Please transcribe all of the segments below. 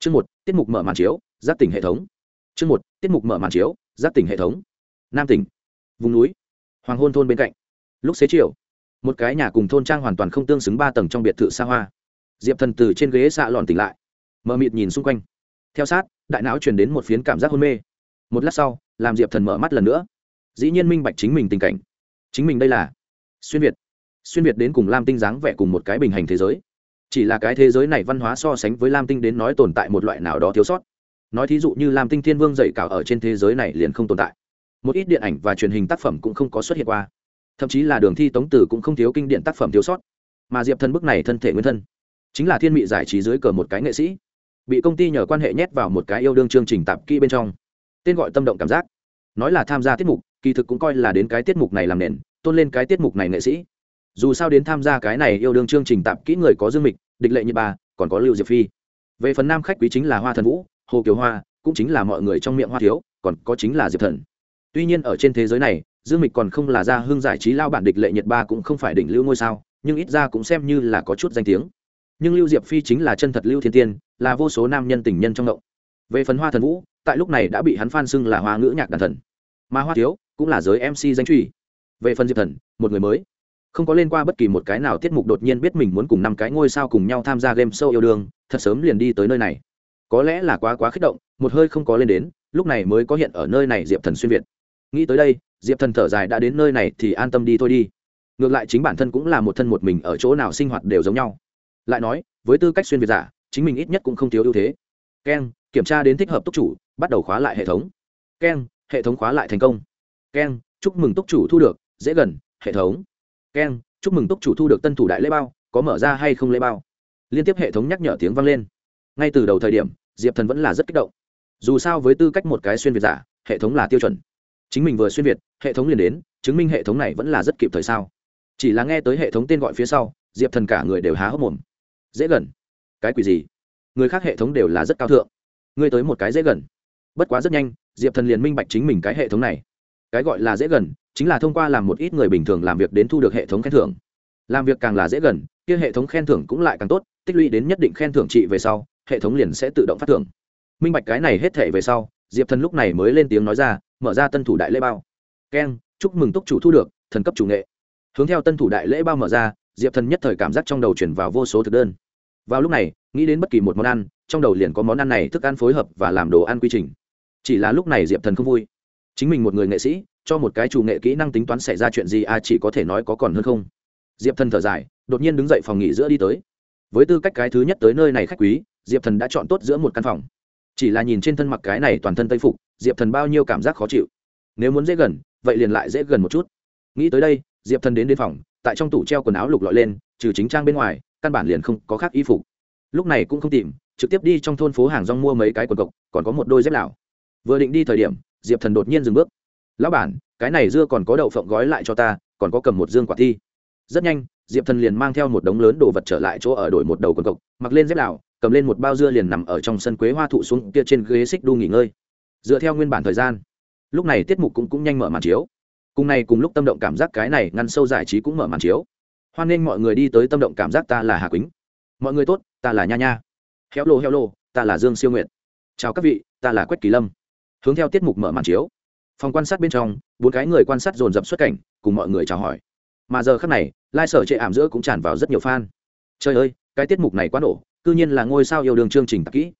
chương một, tiết mục mở màn chiếu, giáp tỉnh hệ thống. Chương một, tiết mục mở màn chiếu, giáp tỉnh hệ thống. Nam tỉnh, vùng núi, hoàng hôn thôn bên cạnh. Lúc xế chiều, một cái nhà cùng thôn trang hoàn toàn không tương xứng ba tầng trong biệt thự xa hoa. Diệp thần từ trên ghế xạ lòn tỉnh lại, mờ mịt nhìn xung quanh. Theo sát, đại não truyền đến một phiến cảm giác hôn mê. Một lát sau, làm diệp thần mở mắt lần nữa. Dĩ nhiên minh bạch chính mình tình cảnh. Chính mình đây là xuyên việt. Xuyên việt đến cùng lam tinh dáng vẻ cùng một cái bình hành thế giới chỉ là cái thế giới này văn hóa so sánh với lam tinh đến nói tồn tại một loại nào đó thiếu sót. Nói thí dụ như lam tinh thiên vương dạy cào ở trên thế giới này liền không tồn tại. Một ít điện ảnh và truyền hình tác phẩm cũng không có xuất hiện qua. Thậm chí là đường thi tống tử cũng không thiếu kinh điện tác phẩm thiếu sót. Mà diệp thân bức này thân thể nguyên thân. Chính là thiên mị giải trí dưới cờ một cái nghệ sĩ. Bị công ty nhờ quan hệ nhét vào một cái yêu đương chương trình tạp kỹ bên trong. Tên gọi tâm động cảm giác. Nói là tham gia tiết mục, kỳ thực cũng coi là đến cái tiết mục này làm nền, tôn lên cái tiết mục này nghệ sĩ dù sao đến tham gia cái này yêu đương chương trình tạp kỹ người có dương mịch, địch lệ như bà, còn có lưu diệp phi. Về phần nam khách quý chính là hoa thần vũ, hồ kiều hoa, cũng chính là mọi người trong miệng hoa thiếu, còn có chính là diệp thần. Tuy nhiên ở trên thế giới này, dương mịch còn không là ra hương giải trí lao bản địch lệ nhật ba cũng không phải đỉnh lưu ngôi sao, nhưng ít ra cũng xem như là có chút danh tiếng. Nhưng lưu diệp phi chính là chân thật lưu thiên tiên, là vô số nam nhân tình nhân trong động. Về phần hoa thần vũ, tại lúc này đã bị hắn phan xưng là hoa ngữ nhạc đàn thần. Mà hoa thiếu cũng là giới mc danh truy về phần diệp thần, một người mới không có lên qua bất kỳ một cái nào tiết mục đột nhiên biết mình muốn cùng năm cái ngôi sao cùng nhau tham gia game show yêu đương, thật sớm liền đi tới nơi này. Có lẽ là quá quá kích động, một hơi không có lên đến, lúc này mới có hiện ở nơi này diệp thần xuyên việt. Nghĩ tới đây, diệp thần thở dài đã đến nơi này thì an tâm đi thôi đi. Ngược lại chính bản thân cũng là một thân một mình ở chỗ nào sinh hoạt đều giống nhau. Lại nói, với tư cách xuyên việt giả, chính mình ít nhất cũng không thiếu ưu thế. Keng kiểm tra đến thích hợp túc chủ, bắt đầu khóa lại hệ thống. Keng hệ thống khóa lại thành công. Keng chúc mừng túc chủ thu được, dễ gần, hệ thống keng chúc mừng túc chủ thu được tân thủ đại lễ bao, có mở ra hay không lễ bao? Liên tiếp hệ thống nhắc nhở tiếng vang lên. Ngay từ đầu thời điểm, diệp thần vẫn là rất kích động. Dù sao với tư cách một cái xuyên việt giả, hệ thống là tiêu chuẩn. Chính mình vừa xuyên việt, hệ thống liền đến, chứng minh hệ thống này vẫn là rất kịp thời sao? Chỉ là nghe tới hệ thống tên gọi phía sau, diệp thần cả người đều há hốc mồm. Dễ gần. Cái quỷ gì? Người khác hệ thống đều là rất cao thượng. Ngươi tới một cái dễ gần. Bất quá rất nhanh, diệp thần liền minh bạch chính mình cái hệ thống này. Cái gọi là dễ gần chính là thông qua làm một ít người bình thường làm việc đến thu được hệ thống khen thưởng. Làm việc càng là dễ gần, kia hệ thống khen thưởng cũng lại càng tốt, tích lũy đến nhất định khen thưởng trị về sau, hệ thống liền sẽ tự động phát thưởng. Minh bạch cái này hết thể về sau, diệp thần lúc này mới lên tiếng nói ra, mở ra tân thủ đại lễ bao. Keng chúc mừng túc chủ thu được, thần cấp chủ nghệ. Hướng theo tân thủ đại lễ bao mở ra, diệp thần nhất thời cảm giác trong đầu chuyển vào vô số thực đơn. Vào lúc này, nghĩ đến bất kỳ một món ăn, trong đầu liền có món ăn này thức ăn phối hợp và làm đồ ăn quy trình. Chỉ là lúc này diệp thần không vui. Chính mình một người nghệ sĩ cho một cái chủ nghệ kỹ năng tính toán xảy ra chuyện gì a chỉ có thể nói có còn hơn không? Diệp thần thở dài, đột nhiên đứng dậy phòng nghỉ giữa đi tới. Với tư cách cái thứ nhất tới nơi này khách quý, diệp thần đã chọn tốt giữa một căn phòng. Chỉ là nhìn trên thân mặc cái này toàn thân tây phục, diệp thần bao nhiêu cảm giác khó chịu. Nếu muốn dễ gần, vậy liền lại dễ gần một chút. Nghĩ tới đây, diệp thần đến đến phòng, tại trong tủ treo quần áo lục lọi lên, trừ chính trang bên ngoài, căn bản liền không có khác y phục. Lúc này cũng không tìm, trực tiếp đi trong thôn phố hàng rong mua mấy cái quần cộc, còn có một đôi dép lào vừa định đi thời điểm, diệp thần đột nhiên dừng bước lão bản, cái này dưa còn có đậu phộng gói lại cho ta, còn có cầm một dương quả thi. Rất nhanh, diệp thần liền mang theo một đống lớn đồ vật trở lại chỗ ở đổi một đầu quần cộc, mặc lên dép lào cầm lên một bao dưa liền nằm ở trong sân quế hoa thụ xuống kia trên ghế xích đu nghỉ ngơi. Dựa theo nguyên bản thời gian, lúc này tiết mục cũng cũng nhanh mở màn chiếu. Cùng này cùng lúc tâm động cảm giác cái này ngăn sâu giải trí cũng mở màn chiếu. Hoan nghênh mọi người đi tới tâm động cảm giác ta là hà quýnh. Mọi người tốt, ta là nha nha. Héo lô héo lô ta là dương siêu nguyện chào các vị, ta là quách kỳ lâm. Hướng theo tiết mục mở màn chiếu phòng quan sát bên trong, bốn cái người quan sát dồn dập xuất cảnh, cùng mọi người chào hỏi. Mà giờ khác này, lai sở chệ ảm giữa cũng tràn vào rất nhiều fan. Trời ơi, cái tiết mục này quá nổ, cư nhiên là ngôi sao yêu đương chương trình tạp kỹ.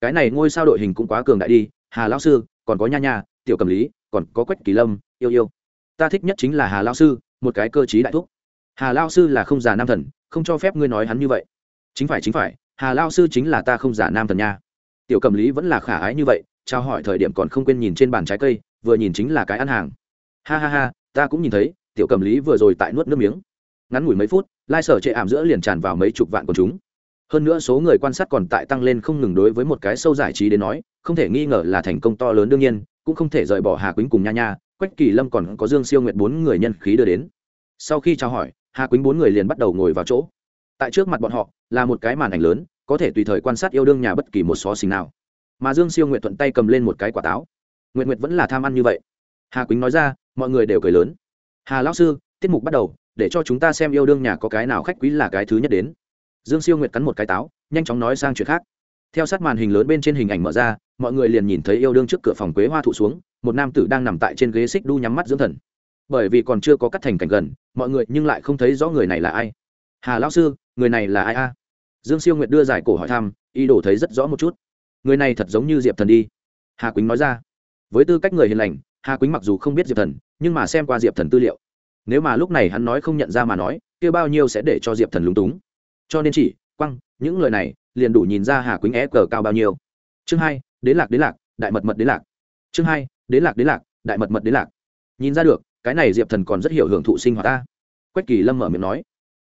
Cái này ngôi sao đội hình cũng quá cường đại đi, hà lão sư, còn có nha nha, tiểu cầm lý, còn có quách kỳ lâm, yêu yêu. Ta thích nhất chính là hà lão sư, một cái cơ chí đại thúc. Hà lão sư là không giả nam thần, không cho phép ngươi nói hắn như vậy. Chính phải chính phải, hà lão sư chính là ta không giả nam thần nha. Tiểu cầm lý vẫn là khả ái như vậy trao hỏi thời điểm còn không quên nhìn trên bàn trái cây vừa nhìn chính là cái ăn hàng. Ha ha ha, ta cũng nhìn thấy, tiểu cầm lý vừa rồi tại nuốt nước miếng. Ngắn ngủi mấy phút, lai sở chệ ảm giữa liền tràn vào mấy chục vạn của chúng. Hơn nữa số người quan sát còn tại tăng lên không ngừng đối với một cái sâu giải trí đến nói, không thể nghi ngờ là thành công to lớn đương nhiên, cũng không thể rời bỏ hà quýnh cùng nha nha, quách kỳ lâm còn có dương siêu Nguyệt bốn người nhân khí đưa đến. Sau khi trao hỏi, hà quýnh bốn người liền bắt đầu ngồi vào chỗ. Tại trước mặt bọn họ, là một cái màn ảnh lớn, có thể tùy thời quan sát yêu đương nhà bất kỳ một xó xình nào. Mà dương siêu nguyện thuận tay cầm lên một cái quả táo nguyện nguyện vẫn là tham ăn như vậy. Hà quýnh nói ra, mọi người đều cười lớn. Hà lão sư, tiết mục bắt đầu, để cho chúng ta xem yêu đương nhà có cái nào khách quý là cái thứ nhất đến. Dương siêu nguyệt cắn một cái táo, nhanh chóng nói sang chuyện khác. Theo sát màn hình lớn bên trên hình ảnh mở ra, mọi người liền nhìn thấy yêu đương trước cửa phòng quế hoa thụ xuống, một nam tử đang nằm tại trên ghế xích đu nhắm mắt dưỡng thần. Bởi vì còn chưa có cắt thành cảnh gần, mọi người nhưng lại không thấy rõ người này là ai. Hà lão sư, người này là ai a? Dương siêu nguyệt đưa giải cổ hỏi thăm y đổ thấy rất rõ một chút. Người này thật giống như diệp thần đi. Hà quýnh nói ra với tư cách người hiền lành, hà quýnh mặc dù không biết diệp thần, nhưng mà xem qua diệp thần tư liệu. Nếu mà lúc này hắn nói không nhận ra mà nói, kia bao nhiêu sẽ để cho diệp thần lúng túng. Cho nên chỉ, quăng, những lời này, liền đủ nhìn ra hà quýnh é cờ cao bao nhiêu. Chương hai, đến lạc đến lạc, đại mật mật đến lạc. Chương hai, đến lạc đến lạc, đại mật mật đến lạc. Nhìn ra được, cái này diệp thần còn rất hiểu hưởng thụ sinh hoạt ta. Quách kỳ lâm mở miệng nói.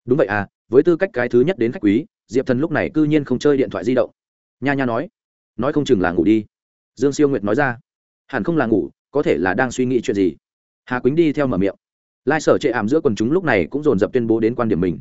Đúng vậy à với tư cách cái thứ nhất đến khách quý, diệp thần lúc này c ư nhiên không chơi điện thoại di động. Nha nha nói. Nói không chừng là ngủ đi. Dương siêu nguyệt nói ra hẳn không là ngủ, có thể là đang suy nghĩ chuyện gì. Hà quýnh đi theo mở miệng. Lai sở chệ ảm giữa quần chúng lúc này cũng dồn dập tuyên bố đến quan điểm mình.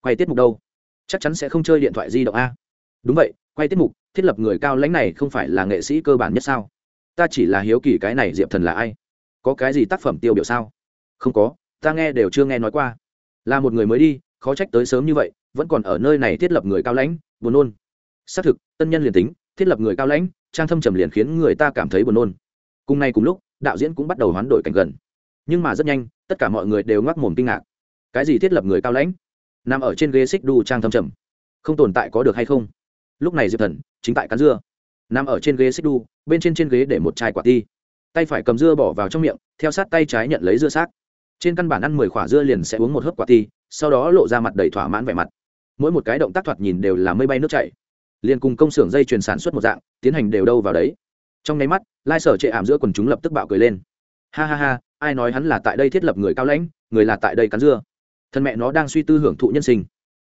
Quay tiết mục đâu? Chắc chắn sẽ không chơi điện thoại di động a. Đúng vậy, quay tiết mục, thiết lập người cao lãnh này không phải là nghệ sĩ cơ bản nhất sao? Ta chỉ là hiếu kỳ cái này diệp thần là ai? Có cái gì tác phẩm tiêu biểu sao? Không có, ta nghe đều chưa nghe nói qua. Là một người mới đi, khó trách tới sớm như vậy, vẫn còn ở nơi này thiết lập người cao lãnh, buồn nôn. Xác thực, tân nhân liền tính, thiết lập người cao lãnh, trang thâm trầm liền khiến người ta cảm thấy buồn nôn cùng ngày cùng lúc, đạo diễn cũng bắt đầu hoán đổi cảnh gần. Nhưng mà rất nhanh, tất cả mọi người đều ngoác mồm kinh ngạc. Cái gì thiết lập người cao lãnh? Nằm ở trên ghế xích đu trang thâm trầm. Không tồn tại có được hay không? Lúc này diệp thần, chính tại cắn dưa. Nằm ở trên ghế xích đu, bên trên trên ghế để một chai quả ti. Tay phải cầm dưa bỏ vào trong miệng, theo sát tay trái nhận lấy dưa xác. Trên căn bản ăn mười quả dưa liền sẽ uống một hớp quả ti, sau đó lộ ra mặt đầy thỏa mãn vẻ mặt. Mỗi một cái động tác thoạt nhìn đều là mây bay nước chảy. Liền cùng công xưởng dây chuyền sản xuất một dạng, tiến hành đều đâu vào đấy trong nháy mắt, lai sở chệ ảm giữa quần chúng lập tức bạo cười lên. Ha ha ha, ai nói hắn là tại đây thiết lập người cao lãnh, người là tại đây cắn dưa. Thân mẹ nó đang suy tư hưởng thụ nhân sinh.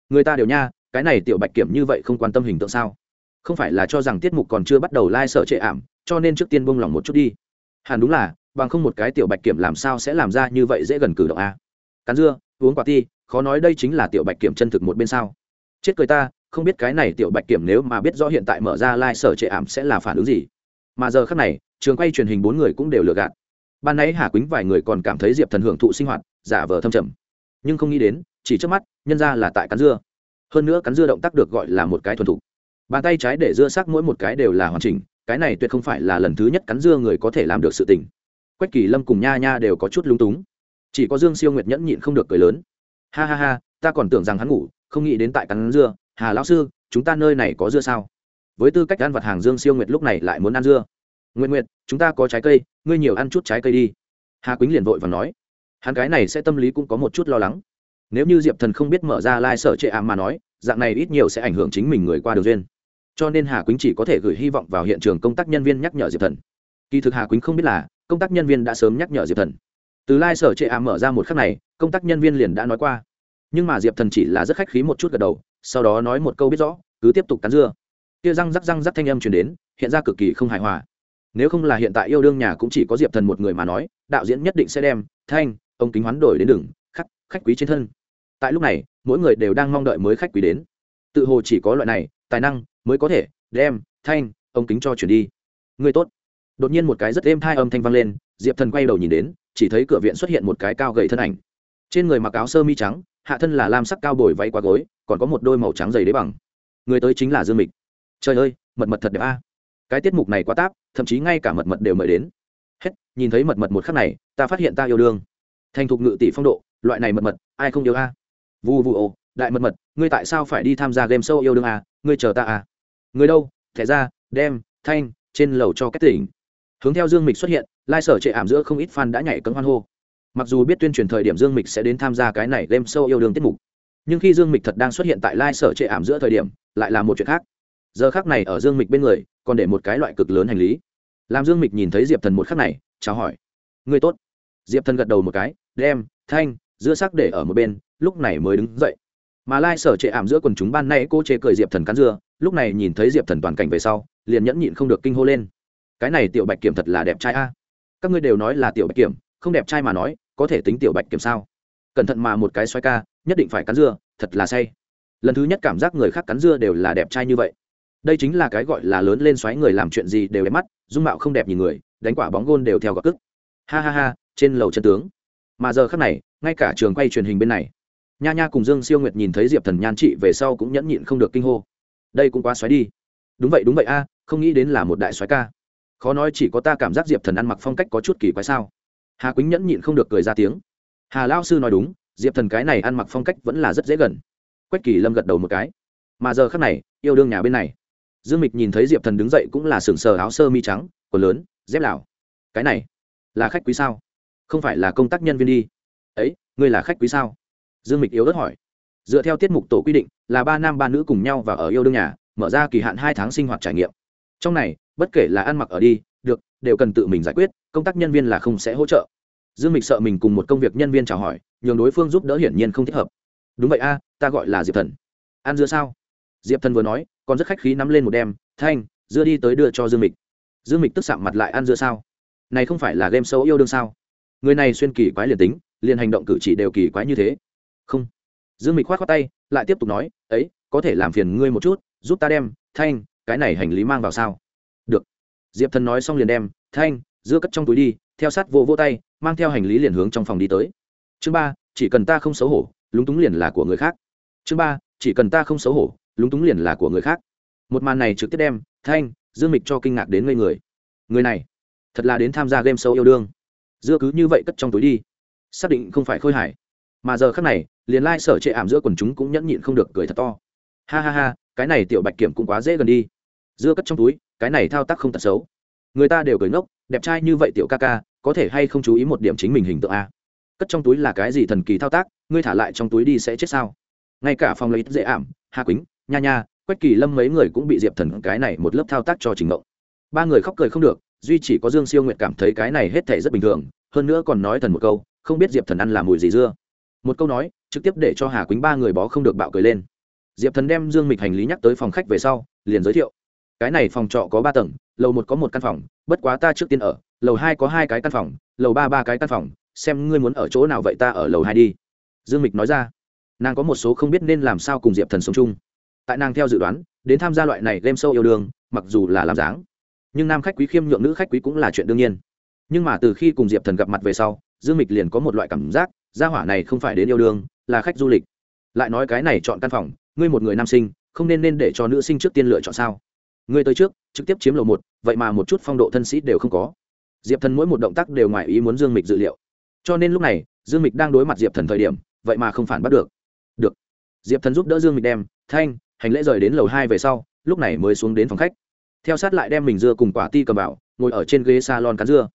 Người ta đều nha, cái này tiểu bạch kiểm như vậy không quan tâm hình tượng sao? Không phải là cho rằng tiết mục còn chưa bắt đầu lai sở trệ ảm, cho nên trước tiên bông lòng một chút đi. Hẳn đúng là, bằng không một cái tiểu bạch kiểm làm sao sẽ làm ra như vậy dễ gần cử động a? Cắn dưa, uống quả ti, khó nói đây chính là tiểu bạch kiểm chân thực một bên sao? Chết cười ta, không biết cái này tiểu bạch kiểm nếu mà biết rõ hiện tại mở ra lai、like、sở trệ ảm sẽ là phản ứng gì? Mà giờ khác này, trường quay truyền hình bốn người cũng đều lừa gạt. Ban nãy hà quýnh vài người còn cảm thấy diệp thần hưởng thụ sinh hoạt, giả vờ thâm trầm. Nhưng không nghĩ đến, chỉ trước mắt, nhân ra là tại cắn dưa. Hơn nữa cắn dưa động tác được gọi là một cái thuần thục. Bàn tay trái để dưa sắc mỗi một cái đều là hoàn chỉnh, cái này tuyệt không phải là lần thứ nhất cắn dưa người có thể làm được sự tình. Quách kỳ lâm cùng nha nha đều có chút lung túng. Chỉ có dương siêu nguyệt nhẫn nhịn không được cười lớn. Ha ha ha, ta còn tưởng rằng hắn ngủ, không nghĩ đến tại cắn dưa. Hà lão sư, chúng ta nơi này có dưa sao? Với tư cách ăn vặt hàng dương siêu nguyệt lúc này lại muốn ăn dưa. Nguyện nguyện chúng ta có trái cây, ngươi nhiều ăn chút trái cây đi. Hà quýnh liền vội và nói. Hắn cái này sẽ tâm lý cũng có một chút lo lắng. Nếu như diệp thần không biết mở ra lai、like、sở trệ ảm mà nói, dạng này ít nhiều sẽ ảnh hưởng chính mình người qua đường duyên. Cho nên hà quýnh chỉ có thể gửi hy vọng vào hiện trường công tác nhân viên nhắc nhở diệp thần. Kỳ thực hà quýnh không biết là, công tác nhân viên đã sớm nhắc nhở diệp thần. Từ lai、like、sở trệ ảm mở ra một khắc này, công tác nhân viên liền đã nói qua. Nhưng mà diệp thần chỉ là rất khách khí một chút gật đầu, sau đó nói một câu biết rõ, cứ tiếp tục cắn dưa kia răng rắc răng rắc thanh âm truyền đến hiện ra cực kỳ không hài hòa. Nếu không là hiện tại yêu đương nhà cũng chỉ có diệp thần một người mà nói đạo diễn nhất định sẽ đem thanh ông kính hoán đổi đến đường khách, khách quý trên thân. Tại lúc này mỗi người đều đang mong đợi mới khách quý đến. Tự hồ chỉ có loại này tài năng mới có thể đem thanh ông kính cho chuyển đi. Người tốt. Đột nhiên một cái rất êm thai âm thanh vang lên diệp thần quay đầu nhìn đến chỉ thấy cửa viện xuất hiện một cái cao gầy thân ảnh. Trên người mặc áo sơ mi trắng hạ thân là lam sắc cao bồi váy qua gối còn có một đôi màu trắng dày đế bằng. Người tới chính là dương mịch trời ơi, mật mật thật đẹp a. Cái tiết mục này quá táp, thậm chí ngay cả mật mật đều mời đến. Hết, nhìn thấy mật mật một khắc này, ta phát hiện ta yêu đương. Thành thục ngự tỷ phong độ, loại này mật mật, ai không yêu a? À? vu vu ồ, đại mật mật, ngươi tại sao phải đi tham gia game show yêu đương a? Ngươi chờ ta a? Người đâu? Thẻ ra, đem, thanh, trên lầu cho cách tỉnh. Hướng theo dương mịch xuất hiện lai sở trệ ảm giữa không ít fan đã nhảy cấm hoan hô. Mặc dù biết tuyên truyền thời điểm dương mịch sẽ đến tham gia cái này game show yêu đương tiết mục, nhưng khi dương mịch thật đang xuất hiện tại lai sở trệ ảm giữa thời điểm, lại là một chuyện khác giờ khác này ở dương mịch bên người, còn để một cái loại cực lớn hành lý. Làm dương mịch nhìn thấy diệp thần một khắc này, chào hỏi. Người tốt. Diệp thần gật đầu một cái, đem, thanh giữa sắc để ở một bên, lúc này mới đứng dậy. Mà lai sở trệ ảm giữa quần chúng ban nay cô chế cười diệp thần cắn dưa, lúc này nhìn thấy diệp thần toàn cảnh về sau, liền nhẫn nhịn không được kinh hô lên. Cái này tiểu bạch kiểm thật là đẹp trai a. Các ngươi đều nói là tiểu bạch kiểm, không đẹp trai mà nói, có thể tính tiểu bạch kiểm sao? Cẩn thận mà một cái xoay ca, nhất định phải cắn dưa, thật là say. Lần thứ nhất cảm giác người khác cắn dưa đều là đẹp trai như vậy đây chính là cái gọi là lớn lên xoáy người làm chuyện gì đều đẹp mắt, dung mạo không đẹp nhìn người, đánh quả bóng gôn đều theo gọt cức ha ha ha, trên lầu chân tướng. Mà giờ khác này, ngay cả trường quay truyền hình bên này, nha nha cùng dương siêu nguyệt nhìn thấy diệp thần nhan trị về sau cũng nhẫn nhịn không được kinh hô. Đây cũng quá xoáy đi. Đúng vậy đúng vậy a, không nghĩ đến là một đại xoáy ca. Khó nói chỉ có ta cảm giác diệp thần ăn mặc phong cách có chút kỳ quái sao. Hà quýnh nhẫn nhịn không được cười ra tiếng. Hà lao sư nói đúng, diệp thần cái này ăn mặc phong cách vẫn là rất dễ gần. Quách kỳ lâm gật đầu một cái. Mà giờ khác này, yêu đương nhà bên này dương mịch nhìn thấy diệp thần đứng dậy cũng là sừng sờ áo sơ mi trắng, quần lớn, dép lào cái này, là khách quý sao? Không phải là công tác nhân viên đi. Ấy, ngươi là khách quý sao? Dương mịch yếu ớt hỏi. Dựa theo tiết mục tổ quy định, là ba nam ba nữ cùng nhau và ở yêu đương nhà, mở ra kỳ hạn hai tháng sinh hoạt trải nghiệm. Trong này, bất kể là ăn mặc ở đi, được, đều cần tự mình giải quyết, công tác nhân viên là không sẽ hỗ trợ. Dương mịch sợ mình cùng một công việc nhân viên chào hỏi, nhường đối phương giúp đỡ hiển nhiên không thích hợp. Đúng vậy a, ta gọi là diệp thần. Ăn dưa sao? Diệp thần vừa nói còn rất khách khí nắm lên một đem, thanh, dưa đi tới đưa cho dương mịch. Dương mịch tức sạm mặt lại ăn dưa sao? Này không phải là game sâu yêu đương sao? Người này xuyên kỳ quái liền tính, liền hành động cử chỉ đều kỳ quái như thế. Không. Dương mịch k h o á t khoác tay, lại tiếp tục nói, ấy, có thể làm phiền ngươi một chút, giúp ta đem, thanh, cái này hành lý mang vào sao? Được. Diệp thần nói xong liền đem, thanh, dưa cất trong túi đi, theo sát vô vô tay, mang theo hành lý liền hướng trong phòng đi tới. Chương ba, chỉ cần ta không xấu hổ, lúng túng liền là của người khác. Chương ba, chỉ cần ta không xấu hổ lúng túng liền là của người khác. Một màn này trực tiếp đem thanh, dương mịch cho kinh ngạc đến ngây người. Người này, thật là đến tham gia game show yêu đương. Dưa cứ như vậy cất trong túi đi. Xác định không phải khôi hải mà giờ khác này, liền lai、like、sở trệ ảm giữa quần chúng cũng nhẫn nhịn không được cười thật to. Ha ha ha, cái này tiểu bạch kiểm cũng quá dễ gần đi. Dưa cất trong túi, cái này thao tác không tật xấu. Người ta đều cười ngốc, đẹp trai như vậy tiểu ca ca, có thể hay không chú ý một điểm chính mình hình tượng a? Cất trong túi là cái gì thần kỳ thao tác, ngươi thả lại trong túi đi sẽ chết sao? Ngay cả phòng lấy dễ ảm, hà quýnh nha nha, quách kỳ lâm mấy người cũng bị diệp thần cái này một lớp thao tác cho trình mộng ba người khóc cười không được, duy chỉ có dương siêu nguyện cảm thấy cái này hết thể rất bình thường, hơn nữa còn nói thần một câu, không biết diệp thần ăn làm mùi gì dưa. Một câu nói, trực tiếp để cho hà quýnh ba người bó không được bạo cười lên. Diệp thần đem dương mịch hành lý nhắc tới phòng khách về sau, liền giới thiệu. Cái này phòng trọ có ba tầng, lầu một có một căn phòng, bất quá ta trước tiên ở, lầu hai có hai cái căn phòng, lầu ba ba cái căn phòng, xem ngươi muốn ở chỗ nào vậy ta ở lầu hai đi. Dương mịch nói ra. Nàng có một số không biết nên làm sao cùng diệp thần sống chung tại nàng theo dự đoán, đến tham gia loại này game show yêu đương, mặc dù là làm dáng, nhưng nam khách quý khiêm nhượng nữ khách quý cũng là chuyện đương nhiên. Nhưng mà từ khi cùng diệp thần gặp mặt về sau, dương mịch liền có một loại cảm giác, gia hỏa này không phải đến yêu đương, là khách du lịch. Lại nói cái này chọn căn phòng, ngươi một người nam sinh, không nên nên để cho nữ sinh trước tiên lựa chọn sao? Ngươi tới trước, trực tiếp chiếm lầu một, vậy mà một chút phong độ thân sĩ đều không có. Diệp thần mỗi một động tác đều ngoài ý muốn dương mịch dự liệu. Cho nên lúc này, dương mịch đang đối mặt diệp thần thời điểm, vậy mà không phản bắt được. Được. Diệp thần giúp đỡ dương mịch đem, thanh hành lễ rời đến lầu hai về sau, lúc này mới xuống đến phòng khách. Theo sát lại đem mình dưa cùng quả ti cầm vào, ngồi ở trên ghế salon cắn dưa.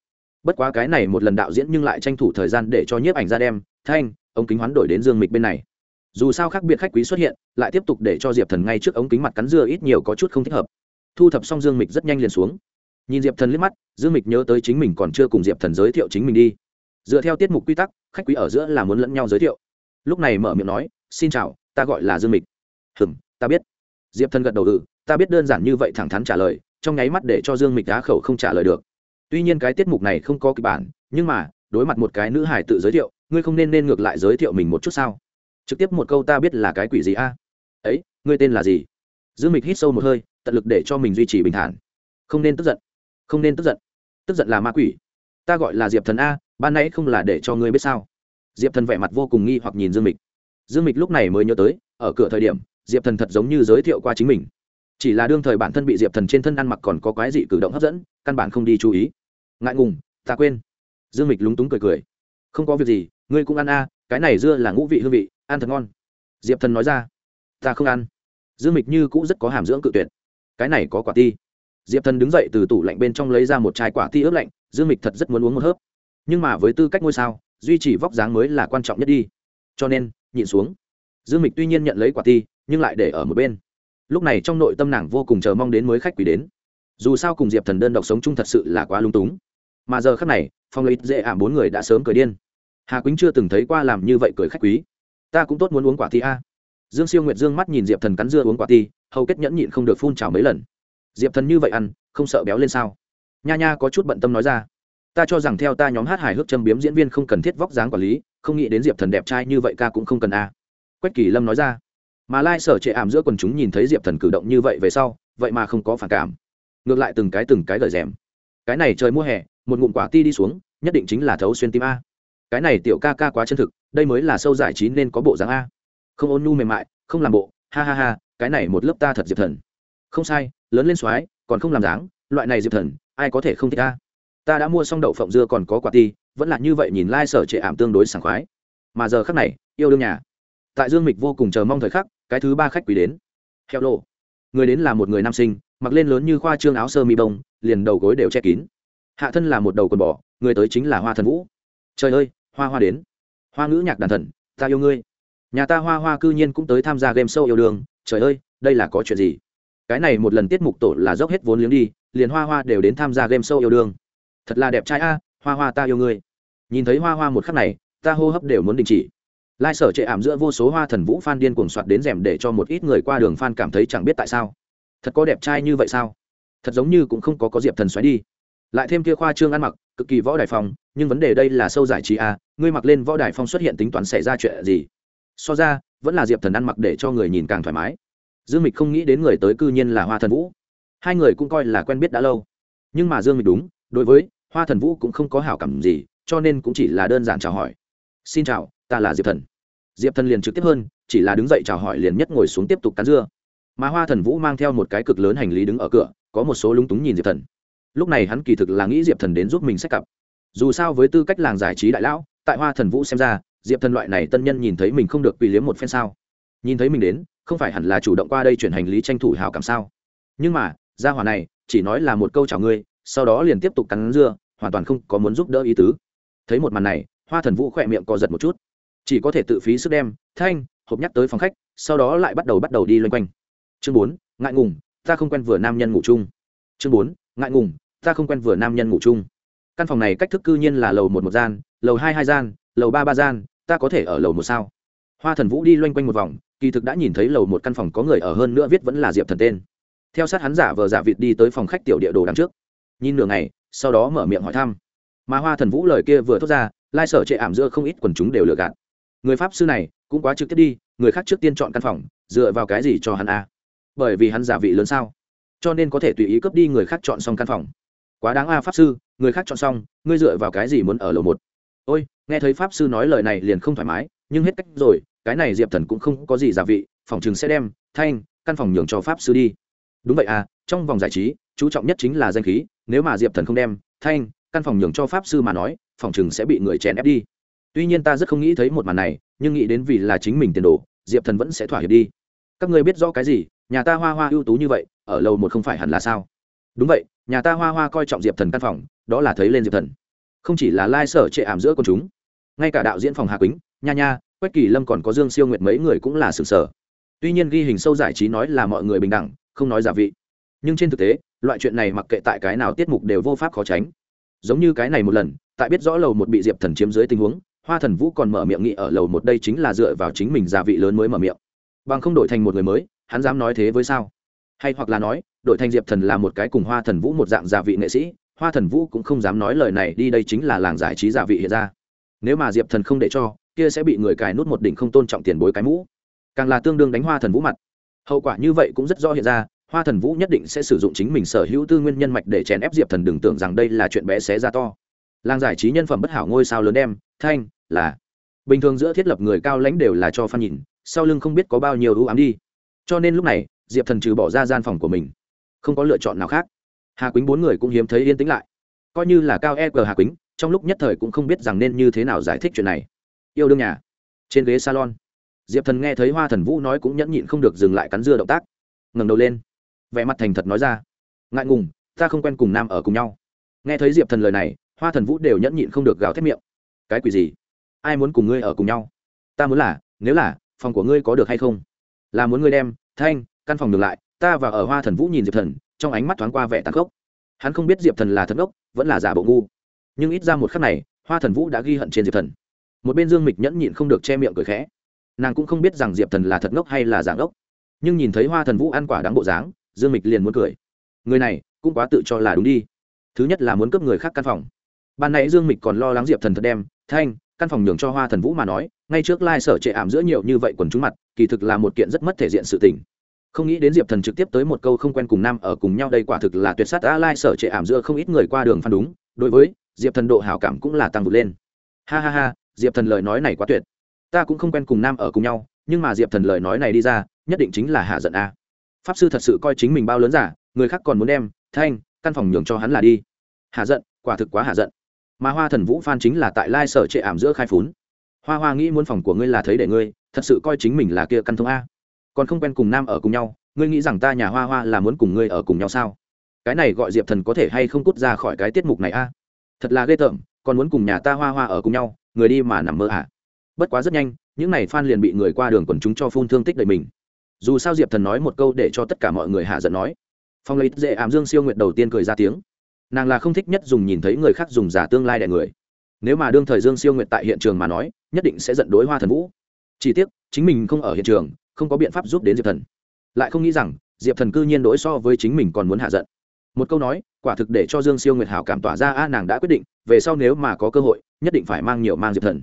Bất quá cái này một lần đạo diễn nhưng lại tranh thủ thời gian để cho nhiếp ảnh ra đem, thanh, ống kính hoán đổi đến dương mịch bên này. Dù sao khác biệt khách quý xuất hiện, lại tiếp tục để cho diệp thần ngay trước ống kính mặt cắn dưa ít nhiều có chút không thích hợp. Thu thập xong dương mịch rất nhanh liền xuống. Nhìn diệp thần liếc mắt, dương mịch nhớ tới chính mình còn chưa cùng diệp thần giới thiệu chính mình đi. Dựa theo tiết mục quy tắc, khách quý ở giữa là muốn lẫn nhau giới thiệu. Lúc này mở miệng nói, xin chào, ta gọi là dương mịch. Hừm ta biết. Diệp thần gật đầu ừ ta biết đơn giản như vậy thẳng thắn trả lời, trong nháy mắt để cho dương mịch á khẩu không trả lời được. Tuy nhiên cái tiết mục này không có kịch bản, nhưng mà, đối mặt một cái nữ hải tự giới thiệu, ngươi không nên nên ngược lại giới thiệu mình một chút sao? Trực tiếp một câu ta biết là cái quỷ gì a? Ấy, ngươi tên là gì? Dương mịch hít sâu một hơi, tận lực để cho mình duy trì bình thản. Không nên tức giận. Không nên tức giận. Tức giận là ma quỷ. Ta gọi là diệp thần a, ban nãy không là để cho ngươi biết sao? Diệp thần vẻ mặt vô cùng nghi hoặc nhìn dương mịch. Dương mịch lúc này mới nhớ tới, ở cửa thời điểm diệp thần thật giống như giới thiệu qua chính mình chỉ là đương thời bản thân bị diệp thần trên thân ăn mặc còn có quái dị cử động hấp dẫn căn bản không đi chú ý ngại ngùng ta quên dương mịch lúng túng cười cười không có việc gì ngươi cũng ăn a cái này dưa là ngũ vị hương vị ăn thật ngon diệp thần nói ra ta không ăn dương mịch như cũng rất có hàm dưỡng cự tuyệt cái này có quả ti diệp thần đứng dậy từ tủ lạnh bên trong lấy ra một chai quả ti ướp lạnh dương mịch thật rất muốn uống một hớp nhưng mà với tư cách ngôi sao duy trì vóc dáng mới là quan trọng nhất đi cho nên nhịn xuống dương mịch tuy nhiên nhận lấy quả ti nhưng lại để ở một bên. Lúc này trong nội tâm nàng vô cùng chờ mong đến mới khách quý đến. Dù sao cùng diệp thần đơn độc sống chung thật sự là quá lung túng. Mà giờ khác này, phong lấy dễ ảm bốn người đã sớm cười điên. Hà quýnh chưa từng thấy qua làm như vậy cười khách quý ta cũng tốt muốn uống quả thi a. Dương siêu nguyệt dương mắt nhìn diệp thần cắn dưa uống quả thi, hầu kết nhẫn nhịn không được phun trào mấy lần. Diệp thần như vậy ăn, không sợ béo lên sao? Nha nha có chút bận tâm nói ra. Ta cho rằng theo ta nhóm hát hài hước châm biếm diễn viên không cần thiết vóc dáng quản lý, không nghĩ đến diệp thần đẹp trai như vậy ca cũng không cần a. Quách kỳ lâm nói ra mà lai sở trệ ảm giữa quần chúng nhìn thấy diệp thần cử động như vậy về sau, vậy mà không có phản cảm. Ngược lại từng cái từng cái gởi rèm. Cái này trời mùa hè, một ngụm quả ti đi xuống, nhất định chính là thấu xuyên tim a. Cái này tiểu ca ca quá chân thực, đây mới là sâu giải trí nên có bộ dáng a. Không ôn nhu mềm mại, không làm bộ, ha ha ha, cái này một lớp ta thật diệp thần. Không sai, lớn lên soái, còn không làm dáng, loại này diệp thần, ai có thể không thích ta ta đã mua xong đậu phộng dưa còn có quả ti, vẫn là như vậy nhìn lai、like、sở trệ ảm tương đối sảng khoái. Mà giờ khắc này, yêu đương nhà tại dương mịch vô cùng chờ mong thời khắc, cái thứ ba khách quý đến. Heo lộ. Người đến là một người nam sinh, mặc lên lớn như khoa trương áo sơ mi bông, liền đầu gối đều che kín. Hạ thân là một đầu quần bò, người tới chính là hoa thần vũ. Trời ơi, hoa hoa đến. Hoa ngữ nhạc đàn thần, ta yêu ngươi. Nhà ta hoa hoa cư nhiên cũng tới tham gia game show yêu đương, trời ơi, đây là có chuyện gì? Cái này một lần tiết mục tổ là dốc hết vốn liếng đi, liền hoa hoa đều đến tham gia game show yêu đương. Thật là đẹp trai a, hoa hoa ta yêu ngươi. Nhìn thấy hoa hoa một khắc này, ta hô hấp đều muốn đình chỉ lai sở chệ ảm giữa vô số hoa thần vũ f điên cuồng soạt đến rèm để cho một ít người qua đường f cảm thấy chẳng biết tại sao. Thật có đẹp trai như vậy sao? Thật giống như cũng không có có diệp thần xoáy đi. Lại thêm kia khoa trương ăn mặc, cực kỳ võ đài phong, nhưng vấn đề đây là sâu giải trí à ngươi mặc lên võ đài phong xuất hiện tính toán xảy ra chuyện gì? So ra, vẫn là diệp thần ăn mặc để cho người nhìn càng thoải mái. Dương mịch không nghĩ đến người tới cư nhiên là hoa thần vũ. Hai người cũng coi là quen biết đã lâu. Nhưng mà dương mịch đúng, đối với hoa thần vũ cũng không có hảo cảm gì, cho nên cũng chỉ là đơn giản chào hỏi. Xin chào ta là diệp thần diệp thần liền trực tiếp hơn chỉ là đứng dậy chào hỏi liền nhất ngồi xuống tiếp tục cắn dưa mà hoa thần vũ mang theo một cái cực lớn hành lý đứng ở cửa có một số lúng túng nhìn diệp thần lúc này hắn kỳ thực là nghĩ diệp thần đến giúp mình xét cặp dù sao với tư cách làng giải trí đại lão tại hoa thần vũ xem ra diệp thần loại này tân nhân nhìn thấy mình không được quỳ liếm một phen sao nhìn thấy mình đến không phải hẳn là chủ động qua đây chuyển hành lý tranh thủ hào cảm sao nhưng mà gia hỏa này chỉ nói là một câu chào ngươi sau đó liền tiếp tục cắn dưa hoàn toàn không có muốn giúp đỡ ý tứ thấy một màn này hoa thần vũ khỏe miệng co giật một chút chỉ có thể tự phí sức đem, thanh, hộp nhắc tới phòng khách, sau đó lại bắt đầu bắt đầu đi loanh quanh. Chương bốn, ngại ngùng, ta không quen vừa nam nhân ngủ chung. Chương bốn, ngại ngùng, ta không quen vừa nam nhân ngủ chung. Căn phòng này cách thức cư nhiên là lầu một một gian, lầu hai hai gian, lầu ba ba gian, ta có thể ở lầu một sao? Hoa thần vũ đi loanh quanh một vòng, kỳ thực đã nhìn thấy lầu một căn phòng có người ở hơn nữa viết vẫn là diệp thần tên. Theo sát hắn giả vờ giả vịt đi tới phòng khách tiểu địa đồ đằng trước. Nhìn nửa ngày, sau đó mở miệng hỏi thăm. Mà hoa thần vũ lời kia vừa thốt ra, lai sở trệ ảm giữa không ít quần chúng đều lừa gạt người pháp sư này cũng quá trực tiếp đi, người khác trước tiên chọn căn phòng, dựa vào cái gì cho hắn a? Bởi vì hắn giả vị lớn sao? Cho nên có thể tùy ý cướp đi người khác chọn xong căn phòng. Quá đáng a, pháp sư, người khác chọn xong, ngươi dựa vào cái gì muốn ở lầu một? Ôi, nghe thấy pháp sư nói lời này liền không thoải mái, nhưng hết cách rồi, cái này diệp thần cũng không có gì giả vị, phòng chừng sẽ đem thanh, căn phòng nhường cho pháp sư đi. Đúng vậy à trong vòng giải trí, chú trọng nhất chính là danh khí, nếu mà diệp thần không đem thanh, căn phòng nhường cho pháp sư mà nói, phòng chừng sẽ bị người chèn ép đi tuy nhiên ta rất không nghĩ thấy một màn này, nhưng nghĩ đến vì là chính mình tiền đồ, diệp thần vẫn sẽ thỏa hiệp đi. Các người biết rõ cái gì? Nhà ta hoa hoa ưu tú như vậy, ở lầu một không phải hẳn là sao? Đúng vậy, nhà ta hoa hoa coi trọng diệp thần căn phòng, đó là thấy lên diệp thần. Không chỉ là lai、like、sở trệ ảm giữa con chúng, ngay cả đạo diễn phòng hà quýnh, nha nha, quách kỳ lâm còn có dương siêu nguyệt mấy người cũng là sự sở tuy nhiên ghi hình sâu giải trí nói là mọi người bình đẳng, không nói giả vị. Nhưng trên thực tế, loại chuyện này mặc kệ tại cái nào tiết mục đều vô pháp khó tránh. Giống như cái này một lần, tại biết rõ lầu một bị diệp thần chiếm dưới tình huống hoa thần vũ còn mở miệng nghị ở lầu một đây chính là dựa vào chính mình gia vị lớn mới mở miệng. Bằng không đổi thành một người mới, hắn dám nói thế với sao? Hay hoặc là nói, đổi thành diệp thần là một cái cùng hoa thần vũ một dạng gia vị nghệ sĩ, hoa thần vũ cũng không dám nói lời này đi đây chính là làng giải trí gia vị hiện ra. Nếu mà diệp thần không để cho, kia sẽ bị người cài nút một đỉnh không tôn trọng tiền bối cái mũ. Càng là tương đương đánh hoa thần vũ mặt. Hậu quả như vậy cũng rất rõ hiện ra, hoa thần vũ nhất định sẽ sử dụng chính mình sở hữu tư nguyên nhân mạch để chèn ép diệp thần đừng tưởng rằng đây là chuyện bé xé ra to. Làng giải trí nhân phẩm bất hảo ngôi sao lớn đem, thanh là, bình thường giữa thiết lập người cao lãnh đều là cho phan nhìn, sau lưng không biết có bao nhiêu ưu ám đi. Cho nên lúc này, diệp thần trừ bỏ ra gian phòng của mình, không có lựa chọn nào khác. Hà quýnh bốn người cũng hiếm thấy yên tĩnh lại. Coi như là cao e g hà quýnh, trong lúc nhất thời cũng không biết rằng nên như thế nào giải thích chuyện này. Yêu đương nhà, trên ghế salon, diệp thần nghe thấy hoa thần vũ nói cũng nhẫn nhịn không được dừng lại cắn dưa động tác, ngẩng đầu lên, vẻ mặt thành thật nói ra, ngại ngùng, ta không quen cùng nam ở cùng nhau. Nghe thấy diệp thần lời này, hoa thần vũ đều nhẫn nhịn không được gào thét miệng, cái quỷ gì? Ai muốn cùng ngươi ở cùng nhau? Ta muốn là, nếu là, phòng của ngươi có được hay không? Là muốn ngươi đem, thanh, căn phòng được lại, ta và ở hoa thần vũ nhìn diệp thần, trong ánh mắt thoáng qua vẻ tàn khốc. Hắn không biết diệp thần là thần ốc vẫn là giả bộ ngu. Nhưng ít ra một khắc này, hoa thần vũ đã ghi hận trên diệp thần. Một bên dương mịch nhẫn nhịn không được che miệng cười khẽ. Nàng cũng không biết rằng diệp thần là thật ngốc hay là giả ngốc nhưng nhìn thấy hoa thần vũ ăn quả đáng bộ dáng, dương mịch liền muốn cười. Người này, cũng quá tự cho là đúng đi. Thứ nhất là muốn cướp người khác căn phòng. Ban nãy dương mịch còn lo lắng diệp thần thật đem, thanh căn phòng nhường cho hoa thần vũ mà nói, ngay trước lai、like、sở trệ ảm giữa nhiều như vậy quần chúng mặt, kỳ thực là một kiện rất mất thể diện sự tình. Không nghĩ đến diệp thần trực tiếp tới một câu không quen cùng nam ở cùng nhau đây quả thực là tuyệt s á t đã lai、like、sở trệ ảm giữa không ít người qua đường phản đúng, đối với diệp thần độ hảo cảm cũng là tăng vượt lên. Ha ha ha, diệp thần lời nói này quá tuyệt. Ta cũng không quen cùng nam ở cùng nhau, nhưng mà diệp thần lời nói này đi ra, nhất định chính là hạ giận a. Pháp sư thật sự coi chính mình bao lớn giả, người khác còn muốn đem, thanh, căn phòng nhường cho hắn là đi. Hạ giận, quả thực quá hạ giận mà hoa thần vũ phan chính là tại lai sở trệ ảm giữa khai phún. Hoa hoa nghĩ muốn phòng của ngươi là thấy để ngươi, thật sự coi chính mình là kia căn thông a. Còn không quen cùng nam ở cùng nhau, ngươi nghĩ rằng ta nhà hoa hoa là muốn cùng ngươi ở cùng nhau sao? Cái này gọi diệp thần có thể hay không cút ra khỏi cái tiết mục này a? Thật là ghê tởm, còn muốn cùng nhà ta hoa hoa ở cùng nhau, người đi mà nằm mơ à? Bất quá rất nhanh, những này phan liền bị người qua đường quần chúng cho phun thương tích đầy mình. Dù sao diệp thần nói một câu để cho tất cả mọi người hạ giận nói. Phong lấy dễ ảm dương siêu nguyện đầu tiên cười ra tiếng nàng là không thích nhất dùng nhìn thấy người khác dùng giả tương lai đại người. Nếu mà đương thời dương siêu nguyện tại hiện trường mà nói, nhất định sẽ giận đối hoa thần vũ. Chỉ tiếc, chính mình không ở hiện trường, không có biện pháp giúp đến diệp thần. Lại không nghĩ rằng, diệp thần cư nhiên đối so với chính mình còn muốn hạ giận. Một câu nói, quả thực để cho dương siêu nguyệt hảo cảm tỏa ra, a, nàng đã quyết định, về sau nếu mà có cơ hội, nhất định phải mang nhiều mang diệp thần.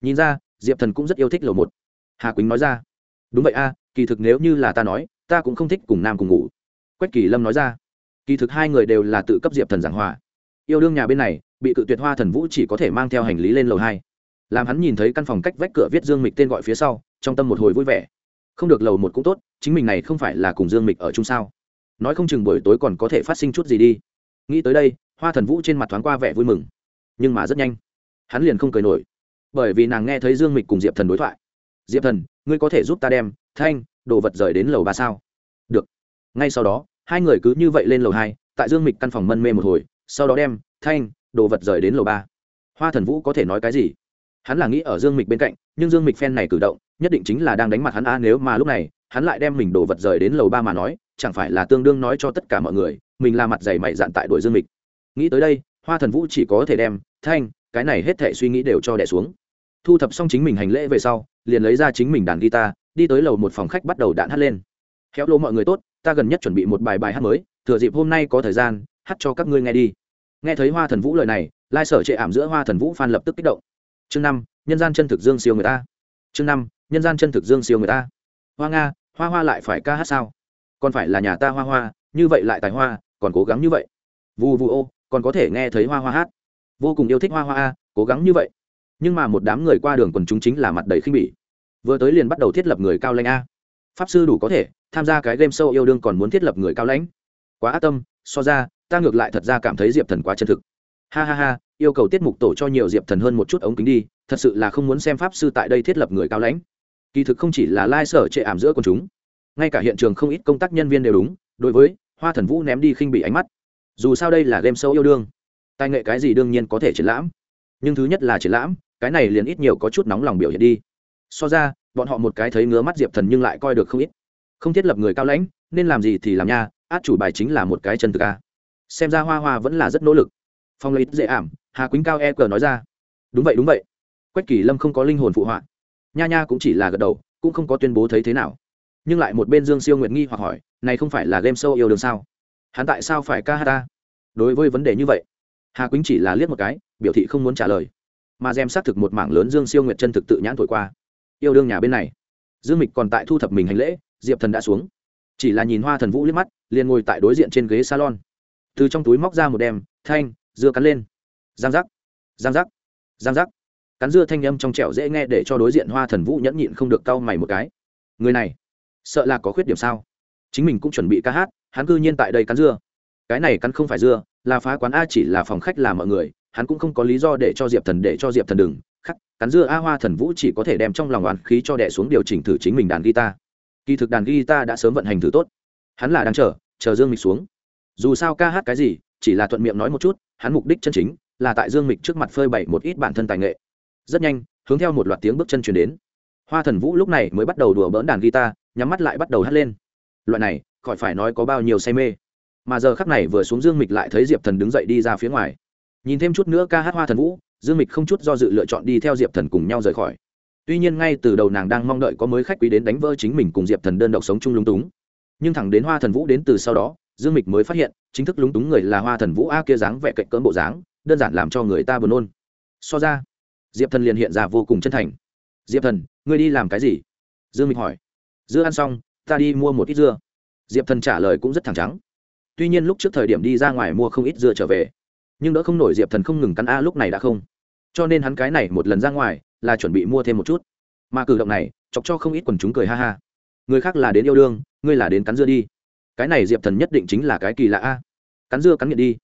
Nhìn ra, diệp thần cũng rất yêu thích lầu một. Hà quýnh nói ra, đúng vậy, a, kỳ thực nếu như là ta nói, ta cũng không thích cùng nam cùng ngủ. Quách kỳ lâm nói ra kỳ thực hai người đều là tự cấp diệp thần giảng hòa. Yêu đương nhà bên này, bị cự tuyệt hoa thần vũ chỉ có thể mang theo hành lý lên lầu hai. Làm hắn nhìn thấy căn phòng cách vách cửa viết dương mịch tên gọi phía sau, trong tâm một hồi vui vẻ. Không được lầu một cũng tốt, chính mình này không phải là cùng dương mịch ở chung sao? Nói không chừng buổi tối còn có thể phát sinh chút gì đi. Nghĩ tới đây, hoa thần vũ trên mặt thoáng qua vẻ vui mừng. Nhưng mà rất nhanh, hắn liền không cười nổi. Bởi vì nàng nghe thấy dương mịch cùng diệp thần đối thoại. Diệp thần, ngươi có thể giúp ta đem thanh, đồ vật rời đến lầu ba sao? Được. Ngay sau đó hai người cứ như vậy lên lầu hai, tại dương mịch căn phòng mân mê một hồi, sau đó đem thanh, đồ vật rời đến lầu ba. Hoa thần vũ có thể nói cái gì? Hắn là nghĩ ở dương mịch bên cạnh, nhưng dương mịch phen này cử động, nhất định chính là đang đánh mặt hắn, a, nếu mà lúc này hắn lại đem mình đồ vật rời đến lầu ba mà nói, chẳng phải là tương đương nói cho tất cả mọi người, mình là mặt dày mày dạn tại đội dương mịch. Nghĩ tới đây, hoa thần vũ chỉ có thể đem, thanh, cái này hết thể suy nghĩ đều cho đẻ xuống. Thu thập xong chính mình hành lễ về sau, liền lấy ra chính mình đàn guitar, đi tới lầu một phòng khách bắt đầu đạn hát lên. Khéo lô mọi người tốt ta gần nhất chuẩn bị một bài bài hát mới, thừa dịp hôm nay có thời gian, hát cho các ngươi nghe đi. Nghe thấy hoa thần vũ lời này, lai sở trệ ảm giữa hoa thần vũ phan lập tức kích động. Chương năm, nhân gian chân thực dương siêu người ta. Chương năm, nhân gian chân thực dương siêu người ta. Hoa nga, hoa hoa lại phải ca hát sao? Còn phải là nhà ta hoa hoa, như vậy lại tài hoa, còn cố gắng như vậy. Vu vu ô, còn có thể nghe thấy hoa hoa hát. Vô cùng yêu thích hoa hoa a, cố gắng như vậy. Nhưng mà một đám người qua đường quần chúng chính là mặt đầy khinh bỉ. Vừa tới liền bắt đầu thiết lập người cao lãnh a. Pháp sư đủ có thể tham gia cái game show yêu đương còn muốn thiết lập người cao lãnh. Quá ác tâm, so ra, ta ngược lại thật ra cảm thấy diệp thần quá chân thực. Ha ha ha, yêu cầu tiết mục tổ cho nhiều diệp thần hơn một chút ống kính đi, thật sự là không muốn xem pháp sư tại đây thiết lập người cao lãnh. Kỳ thực không chỉ là lai、like、sở trệ ảm giữa quần chúng, ngay cả hiện trường không ít công tác nhân viên đều đúng, đối với hoa thần vũ ném đi khinh bị ánh mắt. Dù sao đây là game show yêu đương, tài nghệ cái gì đương nhiên có thể triển lãm. Nhưng thứ nhất là triển lãm, cái này liền ít nhiều có chút nóng lòng biểu hiện đi. So ra, bọn họ một cái thấy ngứa mắt diệp thần nhưng lại coi được không ít không thiết lập người cao lãnh, nên làm gì thì làm nha, át chủ bài chính là một cái chân thực a. Xem ra hoa hoa vẫn là rất nỗ lực. Phong lấy dễ ảm, hà quýnh cao e cờ nói ra. Đúng vậy đúng vậy. Quách kỳ lâm không có linh hồn phụ họa. Nha nha cũng chỉ là gật đầu, cũng không có tuyên bố thấy thế nào. Nhưng lại một bên dương siêu nguyệt nghi hoặc hỏi, này không phải là game show yêu đương sao? Hắn tại sao phải ca hát ta? Đối với vấn đề như vậy, hà quýnh chỉ là liếc một cái, biểu thị không muốn trả lời. Mà xem xác thực một mảng lớn dương siêu nguyệt chân thực tự nhãn thổi qua. Yêu đương nhà bên này. Dương mịch còn tại thu thập mình hành lễ diệp thần đã xuống. Chỉ là nhìn hoa thần vũ liếc mắt, liền ngồi tại đối diện trên ghế salon. Từ trong túi móc ra một đem thanh, dưa cắn lên. Giang giác giang giác giang giác. Cắn dưa thanh âm trong trẻo dễ nghe để cho đối diện hoa thần vũ nhẫn nhịn không được cau mày một cái. Người này, sợ là có khuyết điểm sao? Chính mình cũng chuẩn bị ca hát, hắn cư nhiên tại đây cắn dưa. Cái này cắn không phải dưa, là phá quán a chỉ là phòng khách là mọi người, hắn cũng không có lý do để cho diệp thần để cho diệp thần đừng. Khắc, cắn dưa a hoa thần vũ chỉ có thể đem trong lòng oán khí cho đẻ xuống điều chỉnh thử chính mình đàn guitar kỳ thực đàn guitar đã sớm vận hành thử tốt. Hắn là đang chờ chờ dương mịch xuống. Dù sao ca hát cái gì, chỉ là thuận miệng nói một chút, hắn mục đích chân chính là tại dương mịch trước mặt phơi bày một ít bản thân tài nghệ. Rất nhanh, hướng theo một loạt tiếng bước chân chuyển đến. Hoa thần vũ lúc này mới bắt đầu đùa bỡn đàn guitar, nhắm mắt lại bắt đầu hát lên. Loại này, khỏi phải nói có bao nhiêu say mê. Mà giờ khắc này vừa xuống dương mịch lại thấy diệp thần đứng dậy đi ra phía ngoài. Nhìn thêm chút nữa ca hát hoa thần vũ, dương mịch không chút do dự lựa chọn đi theo diệp thần cùng nhau rời khỏi tuy nhiên ngay từ đầu nàng đang mong đợi có mới khách quý đến đánh vỡ chính mình cùng diệp thần đơn độc sống chung lúng túng. Nhưng thẳng đến hoa thần vũ đến từ sau đó, dương mịch mới phát hiện, chính thức lúng túng người là hoa thần vũ a kia dáng vẻ cạnh cỡn bộ dáng, đơn giản làm cho người ta buồn nôn. So ra, diệp thần liền hiện ra vô cùng chân thành. Diệp thần, ngươi đi làm cái gì? Dương mịch hỏi. Dưa ăn xong, ta đi mua một ít dưa. Diệp thần trả lời cũng rất thẳng trắng tuy nhiên lúc trước thời điểm đi ra ngoài mua không ít dưa trở về, nhưng đỡ không nổi diệp thần không ngừng cắn a lúc này đã không. Cho nên hắn cái này một lần ra ngoài là chuẩn bị mua thêm một chút. Mà cử động này, chọc cho không ít quần chúng cười ha ha. Người khác là đến yêu đương, ngươi là đến cắn dưa đi. Cái này diệp thần nhất định chính là cái kỳ lạ a. Cắn dưa cắn nghiện đi.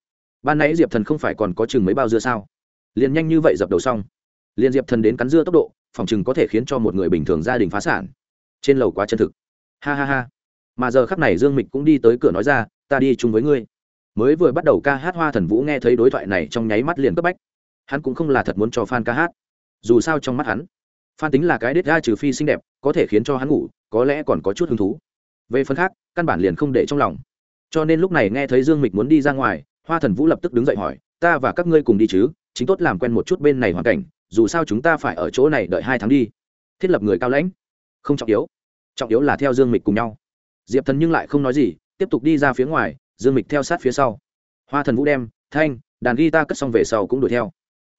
Ban nãy diệp thần không phải còn có chừng mấy bao dưa sao? Liền nhanh như vậy dập đầu xong. Liền diệp thần đến cắn dưa tốc độ, phòng chừng có thể khiến cho một người bình thường gia đình phá sản. Trên lầu quá chân thực. Ha ha ha. Mà giờ khắc này dương mịch cũng đi tới cửa nói ra, ta đi chung với ngươi. Mới vừa bắt đầu ca hát hoa thần vũ nghe thấy đối thoại này trong nháy mắt liền cấp bách. Hắn cũng không là thật muốn cho f a n ca hát dù sao trong mắt hắn, phan tính là cái đết ga trừ phi xinh đẹp, có thể khiến cho hắn ngủ, có lẽ còn có chút hứng thú. Về phần khác, căn bản liền không để trong lòng. Cho nên lúc này nghe thấy dương mịch muốn đi ra ngoài, hoa thần vũ lập tức đứng dậy hỏi, ta và các ngươi cùng đi chứ, chính tốt làm quen một chút bên này hoàn cảnh, dù sao chúng ta phải ở chỗ này đợi hai tháng đi. Thiết lập người cao lãnh. Không trọng yếu. Trọng yếu là theo dương mịch cùng nhau. Diệp thần nhưng lại không nói gì, tiếp tục đi ra phía ngoài, dương mịch theo sát phía sau. Hoa thần vũ đem, thanh, đàn ghi ta cất xong về sau cũng đuổi theo.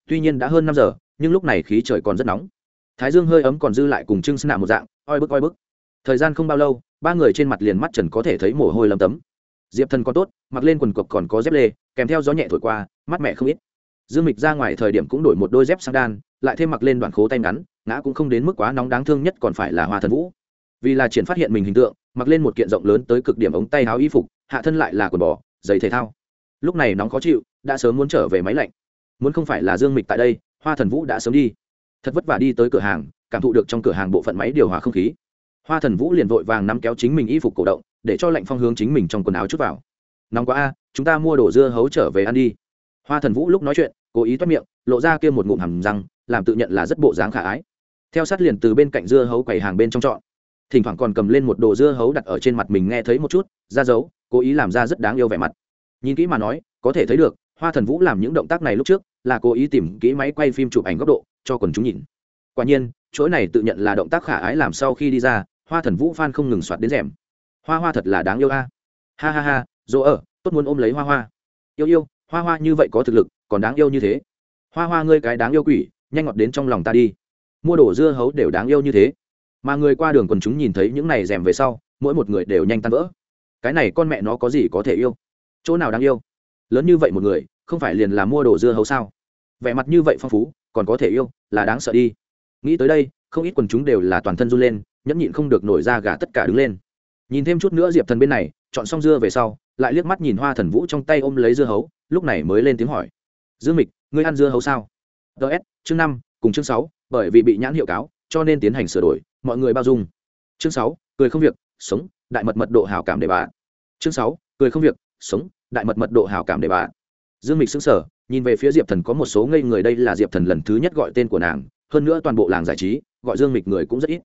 Tuy nhiên đã hơn năm giờ nhưng lúc này khí trời còn rất nóng. Thái dương hơi ấm còn dư lại cùng trưng sinh nạ một dạng, oi bức oi bức. Thời gian không bao lâu, ba người trên mặt liền mắt trần có thể thấy mồ hôi lấm tấm. Diệp thần còn tốt, mặc lên quần cộc còn có dép lê, kèm theo gió nhẹ thổi qua mắt mẹ không ít. Dương mịch ra ngoài thời điểm cũng đổi một đôi dép sang đan, lại thêm mặc lên đoạn khố tay ngắn, ngã cũng không đến mức quá nóng đáng thương nhất còn phải là hoa thần vũ. Vì là triển phát hiện mình hình tượng, mặc lên một kiện rộng lớn tới cực điểm ống tay áo y phục, hạ thân lại là quần bò, giày thể thao. Lúc này nóng khó chịu, đã sớm muốn trở về máy lạnh. Muốn không phải là dương mịch tại đây hoa thần vũ đã sớm đi. Thật vất vả đi tới cửa hàng, cảm thụ được trong cửa hàng bộ phận máy điều hòa không khí. Hoa thần vũ liền vội vàng nắm kéo chính mình y phục cổ động, để cho lạnh phong hướng chính mình trong quần áo chút vào. Nóng quá a, chúng ta mua đồ dưa hấu trở về ăn đi. Hoa thần vũ lúc nói chuyện, cố ý toát miệng, lộ ra kia một ngụm hầm răng, làm tự nhận là rất bộ dáng khả ái. Theo sát liền từ bên cạnh dưa hấu quầy hàng bên trong trọn thỉnh thoảng còn cầm lên một đồ dưa hấu đặt ở trên mặt mình nghe thấy một chút, ra dấu, cố ý làm ra rất đáng yêu vẻ mặt. Nhìn kỹ mà nói, có thể thấy được, hoa thần vũ làm những động tác này lúc trước là cố ý tìm kỹ máy quay phim chụp ảnh góc độ, cho quần chúng nhìn. Quả nhiên chuỗi này tự nhận là động tác khả ái làm sau khi đi ra, hoa thần vũ phan không ngừng soạt đến rèm. Hoa hoa thật là đáng yêu a. Ha ha ha, dỗ ở, tốt muốn ôm lấy hoa hoa. Yêu yêu, hoa hoa như vậy có thực lực, còn đáng yêu như thế. Hoa hoa ngươi cái đáng yêu quỷ, nhanh ngọt đến trong lòng ta đi. Mua đồ dưa hấu đều đáng yêu như thế. Mà người qua đường quần chúng nhìn thấy những này rèm về sau, mỗi một người đều nhanh tan vỡ. Cái này con mẹ nó có gì có thể yêu? Chỗ nào đáng yêu? Lớn như vậy một người không phải liền là mua đồ dưa hấu sao? Vẻ mặt như vậy phong phú, còn có thể yêu, là đáng sợ đi. Nghĩ tới đây, không ít quần chúng đều là toàn thân run lên, nhẫn nhịn không được nổi ra gà tất cả đứng lên. Nhìn thêm chút nữa diệp thần bên này, chọn xong dưa về sau, lại liếc mắt nhìn hoa thần vũ trong tay ôm lấy dưa hấu, lúc này mới lên tiếng hỏi. Dương mịch, ngươi ăn dưa hấu sao? Ts chương năm, cùng chương sáu, bởi vì bị nhãn hiệu cáo, cho nên tiến hành sửa đổi, mọi người bao dung. Chương sáu, cười không việc, sống, đại mật mật độ hảo cảm để bà. Chương sáu, cười không việc, sống, đại mật mật độ hảo cảm để bà dương mịch xứng sở nhìn về phía diệp thần có một số ngây người, đây là diệp thần lần thứ nhất gọi tên của nàng, hơn nữa toàn bộ làng giải trí, gọi dương mịch người cũng rất ít.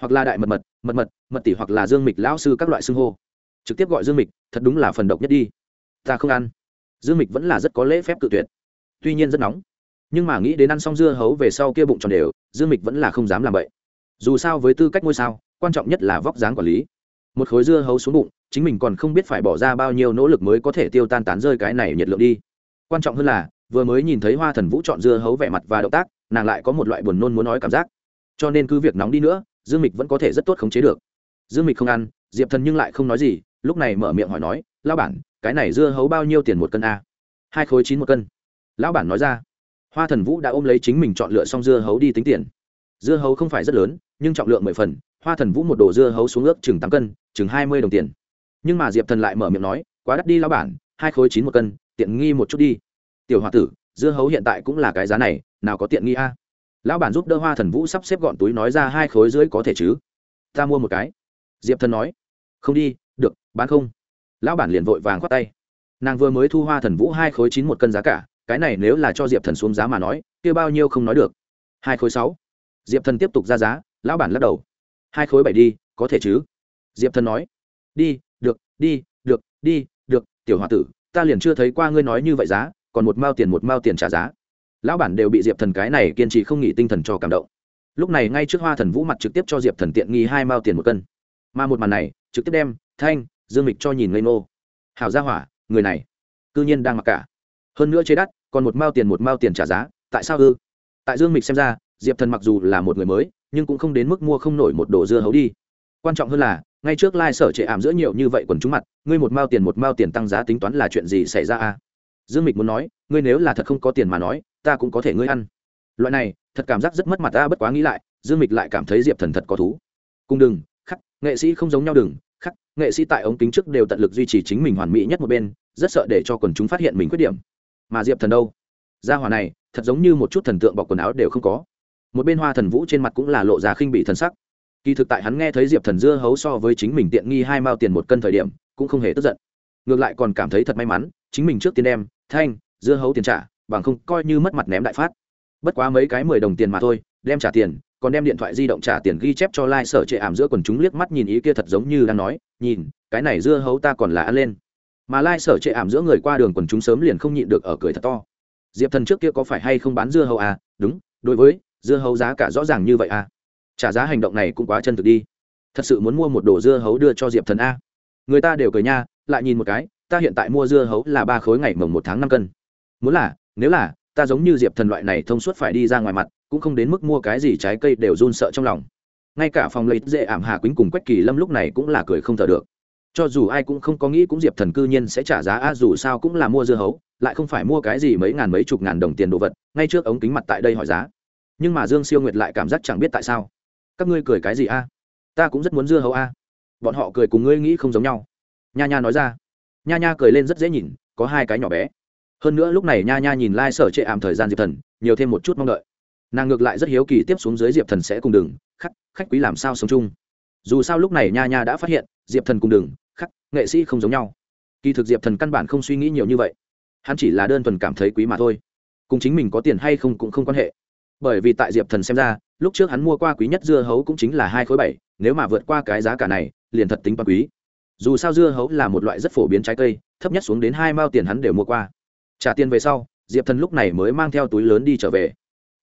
Hoặc là đại mật mật mật mật mật tỷ hoặc là dương mịch lão sư các loại xưng hô. Trực tiếp gọi dương mịch, thật đúng là phần độc nhất đi. Ta không ăn. Dương mịch vẫn là rất có lễ phép cự tuyệt. Tuy nhiên rất nóng. Nhưng mà nghĩ đến ăn xong dưa hấu về sau kia bụng tròn đều, dương mịch vẫn là không dám làm vậy. Dù sao với tư cách ngôi sao, quan trọng nhất là vóc dáng quản lý. Một khối dưa hấu xuống bụng, chính mình còn không biết phải bỏ ra bao nhiêu nỗ lực mới có thể tiêu tan tán rơi cái này nhiệt lượng đi quan trọng hơn là, vừa mới nhìn thấy hoa thần vũ chọn dưa hấu vẻ mặt và động tác, nàng lại có một loại buồn nôn muốn nói cảm giác. Cho nên cứ việc nóng đi nữa, dương mịch vẫn có thể rất tốt khống chế được. Dương mịch không ăn, diệp thần nhưng lại không nói gì, lúc này mở miệng hỏi nói lao bản, cái này dưa hấu bao nhiêu tiền một cân a? Hai khối chín một cân. Lão bản nói ra. Hoa thần vũ đã ôm lấy chính mình chọn lựa xong dưa hấu đi tính tiền. Dưa hấu không phải rất lớn, nhưng trọng lượng mười phần, hoa thần vũ một đồ dưa hấu xuống ước chừng tám cân, chừng hai mươi đồng tiền. Nhưng mà diệp thần lại mở miệng nói, quá đắt đi, lão bản, hai khối chín một cân tiện nghi một chút đi. Tiểu h o a tử, dưa hấu hiện tại cũng là cái giá này, nào có tiện nghi a? Lão bản giúp đỡ hoa thần vũ sắp xếp gọn túi nói ra hai khối dưới có thể chứ? Ta mua một cái. Diệp thần nói. Không đi, được, bán không. Lão bản liền vội vàng khoát tay. Nàng vừa mới thu hoa thần vũ hai khối chín một cân giá cả, cái này nếu là cho diệp thần xuống giá mà nói, kia bao nhiêu không nói được. Hai khối sáu. Diệp thần tiếp tục ra giá, lão bản lắc đầu. Hai khối bảy đi, có thể chứ? Diệp thần nói. Đi, được đi được đi, được, tiểu h o a tử ta liền chưa thấy qua ngươi nói như vậy giá còn một mao tiền một mao tiền trả giá. Lão bản đều bị diệp thần cái này kiên trì không nghỉ tinh thần cho cảm động. Lúc này ngay trước hoa thần vũ mặt trực tiếp cho diệp thần tiện nghi hai mao tiền một cân. Mà một màn này trực tiếp đem thanh dương mịch cho nhìn ngây ngô, hảo gia hỏa người này cư nhiên đang mặc cả. Hơn nữa chế đắt còn một mao tiền một mao tiền trả giá tại sao ư? Tại dương mịch xem ra diệp thần mặc dù là một người mới nhưng cũng không đến mức mua không nổi một đồ dưa hấu đi. Quan trọng hơn là ngay trước lai、like、sở trệ ảm giữa nhiều như vậy quần chúng mặt, ngươi một mao tiền một mao tiền tăng giá tính toán là chuyện gì xảy ra à? Dương mịch muốn nói, ngươi nếu là thật không có tiền mà nói, ta cũng có thể ngươi ăn. Loại này, thật cảm giác rất mất mặt ta bất quá nghĩ lại, dương mịch lại cảm thấy diệp thần thật có thú. Cùng đừng, khắc, nghệ sĩ không giống nhau đừng, khắc, nghệ sĩ tại ống kính trước đều tận lực duy trì chính mình hoàn mỹ nhất một bên, rất sợ để cho quần chúng phát hiện mình khuyết điểm. Mà diệp thần đâu? Gia hòa này, thật giống như một chút thần tượng bọc quần áo đều không có. Một bên hoa thần vũ trên mặt cũng là lộ ra khinh bị thần sắc kỳ thực tại hắn nghe thấy diệp thần dưa hấu so với chính mình tiện nghi hai mao tiền một cân thời điểm, cũng không hề tức giận. Ngược lại còn cảm thấy thật may mắn, chính mình trước tiên đem, thanh, dưa hấu tiền trả, bằng không coi như mất mặt ném đại phát. Bất quá mấy cái mười đồng tiền mà thôi, đem trả tiền, còn đem điện thoại di động trả tiền ghi chép cho lai、like、sở trệ ảm giữa quần chúng liếc mắt nhìn ý kia thật giống như đang nói, nhìn, cái này dưa hấu ta còn là ăn lên. Mà lai、like、sở trệ ảm giữa người qua đường quần chúng sớm liền không nhịn được ở cười thật to. Diệp thần trước kia có phải hay không bán dưa hấu à? Đúng, đối với, dưa hấu giá cả rõ ràng như vậy à? Trả giá hành động này cũng quá chân thực đi. Thật sự muốn mua một đồ dưa hấu đưa cho diệp thần a. Người ta đều cười nha, lại nhìn một cái, ta hiện tại mua dưa hấu là ba khối ngày mồng một tháng năm cân. Muốn là, nếu là, ta giống như diệp thần loại này thông suốt phải đi ra ngoài mặt, cũng không đến mức mua cái gì trái cây đều run sợ trong lòng. Ngay cả phòng lấy dễ ảm hà quýnh cùng quách kỳ lâm lúc này cũng là cười không thở được. Cho dù ai cũng không có nghĩ cũng diệp thần cư nhiên sẽ trả giá a, dù sao cũng là mua dưa hấu, lại không phải mua cái gì mấy ngàn mấy chục ngàn đồng tiền đồ vật, ngay trước ống kính mặt tại đây hỏi giá. Nhưng mà dương siêu nguyệt lại cảm giác chẳng biết tại sao các ngươi cười cái gì a? Ta cũng rất muốn dưa hấu a. Bọn họ cười cùng ngươi nghĩ không giống nhau. Nha nha nói ra. Nha nha cười lên rất dễ nhìn, có hai cái nhỏ bé. Hơn nữa lúc này nha nha nhìn lai、like、sở trệ ảm thời gian diệp thần, nhiều thêm một chút mong đợi. Nàng ngược lại rất hiếu kỳ tiếp xuống dưới diệp thần sẽ cùng đừng, khắc, khách quý làm sao sống chung. Dù sao lúc này nha nha đã phát hiện, diệp thần cùng đừng, khắc, nghệ sĩ không giống nhau. Kỳ thực diệp thần căn bản không suy nghĩ nhiều như vậy. Hắn chỉ là đơn thuần cảm thấy quý mà thôi. Cùng chính mình có tiền hay không cũng không quan hệ bởi vì tại diệp thần xem ra, lúc trước hắn mua qua quý nhất dưa hấu cũng chính là hai khối bảy, nếu mà vượt qua cái giá cả này, liền thật tính toán quý. Dù sao dưa hấu là một loại rất phổ biến trái cây, thấp nhất xuống đến hai mao tiền hắn đều mua qua. Trả tiền về sau, diệp thần lúc này mới mang theo túi lớn đi trở về.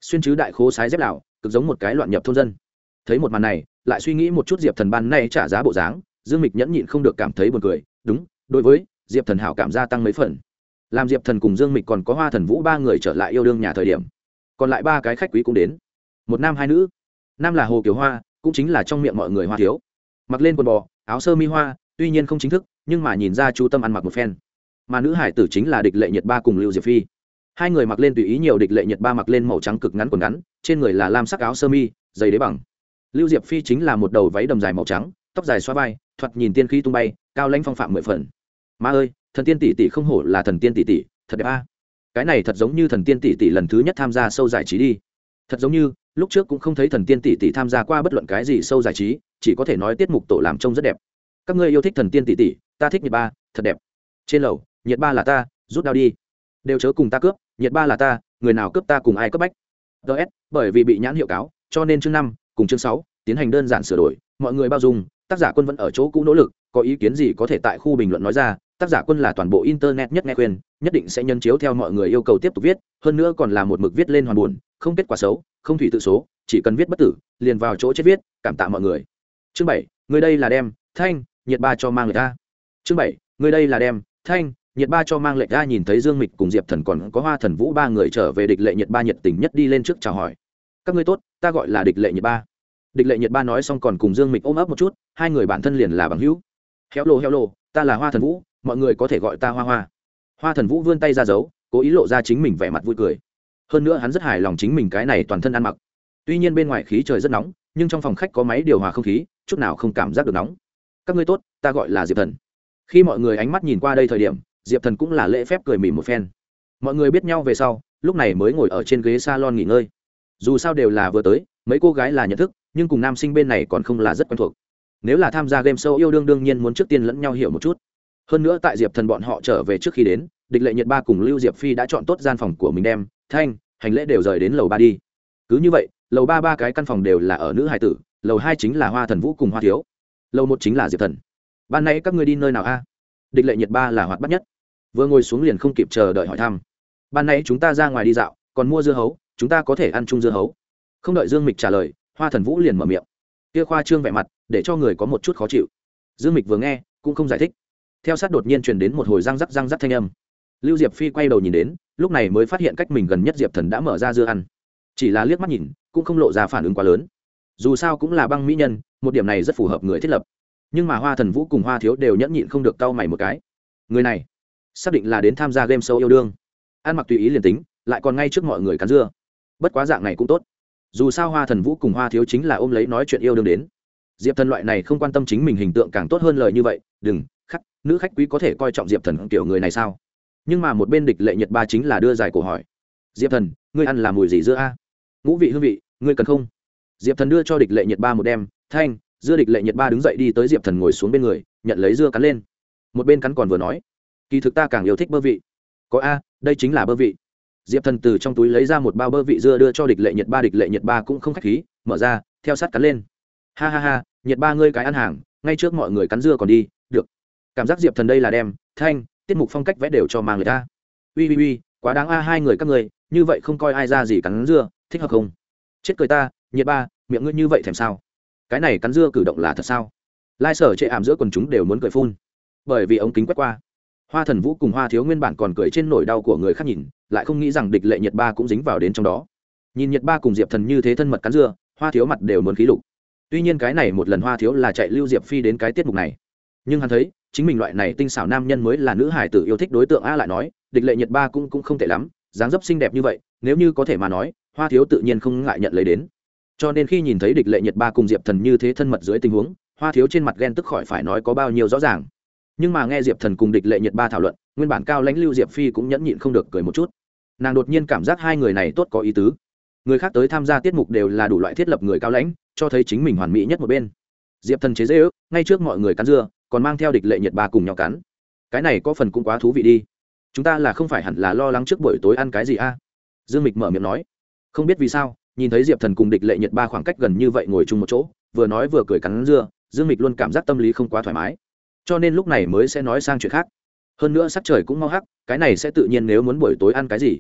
Xuyên chứ đại khố sái dép lạo cực giống một cái loạn nhập thôn dân. Thấy một màn này, lại suy nghĩ một chút diệp thần ban nay trả giá bộ dáng, dương mịch nhẫn nhịn không được cảm thấy buồn cười, đúng, đối với diệp thần hảo cảm gia tăng mấy phần. Làm diệp thần cùng dương mịch còn có hoa thần vũ ba người trở lại yêu đương nhà thời điểm còn lại ba cái khách quý cũng đến. Một nam hai nữ. Nam là hồ kiều hoa, cũng chính là trong miệng mọi người hoa thiếu. Mặc lên quần bò, áo sơ mi hoa, tuy nhiên không chính thức, nhưng mà nhìn ra chú tâm ăn mặc một phen. Mà nữ hải tử chính là địch lệ nhật ba cùng lưu diệp phi. Hai người mặc lên tùy ý nhiều địch lệ nhật ba mặc lên màu trắng cực ngắn quần ngắn, trên người là lam sắc áo sơ mi dày đế bằng. Lưu diệp phi chính là một đầu váy đầm dài màu trắng, tóc dài xoa vai, thoạt nhìn tiên khí tung bay, cao lãnh phong phạm mười phần. Ma ơi, thần tiên tỷ tỷ không hổ là thần tiên tỷ tỷ, thật đẹp a cái này thật giống như thần tiên tỷ tỷ lần thứ nhất tham gia sâu giải trí đi. Thật giống như, lúc trước cũng không thấy thần tiên tỷ tỷ tham gia qua bất luận cái gì sâu giải trí, chỉ có thể nói tiết mục tổ làm trông rất đẹp. Các ngươi yêu thích thần tiên tỷ tỷ, ta thích nhiệt ba, thật đẹp. Trên lầu nhiệt ba là ta, rút đao đi. Đều chớ cùng ta cướp nhiệt ba là ta, người nào cướp ta cùng ai cướp bách. Ts bởi vì bị nhãn hiệu cáo, cho nên chương năm, cùng chương sáu, tiến hành đơn giản sửa đổi, mọi người bao dung, tác giả quân vẫn ở chỗ cũ nỗ lực, có ý kiến gì có thể tại khu bình luận nói ra, tác giả quân là toàn bộ internet nhất nghe khuyên nhất định sẽ nhân chiếu theo mọi người yêu cầu tiếp tục viết, hơn nữa còn là một mực viết lên hoàn buồn, không kết quả xấu, không thủy tự số, chỉ cần viết bất tử, liền vào chỗ chết viết, cảm tạ mọi người. Chương bảy, người đây là đem, thanh, nhiệt ba cho mang người ta. chương bảy, người đây là đem, thanh, nhiệt ba cho mang lệnh ra nhìn thấy dương mịch cùng diệp thần còn có hoa thần vũ ba người trở về địch lệ nhiệt ba nhiệt tình nhất đi lên trước chào hỏi. Các ngươi tốt, ta gọi là địch lệ nhiệt ba. Địch lệ nhiệt ba nói xong còn cùng dương mịch ôm ấp một chút, hai người bản thân liền là bằng hữu. Héo lô héo lô, ta là hoa thần vũ, mọi người có thể gọi ta hoa hoa hoa thần vũ vươn tay ra giấu, cố ý lộ ra chính mình vẻ mặt vui cười. Hơn nữa hắn rất hài lòng chính mình cái này toàn thân ăn mặc. Tuy nhiên bên ngoài khí trời rất nóng, nhưng trong phòng khách có máy điều hòa không khí, chút nào không cảm giác được nóng. Các ngươi tốt, ta gọi là diệp thần. Khi mọi người ánh mắt nhìn qua đây thời điểm, diệp thần cũng là lễ phép cười mỉm một phen. Mọi người biết nhau về sau, lúc này mới ngồi ở trên ghế s a lon nghỉ ngơi. Dù sao đều là vừa tới, mấy cô gái là nhận thức, nhưng cùng nam sinh bên này còn không là rất quen thuộc. Nếu là tham gia game show yêu đương đương nhiên muốn trước tiên lẫn nhau hiểu một chút. Hơn nữa tại diệp thần bọn họ trở về trước khi đến địch lệ nhật ba cùng lưu diệp phi đã chọn tốt gian phòng của mình đem, thanh, hành lễ đều rời đến lầu ba đi. Cứ như vậy, lầu ba ba cái căn phòng đều là ở nữ hải tử, lầu hai chính là hoa thần vũ cùng hoa thiếu. Lầu một chính là diệp thần. Ban nay các ngươi đi nơi nào a? Địch lệ nhật ba là hoạt bắt nhất. Vừa ngồi xuống liền không kịp chờ đợi hỏi thăm. Ban nay chúng ta ra ngoài đi dạo, còn mua dưa hấu, chúng ta có thể ăn chung dưa hấu. Không đợi dương mịch trả lời, hoa thần vũ liền mở miệng. Kia khoa trương vẻ mặt, để cho người có một chút khó chịu. Dương mịch vừa nghe, cũng không giải thích. Theo sát đột nhiên truyền đến một hồi răng rắc răng rắc thanh âm lưu diệp phi quay đầu nhìn đến, lúc này mới phát hiện cách mình gần nhất diệp thần đã mở ra dưa ăn. Chỉ là liếc mắt nhìn, cũng không lộ ra phản ứng quá lớn. Dù sao cũng là băng mỹ nhân, một điểm này rất phù hợp người thiết lập. Nhưng mà hoa thần vũ cùng hoa thiếu đều nhẫn nhịn không được cau mày một cái. Người này, xác định là đến tham gia game show yêu đương. Ăn mặc tùy ý liền tính, lại còn ngay trước mọi người cắn dưa. Bất quá dạng này cũng tốt. Dù sao hoa thần vũ cùng hoa thiếu chính là ôm lấy nói chuyện yêu đương đến. Diệp thần loại này không quan tâm chính mình hình tượng càng tốt hơn lời như vậy. Đừng khắc nữ khách quý có thể coi trọng diệp thần kiểu người này sao? Nhưng mà một bên địch lệ nhật ba chính là đưa giải cổ hỏi. Diệp thần, ngươi ăn là mùi gì dưa a? Ngũ vị hương vị, ngươi cần không? Diệp thần đưa cho địch lệ nhật ba một đem, thanh, dưa địch lệ nhật ba đứng dậy đi tới diệp thần ngồi xuống bên người, nhận lấy dưa cắn lên. Một bên cắn còn vừa nói, kỳ thực ta càng yêu thích bơ vị. Có a, đây chính là bơ vị. Diệp thần từ trong túi lấy ra một bao bơ vị dưa đưa cho địch lệ nhật ba, địch lệ nhật ba cũng không k h á c h khí, mở ra, theo sát cắn lên. Ha ha ha, nhật ba ngươi cái ăn hàng, ngay trước mọi người cắn dưa còn đi, được. Cảm giác diệp thần đây là đem, thanh tiết mục phong cách vẽ đều cho mang người ta. Ui ui ui, quá đáng a, hai người các người, như vậy không coi ai ra gì cắn dưa, thích hợp không? Chết cười ta, nhiệt ba, miệng ngươi như vậy thèm sao? Cái này cắn dưa cử động là thật sao? Lai sở chệ ảm giữa quần chúng đều muốn cười phun. Bởi vì ống kính quét qua. Hoa thần vũ cùng hoa thiếu nguyên bản còn cười trên nỗi đau của người khác nhìn, lại không nghĩ rằng địch lệ nhiệt ba cũng dính vào đến trong đó. Nhìn nhiệt ba cùng diệp thần như thế thân mật cắn dưa, hoa thiếu mặt đều muốn khí lục. Tuy nhiên cái này một lần hoa thiếu là chạy lưu diệp phi đến cái tiết mục này. Nhưng hắn thấy chính mình loại này tinh xảo nam nhân mới là nữ hải tử yêu thích đối tượng a lại nói, địch lệ nhật ba cũng cũng không tệ lắm, dáng dấp xinh đẹp như vậy, nếu như có thể mà nói, hoa thiếu tự nhiên không ngại nhận lấy đến. Cho nên khi nhìn thấy địch lệ nhật ba cùng diệp thần như thế thân mật dưới tình huống, hoa thiếu trên mặt ghen tức khỏi phải nói có bao nhiêu rõ ràng. Nhưng mà nghe diệp thần cùng địch lệ nhật ba thảo luận, nguyên bản cao lãnh lưu diệp phi cũng nhẫn nhịn không được cười một chút. Nàng đột nhiên cảm giác hai người này tốt có ý tứ. Người khác tới tham gia tiết mục đều là đủ loại thiết lập người cao lãnh, cho thấy chính mình hoàn mỹ nhất một bên. Diệp thần chế dễ ước, ngay trước mọi người cắn dưa còn mang theo địch lệ nhiệt ba cùng nhau cắn. Cái này có phần cũng quá thú vị đi. Chúng ta là không phải hẳn là lo lắng trước buổi tối ăn cái gì a? Dương mịch mở miệng nói. Không biết vì sao, nhìn thấy diệp thần cùng địch lệ nhiệt ba khoảng cách gần như vậy ngồi chung một chỗ, vừa nói vừa cười cắn dưa, dương mịch luôn cảm giác tâm lý không quá thoải mái. Cho nên lúc này mới sẽ nói sang chuyện khác. Hơn nữa sắc trời cũng mau hắc, cái này sẽ tự nhiên nếu muốn buổi tối ăn cái gì.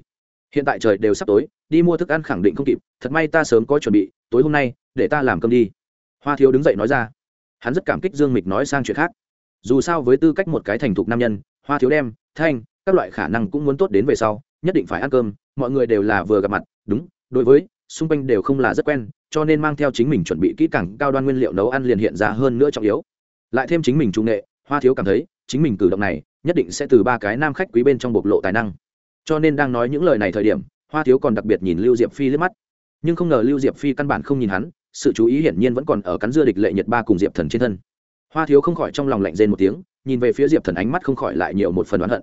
Hiện tại trời đều sắp tối, đi mua thức ăn khẳng định không kịp, thật may ta sớm có chuẩn bị, tối hôm nay, để ta làm cơm đi. Hoa thiếu đứng dậy nói ra. Hắn rất cảm kích dương mịch nói sang chuyện khác dù sao với tư cách một cái thành thục nam nhân, hoa thiếu đem, thanh, các loại khả năng cũng muốn tốt đến về sau, nhất định phải ăn cơm, mọi người đều là vừa gặp mặt, đúng, đối với, xung quanh đều không là rất quen, cho nên mang theo chính mình chuẩn bị kỹ càng cao đoan nguyên liệu nấu ăn liền hiện ra hơn nữa trọng yếu. Lại thêm chính mình trung nghệ, hoa thiếu cảm thấy, chính mình cử động này, nhất định sẽ từ ba cái nam khách quý bên trong bộc lộ tài năng. Cho nên đang nói những lời này thời điểm, hoa thiếu còn đặc biệt nhìn lưu diệp phi liếc mắt. Nhưng không ngờ lưu diệp phi căn bản không nhìn hắn, sự chú ý hiển nhiên vẫn còn ở cắn dưa địch lệ nhật ba cùng diệp thần trên thân hoa thiếu không khỏi trong lòng lạnh rên một tiếng, nhìn về phía diệp thần ánh mắt không khỏi lại nhiều một phần oán hận.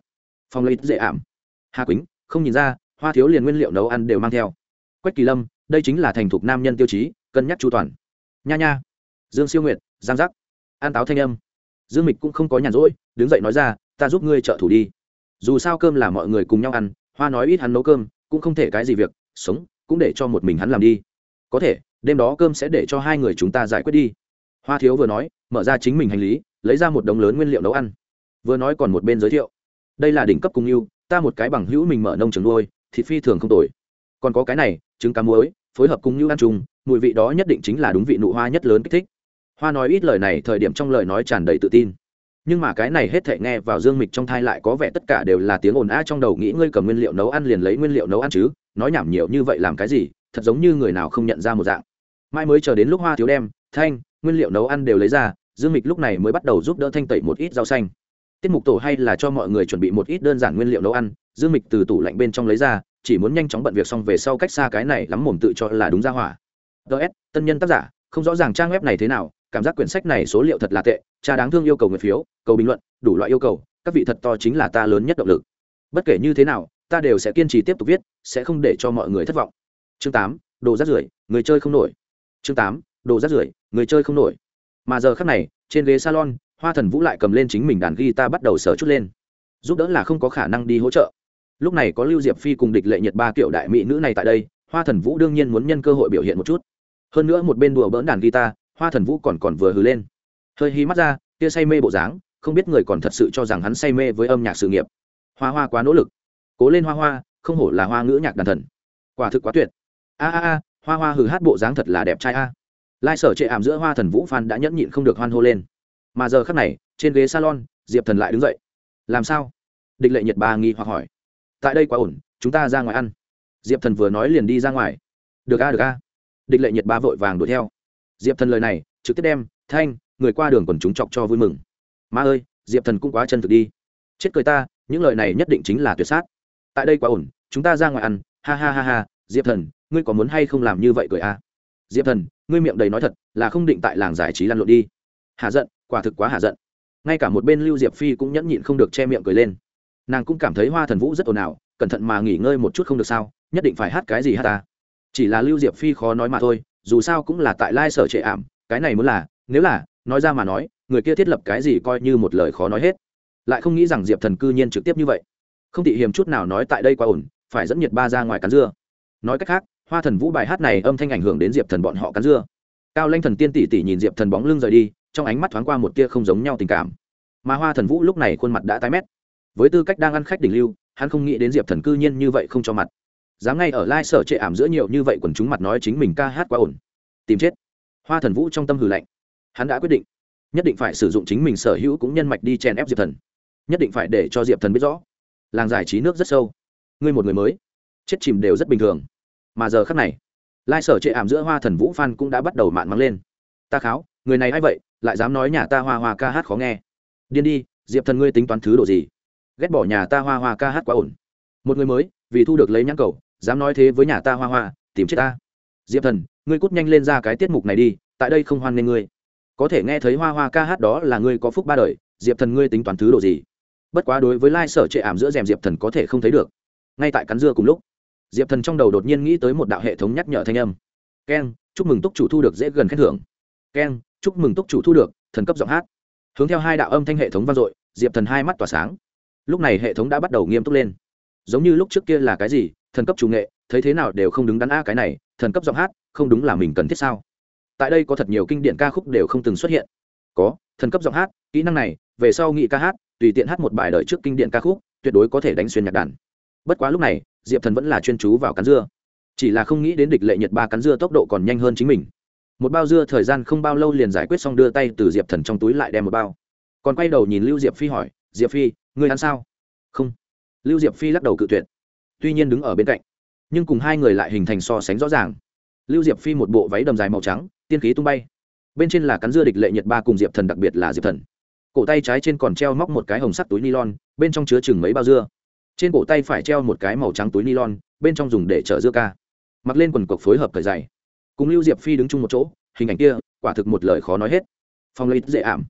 Phong lấy dễ ảm. Hà quýnh, không nhìn ra, hoa thiếu liền nguyên liệu nấu ăn đều mang theo. Quách kỳ lâm, đây chính là thành thục nam nhân tiêu chí, cân nhắc chu toàn. Nha nha. Dương siêu nguyệt, giang giác. An táo thanh âm. Dương mịch cũng không có nhàn rỗi, đứng dậy nói ra, ta giúp ngươi trợ thủ đi. Dù sao cơm là mọi người cùng nhau ăn, hoa nói ít hắn nấu cơm, cũng không thể cái gì việc, sống, cũng để cho một mình hắn làm đi. Có thể, đêm đó cơm sẽ để cho hai người chúng ta giải quyết đi hoa thiếu vừa nói, mở ra chính mình hành lý, lấy ra một đống lớn nguyên liệu nấu ăn. Vừa nói còn một bên giới thiệu. Đây là đỉnh cấp cung yêu ta một cái bằng hữu mình mở nông trường nuôi, thịt phi thường không tồi. Còn có cái này, trứng cá muối, phối hợp cung như ăn chung, mùi vị đó nhất định chính là đúng vị nụ hoa nhất lớn kích thích. Hoa nói ít lời này, thời điểm trong lời nói tràn đầy tự tin. Nhưng mà cái này hết thể nghe vào dương mịch trong thai lại có vẻ tất cả đều là tiếng ồn a trong đầu nghĩ ngươi cầm nguyên liệu nấu ăn liền lấy nguyên liệu nấu ăn chứ, nói nhảm nhiều như vậy làm cái gì, thật giống như người nào không nhận ra một dạng. Mai mới chờ đến lúc hoa thiếu đem, thanh nguyên liệu nấu ăn đều lấy ra, dương mịch lúc này mới bắt đầu giúp đỡ thanh tẩy một ít rau xanh. Tiết mục tổ hay là cho mọi người chuẩn bị một ít đơn giản nguyên liệu nấu ăn, dương mịch từ tủ lạnh bên trong lấy ra, chỉ muốn nhanh chóng bận việc xong về sau cách xa cái này lắm mồm tự cho là đúng ra hỏa. Ts tân nhân tác giả, không rõ ràng trang web này thế nào, cảm giác quyển sách này số liệu thật là tệ, cha đáng thương yêu cầu người phiếu, cầu bình luận, đủ loại yêu cầu, các vị thật to chính là ta lớn nhất động lực. Bất kể như thế nào, ta đều sẽ kiên trì tiếp tục viết, sẽ không để cho mọi người thất vọng. Chương tám, đồ rác rưởi, người chơi không nổi. Chương tám đồ rác rưởi, người chơi không nổi. Mà giờ khắc này, trên ghế salon, hoa thần vũ lại cầm lên chính mình đàn guitar bắt đầu sở chút lên. Giúp đỡ là không có khả năng đi hỗ trợ. Lúc này có lưu diệp phi cùng địch lệ nhiệt ba kiểu đại mỹ nữ này tại đây, hoa thần vũ đương nhiên muốn nhân cơ hội biểu hiện một chút. Hơn nữa một bên đùa bỡn đàn guitar, hoa thần vũ còn còn vừa hứ lên. Hơi hí mắt ra, kia say mê bộ dáng, không biết người còn thật sự cho rằng hắn say mê với âm nhạc sự nghiệp. Hoa hoa quá nỗ lực. Cố lên hoa hoa, không hổ là hoa ngữ nhạc đàn thần. Quả thực quá tuyệt. A a a, hoa hoa hừ hát bộ dáng thật là đẹp trai a lai sở chệ ảm giữa hoa thần vũ phan đã nhẫn nhịn không được hoan hô lên. Mà giờ khắc này, trên ghế salon, diệp thần lại đứng dậy. Làm sao? Địch lệ nhật ba nghi hoặc hỏi. Tại đây quá ổn, chúng ta ra ngoài ăn. Diệp thần vừa nói liền đi ra ngoài. Được a được a. Địch lệ nhiệt ba vội vàng đuổi theo. Diệp thần lời này, trực tiếp đem, thanh, người qua đường còn chúng chọc cho vui mừng. Ma ơi, diệp thần cũng quá chân thực đi. Chết cười ta, những lời này nhất định chính là tuyệt sát. Tại đây quá ổn, chúng ta ra ngoài ăn. Ha ha ha ha, diệp thần, ngươi có muốn hay không làm như vậy cười a? Diệp thần, ngươi miệng đầy nói thật, là không định tại làng giải trí lăn lộn đi. Hạ giận, quả thực quá hạ giận. Ngay cả một bên lưu diệp phi cũng nhẫn nhịn không được che miệng cười lên. Nàng cũng cảm thấy hoa thần vũ rất ồn ào, cẩn thận mà nghỉ ngơi một chút không được sao, nhất định phải hát cái gì hát ta. Chỉ là lưu diệp phi khó nói mà thôi, dù sao cũng là tại lai sở trệ ảm, cái này muốn là, nếu là, nói ra mà nói, người kia thiết lập cái gì coi như một lời khó nói hết. Lại không nghĩ rằng diệp thần cư nhiên trực tiếp như vậy. Không thị hiềm chút nào nói tại đây quá ổn, phải dẫn nhiệt ba ra ngoài cắn dưa. Nói cách khác hoa thần vũ bài hát này âm thanh ảnh hưởng đến diệp thần bọn họ cắn dưa. Cao lanh thần tiên tỷ tỷ nhìn diệp thần bóng lưng rời đi, trong ánh mắt thoáng qua một tia không giống nhau tình cảm. Mà hoa thần vũ lúc này khuôn mặt đã tái mét. Với tư cách đang ăn khách đỉnh lưu, hắn không nghĩ đến diệp thần cư nhiên như vậy không cho mặt. Dám ngay ở lai sở trệ ảm giữa nhiều như vậy quần chúng mặt nói chính mình ca hát quá ổn. Tìm chết. Hoa thần vũ trong tâm hừ lạnh. Hắn đã quyết định. Nhất định phải sử dụng chính mình sở hữu cũng nhân mạch đi chèn ép diệp thần. Nhất định phải để cho diệp thần biết rõ. Làng giải trí nước rất sâu. Ngươi một người mới. Chết chìm đều rất bình thường mà giờ khắc này, lai sở trệ ảm giữa hoa thần vũ phan cũng đã bắt đầu mạn mắng lên. Ta kháo, người này a i vậy? Lại dám nói nhà ta hoa hoa ca hát khó nghe. Điên đi, diệp thần ngươi tính toán thứ độ gì? Ghét bỏ nhà ta hoa hoa ca hát quá ổn. Một người mới, vì thu được lấy nhãn cầu, dám nói thế với nhà ta hoa hoa, tìm chết ta. Diệp thần, ngươi cút nhanh lên ra cái tiết mục này đi, tại đây không hoan nghê ngươi. Có thể nghe thấy hoa hoa ca hát đó là ngươi có phúc ba đời, diệp thần ngươi tính toán thứ độ gì? Bất quá đối với lai sở trệ ảm giữa rèm diệp thần có thể không thấy được. Ngay tại cắn dưa cùng lúc diệp thần trong đầu đột nhiên nghĩ tới một đạo hệ thống nhắc nhở thanh âm. Keng chúc mừng túc chủ thu được dễ gần khen thưởng. Keng chúc mừng túc chủ thu được, thần cấp giọng hát. Hướng theo hai đạo âm thanh hệ thống vang dội, diệp thần hai mắt tỏa sáng. Lúc này hệ thống đã bắt đầu nghiêm túc lên. Giống như lúc trước kia là cái gì, thần cấp chủ nghệ, thấy thế nào đều không đứng đắn a cái này, thần cấp giọng hát, không đúng là mình cần thiết sao? Tại đây có thật nhiều kinh điển ca khúc đều không từng xuất hiện. Có, thần cấp giọng hát, kỹ năng này, về sau nghị ca hát, tùy tiện hát một bài đợi trước kinh điển ca khúc, tuyệt đối có thể đánh xuyên nhạc đàn bất quá lúc này, diệp thần vẫn là chuyên chú vào cắn dưa. Chỉ là không nghĩ đến địch lệ nhật ba cắn dưa tốc độ còn nhanh hơn chính mình. Một bao dưa thời gian không bao lâu liền giải quyết xong đưa tay từ diệp thần trong túi lại đem một bao. Còn quay đầu nhìn lưu diệp phi hỏi, diệp phi, ngươi ăn sao? Không. Lưu diệp phi lắc đầu cự tuyệt. Tuy nhiên đứng ở bên cạnh, nhưng cùng hai người lại hình thành so sánh rõ ràng. Lưu diệp phi một bộ váy đầm dài màu trắng, tiên khí tung bay. Bên trên là cắn dưa địch lệ nhật ba cùng diệp thần, đặc biệt là diệp thần. Cổ tay trái trên còn treo móc một cái hồng sắt túi nylon, bên trong chứa chừng mấy bao dưa trên cổ tay phải treo một cái màu trắng túi nylon, bên trong dùng để chở dưa ca. Mặc lên quần cộc phối hợp thời dày. Cùng lưu diệp phi đứng chung một chỗ, hình ảnh kia, quả thực một lời khó nói hết. Phong lấy dễ ảm.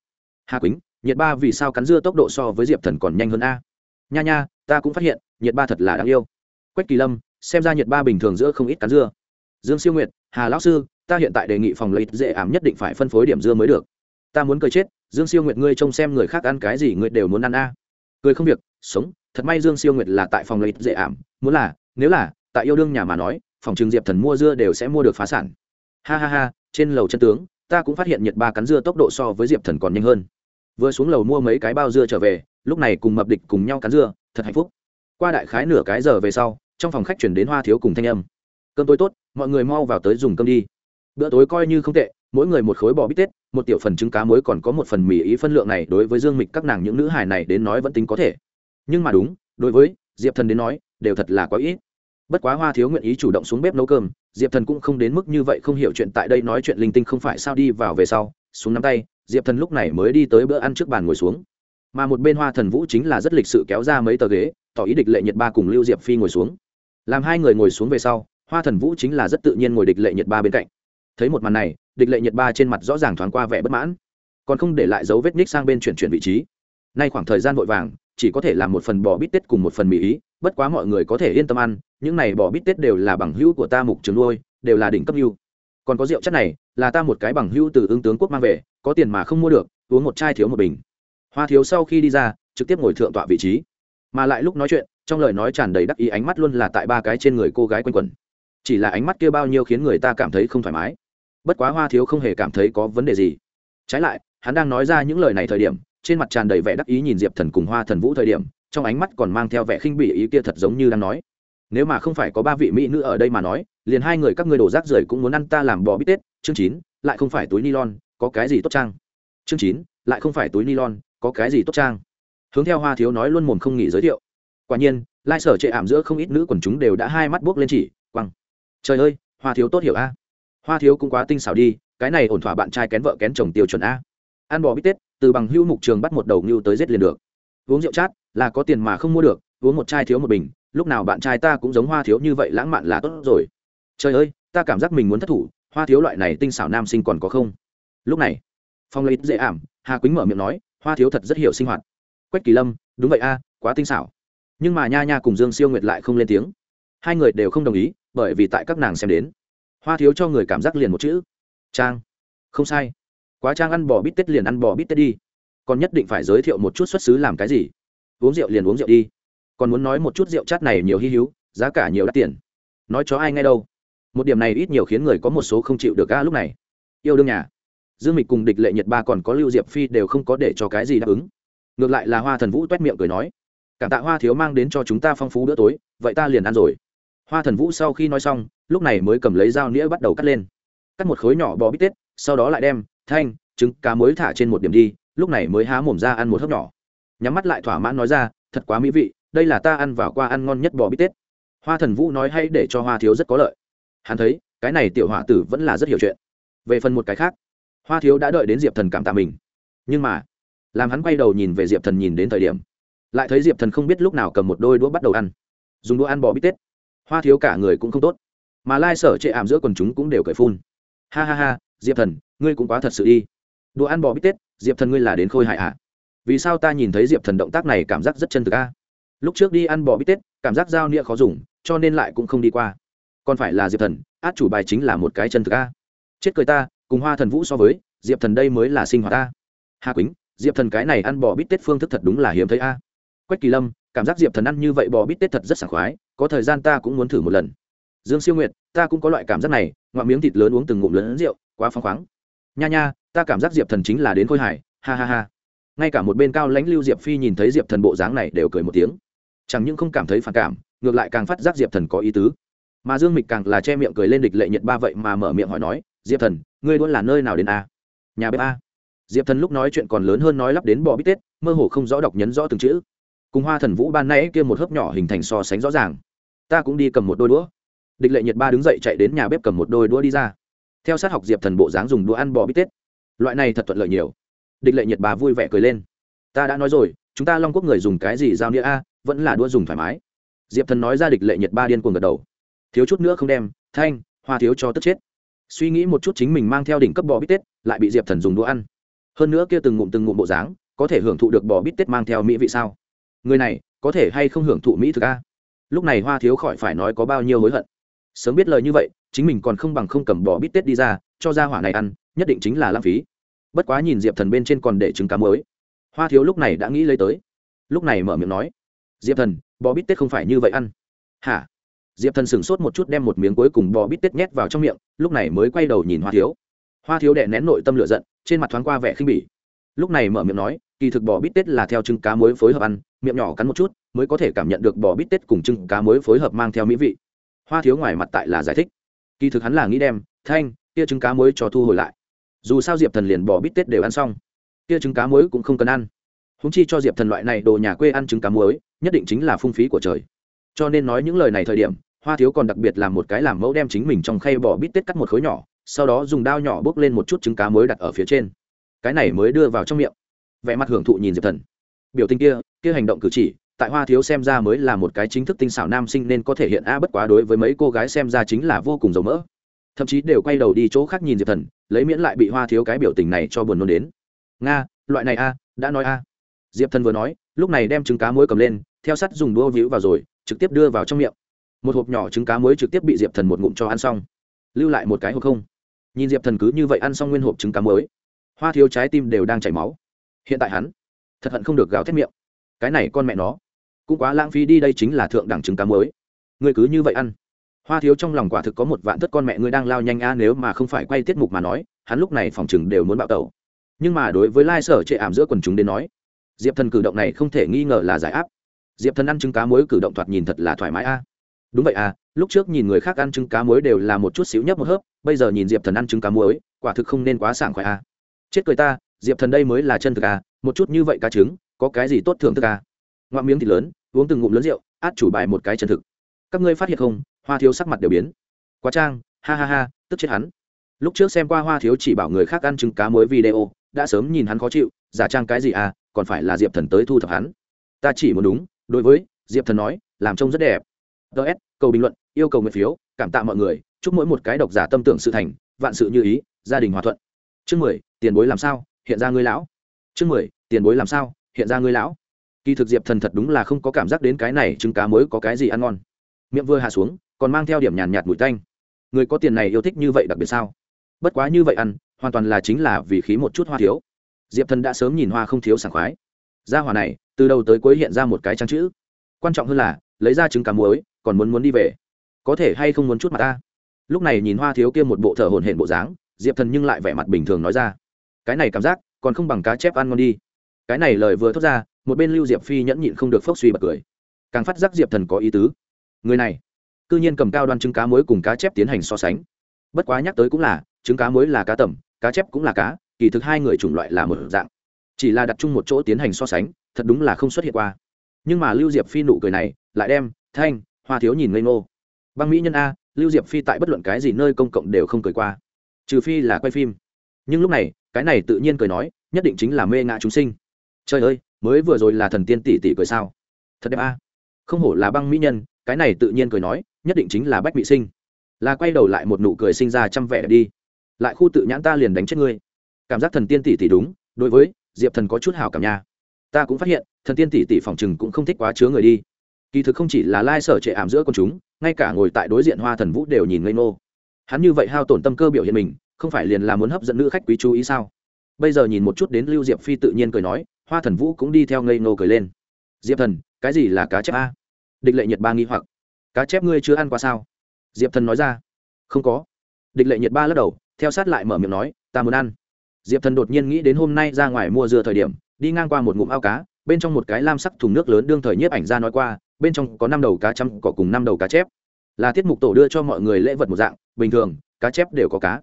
Hà quýnh, nhiệt ba vì sao cắn dưa tốc độ so với diệp thần còn nhanh hơn a? Nha nha, ta cũng phát hiện, nhiệt ba thật là đáng yêu. Quách kỳ lâm, xem ra nhiệt ba bình thường giữa không ít cắn dưa. Dương siêu nguyệt, hà lão sư, ta hiện tại đề nghị phòng lấy dễ ảm nhất định phải phân phối điểm dưa mới được. Ta muốn cười chết, dương siêu nguyệt ngươi trông xem người khác ăn cái gì ngươi đều muốn ăn a cười không việc, sống, thật may dương siêu nguyệt là tại phòng lấy dễ ảm, muốn là, nếu là, tại yêu đương nhà mà nói, phòng trường diệp thần mua dưa đều sẽ mua được phá sản. Ha ha ha, trên lầu chân tướng, ta cũng phát hiện nhiệt ba cắn dưa tốc độ so với diệp thần còn nhanh hơn. Vừa xuống lầu mua mấy cái bao dưa trở về, lúc này cùng mập địch cùng nhau cắn dưa, thật hạnh phúc. Qua đại khái nửa cái giờ về sau, trong phòng khách chuyển đến hoa thiếu cùng thanh âm. Cơm tối tốt, mọi người mau vào tới dùng cơm đi. Bữa tối coi như không tệ, mỗi người một khối bò bít tết một tiểu phần trứng cá muối còn có một phần mì ý phân lượng này đối với dương mịch các nàng những nữ hài này đến nói vẫn tính có thể. Nhưng mà đúng, đối với diệp thần đến nói, đều thật là quá ít. Bất quá hoa thiếu nguyện ý chủ động xuống bếp nấu cơm, diệp thần cũng không đến mức như vậy không hiểu chuyện tại đây nói chuyện linh tinh không phải sao đi vào về sau, xuống nắm tay, diệp thần lúc này mới đi tới bữa ăn trước bàn ngồi xuống. Mà một bên hoa thần vũ chính là rất lịch sự kéo ra mấy tờ ghế, tỏ ý địch lệ nhiệt ba cùng lưu diệp phi ngồi xuống. Làm hai người ngồi xuống về sau, hoa thần vũ chính là rất tự nhiên ngồi địch lệ nhiệt ba bên cạnh. Thấy một màn này địch lệ nhiệt ba trên mặt rõ ràng thoáng qua vẻ bất mãn. Còn không để lại dấu vết ních sang bên chuyển chuyển vị trí. Nay khoảng thời gian vội vàng, chỉ có thể làm một phần bò bít tết cùng một phần mì ý, bất quá mọi người có thể yên tâm ăn, những này bò bít tết đều là bằng hữu của ta mục trường nuôi, đều là đỉnh cấp hữu còn có rượu chất này, là ta một cái bằng hữu từ ứng tướng quốc mang về, có tiền mà không mua được, uống một chai thiếu một bình. Hoa thiếu sau khi đi ra, trực tiếp ngồi thượng tọa vị trí. Mà lại lúc nói chuyện, trong lời nói tràn đầy đắc ý ánh mắt luôn là tại ba cái trên người cô gái quanh quẩn. Chỉ là ánh mắt kia bao nhiêu khiến người ta cảm thấy không thoải mái bất quá hoa thiếu không hề cảm thấy có vấn đề gì. Trái lại, hắn đang nói ra những lời này thời điểm, trên mặt tràn đầy vẻ đắc ý nhìn diệp thần cùng hoa thần vũ thời điểm, trong ánh mắt còn mang theo vẻ khinh bỉ ý kia thật giống như đang nói. Nếu mà không phải có ba vị mỹ nữ ở đây mà nói, liền hai người các ngươi đổ rác rưởi cũng muốn ăn ta làm bò bít tết. Chương chín, lại không phải túi nylon, có cái gì tốt trang chương chín, lại không phải túi nylon, có cái gì tốt trang hướng theo hoa thiếu nói luôn mồm không nghỉ giới thiệu. Quả nhiên, lai sở chệ ảm giữa không ít nữ quần chúng đều đã hai mắt buốc lên chỉ, quăng. Trời ơi, hoa thiếu tốt hiểu a hoa thiếu cũng quá tinh xảo đi, cái này ổn thỏa bạn trai kén vợ kén chồng tiêu chuẩn a. Ăn bò bít tết, từ bằng hưu mục trường bắt một đầu ngưu tới giết liền được. Uống rượu chát, là có tiền mà không mua được, uống một chai thiếu một bình, lúc nào bạn trai ta cũng giống hoa thiếu như vậy lãng mạn là tốt rồi. Trời ơi, ta cảm giác mình muốn thất thủ, hoa thiếu loại này tinh xảo nam sinh còn có không? Lúc này, phong lấy dễ ảm, hà quýnh mở miệng nói, hoa thiếu thật rất hiểu sinh hoạt. Quách kỳ lâm, đúng vậy a, quá tinh xảo. Nhưng mà nha nha cùng dương siêu nguyệt lại không lên tiếng. Hai người đều không đồng ý, bởi vì tại các nàng xem đến hoa thiếu cho người cảm giác liền một chữ. Trang. Không sai. Quá trang ăn bò bít tết liền ăn bò bít tết đi. Còn nhất định phải giới thiệu một chút xuất xứ làm cái gì. Uống rượu liền uống rượu đi. Còn muốn nói một chút rượu chát này nhiều hy hữu, giá cả nhiều đắt tiền. Nói cho ai ngay đâu. Một điểm này ít nhiều khiến người có một số không chịu được ga lúc này. Yêu đương nhà. Dương mịch cùng địch lệ nhật ba còn có lưu diệp phi đều không có để cho cái gì đáp ứng. Ngược lại là hoa thần vũ t u é t miệng cười nói, cảm tạ hoa thiếu mang đến cho chúng ta phong phú bữa tối, vậy ta liền ăn rồi hoa thần vũ sau khi nói xong, lúc này mới cầm lấy dao nĩa bắt đầu cắt lên. Cắt một khối nhỏ bò bít tết, sau đó lại đem thanh, trứng, cá muối thả trên một điểm đi, lúc này mới há mồm ra ăn một hớp nhỏ. Nhắm mắt lại thỏa mãn nói ra, thật quá mỹ vị, đây là ta ăn vào qua ăn ngon nhất bò bít tết. Hoa thần vũ nói hay để cho hoa thiếu rất có lợi. Hắn thấy, cái này tiểu hỏa tử vẫn là rất hiểu chuyện. Về phần một cái khác, hoa thiếu đã đợi đến diệp thần cảm tạ mình. Nhưng mà, làm hắn quay đầu nhìn về diệp thần nhìn đến thời điểm, lại thấy diệp thần không biết lúc nào cầm một đôi đũa bắt đầu ăn. Dùng đũa ăn bò bít tết hoa thiếu cả người cũng không tốt. Mà lai sở chệ ảm giữa quần chúng cũng đều cởi phun. Ha ha ha, diệp thần, ngươi cũng quá thật sự đi. Đồ ăn bò bít tết, diệp thần ngươi là đến khôi hại ạ à? vì sao ta nhìn thấy diệp thần động tác này cảm giác rất chân thực a lúc trước đi ăn bò bít tết, cảm giác dao nĩa khó dùng, cho nên lại cũng không đi qua. Còn phải là diệp thần, át chủ bài chính là một cái chân thực a chết cười ta, cùng hoa thần vũ so với, diệp thần đây mới là sinh hoạt ta. Hà quýnh, diệp thần cái này ăn bò bít tết phương thức thật đúng là hiếm thấy a quách kỳ lâm, cảm giác diệp thần ăn như vậy bò bít tết thật rất sảng khoái có thời gian ta cũng muốn thử một lần. Dương siêu nguyệt, ta cũng có loại cảm giác này ngoại miếng thịt lớn uống từng ngụm lớn rượu, quá phăng khoáng. Nha nha, ta cảm giác diệp thần chính là đến khôi hải ha ha ha. Ngay cả một bên cao lãnh lưu diệp phi nhìn thấy diệp thần bộ dáng này đều cười một tiếng. Chẳng những không cảm thấy phản cảm, ngược lại càng phát giác diệp thần có ý tứ. Mà dương mịch càng là che miệng cười lên địch lệ nhiệt ba vậy mà mở miệng hỏi nói, diệp thần, ngươi luôn là nơi nào đến a? Nhà bếp a. Diệp thần lúc nói chuyện còn lớn hơn nói lắp đến bò bít tết, mơ hồ không rõ đọc nhấn rõ từng chữ. Cùng hoa thần vũ ban nãy kia một hớp nhỏ hình thành so sánh rõ ràng ta cũng đi cầm một đôi đũa. Địch lệ nhiệt ba đứng dậy chạy đến nhà bếp cầm một đôi đũa đi ra. Theo sát học diệp thần bộ dáng dùng đũa ăn bò bít tết. Loại này thật thuận lợi nhiều. Địch lệ nhiệt ba vui vẻ cười lên. Ta đã nói rồi, chúng ta long quốc người dùng cái gì giao nghĩa a, vẫn là đũa dùng thoải mái. Diệp thần nói ra địch lệ nhiệt ba điên cuồng gật đầu. Thiếu chút nữa không đem, thanh, hoa thiếu cho tức chết. Suy nghĩ một chút chính mình mang theo đỉnh cấp bò bít tết, lại bị diệp thần dùng đũa ăn. Hơn nữa kia từng ngụm từng ngụm bộ dáng, có thể hưởng thụ được bò bít tết mang theo mỹ vị sao? Người này, có thể hay không hưởng thụ mỹ thực a? Lúc này hoa thiếu khỏi phải nói có bao nhiêu hối hận. Sớm biết lời như vậy, chính mình còn không bằng không cầm bò bít tết đi ra, cho ra hỏa này ăn, nhất định chính là lãng phí. Bất quá nhìn diệp thần bên trên còn để trứng cá mới hoa thiếu lúc này đã nghĩ lấy tới. Lúc này mở miệng nói, diệp thần, bò bít tết không phải như vậy ăn. Hả? Diệp thần sửng sốt một chút đem một miếng cuối cùng bò bít tết nhét vào trong miệng, lúc này mới quay đầu nhìn hoa thiếu. Hoa thiếu đệ nén nội tâm lửa giận, trên mặt thoáng qua vẻ khinh bỉ. Lúc này mở miệng nói, kỳ thực bò bít tết là theo trứng cá muối phối hợp ăn miệng nhỏ cắn một chút, mới có thể cảm nhận được bò bít tết cùng trứng cá muối phối hợp mang theo mỹ vị. Hoa thiếu ngoài mặt tại là giải thích. Kỳ thực hắn là nghĩ đem, thanh, kia trứng cá muối cho thu hồi lại. Dù sao diệp thần liền bò bít tết đều ăn xong. Kia trứng cá muối cũng không cần ăn. Húng chi cho diệp thần loại này đồ nhà quê ăn trứng cá muối, nhất định chính là phung phí của trời. Cho nên nói những lời này thời điểm, hoa thiếu còn đặc biệt làm một cái làm mẫu đem chính mình trong khay bỏ bít tết cắt một khối nhỏ, sau đó dùng dao nhỏ bốc lên một chút trứng cá muối đặt ở phía trên. Cái này mới đưa vào trong miệng. Vẻ mặt hưởng thụ nhìn diệp thần biểu tình kia kia hành động cử chỉ, tại hoa thiếu xem ra mới là một cái chính thức tinh xảo nam sinh nên có thể hiện a bất quá đối với mấy cô gái xem ra chính là vô cùng dầu mỡ. Thậm chí đều quay đầu đi chỗ khác nhìn diệp thần, lấy miễn lại bị hoa thiếu cái biểu tình này cho buồn nôn đến. Nga, loại này a, đã nói a. Diệp thần vừa nói, lúc này đem trứng cá muối cầm lên, theo sắt dùng đũa víu vào rồi, trực tiếp đưa vào trong miệng. Một hộp nhỏ trứng cá muối trực tiếp bị diệp thần một ngụm cho ăn xong. Lưu lại một cái hộp không? Nhìn diệp thần cứ như vậy ăn xong nguyên hộp trứng cá muối, hoa thiếu trái tim đều đang chảy máu. Hiện tại hắn thật hận không được gào thét miệng. Cái này con mẹ nó, cũng quá lãng phí đi, đây chính là thượng đẳng trứng cá muối. Người cứ như vậy ăn. Hoa thiếu trong lòng quả thực có một vạn thất con mẹ ngươi đang lao nhanh a, nếu mà không phải quay tiết mục mà nói, hắn lúc này phòng chừng đều muốn bạo tẩu. Nhưng mà đối với lai sở trệ ảm giữa quần chúng đến nói, diệp thần cử động này không thể nghi ngờ là giải áp. Diệp thần ăn trứng cá muối cử động thoạt nhìn thật là thoải mái a. Đúng vậy à lúc trước nhìn người khác ăn trứng cá muối đều là một chút xíu nhấp một hớp, bây giờ nhìn diệp thần ăn trứng cá muối, quả thực không nên quá sảng khoái à. chết cười ta diệp thần đây mới là chân thực à? Một chút như vậy cá trứng, có cái gì tốt thưởng thức à? Ngoạm miếng thịt lớn, uống từng ngụm lớn rượu, át chủ bài một cái chân thực. Các ngươi phát hiện không? Hoa thiếu sắc mặt đều biến. Quá trang, ha ha ha, tức chết hắn. Lúc trước xem qua hoa thiếu chỉ bảo người khác ăn trứng cá muối video, đã sớm nhìn hắn khó chịu, giả trang cái gì à? Còn phải là diệp thần tới thu thập hắn. Ta chỉ muốn đúng, đối với, diệp thần nói, làm trông rất đẹp. Ts cầu bình luận, yêu cầu nguyện phiếu, cảm tạ mọi người, chúc mỗi một cái độc giả tâm tưởng sự thành, vạn sự như ý, gia đình hòa thuận. Chương mười, tiền bối làm sao? Hiện ra ngươi lão. Chương mười, tiền bối làm sao, hiện ra ngươi lão. Kỳ thực diệp thần thật đúng là không có cảm giác đến cái này trứng cá mới có cái gì ăn ngon. Miệng vừa hạ xuống, còn mang theo điểm nhàn nhạt mùi tanh. Người có tiền này yêu thích như vậy đặc biệt sao? Bất quá như vậy ăn, hoàn toàn là chính là vì khí một chút hoa thiếu. Diệp thần đã sớm nhìn hoa không thiếu sảng khoái. Ra hoa này, từ đầu tới cuối hiện ra một cái trang chữ. Quan trọng hơn là, lấy ra trứng cá muối, còn muốn muốn đi về. Có thể hay không muốn chút mặt ta? Lúc này nhìn hoa thiếu kia một bộ thở hồn hển bộ dáng, diệp thần nhưng lại vẻ mặt bình thường nói ra cái này cảm giác, còn không bằng cá chép ăn ngon đi. Cái này lời vừa thốt ra, một bên lưu diệp phi nhẫn nhịn không được phốc suy bật cười. Càng phát giác diệp thần có ý tứ. Người này, cư nhiên cầm cao đoan trứng cá muối cùng cá chép tiến hành so sánh. Bất quá nhắc tới cũng là, trứng cá muối là cá tẩm, cá chép cũng là cá, kỳ thực hai người chủng loại là một dạng. Chỉ là đặt chung một chỗ tiến hành so sánh, thật đúng là không xuất hiện qua. Nhưng mà lưu diệp phi nụ cười này, lại đem, thanh, hoa thiếu nhìn ngây ngô. Băng mỹ nhân a, lưu diệp phi tại bất luận cái gì nơi công cộng đều không cười qua. Trừ phi là quay phim. Nhưng lúc này cái này tự nhiên cười nói, nhất định chính là mê ngã chúng sinh. Trời ơi, mới vừa rồi là thần tiên tỷ tỷ cười sao? Thật đẹp a. Không hổ là băng mỹ nhân, cái này tự nhiên cười nói, nhất định chính là bách mỹ sinh. Là quay đầu lại một nụ cười sinh ra trăm vẻ đi. Lại khu tự nhãn ta liền đánh chết ngươi. Cảm giác thần tiên tỷ tỷ đúng, đối với, diệp thần có chút hảo cảm nha. Ta cũng phát hiện, thần tiên tỷ tỷ phòng chừng cũng không thích quá chứa người đi. Kỳ thực không chỉ là lai sở trệ ảm giữa con chúng, ngay cả ngồi tại đối diện hoa thần vũ đều nhìn ngây ngô. Hắn như vậy hao tổn tâm cơ biểu hiện mình không phải liền là muốn hấp dẫn nữ khách quý chú ý sao? Bây giờ nhìn một chút đến lưu diệp phi tự nhiên cười nói, hoa thần vũ cũng đi theo ngây ngô cười lên. Diệp thần, cái gì là cá chép a? Địch lệ nhiệt ba nghi hoặc. Cá chép ngươi chưa ăn qua sao? Diệp thần nói ra. Không có. Địch lệ nhiệt ba lắc đầu, theo sát lại mở miệng nói, ta muốn ăn. Diệp thần đột nhiên nghĩ đến hôm nay ra ngoài mua dưa thời điểm, đi ngang qua một ngụm ao cá, bên trong một cái lam sắc thùng nước lớn đương thời nhiếp ảnh ra nói qua, bên trong có năm đầu cá chăm cỏ cùng năm đầu cá chép. Là tiết mục tổ đưa cho mọi người lễ vật một dạng, bình thường, cá chép đều có cá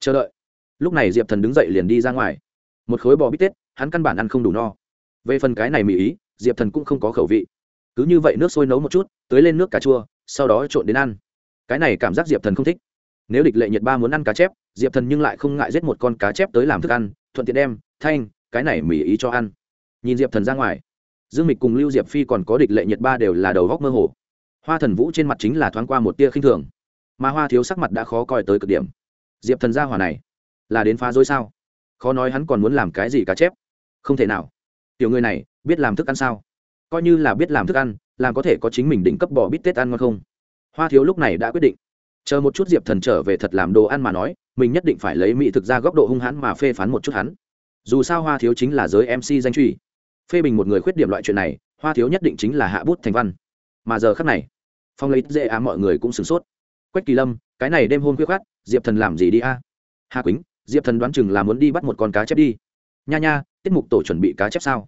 chờ đợi. Lúc này diệp thần đứng dậy liền đi ra ngoài. Một khối bò bít tết, hắn căn bản ăn không đủ no. Về phần cái này mỹ ý, diệp thần cũng không có khẩu vị. Cứ như vậy nước sôi nấu một chút tới lên nước cà chua, sau đó trộn đến ăn. Cái này cảm giác diệp thần không thích. Nếu địch lệ nhiệt ba muốn ăn cá chép, diệp thần nhưng lại không ngại giết một con cá chép tới làm thức ăn, thuận tiện đem, thanh, cái này mỹ ý cho ăn. Nhìn diệp thần ra ngoài, dương mịch cùng lưu diệp phi còn có địch lệ nhiệt ba đều là đầu góc mơ hồ. Hoa thần vũ trên mặt chính là thoáng qua một tia khinh thường. Mà hoa thiếu sắc mặt đã khó coi tới cực điểm diệp thần gia hỏa này là đến phá dối sao? Khó nói hắn còn muốn làm cái gì cá chép. Không thể nào. Tiểu người này, biết làm thức ăn sao? Coi như là biết làm thức ăn, làm có thể có chính mình định cấp bỏ bít tết ăn ngon không? Hoa thiếu lúc này đã quyết định. Chờ một chút diệp thần trở về thật làm đồ ăn mà nói, mình nhất định phải lấy mỹ thực ra góc độ hung hãn mà phê phán một chút hắn. Dù sao hoa thiếu chính là giới mc danh truy. Phê bình một người khuyết điểm loại chuyện này, hoa thiếu nhất định chính là hạ bút thành văn. Mà giờ khắc này, phong lấy dễ á, mọi người cũng sửng sốt. Quách kỳ lâm cái này đêm hôn khuya khoát, diệp thần làm gì đi a? Hà quýnh, diệp thần đoán chừng là muốn đi bắt một con cá chép đi. Nha nha, tiết mục tổ chuẩn bị cá chép sao?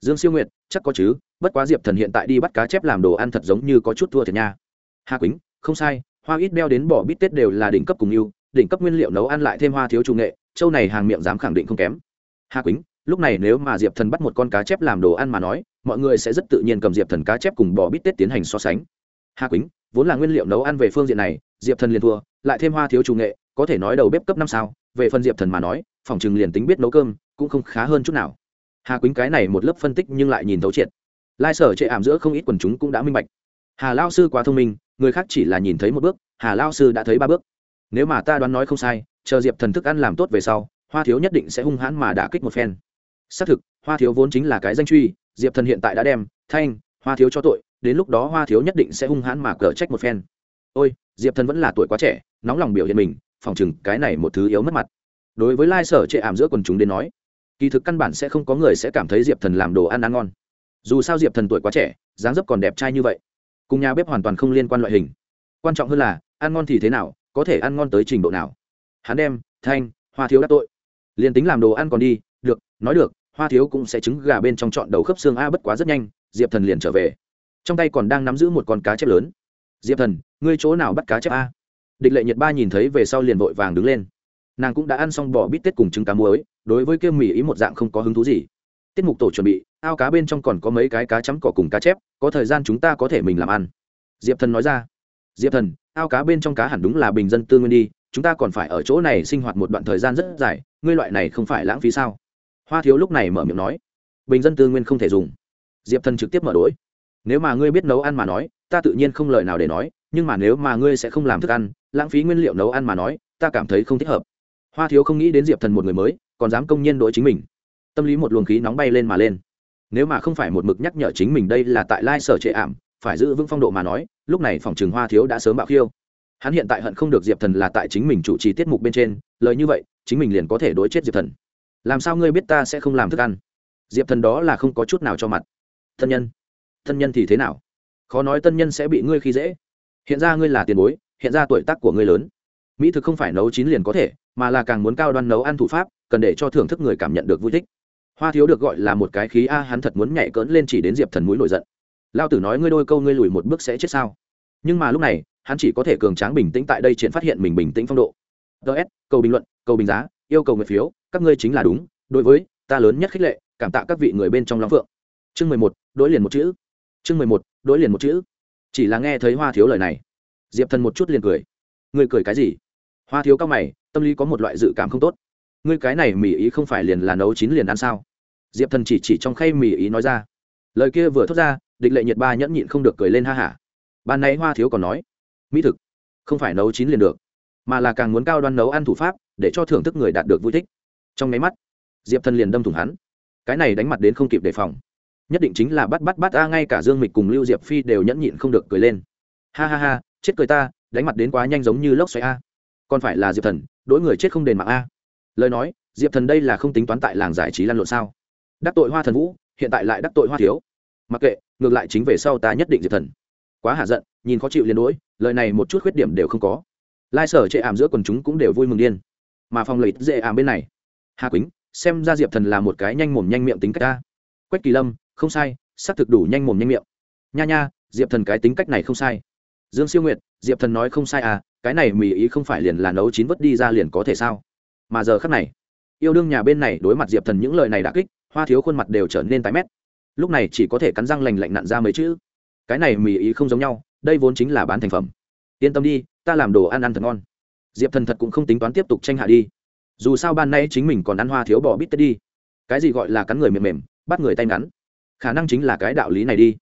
Dương siêu nguyệt, chắc có chứ, bất quá diệp thần hiện tại đi bắt cá chép làm đồ ăn thật giống như có chút thua thiệt nha. Hà quýnh, không sai, hoa ít beo đến bỏ bít tết đều là đỉnh cấp cùng yêu, đỉnh cấp nguyên liệu nấu ăn lại thêm hoa thiếu trung nghệ, châu này hàng miệng dám khẳng định không kém. Hà quýnh, lúc này nếu mà diệp thần bắt một con cá chép làm đồ ăn mà nói, mọi người sẽ rất tự nhiên cầm diệp thần cá chép cùng bò bít tết tiến hành so sánh. Hà quýnh vốn là nguyên liệu nấu ăn về phương diện này, diệp thần liền thua, lại thêm hoa thiếu chủ nghệ, có thể nói đầu bếp cấp năm sao, về phần diệp thần mà nói, phòng chừng liền tính biết nấu cơm, cũng không khá hơn chút nào. Hà quýnh cái này một lớp phân tích nhưng lại nhìn thấu triệt. Lai sở chệ ảm giữa không ít quần chúng cũng đã minh bạch. Hà lao sư quá thông minh, người khác chỉ là nhìn thấy một bước, hà lao sư đã thấy ba bước. Nếu mà ta đoán nói không sai, chờ diệp thần thức ăn làm tốt về sau, hoa thiếu nhất định sẽ hung hãn mà đả kích một phen. Xác thực, hoa thiếu vốn chính là cái danh truy, diệp thần hiện tại đã đem, thanh, hoa thiếu cho tội đến lúc đó hoa thiếu nhất định sẽ hung hãn mà cờ trách một phen. Ôi, diệp thần vẫn là tuổi quá trẻ, nóng lòng biểu hiện mình, phòng chừng cái này một thứ yếu mất mặt. Đối với lai sở chệ ảm giữa quần chúng đến nói, kỳ thực căn bản sẽ không có người sẽ cảm thấy diệp thần làm đồ ăn ăn ngon. Dù sao diệp thần tuổi quá trẻ, dáng dấp còn đẹp trai như vậy. Cùng nhà bếp hoàn toàn không liên quan loại hình. Quan trọng hơn là, ăn ngon thì thế nào, có thể ăn ngon tới trình độ nào. Hắn đem, thanh, hoa thiếu đắc tội. Liền tính làm đồ ăn còn đi, được, nói được, hoa thiếu cũng sẽ trứng gà bên trong chọn đầu khớp xương a bất quá rất nhanh, diệp thần liền trở về trong tay còn đang nắm giữ một con cá chép lớn. Diệp thần, ngươi chỗ nào bắt cá chép a? Địch lệ nhiệt ba nhìn thấy về sau liền vội vàng đứng lên. Nàng cũng đã ăn xong bò bít tết cùng trứng cá muối, đối với kêu mì ý một dạng không có hứng thú gì. Tiết mục tổ chuẩn bị, ao cá bên trong còn có mấy cái cá chấm cỏ cùng cá chép, có thời gian chúng ta có thể mình làm ăn. Diệp thần nói ra. Diệp thần, ao cá bên trong cá hẳn đúng là bình dân tư nguyên đi, chúng ta còn phải ở chỗ này sinh hoạt một đoạn thời gian rất dài, ngươi loại này không phải lãng phí sao? Hoa thiếu lúc này mở miệng nói. Bình dân tư nguyên không thể dùng. Diệp thần trực tiếp mở đ ố i nếu mà ngươi biết nấu ăn mà nói, ta tự nhiên không lời nào để nói, nhưng mà nếu mà ngươi sẽ không làm thức ăn, lãng phí nguyên liệu nấu ăn mà nói, ta cảm thấy không thích hợp. Hoa thiếu không nghĩ đến diệp thần một người mới, còn dám công nhiên đối chính mình. Tâm lý một luồng khí nóng bay lên mà lên. Nếu mà không phải một mực nhắc nhở chính mình đây là tại lai sở trệ ảm, phải giữ vững phong độ mà nói, lúc này phòng trường hoa thiếu đã sớm bạo khiêu. Hắn hiện tại hận không được diệp thần là tại chính mình chủ trì tiết mục bên trên, lời như vậy, chính mình liền có thể đối chết diệp thần. Làm sao ngươi biết ta sẽ không làm thức ăn? Diệp thần đó là không có chút nào cho mặt. Thân nhân thân nhân thì thế nào? Khó nói tân nhân sẽ bị ngươi khi dễ. Hiện ra ngươi là tiền bối, hiện ra tuổi tác của ngươi lớn. Mỹ thực không phải nấu chín liền có thể, mà là càng muốn cao đoan nấu ăn thủ pháp, cần để cho thưởng thức người cảm nhận được vui thích. Hoa thiếu được gọi là một cái khí a, hắn thật muốn nhảy cỡn lên chỉ đến diệp thần mũi nổi giận. Lao tử nói ngươi đôi câu ngươi lùi một bước sẽ chết sao? Nhưng mà lúc này, hắn chỉ có thể cường tráng bình tĩnh tại đây triển phát hiện mình bình tĩnh phong độ. Ts cầu bình luận, cầu bình giá, yêu cầu người phiếu, các ngươi chính là đúng, đối với ta lớn nhất khích lệ, cảm tạ các vị người bên trong long phượng. Chương mười một, đối liền một chữ chương mười một, đối liền một chữ. Chỉ là nghe thấy hoa thiếu lời này, diệp thần một chút liền cười. Ngươi cười cái gì? Hoa thiếu cao mày, tâm lý có một loại dự cảm không tốt. Ngươi cái này mỉ ý không phải liền là nấu chín liền ăn sao? Diệp thần chỉ chỉ trong khay mỉ ý nói ra. Lời kia vừa thốt ra, địch lệ nhiệt ba nhẫn nhịn không được cười lên ha hả. Ban nãy hoa thiếu còn nói, mỹ thực, không phải nấu chín liền được, mà là càng muốn cao đoan nấu ăn thủ pháp, để cho thưởng thức người đạt được vui thích. Trong máy mắt, diệp thần liền đâm thủng hắn. Cái này đánh mặt đến không kịp đề phòng nhất định chính là bắt bắt bắt a ngay cả dương mịch cùng lưu diệp phi đều nhẫn nhịn không được cười lên. Ha ha ha, chết cười ta, đánh mặt đến quá nhanh giống như lốc xoáy a. Còn phải là diệp thần đỗi người chết không đền mạng a. Lời nói, diệp thần đây là không tính toán tại làng giải trí lăn lộn sao? Đắc tội hoa thần vũ, hiện tại lại đắc tội hoa thiếu. Mặc kệ, ngược lại chính về sau ta nhất định diệp thần. Quá hạ giận, nhìn khó chịu liên đối lời này một chút khuyết điểm đều không có. Lai sở chệ ảm giữa quần chúng cũng đều vui mừng điên. Mà phòng lợi dễ ảm bên này. Hà quýnh, xem ra diệp thần là một cái nhanh mồm nhanh miệng tính cách ta quách kỳ lâm không sai, xác thực đủ nhanh mồm nhanh miệng. Nha nha, diệp thần cái tính cách này không sai. Dương siêu nguyệt, diệp thần nói không sai à cái này mì ý không phải liền là nấu chín vớt đi ra liền có thể sao? Mà giờ khắc này, yêu đương nhà bên này đối mặt diệp thần những lời này đã kích, hoa thiếu khuôn mặt đều trở nên tái mét. Lúc này chỉ có thể cắn răng lành lạnh nặn ra mấy chữ. Cái này mì ý không giống nhau, đây vốn chính là bán thành phẩm. Yên tâm đi, ta làm đồ ăn ăn thật ngon. Diệp thần thật cũng không tính toán tiếp tục tranh hạ đi. Dù sao ban nay chính mình còn ăn hoa thiếu bỏ bít tết đi. Cái gì gọi là cắn người mềm mềm, bắt người tay ngắn khả năng chính là cái đạo lý này đi.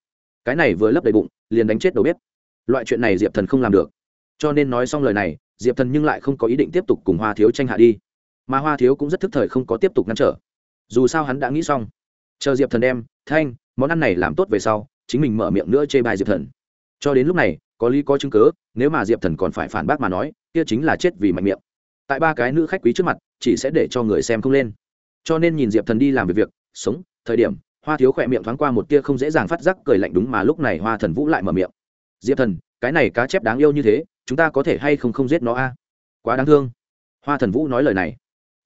Cái này vừa lấp đầy bụng, liền đánh chết đầu bếp. Loại chuyện này diệp thần không làm được. Cho nên nói xong lời này, diệp thần nhưng lại không có ý định tiếp tục cùng hoa thiếu tranh hạ đi. Mà hoa thiếu cũng rất thức thời không có tiếp tục ngăn trở. Dù sao hắn đã nghĩ xong. Chờ diệp thần đem, thanh, món ăn này làm tốt về sau, chính mình mở miệng nữa chê bài diệp thần. Cho đến lúc này, có lý có chứng cớ nếu mà diệp thần còn phải phản bác mà nói, kia chính là chết vì mạnh miệng. Tại ba cái nữ khách quý trước mặt, chỉ sẽ để cho người xem không lên. Cho nên nhìn diệp thần đi làm việc việc, sống, thời điểm hoa thiếu khỏe miệng thoáng qua một tia không dễ dàng phát giác, cười lạnh đúng mà lúc này hoa thần vũ lại mở miệng. Diệp thần, cái này cá chép đáng yêu như thế, chúng ta có thể hay không không giết nó a? Quá đáng thương. Hoa thần vũ nói lời này.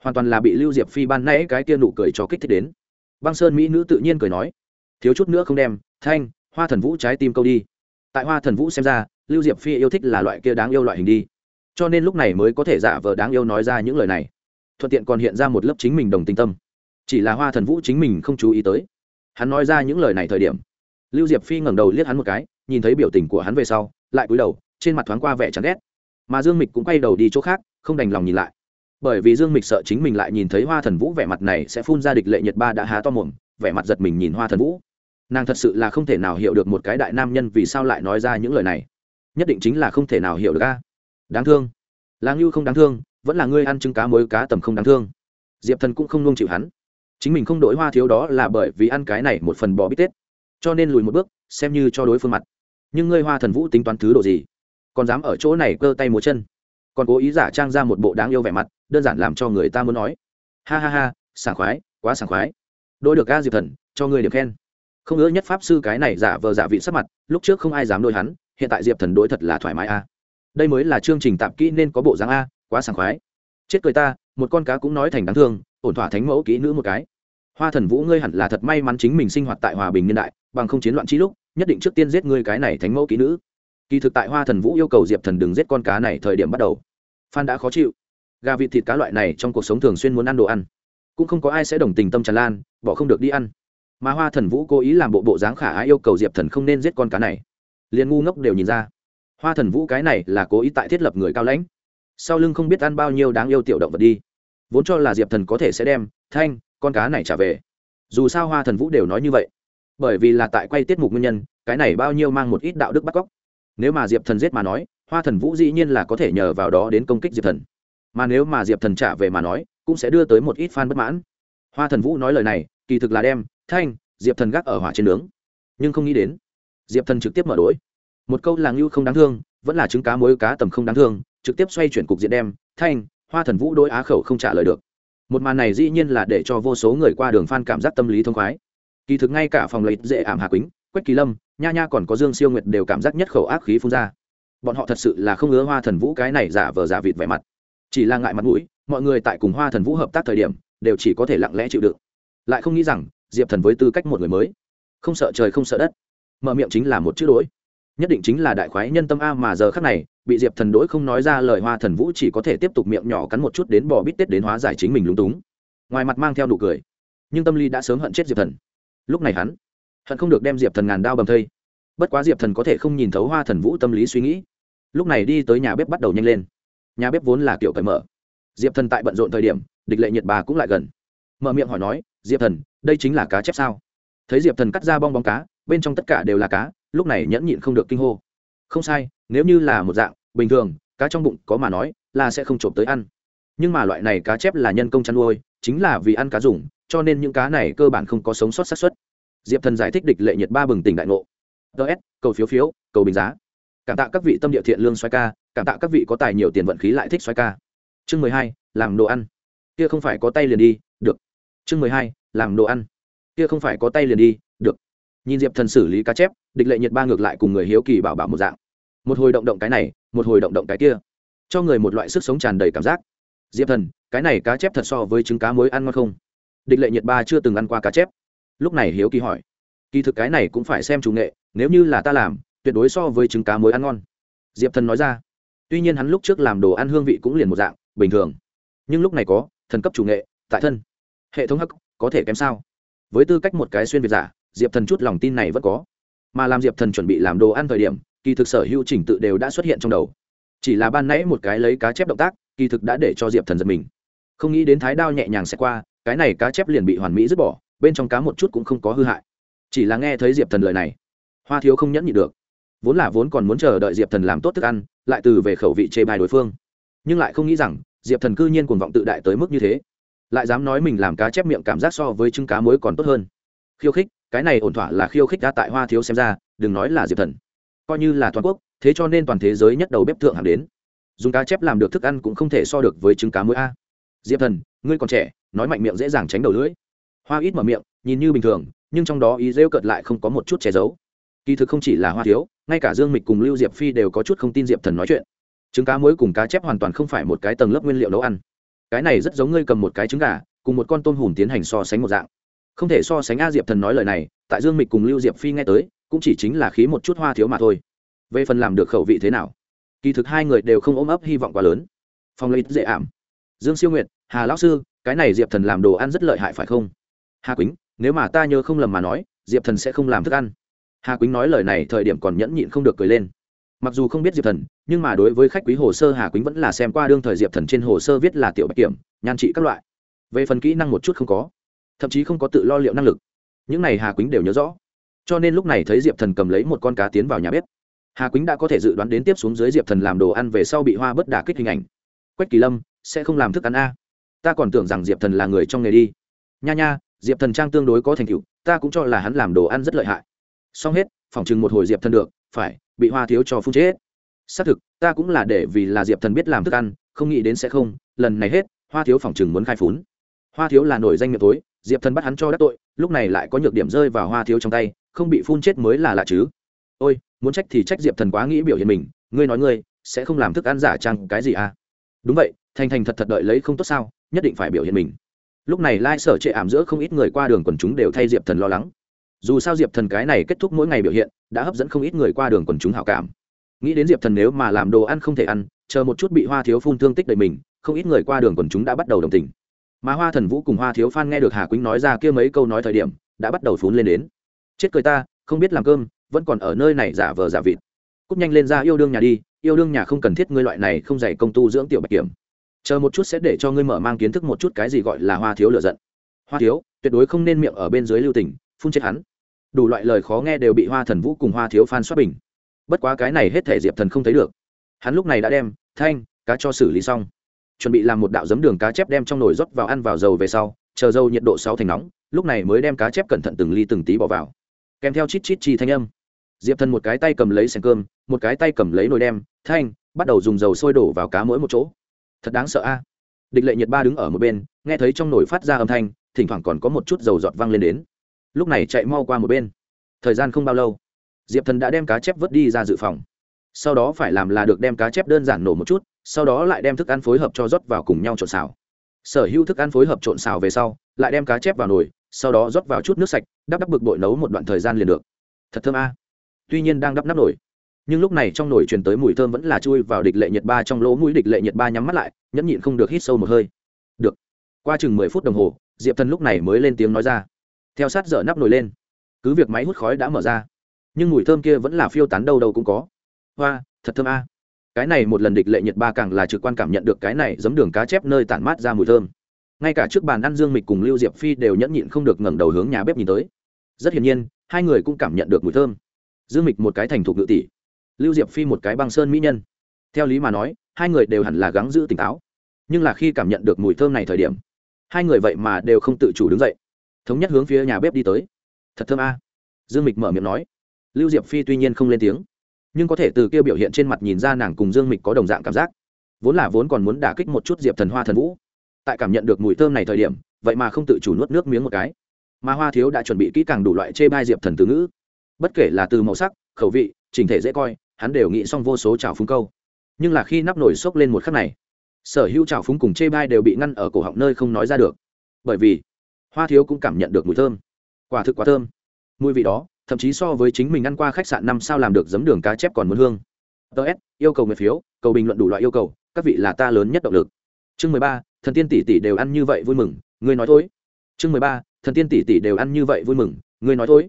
Hoàn toàn là bị lưu diệp phi ban nãy cái tia nụ cười cho kích thích đến. Băng sơn mỹ nữ tự nhiên cười nói, thiếu chút nữa không đem, thanh, hoa thần vũ trái tim câu đi. Tại hoa thần vũ xem ra, lưu diệp phi yêu thích là loại kia đáng yêu loại hình đi. Cho nên lúc này mới có thể giả vờ đáng yêu nói ra những lời này. Thuận tiện còn hiện ra một lớp chính mình đồng tình tâm. Chỉ là hoa thần vũ chính mình không chú ý tới hắn nói ra những lời này thời điểm, lưu diệp phi ngẩng đầu liếc hắn một cái, nhìn thấy biểu tình của hắn về sau, lại cúi đầu, trên mặt thoáng qua vẻ chán ghét. Mà dương mịch cũng quay đầu đi chỗ khác, không đành lòng nhìn lại. Bởi vì dương mịch sợ chính mình lại nhìn thấy hoa thần vũ vẻ mặt này sẽ phun ra địch lệ nhật ba đã há to mồm, vẻ mặt giật mình nhìn hoa thần vũ. Nàng thật sự là không thể nào hiểu được một cái đại nam nhân vì sao lại nói ra những lời này. Nhất định chính là không thể nào hiểu được a. Đáng thương. Là ngưu không đáng thương, vẫn là ngươi ăn trứng cá mối cá tầm không đáng thương. Diệp thần cũng không luôn chịu hắn chính mình không đổi hoa thiếu đó là bởi vì ăn cái này một phần bò bít tết. Cho nên lùi một bước, xem như cho đối phương mặt. Nhưng ngươi hoa thần vũ tính toán thứ độ gì? Còn dám ở chỗ này cơ tay múa chân. Còn cố ý giả trang ra một bộ đáng yêu vẻ mặt, đơn giản làm cho người ta muốn nói. Ha ha ha, sảng khoái, quá sảng khoái. Đôi được ga diệp thần, cho người điểm khen. Không ngỡ nhất pháp sư cái này giả vờ giả vị sắc mặt, lúc trước không ai dám đôi hắn, hiện tại diệp thần đối thật là thoải mái a. Đây mới là chương trình tạp kỹ nên có bộ dáng a, quá sảng khoái. Chết cười ta, một con cá cũng nói thành đáng thương ổn thỏa thánh mẫu kỹ nữ một cái. Hoa thần vũ ngươi hẳn là thật may mắn chính mình sinh hoạt tại hòa bình niên đại, bằng không chiến loạn chi lúc, nhất định trước tiên giết ngươi cái này thánh mẫu kỹ nữ. Kỳ thực tại hoa thần vũ yêu cầu diệp thần đừng giết con cá này thời điểm bắt đầu. Phan đã khó chịu. Gà vịt thịt cá loại này trong cuộc sống thường xuyên muốn ăn đồ ăn. Cũng không có ai sẽ đồng tình tâm tràn lan, bỏ không được đi ăn. Mà hoa thần vũ cố ý làm bộ bộ dáng khả ái yêu cầu diệp thần không nên giết con cá này. Liền ngu ngốc đều nhìn ra. Hoa thần vũ cái này là cố ý tại thiết lập người cao lãnh. Sau lưng không biết ăn bao nhiêu đáng yêu tiểu động vật đi vốn cho là diệp thần có thể sẽ đem thanh con cá này trả về. Dù sao hoa thần vũ đều nói như vậy. Bởi vì là tại quay tiết mục nguyên nhân, cái này bao nhiêu mang một ít đạo đức bắt cóc. Nếu mà diệp thần giết mà nói, hoa thần vũ dĩ nhiên là có thể nhờ vào đó đến công kích diệp thần. Mà nếu mà diệp thần trả về mà nói, cũng sẽ đưa tới một ít fan bất mãn. Hoa thần vũ nói lời này, kỳ thực là đem thanh, diệp thần gác ở hỏa trên nướng. Nhưng không nghĩ đến, diệp thần trực tiếp mở đ một câu là ngưu không đáng thương, vẫn là trứng cá mối cá tầm không đáng thương, trực tiếp xoay chuyển cục diện đem thanh hoa thần vũ đôi á khẩu không trả lời được. Một màn này dĩ nhiên là để cho vô số người qua đường f a n cảm giác tâm lý thông khoái. Kỳ thực ngay cả phòng lấy dễ ảm hà quýnh, quách kỳ lâm, nha nha còn có dương siêu nguyệt đều cảm giác nhất khẩu ác khí phun ra. Bọn họ thật sự là không ngứa hoa thần vũ cái này giả vờ giả vịt vẻ mặt. Chỉ là ngại mặt mũi, mọi người tại cùng hoa thần vũ hợp tác thời điểm, đều chỉ có thể lặng lẽ chịu đựng. Lại không nghĩ rằng, diệp thần với tư cách một người mới. Không sợ trời không sợ đất. Mở miệng chính là một chữ đỗi nhất định chính là đại khoái nhân tâm a mà giờ khác này, bị diệp thần đỗi không nói ra lời hoa thần vũ chỉ có thể tiếp tục miệng nhỏ cắn một chút đến bò bít tết đến hóa giải chính mình lúng túng. Ngoài mặt mang theo nụ cười. Nhưng tâm lý đã sớm hận chết diệp thần. Lúc này hắn hận không được đem diệp thần ngàn đao bầm thây. Bất quá diệp thần có thể không nhìn thấu hoa thần vũ tâm lý suy nghĩ. Lúc này đi tới nhà bếp bắt đầu nhanh lên. Nhà bếp vốn là kiểu cởi mở. Diệp thần tại bận rộn thời điểm, địch lệ nhiệt bà cũng lại gần. Mở miệng hỏi nói, diệp thần, đây chính là cá chép sao? Thấy diệp thần cắt ra bong bóng cá bên trong tất cả đều là cá, lúc này nhẫn nhịn không được kinh hô. Không sai, nếu như là một dạng, bình thường, cá trong bụng có mà nói là sẽ không trộm tới ăn. Nhưng mà loại này cá chép là nhân công chăn nuôi, chính là vì ăn cá dùng, cho nên những cá này cơ bản không có sống sót xác suất. Diệp thần giải thích địch lệ nhiệt ba bừng tỉnh đại ngộ. Ts cầu phiếu phiếu, cầu bình giá. Cảm tạ các vị tâm địa thiện lương xoay ca, cảm tạ các vị có tài nhiều tiền vận khí lại thích xoay ca. Chương mười hai, làm đồ ăn. Kia không phải có tay liền đi, được. Chương mười hai, làm đồ ăn. Kia không phải có tay liền đi, được nhìn diệp thần xử lý cá chép, địch lệ nhiệt ba ngược lại cùng người hiếu kỳ bảo bảo một dạng. Một hồi động động cái này, một hồi động động cái kia. Cho người một loại sức sống tràn đầy cảm giác. Diệp thần, cái này cá chép thật so với trứng cá muối ăn ngon không? Địch lệ nhiệt ba chưa từng ăn qua cá chép. Lúc này hiếu kỳ hỏi. Kỳ thực cái này cũng phải xem chủ nghệ, nếu như là ta làm, tuyệt đối so với trứng cá muối ăn ngon. Diệp thần nói ra. Tuy nhiên hắn lúc trước làm đồ ăn hương vị cũng liền một dạng, bình thường. Nhưng lúc này có, thần cấp chủ nghệ, tại thân. Hệ thống hắc, có thể kém sao? Với tư cách một cái xuyên việt giả, diệp thần chút lòng tin này vẫn có. Mà làm diệp thần chuẩn bị làm đồ ăn thời điểm, kỳ thực sở hữu trình tự đều đã xuất hiện trong đầu. Chỉ là ban nãy một cái lấy cá chép động tác, kỳ thực đã để cho diệp thần giật mình. Không nghĩ đến thái đao nhẹ nhàng xẹt qua, cái này cá chép liền bị hoàn mỹ dứt bỏ, bên trong cá một chút cũng không có hư hại. Chỉ là nghe thấy diệp thần lời này, hoa thiếu không nhẫn nhị được. Vốn là vốn còn muốn chờ đợi diệp thần làm tốt thức ăn, lại từ về khẩu vị chê bài đối phương. Nhưng lại không nghĩ rằng, diệp thần cư nhiên cuồng vọng tự đại tới mức như thế lại dám nói mình làm cá chép miệng cảm giác so với trứng cá muối còn tốt hơn. Khiêu khích, cái này ổn thỏa là khiêu khích ra tại hoa thiếu xem ra, đừng nói là diệp thần. Coi như là toàn quốc, thế cho nên toàn thế giới nhất đầu bếp thượng hàng đến. Dùng cá chép làm được thức ăn cũng không thể so được với trứng cá muối a. Diệp thần, ngươi còn trẻ, nói mạnh miệng dễ dàng tránh đầu lưỡi. Hoa ít mở miệng, nhìn như bình thường, nhưng trong đó ý rêu cợt lại không có một chút che giấu. Kỳ thực không chỉ là hoa thiếu, ngay cả dương mịch cùng lưu diệp phi đều có chút không tin diệp thần nói chuyện. Trứng cá muối cùng cá chép hoàn toàn không phải một cái tầng lớp nguyên liệu nấu ăn cái này rất giống ngươi cầm một cái trứng gà, cùng một con tôm hùm tiến hành so sánh một dạng. Không thể so sánh a diệp thần nói lời này, tại dương mịch cùng lưu diệp phi nghe tới, cũng chỉ chính là khí một chút hoa thiếu mà thôi. Về phần làm được khẩu vị thế nào, kỳ thực hai người đều không ôm ấp hy vọng quá lớn. Phong lấy dễ ảm. Dương siêu nguyệt, hà lão sư, cái này diệp thần làm đồ ăn rất lợi hại phải không? Hà quýnh, nếu mà ta nhớ không lầm mà nói, diệp thần sẽ không làm thức ăn. Hà quýnh nói lời này thời điểm còn nhẫn nhịn không được cười lên mặc dù không biết diệp thần, nhưng mà đối với khách quý hồ sơ hà quýnh vẫn là xem qua đương thời diệp thần trên hồ sơ viết là tiểu bạch kiểm, nhan trị các loại. Về phần kỹ năng một chút không có, thậm chí không có tự lo liệu năng lực. Những này hà quýnh đều nhớ rõ. Cho nên lúc này thấy diệp thần cầm lấy một con cá tiến vào nhà bếp. Hà quýnh đã có thể dự đoán đến tiếp xuống dưới diệp thần làm đồ ăn về sau bị hoa bất đả kích hình ảnh. Quách kỳ lâm, sẽ không làm thức ăn a. Ta còn tưởng rằng diệp thần là người trong nghề đi. Nha nha, diệp thần trang tương đối có thành tựu, ta cũng cho là hắn làm đồ ăn rất lợi hại. Xong hết phỏng chừng một hồi diệp thần được, phải bị hoa thiếu cho phun chết. Xác thực, ta cũng là để vì là diệp thần biết làm thức ăn, không nghĩ đến sẽ không, lần này hết, hoa thiếu phỏng chừng muốn khai phún. Hoa thiếu là nổi danh miệng tối diệp thần bắt hắn cho đắc tội, lúc này lại có nhược điểm rơi vào hoa thiếu trong tay, không bị phun chết mới là lạ chứ. Ôi, muốn trách thì trách diệp thần quá nghĩ biểu hiện mình, ngươi nói ngươi, sẽ không làm thức ăn giả chăng cái gì à? Đúng vậy, thành thành thật thật đợi lấy không tốt sao, nhất định phải biểu hiện mình. Lúc này lai sở trệ ảm giữa không ít người qua đường quần chúng đều thay diệp thần lo lắng dù sao diệp thần cái này kết thúc mỗi ngày biểu hiện, đã hấp dẫn không ít người qua đường quần chúng hảo cảm. Nghĩ đến diệp thần nếu mà làm đồ ăn không thể ăn, chờ một chút bị hoa thiếu phun thương tích đầy mình, không ít người qua đường quần chúng đã bắt đầu đồng tình. Mà hoa thần vũ cùng hoa thiếu phan nghe được hà quýnh nói ra kia mấy câu nói thời điểm, đã bắt đầu phun lên đến. Chết cười ta, không biết làm cơm, vẫn còn ở nơi này giả vờ giả vịt. Cúc nhanh lên ra yêu đương nhà đi, yêu đương nhà không cần thiết ngươi loại này không dạy công tu dưỡng tiểu bạch kiểm. Chờ một chút sẽ để cho ngươi mở mang kiến thức một chút cái gì gọi là hoa thiếu lựa giận. Hoa thiếu, tuyệt đối không nên miệng ở bên dưới lưu tình, phun chết hắn đủ loại lời khó nghe đều bị hoa thần vũ cùng hoa thiếu phan xuất bình. Bất quá cái này hết thể diệp thần không thấy được. Hắn lúc này đã đem thanh, cá cho xử lý xong. Chuẩn bị làm một đạo giấm đường cá chép đem trong nồi rót vào ăn vào dầu về sau, chờ dầu nhiệt độ sáu thành nóng, lúc này mới đem cá chép cẩn thận từng ly từng tí bỏ vào. Kèm theo chít chít chi thanh âm. Diệp thần một cái tay cầm lấy sành cơm, một cái tay cầm lấy nồi đem, thanh, bắt đầu dùng dầu sôi đổ vào cá mỗi một chỗ. Thật đáng sợ a. Địch lệ nhiệt ba đứng ở một bên, nghe thấy trong nồi phát ra âm thanh, thỉnh thoảng còn có một chút dầu giọt văng lên đến lúc này chạy mau qua một bên. Thời gian không bao lâu, diệp thần đã đem cá chép vớt đi ra dự phòng. Sau đó phải làm là được đem cá chép đơn giản nổ một chút, sau đó lại đem thức ăn phối hợp cho rót vào cùng nhau trộn xào. Sở hữu thức ăn phối hợp trộn xào về sau, lại đem cá chép vào nồi, sau đó rót vào chút nước sạch, đắp đắp bực bội nấu một đoạn thời gian liền được. Thật thơm a. Tuy nhiên đang đắp nắp nổi nhưng lúc này trong nồi truyền tới mùi thơm vẫn là chui vào địch lệ nhiệt ba trong lỗ mũi địch lệ nhiệt ba nhắm mắt lại, nhẫn nhịn không được hít sâu một hơi. Được. Qua chừng mười phút đồng hồ, diệp thần lúc này mới lên tiếng nói ra theo sát dở nắp nồi lên. Cứ việc máy hút khói đã mở ra, nhưng mùi thơm kia vẫn là phiêu tán đâu đâu cũng có. Hoa, thật thơm a. Cái này một lần địch lệ nhiệt ba càng là trực quan cảm nhận được cái này giống đường cá chép nơi tản mát ra mùi thơm. Ngay cả trước bàn ăn dương mịch cùng lưu diệp phi đều nhẫn nhịn không được ngẩng đầu hướng nhà bếp nhìn tới. Rất hiển nhiên, hai người cũng cảm nhận được mùi thơm. Dương mịch một cái thành thục ngự tỷ, lưu diệp phi một cái băng sơn mỹ nhân. Theo lý mà nói, hai người đều hẳn là gắng giữ tỉnh táo. Nhưng là khi cảm nhận được mùi thơm này thời điểm, hai người vậy mà đều không tự chủ đứng dậy thống nhất hướng phía nhà bếp đi tới. Thật thơm a. Dương mịch mở miệng nói. Lưu diệp phi tuy nhiên không lên tiếng, nhưng có thể từ kia biểu hiện trên mặt nhìn ra nàng cùng dương mịch có đồng dạng cảm giác. Vốn là vốn còn muốn đả kích một chút diệp thần hoa thần vũ. Tại cảm nhận được mùi thơm này thời điểm, vậy mà không tự chủ nuốt nước miếng một cái. Mà hoa thiếu đã chuẩn bị kỹ càng đủ loại chê bai diệp thần từ ngữ. Bất kể là từ màu sắc, khẩu vị, trình thể dễ coi, hắn đều nghĩ xong vô số trào phúng câu. Nhưng là khi nắp nổi xốc lên một khắc này, sở hữu trào phúng cùng chê bai đều bị ngăn ở cổ họng nơi không nói ra được. Bởi vì hoa thiếu cũng cảm nhận được mùi thơm. Quả thực quá thơm. Mùi vị đó, thậm chí so với chính mình ăn qua khách sạn năm sao làm được giấm đường cá chép còn muốn hương. Ts yêu cầu người phiếu, cầu bình luận đủ loại yêu cầu, các vị là ta lớn nhất động lực. Chương mười ba, thần tiên tỷ tỷ đều ăn như vậy vui mừng, ngươi nói thôi. Chương mười ba, thần tiên tỷ tỷ đều ăn như vậy vui mừng, ngươi nói thôi.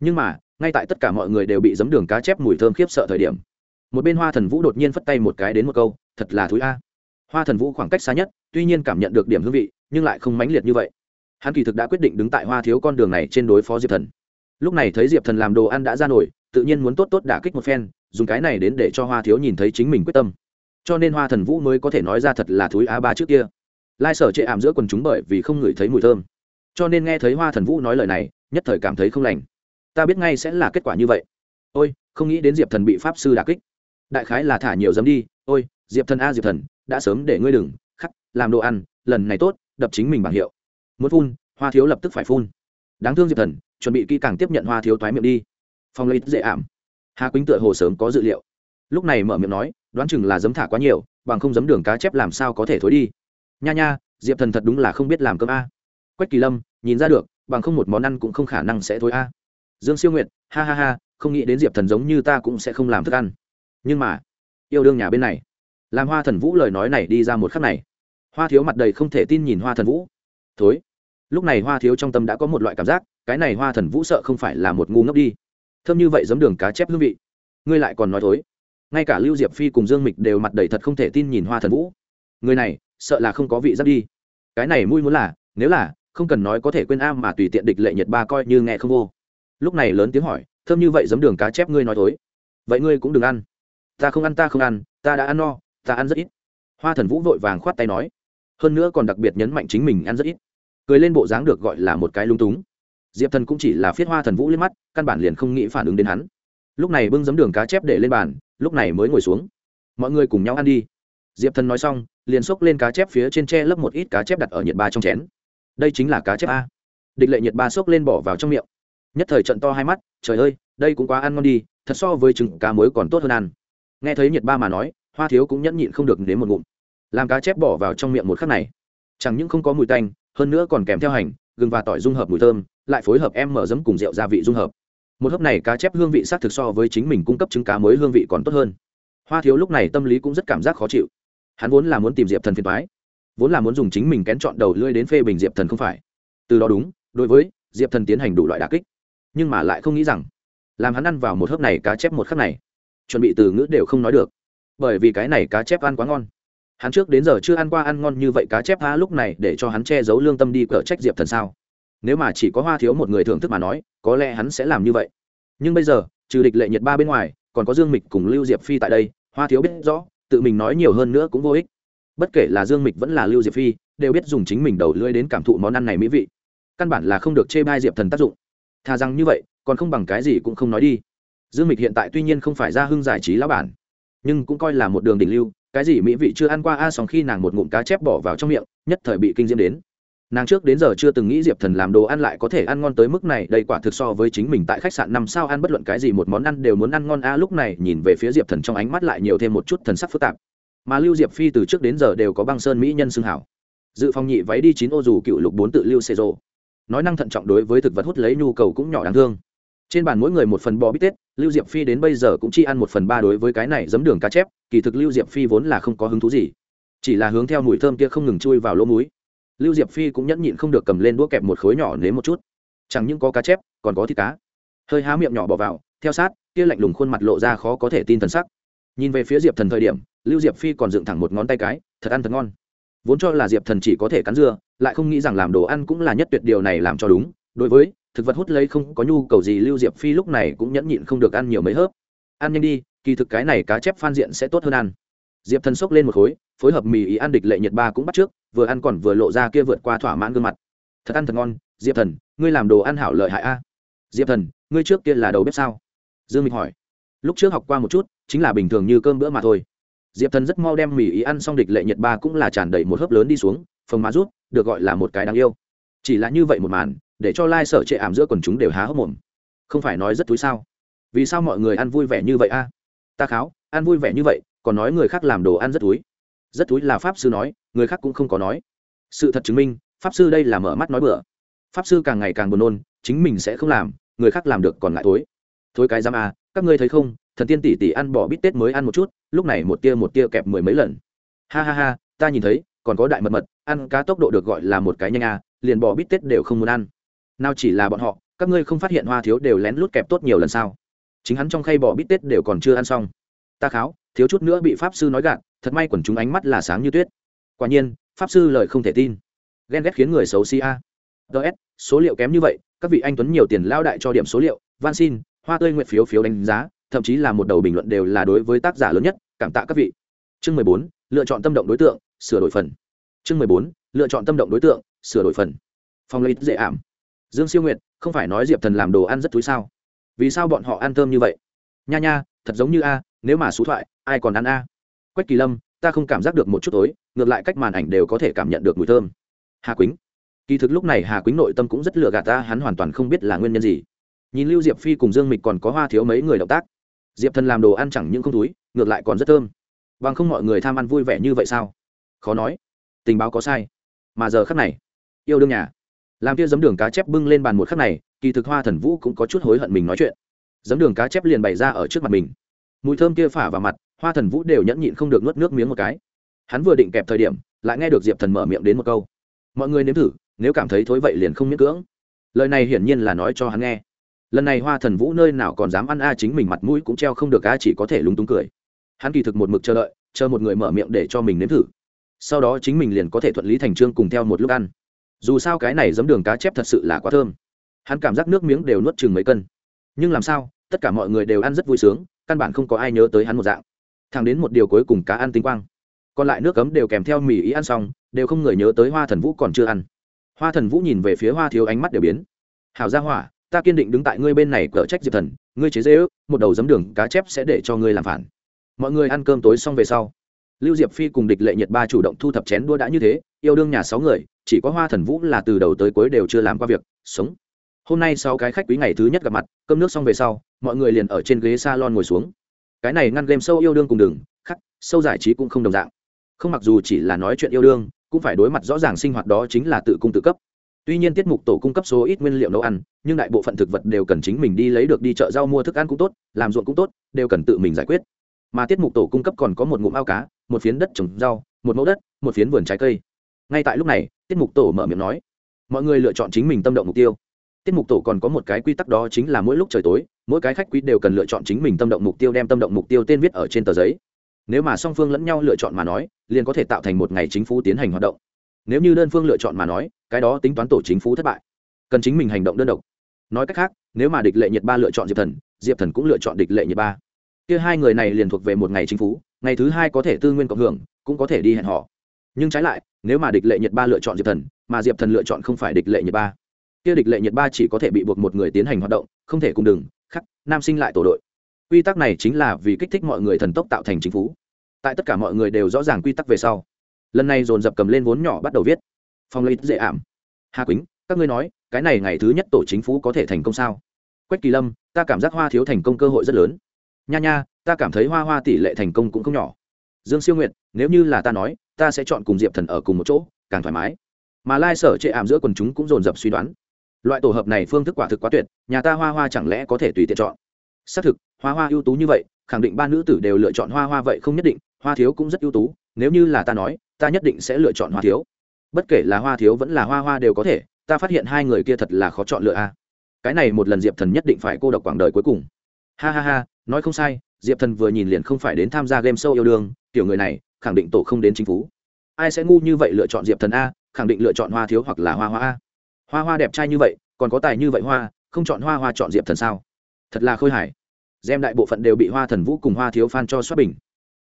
Nhưng mà, ngay tại tất cả mọi người đều bị giấm đường cá chép mùi thơm khiếp sợ thời điểm, một bên hoa thần vũ đột nhiên phất tay một cái đến một câu, thật là thúi a. Hoa thần vũ khoảng cách xa nhất, tuy nhiên cảm nhận được điểm hương vị, nhưng lại không mãnh liệt như vậy hắn kỳ thực đã quyết định đứng tại hoa thiếu con đường này trên đối phó diệp thần. Lúc này thấy diệp thần làm đồ ăn đã ra nổi, tự nhiên muốn tốt tốt đả kích một phen, dùng cái này đến để cho hoa thiếu nhìn thấy chính mình quyết tâm. Cho nên hoa thần vũ mới có thể nói ra thật là thúi a ba trước kia. Lai sở chệ ảm giữa quần chúng bởi vì không ngửi thấy mùi thơm. Cho nên nghe thấy hoa thần vũ nói lời này, nhất thời cảm thấy không lành. Ta biết ngay sẽ là kết quả như vậy. Ôi, không nghĩ đến diệp thần bị pháp sư đà kích. Đại khái là thả nhiều dấm đi. Ôi, diệp thần a diệp thần, đã sớm để ngươi đừng, khắc, làm đồ ăn, lần này tốt, đập chính mình bằng hiệu muốn phun hoa thiếu lập tức phải phun. Đáng thương diệp thần chuẩn bị kỹ càng tiếp nhận hoa thiếu thoái miệng đi. Phong lấy dễ ảm. Hà quýnh tựa hồ sớm có dự liệu. Lúc này mở miệng nói đoán chừng là giấm thả quá nhiều bằng không giấm đường cá chép làm sao có thể thối đi. Nha nha diệp thần thật đúng là không biết làm cơm a. Quách kỳ lâm nhìn ra được bằng không một món ăn cũng không khả năng sẽ thối a. Dương siêu nguyệt, ha ha ha không nghĩ đến diệp thần giống như ta cũng sẽ không làm thức ăn. Nhưng mà yêu đương nhà bên này. Làm hoa thần vũ lời nói này đi ra một khắc này. Hoa thiếu mặt đầy không thể tin nhìn hoa thần vũ thối. Lúc này hoa thiếu trong tâm đã có một loại cảm giác, cái này hoa thần vũ sợ không phải là một ngu ngốc đi. Thơm như vậy giống đường cá chép hương vị. Ngươi lại còn nói thối. Ngay cả lưu diệp phi cùng dương mịch đều mặt đầy thật không thể tin nhìn hoa thần vũ. Người này, sợ là không có vị giác đi. Cái này mui muốn là, nếu là, không cần nói có thể quên am mà tùy tiện địch lệ nhật ba coi như nghe không vô. Lúc này lớn tiếng hỏi, thơm như vậy giấm đường cá chép ngươi nói thối. Vậy ngươi cũng đừng ăn. Ta không ăn, ta không ăn, ta đã ăn no, ta ăn rất ít. Hoa thần vũ vội vàng khoát tay nói hơn nữa còn đặc biệt nhấn mạnh chính mình ăn rất ít. Cười lên bộ dáng được gọi là một cái lung túng. Diệp thần cũng chỉ là phiết hoa thần vũ lên mắt, căn bản liền không nghĩ phản ứng đến hắn. Lúc này bưng giấm đường cá chép để lên bàn, lúc này mới ngồi xuống. Mọi người cùng nhau ăn đi. Diệp thần nói xong, liền xốc lên cá chép phía trên tre lấp một ít cá chép đặt ở nhiệt ba trong chén. Đây chính là cá chép a. Địch lệ nhiệt ba xốc lên bỏ vào trong miệng. Nhất thời trận to hai mắt, trời ơi, đây cũng quá ăn ngon đi, thật so với trứng cá muối còn tốt hơn ăn. Nghe thấy nhiệt ba mà nói, hoa thiếu cũng nhẫn nhịn không được đến một ngụm làm cá chép bỏ vào trong miệng một khắc này. Chẳng những không có mùi tanh, hơn nữa còn kèm theo hành, gừng và tỏi dung hợp mùi thơm, lại phối hợp em mở giấm cùng rượu gia vị dung hợp. Một hớp này cá chép hương vị s á c thực so với chính mình cung cấp trứng cá mới hương vị còn tốt hơn. Hoa thiếu lúc này tâm lý cũng rất cảm giác khó chịu. Hắn vốn là muốn tìm diệp thần phiền thoái vốn là muốn dùng chính mình kén chọn đầu lưỡi đến phê bình diệp thần không phải. Từ đó đúng, đối với diệp thần tiến hành đủ loại đà kích. Nhưng mà lại không nghĩ rằng, làm hắn ăn vào một hớp này cá chép một khắc này, chuẩn bị từ ngữ đều không nói được. Bởi vì cái này cá chép ăn quá ngon hắn trước đến giờ chưa ăn qua ăn ngon như vậy cá chép há lúc này để cho hắn che giấu lương tâm đi cỡ trách diệp thần sao? Nếu mà chỉ có hoa thiếu một người thưởng thức mà nói, có lẽ hắn sẽ làm như vậy. Nhưng bây giờ, trừ địch lệ nhiệt ba bên ngoài, còn có dương mịch cùng lưu diệp phi tại đây, hoa thiếu biết rõ, tự mình nói nhiều hơn nữa cũng vô ích. Bất kể là dương mịch vẫn là lưu diệp phi, đều biết dùng chính mình đầu lưỡi đến cảm thụ món ăn này mỹ vị. Căn bản là không được chê bai diệp thần tác dụng. Thà rằng như vậy, còn không bằng cái gì cũng không nói đi. Dương mịch hiện tại tuy nhiên không phải ra hưng giải trí lão bản, nhưng cũng coi là một đường đỉnh lưu cái gì mỹ vị chưa ăn qua? A à, sòng khi nàng một ngụm cá chép bỏ vào trong miệng nhất thời bị kinh diễm đến. Nàng trước đến giờ chưa từng nghĩ diệp thần làm đồ ăn lại có thể ăn ngon tới mức này đây quả thực so với chính mình tại khách sạn năm sao ăn bất luận cái gì một món ăn đều muốn ăn ngon. A lúc này nhìn về phía diệp thần trong ánh mắt lại nhiều thêm một chút thần sắc phức tạp. Mà lưu diệp phi từ trước đến giờ đều có băng sơn mỹ nhân xưng hảo. Dự phòng nhị váy đi chín ô dù cựu lục bốn tự lưu xê rộ nói năng thận trọng đối với thực vật hút lấy nhu cầu cũng nhỏ đáng thương trên bàn mỗi người một phần bò bít tết, lưu diệp phi đến bây giờ cũng chỉ ăn một phần ba đối với cái này giấm đường cá chép, kỳ thực lưu diệp phi vốn là không có hứng thú gì. Chỉ là hướng theo mùi thơm kia không ngừng chui vào lỗ múi lưu diệp phi cũng nhẫn nhịn không được cầm lên đũa kẹp một khối nhỏ nếm một chút. Chẳng những có cá chép, còn có thịt cá. Hơi há miệng nhỏ bỏ vào, theo sát, kia lạnh lùng khuôn mặt lộ ra khó có thể tin thần sắc. Nhìn về phía diệp thần thời điểm, lưu diệp phi còn dựng thẳng một ngón tay cái, thật ăn thật ngon. Vốn cho là diệp thần chỉ có thể cắn dưa, lại không nghĩ rằng làm đồ ăn cũng là nhất tuyệt điều này làm cho đúng, đối với thực vật hút lấy không có nhu cầu gì, lưu diệp phi lúc này cũng nhẫn nhịn không được ăn nhiều mấy hớp. Ăn nhanh đi, kỳ thực cái này cá chép phan diện sẽ tốt hơn ăn. Diệp thần xốc lên một khối, phối hợp mì ý ăn địch lệ nhật ba cũng bắt trước, vừa ăn còn vừa lộ ra kia vượt qua thỏa mãn gương mặt. Thật ăn thật ngon, diệp thần, ngươi làm đồ ăn hảo lợi hại a. Diệp thần, ngươi trước kia là đầu bếp sao? Dương mịch hỏi. Lúc trước học qua một chút, chính là bình thường như cơm bữa mà thôi. Diệp thần rất mau đem mì ý ăn xong địch lệ nhật ba cũng là tràn đầy một hớp lớn đi xuống, phồng má rút, được gọi là một cái đáng yêu. Chỉ là như vậy một màn để cho lai、like、sở trệ ảm giữa quần chúng đều há hốc mồm. Không phải nói rất túi sao? Vì sao mọi người ăn vui vẻ như vậy a? Ta kháo, ăn vui vẻ như vậy, còn nói người khác làm đồ ăn rất túi rất túi là pháp sư nói, người khác cũng không có nói. Sự thật chứng minh, pháp sư đây là mở mắt nói bừa. Pháp sư càng ngày càng buồn nôn, chính mình sẽ không làm, người khác làm được còn ngại tối thối cái giam à các ngươi thấy không, thần tiên tỷ tỷ ăn bỏ bít tết mới ăn một chút, lúc này một tia một tia kẹp mười mấy lần. Ha ha ha, ta nhìn thấy, còn có đại mật mật, ăn cá tốc độ được gọi là một cái nhanh à liền bỏ bít tết đều không muốn ăn nào chỉ là bọn họ, các ngươi không phát hiện hoa thiếu đều lén lút kẹp tốt nhiều lần sao? Chính hắn trong khay bỏ bít tết đều còn chưa ăn xong. Ta kháo, thiếu chút nữa bị pháp sư nói gạn thật may quần chúng ánh mắt là sáng như tuyết. Quả nhiên, pháp sư lời không thể tin. Ghen ghét khiến người xấu si a. Ts số liệu kém như vậy, các vị anh tuấn nhiều tiền lao đại cho điểm số liệu, van xin, hoa tươi nguyện phiếu phiếu đánh giá, thậm chí là một đầu bình luận đều là đối với tác giả lớn nhất, cảm tạ các vị. Chương mười bốn, lựa chọn tâm động đối tượng, sửa đổi phần. Chương mười bốn, lựa chọn tâm động đối tượng, sửa đổi phần. Phong lấy dễ ảm dương siêu nguyệt, không phải nói diệp thần làm đồ ăn rất túi sao? Vì sao bọn họ ăn thơm như vậy? Nha nha, thật giống như a, nếu mà xú thoại, ai còn ăn a? Quách kỳ lâm, ta không cảm giác được một chút tối, ngược lại cách màn ảnh đều có thể cảm nhận được mùi thơm. Hà quýnh. Kỳ thực lúc này hà quýnh nội tâm cũng rất lừa gạt ta, hắn hoàn toàn không biết là nguyên nhân gì. Nhìn lưu diệp phi cùng dương mịch còn có hoa thiếu mấy người động tác. Diệp thần làm đồ ăn chẳng những không túi ngược lại còn rất thơm. Bằng không mọi người tham ăn vui vẻ như vậy sao? Khó nói. Tình báo có sai. Mà giờ khắc này, yêu đương nhà làm kia giấm đường cá chép bưng lên bàn một khắc này, kỳ thực hoa thần vũ cũng có chút hối hận mình nói chuyện. Giấm đường cá chép liền bày ra ở trước mặt mình. Mùi thơm kia phả vào mặt, hoa thần vũ đều nhẫn nhịn không được nuốt nước miếng một cái. Hắn vừa định kẹp thời điểm, lại nghe được diệp thần mở miệng đến một câu. Mọi người nếm thử, nếu cảm thấy thối vậy liền không miễn cưỡng. Lời này hiển nhiên là nói cho hắn nghe. Lần này hoa thần vũ nơi nào còn dám ăn a, chính mình mặt mũi cũng treo không được a, chỉ có thể lúng túng cười. Hắn kỳ thực một mực chờ đợi, chờ một người mở miệng để cho mình nếm thử. Sau đó chính mình liền có thể thuận lý thành trương cùng theo một lúc ăn dù sao cái này giấm đường cá chép thật sự là quá thơm. Hắn cảm giác nước miếng đều nuốt chừng mấy cân. Nhưng làm sao, tất cả mọi người đều ăn rất vui sướng, căn bản không có ai nhớ tới hắn một dạng. Thẳng đến một điều cuối cùng cá ăn tinh quang. Còn lại nước cấm đều kèm theo mì ý ăn xong, đều không người nhớ tới hoa thần vũ còn chưa ăn. Hoa thần vũ nhìn về phía hoa thiếu ánh mắt đều biến. Hảo ra hỏa, ta kiên định đứng tại ngươi bên này cở trách diệp thần, ngươi chế dễ ước, một đầu giấm đường cá chép sẽ để cho ngươi làm phản. Mọi người ăn cơm tối xong về sau lưu diệp phi cùng địch lệ nhật ba chủ động thu thập chén đua đã như thế, yêu đương nhà sáu người, chỉ có hoa thần vũ là từ đầu tới cuối đều chưa làm qua việc, sống. Hôm nay sau cái khách quý ngày thứ nhất gặp mặt, cơm nước xong về sau, mọi người liền ở trên ghế salon ngồi xuống. Cái này ngăn game sâu yêu đương cùng đường, khắc sâu giải trí cũng không đồng dạng. Không mặc dù chỉ là nói chuyện yêu đương, cũng phải đối mặt rõ ràng sinh hoạt đó chính là tự cung tự cấp. Tuy nhiên tiết mục tổ cung cấp số ít nguyên liệu nấu ăn, nhưng đại bộ phận thực vật đều cần chính mình đi lấy được đi chợ rau mua thức ăn cũng tốt, làm ruộng cũng tốt, đều cần tự mình giải quyết mà tiết mục tổ cung cấp còn có một ngụm ao cá, một phiến đất trồng rau, một mẫu đất, một phiến vườn trái cây. Ngay tại lúc này, tiết mục tổ mở miệng nói, mọi người lựa chọn chính mình tâm động mục tiêu. Tiết mục tổ còn có một cái quy tắc đó chính là mỗi lúc trời tối, mỗi cái khách quý đều cần lựa chọn chính mình tâm động mục tiêu đem tâm động mục tiêu tên viết ở trên tờ giấy. Nếu mà song phương lẫn nhau lựa chọn mà nói, liền có thể tạo thành một ngày chính phủ tiến hành hoạt động. Nếu như đơn phương lựa chọn mà nói, cái đó tính toán tổ chính phủ thất bại. Cần chính mình hành động đơn độc. Nói cách khác, nếu mà địch lệ nhiệt ba lựa chọn diệp thần diệp thần cũng lựa chọn địch lệ nhiệt ba kia hai người này liền thuộc về một ngày chính phủ ngày thứ hai có thể tư nguyên cộng hưởng, cũng có thể đi hẹn họ nhưng trái lại, nếu mà địch lệ nhật ba lựa chọn diệp thần, mà diệp thần lựa chọn không phải địch lệ nhật ba, kia địch lệ nhật ba chỉ có thể bị buộc một người tiến hành hoạt động, không thể cùng đừng khắc, nam sinh lại tổ đội. Quy tắc này chính là vì kích thích mọi người thần tốc tạo thành chính phủ tại tất cả mọi người đều rõ ràng quy tắc về sau, lần này dồn dập cầm lên vốn nhỏ bắt đầu viết. Phong lấy dễ ảm. Hà quýnh, các ngươi nói, cái này ngày thứ nhất tổ chính phủ có thể thành công sao? Quách kỳ lâm, ta cảm giác hoa thiếu thành công cơ hội rất lớn nha nha, ta cảm thấy hoa hoa tỷ lệ thành công cũng không nhỏ. Dương siêu nguyện nếu như là ta nói, ta sẽ chọn cùng diệp thần ở cùng một chỗ, càng thoải mái. Mà lai sở chệ ảm giữa quần chúng cũng dồn dập suy đoán. Loại tổ hợp này phương thức quả thực quá tuyệt, nhà ta hoa hoa chẳng lẽ có thể tùy tiện chọn? Xác thực, hoa hoa ưu tú như vậy, khẳng định ba nữ tử đều lựa chọn hoa hoa vậy không nhất định, hoa thiếu cũng rất ưu tú, nếu như là ta nói, ta nhất định sẽ lựa chọn hoa thiếu. Bất kể là hoa thiếu vẫn là hoa hoa đều có thể, ta phát hiện hai người kia thật là khó chọn lựa a. Cái này một lần diệp thần nhất định phải cô độc quảng đời cuối cùng. Ha ha ha nói không sai, diệp thần vừa nhìn liền không phải đến tham gia game show yêu đương kiểu người này, khẳng định tổ không đến chính phủ ai sẽ ngu như vậy lựa chọn diệp thần a, khẳng định lựa chọn hoa thiếu hoặc là hoa hoa a. Hoa hoa đẹp trai như vậy, còn có tài như vậy hoa, không chọn hoa hoa chọn diệp thần sao? Thật là khôi hài. Gem đại bộ phận đều bị hoa thần vũ cùng hoa thiếu phan cho xuất bình.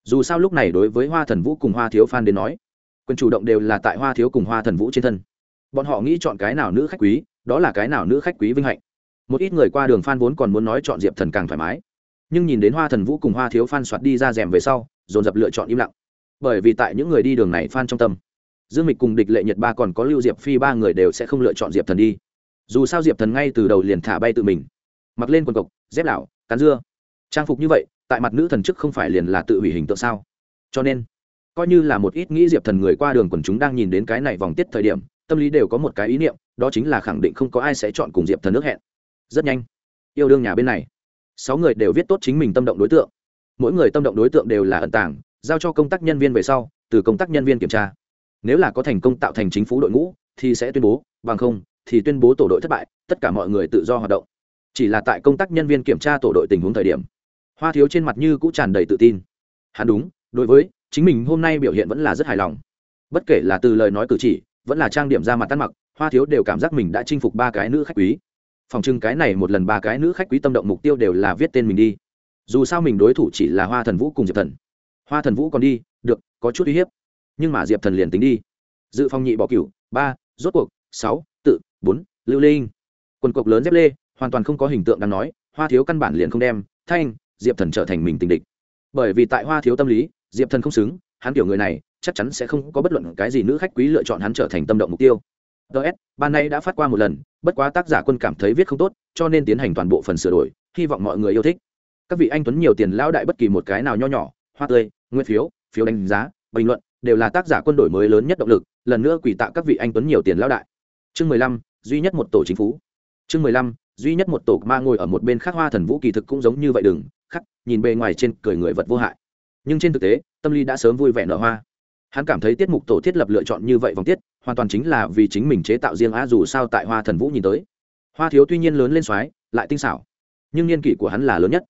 Dù sao lúc này đối với hoa thần vũ cùng hoa thiếu phan đến nói, quyền chủ động đều là tại hoa thiếu cùng hoa thần vũ trên thân. Bọn họ nghĩ chọn cái nào nữ khách quý, đó là cái nào nữ khách quý vinh hạnh. Một ít người qua đường phan vốn còn muốn nói chọn diệp thần càng thoải mái nhưng nhìn đến hoa thần vũ cùng hoa thiếu phan soạt đi ra rèm về sau, dồn dập lựa chọn im lặng. Bởi vì tại những người đi đường này phan trong tâm, dương mịch cùng địch lệ nhật ba còn có lưu diệp phi ba người đều sẽ không lựa chọn diệp thần đi. Dù sao diệp thần ngay từ đầu liền thả bay tự mình, mặc lên quần cộc, dép lạo cắn dưa. Trang phục như vậy, tại mặt nữ thần chức không phải liền là tự hủy hình tượng sao? Cho nên, coi như là một ít nghĩ diệp thần người qua đường quần chúng đang nhìn đến cái này vòng tiết thời điểm, tâm lý đều có một cái ý niệm, đó chính là khẳng định không có ai sẽ chọn cùng diệp thần nước hẹn. Rất nhanh, yêu đương nhà bên này sáu người đều viết tốt chính mình tâm động đối tượng. Mỗi người tâm động đối tượng đều là ẩn tàng, giao cho công tác nhân viên về sau, từ công tác nhân viên kiểm tra. Nếu là có thành công tạo thành chính phủ đội ngũ, thì sẽ tuyên bố, bằng không, thì tuyên bố tổ đội thất bại, tất cả mọi người tự do hoạt động. Chỉ là tại công tác nhân viên kiểm tra tổ đội tình huống thời điểm, hoa thiếu trên mặt như cũng tràn đầy tự tin. Hắn đúng, đối với, chính mình hôm nay biểu hiện vẫn là rất hài lòng. Bất kể là từ lời nói cử chỉ, vẫn là trang điểm ra mặt tắt mặc, hoa thiếu đều cảm giác mình đã chinh phục ba cái nữ khách quý phòng trưng cái này một lần ba cái nữ khách quý tâm động mục tiêu đều là viết tên mình đi. Dù sao mình đối thủ chỉ là hoa thần vũ cùng diệp thần. Hoa thần vũ còn đi, được, có chút uy hiếp. Nhưng mà diệp thần liền tính đi. Dự phòng nhị bỏ cửu, ba, rốt cuộc, sáu, tự, bốn, lưu linh. Quần cộc lớn dép lê, hoàn toàn không có hình tượng đang nói, hoa thiếu căn bản liền không đem, thanh, diệp thần trở thành mình tình địch. Bởi vì tại hoa thiếu tâm lý, diệp thần không xứng, hắn kiểu người này, chắc chắn sẽ không có bất luận cái gì nữ khách quý lựa chọn hắn trở thành tâm động mục tiêu ts ban nay đã phát qua một lần, bất quá tác giả quân cảm thấy viết không tốt, cho nên tiến hành toàn bộ phần sửa đổi, hy vọng mọi người yêu thích. Các vị anh tuấn nhiều tiền lão đại bất kỳ một cái nào nho nhỏ, hoa tươi nguyên phiếu phiếu đánh giá, bình luận, đều là tác giả quân đổi mới lớn nhất động lực, lần nữa quỷ tạ các vị anh tuấn nhiều tiền lão đại. Chương mười lăm, duy nhất một tổ chính phủ. Chương mười lăm, duy nhất một tổ ma ngồi ở một bên khác hoa thần vũ kỳ thực cũng giống như vậy đừng, khắc, nhìn bề ngoài trên cười người vật vô hại. Nhưng trên thực tế, tâm lý đã sớm vui vẻ nở hoa. Hắn cảm thấy tiết mục tổ thiết lập lựa chọn như vậy vòng tiết hoàn toàn chính là vì chính mình chế tạo riêng á, dù sao tại hoa thần vũ nhìn tới. Hoa thiếu tuy nhiên lớn lên soái, lại tinh xảo, nhưng niên kỷ của hắn là lớn nhất.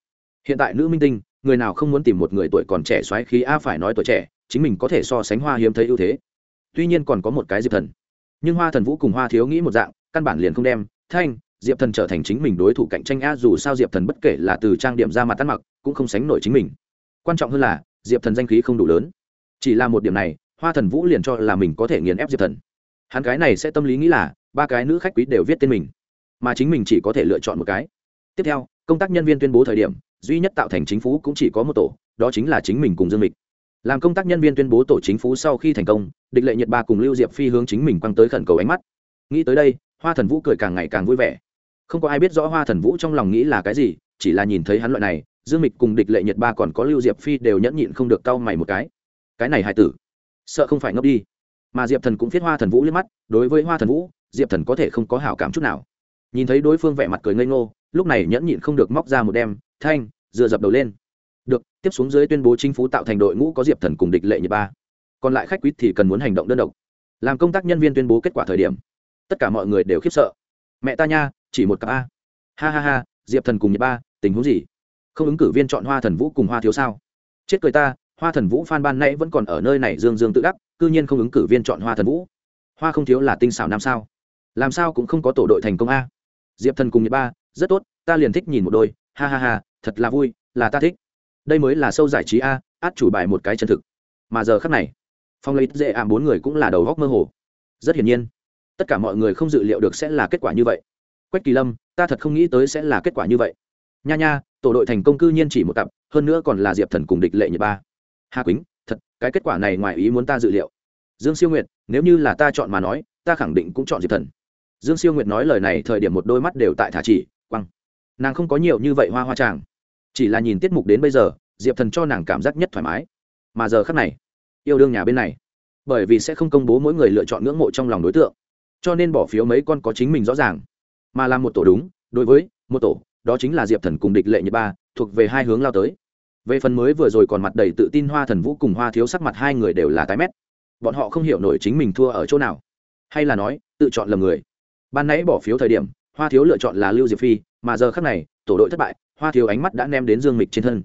Hiện tại nữ minh tinh, người nào không muốn tìm một người tuổi còn trẻ xoáy khí a phải nói tuổi trẻ, chính mình có thể so sánh hoa hiếm thấy ưu thế. Tuy nhiên còn có một cái diệp thần. Nhưng hoa thần vũ cùng hoa thiếu nghĩ một dạng, căn bản liền không đem, thanh, diệp thần trở thành chính mình đối thủ cạnh tranh a dù sao diệp thần bất kể là từ trang điểm ra mặt tắt mặc, cũng không sánh nổi chính mình. Quan trọng hơn là, diệp thần danh khí không đủ lớn. Chỉ là một điểm này hoa thần vũ liền cho là mình có thể nghiền ép diệp thần. Hắn cái này sẽ tâm lý nghĩ là, ba cái nữ khách quý đều viết tên mình, mà chính mình chỉ có thể lựa chọn một cái. Tiếp theo, công tác nhân viên tuyên bố thời điểm, duy nhất tạo thành chính phủ cũng chỉ có một tổ, đó chính là chính mình cùng dương mịch. Làm công tác nhân viên tuyên bố tổ chính phủ sau khi thành công, địch lệ nhật ba cùng lưu diệp phi hướng chính mình quăng tới khẩn cầu ánh mắt. Nghĩ tới đây, hoa thần vũ cười càng ngày càng vui vẻ. Không có ai biết rõ hoa thần vũ trong lòng nghĩ là cái gì, chỉ là nhìn thấy hắn loại này, dương mịch cùng địch lệ nhật ba còn có lưu diệp phi đều nhẫn nhịn không được cau mày một cái. Cái này hài tử sợ không phải ngốc đi. Mà diệp thần cũng viết hoa thần vũ liếc mắt, đối với hoa thần vũ, diệp thần có thể không có hảo cảm chút nào. Nhìn thấy đối phương vẻ mặt cười ngây ngô, lúc này nhẫn nhịn không được móc ra một đem, thanh, dựa dập đầu lên. Được, tiếp xuống dưới tuyên bố chính phủ tạo thành đội ngũ có diệp thần cùng địch lệ nhật ba. Còn lại khách quý thì cần muốn hành động đơn độc. Làm công tác nhân viên tuyên bố kết quả thời điểm, tất cả mọi người đều khiếp sợ. Mẹ ta nha, chỉ một cặp a. Ha ha ha, diệp thần cùng nhật ba, tình huống gì? Không ứng cử viên chọn hoa thần vũ cùng hoa thiếu sao? Chết cười ta hoa thần vũ phan ban nãy vẫn còn ở nơi này dương dương tự đắc, cư nhiên không ứng cử viên chọn hoa thần vũ. Hoa không thiếu là tinh xảo nam sao. Làm sao cũng không có tổ đội thành công a. Diệp thần cùng nhật ba, rất tốt, ta liền thích nhìn một đôi, ha ha ha, thật là vui, là ta thích. Đây mới là sâu giải trí a, át chủ bài một cái chân thực. Mà giờ khắc này, phong lấy dễ ảm bốn người cũng là đầu góc mơ hồ. Rất hiển nhiên, tất cả mọi người không dự liệu được sẽ là kết quả như vậy. Quách kỳ lâm, ta thật không nghĩ tới sẽ là kết quả như vậy. Nha nha, tổ đội thành công cư nhiên chỉ một cặp hơn nữa còn là diệp thần cùng địch lệ nhật ba hà quýnh, thật, cái kết quả này ngoài ý muốn ta dự liệu. Dương siêu nguyệt, nếu như là ta chọn mà nói, ta khẳng định cũng chọn diệp thần. Dương siêu nguyệt nói lời này thời điểm một đôi mắt đều tại thả chỉ, quăng. Nàng không có nhiều như vậy hoa hoa tràng chỉ là nhìn tiết mục đến bây giờ, diệp thần cho nàng cảm giác nhất thoải mái. Mà giờ khắc này, yêu đương nhà bên này. Bởi vì sẽ không công bố mỗi người lựa chọn ngưỡng mộ trong lòng đối tượng, cho nên bỏ phiếu mấy con có chính mình rõ ràng. Mà làm một tổ đúng, đối với một tổ, đó chính là diệp thần cùng địch lệ nhật ba, thuộc về hai hướng lao tới về phần mới vừa rồi còn mặt đầy tự tin hoa thần vũ cùng hoa thiếu sắc mặt hai người đều là tái mét. Bọn họ không hiểu nổi chính mình thua ở chỗ nào. Hay là nói, tự chọn lầm người. Ban nãy bỏ phiếu thời điểm, hoa thiếu lựa chọn là lưu diệp phi, mà giờ khác này, tổ đội thất bại, hoa thiếu ánh mắt đã nem đến dương mịch trên thân.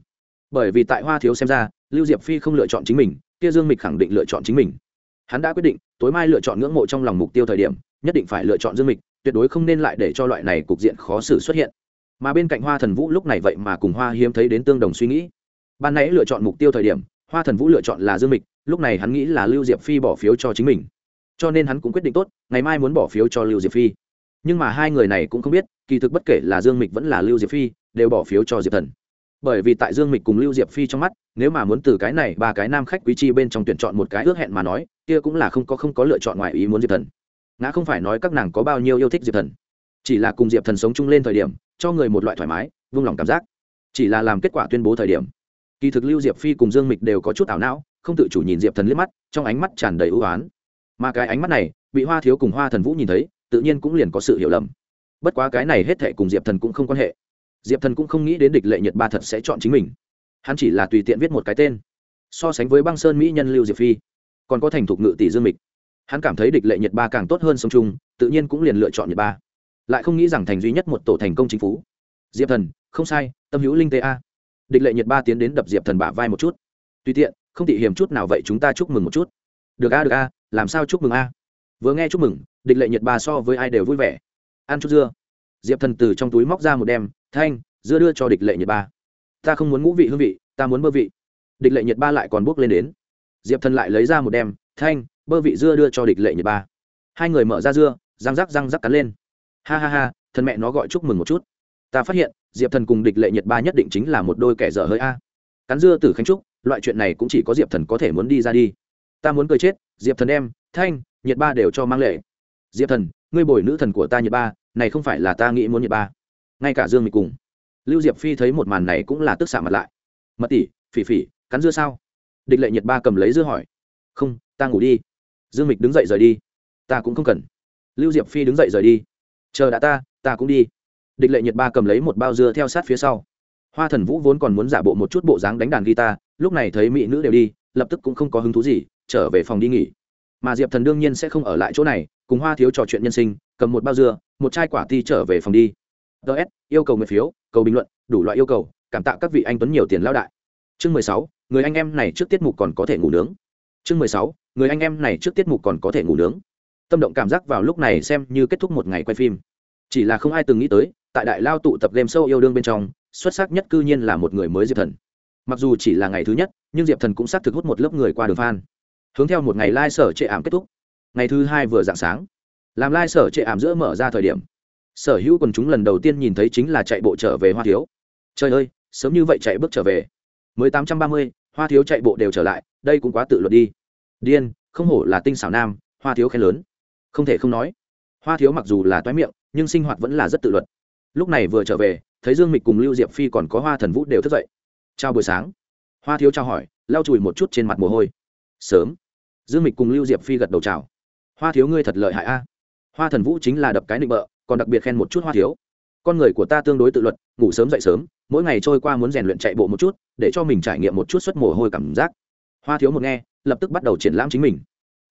Bởi vì tại hoa thiếu xem ra, lưu diệp phi không lựa chọn chính mình, kia dương mịch khẳng định lựa chọn chính mình. Hắn đã quyết định, tối mai lựa chọn ngưỡng mộ trong lòng mục tiêu thời điểm, nhất định phải lựa chọn dương mịch, tuyệt đối không nên lại để cho loại này cục diện khó xử xuất hiện. Mà bên cạnh hoa thần vũ lúc này vậy mà cùng hoa hiếm thấy đến tương đồng suy nghĩ ban nãy lựa chọn mục tiêu thời điểm, hoa thần vũ lựa chọn là dương mịch, lúc này hắn nghĩ là lưu diệp phi bỏ phiếu cho chính mình. Cho nên hắn cũng quyết định tốt, ngày mai muốn bỏ phiếu cho lưu diệp phi. Nhưng mà hai người này cũng không biết, kỳ thực bất kể là dương mịch vẫn là lưu diệp phi, đều bỏ phiếu cho diệp thần. Bởi vì tại dương mịch cùng lưu diệp phi trong mắt, nếu mà muốn từ cái này ba cái nam khách quý chi bên trong tuyển chọn một cái ước hẹn mà nói, kia cũng là không có không có lựa chọn ngoài ý muốn diệp thần. Ngã không phải nói các nàng có bao nhiêu yêu thích diệp thần. Chỉ là cùng diệp thần sống chung lên thời điểm, cho người một loại thoải mái, vung lòng cảm giác. Chỉ là làm kết quả tuyên bố thời điểm kỳ thực lưu diệp phi cùng dương mịch đều có chút ảo não, không tự chủ nhìn diệp thần liếc mắt, trong ánh mắt tràn đầy ưu oán mà cái ánh mắt này, bị hoa thiếu cùng hoa thần vũ nhìn thấy, tự nhiên cũng liền có sự hiểu lầm. Bất quá cái này hết thệ cùng diệp thần cũng không quan hệ. Diệp thần cũng không nghĩ đến địch lệ nhật ba thật sẽ chọn chính mình. Hắn chỉ là tùy tiện viết một cái tên. So sánh với băng sơn mỹ nhân lưu diệp phi, còn có thành thục ngự tỷ dương mịch. Hắn cảm thấy địch lệ nhật ba càng tốt hơn sống chung, tự nhiên cũng liền lựa chọn nhật ba. Lại không nghĩ rằng thành duy nhất một tổ thành công chính phủ. Diệp thần, không sai, tâm hữu linh tê a địch lệ nhiệt ba tiến đến đập diệp thần bả vai một chút. Tùy tiện, không tị hiểm chút nào vậy chúng ta chúc mừng một chút. Được a được a, làm sao chúc mừng a? Vừa nghe chúc mừng, địch lệ nhiệt ba so với ai đều vui vẻ. Ăn chút dưa. Diệp thần từ trong túi móc ra một đem, thanh, dưa đưa cho địch lệ nhiệt ba. Ta không muốn ngũ vị hương vị, ta muốn bơ vị. Địch lệ nhiệt ba lại còn bước lên đến. Diệp thần lại lấy ra một đem, thanh, bơ vị dưa đưa cho địch lệ nhiệt ba. Hai người mở ra dưa, răng rắc răng rắc cắn lên. Ha ha ha, thần mẹ nó gọi chúc mừng một chút ta phát hiện, diệp thần cùng địch lệ nhật ba nhất định chính là một đôi kẻ dở hơi a. Cắn dưa từ khánh trúc, loại chuyện này cũng chỉ có diệp thần có thể muốn đi ra đi. Ta muốn cười chết, diệp thần em, thanh nhiệt ba đều cho mang lệ. Diệp thần, ngươi bồi nữ thần của ta nhiệt ba, này không phải là ta nghĩ muốn nhiệt ba. Ngay cả dương mịch cùng. Lưu diệp phi thấy một màn này cũng là tức xạ mặt lại. Mật tỷ, phỉ phỉ, cắn dưa sao? Địch lệ nhiệt ba cầm lấy dưa hỏi. Không, ta ngủ đi. Dương mịch đứng dậy rời đi. Ta cũng không cần. Lưu diệp phi đứng dậy rời đi. Chờ đã ta ta cũng đi địch lệ nhiệt ba cầm lấy một bao dưa theo sát phía sau. Hoa thần vũ vốn còn muốn giả bộ một chút bộ dáng đánh đàn guitar, lúc này thấy mỹ nữ đều đi, lập tức cũng không có hứng thú gì, trở về phòng đi nghỉ. Mà diệp thần đương nhiên sẽ không ở lại chỗ này, cùng hoa thiếu trò chuyện nhân sinh, cầm một bao dưa, một chai quả ti trở về phòng đi. Ts yêu cầu nguyện phiếu, cầu bình luận, đủ loại yêu cầu, cảm tạ các vị anh tuấn nhiều tiền lao đại. Chương mười sáu, người anh em này trước tiết mục còn có thể ngủ nướng. Chương mười sáu, người anh em này trước tiết mục còn có thể ngủ nướng. Tâm động cảm giác vào lúc này xem như kết thúc một ngày quay phim. Chỉ là không ai từng nghĩ tới tại đại lao tụ tập game sâu yêu đương bên trong, xuất sắc nhất cư nhiên là một người mới diệp thần. Mặc dù chỉ là ngày thứ nhất, nhưng diệp thần cũng xác thực hút một lớp người qua đường phan hướng theo một ngày lai、like、sở trệ ảm kết thúc. Ngày thứ hai vừa d ạ n g sáng, làm lai、like、sở trệ ảm giữa mở ra thời điểm, sở hữu quần chúng lần đầu tiên nhìn thấy chính là chạy bộ trở về hoa thiếu. Trời ơi, sớm như vậy chạy bước trở về. Mới tám trăm ba mươi, hoa thiếu chạy bộ đều trở lại, đây cũng quá tự luật đi. Điên, không hổ là tinh xảo nam, hoa thiếu khen lớn. Không thể không nói, hoa thiếu mặc dù là toái miệng, nhưng sinh hoạt vẫn là rất tự luật lúc này vừa trở về, thấy dương mịch cùng lưu diệp phi còn có hoa thần vũ đều thức dậy. Chào buổi sáng. Hoa thiếu trao hỏi, lau chùi một chút trên mặt mồ hôi. Sớm. Dương mịch cùng lưu diệp phi gật đầu chào. Hoa thiếu ngươi thật lợi hại a. Hoa thần vũ chính là đập cái định bợ, còn đặc biệt khen một chút hoa thiếu. Con người của ta tương đối tự luật, ngủ sớm dậy sớm, mỗi ngày trôi qua muốn rèn luyện chạy bộ một chút, để cho mình trải nghiệm một chút suất mồ hôi cảm giác. Hoa thiếu một nghe, lập tức bắt đầu triển lãm chính mình.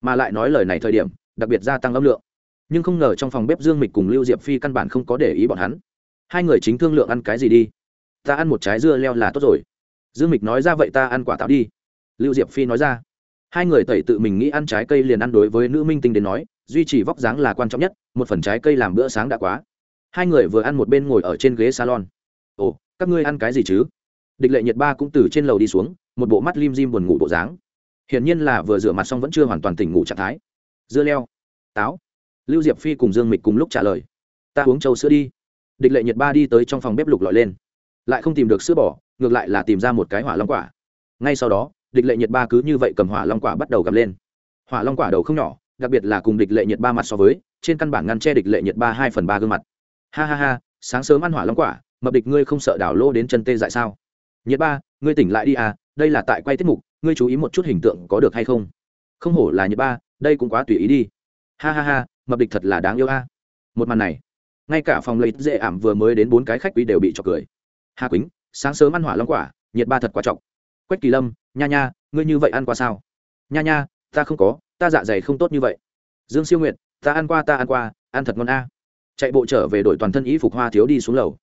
Mà lại nói lời này thời điểm, đặc biệt gia tăng âm lượng. Nhưng không ngờ trong phòng bếp dương mịch cùng lưu diệp phi căn bản không có để ý bọn hắn hai người chính thương lượng ăn cái gì đi. Ta ăn một trái dưa leo là tốt rồi. Dương mịch nói ra vậy ta ăn quả táo đi. Lưu diệp phi nói ra. Hai người tẩy tự mình nghĩ ăn trái cây liền ăn đối với nữ minh tinh đến nói, duy trì vóc dáng là quan trọng nhất, một phần trái cây làm bữa sáng đã quá. Hai người vừa ăn một bên ngồi ở trên ghế salon. Ồ, các ngươi ăn cái gì chứ? Địch lệ nhiệt ba cũng từ trên lầu đi xuống, một bộ mắt lim dim buồn ngủ bộ dáng. Hiển nhiên là vừa rửa mặt xong vẫn chưa hoàn toàn tỉnh ngủ trạng thái. Dưa leo, táo. Lưu diệp phi cùng dương mịch cùng lúc trả lời. Ta uống trâu sữa đi địch lệ nhiệt ba đi tới trong phòng bếp lục lọi lên. Lại không tìm được sữa bỏ ngược lại là tìm ra một cái hỏa long quả. Ngay sau đó, địch lệ nhiệt ba cứ như vậy cầm hỏa long quả bắt đầu gặp lên. Hỏa long quả đầu không nhỏ, đặc biệt là cùng địch lệ nhiệt ba mặt so với, trên căn bản ngăn che địch lệ nhiệt ba hai phần ba gương mặt. Ha ha ha, sáng sớm ăn hỏa long quả, mập địch ngươi không sợ đảo lô đến chân tê dại sao? Nhiệt ba, ngươi tỉnh lại đi à đây là tại quay tiết mục, ngươi chú ý một chút hình tượng có được hay không? Không hổ là nhiệt ba, đây cũng quá tùy ý đi. Ha ha ha, mập địch thật là đáng yêu a. Một màn này ngay cả phòng lấy dễ ảm vừa mới đến bốn cái khách quý đều bị trọc cười. Hà quýnh, sáng sớm ăn hỏa long quả, nhiệt ba thật quá trọng quách kỳ lâm, nha nha, ngươi như vậy ăn qua sao? Nha nha, ta không có, ta dạ dày không tốt như vậy. Dương siêu nguyện ta ăn qua, ta ăn qua, ăn thật ngon a. Chạy bộ trở về đội toàn thân y phục hoa thiếu đi xuống lầu.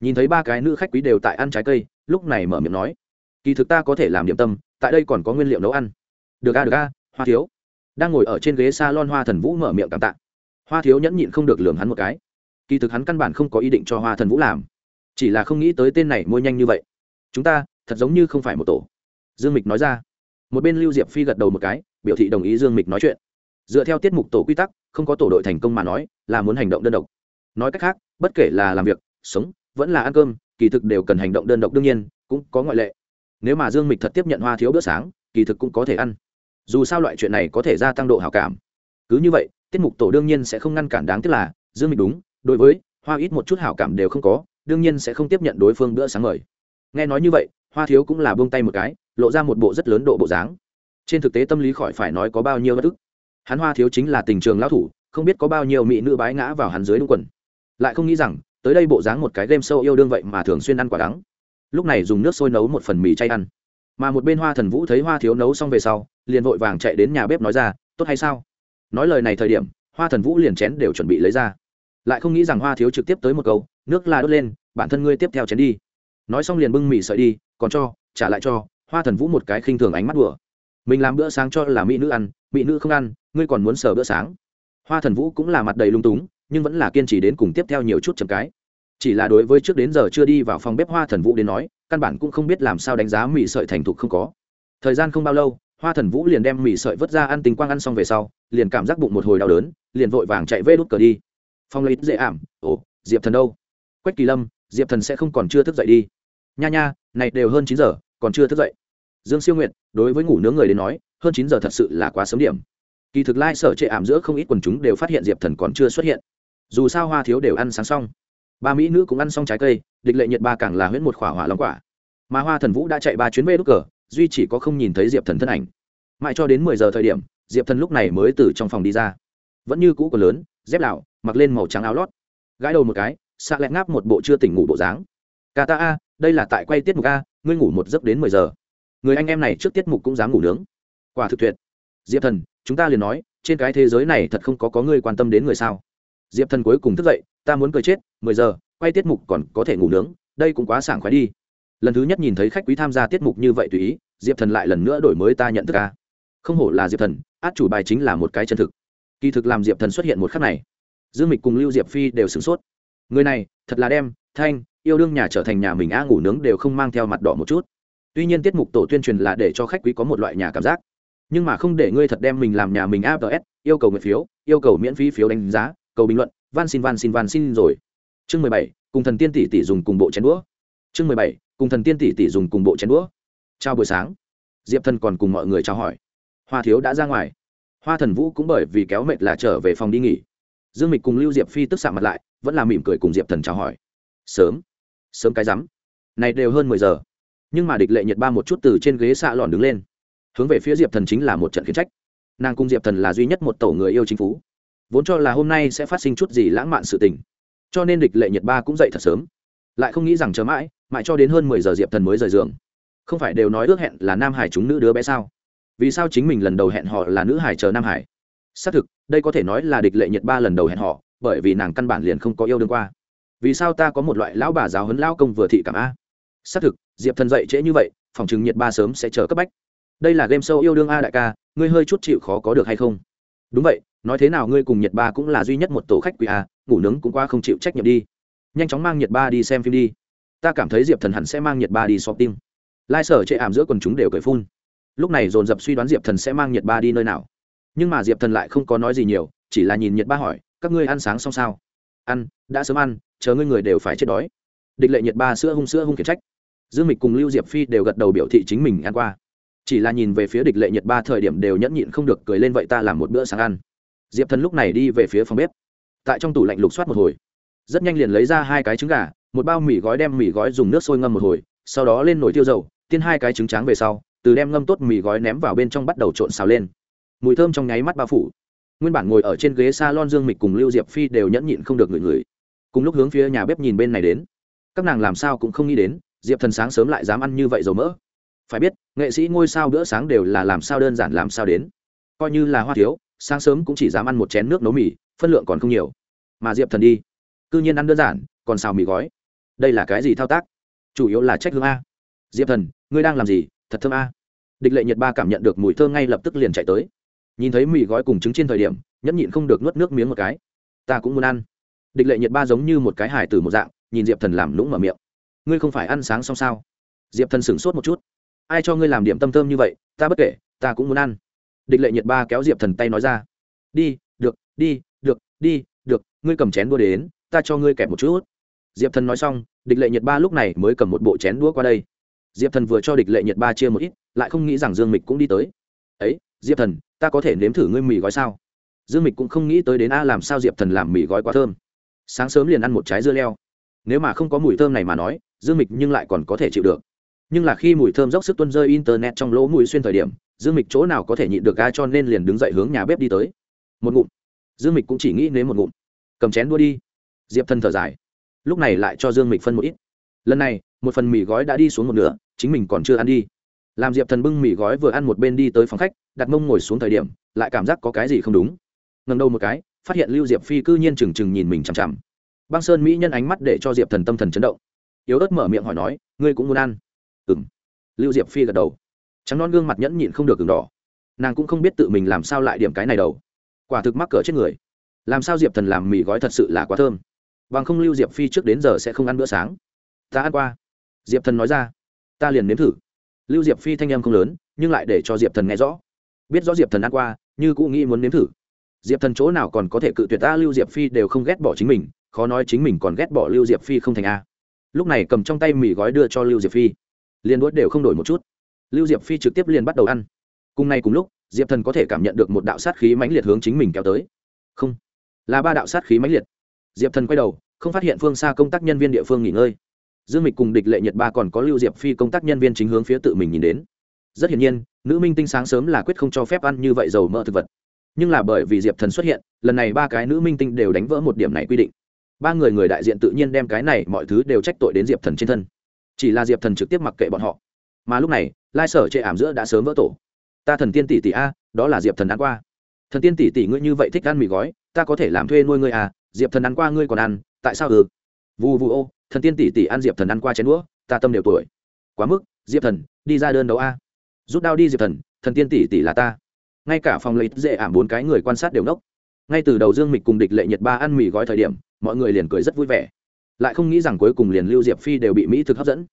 Nhìn thấy ba cái nữ khách quý đều tại ăn trái cây, lúc này mở miệng nói. Kỳ thực ta có thể làm điểm tâm, tại đây còn có nguyên liệu nấu ăn. Được a được a, hoa thiếu. Đang ngồi ở trên ghế s a lon hoa thần vũ mở miệng cảm tạ. Hoa thiếu nhẫn nhịn không được lường hắn một cái kỳ thực hắn căn bản không có ý định cho hoa thần vũ làm. Chỉ là không nghĩ tới tên này môi nhanh như vậy. Chúng ta, thật giống như không phải một tổ. Dương mịch nói ra. Một bên lưu diệp phi gật đầu một cái, biểu thị đồng ý dương mịch nói chuyện. Dựa theo tiết mục tổ quy tắc, không có tổ đội thành công mà nói, là muốn hành động đơn độc. Nói cách khác, bất kể là làm việc, sống, vẫn là ăn cơm, kỳ thực đều cần hành động đơn độc đương nhiên, cũng có ngoại lệ. Nếu mà dương mịch thật tiếp nhận hoa thiếu bữa sáng, kỳ thực cũng có thể ăn. Dù sao loại chuyện này có thể gia tăng độ hào cảm. Cứ như vậy, tiết mục tổ đương nhiên sẽ không ngăn cản đáng tiếc là, dương mịch đúng đối với, hoa ít một chút hảo cảm đều không có, đương nhiên sẽ không tiếp nhận đối phương bữa sáng mời. Nghe nói như vậy, hoa thiếu cũng là buông tay một cái, lộ ra một bộ rất lớn độ bộ dáng. Trên thực tế tâm lý khỏi phải nói có bao nhiêu bất ức. Hắn hoa thiếu chính là tình trường lão thủ, không biết có bao nhiêu mỹ nữ bái ngã vào hắn dưới đúng quần. Lại không nghĩ rằng, tới đây bộ dáng một cái game sâu yêu đương vậy mà thường xuyên ăn quả đắng. Lúc này dùng nước sôi nấu một phần mì chay ăn. Mà một bên hoa thần vũ thấy hoa thiếu nấu xong về sau, liền vội vàng chạy đến nhà bếp nói ra, tốt hay sao? Nói lời này thời điểm, hoa thần vũ liền chén đều chuẩn bị lấy ra lại không nghĩ rằng hoa thiếu trực tiếp tới một câu, nước là đốt lên, bản thân ngươi tiếp theo chén đi. Nói xong liền bưng mì sợi đi, còn cho, trả lại cho, hoa thần vũ một cái khinh thường ánh mắt đùa. Mình làm bữa sáng cho là mỹ nữ ăn, mỹ nữ không ăn, ngươi còn muốn sờ bữa sáng. Hoa thần vũ cũng là mặt đầy lung túng, nhưng vẫn là kiên trì đến cùng tiếp theo nhiều chút chậm cái. Chỉ là đối với trước đến giờ chưa đi vào phòng bếp hoa thần vũ đến nói, căn bản cũng không biết làm sao đánh giá mì sợi thành thục không có. Thời gian không bao lâu, hoa thần vũ liền đem mì sợi vớt ra ăn tình quang ăn xong về sau, liền cảm giác bụng một hồi đau đớn, liền vội vàng chạy vê đút cờ đi phong lấy dễ ảm, ồ, diệp thần đâu? Quách kỳ lâm, diệp thần sẽ không còn chưa thức dậy đi. Nha nha, này đều hơn chín giờ, còn chưa thức dậy. Dương siêu nguyện đối với ngủ nướng người đến nói, hơn chín giờ thật sự là quá sớm điểm. Kỳ thực lai sở trệ ảm giữa không ít quần chúng đều phát hiện diệp thần còn chưa xuất hiện. Dù sao hoa thiếu đều ăn sáng xong. Ba mỹ nữ cũng ăn xong trái cây, địch lệ nhiệt ba càng là huyễn một khỏa hỏa long quả. Mà hoa thần vũ đã chạy ba chuyến về đúc cờ, duy chỉ có không nhìn thấy diệp thần thân ảnh. Mãi cho đến mười giờ thời điểm, diệp thần lúc này mới từ trong phòng đi ra. Vẫn như cũ còn lớn, dép lạo mặc lên màu trắng áo lót. Gãi đầu một cái xạ lẹt ngáp một bộ chưa tỉnh ngủ bộ dáng. Ca ta a, đây là tại quay tiết mục a, ngươi ngủ một giấc đến mười giờ. Người anh em này trước tiết mục cũng dám ngủ nướng. Quả thực tuyệt. Diệp thần, chúng ta liền nói, trên cái thế giới này thật không có có người quan tâm đến người sao? Diệp thần cuối cùng thức dậy, ta muốn cười chết, mười giờ, quay tiết mục còn có thể ngủ nướng, đây cũng quá sảng khoái đi. Lần thứ nhất nhìn thấy khách quý tham gia tiết mục như vậy tùy ý, diệp thần lại lần nữa đổi mới ta nhận thức ca không hổ là diệp thần, át chủ bài chính là một cái chân thực. Kỳ thực làm diệp thần xuất hiện một khắc này dương mịch cùng lưu diệp phi đều sửng sốt. Người này, thật là đem, thanh, yêu đương nhà trở thành nhà mình a ngủ nướng đều không mang theo mặt đỏ một chút. Tuy nhiên tiết mục tổ tuyên truyền là để cho khách quý có một loại nhà cảm giác. Nhưng mà không để ngươi thật đem mình làm nhà mình abs yêu cầu nguyện phiếu, yêu cầu miễn phí phiếu đánh giá, cầu bình luận, van xin van xin van xin rồi. Chương mười bảy, cùng thần tiên tỷ tỷ dùng cùng bộ chén đũa. Chương mười bảy, cùng thần tiên tỷ tỷ dùng cùng bộ chén đũa. Chào buổi sáng. Diệp thần còn cùng mọi người chào hỏi. Hoa thiếu đã ra ngoài. Hoa thần vũ cũng bởi vì kéo mệt là trở về phòng đi nghỉ dương mịch cùng lưu diệp phi tức xạ mặt lại, vẫn là mỉm cười cùng diệp thần chào hỏi. Sớm sớm cái rắm. Này đều hơn mười giờ. Nhưng mà địch lệ nhiệt ba một chút từ trên ghế xạ lòn đứng lên. Hướng về phía diệp thần chính là một trận khiến trách. Nàng cung diệp thần là duy nhất một tổ người yêu chính phủ. Vốn cho là hôm nay sẽ phát sinh chút gì lãng mạn sự tình. Cho nên địch lệ nhiệt ba cũng dậy thật sớm. Lại không nghĩ rằng chờ mãi mãi cho đến hơn mười giờ diệp thần mới rời giường. Không phải đều nói ước hẹn là nam hải chúng nữ đứa bé sao? Vì sao chính mình lần đầu hẹn họ là nữ hải chờ nam hải? Xác thực, đây có thể nói là địch lệ nhiệt ba lần đầu hẹn họ bởi vì nàng căn bản liền không có yêu đương qua. Vì sao ta có một loại lão bà giáo huấn lão công vừa thị cảm a? Xác thực, diệp thần dậy trễ như vậy, phòng chứng nhiệt ba sớm sẽ chờ cấp bách. Đây là game show yêu đương a đại ca, ngươi hơi chút chịu khó có được hay không? Đúng vậy, nói thế nào ngươi cùng nhiệt ba cũng là duy nhất một tổ khách quý a, ngủ nướng cũng qua không chịu trách nhiệm đi. Nhanh chóng mang nhiệt ba đi xem phim đi. Ta cảm thấy diệp thần hẳn sẽ mang nhiệt ba đi shopping. Tim lai sở chệ ảm giữa quần chúng đều cười phun. Lúc này dồn dập suy đoán diệp thần sẽ mang nhiệt ba đi nơi nào nhưng mà diệp thần lại không có nói gì nhiều, chỉ là nhìn nhiệt ba hỏi, các ngươi ăn sáng xong sao? Ăn, đã sớm ăn, chờ ngươi người đều phải chết đói. Địch lệ nhiệt ba sữa hung sữa hung khiển trách. Dương mịch cùng lưu diệp phi đều gật đầu biểu thị chính mình ăn qua. Chỉ là nhìn về phía địch lệ nhiệt ba thời điểm đều nhẫn nhịn không được cười lên, vậy ta làm một bữa sáng ăn. Diệp thần lúc này đi về phía phòng bếp. Tại trong tủ lạnh lục soát một hồi. Rất nhanh liền lấy ra hai cái trứng gà, một bao mì gói đem mì gói dùng nước sôi ngâm một hồi, sau đó lên nồi tiêu dầu, tiên hai cái trứng tráng về sau, từ đem ngâm tốt mì gói ném vào bên trong bắt đầu trộn xào lên mùi thơm trong nháy mắt bao phủ. Nguyên bản ngồi ở trên ghế s a lon dương mịch cùng lưu diệp phi đều nhẫn nhịn không được ngửi ngửi. Cùng lúc hướng phía nhà bếp nhìn bên này đến. Các nàng làm sao cũng không nghĩ đến, diệp thần sáng sớm lại dám ăn như vậy dầu mỡ. Phải biết, nghệ sĩ ngôi sao bữa sáng đều là làm sao đơn giản làm sao đến. Coi như là hoa thiếu, sáng sớm cũng chỉ dám ăn một chén nước nấu mì, phân lượng còn không nhiều. Mà diệp thần đi. C ư nhiên ăn đơn giản, còn xào mì gói. Đây là cái gì thao tác? Chủ yếu là trách hương a. Diệp thần, ngươi đang làm gì? Thật thơm a. Địch lệ nhiệt ba cảm nhận được mùi thơm ngay lập tức liền chạy tới nhìn thấy mì gói cùng trứng trên thời điểm, nhẫn nhịn không được nuốt nước miếng một cái. Ta cũng muốn ăn. Địch lệ nhiệt ba giống như một cái hải tử một dạng, nhìn diệp thần làm lũng mở miệng. Ngươi không phải ăn sáng xong sao? Diệp thần sửng sốt một chút. Ai cho ngươi làm điểm tâm thơm như vậy, ta bất kể, ta cũng muốn ăn. Địch lệ nhiệt ba kéo diệp thần tay nói ra. Đi, được đi được đi, được, ngươi cầm chén đua đến, ta cho ngươi kẹp một chút. Diệp thần nói xong, địch lệ nhiệt ba lúc này mới cầm một bộ chén đũa qua đây. Diệp thần vừa cho địch lệ nhiệt ba chia một ít, lại không nghĩ rằng dương mịch cũng đi tới. Ấy diệp thần ta có thể nếm thử ngươi mì gói sao dương mịch cũng không nghĩ tới đến a làm sao diệp thần làm mì gói quá thơm sáng sớm liền ăn một trái dưa leo nếu mà không có mùi thơm này mà nói dương mịch nhưng lại còn có thể chịu được nhưng là khi mùi thơm dốc sức tuân rơi internet trong lỗ mùi xuyên thời điểm dương mịch chỗ nào có thể nhịn được ga cho nên liền đứng dậy hướng nhà bếp đi tới một ngụm dương mịch cũng chỉ nghĩ nếm một ngụm cầm chén đua đi diệp thần thở dài lúc này lại cho dương mịch phân một ít lần này một phần mì gói đã đi xuống một nửa chính mình còn chưa ăn đi làm diệp thần bưng mì gói vừa ăn một bên đi tới phòng khách đặt mông ngồi xuống thời điểm lại cảm giác có cái gì không đúng ngần đầu một cái phát hiện lưu diệp phi cư nhiên trừng trừng nhìn mình chằm chằm băng sơn mỹ nhân ánh mắt để cho diệp thần tâm thần chấn động yếu ớt mở miệng hỏi nói ngươi cũng muốn ăn ừ m lưu diệp phi gật đầu trắng non gương mặt nhẫn nhịn không được từng đỏ nàng cũng không biết tự mình làm sao lại điểm cái này đầu quả thực mắc cỡ chết người làm sao diệp thần làm mì gói thật sự là quá thơm bằng không lưu diệp phi trước đến giờ sẽ không ăn bữa sáng ta ăn qua diệp thần nói ra ta liền nếm thử lưu diệp phi thanh em không lớn, nhưng lại để cho diệp thần nghe rõ. Biết rõ diệp thần ăn qua, như cũng nghĩ muốn nếm thử. Diệp thần chỗ nào còn có thể cự tuyệt ta lưu diệp phi đều không ghét bỏ chính mình, khó nói chính mình còn ghét bỏ lưu diệp phi không thành a. Lúc này cầm trong tay mì gói đưa cho lưu diệp phi. Liền đuốt đều không đổi một chút. Lưu diệp phi trực tiếp liền bắt đầu ăn. Cùng ngày cùng lúc, diệp thần có thể cảm nhận được một đạo sát khí mãnh liệt hướng chính mình kéo tới. Không, là ba đạo sát khí mãnh liệt. Diệp thần quay đầu, không phát hiện phương xa công tác nhân viên địa phương nghỉ ngơi dương mịch cùng địch lệ nhật ba còn có lưu diệp phi công tác nhân viên chính hướng phía tự mình nhìn đến. Rất hiển nhiên, nữ minh tinh sáng sớm là quyết không cho phép ăn như vậy dầu mỡ thực vật. Nhưng là bởi vì diệp thần xuất hiện, lần này ba cái nữ minh tinh đều đánh vỡ một điểm này quy định. Ba người người đại diện tự nhiên đem cái này mọi thứ đều trách tội đến diệp thần trên thân. Chỉ là diệp thần trực tiếp mặc kệ bọn họ. Mà lúc này, lai sở chệ ảm giữa đã sớm vỡ tổ. Ta thần tiên tỷ tỷ a, đó là diệp thần ăn qua. Thần tiên tỷ tỷ ngươi như vậy thích ăn mì gói, ta có thể làm thuê nuôi ngươi à diệp thần ăn qua ngươi còn ăn, tại sao ừ? Vù vù ô thần tiên tỷ tỷ ăn diệp thần ăn qua chén đũa, ta tâm đều tuổi. Quá mức, diệp thần, đi ra đơn đấu a. Rút đao đi diệp thần thần tiên tỷ tỷ là ta. Ngay cả phòng lấy dễ ảm bốn cái người quan sát đều nốc. Ngay từ đầu dương mịch cùng địch lệ nhật ba ăn mì gói thời điểm, mọi người liền cười rất vui vẻ. Lại không nghĩ rằng cuối cùng liền lưu diệp phi đều bị mỹ thực hấp dẫn.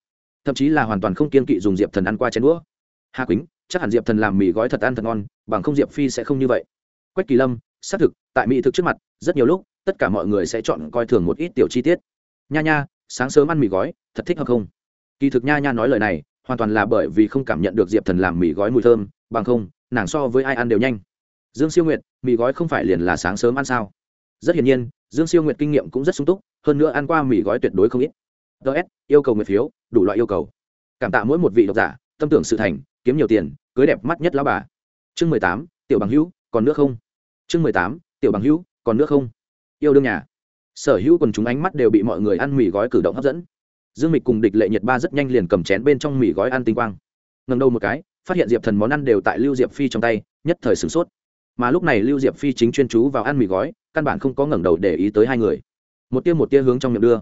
Thậm chí là hoàn toàn không kiên kỵ dùng diệp thần ăn qua chén đũa. Hà quýnh, chắc hẳn diệp thần làm mì gói thật ăn thật ngon, bằng không diệp phi sẽ không như vậy. Quách kỳ lâm, xác thực, tại mỹ thực trước mặt, rất nhiều lúc, tất cả mọi người sẽ chọn coi thường một ít tiểu chi tiết. Nha nha sáng sớm ăn mì gói, thật thích hợp không? Kỳ thực nha nha nói lời này, hoàn toàn là bởi vì không cảm nhận được diệp thần làm mì gói mùi thơm, bằng không, nàng so với ai ăn đều nhanh. Dương siêu nguyệt, mì gói không phải liền là sáng sớm ăn sao? Rất hiển nhiên, dương siêu nguyệt kinh nghiệm cũng rất sung túc, hơn nữa ăn qua mì gói tuyệt đối không ít. Ts yêu cầu nguyệt phiếu, đủ loại yêu cầu. Cảm tạ mỗi một vị độc giả, tâm tưởng sự thành, kiếm nhiều tiền, cưới đẹp mắt nhất lão bà. Chương mười tám, tiểu bằng hữu, còn nước không? Chương mười tám, tiểu bằng hữu, còn nước không? Yêu đương nhà sở hữu quần chúng ánh mắt đều bị mọi người ăn mì gói cử động hấp dẫn. Dương mịch cùng địch lệ nhiệt ba rất nhanh liền cầm chén bên trong mì gói ăn tinh quang. Ngần đầu một cái, phát hiện diệp thần món ăn đều tại lưu diệp phi trong tay, nhất thời sửng sốt. Mà lúc này lưu diệp phi chính chuyên chú vào ăn mì gói, căn bản không có ngẩng đầu để ý tới hai người. Một tia một tia hướng trong miệng đưa.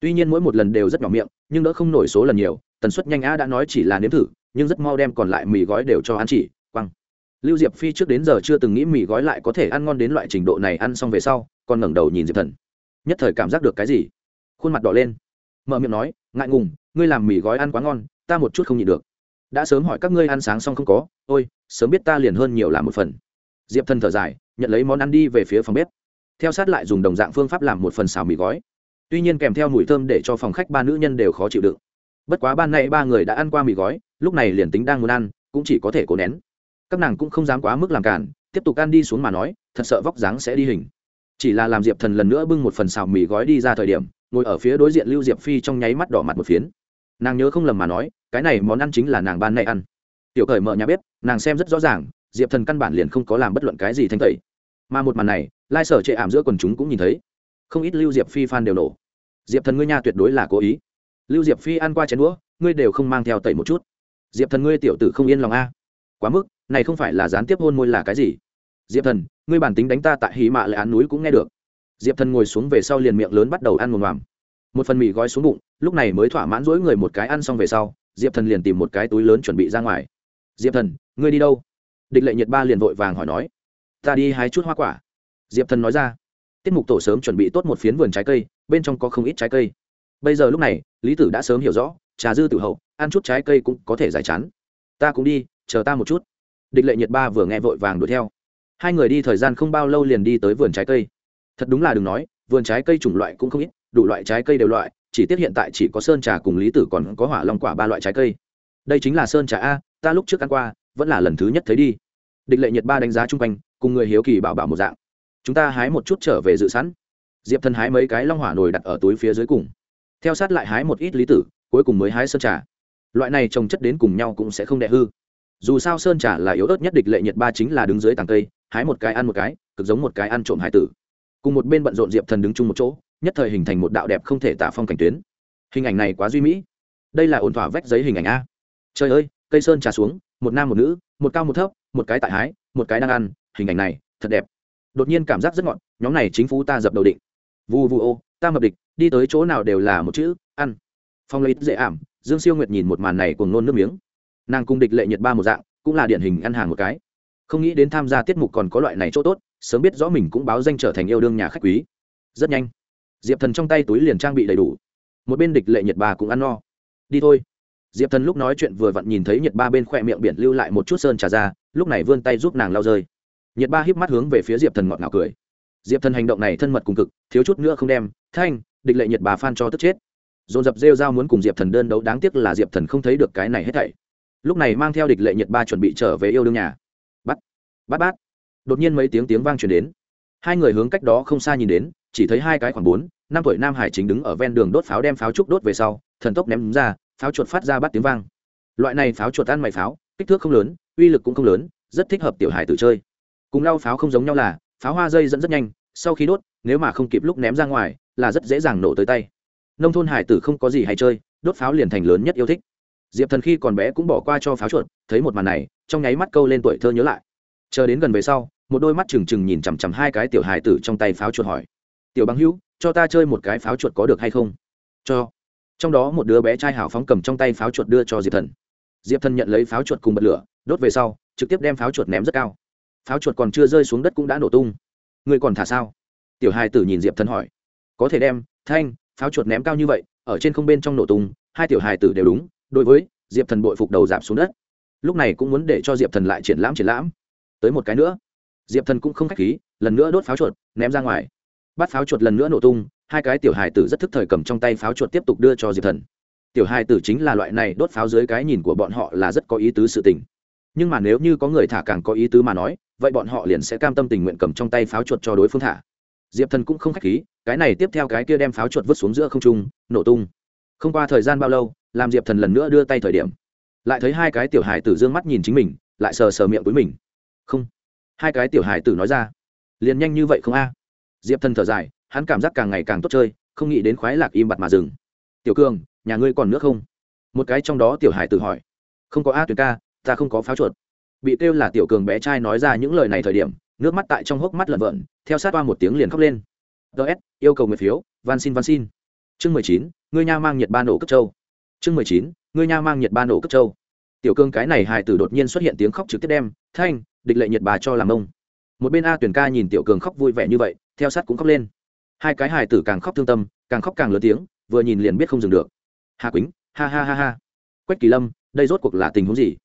Tuy nhiên mỗi một lần đều rất nhỏ miệng, nhưng đỡ không nổi số lần nhiều, tần suất nhanh á đã nói chỉ là nếm thử, nhưng rất mau đem còn lại mì gói đều cho ăn chỉ, quăng. Lưu diệp phi trước đến giờ chưa từng nghĩ mì gói lại có thể ăn ngon đến loại trình độ này ăn xong về sau, còn ngẩng đầu nhìn diệp thần nhất thời cảm giác được cái gì? Khuôn mặt đỏ lên. Mở miệng nói, ngại ngùng, ngươi làm mì gói ăn quá ngon, ta một chút không nhịn được. Đã sớm hỏi các ngươi ăn sáng xong không có, ôi, sớm biết ta liền hơn nhiều làm một phần. Diệp thần thở dài, nhận lấy món ăn đi về phía phòng bếp. Theo sát lại dùng đồng dạng phương pháp làm một phần xào mì gói. Tuy nhiên kèm theo mùi thơm để cho phòng khách ba nữ nhân đều khó chịu đựng. Bất quá ban nay ba người đã ăn qua mì gói, lúc này liền tính đang muốn ăn, cũng chỉ có thể cố nén. Các nàng cũng không dám quá mức làm cản tiếp tục ăn đi xuống mà nói, thật sợ vóc dáng sẽ đi hình chỉ là làm diệp thần lần nữa bưng một phần xào mì gói đi ra thời điểm, ngồi ở phía đối diện lưu diệp phi trong nháy mắt đỏ mặt một phiến. Nàng nhớ không lầm mà nói, cái này món ăn chính là nàng ban nay ăn. Tiểu cởi mở nhà bếp, nàng xem rất rõ ràng, diệp thần căn bản liền không có làm bất luận cái gì thanh tẩy. Mà một màn này, lai sở chệ ảm giữa quần chúng cũng nhìn thấy. Không ít lưu diệp phi phan đều nổ. Diệp thần ngươi nha tuyệt đối là cố ý. Lưu diệp phi ăn qua chén đũa, ngươi đều không mang theo tẩy một chút. Diệp thần ngươi tiểu tử không yên lòng a. Quá mức, này không phải là gián tiếp hôn môi là cái gì? Diệp thần, ngươi bản tính đánh ta tại hì mạ lại án núi cũng nghe được. Diệp thần ngồi xuống về sau liền miệng lớn bắt đầu ăn mồm mòm một phần mì gói xuống bụng, lúc này mới thỏa mãn rỗi người một cái ăn xong về sau, diệp thần liền tìm một cái túi lớn chuẩn bị ra ngoài. Diệp thần, ngươi đi đâu? Địch lệ nhiệt ba liền vội vàng hỏi nói. Ta đi hái chút hoa quả. Diệp thần nói ra. Tiết mục tổ sớm chuẩn bị tốt một phiến vườn trái cây, bên trong có không ít trái cây. Bây giờ lúc này, lý tử đã sớm hiểu rõ, trà dư tử hậu, ăn chút trái cây cũng có thể giải chán. Ta cũng đi, chờ ta một chút. Địch lệ nhiệt ba vừa nghe vội vàng đuổi theo hai người đi thời gian không bao lâu liền đi tới vườn trái cây. Thật đúng là đừng nói, vườn trái cây chủng loại cũng không ít, đủ loại trái cây đều loại, chỉ tiếc hiện tại chỉ có sơn trà cùng lý tử còn có hỏa long quả ba loại trái cây. Đây chính là sơn trà a, ta lúc trước ăn qua, vẫn là lần thứ nhất thấy đi. Địch lệ nhiệt ba đánh giá chung quanh, cùng người hiếu kỳ bảo bảo một dạng. Chúng ta hái một chút trở về dự sẵn. Diệp thần hái mấy cái long hỏa nồi đặt ở túi phía dưới cùng. Theo sát lại hái một ít lý tử, cuối cùng mới hái sơn trà. Loại này trồng chất đến cùng nhau cũng sẽ không đẻ hư. Dù sao sơn trà là yếu ớt nhất địch lệ nhiệt ba chính là đứng dưới tàng cây hái một cái ăn một cái cực giống một cái ăn trộm hải tử. Cùng một bên bận rộn diệp thần đứng chung một chỗ nhất thời hình thành một đạo đẹp không thể tả phong cảnh tuyến. Hình ảnh này quá duy mỹ. Đây là ổn thỏa vách giấy hình ảnh a. Trời ơi cây sơn trà xuống một nam một nữ một cao một thấp một cái tại hái một cái đang ăn hình ảnh này thật đẹp. Đột nhiên cảm giác rất ngọn, nhóm này chính phủ ta dập đầu định. Vu vu ô ta mập địch đi tới chỗ nào đều là một chữ ăn. Phong lấy dễ ảm dương siêu nguyệt nhìn một màn này cùng nôn nước miếng. Nàng cung địch lệ nhiệt ba một dạng cũng là điển hình ăn hàng một cái không nghĩ đến tham gia tiết mục còn có loại này chỗ tốt, sớm biết rõ mình cũng báo danh trở thành yêu đương nhà khách quý. Rất nhanh, diệp thần trong tay túi liền trang bị đầy đủ. Một bên địch lệ nhiệt ba cũng ăn no. Đi thôi. Diệp thần lúc nói chuyện vừa vặn nhìn thấy nhiệt ba bên khoe miệng biển lưu lại một chút sơn trà ra, lúc này vươn tay giúp nàng lao rơi. Nhiệt ba híp mắt hướng về phía diệp thần ngọt ngào cười. Diệp thần hành động này thân mật cùng cực, thiếu chút nữa không đem, thanh, địch lệ nhiệt bà phan cho tức chết. Dồn dập rêu dao muốn cùng diệp thần đơn đấu, đáng tiếc là diệp thần không thấy được cái này hết thảy. Lúc này mang theo địch lệ nhiệt ba chuẩn bị trở về yêu đương nhà bát bát. Đột nhiên mấy tiếng tiếng vang truyền đến. Hai người hướng cách đó không xa nhìn đến, chỉ thấy hai cái khoảng bốn, năm tuổi nam hải chính đứng ở ven đường đốt pháo đem pháo trúc đốt về sau, thần tốc ném ra, pháo chuột phát ra bắt tiếng vang. Loại này pháo chuột ăn mày pháo, kích thước không lớn, uy lực cũng không lớn, rất thích hợp tiểu hải tự chơi. Cùng lau pháo không giống nhau là, pháo hoa dây dẫn rất nhanh, sau khi đốt, nếu mà không kịp lúc ném ra ngoài, là rất dễ dàng nổ tới tay. Nông thôn hải tử không có gì hay chơi, đốt pháo liền thành lớn nhất yêu thích. Diệp thần khi còn bé cũng bỏ qua cho pháo chuột, thấy một màn này, trong nháy mắt câu lên tuổi thơ nhớ lại chờ đến gần về sau, một đôi mắt trừng trừng nhìn chằm chằm hai cái tiểu hài tử trong tay pháo chuột hỏi, tiểu bằng hữu, cho ta chơi một cái pháo chuột có được hay không? Cho. Trong đó một đứa bé trai hào phóng cầm trong tay pháo chuột đưa cho diệp thần. Diệp thần nhận lấy pháo chuột cùng bật lửa, đốt về sau, trực tiếp đem pháo chuột ném rất cao. Pháo chuột còn chưa rơi xuống đất cũng đã nổ tung. Người còn thả sao? Tiểu hai tử nhìn diệp thần hỏi. Có thể đem, thanh, pháo chuột ném cao như vậy, ở trên không bên trong nổ tung, hai tiểu hài tử đều đúng, đối với diệp thần bội phục đầu giảm xuống đất. Lúc này cũng muốn để cho diệp thần lại triển lãm triển lãm tới một cái nữa. Diệp thần cũng không k h á c h khí, lần nữa đốt pháo chuột, ném ra ngoài. Bắt pháo chuột lần nữa nổ tung, hai cái tiểu hài tử rất thức thời cầm trong tay pháo chuột tiếp tục đưa cho diệp thần. Tiểu hài tử chính là loại này đốt pháo dưới cái nhìn của bọn họ là rất có ý tứ sự tình. Nhưng mà nếu như có người thả càng có ý tứ mà nói, vậy bọn họ liền sẽ cam tâm tình nguyện cầm trong tay pháo chuột cho đối phương thả. Diệp thần cũng không k h á c h khí, cái này tiếp theo cái kia đem pháo chuột vứt xuống giữa không trung, nổ tung. Không qua thời gian bao lâu, làm diệp thần lần nữa đưa tay thời điểm. Lại thấy hai cái tiểu hài tử d ư ơ n g mắt nhìn chính mình, lại sờ sờ miệng với mình không. Hai cái tiểu hải tử nói ra. Liền nhanh như vậy không a? Diệp thần thở dài, hắn cảm giác càng ngày càng tốt chơi, không nghĩ đến khoái lạc im bặt mà dừng. Tiểu cường, nhà ngươi còn nước không? Một cái trong đó tiểu hải tử hỏi. Không có a tuyệt ca, ta không có pháo chuột. Bị kêu là tiểu cường bé trai nói ra những lời này thời điểm, nước mắt tại trong hốc mắt lợn vợn theo sát qua một tiếng liền khóc lên. Ts yêu cầu người phiếu, van xin van xin. Chương mười chín, ngươi nha mang nhiệt ba nổ cất châu. Chương mười chín, ngươi nha mang nhiệt ba nổ cất châu. Tiểu cương cái này hài tử đột nhiên xuất hiện tiếng khóc trực tiếp đem, thanh địch lệ nhiệt bà cho làm ông. Một bên a tuyển ca nhìn tiểu cường khóc vui vẻ như vậy, theo sát cũng khóc lên. Hai cái hài tử càng khóc thương tâm, càng khóc càng lớn tiếng, vừa nhìn liền biết không dừng được. Hà quýnh, ha ha ha ha. Quách kỳ lâm, đây rốt cuộc là tình huống gì?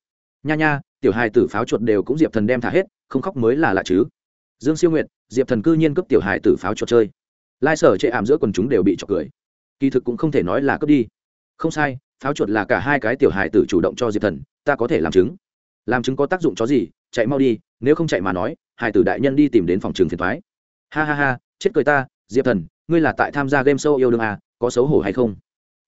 Nha nha, tiểu hài tử pháo chuột đều cũng diệp thần đem thả hết, không khóc mới là lạ chứ. Dương siêu nguyện diệp thần cư nhiên cướp tiểu hài tử pháo chuột chơi. Lai sở chệ ảm giữa quần chúng đều bị trọc cười. Kỳ thực cũng không thể nói là cướp đi. Không sai, pháo chuột là cả hai cái tiểu hài tử chủ động cho diệp thần, ta có thể làm chứng. Làm chứng có tác dụng cho gì? Chạy mau đi nếu không chạy mà nói hải tử đại nhân đi tìm đến phòng trường phiền thoái ha ha ha chết cười ta diệp thần ngươi là tại tham gia game show yêu đương à, có xấu hổ hay không?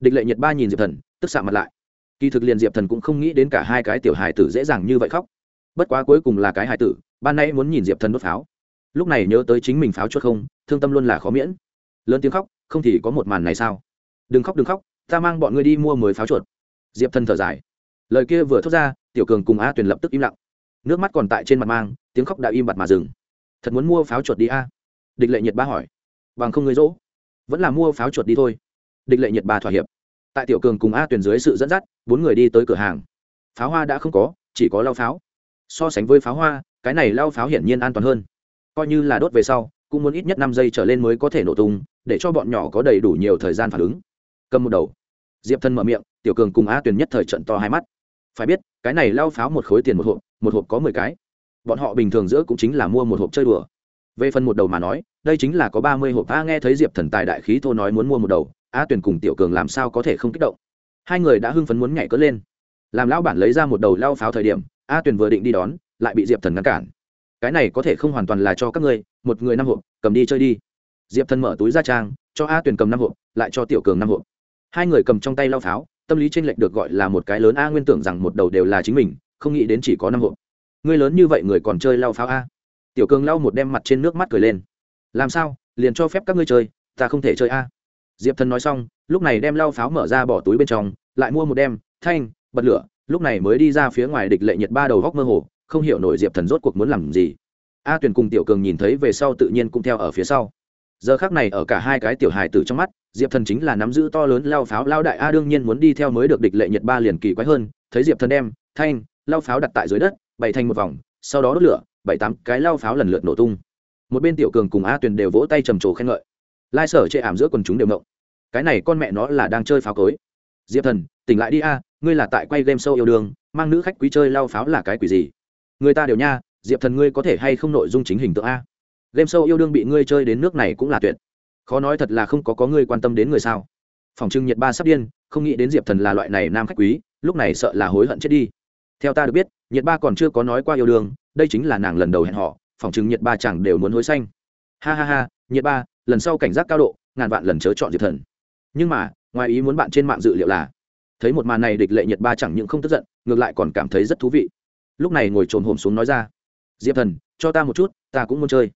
Địch lệ nhật ba nhìn diệp thần tức xạ mặt lại. Kỳ thực liền diệp thần cũng không nghĩ đến cả hai cái tiểu hài tử dễ dàng như vậy khóc. Bất quá cuối cùng là cái hài tử ban nay muốn nhìn diệp thần đốt pháo. Lúc này nhớ tới chính mình pháo chuột không thương tâm luôn là khó miễn. Lớn tiếng khóc không thì có một màn này sao? Đừng khóc đừng khóc ta mang bọn ngươi đi mua mới pháo chuột. Diệp thần thở dài. Lời kia vừa thốt ra tiểu cường cùng a tuyền lập tức im lặng nước mắt còn tại trên mặt mang, tiếng khóc đã im bặt mà dừng. Thật muốn mua pháo chuột đi a? Địch lệ nhiệt ba hỏi. Bằng không người dỗ. Vẫn là mua pháo chuột đi thôi. Địch lệ nhiệt ba thỏa hiệp. Tại tiểu cường cùng a tuyền dưới sự dẫn dắt, bốn người đi tới cửa hàng. Pháo hoa đã không có, chỉ có lao pháo. So sánh với pháo hoa, cái này lao pháo hiển nhiên an toàn hơn. Coi như là đốt về sau, cũng muốn ít nhất năm giây trở lên mới có thể nổ tung, để cho bọn nhỏ có đầy đủ nhiều thời gian phản ứng. Cầm một đầu. Diệp thân mở miệng, tiểu cường cùng a tuyền nhất thời trận to hai mắt phải biết, cái này lao pháo một khối tiền một hộp một hộp có mười cái. Bọn họ bình thường giữa cũng chính là mua một hộp chơi đùa. Về phần một đầu mà nói, đây chính là có ba mươi hộp. A, nghe thấy diệp thần tài đại khí thô nói muốn mua một đầu, a tuyền cùng tiểu cường làm sao có thể không kích động? Hai người đã hưng phấn muốn nhảy cất lên. Làm lão bản lấy ra một đầu lao pháo thời điểm, a tuyền vừa định đi đón, lại bị diệp thần ngăn cản. Cái này có thể không hoàn toàn là cho các ngươi, một người năm hộp, cầm đi chơi đi. Diệp thần mở túi ra trang, cho a tuyền cầm năm hộp, lại cho tiểu cường năm hộp. Hai người cầm trong tay lao pháo tâm lý tranh lệch được gọi là một cái lớn a, nguyên tưởng rằng một đầu đều là chính mình, không nghĩ đến chỉ có năm hộp. Người lớn như vậy người còn chơi lao pháo a? Tiểu cường lau một đem mặt trên nước mắt cười lên. Làm sao? Liền cho phép các ngươi chơi, ta không thể chơi a. Diệp thần nói xong, lúc này đem lao pháo mở ra bỏ túi bên trong, lại mua một đem, thanh, bật lửa, lúc này mới đi ra phía ngoài địch lệ nhiệt ba đầu góc mơ hồ, không hiểu nổi diệp thần rốt cuộc muốn làm gì. A tuyền cùng tiểu cường nhìn thấy về sau tự nhiên cũng theo ở phía sau. Giờ khác này ở cả hai cái tiểu hài tử trong mắt diệp thần chính là nắm giữ to lớn lao pháo lao đại a, đương nhiên muốn đi theo mới được địch lệ nhiệt ba liền kỳ quái hơn. Thấy diệp thần đem thanh, lao pháo đặt tại dưới đất, bày thành một vòng, sau đó đốt lửa, bảy tám cái lao pháo lần lượt nổ tung. Một bên tiểu cường cùng a tuyền đều vỗ tay trầm trồ khen ngợi. Lai sở chệ ảm giữa quần chúng đều mộng cái này con mẹ nó là đang chơi pháo cối. Diệp thần, tỉnh lại đi a, ngươi là tại quay game show yêu đương, mang nữ khách quý chơi lao pháo là cái quỷ gì? Người ta đều nha, diệp thần ngươi có thể hay không nội dung chính hình tượng a? Game show yêu đương bị ngươi chơi đến nước này cũng là tuyệt khó nói thật là không có có người quan tâm đến người sao. Phòng trưng nhiệt ba sắp điên, không nghĩ đến diệp thần là loại này nam khách quý, lúc này sợ là hối hận chết đi. Theo ta được biết, nhiệt ba còn chưa có nói qua yêu đương, đây chính là nàng lần đầu hẹn họ, phòng trưng nhiệt ba chẳng đều muốn hối xanh ha ha ha, nhiệt ba, lần sau cảnh giác cao độ, ngàn vạn lần chớ chọn diệp thần. Nhưng mà, ngoài ý muốn bạn trên mạng dự liệu là, thấy một màn này địch lệ nhiệt ba chẳng những không tức giận, ngược lại còn cảm thấy rất thú vị. Lúc này ngồi trồn hồm xuống nói ra, diệp thần, cho ta một chút, ta cũng muốn chơi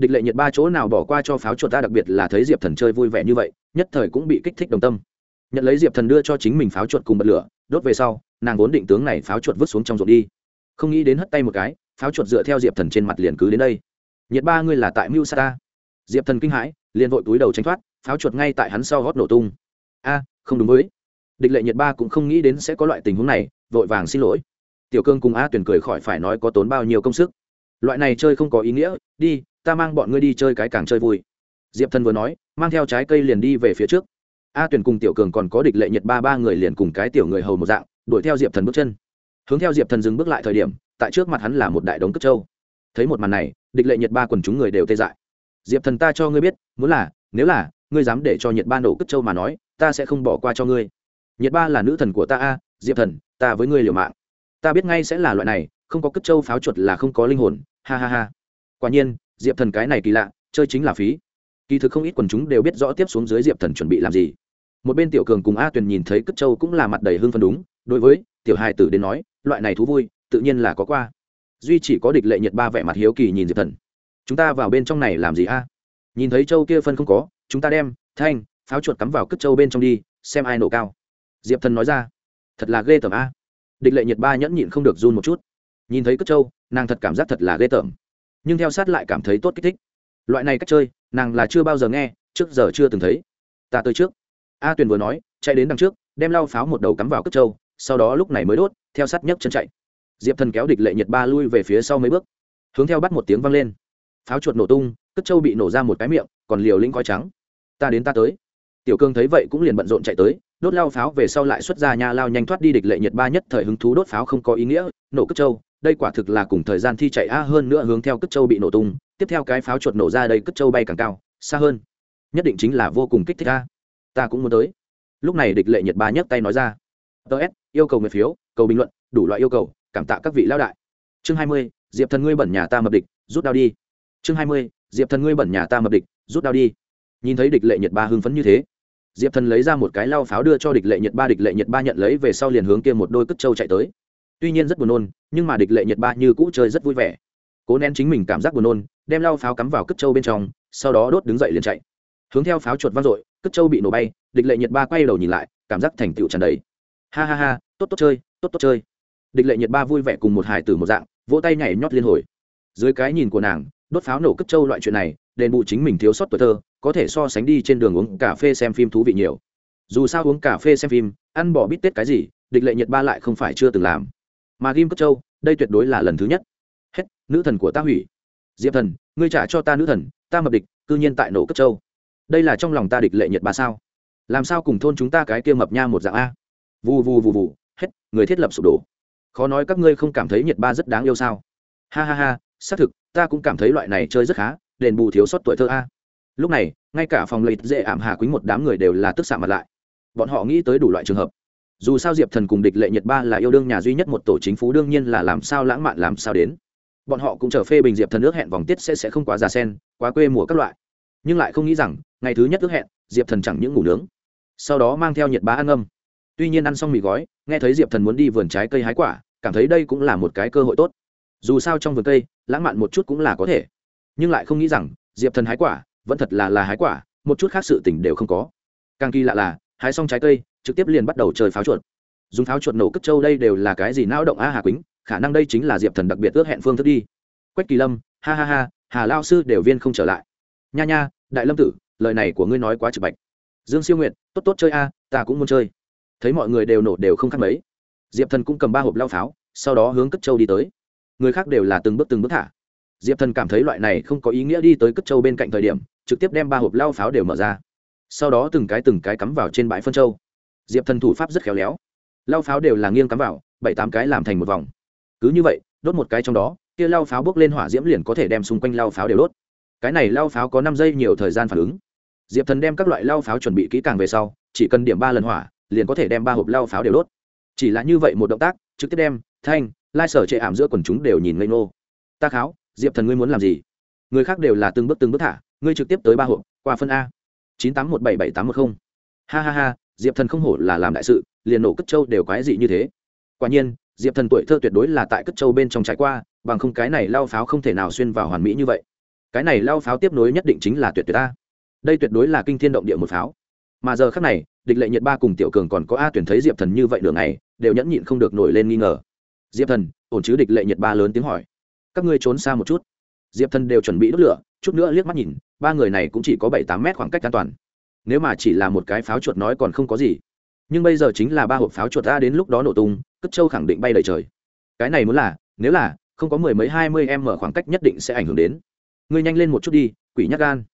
địch lệ nhiệt ba chỗ nào bỏ qua cho pháo chuột ta, đặc biệt là thấy diệp thần chơi vui vẻ như vậy, nhất thời cũng bị kích thích đồng tâm. Nhận lấy diệp thần đưa cho chính mình pháo chuột cùng bật lửa, đốt về sau, nàng vốn định tướng này pháo chuột vứt xuống trong ruộng đi. Không nghĩ đến hất tay một cái, pháo chuột dựa theo diệp thần trên mặt liền cứ đến đây. Nhiệt ba ngươi là tại mưu sa ta. Diệp thần kinh hãi, liền vội túi đầu tránh thoát, pháo chuột ngay tại hắn sau gót nổ tung. A, không đúng với. Địch lệ nhiệt ba cũng không nghĩ đến sẽ có loại tình huống này, vội vàng xin lỗi. Tiểu cương cùng a tuyển cười khỏi phải nói có tốn bao nhiêu công sức. Loại này chơi không có ý nghĩa, đi ta mang bọn ngươi đi chơi cái càng chơi vui. Diệp thần vừa nói, mang theo trái cây liền đi về phía trước. A tuyển cùng tiểu cường còn có địch lệ nhiệt ba ba người liền cùng cái tiểu người hầu một dạng, đuổi theo diệp thần bước chân. Hướng theo diệp thần dừng bước lại thời điểm, tại trước mặt hắn là một đại đống cất trâu. Thấy một màn này, địch lệ nhiệt ba quần chúng người đều tê dại. Diệp thần ta cho ngươi biết, muốn là, nếu là, ngươi dám để cho nhiệt ba nổ cất trâu mà nói, ta sẽ không bỏ qua cho ngươi. Nhiệt ba là nữ thần của ta a, diệp thần, ta với ngươi liều mạng. Ta biết ngay sẽ là loại này, không có cất trâu pháo chuột là không có linh hồn, ha ha ha. Quả nhiên diệp thần cái này kỳ lạ, chơi chính là phí. Kỳ thực không ít quần chúng đều biết rõ tiếp xuống dưới diệp thần chuẩn bị làm gì. Một bên tiểu cường cùng a tuyền nhìn thấy cất châu cũng là mặt đầy hương phân đúng, đối với tiểu hài tử đến nói, loại này thú vui, tự nhiên là có qua. Duy chỉ có địch lệ nhiệt ba vẻ mặt hiếu kỳ nhìn diệp thần. Chúng ta vào bên trong này làm gì a? Nhìn thấy châu kia phân không có, chúng ta đem thanh, pháo chuột cắm vào cất châu bên trong đi, xem ai nổ cao. Diệp thần nói ra, thật là ghê tởm a. Địch lệ nhiệt ba nhẫn nhịn không được run một chút. Nhìn thấy cất châu, nàng thật cảm giác thật là ghê tởm nhưng theo sát lại cảm thấy tốt kích thích. Loại này cách chơi, nàng là chưa bao giờ nghe, trước giờ chưa từng thấy. Ta tới trước. A tuyền vừa nói, chạy đến đằng trước, đem lau pháo một đầu cắm vào cất trâu, sau đó lúc này mới đốt, theo sát nhấc chân chạy. Diệp thần kéo địch lệ nhiệt ba lui về phía sau mấy bước. Hướng theo bắt một tiếng vang lên. Pháo chuột nổ tung, cất trâu bị nổ ra một cái miệng, còn liều linh coi trắng. Ta đến ta tới. Tiểu cương thấy vậy cũng liền bận rộn chạy tới, đốt lao pháo về sau lại xuất ra nha lao nhanh thoát đi địch lệ nhiệt ba nhất thời hứng thú đốt pháo không có ý nghĩa, nổ cất châu đây quả thực là cùng thời gian thi chạy a hơn nữa hướng theo cất châu bị nổ tung, tiếp theo cái pháo chuột nổ ra đây cất châu bay càng cao, xa hơn. Nhất định chính là vô cùng kích thích a. Ta cũng muốn tới. Lúc này địch lệ nhiệt ba nhấc tay nói ra. Ts yêu cầu người phiếu, cầu bình luận, đủ loại yêu cầu, cảm tạ các vị lao đại. Chương hai mươi, diệp thần ngươi bẩn nhà ta mập địch, rút đao đi. Chương hai mươi, diệp thần ngươi bẩn nhà ta mập địch, rút đao đi. Nhìn thấy địch lệ nhiệt ba hưng phấn như thế, diệp thần lấy ra một cái lao pháo đưa cho địch lệ nhiệt ba, địch lệ nhiệt ba nhận lấy về sau liền hướng kia một đôi cất trâu chạy tới tuy nhiên rất buồn nôn, nhưng mà địch lệ nhiệt ba như cũ chơi rất vui vẻ. Cố nén chính mình cảm giác buồn nôn, đem lao pháo cắm vào cất trâu bên trong, sau đó đốt đứng dậy liền chạy. Hướng theo pháo chuột vang dội, cất trâu bị nổ bay, địch lệ nhiệt ba quay đầu nhìn lại, cảm giác thành tựu tràn đầy. Ha ha ha, tốt tốt chơi, tốt tốt chơi. Địch lệ nhiệt ba vui vẻ cùng một hải tử một dạng, vỗ tay nhảy nhót liên hồi. Dưới cái nhìn của nàng, đốt pháo nổ cất trâu loại chuyện này, đền bù chính mình thiếu sót tuổi thơ, có thể so sánh đi trên đường uống cà phê xem phim thú vị nhiều. Dù sao uống cà phê xem phim, ăn bỏ bít tết cái gì, địch lệ nhiệt ba lại không phải chưa từng làm mà ghim cất Châu, đây tuyệt đối là lần thứ nhất. Hết nữ thần của ta hủy. Diệp thần ngươi trả cho ta nữ thần ta mập địch cư nhiên tại nổ cất Châu. đây là trong lòng ta địch lệ nhiệt ba sao? Làm sao cùng thôn chúng ta cái kia mập nha một dạng a? Vù vù vù vù hết người thiết lập sụp đổ. Khó nói các ngươi không cảm thấy nhiệt ba rất đáng yêu sao? Ha ha ha xác thực ta cũng cảm thấy loại này chơi rất khá đền bù thiếu sót tuổi thơ a. Lúc này ngay cả phòng lợi dễ ảm hà quýnh một đám người đều là tức xạ mặt lại. Bọn họ nghĩ tới đủ loại trường hợp dù sao diệp thần cùng địch lệ nhật ba là yêu đương nhà duy nhất một tổ chính phủ đương nhiên là làm sao lãng mạn làm sao đến. Bọn họ cũng chờ phê bình diệp thần ước hẹn vòng tiết sẽ sẽ không quá già sen, quá quê mùa các loại. Nhưng lại không nghĩ rằng, ngày thứ nhất ước hẹn, diệp thần chẳng những ngủ nướng, sau đó mang theo nhiệt bá ăn âm tuy nhiên ăn xong mì gói, nghe thấy diệp thần muốn đi vườn trái cây hái quả, cảm thấy đây cũng là một cái cơ hội tốt. Dù sao trong vườn cây, lãng mạn một chút cũng là có thể. Nhưng lại không nghĩ rằng, diệp thần hái quả, vẫn thật là là hái quả, một chút khác sự tỉnh đều không có. Càng kỳ lạ là, hái xong trái cây trực tiếp liền bắt đầu chơi pháo chuột. Dùng pháo chuột nổ cất trâu đây đều là cái gì não động a hà quýnh, khả năng đây chính là diệp thần đặc biệt ước hẹn phương thức đi. Quách kỳ lâm, ha ha ha, hà lao sư đều viên không trở lại. Nha nha, đại lâm tử, lời này của ngươi nói quá trực bạch. Dương siêu nguyện tốt tốt chơi a, ta cũng muốn chơi. Thấy mọi người đều nổ đều không khác mấy. Diệp thần cũng cầm ba hộp lao pháo, sau đó hướng cất châu đi tới. Người khác đều là từng bước từng bước thả. Diệp thần cảm thấy loại này không có ý nghĩa đi tới cất châu bên cạnh thời điểm, trực tiếp đem ba hộp lao pháo đều mở ra. Sau đó từng cái từng cái cắm vào trên bãi phân châu diệp thần thủ pháp rất khéo léo lao pháo đều là nghiêng cắm vào bảy tám cái làm thành một vòng cứ như vậy đốt một cái trong đó kia lao pháo bước lên hỏa diễm liền có thể đem xung quanh lao pháo đều đốt cái này lao pháo có năm giây nhiều thời gian phản ứng diệp thần đem các loại lao pháo chuẩn bị kỹ càng về sau chỉ cần điểm ba lần hỏa liền có thể đem ba hộp lao pháo đều đốt chỉ là như vậy một động tác trực tiếp đem thanh lai sở chệ ảm giữa quần chúng đều nhìn ngây ngô. ta kháo diệp thần ngươi muốn làm gì người khác đều là từng bước từng bước thả ngươi trực tiếp tới ba hộp qua phân a chín tám một bảy bảy tám một không ha ha ha diệp thần không hổ là làm đại sự, liền nổ cất châu đều quái dị như thế. Quả nhiên, diệp thần tuổi thơ tuyệt đối là tại cất châu bên trong trải qua, bằng không cái này lao pháo không thể nào xuyên vào hoàn mỹ như vậy. Cái này lao pháo tiếp nối nhất định chính là tuyệt tuyệt ta đây tuyệt đối là kinh thiên động địa một pháo. Mà giờ khác này, địch lệ nhiệt ba cùng tiểu cường còn có a tuyển thấy diệp thần như vậy đường này đều nhẫn nhịn không được nổi lên nghi ngờ. Diệp thần, ổn chứ địch lệ nhiệt ba lớn tiếng hỏi. Các ngươi trốn xa một chút. Diệp thần đều chuẩn bị đốt lửa, chút nữa liếc mắt nhìn, ba người này cũng chỉ có bảy tám mét khoảng cách an toàn nếu mà chỉ là một cái pháo chuột nói còn không có gì. Nhưng bây giờ chính là ba hộp pháo chuột ra đến lúc đó nổ tung, cất châu khẳng định bay đầy trời. Cái này muốn là, nếu là, không có mười mấy hai mươi em mở khoảng cách nhất định sẽ ảnh hưởng đến. Ngươi nhanh lên một chút đi, quỷ nhắc gan.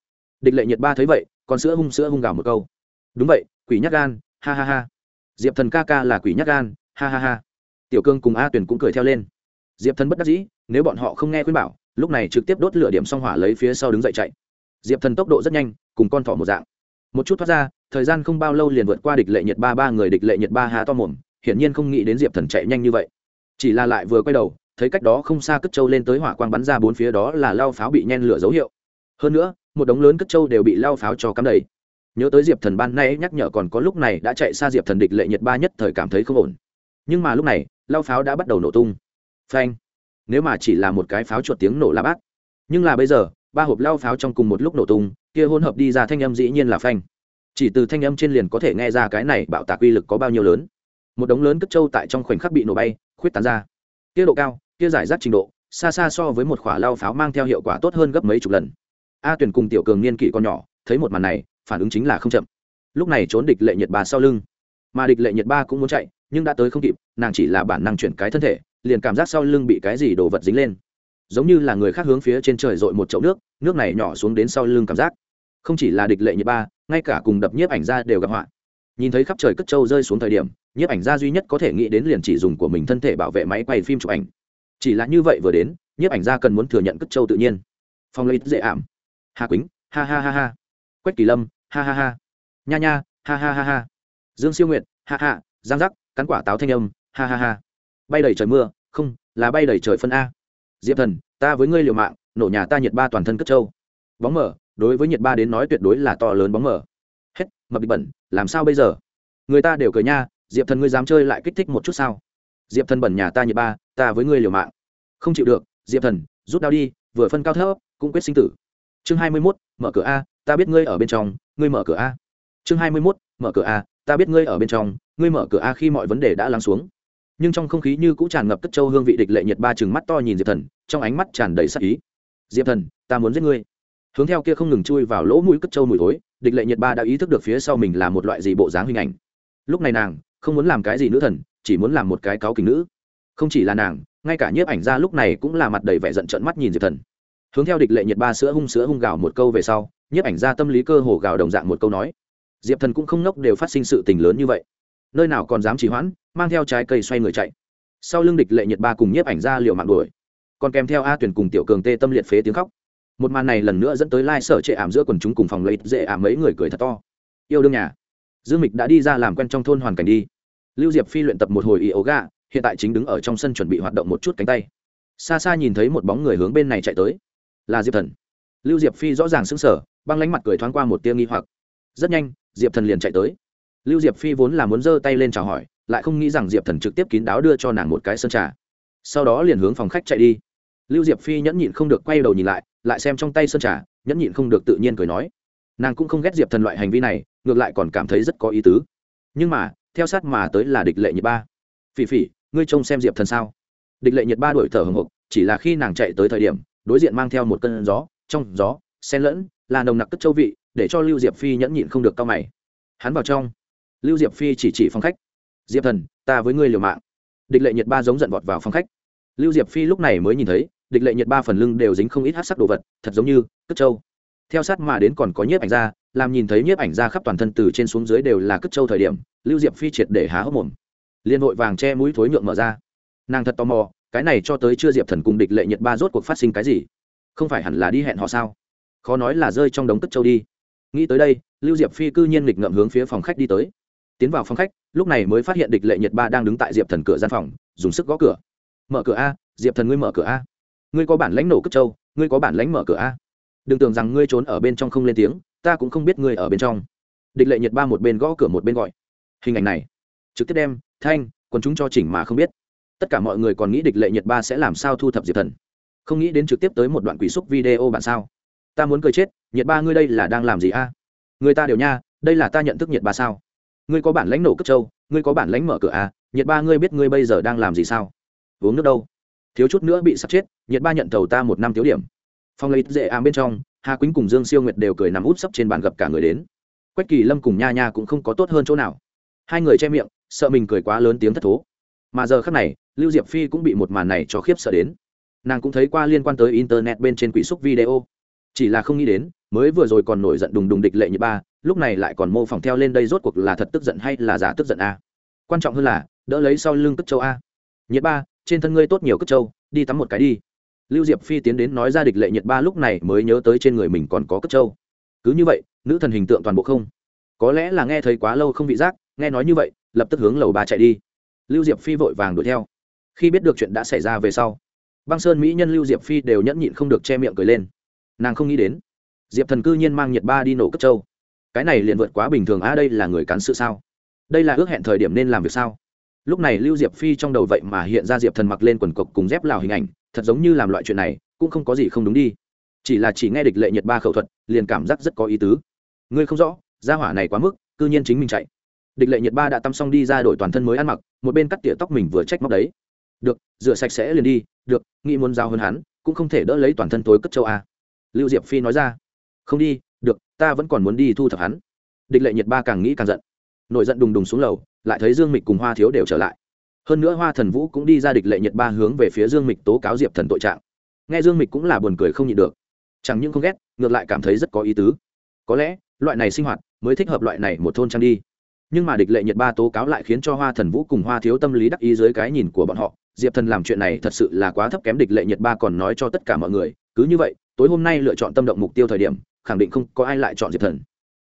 Địch lệ nhiệt ba thấy vậy, còn sữa hung sữa hung gào một câu. Đúng vậy, quỷ nhắc gan, ha ha ha. Diệp thần ca ca là quỷ nhắc gan, ha ha ha. Tiểu cương cùng a tuyền cũng cười theo lên. Diệp thần bất đắc dĩ, nếu bọn họ không nghe khuyên bảo, lúc này trực tiếp đốt lửa điểm xong hỏa lấy phía sau đứng dậy chạy. Diệp thần tốc độ rất nhanh, cùng con thỏ một dạng một chút thoát ra, thời gian không bao lâu liền vượt qua địch lệ nhiệt ba ba người địch lệ nhiệt ba há to mồm, hiển nhiên không nghĩ đến diệp thần chạy nhanh như vậy. Chỉ là lại vừa quay đầu, thấy cách đó không xa cất trâu lên tới hỏa quang bắn ra bốn phía đó là lao pháo bị nhen lửa dấu hiệu. Hơn nữa, một đống lớn cất trâu đều bị lao pháo cho cắm đầy. Nhớ tới diệp thần ban nay nhắc nhở còn có lúc này đã chạy xa diệp thần địch lệ nhiệt ba nhất thời cảm thấy không ổn. Nhưng mà lúc này, lao pháo đã bắt đầu nổ tung. Phanh! Nếu mà chỉ là một cái pháo chuột tiếng nổ là bát. Nhưng là bây giờ, ba hộp lao pháo trong cùng một lúc nổ tung kia hỗn hợp đi ra thanh âm dĩ nhiên là phanh. Chỉ từ thanh âm trên liền có thể nghe ra cái này bạo tạc uy lực có bao nhiêu lớn. Một đống lớn cất trâu tại trong khoảnh khắc bị nổ bay, khuyết tán ra. Kia độ cao, kia giải rác trình độ, xa xa so với một khỏa lao pháo mang theo hiệu quả tốt hơn gấp mấy chục lần. A tuyển cùng tiểu cường niên kỷ con nhỏ, thấy một màn này, phản ứng chính là không chậm. Lúc này trốn địch lệ nhiệt ba sau lưng. Mà địch lệ nhiệt ba cũng muốn chạy, nhưng đã tới không kịp, nàng chỉ là bản năng chuyển cái thân thể, liền cảm giác sau lưng bị cái gì đồ vật dính lên. Giống như là người khác hướng phía trên trời dội một chậu nước nước này nhỏ xuống đến sau lưng cảm giác không chỉ là địch lệ nhiệt ba, ngay cả cùng đập nhiếp ảnh ra đều gặp họa. Nhìn thấy khắp trời cất trâu rơi xuống thời điểm, nhiếp ảnh gia duy nhất có thể nghĩ đến liền chỉ dùng của mình thân thể bảo vệ máy quay phim chụp ảnh. Chỉ là như vậy vừa đến, nhiếp ảnh gia cần muốn thừa nhận cất trâu tự nhiên. Phong lấy dễ ảm. Hà quýnh, ha ha ha ha. Quách kỳ lâm, ha ha ha. Nha nha, ha ha ha ha. Dương siêu nguyện ha ha. Giang giác, cắn quả táo thanh âm, ha ha ha. Bay đầy trời mưa, không, là bay đầy trời phân a. Diệp thần, ta với ngươi liều mạng, nổ nhà ta nhiệt ba toàn thân cất trâu. Bóng mở đối với nhiệt ba đến nói tuyệt đối là to lớn bóng mở hết, mập bị bẩn, làm sao bây giờ? Người ta đều cười nha, diệp thần ngươi dám chơi lại kích thích một chút sao? Diệp thần bẩn nhà ta nhiệt ba, ta với ngươi liều mạng. Không chịu được, diệp thần, rút đau đi, vừa phân cao thấp, cũng quyết sinh tử. Chương hai mươi mốt, mở cửa a, ta biết ngươi ở bên trong, ngươi mở cửa a. Chương hai mươi mốt, mở cửa a, ta biết ngươi ở bên trong, ngươi mở cửa a khi mọi vấn đề đã lắng xuống. Nhưng trong không khí như cũng tràn ngập cất châu hương vị địch lệ nhiệt ba chừng mắt to nhìn diệp thần, trong ánh mắt tràn đầy sắc ý. Diệp thần, ta muốn giết ngươi hướng theo kia không ngừng chui vào lỗ mũi cất châu mùi tối địch lệ nhiệt ba đã ý thức được phía sau mình là một loại gì bộ dáng hình ảnh. Lúc này nàng, không muốn làm cái gì nữ thần, chỉ muốn làm một cái cáo kình nữ. Không chỉ là nàng, ngay cả nhiếp ảnh ra lúc này cũng là mặt đầy vẻ giận trợn mắt nhìn diệp thần. Hướng theo địch lệ nhiệt ba sữa hung sữa hung gào một câu về sau, nhiếp ảnh ra tâm lý cơ hồ gào đồng dạng một câu nói. Diệp thần cũng không nốc đều phát sinh sự tình lớn như vậy. Nơi nào còn dám chỉ hoãn, mang theo trái cây xoay người chạy. Sau lưng địch lệ nhiệt ba cùng nhiếp ảnh ra liệu mạng đuổi. Còn kèm theo a tuyển cùng tiểu cường tê tâm liệt phế tiếng khóc một màn này lần nữa dẫn tới lai、like、sở trệ ảm giữa quần chúng cùng phòng lấy dễ ảm mấy người cười thật to. Yêu đương nhà. Dương mịch đã đi ra làm quen trong thôn hoàn cảnh đi. Lưu diệp phi luyện tập một hồi yoga, hiện tại chính đứng ở trong sân chuẩn bị hoạt động một chút cánh tay. Xa xa nhìn thấy một bóng người hướng bên này chạy tới. Là diệp thần. Lưu diệp phi rõ ràng sững sờ, băng lánh mặt cười thoáng qua một tia nghi hoặc. Rất nhanh, diệp thần liền chạy tới. Lưu diệp phi vốn là muốn giơ tay lên chào hỏi, lại không nghĩ rằng diệp thần trực tiếp kín đáo đưa cho nàng một cái sơn trà. Sau đó liền hướng phòng khách chạy đi lưu diệp phi nhẫn nhịn không được quay đầu nhìn lại lại xem trong tay sơn trà, nhẫn nhịn không được tự nhiên cười nói. Nàng cũng không ghét diệp thần loại hành vi này, ngược lại còn cảm thấy rất có ý tứ. Nhưng mà, theo sát mà tới là địch lệ nhiệt ba. Phỉ phỉ, ngươi trông xem diệp thần sao? Địch lệ nhiệt ba đuổi thở hồng hộc, chỉ là khi nàng chạy tới thời điểm, đối diện mang theo một cơn gió, trong gió, xen lẫn, là nồng nặc cất châu vị, để cho lưu diệp phi nhẫn nhịn không được cao mày. Hắn vào trong. Lưu diệp phi chỉ chỉ phòng khách. Diệp thần, ta với ngươi liều mạng. Địch lệ nhiệt ba giống giận vọt vào phòng khách. Lưu diệp phi lúc này mới nhìn thấy địch lệ nhiệt ba phần lưng đều dính không ít hát sắc đồ vật, thật giống như cất châu theo sát mà đến còn có nhiếp ảnh ra, làm nhìn thấy nhiếp ảnh ra khắp toàn thân từ trên xuống dưới đều là cất châu thời điểm, lưu diệp phi triệt để há hốc mồm. Liên hội vàng che mũi thối nhượng mở ra. Nàng thật tò mò, cái này cho tới chưa diệp thần cùng địch lệ nhiệt ba rốt cuộc phát sinh cái gì? Không phải hẳn là đi hẹn họ sao? Khó nói là rơi trong đống cất châu đi. Nghĩ tới đây, lưu diệp phi cư nhiên nghịch ngậm hướng phía phòng khách đi tới. Tiến vào phòng khách, lúc này mới phát hiện địch lệ nhiệt ba đang đứng tại diệp thần cửa gian phòng, dùng sức gõ cửa. Mở cửa a, diệp thần ngươi mở cửa a ngươi có bản lãnh nổ cất châu, ngươi có bản lãnh mở cửa a. Đừng tưởng rằng ngươi trốn ở bên trong không lên tiếng, ta cũng không biết ngươi ở bên trong. Địch lệ nhiệt ba một bên gõ cửa một bên gọi. Hình ảnh này, trực tiếp đem, thanh còn chúng cho chỉnh mà không biết. Tất cả mọi người còn nghĩ địch lệ nhiệt ba sẽ làm sao thu thập diệp thần. Không nghĩ đến trực tiếp tới một đoạn quỷ xúc video bản sao? Ta muốn cười chết nhiệt ba ngươi đây là đang làm gì a? Người ta đều nha, đây là ta nhận thức nhiệt ba sao? Ngươi có bản lãnh nổ cất châu, ngươi có bản lãnh mở cửa a? Nhiệt ba ngươi biết ngươi bây giờ đang làm gì sao? Uống nước đâu? Thiếu chút nữa bị sắp chết, nhiệt ba nhận thầu ta một năm thiếu điểm. Phong lấy dễ ám bên trong, hà quýnh cùng dương siêu nguyệt đều cười nằm út sấp trên bàn gặp cả người đến. Quách kỳ lâm cùng nha nha cũng không có tốt hơn chỗ nào. Hai người che miệng, sợ mình cười quá lớn tiếng thất thố. Mà giờ khác này, lưu diệp phi cũng bị một màn này cho khiếp sợ đến. Nàng cũng thấy qua liên quan tới internet bên trên quỹ xúc video. Chỉ là không nghĩ đến, mới vừa rồi còn nổi giận đùng đùng địch lệ như ba, lúc này lại còn mô phỏng theo lên đây rốt cuộc là thật tức giận hay là giả tức giận a? Quan trọng hơn là, đỡ lấy sau lưng tức châu a. Nhiệt ba trên thân ngươi tốt nhiều cất châu đi tắm một cái đi. Lưu diệp phi tiến đến nói ra địch lệ nhiệt ba lúc này mới nhớ tới trên người mình còn có cất trâu. Cứ như vậy, nữ thần hình tượng toàn bộ không. Có lẽ là nghe thấy quá lâu không vị giác, nghe nói như vậy, lập tức hướng lầu ba chạy đi. Lưu diệp phi vội vàng đuổi theo. Khi biết được chuyện đã xảy ra về sau, băng sơn mỹ nhân lưu diệp phi đều nhẫn nhịn không được che miệng cười lên. Nàng không nghĩ đến, diệp thần cư nhiên mang nhiệt ba đi nổ cất trâu. Cái này liền vượt quá bình thường a đây là người cắn sự sao? Đây là ước hẹn thời điểm nên làm việc sao? Lúc này lưu diệp phi trong đầu vậy mà hiện ra diệp thần mặc lên quần cộc cùng dép lào hình ảnh, thật giống như làm loại chuyện này, cũng không có gì không đúng đi. Chỉ là chỉ nghe địch lệ nhiệt ba khẩu thuật, liền cảm giác rất có ý tứ. Ngươi không rõ, gia hỏa này quá mức, cư nhiên chính mình chạy. Địch lệ nhiệt ba đã tăm xong đi ra đổi toàn thân mới ăn mặc, một bên cắt tỉa tóc mình vừa trách móc đấy. Được, rửa sạch sẽ liền đi, được, nghĩ muốn giao hơn hắn, cũng không thể đỡ lấy toàn thân tối cất châu a. Lưu diệp phi nói ra. Không đi, được, ta vẫn còn muốn đi thu thập hắn. Địch lệ nhiệt ba càng nghĩ càng giận nổi giận đùng đùng xuống lầu, lại thấy dương mịch cùng hoa thiếu đều trở lại. Hơn nữa hoa thần vũ cũng đi ra địch lệ nhật ba hướng về phía dương mịch tố cáo diệp thần tội trạng. Nghe dương mịch cũng là buồn cười không nhịn được. Chẳng những không ghét, ngược lại cảm thấy rất có ý tứ. Có lẽ, loại này sinh hoạt mới thích hợp loại này một thôn trang đi. Nhưng mà địch lệ nhiệt ba tố cáo lại khiến cho hoa thần vũ cùng hoa thiếu tâm lý đắc ý dưới cái nhìn của bọn họ. Diệp thần làm chuyện này thật sự là quá thấp kém địch lệ nhiệt ba còn nói cho tất cả mọi người. Cứ như vậy, tối hôm nay lựa chọn tâm động mục tiêu thời điểm, khẳng định không có ai lại chọn diệp thần.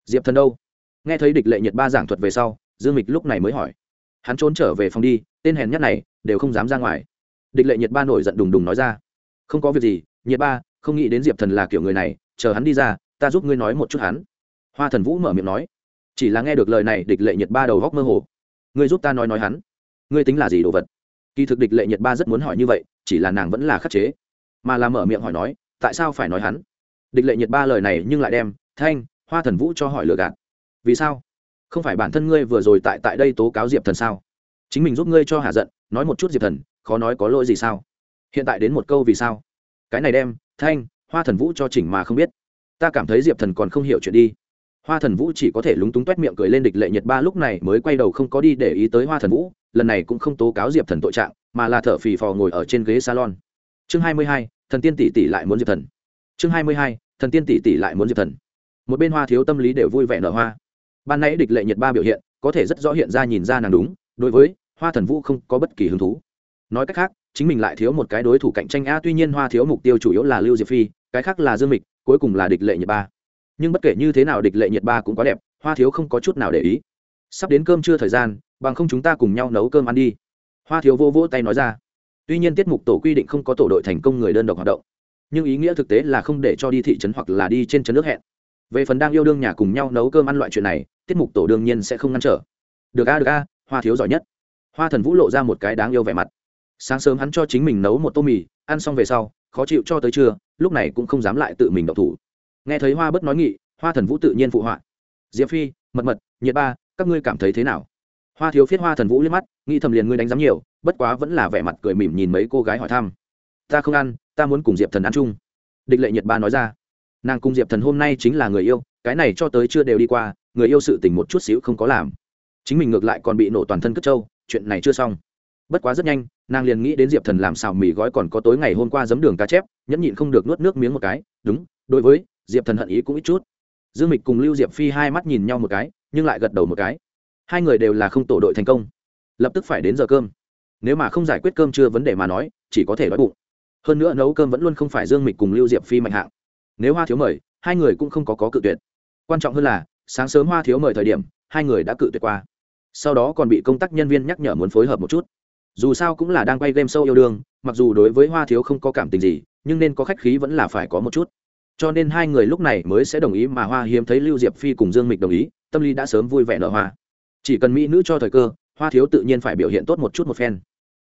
Diệp thần đâu? Nghe thấy địch lệ nhiệt ba giảng thuật về sau, dương mịch lúc này mới hỏi. Hắn trốn trở về phòng đi, tên hèn nhất này đều không dám ra ngoài. Địch lệ nhiệt ba nổi giận đùng đùng nói ra. Không có việc gì, nhiệt ba, không nghĩ đến diệp thần là kiểu người này, chờ hắn đi ra, ta giúp ngươi nói một chút hắn. Hoa thần vũ mở miệng nói. Chỉ là nghe được lời này, địch lệ nhiệt ba đầu góc mơ hồ. Ngươi giúp ta nói nói hắn. Ngươi tính là gì đồ vật? Kỳ thực địch lệ nhiệt ba rất muốn hỏi như vậy, chỉ là nàng vẫn là khắc chế. Mà là mở miệng hỏi nói, tại sao phải nói hắn? Địch lệ nhiệt ba lời này nhưng lại đem, thanh, hoa thần vũ cho hỏi lừa gạt vì sao? Không phải bản thân ngươi vừa rồi tại tại đây tố cáo diệp thần sao? Chính mình giúp ngươi cho hạ giận, nói một chút diệp thần, khó nói có lỗi gì sao? Hiện tại đến một câu vì sao? Cái này đem, thanh, hoa thần vũ cho chỉnh mà không biết. Ta cảm thấy diệp thần còn không hiểu chuyện đi. Hoa thần vũ chỉ có thể lúng túng t u é t miệng cười lên địch lệ nhiệt ba lúc này mới quay đầu không có đi để ý tới hoa thần vũ, lần này cũng không tố cáo diệp thần tội trạng, mà là thở phì phò ngồi ở trên ghế salon. Chương hai mươi hai, thần tiên tỷ tỷ lại muốn diệp thần. Chương hai mươi hai, thần tiên tỷ tỷ lại muốn diệp thần. Một bên hoa thiếu tâm lý đều vui vẻ nở hoa ban nãy địch lệ nhiệt ba biểu hiện, có thể rất rõ hiện ra nhìn ra nàng đúng, đối với hoa thần vũ không có bất kỳ hứng thú. Nói cách khác, chính mình lại thiếu một cái đối thủ cạnh tranh a, tuy nhiên hoa thiếu mục tiêu chủ yếu là lưu diệp phi, cái khác là dương mịch, cuối cùng là địch lệ nhiệt ba. Nhưng bất kể như thế nào địch lệ nhiệt ba cũng quá đẹp, hoa thiếu không có chút nào để ý. Sắp đến cơm trưa thời gian, bằng không chúng ta cùng nhau nấu cơm ăn đi. Hoa thiếu vô vỗ tay nói ra. Tuy nhiên tiết mục tổ quy định không có tổ đội thành công người đơn độc hoạt động, nhưng ý nghĩa thực tế là không để cho đi thị trấn hoặc là đi trên trấn nước hẹn về phần đang yêu đương nhà cùng nhau nấu cơm ăn loại chuyện này, tiết mục tổ đương nhiên sẽ không ngăn trở. Được a được a, hoa thiếu giỏi nhất. Hoa thần vũ lộ ra một cái đáng yêu vẻ mặt. Sáng sớm hắn cho chính mình nấu một tô mì, ăn xong về sau, khó chịu cho tới trưa, lúc này cũng không dám lại tự mình đậu thủ. Nghe thấy hoa bất nói nghị, hoa thần vũ tự nhiên phụ họa. Diệp phi, mật mật, nhiệt ba, các ngươi cảm thấy thế nào? Hoa thiếu phiết hoa thần vũ liếc mắt, nghĩ thầm liền ngươi đánh giám nhiều, bất quá vẫn là vẻ mặt cười mỉm nhìn mấy cô gái hỏi thăm. Ta không ăn, ta muốn cùng diệp thần ăn chung. Địch lệ nhiệt ba nói ra nàng cùng diệp thần hôm nay chính là người yêu, cái này cho tới chưa đều đi qua, người yêu sự tình một chút xíu không có làm. Chính mình ngược lại còn bị nổ toàn thân cất trâu, chuyện này chưa xong. Bất quá rất nhanh, nàng liền nghĩ đến diệp thần làm xào mì gói còn có tối ngày hôm qua giấm đường cá chép, nhẫn nhịn không được nuốt nước miếng một cái, đúng, đối với, diệp thần hận ý cũng ít chút. Dương mịch cùng lưu diệp phi hai mắt nhìn nhau một cái, nhưng lại gật đầu một cái. Hai người đều là không tổ đội thành công. Lập tức phải đến giờ cơm. Nếu mà không giải quyết cơm chưa vấn đề mà nói, chỉ có thể đói bụng. Hơn nữa nấu cơm vẫn luôn không phải dương mịch cùng lưu diệp phi mạnh hạng nếu hoa thiếu mời, hai người cũng không có có cự tuyệt. Quan trọng hơn là, sáng sớm hoa thiếu mời thời điểm, hai người đã cự tuyệt qua. Sau đó còn bị công tác nhân viên nhắc nhở muốn phối hợp một chút. Dù sao cũng là đang quay game sâu yêu đương, mặc dù đối với hoa thiếu không có cảm tình gì, nhưng nên có khách khí vẫn là phải có một chút. Cho nên hai người lúc này mới sẽ đồng ý mà hoa hiếm thấy lưu diệp phi cùng dương mịch đồng ý, tâm lý đã sớm vui vẻ nở hoa. Chỉ cần mỹ nữ cho thời cơ, hoa thiếu tự nhiên phải biểu hiện tốt một chút một phen.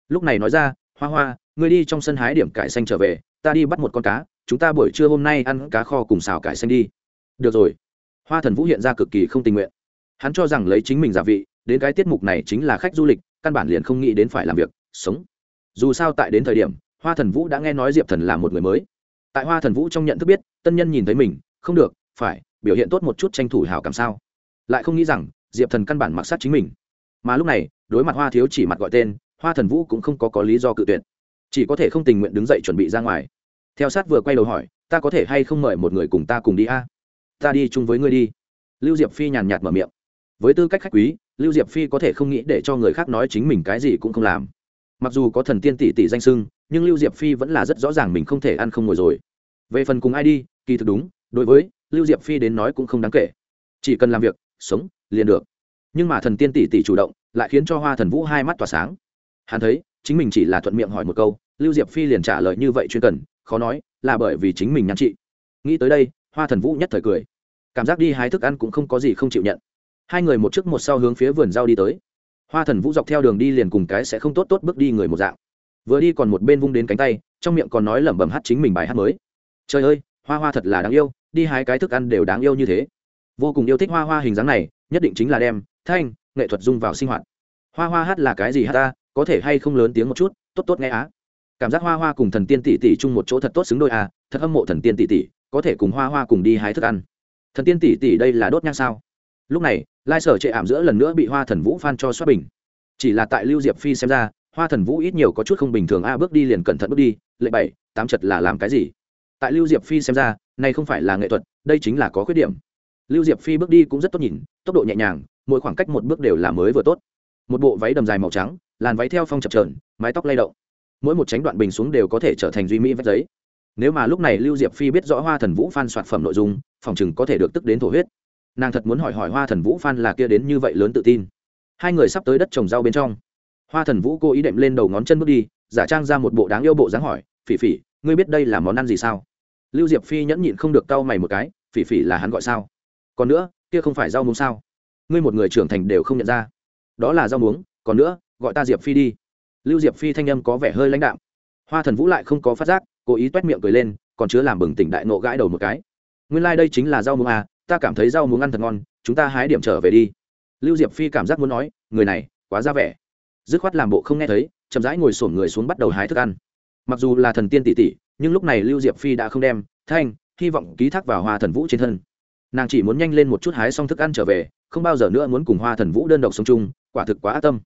Lúc này nói ra, hoa hoa người đi trong sân hái điểm cải xanh trở về, ta đi bắt một con cá chúng ta buổi trưa hôm nay ăn cá kho cùng xào cải xanh đi. Được rồi. Hoa thần vũ hiện ra cực kỳ không tình nguyện. Hắn cho rằng lấy chính mình giả vị, đến cái tiết mục này chính là khách du lịch, căn bản liền không nghĩ đến phải làm việc, sống. Dù sao tại đến thời điểm, hoa thần vũ đã nghe nói diệp thần là một người mới. Tại hoa thần vũ trong nhận thức biết, tân nhân nhìn thấy mình, không được, phải, biểu hiện tốt một chút tranh thủ hào cảm sao. Lại không nghĩ rằng, diệp thần căn bản mặc sát chính mình. Mà lúc này, đối mặt hoa thiếu chỉ mặt gọi tên, hoa thần vũ cũng không có có lý do cự tuyệt. Chỉ có thể không tình nguyện đứng dậy chuẩn bị ra ngoài theo sát vừa quay đầu hỏi, ta có thể hay không mời một người cùng ta cùng đi a? Ta đi chung với ngươi đi. Lưu diệp phi nhàn nhạt mở miệng. Với tư cách khách quý, lưu diệp phi có thể không nghĩ để cho người khác nói chính mình cái gì cũng không làm. Mặc dù có thần tiên tỷ tỷ danh sưng, nhưng lưu diệp phi vẫn là rất rõ ràng mình không thể ăn không ngồi rồi. Về phần cùng ai đi, kỳ thực đúng, đối với lưu diệp phi đến nói cũng không đáng kể. Chỉ cần làm việc, sống, liền được. Nhưng mà thần tiên tỷ tỷ chủ động, lại khiến cho hoa thần vũ hai mắt tỏa sáng. Hắn thấy, chính mình chỉ là thuận miệng hỏi một câu lưu diệp phi liền trả lời như vậy chuyên cần, khó nói, là bởi vì chính mình nhắn chị. Nghĩ tới đây, hoa thần vũ nhất thời cười. Cảm giác đi hái thức ăn cũng không có gì không chịu nhận. Hai người một trước một sau hướng phía vườn rau đi tới. Hoa thần vũ dọc theo đường đi liền cùng cái sẽ không tốt tốt bước đi người một dạng. Vừa đi còn một bên vung đến cánh tay, trong miệng còn nói lẩm bẩm hát chính mình bài hát mới. Trời ơi, hoa hoa thật là đáng yêu, đi hái cái thức ăn đều đáng yêu như thế. Vô cùng yêu thích hoa hoa hình dáng này, nhất định chính là đem, thanh, nghệ thuật dung vào sinh hoạt. Hoa hoa hát là cái gì hát ta, có thể hay không lớn tiếng một chút, tốt tốt nghe á cảm giác hoa hoa cùng thần tiên tỷ tỷ chung một chỗ thật tốt xứng đôi à thật hâm mộ thần tiên tỷ tỷ, có thể cùng hoa hoa cùng đi hái thức ăn. Thần tiên tỷ tỷ đây là đốt nhang sao? Lúc này, lai sở chệ ảm giữa lần nữa bị hoa thần vũ phan cho xoát bình. Chỉ là tại lưu diệp phi xem ra, hoa thần vũ ít nhiều có chút không bình thường a, bước đi liền cẩn thận bước đi, lệ bảy, tám chật là làm cái gì? Tại lưu diệp phi xem ra, này không phải là nghệ thuật, đây chính là có khuyết điểm. Lưu diệp phi bước đi cũng rất tốt nhìn, tốc độ nhẹ nhàng, mỗi khoảng cách một bước đều là mới vừa tốt. Một bộ váy đầm dài màu trắng, làn váy theo phong chập trờn mái tóc lay động mỗi một tránh đoạn bình xuống đều có thể trở thành duy mỹ vách giấy. Nếu mà lúc này lưu diệp phi biết rõ hoa thần vũ phan soạt phẩm nội dung, phòng chừng có thể được tức đến thổ huyết. Nàng thật muốn hỏi hỏi hoa thần vũ phan là kia đến như vậy lớn tự tin. Hai người sắp tới đất trồng rau bên trong. Hoa thần vũ cô ý đệm lên đầu ngón chân bước đi, giả trang ra một bộ đáng yêu bộ dáng hỏi, phỉ phỉ, ngươi biết đây là món ăn gì sao? Lưu diệp phi nhẫn nhịn không được cau mày một cái, phỉ phỉ là hắn gọi sao? Còn nữa, kia không phải rau muống sao? Ngươi một người trưởng thành đều không nhận ra. Đó là rau muống, còn nữa, gọi ta diệp phi đi lưu diệp phi thanh âm có vẻ hơi lãnh đạm. Hoa thần vũ lại không có phát giác, cố ý t u é t miệng cười lên, còn chứa làm bừng tỉnh đại nộ gãi đầu một cái. Nguyên lai、like、đây chính là rau muống à ta cảm thấy rau muống ăn thật ngon, chúng ta hái điểm trở về đi. Lưu diệp phi cảm giác muốn nói, người này, quá ra vẻ. Dứt khoát làm bộ không nghe thấy, chậm rãi ngồi sổm người xuống bắt đầu hái thức ăn. Mặc dù là thần tiên tỷ tỷ, nhưng lúc này lưu diệp phi đã không đem thanh, hy vọng ký thác vào hoa thần vũ trên thân. Nàng chỉ muốn nhanh lên một chút hái xong thức ăn trở về, không bao giờ nữa muốn cùng hoa thần vũ đơn độc sống chung, quả thực quá ác tâm.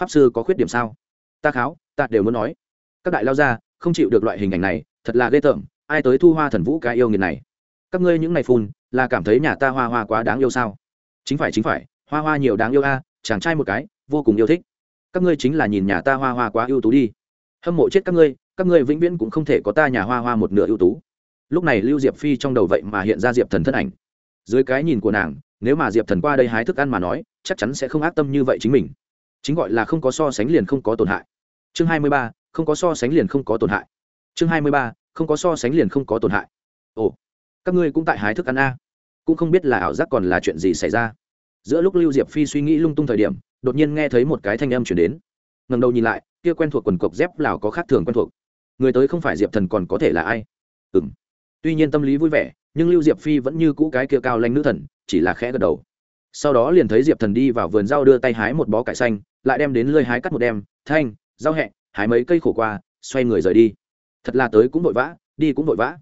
Pháp sư có khuyết điểm sao? Ta kháo, ta đều muốn nói. Các đại lao ra không chịu được loại hình ảnh này, thật là ghê tởm, ai tới thu hoa thần vũ cái yêu nghiệt này? Các ngươi những này phun, là cảm thấy nhà ta hoa hoa quá đáng yêu sao? Chính phải chính phải, hoa hoa nhiều đáng yêu a, chàng trai một cái, vô cùng yêu thích. Các ngươi chính là nhìn nhà ta hoa hoa quá ưu tú đi. Hâm mộ chết các ngươi các ngươi vĩnh viễn cũng không thể có ta nhà hoa hoa một nửa ưu tú. Lúc này lưu diệp phi trong đầu vậy mà hiện ra diệp thần thân ảnh. Dưới cái nhìn của nàng, nếu mà diệp thần qua đây hái thức ăn mà nói, chắc chắn sẽ không ác tâm như vậy chính mình chính gọi là không có so sánh liền không có tổn hại. Chương hai mươi ba, không có so sánh liền không có tổn hại. Chương hai mươi ba, không có so sánh liền không có tổn hại. Ồ, các ngươi cũng tại hái thức ăn a. Cũng không biết là ảo giác còn là chuyện gì xảy ra. Giữa lúc lưu diệp phi suy nghĩ lung tung thời điểm, đột nhiên nghe thấy một cái thanh âm chuyển đến. Ngầm đầu nhìn lại, kia quen thuộc quần cộc dép lào có khác thường quen thuộc. Người tới không phải diệp thần còn có thể là ai? Ừ m tuy nhiên tâm lý vui vẻ, nhưng lưu diệp phi vẫn như cũ cái kia cao lanh nữ thần, chỉ là khẽ gật đầu sau đó liền thấy diệp thần đi vào vườn rau đưa tay hái một bó cải xanh, lại đem đến lơi hái cắt một đem, thanh, rau hẹ, hái mấy cây khổ qua, xoay người rời đi. Thật là tới cũng vội vã, đi cũng vội vã.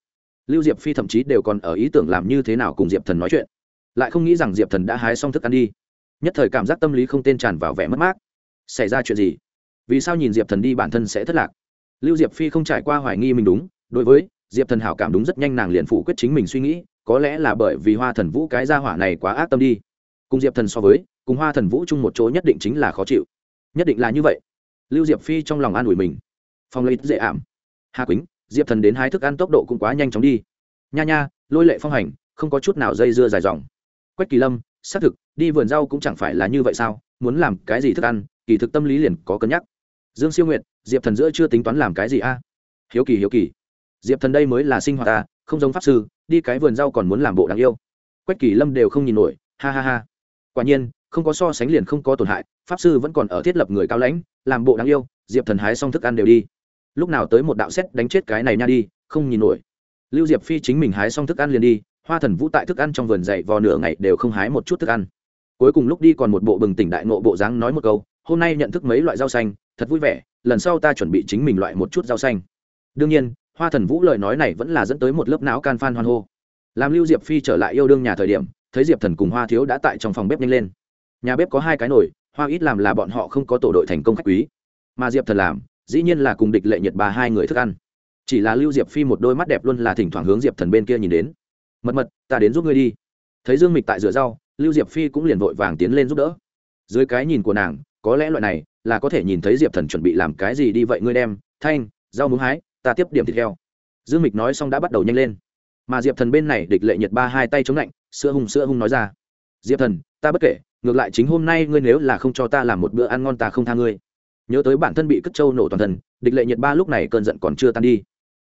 Lưu diệp phi thậm chí đều còn ở ý tưởng làm như thế nào cùng diệp thần nói chuyện. Lại không nghĩ rằng diệp thần đã hái xong thức ăn đi. Nhất thời cảm giác tâm lý không tên tràn vào vẻ mất mát. Xảy ra chuyện gì? Vì sao nhìn diệp thần đi bản thân sẽ thất lạc? Lưu diệp phi không trải qua hoài nghi mình đúng, đối với diệp thần hảo cảm đúng rất nhanh nàng liền phủ quyết chính mình suy nghĩ, có lẽ là bởi vì hoa thần vũ cái gia hỏa này quá ác tâm đi cùng diệp thần so với, cùng hoa thần vũ chung một chỗ nhất định chính là khó chịu. Nhất định là như vậy. Lưu diệp phi trong lòng an ủi mình. Phong lấy dễ ảm. Hà quýnh, diệp thần đến hái thức ăn tốc độ cũng quá nhanh chóng đi. Nha nha, lôi lệ phong hành, không có chút nào dây dưa dài dòng. Quách kỳ lâm, xác thực, đi vườn rau cũng chẳng phải là như vậy sao? Muốn làm cái gì thức ăn, kỳ thực tâm lý liền có cân nhắc. Dương siêu nguyệt, diệp thần giữa chưa tính toán làm cái gì a? Hiếu kỳ hiếu kỳ. Diệp thần đây mới là sinh hoạt ta không giống pháp sư, đi cái vườn rau còn muốn làm bộ đáng yêu. Quách kỳ lâm đều không nhìn nổi, ha ha ha quả nhiên, không có so sánh liền không có tổn hại, pháp sư vẫn còn ở thiết lập người cao lãnh, làm bộ đáng yêu, diệp thần hái xong thức ăn đều đi. Lúc nào tới một đạo xét đánh chết cái này nha đi, không nhìn nổi. Lưu diệp phi chính mình hái xong thức ăn liền đi, hoa thần vũ tại thức ăn trong vườn dậy vò nửa ngày đều không hái một chút thức ăn. Cuối cùng lúc đi còn một bộ bừng tỉnh đại nộ bộ dáng nói một câu, hôm nay nhận thức mấy loại rau xanh, thật vui vẻ, lần sau ta chuẩn bị chính mình loại một chút rau xanh. Đương nhiên, hoa thần vũ lời nói này vẫn là dẫn tới một lớp não can phan hoan hô. Làm lưu diệp phi trở lại yêu đương nhà thời điểm thấy diệp thần cùng hoa thiếu đã tại trong phòng bếp nhanh lên nhà bếp có hai cái nồi hoa ít làm là bọn họ không có tổ đội thành công khách quý mà diệp thần làm dĩ nhiên là cùng địch lệ nhật bà hai người thức ăn chỉ là lưu diệp phi một đôi mắt đẹp luôn là thỉnh thoảng hướng diệp thần bên kia nhìn đến mật mật ta đến giúp ngươi đi thấy dương mịch tại rửa rau lưu diệp phi cũng liền vội vàng tiến lên giúp đỡ dưới cái nhìn của nàng có lẽ loại này là có thể nhìn thấy diệp thần chuẩn bị làm cái gì đi vậy ngươi đem thanh rau muống hái ta tiếp điểm thịt heo dương mịch nói xong đã bắt đầu nhanh lên mà diệp thần bên này địch lệ nhật ba hai tay chống lạnh sữa hung sữa hung nói ra. Diệp thần, ta bất kể, ngược lại chính hôm nay ngươi nếu là không cho ta làm một bữa ăn ngon ta không tha ngươi. Nhớ tới bản thân bị cất trâu nổ toàn thân, địch lệ Nhiệt ba lúc này cơn giận còn chưa tan đi.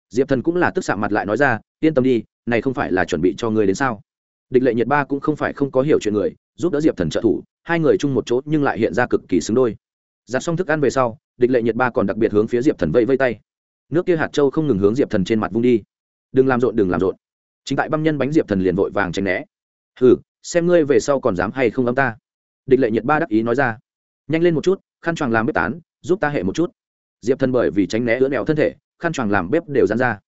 Diệp thần cũng là tức xạ mặt lại nói ra, yên tâm đi, này không phải là chuẩn bị cho ngươi đến sao? Địch lệ Nhiệt ba cũng không phải không có hiểu chuyện người, giúp đỡ diệp thần trợ thủ, hai người chung một chỗ nhưng lại hiện ra cực kỳ xứng đôi. Giặt xong thức ăn về sau, địch lệ Nhiệt ba còn đặc biệt hướng phía diệp thần vây vây tay. Nước kia hạt châu không ngừng hướng diệp thần trên mặt vung đi. Đừng làm rộn, đừng làm rộn. Chính tại băm nhân bánh diệp thần liền vội vàng tránh né hừ, xem ngươi về sau còn dám hay không âm ta. Địch lệ nhiệt ba đắc ý nói ra. Nhanh lên một chút, khăn choàng làm bếp tán, giúp ta hệ một chút. Diệp thần bởi vì tránh né ứa nẹo thân thể, khăn choàng làm bếp đều dán ra.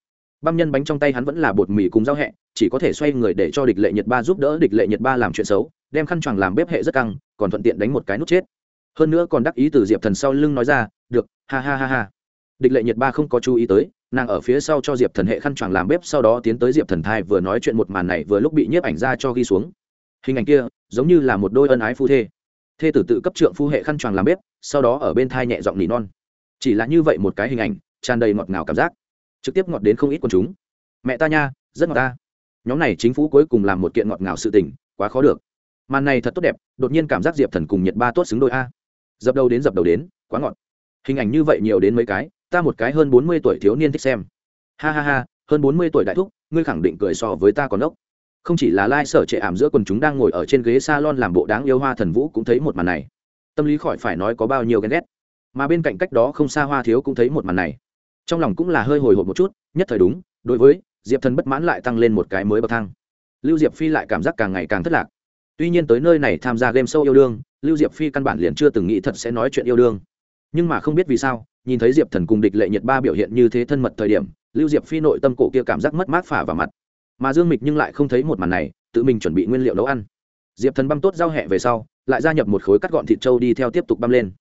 Băm nhân bánh trong tay hắn vẫn là bột mì cùng rau hẹ, chỉ có thể xoay người để cho địch lệ nhiệt ba giúp đỡ địch lệ nhiệt ba làm chuyện xấu, đem khăn choàng làm bếp hệ rất căng, còn thuận tiện đánh một cái nút chết. Hơn nữa còn đắc ý từ diệp thần sau lưng nói ra, được, ha ha ha ha địch lệ nhiệt ba không có chú ý tới, nàng ở phía sau cho diệp thần hệ khăn choàng làm bếp sau đó tiến tới diệp thần thai vừa nói chuyện một màn này vừa lúc bị nhiếp ảnh ra cho ghi xuống. Hình ảnh kia, giống như là một đôi ân ái phu thê. Thê tử tự cấp trượng phu hệ khăn choàng làm bếp, sau đó ở bên thai nhẹ giọng nỉ non. Chỉ là như vậy một cái hình ảnh, tràn đầy ngọt ngào cảm giác. Trực tiếp ngọt đến không ít quần chúng. Mẹ ta nha, rất ngọt ta. Nhóm này chính phủ cuối cùng làm một kiện ngọt ngào sự tình, quá khó được. Màn này thật tốt đẹp, đột nhiên cảm giác diệp thần cùng nhiệt ba tốt xứng đôi a. Dập đầu đến, dập đầu đến, quá ngọt. Hình ảnh như vậy nhiều đến mấy cái ta một cái hơn bốn mươi tuổi thiếu niên thích xem. Ha ha ha, hơn bốn mươi tuổi đại thúc, ngươi khẳng định cười so với ta còn ốc. Không chỉ là lai、like、sở trệ ảm giữa quần chúng đang ngồi ở trên ghế s a lon làm bộ đáng yêu hoa thần vũ cũng thấy một màn này. Tâm lý khỏi phải nói có bao nhiêu ghen ghét. Mà bên cạnh cách đó không xa hoa thiếu cũng thấy một màn này. Trong lòng cũng là hơi hồi hộp một chút, nhất thời đúng, đối với diệp thần bất mãn lại tăng lên một cái mới bậc thang. Lưu diệp phi lại cảm giác càng ngày càng thất lạc. Tuy nhiên tới nơi này tham gia game show yêu đương, lưu diệp phi căn bản liền chưa từng nghĩ thật sẽ nói chuyện yêu đương. Nhưng mà không biết vì sao nhìn thấy diệp thần cùng địch lệ nhiệt ba biểu hiện như thế thân mật thời điểm, lưu diệp phi nội tâm cổ kia cảm giác mất mát phả vào mặt. Mà dương mịch nhưng lại không thấy một màn này, tự mình chuẩn bị nguyên liệu nấu ăn. Diệp thần băm tốt giao hẹ về sau, lại gia nhập một khối cắt gọn thịt trâu đi theo tiếp tục băm lên.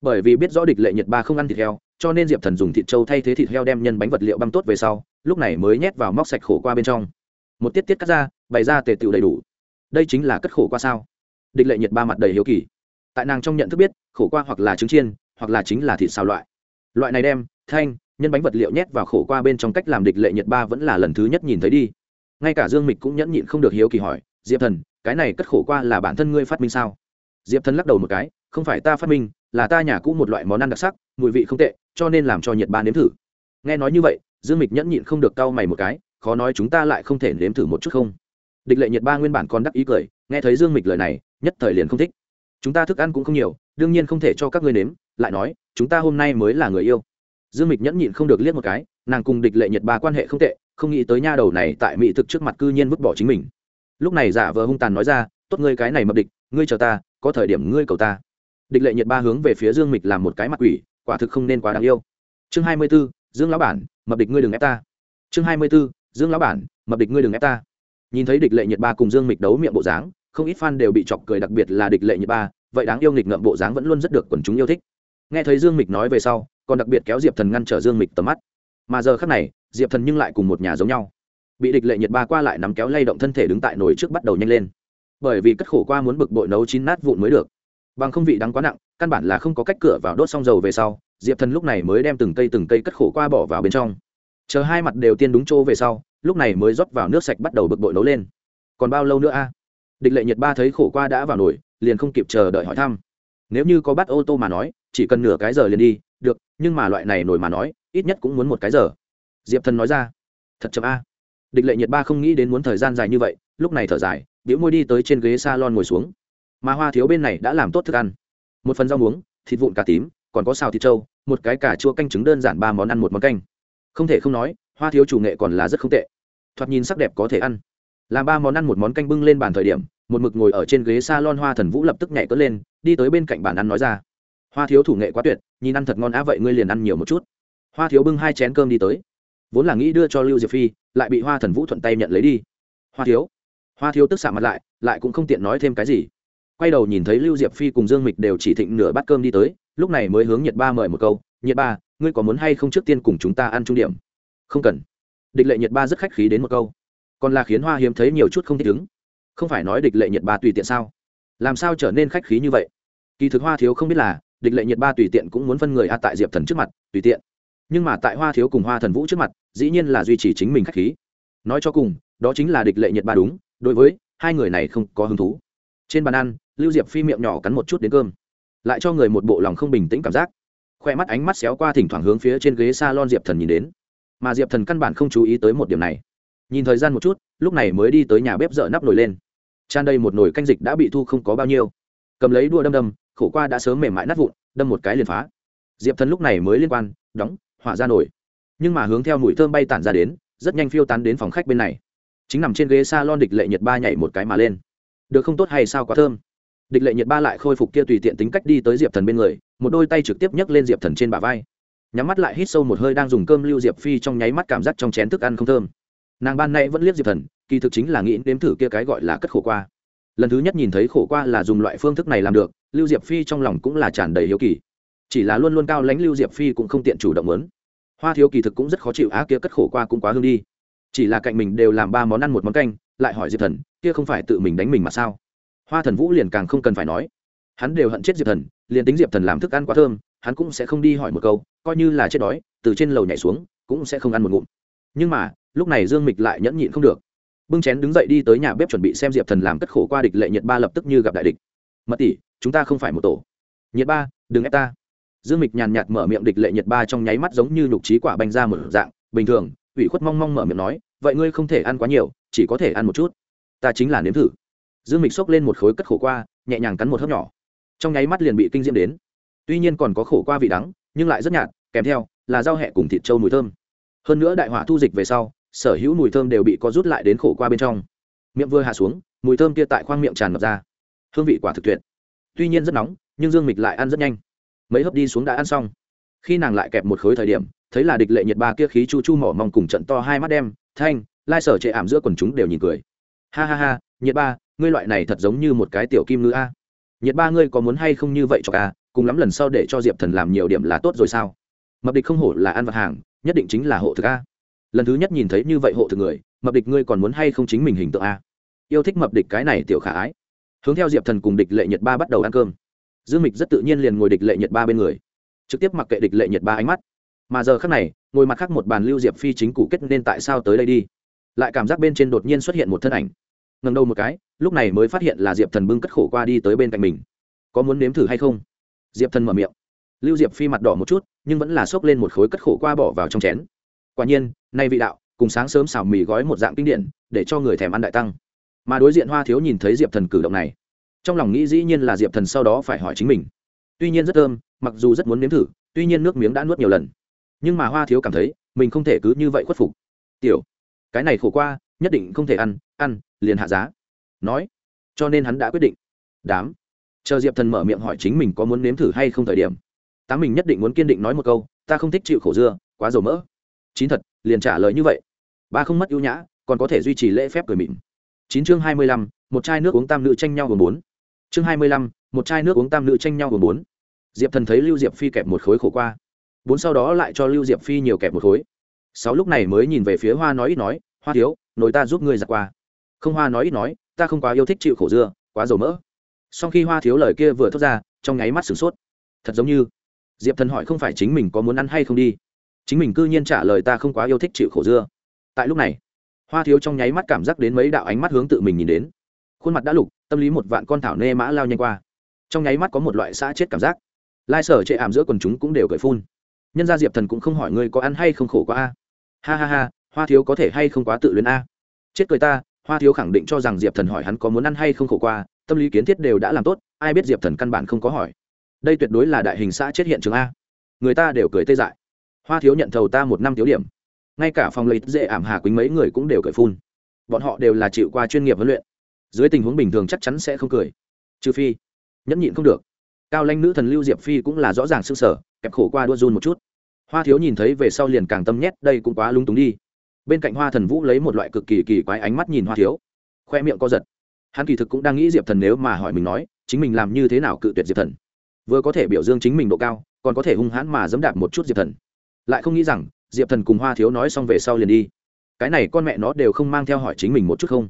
Bởi vì biết rõ địch lệ nhiệt ba không ăn thịt heo, cho nên diệp thần dùng thịt trâu thay thế thịt heo đem nhân bánh vật liệu băm tốt về sau, lúc này mới nhét vào móc sạch khổ qua bên trong. Một tiết tiết cắt ra, bày ra tề tựu đầy đủ. Đây chính là cất khổ qua sao? Địch lệ nhiệt ba mặt đầy hiếu kỳ. Tại nàng trong nhận thức biết, khổ qua hoặc là trứng chiên, hoặc là chính là thịt xào loại loại này đem, thanh, nhân bánh vật liệu nhét vào khổ qua bên trong cách làm địch lệ nhiệt ba vẫn là lần thứ nhất nhìn thấy đi. Ngay cả dương mịch cũng nhẫn nhịn không được hiếu kỳ hỏi, diệp thần, cái này cất khổ qua là bản thân ngươi phát minh sao? Diệp thần lắc đầu một cái, không phải ta phát minh, là ta nhà cũ một loại món ăn đặc sắc, mùi vị không tệ, cho nên làm cho nhiệt ba nếm thử. Nghe nói như vậy, dương mịch nhẫn nhịn không được cau mày một cái, khó nói chúng ta lại không thể nếm thử một chút không? Địch lệ nhiệt ba nguyên bản còn đắc ý cười, nghe thấy dương mịch lời này, nhất thời liền không thích. Chúng ta thức ăn cũng không nhiều, đương nhiên không thể cho các ngươi nếm lại nói, chúng ta hôm nay mới là người yêu. Dương mịch nhẫn nhịn không được liếc một cái, nàng cùng địch lệ nhiệt ba quan hệ không tệ, không nghĩ tới nha đầu này tại mỹ thực trước mặt cư nhiên vứt bỏ chính mình. Lúc này giả vờ hung tàn nói ra, tốt ngươi cái này mập địch, ngươi chờ ta, có thời điểm ngươi cầu ta. Địch lệ nhiệt ba hướng về phía dương mịch làm một cái mặt quỷ, quả thực không nên quá đáng yêu. Chương hai mươi b ố dương lão bản, mập địch ngươi đừng ép ta. Chương hai mươi b ố dương lão bản, mập địch ngươi đừng ép ta. Nhìn thấy địch lệ nhiệt ba cùng dương mịch đấu miệng bộ dáng, không ít fan đều bị chọc cười, đặc biệt là địch lệ nhiệt ba, vậy đáng yêu nghịch ngợm bộ dáng vẫn luôn rất được quần chúng yêu thích nghe thấy dương mịch nói về sau, còn đặc biệt kéo diệp thần ngăn trở dương mịch tầm mắt. Mà giờ khác này, diệp thần nhưng lại cùng một nhà giống nhau. Bị địch lệ nhiệt ba qua lại nắm kéo lay động thân thể đứng tại nồi trước bắt đầu nhanh lên. Bởi vì cất khổ qua muốn bực bội nấu chín nát vụn mới được. Bằng không vị đắng quá nặng, căn bản là không có cách cửa vào đốt xong dầu về sau, diệp thần lúc này mới đem từng cây từng cây cất khổ qua bỏ vào bên trong. Chờ hai mặt đều tiên đúng chỗ về sau, lúc này mới rót vào nước sạch bắt đầu bực bội nấu lên. Còn bao lâu nữa a? Địch lệ nhiệt ba thấy khổ qua đã vào nồi, liền không kịp chờ đợi hỏi thăm nếu như có bắt ô tô mà nói, chỉ cần nửa cái giờ liền đi, được, nhưng mà loại này nổi mà nói, ít nhất cũng muốn một cái giờ. Diệp thần nói ra, thật chậm a. Địch lệ nhiệt ba không nghĩ đến muốn thời gian dài như vậy, lúc này thở dài, biểu môi đi tới trên ghế s a lon ngồi xuống. Mà hoa thiếu bên này đã làm tốt thức ăn. Một phần rau muống, thịt vụn cà tím, còn có xào thịt trâu, một cái cà chua canh trứng đơn giản ba món ăn một món canh. Không thể không nói, hoa thiếu chủ nghệ còn là rất không tệ. Thoạt nhìn sắc đẹp có thể ăn làm ba món ăn, một món canh bưng lên bàn thời điểm, một mực ngồi ở trên ghế s a lon hoa thần vũ lập tức nhảy cất lên, đi tới bên cạnh bàn ăn nói ra. Hoa thiếu thủ nghệ quá tuyệt, nhìn ăn thật ngon á, vậy ngươi liền ăn nhiều một chút. Hoa thiếu bưng hai chén cơm đi tới. Vốn là nghĩ đưa cho lưu diệp phi, lại bị hoa thần vũ thuận tay nhận lấy đi. Hoa thiếu. Hoa thiếu tức xạ mặt lại lại cũng không tiện nói thêm cái gì. Quay đầu nhìn thấy lưu diệp phi cùng dương mịch đều chỉ thịnh nửa bát cơm đi tới, lúc này mới hướng nhiệt ba mời một câu, nhiệt ba, ngươi có muốn hay không trước tiên cùng chúng ta ăn trung điểm? Không cần. Địch lệ nhiệt ba rất khách khí đến một câu còn là khiến hoa hiếm thấy nhiều chút không thích ứng. Không phải nói địch lệ nhiệt ba tùy tiện sao? Làm sao trở nên khách khí như vậy? Kỳ thực hoa thiếu không biết là, địch lệ nhiệt ba tùy tiện cũng muốn phân người a tại diệp thần trước mặt, tùy tiện. Nhưng mà tại hoa thiếu cùng hoa thần vũ trước mặt, dĩ nhiên là duy trì chính mình khách khí. Nói cho cùng, đó chính là địch lệ nhiệt ba đúng, đối với hai người này không có hứng thú. Trên bàn ăn, lưu diệp phi miệng nhỏ cắn một chút đến cơm. Lại cho người một bộ lòng không bình tĩnh cảm giác. Khoe mắt ánh mắt xéo qua thỉnh thoảng hướng phía trên ghế s a lon diệp thần nhìn đến. Mà diệp thần căn bản không chú ý tới một điểm này nhìn thời gian một chút, lúc này mới đi tới nhà bếp dở nắp nồi lên. Tràn đầy một nồi canh dịch đã bị thu không có bao nhiêu. Cầm lấy đua đâm đâm, khổ qua đã sớm mềm mại nát vụn, đâm một cái liền phá. Diệp thần lúc này mới liên quan, đóng, hỏa ra nổi nhưng mà hướng theo mùi thơm bay tản ra đến, rất nhanh phiêu tán đến phòng khách bên này. Chính nằm trên ghế s a lon địch lệ nhiệt ba nhảy một cái mà lên. Được không tốt hay sao quá thơm. Địch lệ nhiệt ba lại khôi phục kia tùy tiện tính cách đi tới diệp thần bên người, một đôi tay trực tiếp nhấc lên diệp thần trên bả vai. Nhắm mắt lại hít sâu một hơi đang dùng cơm lưu diệp phi trong nháy mắt cảm giác trong chén thức ăn không thơm nàng ban nay vẫn liếc diệp thần, kỳ thực chính là nghĩ nếm thử kia cái gọi là cất khổ qua. Lần thứ nhất nhìn thấy khổ qua là dùng loại phương thức này làm được, lưu diệp phi trong lòng cũng là tràn đầy hiếu kỳ. Chỉ là luôn luôn cao lãnh lưu diệp phi cũng không tiện chủ động lớn hoa thiếu kỳ thực cũng rất khó chịu, á, kia cất khổ qua cũng quá hương đi. Chỉ là cạnh mình đều làm ba món ăn một món canh, lại hỏi diệp thần, kia không phải tự mình đánh mình mà sao? Hoa thần vũ liền càng không cần phải nói. Hắn đều hận chết diệp thần, liền tính diệp thần làm thức ăn quá thơm, hắn cũng sẽ không đi hỏi một câu, coi như là chết đói, từ trên lầu nhảy xuống, cũng sẽ không ăn một ngụm nhưng mà, lúc này dương mịch lại nhẫn nhịn không được. Bưng chén đứng dậy đi tới nhà bếp chuẩn bị xem diệp thần làm cất khổ qua địch lệ nhiệt ba lập tức như gặp đại địch. Mật tỷ, chúng ta không phải một tổ. Nhiệt ba, đừng ép ta. Dương mịch nhàn nhạt mở miệng địch lệ nhiệt ba trong nháy mắt giống như nhục trí quả banh ra một dạng, bình thường, ủy khuất mong mong mở miệng nói, vậy ngươi không thể ăn quá nhiều, chỉ có thể ăn một chút. Ta chính là nếm thử. Dương mịch xốc lên một khối cất khổ qua, nhẹ nhàng cắn một hớp nhỏ. Trong nháy mắt liền bị kinh diễm đến. Tuy nhiên còn có khổ qua vị đắng, nhưng lại rất nhạt, kèm theo là rau hẹ cùng thịt trâu mùi thơm hơn nữa đại hỏa thu dịch về sau, sở hữu mùi thơm đều bị có rút lại đến khổ qua bên trong. Miệng vừa hạ xuống, mùi thơm kia tại khoang miệng tràn ngập ra. Hương vị quả thực tuyệt. Tuy nhiên rất nóng, nhưng dương mịch lại ăn rất nhanh. Mấy hớp đi xuống đã ăn xong. Khi nàng lại kẹp một khối thời điểm, thấy là địch lệ nhiệt ba kia khí chu chu mỏ mong cùng trận to hai mắt đem, thanh, lai sở chệ ảm giữa quần chúng đều nhìn cười. Ha ha ha, nhiệt ba, ngươi loại này thật giống như một cái tiểu kim ngư a. Nhiệt ba ngươi có muốn hay không như vậy cho a cùng lắm lần sau để cho diệp thần làm nhiều điểm là tốt rồi sao? Mập địch không hổ là ăn vặt hàng nhất định chính là hộ thực a. Lần thứ nhất nhìn thấy như vậy hộ thực người, mập địch ngươi còn muốn hay không chính mình hình tượng a? Yêu thích mập địch cái này tiểu khả ái. Hướng theo diệp thần cùng địch lệ Nhật ba bắt đầu ăn cơm. Dương mịch rất tự nhiên liền ngồi địch lệ Nhật ba bên người, trực tiếp mặc kệ địch lệ Nhật ba ánh mắt. Mà giờ khác này, ngồi mặt khác một bàn lưu diệp phi chính cụ kết nên tại sao tới đây đi? Lại cảm giác bên trên đột nhiên xuất hiện một thân ảnh. Ngần đầu một cái, lúc này mới phát hiện là diệp thần bưng cất khổ qua đi tới bên cạnh mình. Có muốn nếm thử hay không? Diệp thần mở miệng. Lưu diệp phi mặt đỏ một chút nhưng vẫn là xốc lên một khối cất khổ qua bỏ vào trong chén. Quả nhiên, nay vị đạo, cùng sáng sớm xào mì gói một dạng kinh điển, để cho người thèm ăn đại tăng. Mà đối diện hoa thiếu nhìn thấy diệp thần cử động này, trong lòng nghĩ dĩ nhiên là diệp thần sau đó phải hỏi chính mình. Tuy nhiên rất thơm, mặc dù rất muốn nếm thử, tuy nhiên nước miếng đã nuốt nhiều lần. Nhưng mà hoa thiếu cảm thấy, mình không thể cứ như vậy khuất phục. Tiểu, cái này khổ qua, nhất định không thể ăn ăn, liền hạ giá. Nói, cho nên hắn đã quyết định. Đám, chờ diệp thần mở miệng hỏi chính mình có muốn nếm thử hay không thời điểm tám mình nhất định muốn kiên định nói một câu, ta không thích chịu khổ dưa, quá dầu mỡ. Chín thật, liền trả lời như vậy. Ba không mất ưu nhã, còn có thể duy trì lễ phép cười mịn. Chín chương hai mươi lăm, một chai nước uống tam nữ tranh nhau gồm bốn. Chương hai mươi lăm, một chai nước uống tam nữ tranh nhau gồm bốn. Diệp thần thấy lưu diệp phi kẹp một khối khổ qua. Bốn sau đó lại cho lưu diệp phi nhiều kẹp một khối. Sáu lúc này mới nhìn về phía hoa nói ít nói, hoa thiếu, nồi ta giúp ngươi giặt qua. Không, hoa nói ít nói, ta không quá yêu thích chịu khổ dưa, quá dầu mỡ. Sau khi hoa thiếu lời kia vừa thốt ra, trong nháy mắt sửng sốt. Thật giống như diệp thần hỏi không phải chính mình có muốn ăn hay không đi chính mình cư nhiên trả lời ta không quá yêu thích chịu khổ dưa tại lúc này hoa thiếu trong nháy mắt cảm giác đến mấy đạo ánh mắt hướng tự mình nhìn đến khuôn mặt đã lục tâm lý một vạn con thảo nê mã lao nhanh qua trong nháy mắt có một loại xã chết cảm giác lai sở chệ ảm giữa quần chúng cũng đều cởi phun nhân gia diệp thần cũng không hỏi ngươi có ăn hay không khổ quá a. ha ha ha, hoa thiếu có thể hay không quá tự luyến a. chết cười ta, hoa thiếu khẳng định cho rằng diệp thần hỏi hắn có muốn ăn hay không khổ qua, tâm lý kiến thiết đều đã làm tốt, ai biết diệp thần căn bản không có hỏi đây tuyệt đối là đại hình xã chết hiện trường a. Người ta đều cười tê dại. Hoa thiếu nhận thầu ta một năm thiếu điểm. Ngay cả phòng lấy dễ ảm hà quýnh mấy người cũng đều cười phun. Bọn họ đều là chịu qua chuyên nghiệp huấn luyện. Dưới tình huống bình thường chắc chắn sẽ không cười. Trừ phi, nhẫn nhịn không được. Cao lanh nữ thần lưu diệp phi cũng là rõ ràng s ư sở kẹp khổ qua đua run một chút. Hoa thiếu nhìn thấy về sau liền càng tâm nhét, đây cũng quá lung túng đi. Bên cạnh hoa thần vũ lấy một loại cực kỳ kỳ quái ánh mắt nhìn hoa thiếu. Khoe miệng co giật. Hắn kỳ thực cũng đang nghĩ diệp thần nếu mà hỏi mình nói, chính mình làm như thế nào cự tuyệt diệp thần vừa có thể biểu dương chính mình độ cao, còn có thể hung hãn mà dẫm đạp một chút diệp thần. Lại không nghĩ rằng, diệp thần cùng hoa thiếu nói xong về sau liền đi. Cái này con mẹ nó đều không mang theo hỏi chính mình một chút không?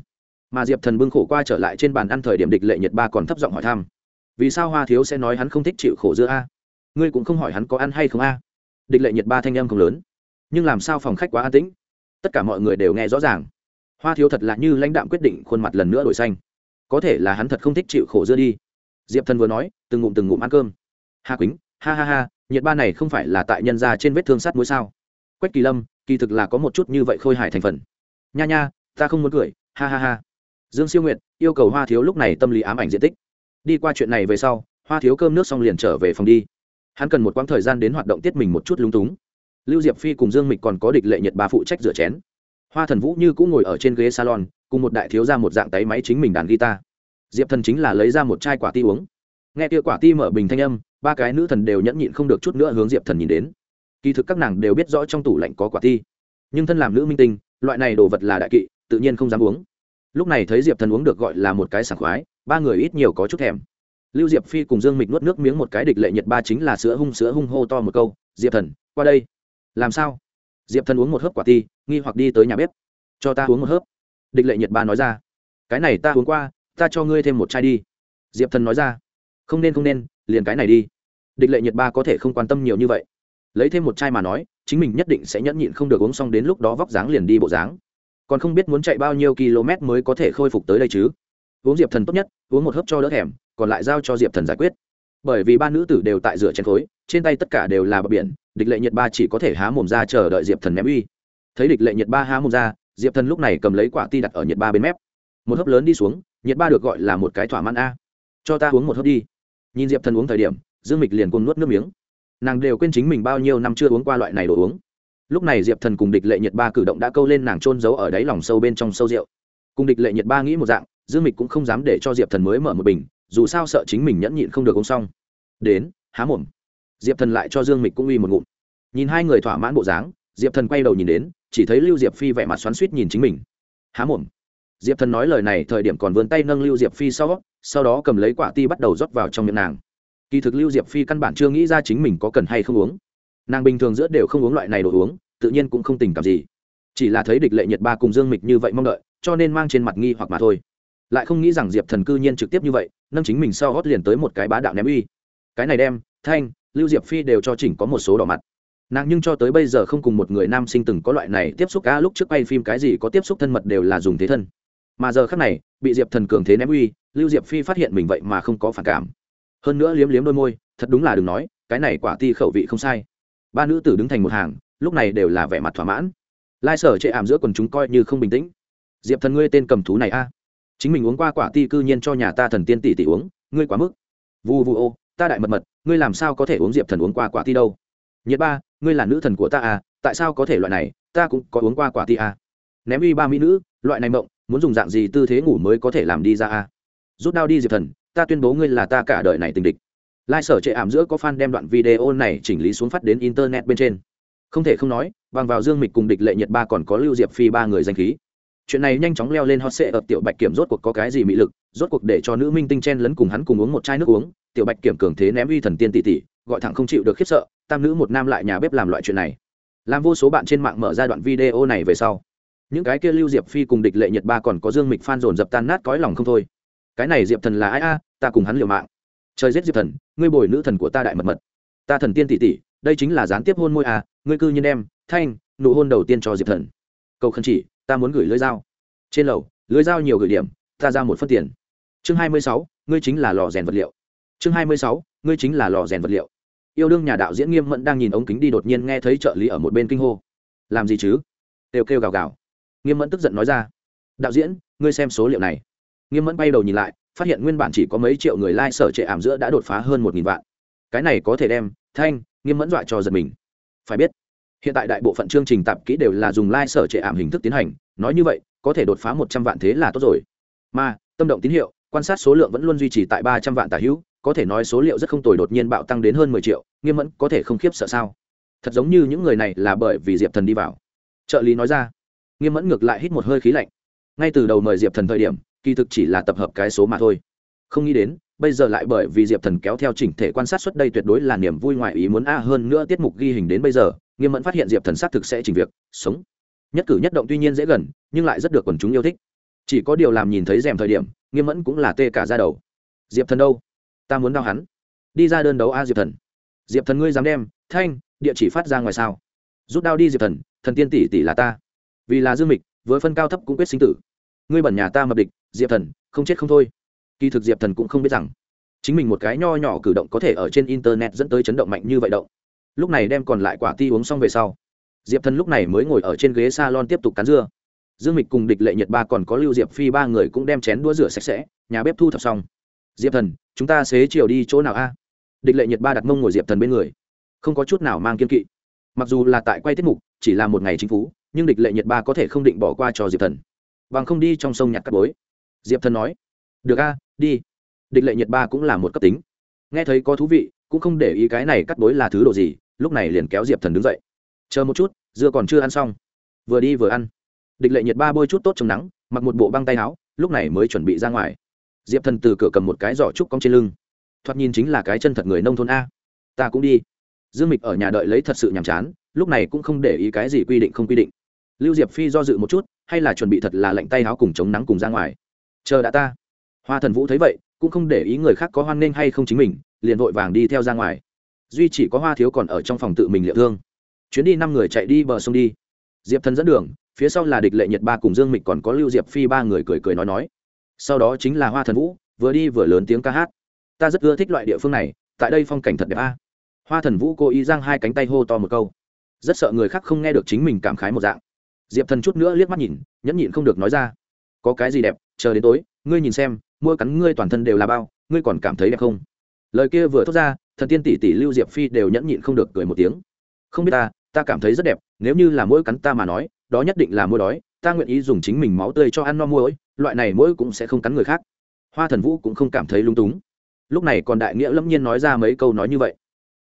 Mà diệp thần bưng khổ qua trở lại trên bàn ăn thời điểm địch lệ nhật ba còn thấp giọng hỏi thăm. Vì sao hoa thiếu sẽ nói hắn không thích chịu khổ dưa a? Ngươi cũng không hỏi hắn có ăn hay không a? Địch lệ nhật ba thanh em không lớn. Nhưng làm sao phòng khách quá an tĩnh? Tất cả mọi người đều nghe rõ ràng. Hoa thiếu thật là như lãnh đạm quyết định khuôn mặt lần nữa đổi xanh. Có thể là hắn thật không thích chịu khổ dưa đi diệp thần vừa nói, từng ngụm từng ngụm ăn cơm. Hà quýnh, ha ha ha, nhiệt ba này không phải là tại nhân ra trên vết thương sắt mũi sao? Quách kỳ lâm, kỳ thực là có một chút như vậy khôi hài thành phần. Nha nha, ta không muốn cười, ha ha ha. Dương siêu nguyệt, yêu cầu hoa thiếu lúc này tâm lý ám ảnh diện tích. Đi qua chuyện này về sau, hoa thiếu cơm nước xong liền trở về phòng đi. Hắn cần một quãng thời gian đến hoạt động tiết mình một chút lúng túng. Lưu diệp phi cùng dương mịch còn có địch lệ nhật ba phụ trách rửa chén. Hoa thần vũ như cũng ngồi ở trên ghế salon, cùng một đại thiếu ra một dạng tay máy chính mình đàn guitar diệp thần chính là lấy ra một chai quả ti uống. Nghe kia quả ti mở bình thanh âm, ba cái nữ thần đều nhẫn nhịn không được chút nữa hướng diệp thần nhìn đến. Kỳ thực các nàng đều biết rõ trong tủ lạnh có quả ti. Nhưng thân làm nữ minh tinh, loại này đồ vật là đại kỵ, tự nhiên không dám uống. Lúc này thấy diệp thần uống được gọi là một cái sảng khoái, ba người ít nhiều có chút thèm. Lưu diệp phi cùng dương mịch nuốt nước miếng một cái địch lệ nhiệt ba chính là sữa hung sữa hung hô to một câu, diệp thần, qua đây. Làm sao? Diệp thần uống một hớp quả ti, nghi hoặc đi tới nhà bếp. Cho ta uống một hớp. Địch lệ nhiệt ba nói ra. Cái này ta uống qua ta cho ngươi thêm một chai đi. Diệp thần nói ra. Không nên không nên, liền cái này đi. Địch lệ nhiệt ba có thể không quan tâm nhiều như vậy. Lấy thêm một chai mà nói, chính mình nhất định sẽ nhẫn nhịn không được uống xong đến lúc đó vóc dáng liền đi bộ dáng. Còn không biết muốn chạy bao nhiêu km mới có thể khôi phục tới đây chứ. Uống diệp thần tốt nhất, uống một hớp cho đỡ thèm, còn lại giao cho diệp thần giải quyết. Bởi vì ba nữ tử đều tại rửa chén khối, trên tay tất cả đều là bờ biển, địch lệ nhiệt ba chỉ có thể há mồm ra chờ đợi diệp thần ném uy. Thấy địch lệ nhiệt ba há mồm ra, diệp thần lúc này cầm lấy quả ti đặt ở nhiệt ba bên mép. Một hớp lớn đi xuống nhiệt ba được gọi là một cái thỏa mãn a. Cho ta uống một hớp đi. Nhìn diệp thần uống thời điểm, dương mịch liền cùng nuốt nước miếng. Nàng đều quên chính mình bao nhiêu năm chưa uống qua loại này đồ uống. Lúc này diệp thần cùng địch lệ nhiệt ba cử động đã câu lên nàng trôn giấu ở đáy lòng sâu bên trong sâu rượu. Cùng địch lệ nhiệt ba nghĩ một dạng, dương mịch cũng không dám để cho diệp thần mới mở một bình, dù sao sợ chính mình nhẫn nhịn không được uống xong. Đến, há mồm. Diệp thần lại cho dương mịch cũng uy một ngụm. Nhìn hai người thỏa mãn bộ dáng, diệp thần quay đầu nhìn đến, chỉ thấy lưu diệp phi vẻ mặt xoắn suýt nhìn chính mình. Há mồm diệp thần nói lời này thời điểm còn vươn tay nâng lưu diệp phi sau sau đó cầm lấy quả ti bắt đầu rót vào trong miệng nàng. Kỳ thực lưu diệp phi căn bản chưa nghĩ ra chính mình có cần hay không uống. Nàng bình thường giữa đều không uống loại này đồ uống, tự nhiên cũng không tình cảm gì. Chỉ là thấy địch lệ nhiệt ba cùng dương mịch như vậy mong đợi, cho nên mang trên mặt nghi hoặc mà thôi. Lại không nghĩ rằng diệp thần cư nhiên trực tiếp như vậy, nâng chính mình sau gót liền tới một cái bá đạo ném uy. Cái này đem, thanh, lưu diệp phi đều cho chỉnh có một số đỏ mặt. Nàng nhưng cho tới bây giờ không cùng một người nam sinh từng có loại này tiếp xúc cá lúc trước quay phim cái gì có tiếp xúc thân mật đều là dùng thế thân mà giờ khác này, bị diệp thần cường thế ném uy, lưu diệp phi phát hiện mình vậy mà không có phản cảm. Hơn nữa liếm liếm đôi môi, thật đúng là đừng nói, cái này quả ti khẩu vị không sai. Ba nữ tử đứng thành một hàng, lúc này đều là vẻ mặt thỏa mãn. Lai sở chệ ảm giữa quần chúng coi như không bình tĩnh. Diệp thần ngươi tên cầm thú này a. Chính mình uống qua quả ti cư nhiên cho nhà ta thần tiên tỷ tỷ uống, ngươi quá mức. Vu vu ô, ta đại mật mật, ngươi làm sao có thể uống diệp thần uống qua quả ti đâu? Nhiệt ba, ngươi là nữ thần của ta à tại sao có thể loại này, ta cũng có uống qua quả ti à. Ném uy ba mỹ nữ, loại này mộng muốn dùng dạng gì tư thế ngủ mới có thể làm đi ra a? Rút đao đi, diệp thần, ta tuyên bố ngươi là ta cả đời này tình địch. Lai sở trệ ảm giữa có fan đem đoạn video này chỉnh lý xuống phát đến internet bên trên. Không thể không nói, bằng vào dương mịch cùng địch lệ nhật ba còn có lưu diệp phi ba người danh khí. Chuyện này nhanh chóng leo lên hot sệ ở tiểu bạch kiểm rốt cuộc có cái gì mị lực, rốt cuộc để cho nữ minh tinh chen lấn cùng hắn cùng uống một chai nước uống. Tiểu bạch kiểm cường thế ném uy thần tiên tỷ tỷ, gọi thẳng không chịu được khiếp sợ, tam nữ một nam lại nhà bếp làm loại chuyện này. Làm vô số bạn trên mạng mở ra đoạn video này về sau những cái kia lưu diệp phi cùng địch lệ nhật ba còn có dương mịch phan dồn dập tan nát cõi lòng không thôi. Cái này diệp thần là ai a? Ta cùng hắn liều mạng. Trời giết diệp thần, ngươi bồi nữ thần của ta đại mật mật. Ta thần tiên tỷ tỷ, đây chính là gián tiếp hôn môi à ngươi cư nhiên em thanh, nụ hôn đầu tiên cho diệp thần. Cầu khẩn chỉ, ta muốn gửi lưới dao. Trên lầu, lưới dao nhiều gửi điểm, ta ra một phân tiền. Chương hai mươi sáu, ngươi chính là lò rèn vật liệu. Chương hai mươi sáu, ngươi chính là lò rèn vật liệu. Yêu đương nhà đạo diễn nghiêm mẫn đang nhìn ống kính đi đột nhiên nghe thấy trợ lý ở một bên kinh hô. Làm gì chứ? Đều kêu gào gào nghiêm mẫn tức giận nói ra, đạo diễn, ngươi xem số liệu này. Nghiêm mẫn bay đầu nhìn lại, phát hiện nguyên bản chỉ có mấy triệu người lai、like、sở trệ ảm giữa đã đột phá hơn một nghìn vạn. Cái này có thể đem thanh, nghiêm mẫn dọa cho giật mình. Phải biết, hiện tại đại bộ phận chương trình tạp kỹ đều là dùng lai、like、sở trệ ảm hình thức tiến hành, nói như vậy, có thể đột phá một trăm vạn thế là tốt rồi. Mà, tâm động tín hiệu, quan sát số lượng vẫn luôn duy trì tại ba trăm vạn tả hữu, có thể nói số liệu rất không tồi đột nhiên bạo tăng đến hơn mười triệu, nghiêm mẫn có thể không khiếp sợ sao? Thật giống như những người này là bởi vì diệp thần đi vào. Trợ lý nói ra nghiêm mẫn ngược lại hít một hơi khí lạnh. Ngay từ đầu mời diệp thần thời điểm, kỳ thực chỉ là tập hợp cái số mà thôi. Không nghĩ đến, bây giờ lại bởi vì diệp thần kéo theo chỉnh thể quan sát suốt đây tuyệt đối là niềm vui ngoại ý muốn a, hơn nữa tiết mục ghi hình đến bây giờ, nghiêm mẫn phát hiện diệp thần xác thực sẽ chỉnh việc, sống. Nhất cử nhất động tuy nhiên dễ gần, nhưng lại rất được quần chúng yêu thích. Chỉ có điều làm nhìn thấy rèm thời điểm, nghiêm mẫn cũng là tê cả ra đầu. Diệp thần đâu? Ta muốn đau hắn. Đi ra đơn đấu a, diệp thần. Diệp thần ngươi dám đem, thanh, địa chỉ phát ra ngoài sao? Rút đao đi, diệp thần thần tiên tỷ tỷ là ta vì là dương mịch với phân cao thấp cũng quyết sinh tử. Ngươi bẩn nhà ta mập địch, diệp thần, không chết không thôi. Kỳ thực diệp thần cũng không biết rằng, chính mình một cái nho nhỏ cử động có thể ở trên internet dẫn tới chấn động mạnh như vậy động. Lúc này đem còn lại quả ti uống xong về sau, diệp thần lúc này mới ngồi ở trên ghế s a lon tiếp tục cắn dưa. Dương mịch cùng địch lệ nhật ba còn có lưu diệp phi ba người cũng đem chén đũa rửa sạch sẽ, nhà bếp thu thập xong. Diệp thần, chúng ta xế chiều đi chỗ nào a? Địch lệ nhật ba đặt mông ngồi diệp thần bên người, không có chút nào mang kiên kỵ. Mặc dù là tại quay tiết mục, chỉ là một ngày chính phủ nhưng địch lệ nhật ba có thể không định bỏ qua cho diệp thần. Bằng không đi trong sông nhặt cắt bối. Diệp thần nói, được a, đi. Địch lệ nhật ba cũng là một cấp tính. Nghe thấy có thú vị, cũng không để ý cái này cắt bối là thứ đồ gì, lúc này liền kéo diệp thần đứng dậy. Chờ một chút, dưa còn chưa ăn xong. Vừa đi vừa ăn. Địch lệ nhiệt ba bôi chút tốt trong nắng, mặc một bộ băng tay áo, lúc này mới chuẩn bị ra ngoài. Diệp thần từ cửa cầm một cái giỏ trúc cong trên lưng. Thoạt nhìn chính là cái chân thật người nông thôn a. Ta cũng đi. Dương mịch ở nhà đợi lấy thật sự nhàm chán, lúc này cũng không để ý cái gì quy định không quy định lưu diệp phi do dự một chút, hay là chuẩn bị thật là lạnh tay áo cùng chống nắng cùng ra ngoài. Chờ đã ta. Hoa thần vũ thấy vậy, cũng không để ý người khác có hoan nghênh hay không chính mình, liền vội vàng đi theo ra ngoài. Duy chỉ có hoa thiếu còn ở trong phòng tự mình liệu thương. Chuyến đi năm người chạy đi bờ sông đi. Diệp thần dẫn đường, phía sau là địch lệ nhật ba cùng dương mịch, còn có lưu diệp phi ba người cười cười nói nói. Sau đó chính là hoa thần vũ, vừa đi vừa lớn tiếng ca hát. Ta rất ưa thích loại địa phương này, tại đây phong cảnh thật đẹp a. Hoa thần vũ cố ý giang hai cánh tay hô to một câu. Rất sợ người khác không nghe được chính mình cảm khái một dạng diệp thần chút nữa liếc mắt nhìn, nhẫn nhịn không được nói ra. Có cái gì đẹp, chờ đến tối, ngươi nhìn xem, mua cắn ngươi toàn thân đều là bao, ngươi còn cảm thấy đẹp không? Lời kia vừa thốt ra, thần tiên tỷ tỷ lưu diệp phi đều nhẫn nhịn không được cười một tiếng. Không biết ta ta cảm thấy rất đẹp, nếu như là mỗi cắn ta mà nói, đó nhất định là mỗi đói, ta nguyện ý dùng chính mình máu tươi cho ăn no mỗi loại này mỗi cũng sẽ không cắn người khác. Hoa thần vũ cũng không cảm thấy lung túng. Lúc này còn đại nghĩa lâm nhiên nói ra mấy câu nói như vậy.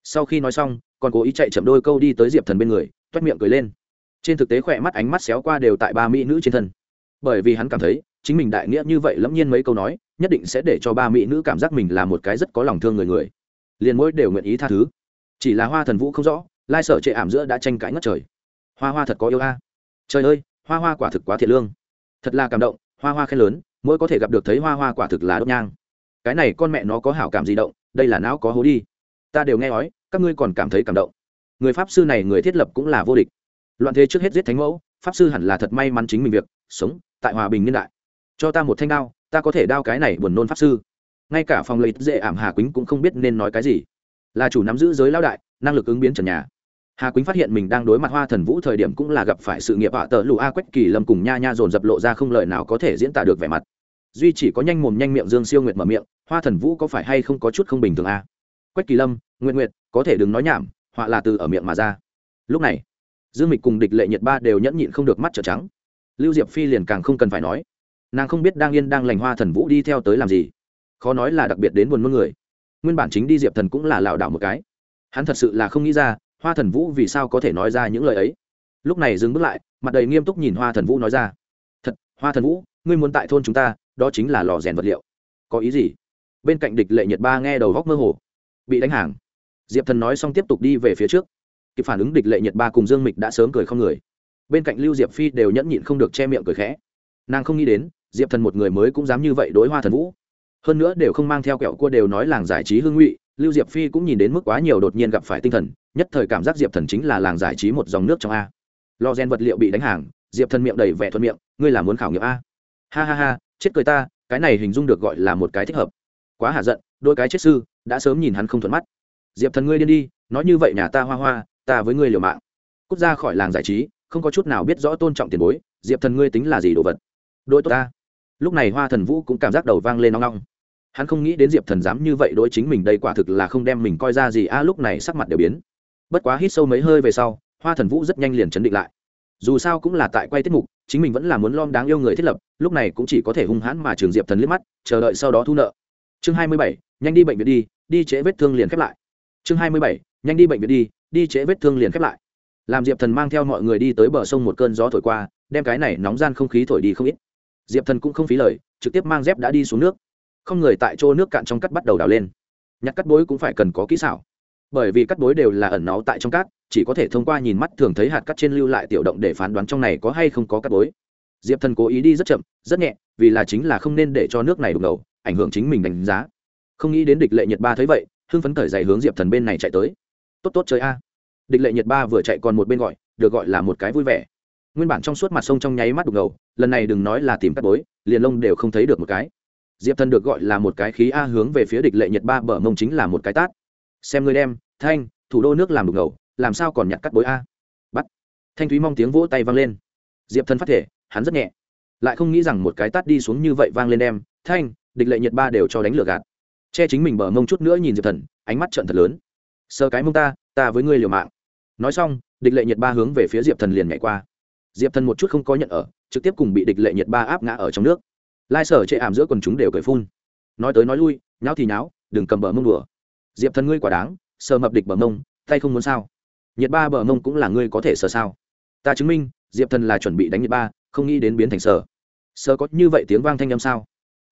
Sau khi nói xong, còn cố ý chạy chậm đôi câu đi tới diệp thần bên người, toét miệng cười lên trên thực tế khỏe mắt ánh mắt xéo qua đều tại ba mỹ nữ trên thân. Bởi vì hắn cảm thấy, chính mình đại nghĩa như vậy lẫm nhiên mấy câu nói, nhất định sẽ để cho ba mỹ nữ cảm giác mình là một cái rất có lòng thương người người. Liền mỗi đều nguyện ý tha thứ. Chỉ là hoa thần vũ không rõ, lai sở chệ ảm giữa đã tranh cãi ngất trời. Hoa hoa thật có yêu a. Trời ơi, hoa hoa quả thực quá thiệt lương. Thật là cảm động, hoa hoa khen lớn, mỗi có thể gặp được thấy hoa hoa quả thực là đốt nhang. Cái này con mẹ nó có hảo cảm gì động, đây là não có hố đi. Ta đều nghe nói, các ngươi còn cảm thấy cảm động. Người pháp sư này người thiết lập cũng là vô địch loạn thế trước hết giết thánh mẫu, pháp sư hẳn là thật may mắn chính mình việc, sống, tại hòa bình niên đại. Cho ta một thanh đao, ta có thể đao cái này buồn nôn pháp sư. Ngay cả phòng lấy dễ ảm hà quýnh cũng không biết nên nói cái gì. Là chủ nắm giữ giới lao đại, năng lực ứng biến trần nhà. Hà quýnh phát hiện mình đang đối mặt hoa thần vũ thời điểm cũng là gặp phải sự nghiệp họa tờ lụ a quách kỳ lâm cùng nha nha dồn dập lộ ra không lời nào có thể diễn tả được vẻ mặt. Duy chỉ có nhanh mồm nhanh miệng dương siêu nguyệt mở miệng, hoa thần vũ có phải hay không có chút không bình thường a? Quách kỳ lâm nguyện nguyệt, có thể đừng nói nhảm, họa là từ ở miệng mà ra. Lúc này dương mịch cùng địch lệ nhiệt ba đều nhẫn nhịn không được mắt trở trắng. Lưu diệp phi liền càng không cần phải nói. Nàng không biết đang yên đang lành hoa thần vũ đi theo tới làm gì. Khó nói là đặc biệt đến buồn mưa người. Nguyên bản chính đi diệp thần cũng là lảo đảo một cái. Hắn thật sự là không nghĩ ra, hoa thần vũ vì sao có thể nói ra những lời ấy. Lúc này dừng bước lại, mặt đầy nghiêm túc nhìn hoa thần vũ nói ra. Thật, hoa thần vũ, ngươi muốn tại thôn chúng ta, đó chính là lò rèn vật liệu. Có ý gì? Bên cạnh địch lệ nhiệt ba nghe đầu góc mơ hồ. Bị đánh hàng. Diệp thần nói xong tiếp tục đi về phía trước kịp phản ứng địch lệ nhiệt ba cùng dương mịch đã sớm cười không người. Bên cạnh lưu diệp phi đều nhẫn nhịn không được che miệng cười khẽ. Nàng không nghĩ đến, diệp thần một người mới cũng dám như vậy đối hoa thần vũ. Hơn nữa đều không mang theo kẹo cua đều nói làng giải trí hương ngụy, lưu diệp phi cũng nhìn đến mức quá nhiều đột nhiên gặp phải tinh thần, nhất thời cảm giác diệp thần chính là làng giải trí một dòng nước trong a. Lo gen vật liệu bị đánh hàng, diệp thần miệng đầy vẻ thuận miệng, ngươi là muốn khảo nghiệm a? Ha ha ha, chết cười ta, cái này hình dung được gọi là một cái thích hợp. Quá hạ giận, đôi cái chết sư, đã sớm nhìn hắn không thuận mắt. Diệp thần ngươi điên đi, nói như vậy nhà ta hoa hoa ta với ngươi liều mạng. Cút ra khỏi làng giải trí, không có chút nào biết rõ tôn trọng tiền bối, diệp thần ngươi tính là gì đồ vật? Đội tốt ta. Lúc này hoa thần vũ cũng cảm giác đầu vang lên nong nong. Hắn không nghĩ đến diệp thần dám như vậy đối chính mình đây quả thực là không đem mình coi ra gì, a, lúc này sắc mặt đều biến. Bất quá hít sâu mấy hơi về sau, hoa thần vũ rất nhanh liền chấn định lại. Dù sao cũng là tại quay tiết mục, chính mình vẫn là muốn lom đáng yêu người thiết lập, lúc này cũng chỉ có thể hung hãn mà trường diệp thần liếc mắt, chờ đợi sau đó thu nợ. Chương hai mươi bảy, nhanh đi bệnh viện đi đi trễ vết thương liền khép lại. Chương hai mươi bảy, nhanh đi bệnh viện đi đi trễ vết thương liền khép lại. Làm diệp thần mang theo mọi người đi tới bờ sông một cơn gió thổi qua, đem cái này nóng gian không khí thổi đi không ít. Diệp thần cũng không phí lời, trực tiếp mang dép đã đi xuống nước. Không người tại chỗ nước cạn trong cắt bắt đầu đào lên. Nhặt cắt bối cũng phải cần có kỹ xảo. Bởi vì cắt bối đều là ẩn náu tại trong cát, chỉ có thể thông qua nhìn mắt thường thấy hạt cắt trên lưu lại tiểu động để phán đoán trong này có hay không có cắt bối. Diệp thần cố ý đi rất chậm, rất nhẹ, vì là chính là không nên để cho nước này đục ngầu, ảnh hưởng chính mình đánh giá. Không nghĩ đến địch lệ nhiệt ba thấy vậy, hưng phấn thời dày hướng diệp thần bên này chạy tới tốt tốt chơi a. Địch lệ nhiệt ba vừa chạy còn một bên gọi, được gọi là một cái vui vẻ. Nguyên bản trong suốt mặt sông trong nháy mắt đục ngầu, lần này đừng nói là tìm cắt bối, liền lông đều không thấy được một cái. Diệp thần được gọi là một cái khí a hướng về phía địch lệ nhiệt ba bờ mông chính là một cái tát. Xem ngươi đem, thanh, thủ đô nước làm đục ngầu, làm sao còn nhặt cắt bối a? Bắt. Thanh thúy mong tiếng vỗ tay vang lên. Diệp thần phát thể, hắn rất nhẹ. Lại không nghĩ rằng một cái tát đi xuống như vậy vang lên đem, thanh, địch lệ nhiệt ba đều cho đánh lửa gạt. Che chính mình bờ mông chút nữa nhìn diệp thần, ánh mắt trận thật lớn sơ cái mông ta ta với ngươi liều mạng. Nói xong, địch lệ nhiệt ba hướng về phía diệp thần liền nhảy qua. Diệp thần một chút không có nhận ở, trực tiếp cùng bị địch lệ nhiệt ba áp ngã ở trong nước. Lai sở chệ ảm giữa quần chúng đều cười phun. Nói tới nói lui, nháo thì nháo, đừng cầm bờ mông đùa. Diệp thần ngươi quả đáng, sờ mập địch bờ mông, tay không muốn sao? Nhiệt ba bờ mông cũng là ngươi có thể sờ sao? Ta chứng minh, diệp thần là chuẩn bị đánh nhiệt ba, không nghĩ đến biến thành sờ. Sờ có như vậy tiếng vang thanh â m sao?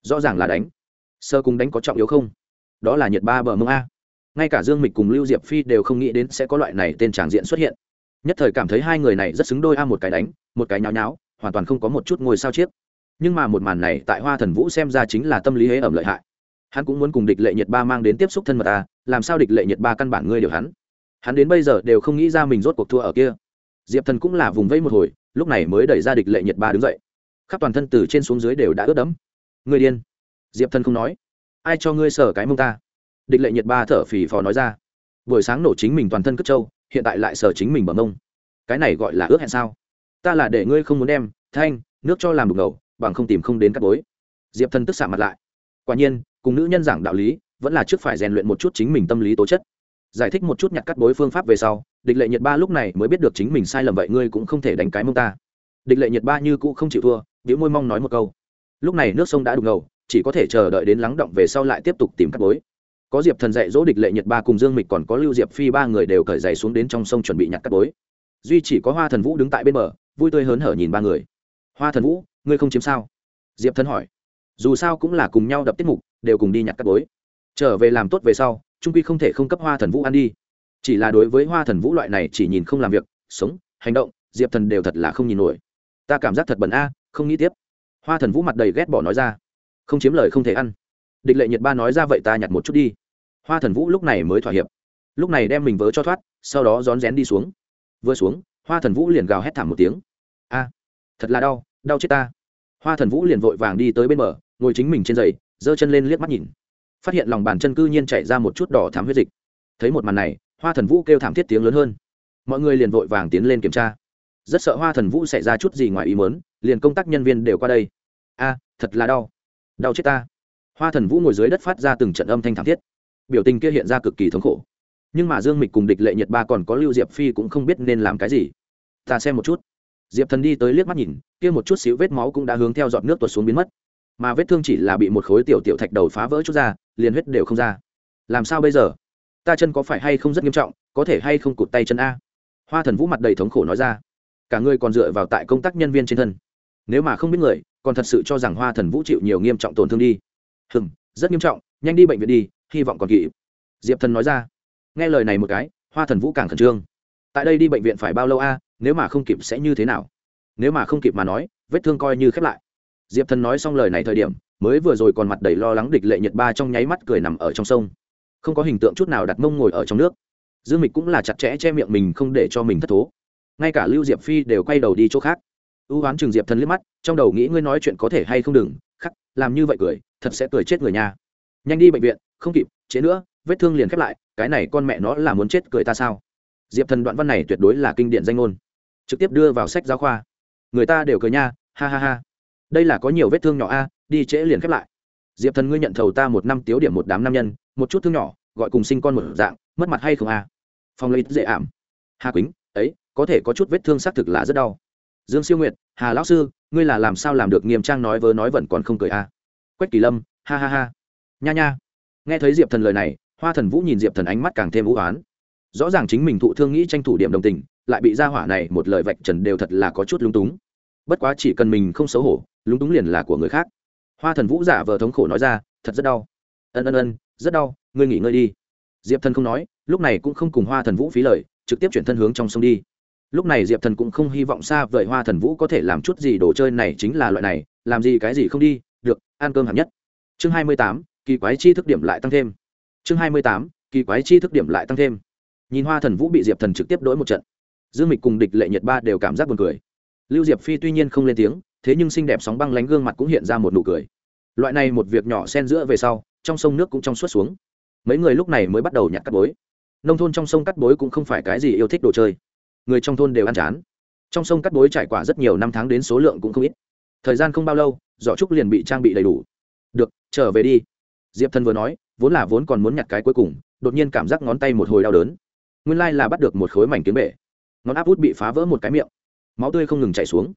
Rõ ràng là đánh. Sơ cùng đánh có trọng yếu không? Đó là nhiệt ba bờ mông a ngay cả dương mịch cùng lưu diệp phi đều không nghĩ đến sẽ có loại này tên tràng diện xuất hiện. Nhất thời cảm thấy hai người này rất xứng đôi a, một cái đánh, một cái nháo nháo, hoàn toàn không có một chút ngôi sao chiếc. Nhưng mà một màn này tại hoa thần vũ xem ra chính là tâm lý hế ẩm lợi hại. Hắn cũng muốn cùng địch lệ nhiệt ba mang đến tiếp xúc thân mật ta làm sao địch lệ nhiệt ba căn bản ngươi điều hắn. Hắn đến bây giờ đều không nghĩ ra mình rốt cuộc thua ở kia. Diệp thần cũng là vùng vây một hồi, lúc này mới đẩy ra địch lệ nhiệt ba đứng dậy. Khắp toàn thân từ trên xuống dưới đều đã ướt đẫm. Người điên. Diệp thần không nói. Ai cho ngươi sở cái mông ta? Địch lệ nhiệt ba thở phì phò nói ra. Buổi sáng nổ chính mình toàn thân cất trâu, hiện tại lại sở chính mình bằng mông. Cái này gọi là ước hẹn sao? Ta là để ngươi không muốn đem thanh, nước cho làm đục ngầu, bằng không tìm không đến cắt bối. Diệp thần tức xạ mặt lại. Quả nhiên, cùng nữ nhân giảng đạo lý, vẫn là trước phải rèn luyện một chút chính mình tâm lý tố chất. Giải thích một chút nhặt cắt bối phương pháp về sau, địch lệ nhiệt ba lúc này mới biết được chính mình sai lầm vậy ngươi cũng không thể đánh cái mông ta. Địch lệ nhiệt ba như cũ không chịu thua biểu môi mong nói một câu. Lúc này nước sông đã đục ngầu, chỉ có thể chờ đợi đến lắng động về sau lại tiếp tục tìm cắt bối có diệp thần dạy dỗ địch lệ Nhật ba cùng dương mịch còn có lưu diệp phi ba người đều cởi giày xuống đến trong sông chuẩn bị nhặt cắt bối duy chỉ có hoa thần vũ đứng tại bên bờ, vui tươi hớn hở nhìn ba người. Hoa thần vũ, ngươi không chiếm sao? Diệp thần hỏi. Dù sao cũng là cùng nhau đập tiết mục, đều cùng đi nhặt cắt bối trở về làm tốt về sau, trung quy không thể không cấp hoa thần vũ ăn đi. Chỉ là đối với hoa thần vũ loại này chỉ nhìn không làm việc, sống, hành động, diệp thần đều thật là không nhìn nổi. Ta cảm giác thật bẩn a, không nghĩ tiếp. Hoa thần vũ mặt đầy ghét bỏ nói ra. Không chiếm lời không thể ăn địch lệ nhiệt ba nói ra vậy ta nhặt một chút đi. Hoa thần vũ lúc này mới thỏa hiệp. Lúc này đem mình vớ cho thoát, sau đó rón rén đi xuống. Vừa xuống, hoa thần vũ liền gào hét thảm một tiếng. A, thật là đau đau chết ta. Hoa thần vũ liền vội vàng đi tới bên bờ, ngồi chính mình trên giày, giơ chân lên liếc mắt nhìn. Phát hiện lòng bàn chân cư nhiên chạy ra một chút đỏ thám huyết dịch. Thấy một màn này, hoa thần vũ kêu thảm thiết tiếng lớn hơn. Mọi người liền vội vàng tiến lên kiểm tra. Rất sợ hoa thần vũ xảy ra chút gì ngoài ý mớn liền công tác nhân viên đều qua đây. A, thật là đau. Đau chết ta hoa thần vũ ngồi dưới đất phát ra từng trận âm thanh thảm thiết. Biểu tình kia hiện ra cực kỳ thống khổ. Nhưng mà dương mịch cùng địch lệ nhật ba còn có lưu diệp phi cũng không biết nên làm cái gì. Ta xem một chút. Diệp thần đi tới liếc mắt nhìn, kia một chút xíu vết máu cũng đã hướng theo giọt nước tuột xuống biến mất. Mà vết thương chỉ là bị một khối tiểu tiểu thạch đầu phá vỡ chút ra, liền huyết đều không ra. Làm sao bây giờ? Ta chân có phải hay không rất nghiêm trọng, có thể hay không cụt tay chân a? Hoa thần vũ mặt đầy thống khổ nói ra. Cả người còn dựa vào tại công tác nhân viên trên thân. Nếu mà không biết người, còn thật sự cho rằng hoa thần vũ chịu nhiều nghiêm trọng tổn thương đi hừm, rất nghiêm trọng, nhanh đi bệnh viện đi, hy vọng còn kịp. Diệp thần nói ra. Nghe lời này một cái, hoa thần vũ càng khẩn trương. Tại đây đi bệnh viện phải bao lâu a, nếu mà không kịp sẽ như thế nào? Nếu mà không kịp mà nói, vết thương coi như khép lại. Diệp thần nói xong lời này thời điểm, mới vừa rồi còn mặt đầy lo lắng địch lệ nhật ba trong nháy mắt cười nằm ở trong sông. Không có hình tượng chút nào đặt mông ngồi ở trong nước. Dương mịch cũng là chặt chẽ che miệng mình không để cho mình thất thố. Ngay cả lưu diệp phi đều quay đầu đi chỗ khác ưu oán Trường diệp thần liếc mắt, trong đầu nghĩ ngươi nói chuyện có thể hay không đừng, khắc, làm như vậy cười, thật sẽ cười chết người nha. Nhanh đi bệnh viện, không kịp chế nữa, vết thương liền khép lại, cái này con mẹ nó là muốn chết cười ta sao? Diệp thần đoạn văn này tuyệt đối là kinh điển danh ngôn. Trực tiếp đưa vào sách giáo khoa. Người ta đều cười nha, ha ha ha. Đây là có nhiều vết thương nhỏ a, đi trễ liền khép lại. Diệp thần ngươi nhận thầu ta một năm tiếu điểm một đám nam nhân, một chút thương nhỏ, gọi cùng sinh con một dạng, mất mặt hay không a? Phong lấy dễ ảm. Hà quýnh, ấy, có thể có chút vết thương xác thực là rất đau dương siêu nguyệt, hà lão sư, ngươi là làm sao làm được nghiêm trang nói vớ nói vẫn còn không cười a quách kỳ lâm, ha ha ha. Nha nha. Nghe thấy diệp thần lời này, hoa thần vũ nhìn diệp thần ánh mắt càng thêm vũ oán. Rõ ràng chính mình thụ thương nghĩ tranh thủ điểm đồng tình, lại bị gia hỏa này một lời vạch trần đều thật là có chút lung túng. Bất quá chỉ cần mình không xấu hổ, lúng túng liền là của người khác. Hoa thần vũ giả vờ thống khổ nói ra, thật rất đau. Ân ân ân, rất đau, ngươi nghỉ ngơi đi. Diệp thần không nói, lúc này cũng không cùng hoa thần vũ phí lời, trực tiếp chuyển thân hướng trong sông đi lúc này diệp thần cũng không hy vọng xa vời hoa thần vũ có thể làm chút gì đồ chơi này chính là loại này, làm gì cái gì không đi, được, ăn cơm hẳn nhất. Chương hai mươi tám, kỳ quái chi thức điểm lại tăng thêm. Chương hai mươi tám, kỳ quái chi thức điểm lại tăng thêm. Nhìn hoa thần vũ bị diệp thần trực tiếp đ ố i một trận. Dương mịch cùng địch lệ nhật ba đều cảm giác buồn cười. Lưu diệp phi tuy nhiên không lên tiếng, thế nhưng xinh đẹp sóng băng lánh gương mặt cũng hiện ra một nụ cười. Loại này một việc nhỏ xen giữa về sau, trong sông nước cũng trong suốt xuống. Mấy người lúc này mới bắt đầu nhặt cắt bối. Nông thôn trong sông cắt bối cũng không phải cái gì yêu thích đồ chơi người trong thôn đều ăn chán. Trong sông cắt bối trải qua rất nhiều năm tháng đến số lượng cũng không ít. Thời gian không bao lâu, giỏ trúc liền bị trang bị đầy đủ. Được, trở về đi. Diệp thần vừa nói, vốn là vốn còn muốn nhặt cái cuối cùng, đột nhiên cảm giác ngón tay một hồi đau đớn. Nguyên lai là bắt được một khối mảnh kiếm bể. Ngón áp út bị phá vỡ một cái miệng. Máu tươi không ngừng chảy xuống.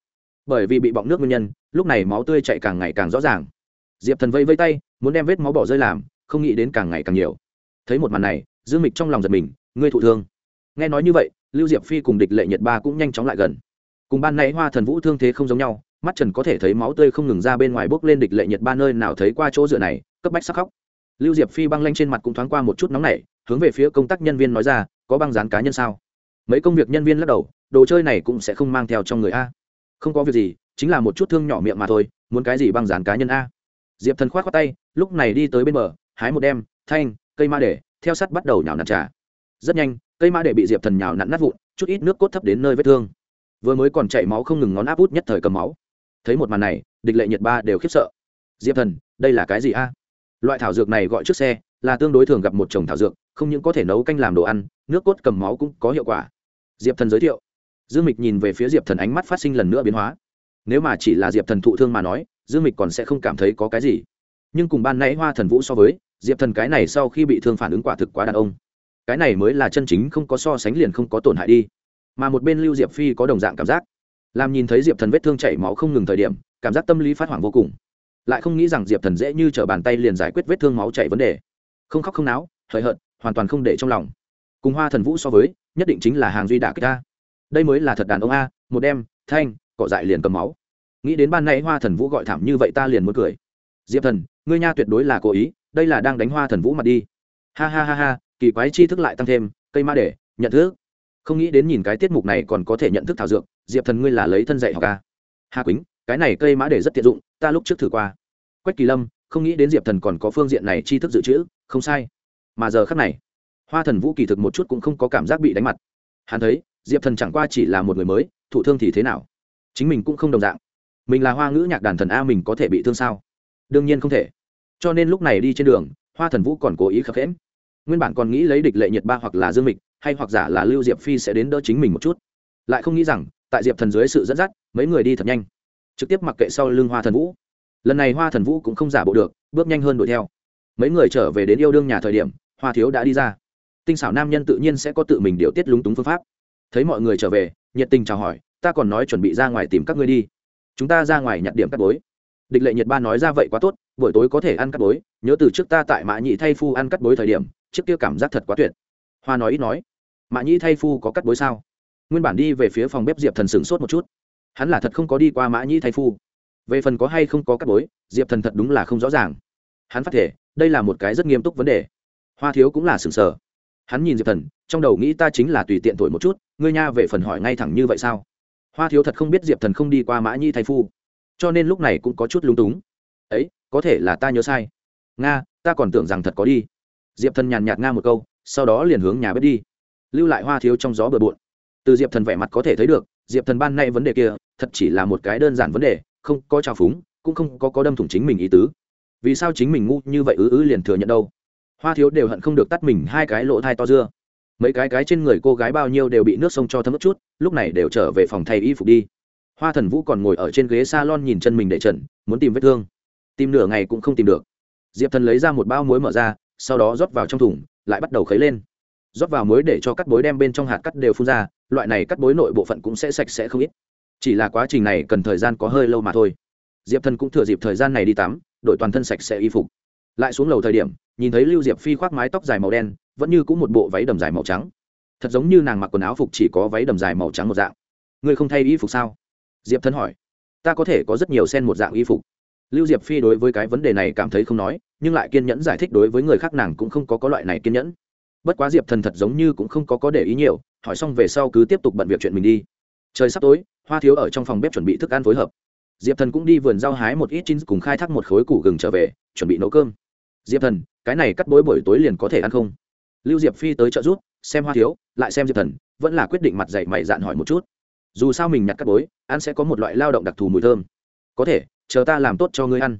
Bởi vì bị bọng nước nguyên nhân, lúc này máu tươi chạy càng ngày càng rõ ràng. Diệp thần vây vây tay, muốn đem vết máu bỏ rơi làm, không nghĩ đến càng ngày càng nhiều. Thấy một màn này, dương mịch trong lòng giật mình, ngươi thụ thương nghe nói như vậy, lưu diệp phi cùng địch lệ nhật ba cũng nhanh chóng lại gần. Cùng ban nãy hoa thần vũ thương thế không giống nhau, mắt trần có thể thấy máu tươi không ngừng ra bên ngoài bốc lên địch lệ nhật ba nơi nào thấy qua chỗ dựa này, cấp bách sắc khóc. Lưu diệp phi băng lanh trên mặt cũng thoáng qua một chút nóng nảy, hướng về phía công tác nhân viên nói ra, có băng dán cá nhân sao? Mấy công việc nhân viên lắc đầu, đồ chơi này cũng sẽ không mang theo trong người a. Không có việc gì, chính là một chút thương nhỏ miệng mà thôi, muốn cái gì băng dán cá nhân a? Diệp thần k h o á t khoác tay, lúc này đi tới bên bờ, hái một đem, thanh, cây ma để, theo sắt bắt đầu nhào nặn trà rất nhanh, cây ma để bị diệp thần nhào nặn nát vụn, chút ít nước cốt thấp đến nơi vết thương. Vừa mới còn chảy máu không ngừng ngón áp út nhất thời cầm máu. Thấy một màn này, địch lệ nhiệt ba đều khiếp sợ. Diệp thần, đây là cái gì a? Loại thảo dược này gọi trước xe, là tương đối thường gặp một chồng thảo dược, không những có thể nấu canh làm đồ ăn, nước cốt cầm máu cũng có hiệu quả. Diệp thần giới thiệu. Dương mịch nhìn về phía diệp thần ánh mắt phát sinh lần nữa biến hóa. Nếu mà chỉ là diệp thần thụ thương mà nói, dương mịch còn sẽ không cảm thấy có cái gì. Nhưng cùng ban nãy hoa thần vũ so với, diệp thần cái này sau khi bị thương phản ứng quả thực quá đàn ông cái này mới là chân chính không có so sánh liền không có tổn hại đi. Mà một bên lưu diệp phi có đồng dạng cảm giác. Làm nhìn thấy diệp thần vết thương chảy máu không ngừng thời điểm, cảm giác tâm lý phát hoảng vô cùng. Lại không nghĩ rằng diệp thần dễ như t r ở bàn tay liền giải quyết vết thương máu chảy vấn đề. Không khóc không náo, hời hợt, hoàn toàn không để trong lòng. Cùng hoa thần vũ so với, nhất định chính là hàng duy đả kích ta. Đây mới là thật đàn ông a, một đêm, thanh cọ dại liền cầm máu. Nghĩ đến ban nãy hoa thần vũ gọi thảm như vậy ta liền muốn cười. Diệp thần, ngươi nha tuyệt đối là cố ý, đây là đang đánh hoa thần vũ mặt đi. Ha ha ha ha kỳ quái chi thức lại tăng thêm, cây ma để, nhận thức. Không nghĩ đến nhìn cái tiết mục này còn có thể nhận thức thảo dược, diệp thần ngươi là lấy thân dạy học ca hà quýnh, cái này cây mã để rất tiện dụng, ta lúc trước thử qua. Quách kỳ lâm, không nghĩ đến diệp thần còn có phương diện này chi thức dự trữ, không sai. Mà giờ khắc này, hoa thần vũ kỳ thực một chút cũng không có cảm giác bị đánh mặt. Hắn thấy, diệp thần chẳng qua chỉ là một người mới, thụ thương thì thế nào? Chính mình cũng không đồng dạng. Mình là hoa ngữ nhạc đàn thần a, mình có thể bị thương sao? Đương nhiên không thể. Cho nên lúc này đi trên đường, hoa thần vũ còn cố ý khập khẽm nguyên bản còn nghĩ lấy địch lệ nhiệt ba hoặc là dương mịch, hay hoặc giả là lưu diệp phi sẽ đến đỡ chính mình một chút. Lại không nghĩ rằng, tại diệp thần dưới sự dẫn dắt, mấy người đi thật nhanh. Trực tiếp mặc kệ sau lưng hoa thần vũ. Lần này hoa thần vũ cũng không giả bộ được, bước nhanh hơn đuổi theo. Mấy người trở về đến yêu đương nhà thời điểm, hoa thiếu đã đi ra. Tinh xảo nam nhân tự nhiên sẽ có tự mình điều tiết lúng túng phương pháp. Thấy mọi người trở về, nhiệt tình chào hỏi, ta còn nói chuẩn bị ra ngoài tìm các ngươi đi. Chúng ta ra ngoài nhặt điểm cắt bối. Địch lệ nhiệt ba nói ra vậy quá tốt, buổi tối có thể ăn cắt bối, nhớ từ trước ta tại mã nhị thay phu ăn cắt bối thời điểm trước kia cảm giác thật quá tuyệt. Hoa nói ít nói, mã nhi thay phu có cắt bối sao? Nguyên bản đi về phía phòng bếp diệp thần sửng sốt một chút. Hắn là thật không có đi qua mã nhi thay phu. Về phần có hay không có cắt bối, diệp thần thật đúng là không rõ ràng. Hắn phát thể, đây là một cái rất nghiêm túc vấn đề. Hoa thiếu cũng là sừng sờ. Hắn nhìn diệp thần, trong đầu nghĩ ta chính là tùy tiện thổi một chút, ngươi nha về phần hỏi ngay thẳng như vậy sao? Hoa thiếu thật không biết diệp thần không đi qua mã nhi thay phu. Cho nên lúc này cũng có chút lúng túng. Ấy, có thể là ta nhớ sai. Nga, ta còn tưởng rằng thật có đi diệp thần nhàn nhạt nga một câu, sau đó liền hướng nhà bếp đi. Lưu lại hoa thiếu trong gió bừa bộn. Từ diệp thần vẻ mặt có thể thấy được, diệp thần ban nay vấn đề kia, thật chỉ là một cái đơn giản vấn đề, không có trào phúng, cũng không có có đâm thủng chính mình ý tứ. Vì sao chính mình ngu như vậy ứ ứ liền thừa nhận đâu? Hoa thiếu đều hận không được tắt mình hai cái lỗ thai to dưa. Mấy cái cái trên người cô gái bao nhiêu đều bị nước sông cho thấm ướt chút, lúc này đều trở về phòng thay y phục đi. Hoa thần vũ còn ngồi ở trên ghế s a lon nhìn chân mình để trần, muốn tìm vết thương. Tìm nửa ngày cũng không tìm được. Diệp thần lấy ra một bao muối mở ra sau đó rót vào trong thùng, lại bắt đầu khấy lên. Rót vào muối để cho cắt bối đem bên trong hạt cắt đều phun ra, loại này cắt bối nội bộ phận cũng sẽ sạch sẽ không ít. Chỉ là quá trình này cần thời gian có hơi lâu mà thôi. Diệp thần cũng thừa dịp thời gian này đi tắm đội toàn thân sạch sẽ y phục. Lại xuống lầu thời điểm, nhìn thấy lưu diệp phi khoác mái tóc dài màu đen, vẫn như cũng một bộ váy đầm dài màu trắng. Thật giống như nàng mặc quần áo phục chỉ có váy đầm dài màu trắng một dạng. Ngươi không thay y phục sao? Diệp thân hỏi. Ta có thể có rất nhiều sen một dạng y phục. Lưu diệp phi đối với cái vấn đề này cảm thấy không nói nhưng lại kiên nhẫn giải thích đối với người khác nàng cũng không có có loại này kiên nhẫn. Bất quá diệp thần thật giống như cũng không có có để ý nhiều, hỏi xong về sau cứ tiếp tục bận việc chuyện mình đi. Trời sắp tối, hoa thiếu ở trong phòng bếp chuẩn bị thức ăn phối hợp. Diệp thần cũng đi vườn rau hái một ít chín cùng khai thác một khối củ gừng trở về, chuẩn bị nấu cơm. Diệp thần, cái này cắt bối buổi tối liền có thể ăn không? Lưu diệp phi tới trợ rút xem hoa thiếu, lại xem diệp thần, vẫn là quyết định mặt dạy mày dạn hỏi một chút. Dù sao mình nhặt cắt bối, ăn sẽ có một loại lao động đặc thù mùi thơm. Có thể, chờ ta làm tốt cho ngươi ăn.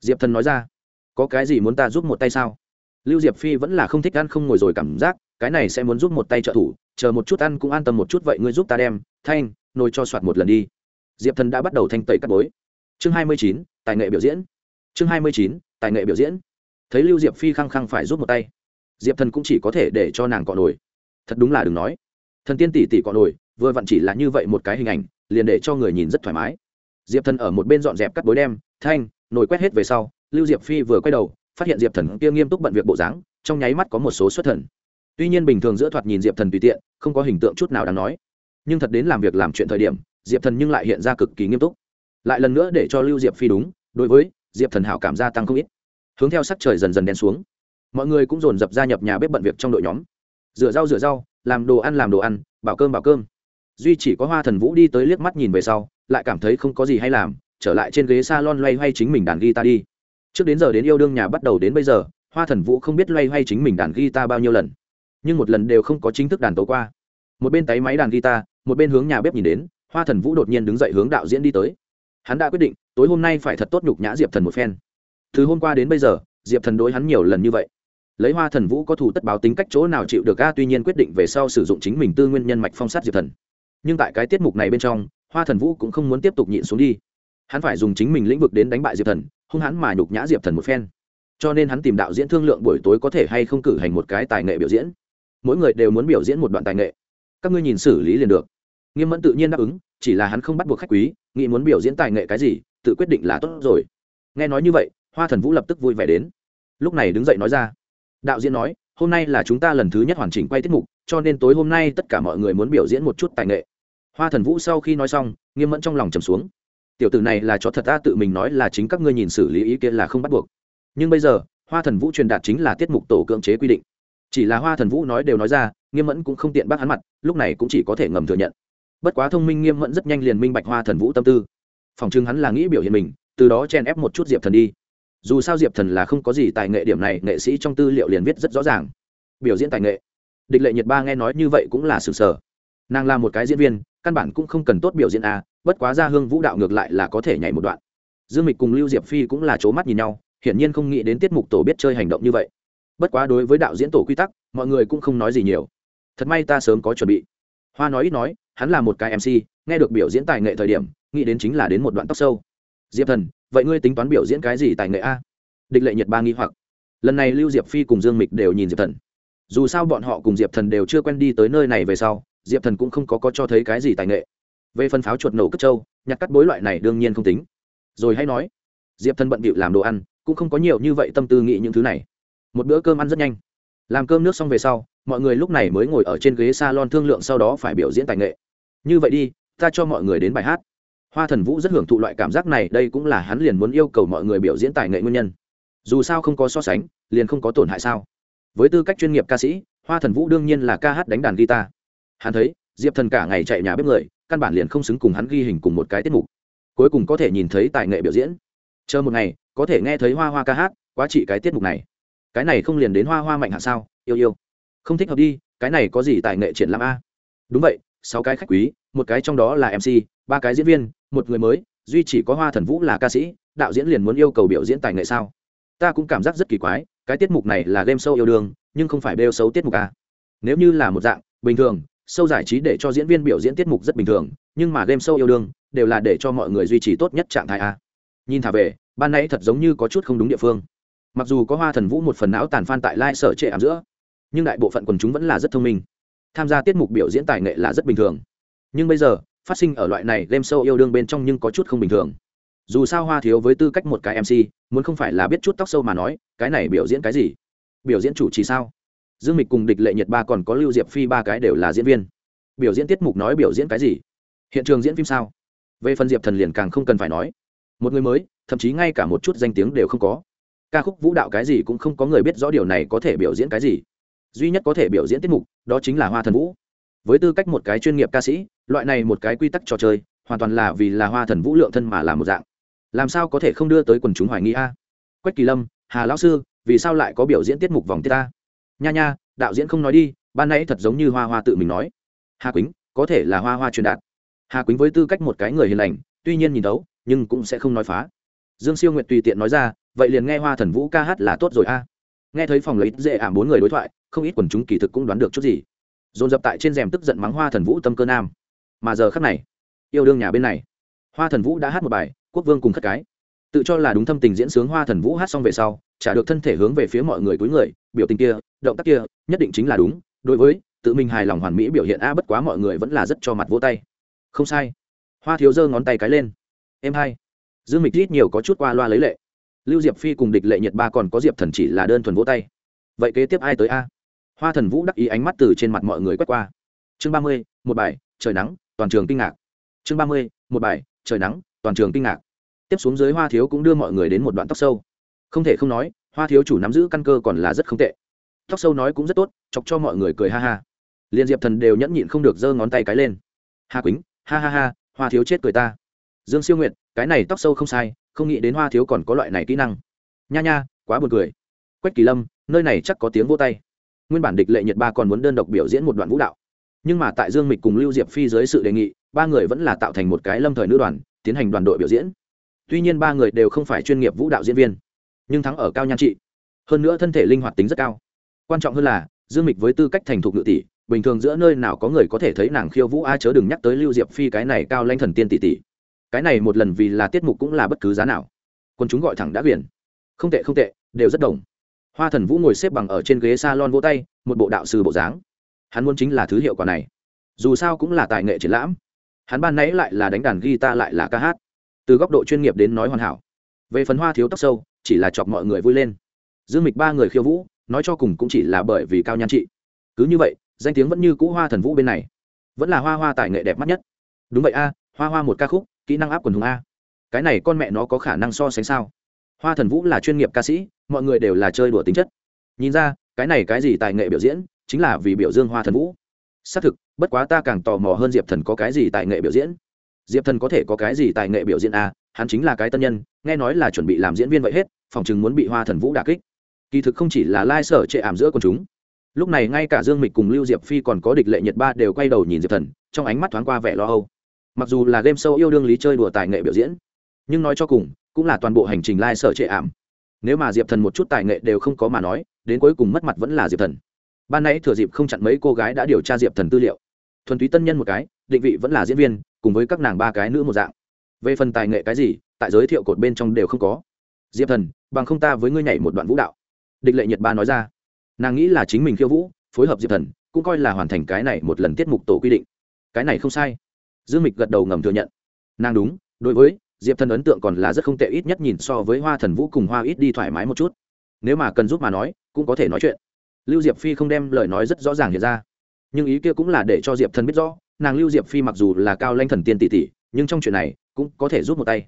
Diệp thần nói ra có cái gì muốn ta giúp một tay sao? Lưu diệp phi vẫn là không thích ăn không ngồi rồi cảm giác, cái này sẽ muốn giúp một tay trợ thủ, chờ một chút ăn cũng an tâm một chút vậy ngươi giúp ta đem, thanh, nồi cho soạt một lần đi. Diệp thần đã bắt đầu thanh tẩy cắt bối. Chương hai mươi chín, tài nghệ biểu diễn. Chương hai mươi chín, tài nghệ biểu diễn. Thấy lưu diệp phi khăng khăng phải giúp một tay, diệp thần cũng chỉ có thể để cho nàng cọ nổi thật đúng là đừng nói. Thần tiên tỷ tỷ cọ nổi vừa vặn chỉ là như vậy một cái hình ảnh, liền để cho người nhìn rất thoải mái. Diệp thần ở một bên dọn dẹp cắt bối đem, thanh, nồi quét hết về sau lưu diệp phi vừa quay đầu, phát hiện diệp thần kia nghiêm túc bận việc bộ dáng, trong nháy mắt có một số xuất thần. Tuy nhiên bình thường giữa thoạt nhìn diệp thần tùy tiện, không có hình tượng chút nào đáng nói. Nhưng thật đến làm việc làm chuyện thời điểm, diệp thần nhưng lại hiện ra cực kỳ nghiêm túc. Lại lần nữa để cho lưu diệp phi đúng, đối với diệp thần hảo cảm gia tăng không ít. Hướng theo sắc trời dần dần đen xuống. Mọi người cũng dồn dập gia nhập nhà bếp bận việc trong đội nhóm. Rửa rau rửa rau, làm đồ ăn làm đồ ăn, bảo cơm bảo cơm. Duy chỉ có hoa thần vũ đi tới liếc mắt nhìn về sau, lại cảm thấy không có gì hay làm, trở lại trên ghế s a lon loay hoay chính mình đàn guitar đi trước đến giờ đến yêu đương nhà bắt đầu đến bây giờ, hoa thần vũ không biết loay hoay chính mình đàn guitar bao nhiêu lần. Nhưng một lần đều không có chính thức đàn tấu qua. Một bên tay máy đàn guitar, một bên hướng nhà bếp nhìn đến, hoa thần vũ đột nhiên đứng dậy hướng đạo diễn đi tới. Hắn đã quyết định, tối hôm nay phải thật tốt nhục nhã diệp thần một phen. Từ hôm qua đến bây giờ, diệp thần đối hắn nhiều lần như vậy. Lấy hoa thần vũ có thủ tất báo tính cách chỗ nào chịu được a, tuy nhiên quyết định về sau sử dụng chính mình tư nguyên nhân mạch phong sát diệp thần. Nhưng tại cái tiết mục này bên trong, hoa thần vũ cũng không muốn tiếp tục nhịn xuống đi. Hắn phải dùng chính mình lĩnh vực đến đánh bại diệp thần hung hắn mà nhục nhã diệp thần một phen. Cho nên hắn tìm đạo diễn thương lượng buổi tối có thể hay không cử hành một cái tài nghệ biểu diễn. Mỗi người đều muốn biểu diễn một đoạn tài nghệ. Các ngươi nhìn xử lý liền được. Nghiêm mẫn tự nhiên đáp ứng, chỉ là hắn không bắt buộc khách quý, nghĩ muốn biểu diễn tài nghệ cái gì, tự quyết định là tốt rồi. Nghe nói như vậy, hoa thần vũ lập tức vui vẻ đến. Lúc này đứng dậy nói ra. Đạo diễn nói, hôm nay là chúng ta lần thứ nhất hoàn chỉnh quay tiết mục, cho nên tối hôm nay tất cả mọi người muốn biểu diễn một chút tài nghệ. Hoa thần vũ sau khi nói xong, nghiêm mẫn trong lòng trầm xuống tiểu tử này là chó thật ta tự mình nói là chính các ngươi nhìn xử lý ý kiến là không bắt buộc. Nhưng bây giờ hoa thần vũ truyền đạt chính là tiết mục tổ cưỡng chế quy định. Chỉ là hoa thần vũ nói đều nói ra nghiêm mẫn cũng không tiện bác hắn mặt lúc này cũng chỉ có thể ngầm thừa nhận. Bất quá thông minh nghiêm mẫn rất nhanh liền minh bạch hoa thần vũ tâm tư. Phòng chừng hắn là nghĩ biểu hiện mình từ đó chen ép một chút diệp thần đi. Dù sao diệp thần là không có gì tài nghệ điểm này nghệ sĩ trong tư liệu liền viết rất rõ ràng. Biểu diễn tài nghệ. Địch lệ nhiệt ba nghe nói như vậy cũng là sự sở. Nàng là một cái diễn viên căn bản cũng không cần tốt biểu diễn a à, bất quá ra hương vũ đạo ngược lại là có thể nhảy một đoạn. Dương mịch cùng lưu diệp phi cũng là c mắt nhìn nhau, hiển nhiên không nghĩ đến tiết mục tổ biết chơi hành động như vậy. Bất quá đối với đạo diễn tổ quy tắc, mọi người cũng không nói gì nhiều. Thật may ta sớm có chuẩn bị. Hoa nói ít nói, hắn là một cái mc nghe được biểu diễn tài nghệ thời điểm, nghĩ đến chính là đến một đoạn tóc sâu. Diệp thần, vậy ngươi tính toán biểu diễn cái gì tài nghệ a? Địch lệ nhật ba nghi hoặc. Lần này lưu diệp phi cùng dương mịch đều nhìn diệp thần. Dù sao bọn họ cùng diệp thần đều chưa quen đi tới nơi này về sau, diệp thần cũng không có có cho thấy cái gì tài nghệ về phần pháo chuột nổ cất trâu, nhặt cắt bối loại này đương nhiên không tính. Rồi hay nói, diệp thân bận bịu làm đồ ăn, cũng không có nhiều như vậy tâm tư nghĩ những thứ này. Một bữa cơm ăn rất nhanh. Làm cơm nước xong về sau, mọi người lúc này mới ngồi ở trên ghế s a lon thương lượng sau đó phải biểu diễn tài nghệ. Như vậy đi, ta cho mọi người đến bài hát. Hoa thần vũ rất hưởng thụ loại cảm giác này, đây cũng là hắn liền muốn yêu cầu mọi người biểu diễn tài nghệ nguyên nhân. Dù sao không có so sánh, liền không có tổn hại sao. Với tư cách chuyên nghiệp ca sĩ, hoa thần vũ đương nhiên là ca hát đánh đàn guitar. Hắn thấy, diệp thần cả ngày chạy nhà bếp người căn bản liền không xứng cùng hắn ghi hình cùng một cái tiết mục. Cuối cùng có thể nhìn thấy tài nghệ biểu diễn. Chờ một ngày, có thể nghe thấy hoa hoa ca hát, quá trị cái tiết mục này. Cái này không liền đến hoa hoa mạnh hạ sao? Yêu yêu. Không thích hợp đi, cái này có gì tài nghệ triển lãm a? Đúng vậy, sáu cái khách quý, một cái trong đó là mc ba cái diễn viên, một người mới, duy chỉ có hoa thần vũ là ca sĩ, đạo diễn liền muốn yêu cầu biểu diễn tài nghệ sao? Ta cũng cảm giác rất kỳ quái, cái tiết mục này là game show yêu đương, nhưng không phải bêu xấu tiết mục à? nếu như là một dạng, bình thường sâu giải trí để cho diễn viên biểu diễn tiết mục rất bình thường, nhưng mà game sâu yêu đương đều là để cho mọi người duy trì tốt nhất trạng thái a. Nhìn thả về, ban nãy thật giống như có chút không đúng địa phương. Mặc dù có hoa thần vũ một phần não tàn phan tại lai sở trệ ảm giữa, nhưng đại bộ phận quần chúng vẫn là rất thông minh. Tham gia tiết mục biểu diễn tài nghệ là rất bình thường. Nhưng bây giờ, phát sinh ở loại này game show yêu đương bên trong nhưng có chút không bình thường. Dù sao hoa thiếu với tư cách một cái mc muốn không phải là biết chút tóc sâu mà nói, cái này biểu diễn cái gì? Biểu diễn chủ trì sao? Dương mịch cùng địch lệ nhật ba còn có lưu diệp phi ba cái đều là diễn viên. Biểu diễn tiết mục nói biểu diễn cái gì? Hiện trường diễn phim sao? Về phần diệp thần liền càng không cần phải nói. Một người mới, thậm chí ngay cả một chút danh tiếng đều không có. Ca khúc vũ đạo cái gì cũng không có người biết rõ điều này có thể biểu diễn cái gì. Duy nhất có thể biểu diễn tiết mục, đó chính là hoa thần vũ. Với tư cách một cái chuyên nghiệp ca sĩ, loại này một cái quy tắc trò chơi, hoàn toàn là vì là hoa thần vũ lượng thân mà làm một dạng. Làm sao có thể không đưa tới quần chúng hoài nghi a? Quách kỳ lâm, hà lão sư, vì sao lại có biểu diễn tiết mục vòng tiết ta? Nha nha, đạo diễn không nói đi, ban nãy thật giống như hoa hoa tự mình nói. Hà quýnh, có thể là hoa hoa truyền đạt. Hà quýnh với tư cách một cái người hiền lành, tuy nhiên nhìn đấu, nhưng cũng sẽ không nói phá. Dương siêu nguyện tùy tiện nói ra, vậy liền nghe hoa thần vũ ca hát là tốt rồi a. Nghe thấy phòng lấy dễ ảm bốn người đối thoại, không ít quần chúng kỳ thực cũng đoán được chút gì. Dồn dập tại trên rèm tức giận mắng hoa thần vũ tâm cơ nam. Mà giờ khắc này, yêu đương nhà bên này. Hoa thần vũ đã hát một bài, quốc vương cùng khất cái. Tự cho là đúng thâm tình diễn sướng hoa thần vũ hát xong về sau, trả được thân thể hướng về phía mọi người cuối người, biểu tình kia động tác kia, nhất định chính là đúng, đối với, tự mình hài lòng hoàn mỹ biểu hiện a bất quá mọi người vẫn là rất cho mặt vỗ tay. Không sai. Hoa thiếu giơ ngón tay cái lên. Em hai. Dương mịch ít nhiều có chút qua loa lấy lệ. Lưu diệp phi cùng địch lệ nhiệt ba còn có diệp thần chỉ là đơn thuần vỗ tay. Vậy kế tiếp ai tới a? Hoa thần vũ đắc ý ánh mắt từ trên mặt mọi người quét qua. Chương ba mươi, một bài, trời nắng, toàn trường kinh ngạc. Chương ba mươi, một bài, trời nắng, toàn trường kinh ngạc. Tiếp xuống dưới hoa thiếu cũng đưa mọi người đến một đoạn tóc sâu. Không thể không nói, hoa thiếu chủ nắm giữ căn cơ còn là rất không tệ tóc sâu nói cũng rất tốt, chọc cho mọi người cười ha ha. Liên diệp thần đều nhẫn nhịn không được giơ ngón tay cái lên. Hà quýnh, ha ha ha, hoa thiếu chết cười ta. Dương siêu nguyệt, cái này tóc sâu không sai, không nghĩ đến hoa thiếu còn có loại này kỹ năng. Nha nha, quá buồn cười. Quách kỳ lâm, nơi này chắc có tiếng vô tay. Nguyên bản địch lệ nhật ba còn muốn đơn độc biểu diễn một đoạn vũ đạo. Nhưng mà tại dương mịch cùng lưu diệp phi dưới sự đề nghị, ba người vẫn là tạo thành một cái lâm thời nữ đoàn, tiến hành đoàn đội biểu diễn. Tuy nhiên ba người đều không phải chuyên nghiệp vũ đạo diễn viên, nhưng thắng ở cao nhan trị. Hơn nữa thân thể linh hoạt tính rất cao quan trọng hơn là, dương mịch với tư cách thành thục ngự tỷ, bình thường giữa nơi nào có người có thể thấy nàng khiêu vũ a chớ đừng nhắc tới lưu diệp phi cái này cao lanh thần tiên tỷ tỷ. Cái này một lần vì là tiết mục cũng là bất cứ giá nào. Quân chúng gọi thẳng đã biển. Không tệ không tệ, đều rất đồng. Hoa thần vũ ngồi xếp bằng ở trên ghế s a lon vỗ tay, một bộ đạo sư bộ dáng. Hắn muốn chính là thứ hiệu quả này. Dù sao cũng là tài nghệ triển lãm. Hắn ban nãy lại là đánh đàn guitar lại là ca hát. Từ góc độ chuyên nghiệp đến nói hoàn hảo. Về phần hoa thiếu tóc sâu, chỉ là chọc mọi người vui lên. Dương mịch ba người khiêu vũ nói cho cùng cũng chỉ là bởi vì cao nhan trị. Cứ như vậy, danh tiếng vẫn như cũ hoa thần vũ bên này. Vẫn là hoa hoa tài nghệ đẹp mắt nhất. Đúng vậy a, hoa hoa một ca khúc, kỹ năng áp quần hùng a. Cái này con mẹ nó có khả năng so sánh sao? Hoa thần vũ là chuyên nghiệp ca sĩ, mọi người đều là chơi đùa tính chất. Nhìn ra, cái này cái gì tài nghệ biểu diễn, chính là vì biểu dương hoa thần vũ. Xác thực, bất quá ta càng tò mò hơn diệp thần có cái gì tài nghệ biểu diễn. Diệp thần có thể có cái gì tài nghệ biểu diễn a, hắn chính là cái tân nhân, nghe nói là chuẩn bị làm diễn viên vậy hết, phòng chừng muốn bị hoa thần vũ đà kích kỳ thực không chỉ là lai sở trệ ảm giữa quần chúng. Lúc này ngay cả dương mịch cùng lưu diệp phi còn có địch lệ nhiệt ba đều quay đầu nhìn diệp thần, trong ánh mắt thoáng qua vẻ lo âu. Mặc dù là game show yêu đương lý chơi đùa tài nghệ biểu diễn, nhưng nói cho cùng, cũng là toàn bộ hành trình lai sở trệ ảm. Nếu mà diệp thần một chút tài nghệ đều không có mà nói, đến cuối cùng mất mặt vẫn là diệp thần. Ban nãy thừa dịp không chặn mấy cô gái đã điều tra diệp thần tư liệu. Thuần túy tân nhân một cái, định vị vẫn là diễn viên, cùng với các nàng ba cái nữ một dạng. Về phần tài nghệ cái gì, tại giới thiệu cột bên trong đều không có. Diệp thần, bằng không ta với ngươi nhảy một đoạn vũ đạo địch lệ nhật ba nói ra. Nàng nghĩ là chính mình khiêu vũ, phối hợp diệp thần, cũng coi là hoàn thành cái này một lần tiết mục tổ quy định. Cái này không sai. Dương mịch gật đầu ngầm thừa nhận. Nàng đúng, đối với diệp thần ấn tượng còn là rất không tệ, ít nhất nhìn so với hoa thần vũ cùng hoa ít đi thoải mái một chút. Nếu mà cần giúp mà nói, cũng có thể nói chuyện. Lưu diệp phi không đem lời nói rất rõ ràng hiện ra. Nhưng ý kia cũng là để cho diệp thần biết rõ, nàng lưu diệp phi mặc dù là cao lanh thần tiên tỷ tỷ, nhưng trong chuyện này cũng có thể giúp một tay.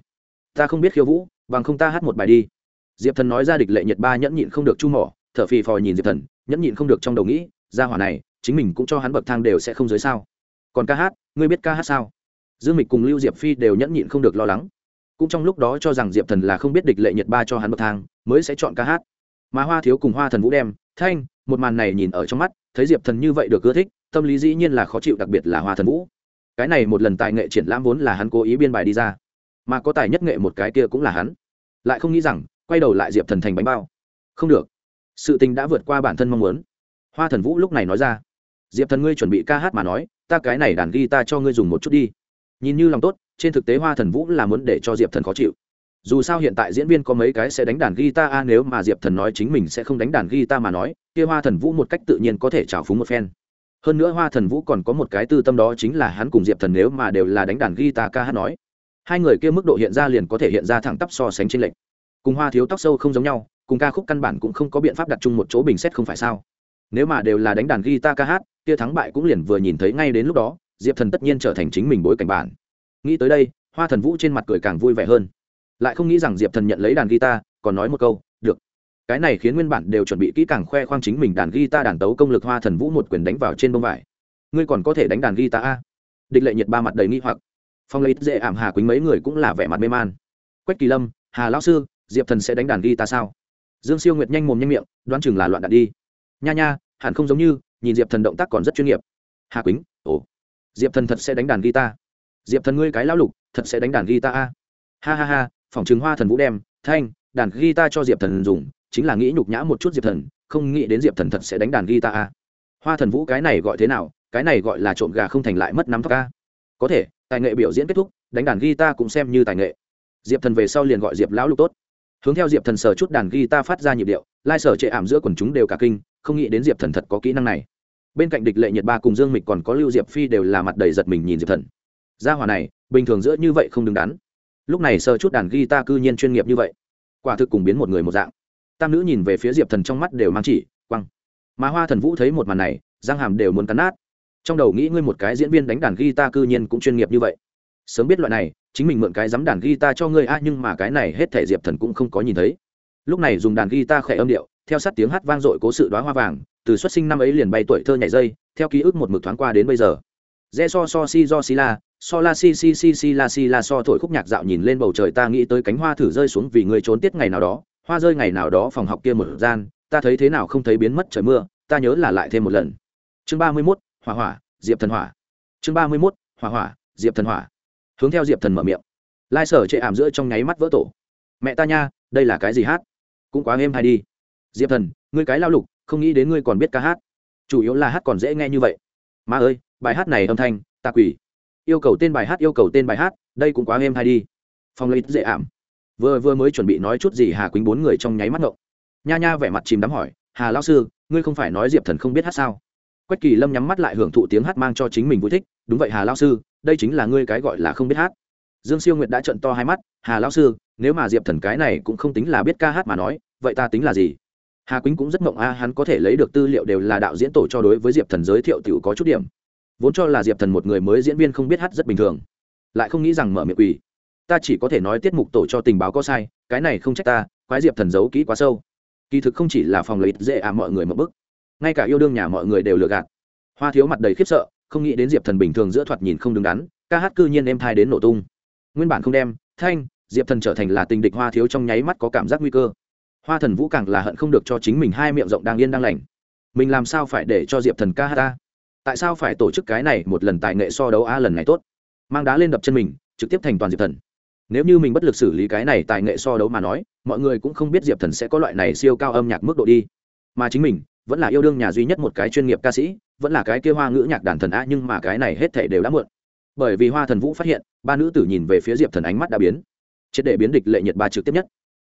Ta không biết khiêu vũ, bằng không ta hát một bài đi diệp thần nói ra địch lệ nhật ba nhẫn nhịn không được chu mỏ, thở phì phò nhìn diệp thần, nhẫn nhịn không được trong đầu nghĩ, ra hỏa này, chính mình cũng cho hắn bậc thang đều sẽ không dưới sao. Còn ca hát, ngươi biết ca hát sao? Dương mịch cùng lưu diệp phi đều nhẫn nhịn không được lo lắng. Cũng trong lúc đó cho rằng diệp thần là không biết địch lệ nhật ba cho hắn bậc thang, mới sẽ chọn ca hát. Mà hoa thiếu cùng hoa thần vũ đem, thanh, một màn này nhìn ở trong mắt, thấy diệp thần như vậy được ưa thích, tâm lý dĩ nhiên là khó chịu, đặc biệt là hoa thần vũ. Cái này một lần tài nghệ triển lãm vốn là hắn cố ý biên bài đi ra. Mà có tài nhất nghệ một cái kia cũng là hắn. Lại không nghĩ rằng quay đầu lại diệp thần thành bánh bao. Không được. Sự tình đã vượt qua bản thân mong muốn. Hoa thần vũ lúc này nói ra. Diệp thần ngươi chuẩn bị ca hát mà nói, ta cái này đàn ghi ta cho ngươi dùng một chút đi. Nhìn như lòng tốt, trên thực tế hoa thần vũ là muốn để cho diệp thần khó chịu. Dù sao hiện tại diễn viên có mấy cái sẽ đánh đàn guitar, a, nếu mà diệp thần nói chính mình sẽ không đánh đàn guitar mà nói, kia hoa thần vũ một cách tự nhiên có thể trào phúng một phen. Hơn nữa hoa thần vũ còn có một cái tư tâm đó chính là hắn cùng diệp thần nếu mà đều là đánh đàn guitar ca hát nói. Hai người kia mức độ hiện ra liền có thể hiện ra thẳng tắp so sánh trên lệnh cùng hoa thiếu tóc sâu không giống nhau, cùng ca khúc căn bản cũng không có biện pháp đặt chung một chỗ bình xét không phải sao? Nếu mà đều là đánh đàn guitar ca hát, kia thắng bại cũng liền vừa nhìn thấy ngay đến lúc đó, diệp thần tất nhiên trở thành chính mình bối cảnh bản. Nghĩ tới đây, hoa thần vũ trên mặt cười càng vui vẻ hơn. Lại không nghĩ rằng diệp thần nhận lấy đàn guitar, còn nói một câu, được. Cái này khiến nguyên bản đều chuẩn bị kỹ càng khoe khoang chính mình đàn guitar đàn tấu công lực hoa thần vũ một quyền đánh vào trên bông vải. Ngươi còn có thể đánh đàn guitar a? Địch lệ nhiệt ba mặt đầy nghi hoặc. Phong lấy dễ ảm hà quýnh mấy người cũng là vẻ mặt mê man. Quách kỳ lâm, hà lão sư diệp thần sẽ đánh đàn guitar sao? Dương siêu nguyệt nhanh mồm nhanh miệng, đoán chừng là loạn đạn đi. Nha nha, hẳn không giống như, nhìn diệp thần động tác còn rất chuyên nghiệp. Hà quýnh, ồ. Diệp thần thật sẽ đánh đàn guitar. Diệp thần ngươi cái lão lục, thật sẽ đánh đàn guitar a. Ha ha ha, phòng chứng hoa thần vũ đem, thanh, đàn guitar cho diệp thần dùng, chính là nghĩ nhục nhã một chút diệp thần, không nghĩ đến diệp thần thật sẽ đánh đàn guitar a. Hoa thần vũ cái này gọi thế nào, cái này gọi là trộm gà không thành lại mất nắm tóc a. Có thể, tài nghệ biểu diễn kết thúc, đánh đàn guitar cũng xem như tài nghệ. Diệp thần về sau liền gọi diệp lão lục tốt hướng theo diệp thần sờ chút đàn guitar phát ra nhịp điệu, lai sở chệ ảm giữa quần chúng đều cả kinh, không nghĩ đến diệp thần thật có kỹ năng này. Bên cạnh địch lệ nhiệt ba cùng dương mịch còn có lưu diệp phi đều là mặt đầy giật mình nhìn diệp thần. Gia hòa này, bình thường giữa như vậy không đứng đắn. Lúc này sờ chút đàn guitar cư nhiên chuyên nghiệp như vậy. Quả thực cùng biến một người một dạng. Tam nữ nhìn về phía diệp thần trong mắt đều mang chỉ, quăng. Mà hoa thần vũ thấy một màn này, răng hàm đều muốn cắn nát. Trong đầu nghĩ ngươi một cái diễn viên đánh đàn guitar cư nhiên cũng chuyên nghiệp như vậy. Sớm biết loại này chính mình mượn cái dám đàn guitar cho ngươi. A nhưng mà cái này hết thể diệp thần cũng không có nhìn thấy. Lúc này dùng đàn guitar khẽ âm điệu, theo sát tiếng hát vang dội cố sự đoá hoa vàng, từ xuất sinh năm ấy liền bay tuổi thơ nhảy dây, theo ký ức một mực thoáng qua đến bây giờ. Re so so si do si la, so la si si si si la si la so thổi khúc nhạc dạo nhìn lên bầu trời, ta nghĩ tới cánh hoa thử rơi xuống vì người trốn tiết ngày nào đó, hoa rơi ngày nào đó phòng học kia một gian, ta thấy thế nào không thấy biến mất trời mưa, ta nhớ là lại thêm một lần. Chương ba mươi mốt, hỏa hỏa, diệp thần hỏa. Chương ba mươi mốt, hỏa hỏa, diệp thần hỏa hướng theo diệp thần mở miệng lai sở chệ ảm giữa trong nháy mắt vỡ tổ mẹ ta nha đây là cái gì hát cũng quá êm hay đi diệp thần ngươi cái lao lục không nghĩ đến ngươi còn biết ca hát chủ yếu là hát còn dễ nghe như vậy ma ơi bài hát này âm thanh ta quỷ yêu cầu tên bài hát yêu cầu tên bài hát đây cũng quá êm hay đi phong lấy dễ ảm vừa vừa mới chuẩn bị nói chút gì hà quýnh bốn người trong nháy mắt ngộng nha nha vẻ mặt chìm đắm hỏi hà lao sư ngươi không phải nói diệp thần không biết hát sao quách kỳ lâm nhắm mắt lại hưởng thụ tiếng hát mang cho chính mình vui thích đúng vậy hà lao sư đây chính là ngươi cái gọi là không biết hát. Dương siêu nguyệt đã trận to hai mắt, hà Lão sư, nếu mà diệp thần cái này cũng không tính là biết ca hát mà nói, vậy ta tính là gì? Hà quýnh cũng rất mộng, a, hắn có thể lấy được tư liệu đều là đạo diễn tổ cho đối với diệp thần giới thiệu t i ể u có chút điểm. Vốn cho là diệp thần một người mới diễn viên không biết hát rất bình thường, lại không nghĩ rằng mở miệng quỳ. Ta chỉ có thể nói tiết mục tổ cho tình báo có sai, cái này không trách ta, quái diệp thần giấu kỹ quá sâu. Kỳ thực không chỉ là phòng lợi dễ à mọi người mập bức, ngay cả yêu đương nhà mọi người đều lừa gạt. Hoa thiếu mặt đầy khiếp sợ không nghĩ đến diệp thần bình thường giữa thoạt nhìn không đứng đắn, ca hát cư nhiên em thai đến nổ tung. Nguyên bản không đem, thanh, diệp thần trở thành là tình địch hoa thiếu trong nháy mắt có cảm giác nguy cơ. Hoa thần vũ càng là hận không được cho chính mình hai miệng rộng đang yên đang lành. Mình làm sao phải để cho diệp thần ca hát ta? Tại sao phải tổ chức cái này một lần tài nghệ so đấu a lần này tốt? Mang đá lên đập chân mình, trực tiếp thành toàn diệp thần. Nếu như mình bất lực xử lý cái này tài nghệ so đấu mà nói, mọi người cũng không biết diệp thần sẽ có loại này siêu cao âm nhạc mức độ đi. Mà chính mình vẫn là yêu đương nhà duy nhất một cái chuyên nghiệp ca sĩ, vẫn là cái kia hoa ngữ nhạc đàn thần a nhưng mà cái này hết thể đều đã muộn. Bởi vì hoa thần vũ phát hiện, ba nữ tử nhìn về phía diệp thần ánh mắt đã biến. Triệt để biến địch lệ nhiệt ba trực tiếp nhất.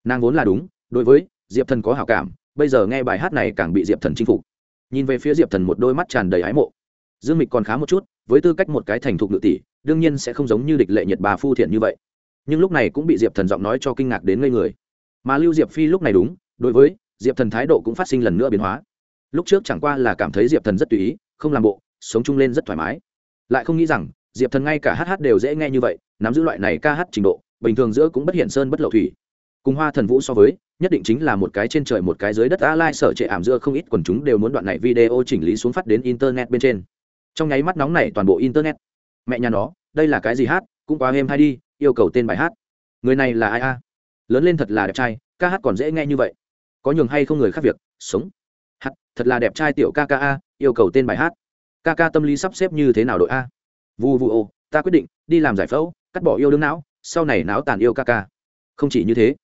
Nàng vốn là đúng, đối với diệp thần có hảo cảm, bây giờ nghe bài hát này càng bị diệp thần chinh phục. Nhìn về phía diệp thần một đôi mắt tràn đầy ái mộ. Dương mịch còn khá một chút, với tư cách một cái thành thục ngự tỷ, đương nhiên sẽ không giống như địch lệ nhiệt bà phu thiện như vậy. Nhưng lúc này cũng bị diệp thần giọng nói cho kinh ngạc đến ngây người. Mà lưu diệp phi lúc này đúng, đối với diệp thần thái độ cũng phát sinh lần nữa biến hóa lúc trước chẳng qua là cảm thấy diệp thần rất tùy ý, không làm bộ, sống chung lên rất thoải mái. Lại không nghĩ rằng, diệp thần ngay cả hát đều dễ nghe như vậy, nắm giữ loại này ca hát trình độ, bình thường giữa cũng bất hiện sơn bất lậu thủy. Cùng hoa thần vũ so với, nhất định chính là một cái trên trời một cái dưới đất, a lai sở trệ ảm giữa không ít quần chúng đều muốn đoạn này video chỉnh lý xuống phát đến internet bên trên. Trong nháy mắt nóng này toàn bộ internet. Mẹ nhà nó, đây là cái gì hát, cũng quá êm hay đi, yêu cầu tên bài hát. Người này là ai a? Lớn lên thật là đẹp trai, ca hát còn dễ nghe như vậy. Có nhường hay không người khác việc, sống hát thật là đẹp trai tiểu ca ca a, yêu cầu tên bài hát. Ca ca tâm lý sắp xếp như thế nào đội a? Vu vu ô, ta quyết định, đi làm giải phẫu, cắt bỏ yêu đương não, sau này não tàn yêu ca ca. Không chỉ như thế,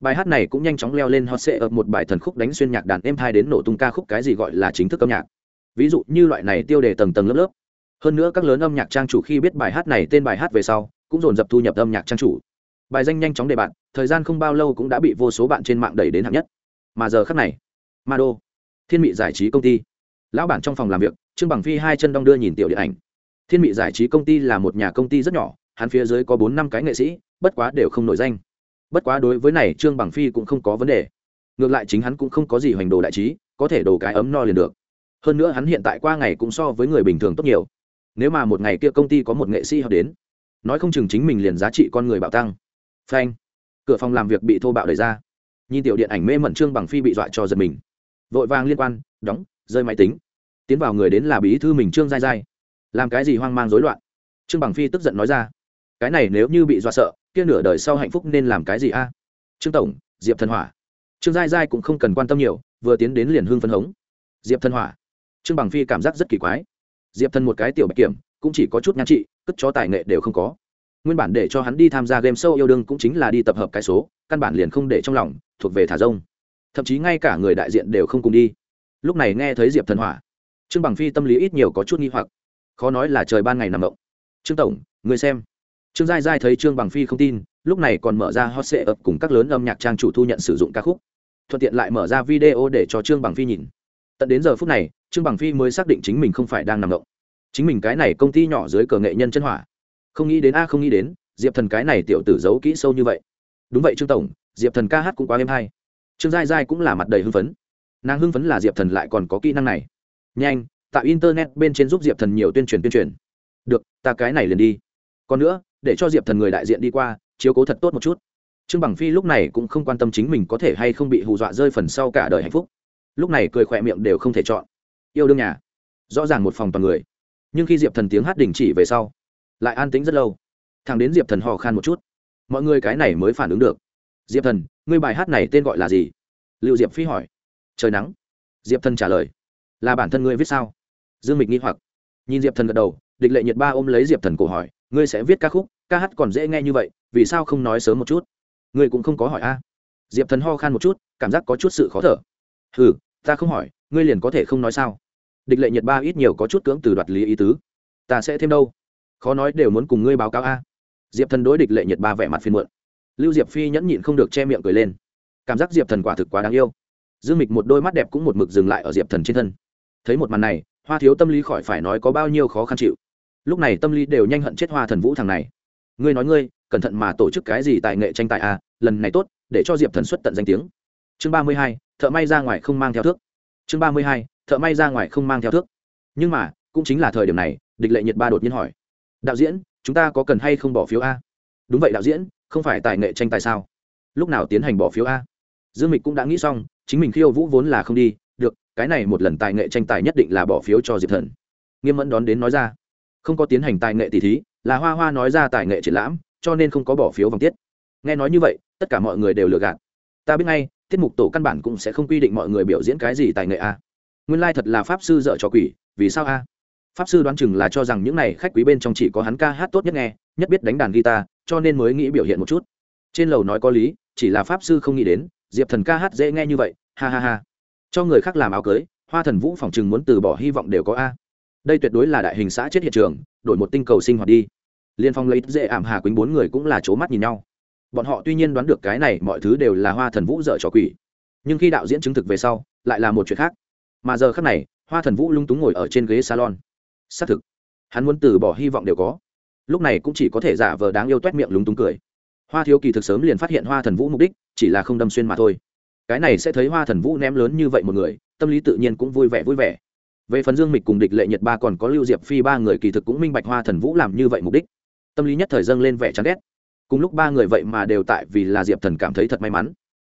bài hát này cũng nhanh chóng leo lên hot sệ ở một bài thần khúc đánh xuyên nhạc đàn em hai đến nổ tung ca khúc cái gì gọi là chính thức âm nhạc. Ví dụ như loại này tiêu đề tầng tầng lớp lớp. Hơn nữa các lớn âm nhạc trang chủ khi biết bài hát này tên bài hát về sau, cũng dồn dập thu nhập âm nhạc trang chủ. Bài danh nhanh chóng đề bạn thời gian không bao lâu cũng đã bị vô số bạn trên mạng đẩy đến hạng nhất. Mà giờ khắc này ma đô thiên mị giải trí công ty. Lão bản trong phòng làm việc, trương bằng phi hai chân đong đưa nhìn tiểu điện ảnh. Thiên mị giải trí công ty là một nhà công ty rất nhỏ, hắn phía dưới có bốn năm cái nghệ sĩ, bất quá đều không nổi danh. Bất quá đối với này, trương bằng phi cũng không có vấn đề. Ngược lại chính hắn cũng không có gì hoành đồ đại trí, có thể đồ cái ấm no liền được. Hơn nữa hắn hiện tại qua ngày cũng so với người bình thường tốt nhiều. Nếu mà một ngày kia công ty có một nghệ sĩ hợp đến, nói không chừng chính mình liền giá trị con người bạo tăng. Phanh. Cửa phòng làm việc bị thô bạo đẩy ra. Nhìn tiểu điện ảnh mê mẩn trương bằng phi bị dọa cho giật mình vội vàng liên quan, đóng, rơi máy tính. Tiến vào người đến là bí thư mình trương dai dai làm cái gì hoang mang rối loạn? Trương bằng phi tức giận nói ra. Cái này nếu như bị dọa sợ, kia nửa đời sau hạnh phúc nên làm cái gì a? Trương tổng, diệp thần hỏa. Trương giai giai cũng không cần quan tâm nhiều, vừa tiến đến liền hương phân hống. Diệp thần hỏa. Trương bằng phi cảm giác rất kỳ quái. Diệp thần một cái tiểu bạch kiểm, cũng chỉ có chút nhan trị, cất cho tài nghệ đều không có. Nguyên bản để cho hắn đi tham gia game show yêu đương cũng chính là đi tập hợp cái số, căn bản liền không để trong lòng, thuộc về thả rông thậm chí ngay cả người đại diện đều không cùng đi. Lúc này nghe thấy diệp thần hỏa, trương bằng phi tâm lý ít nhiều có chút nghi hoặc. Khó nói là trời ban ngày nằm động trương tổng, người xem. Trương giai giai thấy trương bằng phi không tin, lúc này còn mở ra hot sệ ập cùng các lớn âm nhạc trang chủ thu nhận sử dụng ca khúc. Thuận tiện lại mở ra video để cho trương bằng phi nhìn. Tận đến giờ phút này, trương bằng phi mới xác định chính mình không phải đang nằm động chính mình cái này công ty nhỏ dưới cờ nghệ nhân chân hỏa. Không nghĩ đến a, không nghĩ đến, diệp thần cái này tiểu tử giấu kỹ sâu như vậy. Đúng vậy trương tổng, diệp thần ca hát cũng quá êm hay trương giai giai cũng là mặt đầy hưng phấn. Nàng hưng phấn là diệp thần lại còn có kỹ năng này. Nhanh, tạo internet bên trên giúp diệp thần nhiều tuyên truyền tuyên truyền. Được, ta cái này liền đi. Còn nữa, để cho diệp thần người đại diện đi qua, chiếu cố thật tốt một chút. Trương bằng phi lúc này cũng không quan tâm chính mình có thể hay không bị hù dọa rơi phần sau cả đời hạnh phúc. Lúc này cười khỏe miệng đều không thể chọn. Yêu đương nhà. Rõ ràng một phòng toàn người. Nhưng khi diệp thần tiếng hát đình chỉ về sau, lại an tĩnh rất lâu. Thằng đến diệp thần hò khan một chút. Mọi người cái này mới phản ứng được diệp thần, ngươi bài hát này tên gọi là gì? Liệu diệp phi hỏi. Trời nắng. Diệp thần trả lời. Là bản thân ngươi viết sao? Dương mịch nghi hoặc. Nhìn diệp thần gật đầu, địch lệ nhiệt ba ôm lấy diệp thần cổ hỏi, ngươi sẽ viết ca khúc, ca hát còn dễ nghe như vậy, vì sao không nói sớm một chút? Ngươi cũng không có hỏi a. Diệp thần ho khan một chút, cảm giác có chút sự khó thở. Ừ ta không hỏi, ngươi liền có thể không nói sao? Địch lệ nhiệt ba ít nhiều có chút cưỡng từ đoạt lý ý tứ. Ta sẽ thêm đâu? Khó nói đều muốn cùng ngươi báo cáo a. Diệp thần đối địch lệ nhiệt ba vẻ mặt phiên muộn lưu diệp phi nhẫn nhịn không được che miệng cười lên. Cảm giác diệp thần quả thực quá đáng yêu. Dương mịch một đôi mắt đẹp cũng một mực dừng lại ở diệp thần trên thân. Thấy một màn này, hoa thiếu tâm lý khỏi phải nói có bao nhiêu khó khăn chịu. Lúc này tâm lý đều nhanh hận chết hoa thần vũ thằng này. Ngươi nói ngươi, cẩn thận mà tổ chức cái gì tại nghệ tranh tài a à, lần này tốt, để cho diệp thần xuất tận danh tiếng. Chương ba mươi hai, thợ may ra ngoài không mang theo thước. Chương ba mươi hai, thợ may ra ngoài không mang theo thước. Nhưng mà, cũng chính là thời điểm này, địch lệ nhiệt ba đột nhiên hỏi. Đạo diễn, chúng ta có cần hay không bỏ phiếu a? Đúng vậy đạo diễn không phải tài nghệ tranh tài sao? Lúc nào tiến hành bỏ phiếu a? Dương mịch cũng đã nghĩ xong, chính mình khiêu vũ vốn là không đi, được, cái này một lần tài nghệ tranh tài nhất định là bỏ phiếu cho diệp thần. Nghiêm mẫn đón đến nói ra, không có tiến hành tài nghệ tỷ thí, là hoa hoa nói ra tài nghệ triển lãm, cho nên không có bỏ phiếu vòng tiết. Nghe nói như vậy, tất cả mọi người đều lừa gạt. Ta biết ngay, tiết mục tổ căn bản cũng sẽ không quy định mọi người biểu diễn cái gì tài nghệ a. Nguyên lai thật là pháp sư dợ cho quỷ, vì sao a? Pháp sư đoán chừng là cho rằng những này khách quý bên trong chỉ có hắn ca hát tốt nhất nghe, nhất biết đánh đàn guitar, cho nên mới nghĩ biểu hiện một chút. Trên lầu nói có lý, chỉ là pháp sư không nghĩ đến, diệp thần ca hát dễ nghe như vậy, ha ha ha. Cho người khác làm áo cưới, hoa thần vũ phỏng chừng muốn từ bỏ hy vọng đều có a. Đây tuyệt đối là đại hình xã chết hiện trường, đổi một tinh cầu sinh hoạt đi. Liên phong lấy dễ ảm hà quýnh bốn người cũng là c mắt nhìn nhau. Bọn họ tuy nhiên đoán được cái này mọi thứ đều là hoa thần vũ dở trò quỷ, nhưng khi đạo diễn chứng thực về sau, lại là một chuyện khác. Mà giờ khác này, hoa thần vũ lung túng ngồi ở trên ghế salon xác thực. Hắn muốn từ bỏ hy vọng đều có. Lúc này cũng chỉ có thể giả vờ đáng yêu t u é t miệng lúng túng cười. Hoa thiếu kỳ thực sớm liền phát hiện hoa thần vũ mục đích, chỉ là không đâm xuyên mà thôi. Cái này sẽ thấy hoa thần vũ ném lớn như vậy một người, tâm lý tự nhiên cũng vui vẻ vui vẻ. Về phần dương mịch cùng địch lệ nhật ba còn có lưu diệp phi ba người kỳ thực cũng minh bạch hoa thần vũ làm như vậy mục đích. Tâm lý nhất thời dâng lên vẻ chán ghét. Cùng lúc ba người vậy mà đều tại vì là diệp thần cảm thấy thật may mắn.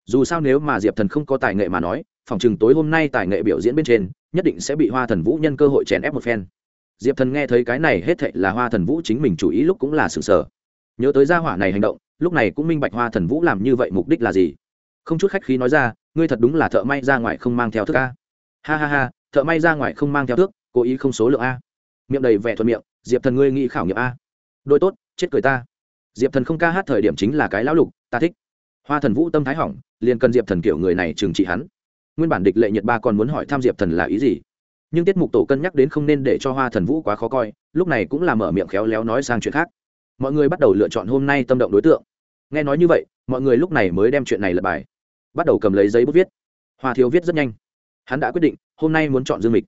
Dù sao nếu mà diệp thần không có tài nghệ mà nói, phòng chừng tối hôm nay tài nghệ biểu diễn bên trên, nhất định sẽ bị hoa thần vũ nhân cơ hội chèn ép một phen diệp thần nghe thấy cái này hết thệ là hoa thần vũ chính mình chủ ý lúc cũng là sừng sờ. Nhớ tới gia hỏa này hành động, lúc này cũng minh bạch hoa thần vũ làm như vậy mục đích là gì. Không chút khách khí nói ra, ngươi thật đúng là thợ may ra ngoài không mang theo thức a. Ha ha ha, thợ may ra ngoài không mang theo thước, cố ý không số lượng a. Miệng đầy vẻ thuận miệng, diệp thần ngươi nghĩ khảo nghiệm a. Đôi tốt, chết cười ta. Diệp thần không ca hát thời điểm chính là cái lão lục, ta thích. Hoa thần vũ tâm thái hỏng, liền cần diệp thần kiểu người này trừng trị hắn. Nguyên bản địch lệ nhật ba còn muốn hỏi thăm diệp thần là ý gì? Nhưng tiết mục tổ cân nhắc đến không nên để cho hoa thần vũ quá khó coi, lúc này cũng là mở miệng khéo léo nói sang chuyện khác. Mọi người bắt đầu lựa chọn hôm nay tâm động đối tượng. Nghe nói như vậy, mọi người lúc này mới đem chuyện này lật bài. Bắt đầu cầm lấy giấy bút viết. Hoa thiếu viết rất nhanh. Hắn đã quyết định, hôm nay muốn chọn dương mịch.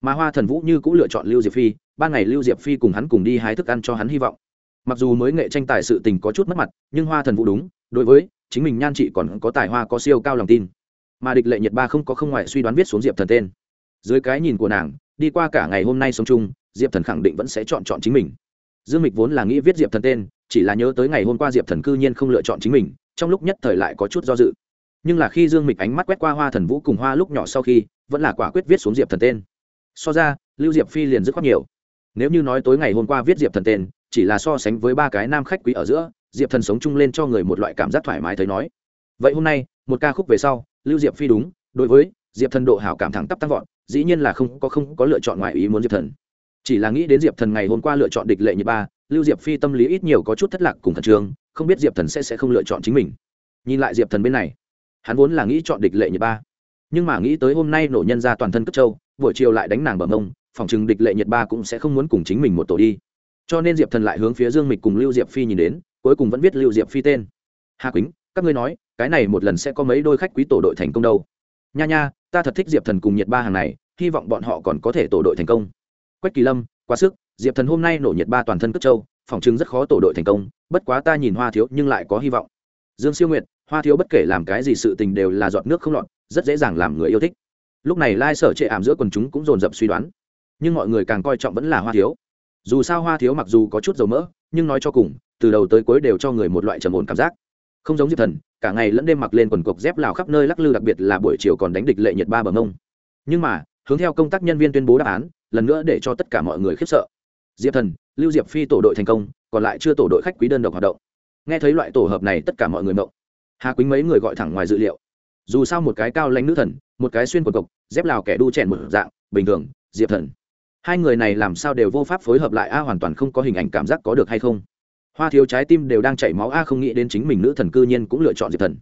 Mà hoa thần vũ như cũng lựa chọn lưu diệp phi, ban ngày lưu diệp phi cùng hắn cùng đi hái thức ăn cho hắn hy vọng. Mặc dù mới nghệ tranh tài sự tình có chút mất mặt, nhưng hoa thần vũ đúng, đối với chính mình nhan chị còn có tài hoa có siêu cao lòng tin. Mà địch lệ nhật ba không có không ngoại suy đoán viết xuống diệp thần tên dưới cái nhìn của nàng, đi qua cả ngày hôm nay sống chung, diệp thần khẳng định vẫn sẽ chọn chọn chính mình. Dương mịch vốn là nghĩ viết diệp thần tên, chỉ là nhớ tới ngày hôm qua diệp thần cư nhiên không lựa chọn chính mình, trong lúc nhất thời lại có chút do dự. Nhưng là khi dương mịch ánh mắt quét qua hoa thần vũ cùng hoa lúc nhỏ sau khi, vẫn là quả quyết viết xuống diệp thần tên. So ra, lưu diệp phi liền dứt khoát nhiều. Nếu như nói tối ngày hôm qua viết diệp thần tên, chỉ là so sánh với ba cái nam khách quý ở giữa, diệp thần sống chung lên cho người một loại cảm giác thoải mái thấy nói. Vậy hôm nay, một ca khúc về sau, lưu diệp phi đúng, đối với diệp thần độ hảo cảm thẳng tắp tăng vọt, dĩ nhiên là không có không có lựa chọn ngoài ý muốn diệp thần. Chỉ là nghĩ đến diệp thần ngày hôm qua lựa chọn địch lệ như ba, lưu diệp phi tâm lý ít nhiều có chút thất lạc cùng thần trường không biết diệp thần sẽ sẽ không lựa chọn chính mình. Nhìn lại diệp thần bên này, hắn vốn là nghĩ chọn địch lệ như ba. Nhưng mà nghĩ tới hôm nay nổ nhân ra toàn thân cất châu, buổi chiều lại đánh nàng bờ mông phòng chừng địch lệ nhật ba cũng sẽ không muốn cùng chính mình một tổ đi. Cho nên diệp thần lại hướng phía dương mịch cùng lưu diệp phi nhìn đến, cuối cùng vẫn viết lưu diệp phi tên. Hà quýnh, các ngươi nói, cái này một lần sẽ có mấy đôi khách quý tổ đội thành công đâu? Nha nha, ta thật thích diệp thần cùng nhiệt ba hàng này, hy vọng bọn họ còn có thể tổ đội thành công. Quách kỳ lâm, quá sức, diệp thần hôm nay nổ nhiệt ba toàn thân cất châu phòng chứng rất khó tổ đội thành công, bất quá ta nhìn hoa thiếu nhưng lại có hy vọng. Dương siêu nguyệt, hoa thiếu bất kể làm cái gì sự tình đều là giọt nước không lọt, rất dễ dàng làm người yêu thích. Lúc này lai sở trệ ảm giữa quần chúng cũng dồn dập suy đoán. Nhưng mọi người càng coi trọng vẫn là hoa thiếu. Dù sao hoa thiếu mặc dù có chút dầu mỡ, nhưng nói cho cùng, từ đầu tới cuối đều cho người một loại trầm ổn cảm giác không giống diệp thần, cả ngày lẫn đêm mặc lên quần cộc dép lào khắp nơi lắc lư, đặc biệt là buổi chiều còn đánh địch lệ nhiệt ba bờ mông. Nhưng mà, hướng theo công tác nhân viên tuyên bố đáp án, lần nữa để cho tất cả mọi người khiếp sợ. Diệp thần, lưu diệp phi tổ đội thành công, còn lại chưa tổ đội khách quý đơn độc hoạt động. Nghe thấy loại tổ hợp này, tất cả mọi người mộng hà quýnh mấy người gọi thẳng ngoài dự liệu. Dù sao một cái cao lãnh nữ thần, một cái xuyên quần cộc dép lào kẻ đu chèn một dạng, bình thường, diệp thần. Hai người này làm sao đều vô pháp phối hợp lại, a hoàn toàn không có hình ảnh cảm giác có được hay không? Hoa thiếu trái tim đều đang chảy máu. A, không nghĩ đến chính mình nữ thần cư nhiên cũng lựa chọn diệp thần.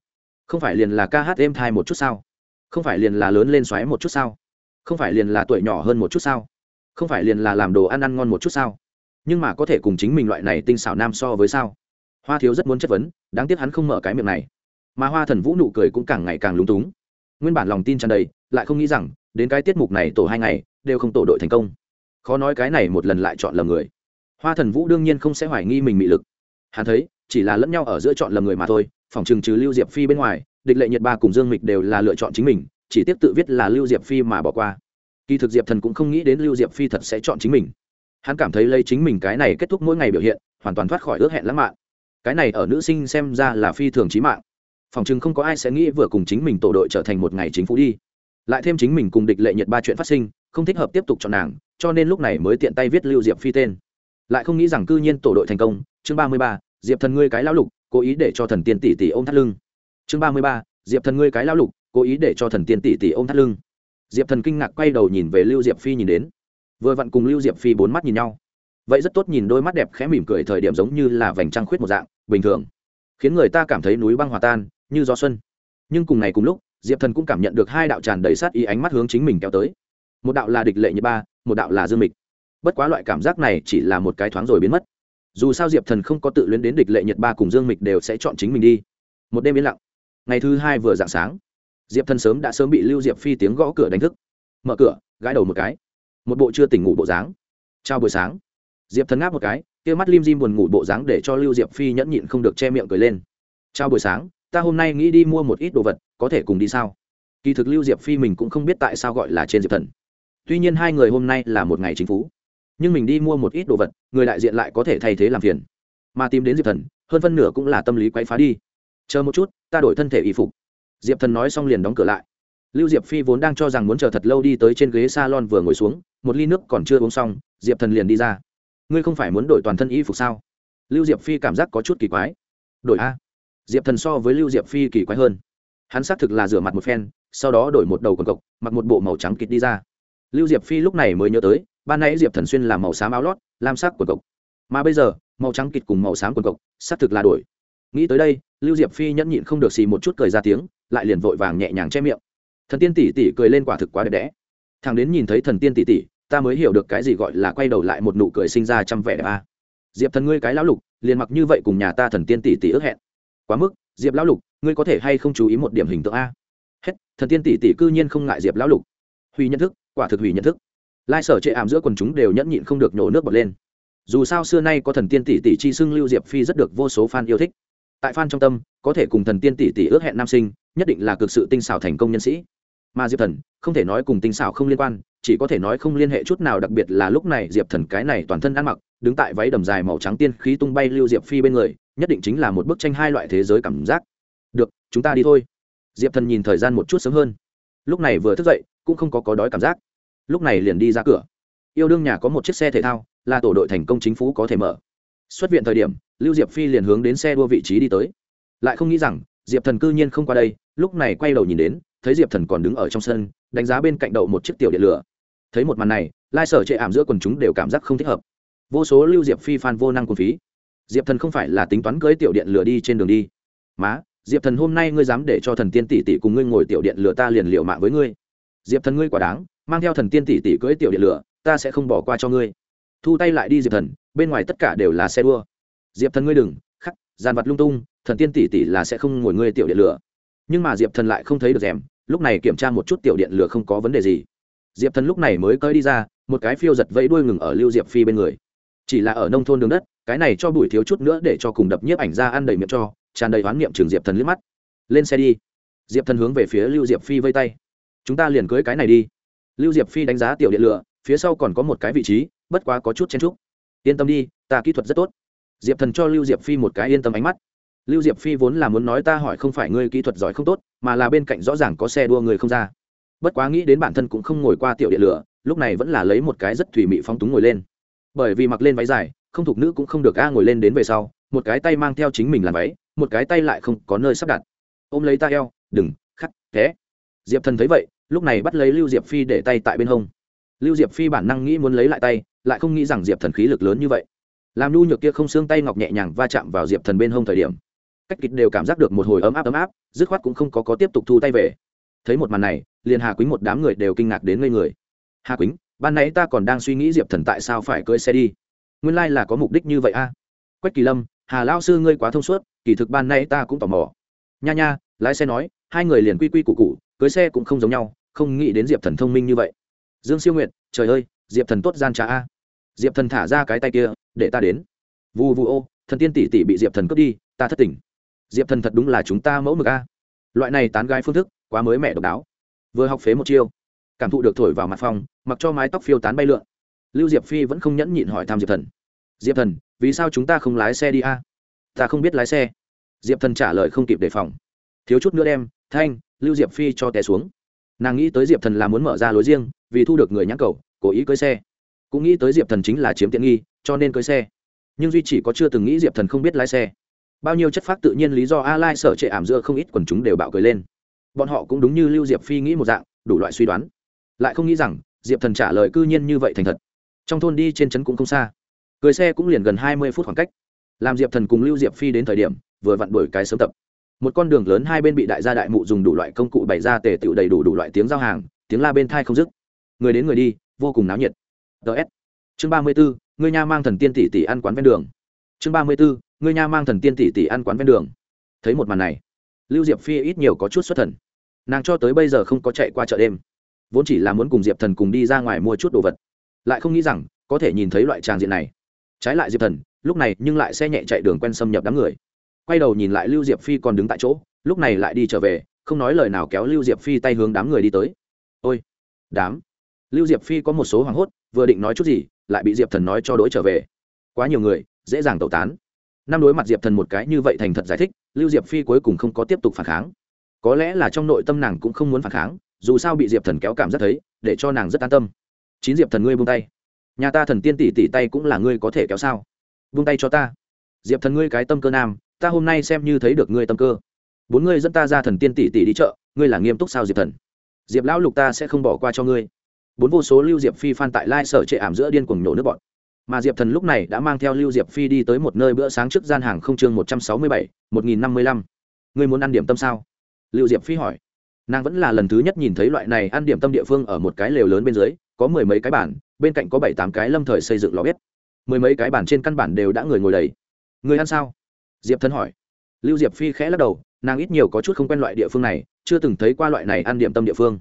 Không phải liền là ca hát êm thai một chút sao? Không phải liền là lớn lên xoáy một chút sao? Không phải liền là tuổi nhỏ hơn một chút sao? Không phải liền là làm đồ ăn ăn ngon một chút sao? Nhưng mà có thể cùng chính mình loại này tinh xảo nam so với sao? Hoa thiếu rất muốn chất vấn, đáng tiếc hắn không mở cái miệng này. Mà hoa thần vũ nụ cười cũng càng ngày càng lúng túng. Nguyên bản lòng tin tràn đầy, lại không nghĩ rằng, đến cái tiết mục này tổ hai ngày, đều không tổ đội thành công. Khó nói cái này một lần lại chọn lầm người hoa thần vũ đương nhiên không sẽ hoài nghi mình mị lực. Hắn thấy, chỉ là lẫn nhau ở giữa chọn lầm người mà thôi, phòng chừng trừ lưu diệp phi bên ngoài, địch lệ nhật ba cùng dương mịch đều là lựa chọn chính mình, chỉ tiếp tự viết là lưu diệp phi mà bỏ qua. Kỳ thực diệp thần cũng không nghĩ đến lưu diệp phi thật sẽ chọn chính mình. Hắn cảm thấy lấy chính mình cái này kết thúc mỗi ngày biểu hiện, hoàn toàn thoát khỏi ước hẹn lãng mạn. Cái này ở nữ sinh xem ra là phi thường trí mạng. Phòng chừng không có ai sẽ nghĩ vừa cùng chính mình tổ đội trở thành một ngày chính phủ đi. Lại thêm chính mình cùng địch lệ nhật ba chuyện phát sinh, không thích hợp tiếp tục chọn nàng, cho nên lúc này mới tiện tay viết lưu diệp phi tên lại không nghĩ rằng cư nhiên tổ đội thành công. Chương ba mươi ba, diệp thần ngươi cái lão lục, cố ý để cho thần tiên tỷ tỷ ôm thắt lưng. Chương ba mươi ba, diệp thần ngươi cái lão lục, cố ý để cho thần tiên tỷ tỷ ôm thắt lưng. Diệp thần kinh ngạc quay đầu nhìn về lưu diệp phi nhìn đến. Vừa vặn cùng lưu diệp phi bốn mắt nhìn nhau. Vậy rất tốt nhìn đôi mắt đẹp khẽ mỉm cười thời điểm giống như là vành trăng khuyết một dạng, bình thường. Khiến người ta cảm thấy núi băng hòa tan, như gió xuân. Nhưng cùng ngày cùng lúc, diệp thần cũng cảm nhận được hai đạo tràn đầy sát ý ánh mắt hướng chính mình kéo tới. Một đạo là địch lệ như ba, một đạo là dương mịch bất quá loại cảm giác này chỉ là một cái thoáng rồi biến mất. Dù sao diệp thần không có tự luyến đến địch lệ nhật ba cùng dương mịch đều sẽ chọn chính mình đi. Một đêm yên lặng. Ngày thứ hai vừa dạng sáng, diệp thần sớm đã sớm bị lưu diệp phi tiếng gõ cửa đánh thức. Mở cửa, gãi đầu một cái. Một bộ chưa tỉnh ngủ bộ dáng. Chào buổi sáng. Diệp thần ngáp một cái, kia mắt lim dim buồn ngủ bộ dáng để cho lưu diệp phi nhẫn nhịn không được che miệng cười lên. Chào buổi sáng, ta hôm nay nghĩ đi mua một ít đồ vật, có thể cùng đi sao? Kỳ thực lưu diệp phi mình cũng không biết tại sao gọi là trên diệp thần. Tuy nhiên hai người hôm nay là một ngày chính phủ nhưng mình đi mua một ít đồ vật, người đại diện lại có thể thay thế làm phiền. Mà tìm đến diệp thần, hơn phân nửa cũng là tâm lý quay phá đi. Chờ một chút, ta đổi thân thể y phục. Diệp thần nói xong liền đóng cửa lại. Lưu diệp phi vốn đang cho rằng muốn chờ thật lâu đi tới trên ghế s a lon vừa ngồi xuống, một ly nước còn chưa uống xong, diệp thần liền đi ra. Ngươi không phải muốn đổi toàn thân y phục sao? Lưu diệp phi cảm giác có chút kỳ quái. Đổi a. Diệp thần so với lưu diệp phi kỳ quái hơn. Hắn xác thực là rửa mặt một phen, sau đó đổi một đầu quần cộc, mặc một bộ màu trắng kịt đi ra. Lưu diệp phi lúc này mới nhớ tới ban nãy diệp thần xuyên là màu xám áo lót, lam sắc quần cộc. Mà bây giờ, màu trắng kịt cùng màu xám quần cộc, xác thực là đổi. Nghĩ tới đây, lưu diệp phi nhẫn nhịn không được xì một chút cười ra tiếng, lại liền vội vàng nhẹ nhàng che miệng. Thần tiên tỷ tỷ cười lên quả thực quá đẹp đẽ. Thằng đến nhìn thấy thần tiên tỷ tỷ, ta mới hiểu được cái gì gọi là quay đầu lại một nụ cười sinh ra trăm vẻ đẹp a. Diệp thần ngươi cái lão lục, liền mặc như vậy cùng nhà ta thần tiên tỷ tỷ ước hẹn. Quá mức, diệp lão lục, ngươi có thể hay không chú ý một điểm hình tượng a? Hết, thần tiên tỷ tỷ cư nhiên không ngại diệp lão lục. Hủy nhận thức, quả thực hủy nhận thức lai sở chệ ảm giữa quần chúng đều nhẫn nhịn không được nhổ nước bọt lên. Dù sao xưa nay có thần tiên tỷ tỷ chi xưng lưu diệp phi rất được vô số fan yêu thích. Tại fan trong tâm, có thể cùng thần tiên tỷ tỷ ước hẹn nam sinh, nhất định là cực sự tinh xảo thành công nhân sĩ. Mà diệp thần, không thể nói cùng tinh xảo không liên quan, chỉ có thể nói không liên hệ chút nào, đặc biệt là lúc này diệp thần cái này toàn thân ăn mặc, đứng tại váy đầm dài màu trắng tiên khí tung bay lưu diệp phi bên người, nhất định chính là một bức tranh hai loại thế giới cảm giác. Được, chúng ta đi thôi. Diệp thần nhìn thời gian một chút sớm hơn. Lúc này vừa thức dậy, cũng không có có đói cảm giác lúc này liền đi ra cửa. Yêu đương nhà có một chiếc xe thể thao, là tổ đội thành công chính phủ có thể mở. Xuất viện thời điểm, lưu diệp phi liền hướng đến xe đua vị trí đi tới. Lại không nghĩ rằng, diệp thần cư nhiên không qua đây, lúc này quay đầu nhìn đến, thấy diệp thần còn đứng ở trong sân, đánh giá bên cạnh đậu một chiếc tiểu điện lửa. Thấy một màn này, lai sở chệ ảm giữa quần chúng đều cảm giác không thích hợp. Vô số lưu diệp phi phan vô năng quần phí. Diệp thần không phải là tính toán cưới tiểu điện lửa đi trên đường đi. Má, diệp thần hôm nay ngươi dám để cho thần tiên tỷ tỷ cùng ngươi ngồi tiểu điện lửa ta liền liệu mạng với ngươi. Diệp thần ngươi quả đáng mang theo thần tiên tỷ tỷ cưới tiểu điện lửa, ta sẽ không bỏ qua cho ngươi. Thu tay lại đi diệp thần, bên ngoài tất cả đều là xe đua. Diệp thần ngươi đừng, khắc, dàn vật lung tung, thần tiên tỷ tỷ là sẽ không ngồi ngươi tiểu điện lửa. Nhưng mà diệp thần lại không thấy được rèm, lúc này kiểm tra một chút tiểu điện lửa không có vấn đề gì. Diệp thần lúc này mới cơi đi ra, một cái phiêu giật vẫy đuôi ngừng ở lưu diệp phi bên người. Chỉ là ở nông thôn đường đất, cái này cho bụi thiếu chút nữa để cho cùng đập nhiếp ảnh ra ăn đầy miệng cho, tràn đầy oán niệm trường diệp thần liếc mắt. Lên xe đi. Diệp thần hướng về phía lưu diệp phi vây tay. Chúng ta liền cưới cái này đi lưu diệp phi đánh giá tiểu điện lửa, phía sau còn có một cái vị trí, bất quá có chút chen trúc yên tâm đi, ta kỹ thuật rất tốt. Diệp thần cho lưu diệp phi một cái yên tâm ánh mắt. Lưu diệp phi vốn là muốn nói ta hỏi không phải ngươi kỹ thuật giỏi không tốt, mà là bên cạnh rõ ràng có xe đua người không ra. Bất quá nghĩ đến bản thân cũng không ngồi qua tiểu điện lửa, lúc này vẫn là lấy một cái rất thủy mị phóng túng ngồi lên. Bởi vì mặc lên váy dài, không thục nữ cũng không được a ngồi lên đến về sau, một cái tay mang theo chính mình làm váy, một cái tay lại không có nơi sắp đặt. Ôm lấy ta eo, đừng, khắc, thế. Diệp thần thấy vậy lúc này bắt lấy lưu diệp phi để tay tại bên hông. Lưu diệp phi bản năng nghĩ muốn lấy lại tay, lại không nghĩ rằng diệp thần khí lực lớn như vậy. Làm nhu nhược kia không xương tay ngọc nhẹ nhàng va chạm vào diệp thần bên hông thời điểm, cách kịch đều cảm giác được một hồi ấm áp ấm áp, dứt khoát cũng không có có tiếp tục thu tay về. Thấy một màn này, liền hà quýnh một đám người đều kinh ngạc đến ngây người. Hà quýnh, ban nãy ta còn đang suy nghĩ diệp thần tại sao phải cưỡi xe đi? Nguyên lai là có mục đích như vậy a. Quách kỳ lâm, hà lao sư ngươi quá thông suốt, kỳ thực ban nay ta cũng tò mò. Nha nha, lái xe nói hai người liền quy quy củ củ, cưới xe cũng không giống nhau không nghĩ đến diệp thần thông minh như vậy. Dương siêu nguyện trời ơi diệp thần tốt gian trá a. Diệp thần thả ra cái tay kia để ta đến. Vu Vu ô thần tiên tỷ tỷ bị diệp thần cướp đi ta thất tình. diệp thần thật đúng là chúng ta mẫu mực a. Loại này tán gái phương thức quá mới mẻ độc đáo. Vừa học phế một chiêu cảm thụ được thổi vào mặt phòng mặc cho mái tóc phiêu tán bay lượn. Lưu diệp phi vẫn không nhẫn nhịn hỏi thăm diệp thần. Diệp thần vì sao chúng ta không lái xe đi a? Ta không biết lái xe. Diệp thần trả lời không kịp đề phòng thiếu chút nữa đem thanh lưu diệp phi cho té xuống nàng nghĩ tới diệp thần là muốn mở ra lối riêng vì thu được người nhãn cầu cố ý cưới xe cũng nghĩ tới diệp thần chính là chiếm tiện nghi cho nên cưới xe nhưng duy chỉ có chưa từng nghĩ diệp thần không biết lái xe bao nhiêu chất phác tự nhiên lý do a lai sở trệ ảm giữa không ít quần chúng đều bạo cười lên bọn họ cũng đúng như lưu diệp phi nghĩ một dạng đủ loại suy đoán lại không nghĩ rằng diệp thần trả lời cư nhiên như vậy thành thật trong thôn đi trên trấn cũng không xa cưới xe cũng liền gần hai mươi phút khoảng cách làm diệp thần cùng lưu diệp phi đến thời điểm vừa vặn đuổi cái sớm tập một con đường lớn hai bên bị đại gia đại mụ dùng đủ loại công cụ bày ra tề tựu đầy đủ đủ loại tiếng giao hàng, tiếng la bên thai không dứt. Người đến người đi, vô cùng náo nhiệt. Ts chương ba mươi bốn người nha mang thần tiên tỷ tỷ ăn quán ven đường. Chương ba mươi bốn người nha mang thần tiên tỷ tỷ ăn quán ven đường. Thấy một màn này, lưu diệp phi ít nhiều có chút xuất thần. Nàng cho tới bây giờ không có chạy qua chợ đêm. Vốn chỉ là muốn cùng diệp thần cùng đi ra ngoài mua chút đồ vật. Lại không nghĩ rằng, có thể nhìn thấy loại tràng diện này. Trái lại diệp thần, lúc này nhưng lại xe nhẹ chạy đường quen xâm nhập đám người quay đầu nhìn lại lưu diệp phi còn đứng tại chỗ, lúc này lại đi trở về, không nói lời nào kéo lưu diệp phi tay hướng đám người đi tới. Ôi, đám. Lưu diệp phi có một số hoảng hốt, vừa định nói chút gì, lại bị diệp thần nói cho đối trở về. Quá nhiều người, dễ dàng tẩu tán. Năm đối mặt diệp thần một cái như vậy thành thật giải thích, lưu diệp phi cuối cùng không có tiếp tục phản kháng. Có lẽ là trong nội tâm nàng cũng không muốn phản kháng, dù sao bị diệp thần kéo cảm rất thấy, để cho nàng rất an tâm. Chín diệp thần ngươi buông tay. Nhà ta thần tiên tỷ tỷ tay cũng là ngươi có thể kéo sao? Buông tay cho ta. Diệp thần ngươi cái tâm cơ nam ta hôm nay xem như thấy được ngươi tâm cơ. Bốn ngươi dẫn ta ra thần tiên tỷ tỷ đi chợ, ngươi là nghiêm túc sao diệp thần? Diệp lão lục ta sẽ không bỏ qua cho ngươi. Bốn vô số lưu diệp phi phan tại lai sở trệ ảm giữa điên cuồng nhổ nước bọn. Mà diệp thần lúc này đã mang theo lưu diệp phi đi tới một nơi bữa sáng trước gian hàng không chương một trăm sáu mươi bảy, một nghìn năm mươi lăm. Ngươi muốn ăn điểm tâm sao? Lưu diệp phi hỏi. Nàng vẫn là lần thứ nhất nhìn thấy loại này ăn điểm tâm địa phương ở một cái lều lớn bên dưới, có mười mấy cái bản bên cạnh có bảy tám cái lâm thời xây dựng lò bếp. Mười mấy cái bản trên căn bản đều đã người ngồi đầy. Người ăn sao? Diệp thân hỏi. Lưu diệp phi khẽ lắc đầu, nàng ít nhiều có chút không quen loại địa phương này, chưa từng thấy qua loại này ăn điểm tâm địa phương.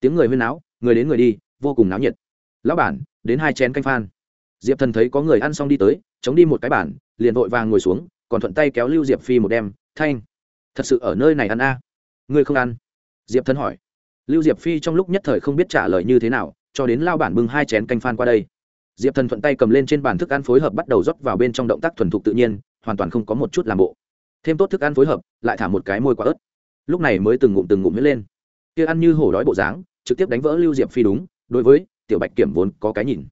Tiếng người huyên náo, người đến người đi, vô cùng náo nhiệt. Lão bản, đến hai chén canh phan. Diệp thần thấy có người ăn xong đi tới, chống đi một cái bản liền vội vàng ngồi xuống, còn thuận tay kéo lưu diệp phi một đem, thanh, thật sự ở nơi này ăn a? À? ngươi không ăn? Diệp thần hỏi. Lưu diệp phi trong lúc nhất thời không biết trả lời như thế nào, cho đến lao bản bưng hai chén canh phan qua đây. Diệp thần thuận tay cầm lên trên bàn thức ăn phối hợp bắt đầu rót vào bên trong động tác thuần thục tự nhiên hoàn toàn không có một chút làm bộ. Thêm tốt thức ăn phối hợp, lại thả một cái môi quả ớt. Lúc này mới từng ngụm từng ngụm nhét lên. Kia ăn như hổ đói bộ dáng, trực tiếp đánh vỡ lưu diệp phi đúng, đối với tiểu bạch kiểm vốn có cái nhìn.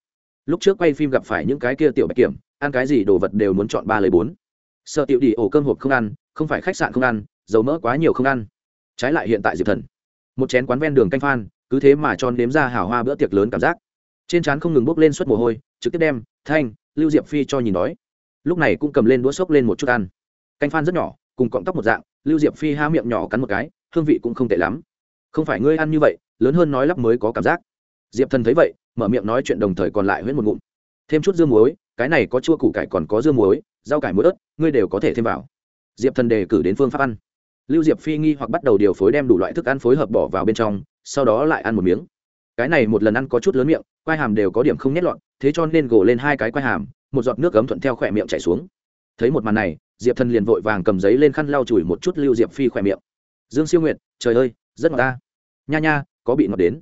Lúc trước quay phim gặp phải những cái kia tiểu bạch kiểm, ăn cái gì đồ vật đều muốn chọn ba lấy bốn. Sợ tiểu đi ổ cơm hộp không ăn, không phải khách sạn không ăn, dầu mỡ quá nhiều không ăn. Trái lại hiện tại diệp thần, một chén quán ven đường canh phan, cứ thế mà cho nếm ra hào hoa bữa tiệc lớn cảm giác. Trên trán không ngừng bốc lên suất mồ hôi, trực tiếp đem thanh, lưu diệp phi cho nhìn đói lúc này cũng cầm lên đũa xốc lên một chút ăn. Canh phan rất nhỏ, cùng cọng tóc một dạng, lưu diệp phi há miệng nhỏ cắn một cái, hương vị cũng không tệ lắm. Không phải ngươi ăn như vậy, lớn hơn nói lắp mới có cảm giác. Diệp thần thấy vậy, mở miệng nói chuyện đồng thời còn lại huyết một ngụm. Thêm chút dưa muối, cái này có chua củ cải còn có dưa muối, rau cải muối ớt, ngươi đều có thể thêm vào. Diệp thần đề cử đến phương pháp ăn. Lưu diệp phi nghi hoặc bắt đầu điều phối đem đủ loại thức ăn phối hợp bỏ vào bên trong, sau đó lại ăn một miếng. Cái này một lần ăn có chút lớn miệng, quai hàm đều có điểm không nhét lọn thế cho nên gồ lên hai cái quai hàm một giọt nước ấm thuận theo khỏe miệng chảy xuống. Thấy một màn này, diệp thần liền vội vàng cầm giấy lên khăn lau chùi một chút lưu diệp phi khỏe miệng. Dương siêu nguyện trời ơi, rất ngọt ta. Nha nha, có bị ngọt đến.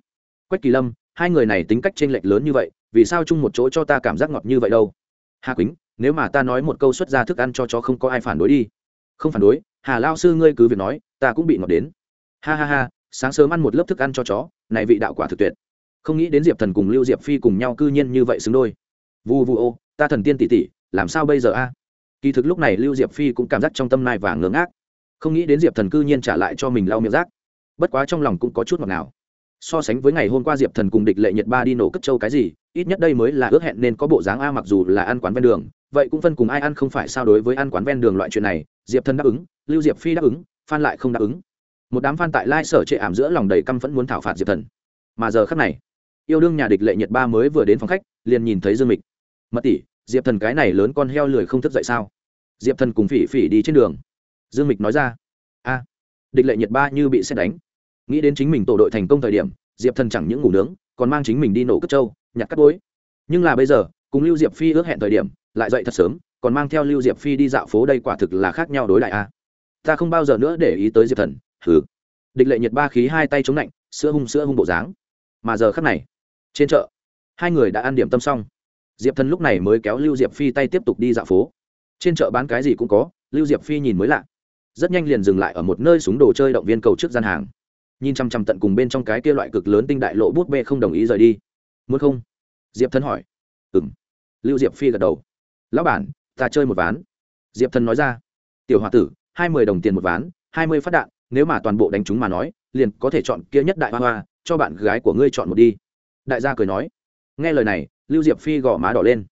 Quách kỳ lâm, hai người này tính cách t r ê n lệch lớn như vậy, vì sao chung một chỗ cho ta cảm giác ngọt như vậy đâu? Hà quýnh, nếu mà ta nói một câu xuất ra thức ăn cho chó không có ai phản đối đi. Không phản đối, hà lao sư ngươi cứ việc nói, ta cũng bị ngọt đến. Ha ha ha, sáng sớm ăn một lớp thức ăn cho chó, này vị đạo quả thực tuyệt. Không nghĩ đến diệp thần cùng lưu diệp phi cùng nhau cư nhiên như vậy xứng đôi. Vu vu ô ta thần tiên tỷ tỷ, làm sao bây giờ a? Kỳ thực lúc này lưu diệp phi cũng cảm giác trong tâm nai và ngưỡng ác không nghĩ đến diệp thần cư nhiên trả lại cho mình lau miệng rác. Bất quá trong lòng cũng có chút ngọt ngào. So sánh với ngày hôm qua diệp thần cùng địch lệ nhật ba đi nổ cất châu cái gì, ít nhất đây mới là ước hẹn nên có bộ dáng a mặc dù là ăn quán ven đường, vậy cũng phân cùng ai ăn không phải sao đối với ăn quán ven đường loại chuyện này, diệp thần đáp ứng, lưu diệp phi đáp ứng, phan lại không đáp ứng. Một đám phan tại lai sở trệ ảm giữa lòng đầy căm phẫn muốn thảo phạt diệp thần. Mà giờ khắc này, yêu đương nhà địch lệ nhật ba mới vừa đến phòng khách, liền nhìn thấy dương mịch. Mật tỷ diệp thần cái này lớn con heo lười không thức dậy sao? Diệp thần cùng phỉ phỉ đi trên đường. Dương mịch nói ra, a, địch lệ Nhiệt ba như bị xét đánh. Nghĩ đến chính mình tổ đội thành công thời điểm, diệp thần chẳng những ngủ nướng, còn mang chính mình đi nổ cất trâu, nhặt cắt bối nhưng là bây giờ, cùng lưu diệp phi ước hẹn thời điểm, lại dậy thật sớm, còn mang theo lưu diệp phi đi dạo phố đây quả thực là khác nhau đối lại a. Ta không bao giờ nữa để ý tới diệp thần thử địch lệ nhiệt ba khí hai tay chống lạnh sữa hung sữa hung bộ dáng. Mà giờ khắc này, trên chợ, hai người đã ăn điểm tâm xong diệp thần lúc này mới kéo lưu diệp phi tay tiếp tục đi dạo phố. Trên chợ bán cái gì cũng có, lưu diệp phi nhìn mới lạ. Rất nhanh liền dừng lại ở một nơi súng đồ chơi động viên cầu trước gian hàng. Nhìn chăm chăm tận cùng bên trong cái kia loại cực lớn tinh đại lộ bút bê không đồng ý rời đi. Muốn không? Diệp thần hỏi. Ừ m lưu diệp phi gật đầu. Lão bản, ta chơi một ván. Diệp thần nói ra. Tiểu h o a tử, hai mươi đồng tiền một ván, hai mươi phát đạn, nếu mà toàn bộ đánh chúng mà nói, liền có thể chọn kia nhất đại hoa hoa, cho bạn gái của ngươi chọn một đi. Đại gia cười nói. Nghe lời này lưu diệp phi gõ má đỏ lên.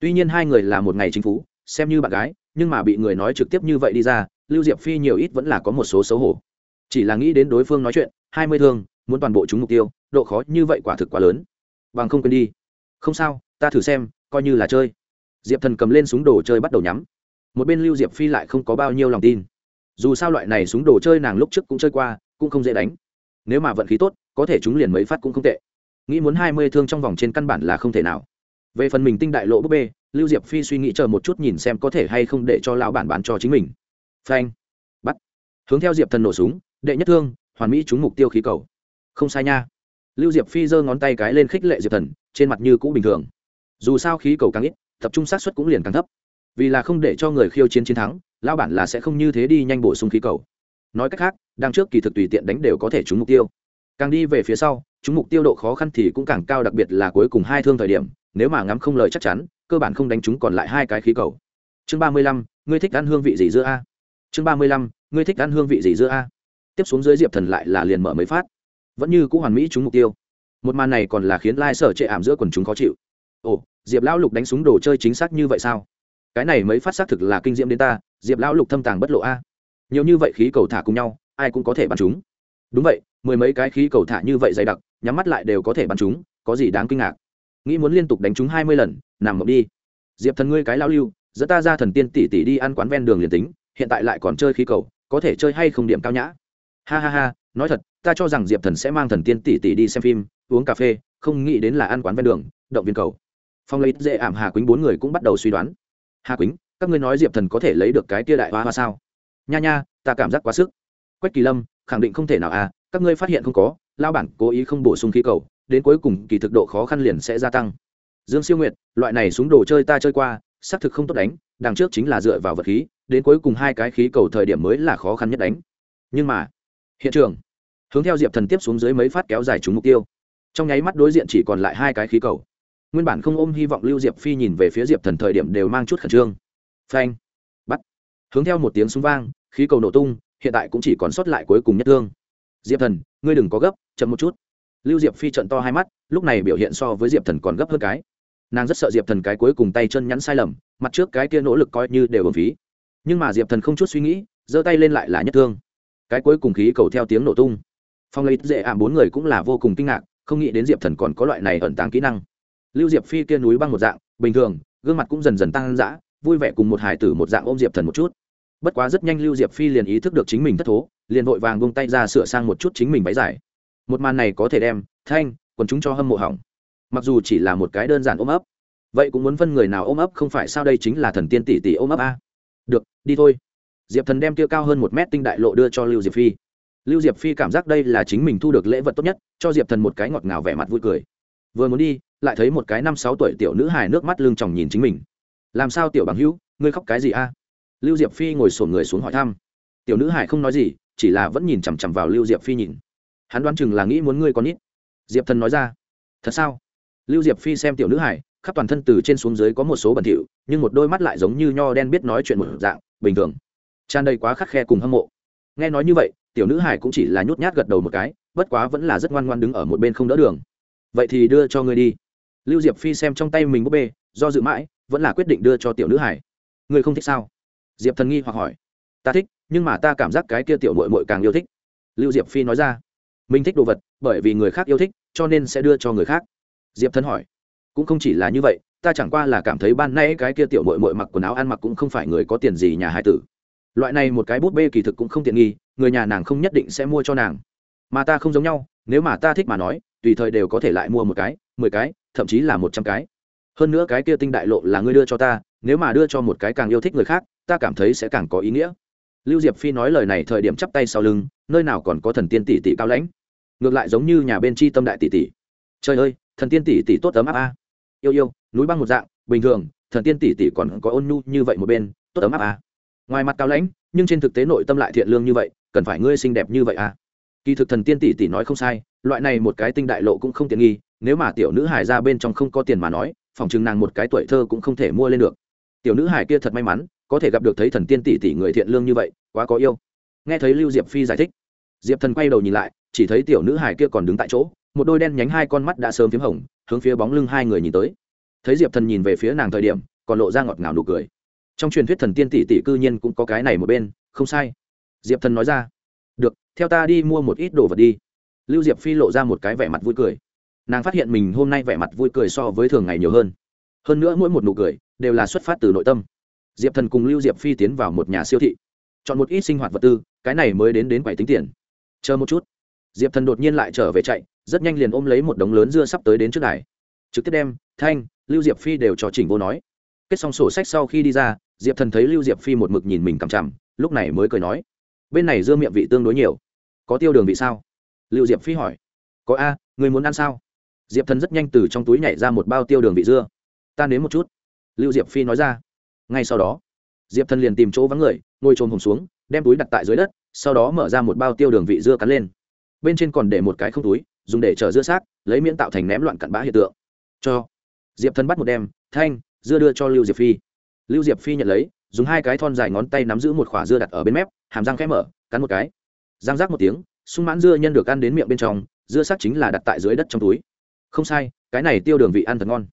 Tuy nhiên hai người là một ngày chính phủ xem như bạn gái, nhưng mà bị người nói trực tiếp như vậy đi ra, lưu diệp phi nhiều ít vẫn là có một số xấu hổ. Chỉ là nghĩ đến đối phương nói chuyện, hai mươi thương, muốn toàn bộ chúng mục tiêu, độ khó như vậy quả thực quá lớn. Bằng không quên đi. Không sao, ta thử xem, coi như là chơi. Diệp thần cầm lên súng đồ chơi bắt đầu nhắm. Một bên lưu diệp phi lại không có bao nhiêu lòng tin. Dù sao loại này súng đồ chơi nàng lúc trước cũng chơi qua, cũng không dễ đánh. Nếu mà vận khí tốt, có thể chúng liền mấy phát cũng không tệ nghĩ muốn hai mươi thương trong vòng trên căn bản là không thể nào. Về phần mình tinh đại lộ búp bê, lưu diệp phi suy nghĩ chờ một chút nhìn xem có thể hay không để cho lão bản bán cho chính mình. Phanh. Bắt. Hướng theo diệp thần nổ súng, đệ nhất thương, hoàn mỹ trúng mục tiêu khí cầu. Không sai nha. Lưu diệp phi giơ ngón tay cái lên khích lệ diệp thần, trên mặt như cũ bình thường. Dù sao khí cầu càng ít, tập trung sát xuất cũng liền càng thấp. Vì là không để cho người khiêu chiến chiến thắng, lão bản là sẽ không như thế đi nhanh bổ sung khí cầu. Nói cách khác đang trước kỳ thực tùy tiện đánh đều có thể trúng mục tiêu. Càng đi về phía sau chúng mục tiêu độ khó khăn thì cũng càng cao, đặc biệt là cuối cùng hai thương thời điểm, nếu mà ngắm không lời chắc chắn, cơ bản không đánh chúng còn lại hai cái khí cầu. Chương ba mươi lăm, ngươi thích ăn hương vị gì giữa a? Chương ba mươi lăm, ngươi thích ăn hương vị gì giữa a? Tiếp xuống dưới diệp thần lại là liền mở mới phát. Vẫn như cũ hoàn mỹ trúng mục tiêu. Một màn này còn là khiến lai sở trệ ảm giữa quần chúng khó chịu. Ồ, diệp lão lục đánh súng đồ chơi chính xác như vậy sao? Cái này mới phát xác thực là kinh diễm đến ta, diệp lão lục thâm tàng bất lộ a. Nhiều như vậy khí cầu thả cùng nhau, ai cũng có thể bắn chúng. Đúng vậy, mười mấy cái khí cầu thả như vậy dày đặc nhắm mắt lại đều có thể bắn chúng, có gì đáng kinh ngạc? Nghĩ muốn liên tục đánh chúng hai mươi lần, nằm mộng đi. Diệp thần ngươi cái lao lưu, dẫn ta ra thần tiên tỷ tỷ đi ăn quán ven đường liền tính, hiện tại lại còn chơi khí cầu, có thể chơi hay không điểm cao nhã? Ha ha ha, nói thật, ta cho rằng diệp thần sẽ mang thần tiên tỷ tỷ đi xem phim, uống cà phê, không nghĩ đến là ăn quán ven đường, động viên cầu. Phong lấy dễ ảm hà quýnh bốn người cũng bắt đầu suy đoán. Hà quýnh các ngươi nói diệp thần có thể lấy được cái tia đại hoa hoa sao? Nha nha, ta cảm giác quá sức. Quách kỳ lâm, khẳng định không thể nào à các ngươi phát hiện không có lao bản cố ý không bổ sung khí cầu, đến cuối cùng kỳ thực độ khó khăn liền sẽ gia tăng. Dương siêu nguyệt, loại này súng đồ chơi ta chơi qua, xác thực không tốt đánh, đằng trước chính là dựa vào vật khí, đến cuối cùng hai cái khí cầu thời điểm mới là khó khăn nhất đánh. Nhưng mà, hiện trường, hướng theo diệp thần tiếp xuống dưới mấy phát kéo dài chúng mục tiêu. Trong nháy mắt đối diện chỉ còn lại hai cái khí cầu. Nguyên bản không ôm hy vọng lưu diệp phi nhìn về phía diệp thần thời điểm đều mang chút khẩn trương. Phanh, bắt. Hướng theo một tiếng súng vang, khí cầu nổ tung, hiện tại cũng chỉ còn sót lại cuối cùng nhất thương diệp thần, ngươi đừng có gấp, chậm một chút. Lưu diệp phi trận to hai mắt, lúc này biểu hiện so với diệp thần còn gấp hơn cái. Nàng rất sợ diệp thần cái cuối cùng tay chân nhắn sai lầm, mặt trước cái kia nỗ lực coi như đều ổn phí. Nhưng mà diệp thần không chút suy nghĩ, giơ tay lên lại là nhất thương. Cái cuối cùng khí cầu theo tiếng nổ tung. Phong lấy dễ ảm bốn người cũng là vô cùng kinh ngạc, không nghĩ đến diệp thần còn có loại này ẩn tàng kỹ năng. Lưu diệp phi kia núi băng một dạng, bình thường, gương mặt cũng dần dần tăng dã, vui vẻ cùng một hải tử một dạng ôm diệp thần một chút. Bất quá rất nhanh lưu diệp phi liền ý thức được chính mình thất thố liền vội vàng buông tay ra sửa sang một chút chính mình váy dài. Một màn này có thể đem thanh, quần chúng cho hâm mộ hỏng. Mặc dù chỉ là một cái đơn giản ôm ấp, vậy cũng muốn phân người nào ôm ấp không phải sao đây chính là thần tiên tỷ tỷ ôm ấp a. Được, đi thôi. Diệp thần đem kia cao hơn một mét tinh đại lộ đưa cho lưu diệp phi. Lưu diệp phi cảm giác đây là chính mình thu được lễ vật tốt nhất, cho diệp thần một cái ngọt ngào vẻ mặt vui cười. Vừa muốn đi, lại thấy một cái năm sáu tuổi tiểu nữ hài nước mắt lưng tròng nhìn chính mình. Làm sao tiểu bằng hữu, ngươi khóc cái gì a? Lưu diệp phi ngồi sổn người xuống hỏi thăm. Tiểu nữ hải không nói gì chỉ là vẫn nhìn chằm chằm vào lưu diệp phi nhìn. Hắn đoán chừng là nghĩ muốn ngươi con ít diệp thần nói ra, thật sao? Lưu diệp phi xem tiểu nữ hải, khắp toàn thân từ trên xuống dưới có một số bẩn thỉu, nhưng một đôi mắt lại giống như nho đen biết nói chuyện một dạng, bình thường. Tràn đầy quá khắc khe cùng hâm mộ. Nghe nói như vậy, tiểu nữ hải cũng chỉ là nhút nhát gật đầu một cái, bất quá vẫn là rất ngoan ngoan đứng ở một bên không đỡ đường. Vậy thì đưa cho ngươi đi. Lưu diệp phi xem trong tay mình búp bê, do dự mãi, vẫn là quyết định đưa cho tiểu nữ hải. Ngươi không thích sao? Diệp thần nghi hoặc hỏi. Ta thích nhưng mà ta cảm giác cái kia tiểu mội mội càng yêu thích. Lưu diệp phi nói ra, mình thích đồ vật, bởi vì người khác yêu thích, cho nên sẽ đưa cho người khác. Diệp thần hỏi, cũng không chỉ là như vậy, ta chẳng qua là cảm thấy ban nay cái kia tiểu mội mội mặc quần áo ăn mặc cũng không phải người có tiền gì nhà hai tử. Loại này một cái bút bê kỳ thực cũng không tiện nghi, người nhà nàng không nhất định sẽ mua cho nàng. Mà ta không giống nhau, nếu mà ta thích mà nói, tùy thời đều có thể lại mua một cái, mười cái, thậm chí là một trăm cái. Hơn nữa cái kia tinh đại lộ là ngươi đưa cho ta, nếu mà đưa cho một cái càng yêu thích người khác, ta cảm thấy sẽ càng có ý nghĩa lưu diệp phi nói lời này thời điểm chắp tay sau lưng, nơi nào còn có thần tiên tỷ tỷ cao lãnh. Ngược lại giống như nhà bên tri tâm đại tỷ tỷ. Trời ơi, thần tiên tỷ tỷ tốt ấm áp a. Yêu yêu, núi băng một dạng, bình thường, thần tiên tỷ tỷ còn có ôn nhu như vậy một bên, tốt ấm áp a. Ngoài mặt cao lãnh, nhưng trên thực tế nội tâm lại thiện lương như vậy, cần phải ngươi xinh đẹp như vậy a. Kỳ thực thần tiên tỷ tỷ nói không sai, loại này một cái tinh đại lộ cũng không tiện nghi, nếu mà tiểu nữ hải ra bên trong không có tiền mà nói, phòng chừng nàng một cái tuổi thơ cũng không thể mua lên được. Tiểu nữ hải kia thật may mắn có thể gặp được thấy thần tiên tỷ tỷ người thiện lương như vậy, quá có yêu. Nghe thấy lưu diệp phi giải thích, diệp thần quay đầu nhìn lại, chỉ thấy tiểu nữ hải kia còn đứng tại chỗ, một đôi đen nhánh hai con mắt đã sớm p h í m hồng, hướng phía bóng lưng hai người nhìn tới. Thấy diệp thần nhìn về phía nàng thời điểm, còn lộ ra ngọt ngào nụ cười. Trong truyền thuyết thần tiên tỷ tỷ cư nhiên cũng có cái này một bên, không sai. Diệp thần nói ra, được, theo ta đi mua một ít đồ vật đi. Lưu diệp phi lộ ra một cái vẻ mặt vui cười. Nàng phát hiện mình hôm nay vẻ mặt vui cười so với thường ngày nhiều hơn. Hơn nữa mỗi một nụ cười đều là xuất phát từ nội tâm diệp thần cùng lưu diệp phi tiến vào một nhà siêu thị chọn một ít sinh hoạt vật tư cái này mới đến đến quầy tính tiền chờ một chút diệp thần đột nhiên lại trở về chạy rất nhanh liền ôm lấy một đống lớn dưa sắp tới đến trước đài trực tiếp đem thanh lưu diệp phi đều cho chỉnh vô nói kết xong sổ sách sau khi đi ra diệp thần thấy lưu diệp phi một mực nhìn mình cằm chằm lúc này mới cười nói bên này dưa miệng vị tương đối nhiều có tiêu đường vị sao lưu diệp phi hỏi có a người muốn ăn sao diệp thần rất nhanh từ trong túi nhảy ra một bao tiêu đường vị dưa ta nếm một chút lưu diệp phi nói ra ngay sau đó, diệp thần liền tìm chỗ vắng người, ngồi trồm hồng xuống, đem túi đặt tại dưới đất, sau đó mở ra một bao tiêu đường vị dưa cắn lên. Bên trên còn để một cái không túi, dùng để chở dưa xác, lấy miễn tạo thành ném loạn cặn bã hiện tượng. Cho. Diệp thần bắt một đem, thanh, dưa đưa cho lưu diệp phi. Lưu diệp phi nhận lấy, dùng hai cái thon dài ngón tay nắm giữ một khỏa dưa đặt ở bên mép, hàm răng khẽ mở, cắn một cái. Răng rác một tiếng, sung mãn dưa nhân được ăn đến miệng bên trong, dưa xác chính là đặt tại dưới đất trong túi. Không sai, cái này tiêu đường vị ăn thật ngon.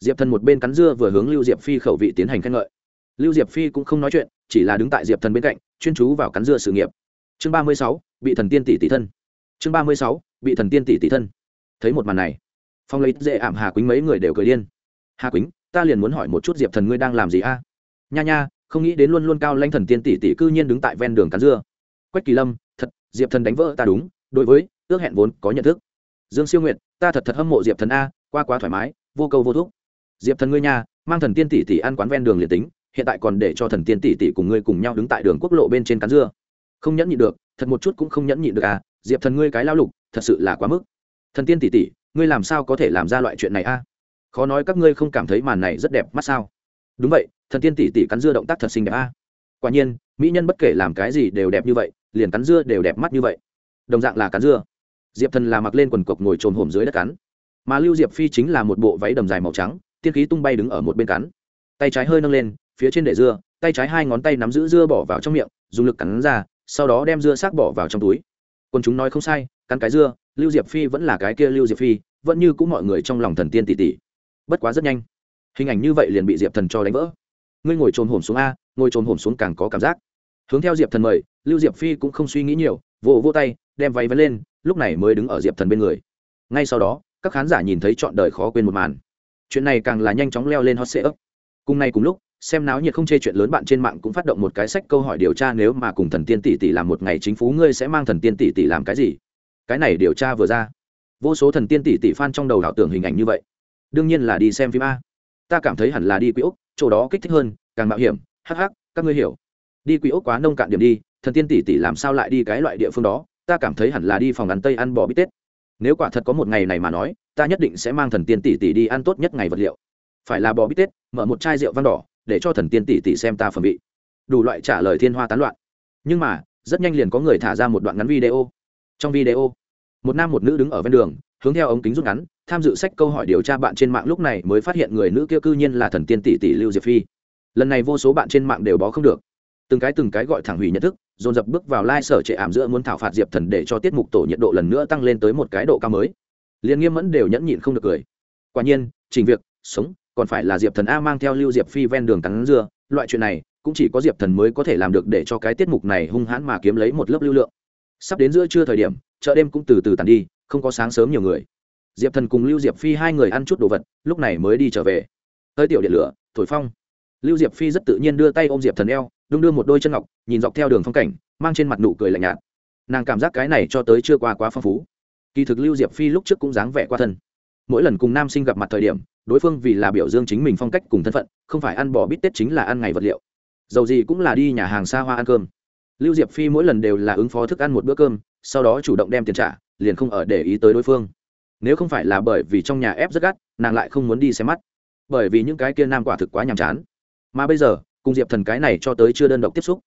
Diệp thần một bên cắn dưa vừa hướng lưu diệp phi khẩu vị tiến hành khen ngợi lưu diệp phi cũng không nói chuyện, chỉ là đứng tại diệp thần bên cạnh, chuyên chú vào cắn dưa sự nghiệp. Chương ba mươi sáu, bị thần tiên tỷ tỷ thân. Chương ba mươi sáu, bị thần tiên tỷ tỷ thân. Thấy một màn này, phong lấy dễ ảm hà quýnh mấy người đều cười điên. Hà quýnh, ta liền muốn hỏi một chút diệp thần ngươi đang làm gì a? Nha nha, không nghĩ đến luôn luôn cao lanh thần tiên tỷ tỷ cư nhiên đứng tại ven đường cắn dưa. Quách kỳ lâm, thật, diệp thần đánh vỡ ta đúng, đối với, ước hẹn vốn có nhận thức. Dương siêu nguyện ta thật thật hâm mộ diệp thần a, qua quá thoải mái, vô câu vô thuốc diệp thần ngươi nha mang thần tiên tỷ tỷ ăn quán ven đường liền tính hiện tại còn để cho thần tiên tỷ tỷ cùng ngươi cùng nhau đứng tại đường quốc lộ bên trên cắn dưa. Không nhẫn nhịn được, thật một chút cũng không nhẫn nhịn được à diệp thần ngươi cái lao lục, thật sự là quá mức. Thần tiên tỷ tỷ, ngươi làm sao có thể làm ra loại chuyện này a khó nói các ngươi không cảm thấy màn này rất đẹp mắt sao? Đúng vậy, thần tiên tỷ tỷ cắn dưa động tác thật xinh đẹp a quả nhiên, mỹ nhân bất kể làm cái gì đều đẹp như vậy, liền cắn dưa đều đẹp mắt như vậy. Đồng dạng là cắn dưa. Diệp thần là mặc lên quần cộc ngồi trồm hổm dưới đất cắn mà lưu diệp phi chính là một bộ váy đầm dài màu trắng, tiên khí tung bay đứng ở một bên cắn tay trái hơi nâng lên phía trên để dưa, tay trái hai ngón tay nắm giữ dưa bỏ vào trong miệng, dùng lực cắn ra, sau đó đem dưa xác bỏ vào trong túi. Quân chúng nói không sai, cắn cái dưa, lưu diệp phi vẫn là cái kia lưu diệp phi, vẫn như cũng mọi người trong lòng thần tiên tỷ tỷ bất quá rất nhanh, hình ảnh như vậy liền bị diệp thần cho đánh vỡ. Ngươi ngồi trồn hổm xuống a, ngồi trồn hổm xuống càng có cảm giác. Hướng theo diệp thần mời, lưu diệp phi cũng không suy nghĩ nhiều, vỗ vỗ tay, đem váy vấn lên, lúc này mới đứng ở diệp thần bên người. Ngay sau đó, các khán giả nhìn thấy trọn đời khó quên một màn. Chuyện này càng là nhanh chóng leo lên hot sệ ấp cùng ngày cùng lúc xem náo nhiệt không chê chuyện lớn bạn trên mạng cũng phát động một cái sách câu hỏi điều tra nếu mà cùng thần tiên tỷ tỷ làm một ngày chính phủ ngươi sẽ mang thần tiên tỷ tỷ làm cái gì? Cái này điều tra vừa ra, vô số thần tiên tỷ tỷ fan trong đầu ảo tưởng hình ảnh như vậy. Đương nhiên là đi xem phim a. Ta cảm thấy hẳn là đi quỹ ốc chỗ đó kích thích hơn, càng mạo hiểm. Hắc hắc, các ngươi hiểu. Đi quỹ ốc quá nông cạn điểm đi, thần tiên tỷ tỷ làm sao lại đi cái loại địa phương đó? Ta cảm thấy hẳn là đi phòng ăn tây ăn bò bít tết. Nếu quả thật có một ngày này mà nói, ta nhất định sẽ mang thần tiên tỷ tỷ đi ăn tốt nhất ngày vật liệu. Phải là bò bít tết, mở một chai rượu vang đỏ để cho thần tiên tỷ tỷ xem ta phẩm vị. Đủ loại trả lời thiên hoa tán loạn. Nhưng mà, rất nhanh liền có người thả ra một đoạn ngắn video. Trong video, một nam một nữ đứng ở ven đường, hướng theo ống kính rút ngắn, tham dự sách câu hỏi điều tra bạn trên mạng lúc này mới phát hiện người nữ kia cư nhiên là thần tiên tỷ tỷ lưu diệp phi. Lần này vô số bạn trên mạng đều bó không được. Từng cái từng cái gọi thẳng hủy nhận thức, dồn dập bước vào lai sở trệ ảm giữa muốn thảo phạt diệp thần để cho tiết mục tổ nhiệt độ lần nữa tăng lên tới một cái độ cao mới. Liền nghiêm mẫn đều nhẫn nhịn không được cười. Quả nhiên trình việc, sống còn phải là diệp thần a mang theo lưu diệp phi ven đường cắn dưa loại chuyện này, cũng chỉ có diệp thần mới có thể làm được để cho cái tiết mục này hung hãn mà kiếm lấy một lớp lưu lượng. Sắp đến giữa trưa thời điểm, chợ đêm cũng từ từ tàn đi, không có sáng sớm nhiều người. Diệp thần cùng lưu diệp phi hai người ăn chút đồ vật, lúc này mới đi trở về. Hơi tiểu điện lửa, thổi phong. Lưu diệp phi rất tự nhiên đưa tay ôm diệp thần eo, đung đưa một đôi chân ngọc, nhìn dọc theo đường phong cảnh, mang trên mặt nụ cười lạnh nhạt. Nàng cảm giác cái này cho tới chưa qua quá phong phú. Kỳ thực lưu diệp phi lúc trước cũng dáng vẻ qua thân mỗi lần cùng nam sinh gặp mặt thời điểm, đối phương vì là biểu dương chính mình phong cách cùng thân phận, không phải ăn bò bít tết chính là ăn ngày vật liệu. Dầu gì cũng là đi nhà hàng xa hoa ăn cơm. Lưu diệp phi mỗi lần đều là ứng phó thức ăn một bữa cơm, sau đó chủ động đem tiền trả, liền không ở để ý tới đối phương. Nếu không phải là bởi vì trong nhà ép rất gắt, nàng lại không muốn đi xem mắt. Bởi vì những cái kia nam quả thực quá nhàm chán. Mà bây giờ, cùng diệp thần cái này cho tới chưa đơn độc tiếp xúc,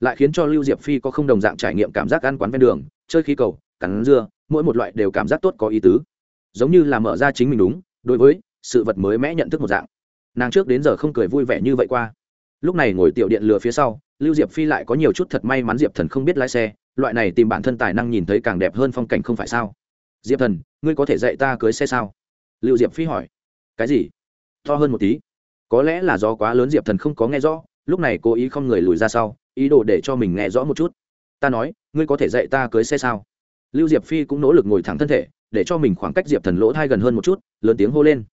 lại khiến cho lưu diệp phi có không đồng dạng trải nghiệm cảm giác ăn quán ven đường, chơi khí cầu, cắn dưa, mỗi một loại đều cảm giác tốt có ý tứ giống như là mở ra chính mình đúng, đối với sự vật mới mẽ nhận thức một dạng. Nàng trước đến giờ không cười vui vẻ như vậy qua. Lúc này ngồi tiểu điện lừa phía sau, lưu diệp phi lại có nhiều chút thật may mắn diệp thần không biết lái xe, loại này tìm bản thân tài năng nhìn thấy càng đẹp hơn phong cảnh không phải sao? Diệp thần, ngươi có thể dạy ta cưới xe sao? Lưu diệp phi hỏi. Cái gì? To hơn một tí. Có lẽ là do quá lớn diệp thần không có nghe rõ, lúc này cố ý không người lùi ra sau, ý đồ để cho mình nghe rõ một chút. Ta nói, ngươi có thể dạy ta cưới xe sao? Lưu diệp phi cũng nỗ lực ngồi thẳng thân thể để cho mình khoảng cách diệp thần lỗ thai gần hơn một chút, lớn tiếng hô lên.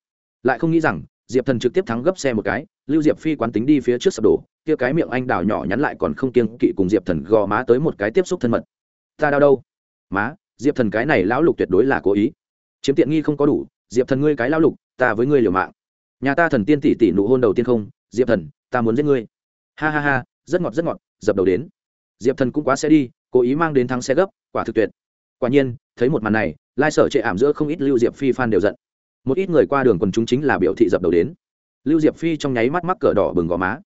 Lại không nghĩ rằng, diệp thần trực tiếp thắng gấp xe một cái, lưu diệp phi quán tính đi phía trước sập đổ, kia cái miệng anh đào nhỏ nhắn lại còn không kiêng kỵ cùng diệp thần gò má tới một cái tiếp xúc thân mật. Ta đau đâu? Má, diệp thần cái này lão lục tuyệt đối là cố ý. Chiếm tiện nghi không có đủ, diệp thần ngươi cái lão lục, ta với ngươi liều mạng. Nhà ta thần tiên tỷ tỷ nụ hôn đầu tiên không, diệp thần, ta muốn giết ngươi. Ha ha ha, rất ngọt rất ngọt, dập đầu đến. Diệp thần cũng quá sẽ đi, cố ý mang đến thắng xe gấp, quả thực tuyệt quả nhiên, thấy một màn này, lai sở chệ ảm giữa không ít lưu diệp phi phan đều giận. Một ít người qua đường quần chúng chính là biểu thị dập đầu đến. Lưu diệp phi trong nháy mắt mắc cờ đỏ bừng gò má.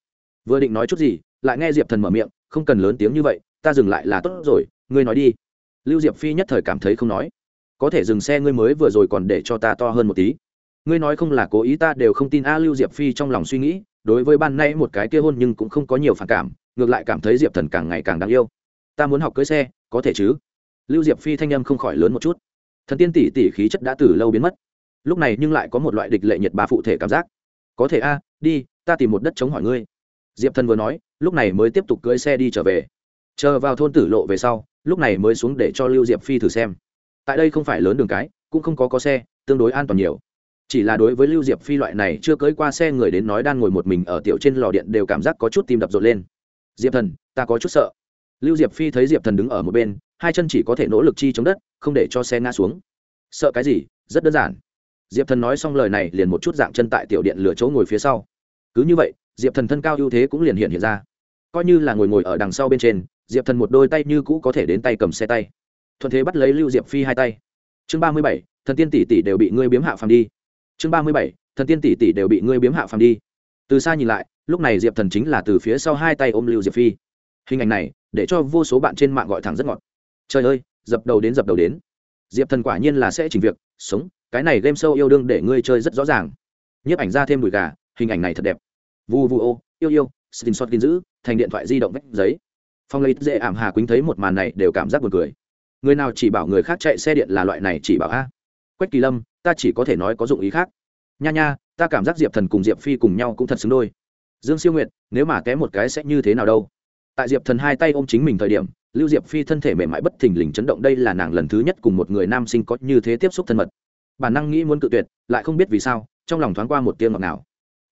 Vừa định nói chút gì, lại nghe diệp thần mở miệng, không cần lớn tiếng như vậy, ta dừng lại là tốt rồi, ngươi nói đi. Lưu diệp phi nhất thời cảm thấy không nói. Có thể dừng xe ngươi mới vừa rồi còn để cho ta to hơn một tí. Ngươi nói không là cố ý, ta đều không tin a. Lưu diệp phi trong lòng suy nghĩ, đối với ban nay một cái kia hôn nhưng cũng không có nhiều phản cảm, ngược lại cảm thấy diệp thần càng ngày càng đáng yêu. Ta muốn học cưới xe, có thể chứ? Lưu diệp phi thanh âm không khỏi lớn một chút. Thần tiên tỷ tỷ khí chất đã từ lâu biến mất. Lúc này nhưng lại có một loại địch lệ nhiệt bà phụ thể cảm giác. Có thể a, đi, ta tìm một đất chống hỏi ngươi. Diệp thần vừa nói, lúc này mới tiếp tục cưỡi xe đi trở về. Chờ vào thôn tử lộ về sau, lúc này mới xuống để cho lưu diệp phi thử xem. Tại đây không phải lớn đường cái, cũng không có có xe, tương đối an toàn nhiều. Chỉ là đối với lưu diệp phi loại này chưa cưỡi qua xe người đến nói đang ngồi một mình ở tiểu trên lò điện đều cảm giác có chút tim đập rộn lên. Diệp thần, ta có chút sợ. Lưu diệp phi thấy diệp thần đứng ở một bên hai chân chỉ có thể nỗ lực chi chống đất, không để cho xe ngã xuống. Sợ cái gì? Rất đơn giản. Diệp thần nói xong lời này liền một chút dạng chân tại tiểu điện lửa chỗ ngồi phía sau. Cứ như vậy, diệp thần thân cao ưu thế cũng liền hiện hiện ra. Coi như là ngồi ngồi ở đằng sau bên trên, diệp thần một đôi tay như cũ có thể đến tay cầm xe tay. Thuận thế bắt lấy lưu diệp phi hai tay. Chương ba mươi bảy, thần tiên tỷ tỷ đều bị ngươi biếm hạ phàm đi. Chương ba mươi bảy, thần tiên tỷ tỷ đều bị ngươi biếm hạ phàm đi. Từ xa nhìn lại, lúc này diệp thần chính là từ phía sau hai tay ôm lưu diệp phi. Hình ảnh này, để cho vô số bạn trên mạng gọi thẳng rất ngọt trời ơi, dập đầu đến dập đầu đến. Diệp thần quả nhiên là sẽ chỉnh việc, sống, cái này game show yêu đương để ngươi chơi rất rõ ràng. Nhiếp ảnh ra thêm đùi gà, hình ảnh này thật đẹp. Vu vu ô, yêu yêu xin xót tin giữ thành điện thoại di động vách giấy. Phong lấy dễ ảm hà quýnh thấy một màn này đều cảm giác buồn cười. Người nào chỉ bảo người khác chạy xe điện là loại này chỉ bảo a? Quách kỳ lâm, ta chỉ có thể nói có dụng ý khác. Nha nha, ta cảm giác diệp thần cùng diệp phi cùng nhau cũng thật xứng đôi. Dương siêu nguyện nếu mà té một cái sẽ như thế nào đâu? Tại diệp thần hai tay ôm chính mình thời điểm, lưu diệp phi thân thể mềm mại bất thình lình chấn động, đây là nàng lần thứ nhất cùng một người nam sinh có như thế tiếp xúc thân mật. Bản năng nghĩ muốn cự tuyệt, lại không biết vì sao, trong lòng thoáng qua một tiếng ngọt nào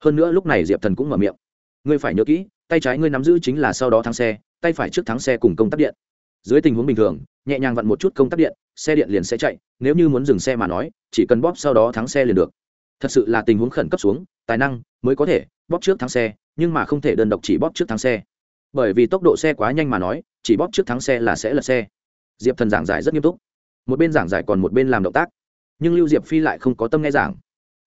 hơn nữa lúc này diệp thần cũng mở miệng. Ngươi phải nhớ kỹ, tay trái ngươi nắm giữ chính là sau đó thắng xe, tay phải trước thắng xe cùng công tắc điện. Dưới tình huống bình thường, nhẹ nhàng vặn một chút công tắc điện, xe điện liền sẽ chạy, nếu như muốn dừng xe mà nói, chỉ cần bóp sau đó thắng xe liền được. Thật sự là tình huống khẩn cấp xuống, tài năng mới có thể bóp trước thắng xe, nhưng mà không thể đơn độc chỉ bóp trước thắng xe bởi vì tốc độ xe quá nhanh mà nói, chỉ bóp trước thắng xe là sẽ lật xe. Diệp thần giảng giải rất nghiêm túc. Một bên giảng giải còn một bên làm động tác. Nhưng lưu diệp phi lại không có tâm nghe giảng.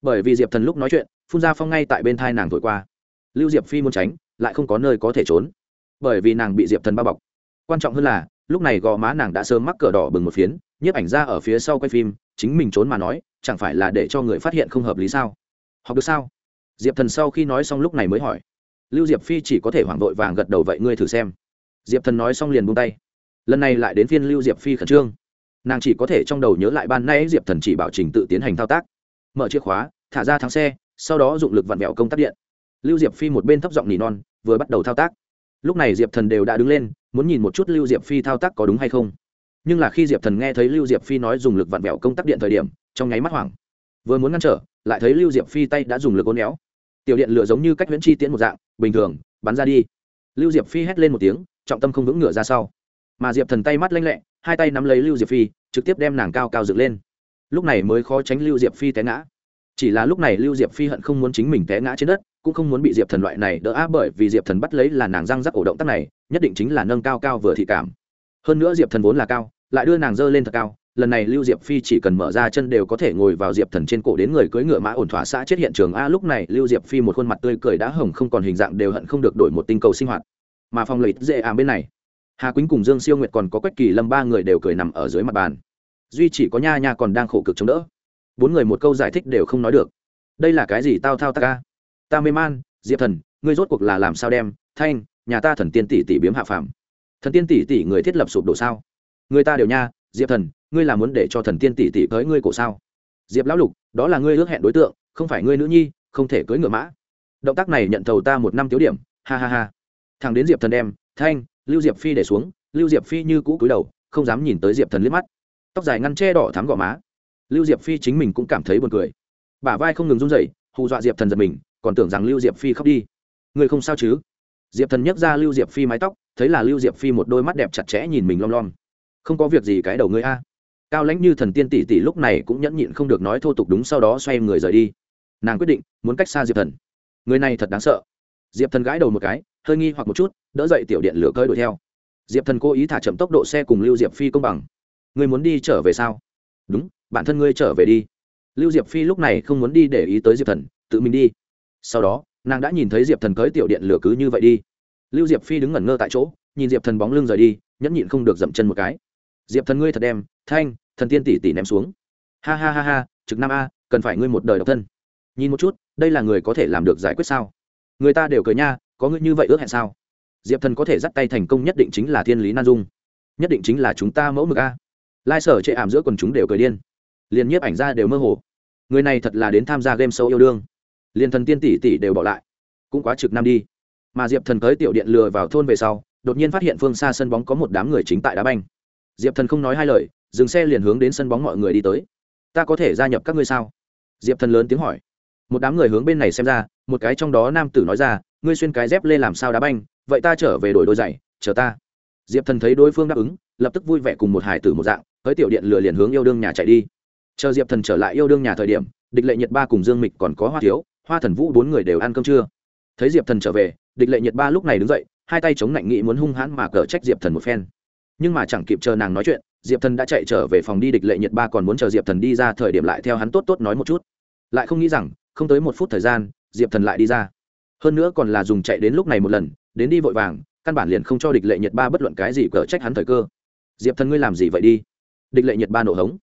Bởi vì diệp thần lúc nói chuyện, phun ra phong ngay tại bên thai nàng thổi qua. Lưu diệp phi muốn tránh, lại không có nơi có thể trốn. Bởi vì nàng bị diệp thần bao bọc. Quan trọng hơn là, lúc này gò má nàng đã sớm mắc cờ đỏ bừng một phiến, nhiếp ảnh ra ở phía sau quay phim, chính mình trốn mà nói, chẳng phải là để cho người phát hiện không hợp lý sao? Học được sao? Diệp thần sau khi nói xong lúc này mới hỏi lưu diệp phi chỉ có thể hoảng vội vàng gật đầu vậy ngươi thử xem. Diệp thần nói xong liền buông tay. Lần này lại đến phiên lưu diệp phi khẩn trương. Nàng chỉ có thể trong đầu nhớ lại ban nay diệp thần chỉ bảo trình tự tiến hành thao tác. Mở chìa khóa, thả ra thắng xe, sau đó dụng lực vặn vẹo công tắc điện. Lưu diệp phi một bên thấp giọng nỉ non, vừa bắt đầu thao tác. Lúc này diệp thần đều đã đứng lên, muốn nhìn một chút lưu diệp phi thao tác có đúng hay không. Nhưng là khi diệp thần nghe thấy lưu diệp phi nói dùng lực vặn vẹo công tắc điện thời điểm, trong nháy mắt hoảng. Vừa muốn ngăn trở, lại thấy lưu diệp phi tay đã dùng lực ôn éo tiểu điện lửa giống như cách huyễn chi tiễn một dạng, bình thường, bắn ra đi. Lưu diệp phi hét lên một tiếng, trọng tâm không vững ngửa ra sau. Mà diệp thần tay mắt lanh lẹ, hai tay nắm lấy lưu diệp phi, trực tiếp đem nàng cao cao dựng lên. Lúc này mới khó tránh lưu diệp phi té ngã. Chỉ là lúc này lưu diệp phi hận không muốn chính mình té ngã trên đất, cũng không muốn bị diệp thần loại này đỡ áp bởi vì diệp thần bắt lấy là nàng răng rắc ổ động tác này, nhất định chính là nâng cao cao vừa thị cảm. Hơn nữa diệp thần vốn là cao, lại đưa nàng dơ lên thật cao lần này lưu diệp phi chỉ cần mở ra chân đều có thể ngồi vào diệp thần trên cổ đến người cưỡi ngựa mã ổn thỏa xã chết hiện trường. A, lúc này lưu diệp phi một khuôn mặt tươi cười đã hồng không còn hình dạng đều hận không được đổi một tinh cầu sinh hoạt. Mà phong lợi dễ ảm bên này, hà quýnh cùng dương siêu nguyệt còn có quách kỳ lâm ba người đều cười nằm ở dưới mặt bàn. Duy chỉ có nha nha còn đang khổ cực chống đỡ. Bốn người một câu giải thích đều không nói được. Đây là cái gì tao thao ta ca ta mê man, diệp thần, ngươi rốt cuộc là làm sao đem, thanh, nhà ta thần tiên tỷ tỷ biếm hạ phàm. Thần tiên tỷ tỷ người thiết lập sụp đổ sao? Người ta đều nha diệp thần, ngươi là muốn để cho thần tiên tỷ tỷ cưới ngươi cổ sao? Diệp lão lục, đó là ngươi ước hẹn đối tượng, không phải ngươi nữ nhi, không thể cưới ngựa mã. Động tác này nhận thầu ta một năm tiếu điểm, ha ha ha. Thằng đến diệp thần đem, thanh, lưu diệp phi để xuống, lưu diệp phi như cũ cúi đầu, không dám nhìn tới diệp thần liếc mắt. Tóc dài ngăn che đỏ thắm gò má. Lưu diệp phi chính mình cũng cảm thấy buồn cười. Bả vai không ngừng run rẩy, hù dọa diệp thần giật mình, còn tưởng rằng lưu diệp phi khóc đi. Người không sao chứ? Diệp thần nhấc ra lưu diệp phi mái tóc, thấy là lưu diệp phi một đôi mắt đẹp chặt chẽ nhìn mình lom lom không có việc gì cái đầu ngươi a. Cao lãnh như thần tiên tỷ tỷ lúc này cũng nhẫn nhịn không được nói thô tục đúng sau đó xoay người rời đi. Nàng quyết định, muốn cách xa diệp thần. Người này thật đáng sợ. Diệp thần gãi đầu một cái, hơi nghi hoặc một chút, đỡ dậy tiểu điện lửa cơi đuổi theo. Diệp thần cố ý thả chậm tốc độ xe cùng lưu diệp phi công bằng. Ngươi muốn đi trở về sao? Đúng, bản thân ngươi trở về đi. Lưu diệp phi lúc này không muốn đi để ý tới diệp thần, tự mình đi. Sau đó, nàng đã nhìn thấy diệp thần cưới tiểu điện lửa cứ như vậy đi. Lưu diệp phi đứng ngẩn ngơ tại chỗ, nhìn diệp thần bóng lưng rời đi, nhẫn nhịn không được dậm chân một cái diệp thần ngươi thật đem, thanh, thần tiên tỷ tỷ ném xuống. Ha ha ha ha, trực nam a, cần phải ngươi một đời độc thân. Nhìn một chút, đây là người có thể làm được giải quyết sao? Người ta đều cười nha, có ngươi như vậy ước hẹn sao? Diệp thần có thể dắt tay thành công nhất định chính là thiên lý nan dung. Nhất định chính là chúng ta mẫu mực a. Lai sở chệ ảm giữa quần chúng đều cười điên. Liền nhiếp ảnh ra đều mơ hồ. Người này thật là đến tham gia game show yêu đương. Liền thần tiên tỷ tỷ đều bỏ lại. Cũng quá trực nam đi. Mà diệp thần tới tiểu điện lừa vào thôn về sau, đột nhiên phát hiện phương xa sân bóng có một đám người chính tại đá banh diệp thần không nói hai lời, dừng xe liền hướng đến sân bóng mọi người đi tới. Ta có thể gia nhập các ngươi sao? Diệp thần lớn tiếng hỏi. Một đám người hướng bên này xem ra, một cái trong đó nam tử nói ra, ngươi xuyên cái dép lên làm sao đá banh, vậy ta trở về đổi đôi giày, chờ ta. Diệp thần thấy đối phương đáp ứng, lập tức vui vẻ cùng một hải tử một dạng, tới tiểu điện lừa liền hướng yêu đương nhà chạy đi. Chờ diệp thần trở lại yêu đương nhà thời điểm, địch lệ nhật ba cùng dương mịch còn có hoa thiếu, hoa thần vũ bốn người đều ăn cơm trưa. Thấy diệp thần trở về, địch lệ nhật ba lúc này đứng dậy, hai tay chống lạnh nghị muốn hung hãn mà cờ trách diệp thần một phen nhưng mà chẳng kịp chờ nàng nói chuyện, diệp thần đã chạy trở về phòng đi địch lệ Nhiệt ba còn muốn chờ diệp thần đi ra thời điểm lại theo hắn tốt tốt nói một chút. Lại không nghĩ rằng, không tới một phút thời gian, diệp thần lại đi ra. Hơn nữa còn là dùng chạy đến lúc này một lần, đến đi vội vàng, căn bản liền không cho địch lệ Nhiệt ba bất luận cái gì cờ trách hắn thời cơ. Diệp thần ngươi làm gì vậy đi? Địch lệ Nhiệt ba nổ hống.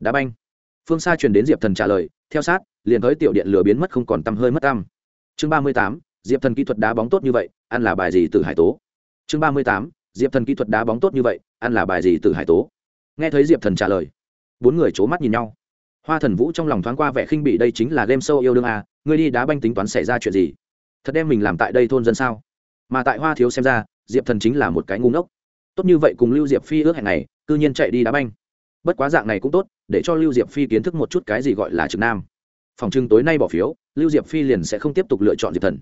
Đá banh. Phương xa truyền đến diệp thần trả lời, theo sát, liền tới tiểu điện lửa biến mất không còn tăm hơi mất tăm. Chương ba mươi tám, diệp thần kỹ thuật đá bóng tốt như vậy, ăn là bài gì từ hải tố? Chương ba mươi tám diệp thần kỹ thuật đá bóng tốt như vậy ăn là bài gì từ hải tố? Nghe thấy diệp thần trả lời bốn người c h ố mắt nhìn nhau. Hoa thần vũ trong lòng thoáng qua vẻ khinh bị đây chính là game show yêu đương à, ngươi đi đá banh tính toán xảy ra chuyện gì? Thật đem mình làm tại đây thôn dân sao? Mà tại hoa thiếu xem ra diệp thần chính là một cái ngu ngốc. Tốt như vậy cùng lưu diệp phi ước hẹn này cư nhiên chạy đi đá banh. Bất quá dạng này cũng tốt để cho lưu diệp phi kiến thức một chút cái gì gọi là trực nam. Phòng trưng tối nay bỏ phiếu lưu diệp phi liền sẽ không tiếp tục lựa chọn diệp thần.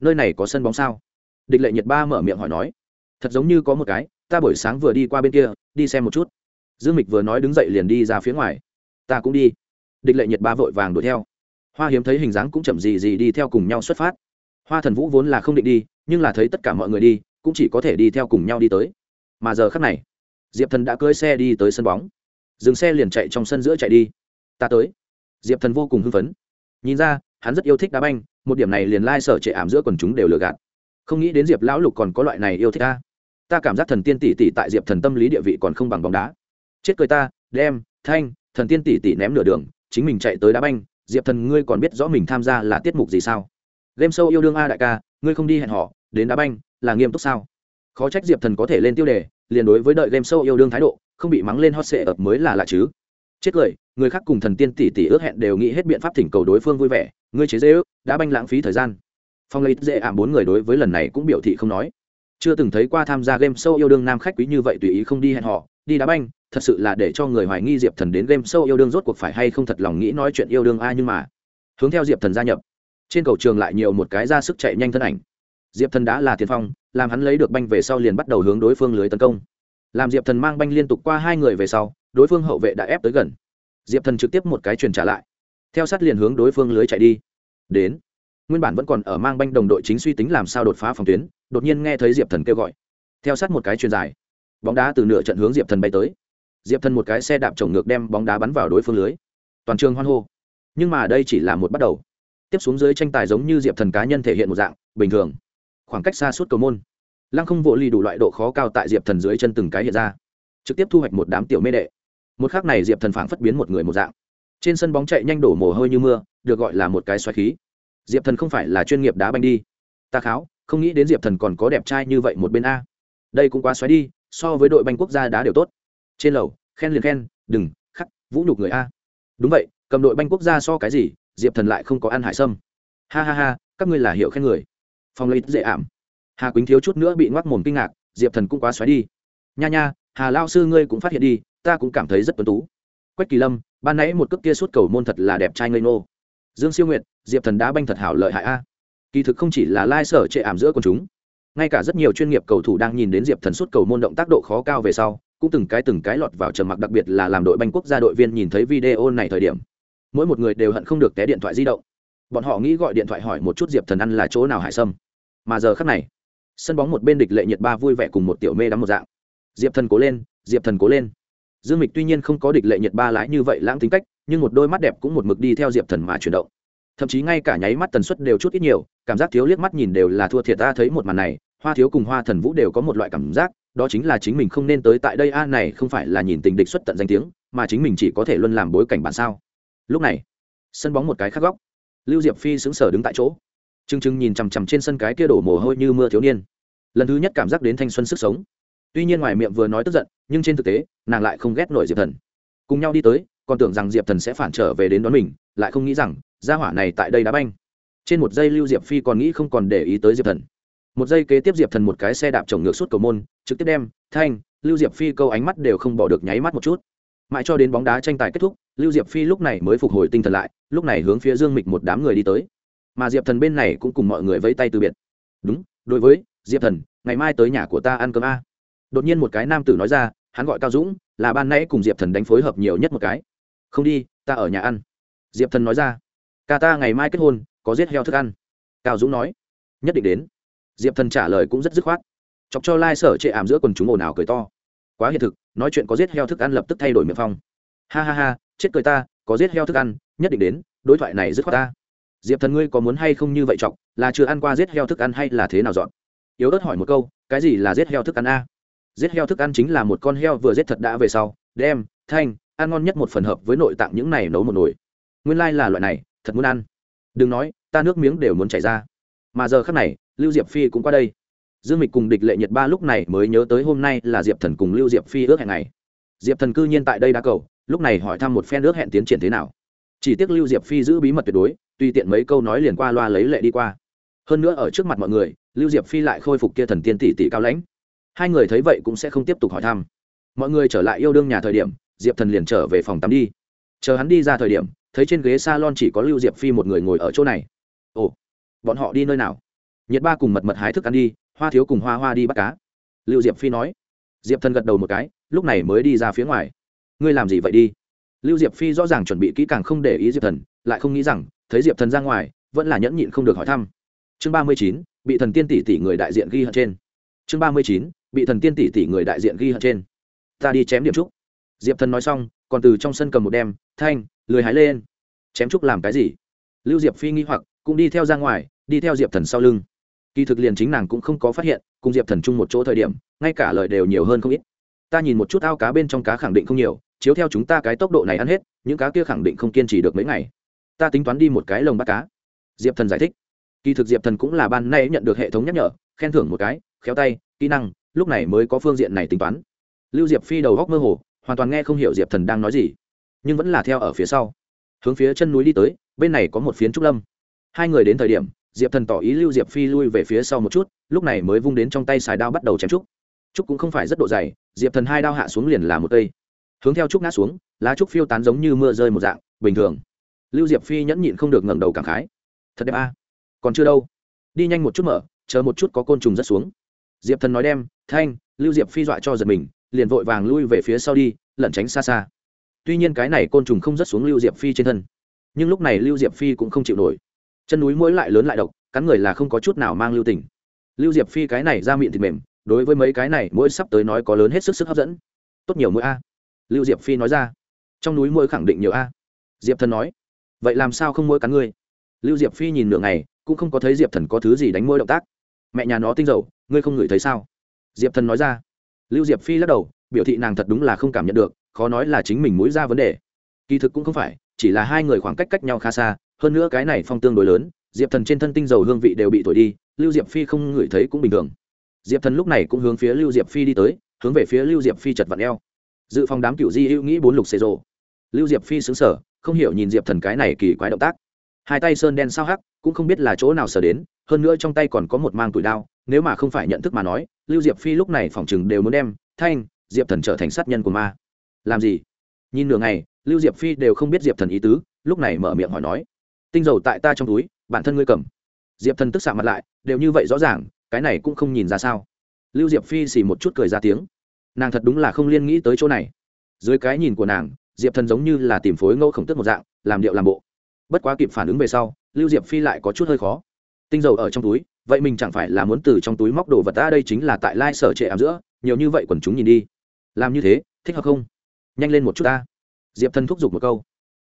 Nơi này có sân bóng sao? Địch lệ nhiệt ba mở miệng hỏi nói thật giống như có một cái, ta buổi sáng vừa đi qua bên kia, đi xem một chút. Dương mịch vừa nói đứng dậy liền đi ra phía ngoài. Ta cũng đi. Địch lệ nhiệt ba vội vàng đuổi theo. Hoa hiếm thấy hình dáng cũng chậm gì gì đi theo cùng nhau xuất phát. Hoa thần vũ vốn là không định đi, nhưng là thấy tất cả mọi người đi, cũng chỉ có thể đi theo cùng nhau đi tới. Mà giờ khắc này, diệp thần đã cưỡi xe đi tới sân bóng. Dừng xe liền chạy trong sân giữa chạy đi. Ta tới. Diệp thần vô cùng hưng phấn. Nhìn ra, hắn rất yêu thích đá banh, một điểm này liền lai、like、sở trệ ảm giữa quần chúng đều lừa gạt. Không nghĩ đến diệp lão lục còn có loại này yêu thích ta ta cảm giác thần tiên tỷ tỷ tại diệp thần tâm lý địa vị còn không bằng bóng đá. Chết cười ta, đem, thanh, thần tiên tỷ tỷ ném nửa đường, chính mình chạy tới đá banh. Diệp thần, ngươi còn biết rõ mình tham gia là tiết mục gì sao? Game show yêu đương a đại ca, ngươi không đi hẹn họ, đến đá banh, là nghiêm túc sao? Khó trách diệp thần có thể lên tiêu đề, liền đối với đợi game show yêu đương thái độ, không bị mắng lên hot sệ ập mới là lạ chứ. Chết cười, người khác cùng thần tiên tỷ tỷ ước hẹn đều nghĩ hết biện pháp thỉnh cầu đối phương vui vẻ, ngươi chế dễ ước đã banh lãng phí thời gian. Phong lấy dễ ảm bốn người đối với lần này cũng biểu thị không nói chưa từng thấy qua tham gia game show yêu đương nam khách quý như vậy tùy ý không đi hẹn họ đi đá banh, thật sự là để cho người hoài nghi diệp thần đến game show yêu đương rốt cuộc phải hay không thật lòng nghĩ nói chuyện yêu đương ai nhưng mà. Hướng theo diệp thần gia nhập, trên cầu trường lại nhiều một cái ra sức chạy nhanh thân ảnh. Diệp thần đã là tiền phong, làm hắn lấy được banh về sau liền bắt đầu hướng đối phương lưới tấn công. Làm diệp thần mang banh liên tục qua hai người về sau, đối phương hậu vệ đã ép tới gần. Diệp thần trực tiếp một cái truyền trả lại. Theo sát liền hướng đối phương lưới chạy đi. Đến. Nguyên bản vẫn còn ở mang banh đồng đội chính suy tính làm sao đột phá phòng tuyến đột nhiên nghe thấy diệp thần kêu gọi theo sát một cái truyền dài bóng đá từ nửa trận hướng diệp thần bay tới diệp thần một cái xe đạp chồng ngược đem bóng đá bắn vào đối phương lưới toàn trường hoan hô nhưng mà đây chỉ là một bắt đầu tiếp xuống dưới tranh tài giống như diệp thần cá nhân thể hiện một dạng bình thường khoảng cách xa suốt cầu môn lăng không vỗ ly đủ loại độ khó cao tại diệp thần dưới chân từng cái hiện ra trực tiếp thu hoạch một đám tiểu mê đệ một khác này diệp thần phảng phất biến một người một dạng trên sân bóng chạy nhanh đổ mồ hôi như mưa được gọi là một cái xoáy khí diệp thần không phải là chuyên nghiệp đá banh đi ta kháo không nghĩ đến diệp thần còn có đẹp trai như vậy một bên a. Đây cũng quá xoáy đi, so với đội banh quốc gia đá đều tốt. Trên lầu, khen liền khen, đừng, khắc, vũ nhục người a. Đúng vậy, cầm đội banh quốc gia so cái gì, diệp thần lại không có ăn hải sâm. Ha ha ha, các ngươi là hiệu khen người. Phong lấy dễ ảm. Hà quýnh thiếu chút nữa bị ngoắc mồm kinh ngạc, diệp thần cũng quá xoáy đi. Nha nha, hà lao sư ngươi cũng phát hiện đi, ta cũng cảm thấy rất tuấn tú. Quách kỳ lâm, ban nãy một cước kia suốt cầu môn thật là đẹp trai ngây nô dương siêu nguyệt, diệp thần đá banh thật hảo lợi hại a kỳ thực không chỉ là lai sở trệ ảm giữa quần chúng, ngay cả rất nhiều chuyên nghiệp cầu thủ đang nhìn đến diệp thần suốt cầu môn động tác độ khó cao về sau, cũng từng cái từng cái lọt vào trầm mặc, đặc biệt là làm đội banh quốc gia đội viên nhìn thấy video này thời điểm, mỗi một người đều hận không được té điện thoại di động. Bọn họ nghĩ gọi điện thoại hỏi một chút diệp thần ăn là chỗ nào hải sâm. Mà giờ khắc này, sân bóng một bên địch lệ nhiệt ba vui vẻ cùng một tiểu mê đắm một dạng. Diệp thần cố lên, diệp thần cố lên. Dương mịch tuy nhiên không có địch lệ nhiệt ba lái như vậy lãng tính cách, nhưng một đôi mắt đẹp cũng một mực đi theo diệp thần mà chuyển động thậm chí ngay cả nháy mắt tần suất đều chút ít nhiều, cảm giác thiếu liếc mắt nhìn đều là thua thiệt, ta thấy một màn này, hoa thiếu cùng hoa thần vũ đều có một loại cảm giác, đó chính là chính mình không nên tới tại đây, a, này không phải là nhìn tình địch xuất tận danh tiếng, mà chính mình chỉ có thể luôn làm bối cảnh bản sao. Lúc này, sân bóng một cái khác góc, lưu diệp phi sững sờ đứng tại chỗ t r ư n g t r ư n g nhìn chằm chằm trên sân cái kia đổ mồ hôi như mưa thiếu niên. Lần thứ nhất cảm giác đến thanh xuân sức sống. Tuy nhiên ngoài miệng vừa nói tức giận, nhưng trên thực tế, nàng lại không ghét nổi diệp thần. Cùng nhau đi tới, còn tưởng rằng diệp thần sẽ phản trở về đến đón mình, lại không nghĩ rằng gia hỏa này tại đây đá banh. Trên một giây lưu diệp phi còn nghĩ không còn để ý tới diệp thần. Một giây kế tiếp diệp thần một cái xe đạp chồng ngược suốt cầu môn, trực tiếp đem, thanh, lưu diệp phi câu ánh mắt đều không bỏ được nháy mắt một chút. Mãi cho đến bóng đá tranh tài kết thúc, lưu diệp phi lúc này mới phục hồi tinh thần lại, lúc này hướng phía dương mịch một đám người đi tới. Mà diệp thần bên này cũng cùng mọi người vẫy tay từ biệt. Đúng, đối với, diệp thần, ngày mai tới nhà của ta ăn cơm a. Đột nhiên một cái nam tử nói ra, hắn gọi cao dũng, là ban nãy cùng diệp thần đánh phối hợp nhiều nhất một cái. Không đi, ta ở nhà ăn. Diệp thần nói ra ca ta ngày mai kết hôn, có giết heo thức ăn. Cao dũng nói. Nhất định đến. Diệp thần trả lời cũng rất dứt khoát. Chọc cho lai、like、sở chệ ảm giữa quần chúng ồn ào cười to. Quá hiện thực, nói chuyện có giết heo thức ăn lập tức thay đổi miệng phong. Ha ha ha, chết cười ta, có giết heo thức ăn, nhất định đến, đối thoại này dứt khoát ta. Diệp thần ngươi có muốn hay không như vậy chọc, là chưa ăn qua giết heo thức ăn hay là thế nào dọn? Yếu ớt hỏi một câu, cái gì là giết heo thức ăn a? Giết heo thức ăn chính là một con heo vừa giết thật đã về sau, đem, thanh, ăn ngon nhất một phần hợp với nội tạng những này nấu một nồi. Nguyên lai、like、là loại này thật muốn ăn. Đừng nói, ta nước miếng đều muốn chảy ra. Mà giờ khác này, lưu diệp phi cũng qua đây. Dương mịch cùng địch lệ nhiệt ba lúc này mới nhớ tới hôm nay là diệp thần cùng lưu diệp phi ước hẹn này diệp thần cư nhiên tại đây đã cầu, lúc này hỏi thăm một phen ước hẹn tiến triển thế nào. Chỉ tiếc lưu diệp phi giữ bí mật tuyệt đối, tùy tiện mấy câu nói liền qua loa lấy lệ đi qua. Hơn nữa ở trước mặt mọi người, lưu diệp phi lại khôi phục kia thần tiên tỷ tỷ cao lãnh. Hai người thấy vậy cũng sẽ không tiếp tục hỏi thăm. Mọi người trở lại yêu đương nhà thời điểm, diệp thần liền trở về phòng tắm đi. Chờ hắn đi ra thời điểm thấy trên ghế s a lon chỉ có lưu diệp phi một người ngồi ở chỗ này. Ồ, bọn họ đi nơi nào? Nhiệt ba cùng mật mật hái thức ăn đi, hoa thiếu cùng hoa hoa đi bắt cá. Lưu diệp phi nói. Diệp thần gật đầu một cái, lúc này mới đi ra phía ngoài. Ngươi làm gì vậy đi? Lưu diệp phi rõ ràng chuẩn bị kỹ càng không để ý diệp thần, lại không nghĩ rằng, thấy diệp thần ra ngoài, vẫn là nhẫn nhịn không được hỏi thăm. Chương ba mươi chín, bị thần tiên tỷ tỷ người đại diện ghi hận trên. Chương ba mươi chín, bị thần tiên tỷ tỷ người đại diện ghi hận trên. Ta đi chém điểm trúc. Diệp thần nói xong, còn từ trong sân cầm một đem, thanh lười hái lên. Chém trúc làm cái gì? Lưu diệp phi nghi hoặc, cũng đi theo ra ngoài, đi theo diệp thần sau lưng. Kỳ thực liền chính nàng cũng không có phát hiện, cùng diệp thần chung một chỗ thời điểm, ngay cả lời đều nhiều hơn không ít. Ta nhìn một chút ao cá bên trong cá khẳng định không nhiều, chiếu theo chúng ta cái tốc độ này ăn hết, những cá kia khẳng định không kiên trì được mấy ngày. Ta tính toán đi một cái lồng bắt cá. Diệp thần giải thích. Kỳ thực diệp thần cũng là ban nay nhận được hệ thống nhắc nhở, khen thưởng một cái, khéo tay, kỹ năng, lúc này mới có phương diện này tính toán. Lưu diệp phi đầu góc mơ hồ, hoàn toàn nghe không hiểu diệp thần đang nói gì nhưng vẫn là theo ở phía sau. Hướng phía chân núi đi tới, bên này có một phiến trúc lâm. Hai người đến thời điểm, diệp thần tỏ ý lưu diệp phi lui về phía sau một chút, lúc này mới vung đến trong tay xài đao bắt đầu chém trúc. Trúc cũng không phải rất độ dày, diệp thần hai đao hạ xuống liền là một cây. Hướng theo trúc ngã xuống, lá trúc phiêu tán giống như mưa rơi một dạng, bình thường. Lưu diệp phi nhẫn nhịn không được ngẩng đầu cảm khái. Thật đẹp a. Còn chưa đâu. Đi nhanh một chút mở, chờ một chút có côn trùng rất xuống. Diệp thần nói đem, thanh. Lưu diệp phi dọa cho giật mình, liền vội vàng lui về phía sau đi, lẩn tránh xa xa tuy nhiên cái này côn trùng không rất xuống lưu diệp phi trên thân. Nhưng lúc này lưu diệp phi cũng không chịu nổi. Chân núi mũi lại lớn lại độc, cắn người là không có chút nào mang lưu tình. Lưu diệp phi cái này ra miệng thịt mềm, đối với mấy cái này mũi sắp tới nói có lớn hết sức sức hấp dẫn. Tốt nhiều mũi a. Lưu diệp phi nói ra. Trong núi mũi khẳng định nhiều a. Diệp thần nói. Vậy làm sao không mũi cắn ngươi? Lưu diệp phi nhìn nửa ngày, cũng không có thấy diệp thần có thứ gì đánh mũi động tác. Mẹ nhà nó tinh dầu, ngươi không ngửi thấy sao? Diệp thần nói ra. Lưu diệp phi lắc đầu, biểu thị nàng thật đúng là không cảm nhận được khó nói là chính mình mũi ra vấn đề. Kỳ thực cũng không phải, chỉ là hai người khoảng cách cách nhau khá xa, hơn nữa cái này phong tương đối lớn, diệp thần trên thân tinh dầu hương vị đều bị thổi đi, lưu diệp phi không ngửi thấy cũng bình thường. Diệp thần lúc này cũng hướng phía lưu diệp phi đi tới, hướng về phía lưu diệp phi chật vặn eo. Dự phòng đám cựu di hữu nghĩ bốn lục xê rộ lưu diệp phi xứng sở không hiểu nhìn diệp thần cái này kỳ quái động tác. Hai tay sơn đen sao hắc, cũng không biết là chỗ nào sờ đến, hơn nữa trong tay còn có một mang tủi đao, nếu mà không phải nhận thức mà nói, lưu diệp phi lúc này phòng chừng đều muốn đem, thanh, diệp thần trở thành sát nhân của ma làm gì? Nhìn nửa ngày, lưu diệp phi đều không biết diệp thần ý tứ, lúc này mở miệng hỏi nói, tinh dầu tại ta trong túi, bản thân ngươi cầm. Diệp thần tức xạ mặt lại, đều như vậy rõ ràng, cái này cũng không nhìn ra sao. Lưu diệp phi xì một chút cười ra tiếng, nàng thật đúng là không liên nghĩ tới chỗ này. Dưới cái nhìn của nàng, diệp thần giống như là tìm phối ngẫu khổng tức một dạng, làm điệu làm bộ. Bất quá kịp phản ứng về sau, lưu diệp phi lại có chút hơi khó. Tinh dầu ở trong túi, vậy mình chẳng phải là muốn từ trong túi móc đồ vật ta đây chính là tại lai sở trệ ảm giữa, nhiều như vậy quần chúng nhìn đi. Làm như thế, thích hợp không? Nhanh lên một chút ta. Diệp thần thúc giục một câu.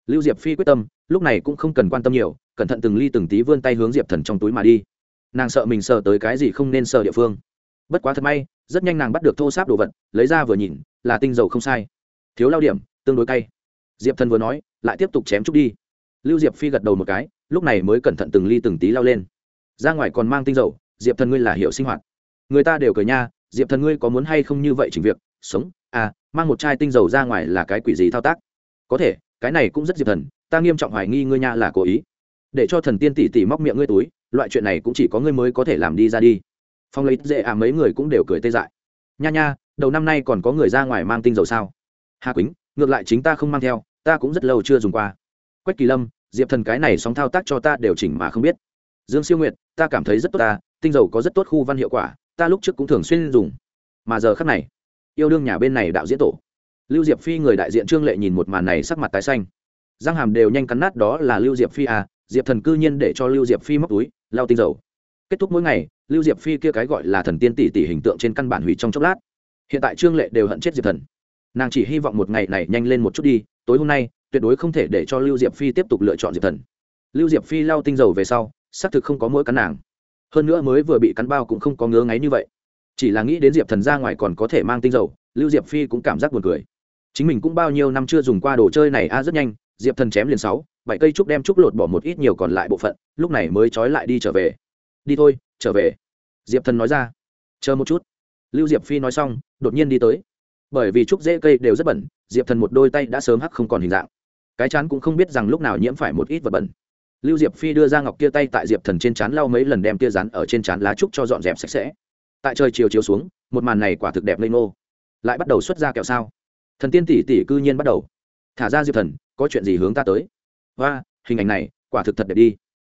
Lưu diệp phi quyết tâm, lúc này cũng không cần quan tâm nhiều, cẩn thận từng ly từng tí vươn tay hướng diệp thần trong túi mà đi. Nàng sợ mình sờ tới cái gì không nên sờ địa phương. Bất quá thật may, rất nhanh nàng bắt được thô sáp đồ vật, lấy ra vừa nhìn, là tinh dầu không sai. Thiếu lao điểm, tương đối cay. Diệp thần vừa nói, lại tiếp tục chém chút đi. Lưu diệp phi gật đầu một cái, lúc này mới cẩn thận từng ly từng tí lao lên. Ra ngoài còn mang tinh dầu, diệp thần ngươi là hiệu sinh hoạt. Người ta đều cười nha, diệp thần ngươi có muốn hay không như vậy chỉnh việc? Sống à mang một chai tinh dầu ra ngoài là cái quỷ gì thao tác? Có thể, cái này cũng rất diệp thần, ta nghiêm trọng hoài nghi ngươi nha là cố ý. Để cho thần tiên tỷ tỷ móc miệng ngươi túi, loại chuyện này cũng chỉ có ngươi mới có thể làm đi ra đi. Phong lấy dễ à mấy người cũng đều cười tê dại. Nha nha, đầu năm nay còn có người ra ngoài mang tinh dầu sao? Hà quýnh, ngược lại chính ta không mang theo, ta cũng rất lâu chưa dùng qua. Quách kỳ lâm, diệp thần cái này sóng thao tác cho ta đều chỉnh mà không biết. Dương siêu nguyệt, ta cảm thấy rất tốt ta, tinh dầu có rất tốt khu văn hiệu quả, ta lúc trước cũng thường xuyên dùng. Mà giờ khắc này yêu đương nhà bên này đạo diễn tổ. Lưu diệp phi người đại diện trương lệ nhìn một màn này sắc mặt tái xanh. Răng hàm đều nhanh cắn nát đó là lưu diệp phi à diệp thần cư nhiên để cho lưu diệp phi móc túi, lao tinh dầu. Kết thúc mỗi ngày, lưu diệp phi kia cái gọi là thần tiên tỷ tỷ hình tượng trên căn bản hủy trong chốc lát. Hiện tại trương lệ đều hận chết diệp thần. Nàng chỉ hy vọng một ngày này nhanh lên một chút đi, tối hôm nay, tuyệt đối không thể để cho lưu diệp phi tiếp tục lựa chọn diệp thần. Lưu diệp phi lao tinh dầu về sau, xác thực không có mỗi cắn nàng. Hơn nữa mới vừa bị cắn bao cũng không có ngứa ngáy như vậy chỉ là nghĩ đến diệp thần ra ngoài còn có thể mang tinh dầu, lưu diệp phi cũng cảm giác buồn cười. Chính mình cũng bao nhiêu năm chưa dùng qua đồ chơi này, a, rất nhanh, diệp thần chém liền sáu, bảy cây trúc đem trúc lột bỏ một ít nhiều còn lại bộ phận, lúc này mới trói lại đi trở về. Đi thôi, trở về. Diệp thần nói ra. Chờ một chút. Lưu diệp phi nói xong, đột nhiên đi tới. Bởi vì trúc dễ cây đều rất bẩn, diệp thần một đôi tay đã sớm hắc không còn hình dạng. Cái chán cũng không biết rằng lúc nào nhiễm phải một ít vật bẩn. Lưu diệp phi đưa ra ngọc kia tay tại diệp thần trên chán lau mấy lần đem tia rán ở trên chán lá trúc cho dọn dẹp sạch sẽ tại trời chiều chiếu xuống, một màn này quả thực đẹp lên ngô. Lại bắt đầu xuất ra kẹo sao. Thần tiên tỷ tỷ cư nhiên bắt đầu. Thả ra diệp thần, có chuyện gì hướng ta tới? Và hình ảnh này, quả thực thật đẹp đi.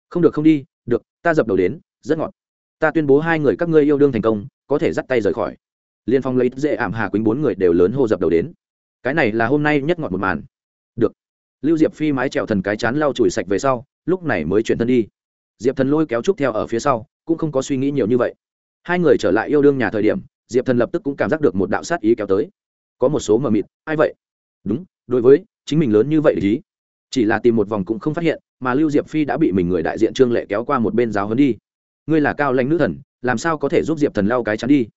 Không được không đi, được, ta dập đầu đến, rất ngọt. Ta tuyên bố hai người các ngươi yêu đương thành công, có thể dắt tay rời khỏi. Liên phong lấy dễ ảm hà quýnh bốn người đều lớn hô dập đầu đến. Cái này là hôm nay nhất ngọt một màn. Được. Lưu diệp phi mái trèo thần cái chán lau chùi sạch về sau, lúc này mới chuyển thân đi. Diệp thần lôi kéo trúc theo ở phía sau, cũng không có suy nghĩ nhiều như vậy hai người trở lại yêu đương nhà thời điểm, diệp thần lập tức cũng cảm giác được một đạo sát ý kéo tới. Có một số mờ mịt, ai vậy? Đúng, đối với chính mình lớn như vậy ý chỉ là tìm một vòng cũng không phát hiện, mà lưu diệp phi đã bị mình người đại diện trương lệ kéo qua một bên giáo hấn đi. Ngươi là cao lãnh nữ thần, làm sao có thể giúp diệp thần lau cái chắn đi?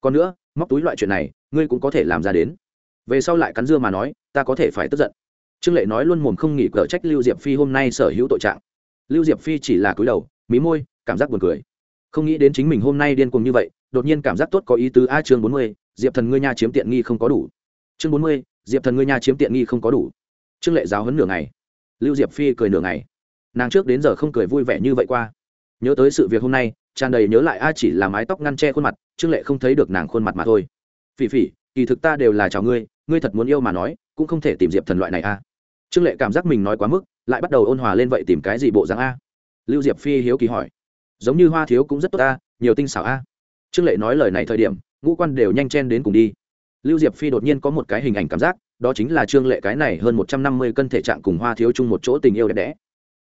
Còn nữa, móc túi loại chuyện này, ngươi cũng có thể làm ra đến. Về sau lại cắn dưa mà nói, ta có thể phải tức giận. Trương lệ nói luôn mồm không nghỉ cờ trách lưu diệp phi hôm nay sở hữu tội trạng. Lưu diệp phi chỉ là cúi đầu, mí môi, cảm giác buồn cười không nghĩ đến chính mình hôm nay điên cuồng như vậy, đột nhiên cảm giác tốt có ý tứ. A, chương bốn mươi, diệp thần ngươi nha chiếm tiện nghi không có đủ. Chương bốn mươi, diệp thần ngươi nha chiếm tiện nghi không có đủ. Trương lệ giáo hấn nửa ngày. Lưu diệp phi cười nửa ngày. Nàng trước đến giờ không cười vui vẻ như vậy qua. Nhớ tới sự việc hôm nay, tràn đầy nhớ lại a chỉ là mái tóc ngăn che khuôn mặt, trương lệ không thấy được nàng khuôn mặt mà thôi. Phỉ phỉ, kỳ thực ta đều là chào ngươi ngươi thật muốn yêu mà nói, cũng không thể tìm diệp thần loại này a. Trương lệ cảm giác mình nói quá mức, lại bắt đầu ôn hòa lên vậy tìm cái gì bộ dáng a? Lưu diệp phi hiếu kỳ hỏi giống như hoa thiếu cũng rất tốt ta, nhiều tinh xảo a. Trương lệ nói lời này thời điểm ngũ quan đều nhanh chen đến cùng đi. Lưu diệp phi đột nhiên có một cái hình ảnh cảm giác đó chính là trương lệ cái này hơn một trăm năm mươi cân thể trạng cùng hoa thiếu chung một chỗ tình yêu đẹp đẽ.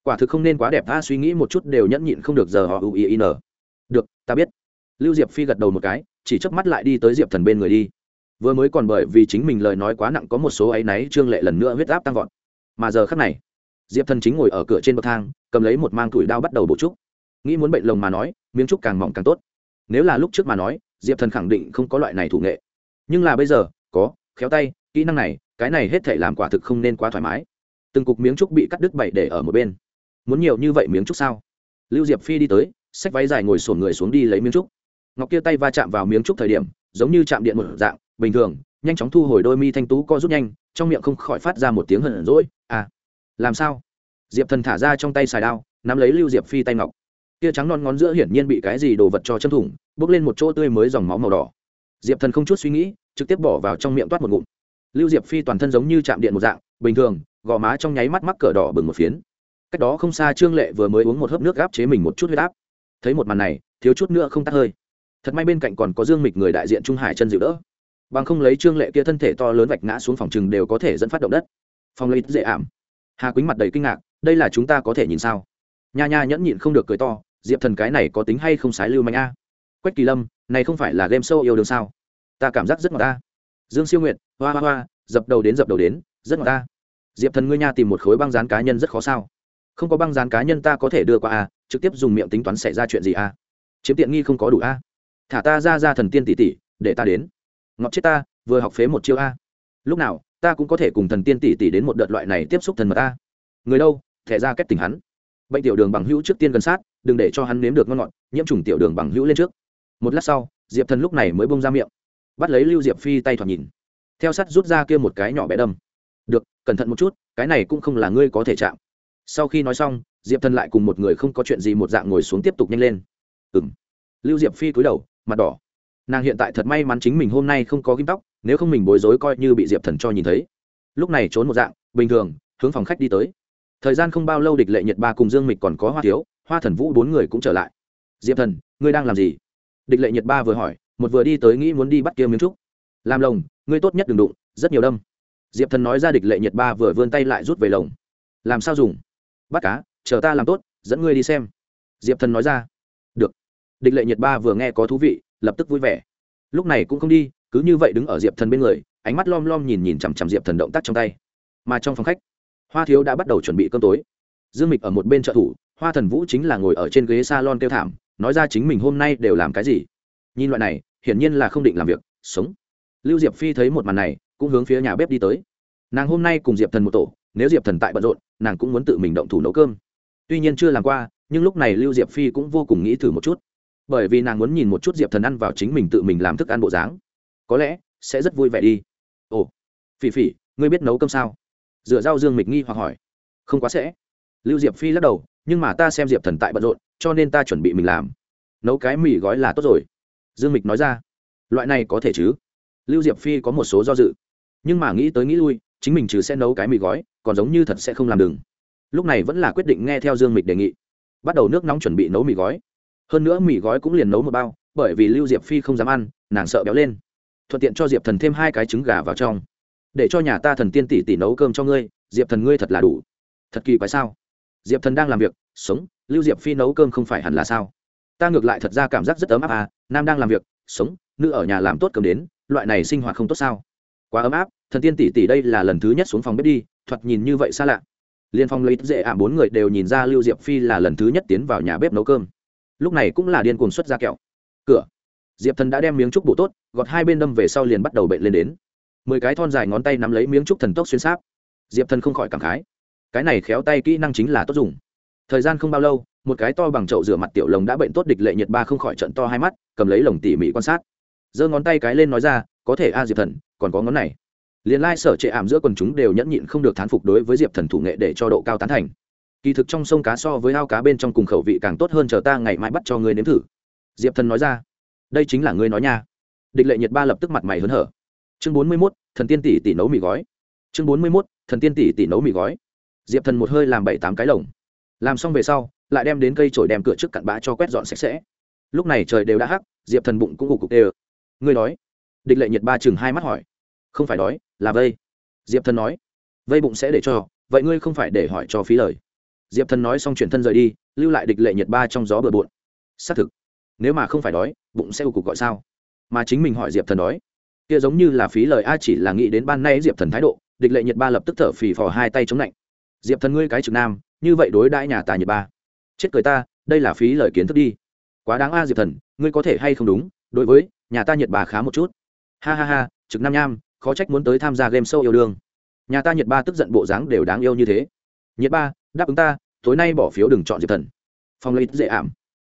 Quả thực không nên quá đẹp ta suy nghĩ một chút đều nhẫn nhịn không được giờ họ ui in được ta biết. Lưu diệp phi gật đầu một cái chỉ chớp mắt lại đi tới diệp thần bên người đi. Vừa mới còn bởi vì chính mình lời nói quá nặng có một số áy náy trương lệ lần nữa huyết áp tăng vọt. Mà giờ khắc này diệp thần chính ngồi ở cửa trên bậc thang cầm lấy một mang tuổi đao bắt đầu bổ trúc nghĩ muốn bệnh lồng mà nói, miếng trúc càng mỏng càng tốt. Nếu là lúc trước mà nói, diệp thần khẳng định không có loại này thủ nghệ. Nhưng là bây giờ, có, khéo tay, kỹ năng này, cái này hết thể làm quả thực không nên quá thoải mái. Từng cục miếng trúc bị cắt đứt bảy để ở một bên. Muốn nhiều như vậy miếng trúc sao? Lưu diệp phi đi tới, xách váy dài ngồi sổn người xuống đi lấy miếng trúc. Ngọc kia tay va chạm vào miếng trúc thời điểm, giống như chạm điện một dạng, bình thường, nhanh chóng thu hồi đôi mi thanh tú co rút nhanh, trong miệng không khỏi phát ra một tiếng hận rỗi à làm sao? Diệp thần thả ra trong tay xài đao, nắm lấy lưu diệp phi tay ngọc kia trắng non ngón giữa hiển nhiên bị cái gì đồ vật cho châm thủng, bước lên một chỗ tươi mới dòng máu màu đỏ. Diệp thần không chút suy nghĩ, trực tiếp bỏ vào trong miệng toát một ngụm. Lưu diệp phi toàn thân giống như chạm điện một dạng, bình thường, gò má trong nháy mắt mắc cỡ đỏ bừng một phiến. Cách đó không xa trương lệ vừa mới uống một hớp nước gáp chế mình một chút huyết áp. Thấy một màn này, thiếu chút nữa không tắt hơi. Thật may bên cạnh còn có dương mịch người đại diện trung hải chân dịu đỡ. Bằng không lấy trương lệ kia thân thể to lớn vạch ngã xuống phòng chừng đều có thể dẫn phát động đất. Phòng lấy dễ ảm. Hà quýnh mặt đầy kinh ngạc, đây là chúng ta có thể nhìn sao? Nha nha nhẫn nhịn không được cười to diệp thần cái này có tính hay không sái lưu mạnh a? Quách kỳ lâm, này không phải là game show yêu đương sao? Ta cảm giác rất ngọt ta. Dương siêu nguyện hoa hoa hoa, dập đầu đến dập đầu đến, rất ngọt ta. Diệp thần ngươi nha tìm một khối băng dán cá nhân rất khó sao? Không có băng dán cá nhân ta có thể đưa qua a, trực tiếp dùng miệng tính toán xảy ra chuyện gì a? Chiếm tiện nghi không có đủ a. Thả ta ra ra thần tiên tỷ tỷ, để ta đến. Ngọt chết ta, vừa học phế một chiêu a. Lúc nào, ta cũng có thể cùng thần tiên tỷ tỷ đến một đợt loại này tiếp xúc thần mật a. Người đâu, thẻ ra kết tình hắn. Bệnh tiểu đường bằng hữu trước tiên gần sát đừng để cho hắn nếm được ngon ngọt, nhiễm trùng tiểu đường bằng hữu lên trước. Một lát sau, diệp thần lúc này mới bông ra miệng, bắt lấy lưu diệp phi tay thoạt nhìn. Theo sắt rút ra kia một cái nhỏ bé đâm. Được, cẩn thận một chút, cái này cũng không là ngươi có thể chạm. Sau khi nói xong, diệp thần lại cùng một người không có chuyện gì một dạng ngồi xuống tiếp tục nhanh lên. Ừ m lưu diệp phi cúi đầu, mặt đỏ. Nàng hiện tại thật may mắn chính mình hôm nay không có ghim tóc, nếu không mình bối rối coi như bị diệp thần cho nhìn thấy. Lúc này trốn một dạng, bình thường, hướng phòng khách đi tới. Thời gian không bao lâu địch lệ nhật ba cùng dương mịch còn có hoa thiếu hoa thần vũ bốn người cũng trở lại. Diệp thần, ngươi đang làm gì? Địch lệ nhật ba vừa hỏi, một vừa đi tới nghĩ muốn đi bắt kia miếng trúc. Làm lồng, ngươi tốt nhất đừng đụng, rất nhiều đâm. Diệp thần nói ra địch lệ nhật ba vừa vươn tay lại rút về lồng. Làm sao dùng? Bắt cá, chờ ta làm tốt, dẫn ngươi đi xem. Diệp thần nói ra. Được. Địch lệ nhật ba vừa nghe có thú vị, lập tức vui vẻ. Lúc này cũng không đi, cứ như vậy đứng ở diệp thần bên người, ánh mắt lom lom nhìn nhìn chằm chằm diệp thần động tác trong tay. Mà trong phòng khách, hoa thiếu đã bắt đầu chuẩn bị cơm tối dương mịch ở một bên trợ thủ, hoa thần vũ chính là ngồi ở trên ghế s a lon kêu thảm, nói ra chính mình hôm nay đều làm cái gì. Nhìn loại này, hiển nhiên là không định làm việc, sống. Lưu diệp phi thấy một màn này, cũng hướng phía nhà bếp đi tới. Nàng hôm nay cùng diệp thần một tổ, nếu diệp thần tại bận rộn, nàng cũng muốn tự mình động thủ nấu cơm. Tuy nhiên chưa làm qua, nhưng lúc này lưu diệp phi cũng vô cùng nghĩ thử một chút. Bởi vì nàng muốn nhìn một chút diệp thần ăn vào chính mình tự mình làm thức ăn bộ dáng. Có lẽ, sẽ rất vui vẻ đi. Ồ, phỉ phỉ, ngươi biết nấu cơm sao? Dựa rau dương mịch nghi hoặc hỏi. Không quá sẽ lưu diệp phi lắc đầu, nhưng mà ta xem diệp thần tại bận rộn, cho nên ta chuẩn bị mình làm. Nấu cái mì gói là tốt rồi. Dương mịch nói ra. Loại này có thể chứ? Lưu diệp phi có một số do dự. Nhưng mà nghĩ tới nghĩ lui, chính mình trừ sẽ nấu cái mì gói, còn giống như thật sẽ không làm đừng lúc này vẫn là quyết định nghe theo dương mịch đề nghị. Bắt đầu nước nóng chuẩn bị nấu mì gói. Hơn nữa mì gói cũng liền nấu một bao, bởi vì lưu diệp phi không dám ăn, nàng sợ béo lên. Thuận tiện cho diệp thần thêm hai cái trứng gà vào trong. Để cho nhà ta thần tiên tỷ tỷ nấu cơm cho ngươi, diệp thần ngươi thật là đủ. Thật kỳ quái sao? Diệp thần đang làm việc, sống, lưu diệp phi nấu cơm không phải hẳn là sao? Ta ngược lại thật ra cảm giác rất ấm áp à nam đang làm việc, sống, nữ ở nhà làm tốt cơm đến, loại này sinh hoạt không tốt sao? Quá ấm áp, thần tiên tỷ tỷ đây là lần thứ nhất xuống phòng bếp đi, thoạt nhìn như vậy xa lạ. Liên phong lấy dễ à bốn người đều nhìn ra lưu diệp phi là lần thứ nhất tiến vào nhà bếp nấu cơm. Lúc này cũng là điên cuồng xuất ra kẹo. Cửa. Diệp thần đã đem miếng trúc bổ tốt, gọt hai bên đâm về sau liền bắt đầu bệnh lên đến. Mười cái thon dài ngón tay nắm lấy miếng trúc thần tốc xuyên sáp. Diệp thần không khỏi cảm khái cái này khéo tay kỹ năng chính là tốt dùng. Thời gian không bao lâu, một cái to bằng chậu rửa mặt tiểu lồng đã bệnh tốt địch lệ nhiệt ba không khỏi trận to hai mắt, cầm lấy lồng tỉ mỉ quan sát. Giơ ngón tay cái lên nói ra, có thể a diệp thần, còn có ngón này. Liền lai sở trệ ảm giữa quần chúng đều nhẫn nhịn không được thán phục đối với diệp thần thủ nghệ để cho độ cao tán thành. Kỳ thực trong sông cá so với ao cá bên trong cùng khẩu vị càng tốt hơn chờ ta ngày mai bắt cho ngươi nếm thử. Diệp thần nói ra, đây chính là ngươi nói nha. Địch lệ nhiệt ba lập tức mặt mày hớn hở. Chương bốn mươi mốt, thần tiên tỷ tỷ nấu mì gói. Chương bốn mươi mốt, thần tiên tỷ tỷ nấu mì gói diệp thần một hơi làm bảy tám cái lồng làm xong về sau lại đem đến cây trổi đem cửa trước cặn bã cho quét dọn sạch sẽ lúc này trời đều đã hắc diệp thần bụng cũng gục cục đê ơ ngươi đói địch lệ nhiệt ba chừng hai mắt hỏi không phải đói là vây diệp thần nói vây bụng sẽ để cho vậy ngươi không phải để hỏi cho phí lời diệp thần nói xong chuyển thân rời đi lưu lại địch lệ nhiệt ba trong gió bừa bộn xác thực nếu mà không phải đói bụng sẽ cục gọi sao mà chính mình hỏi diệp thần đói kia giống như là phí lời a chỉ là nghĩ đến ban nay diệp thần thái độ địch lệ nhiệt ba lập tức thở phì phò hai tay chống lạnh diệp thần ngươi cái trực nam, như vậy đối đãi nhà ta nhiệt ba. Chết cười ta, đây là phí lời kiến thức đi. Quá đáng a, diệp thần, ngươi có thể hay không đúng, đối với, nhà ta nhiệt bà khá một chút. Ha ha ha, trực nam nham, khó trách muốn tới tham gia game show yêu đương. Nhà ta nhiệt ba tức giận bộ dáng đều đáng yêu như thế. Nhiệt ba, đáp ứng ta, tối nay bỏ phiếu đừng chọn diệp thần. Phong lấy dễ ảm.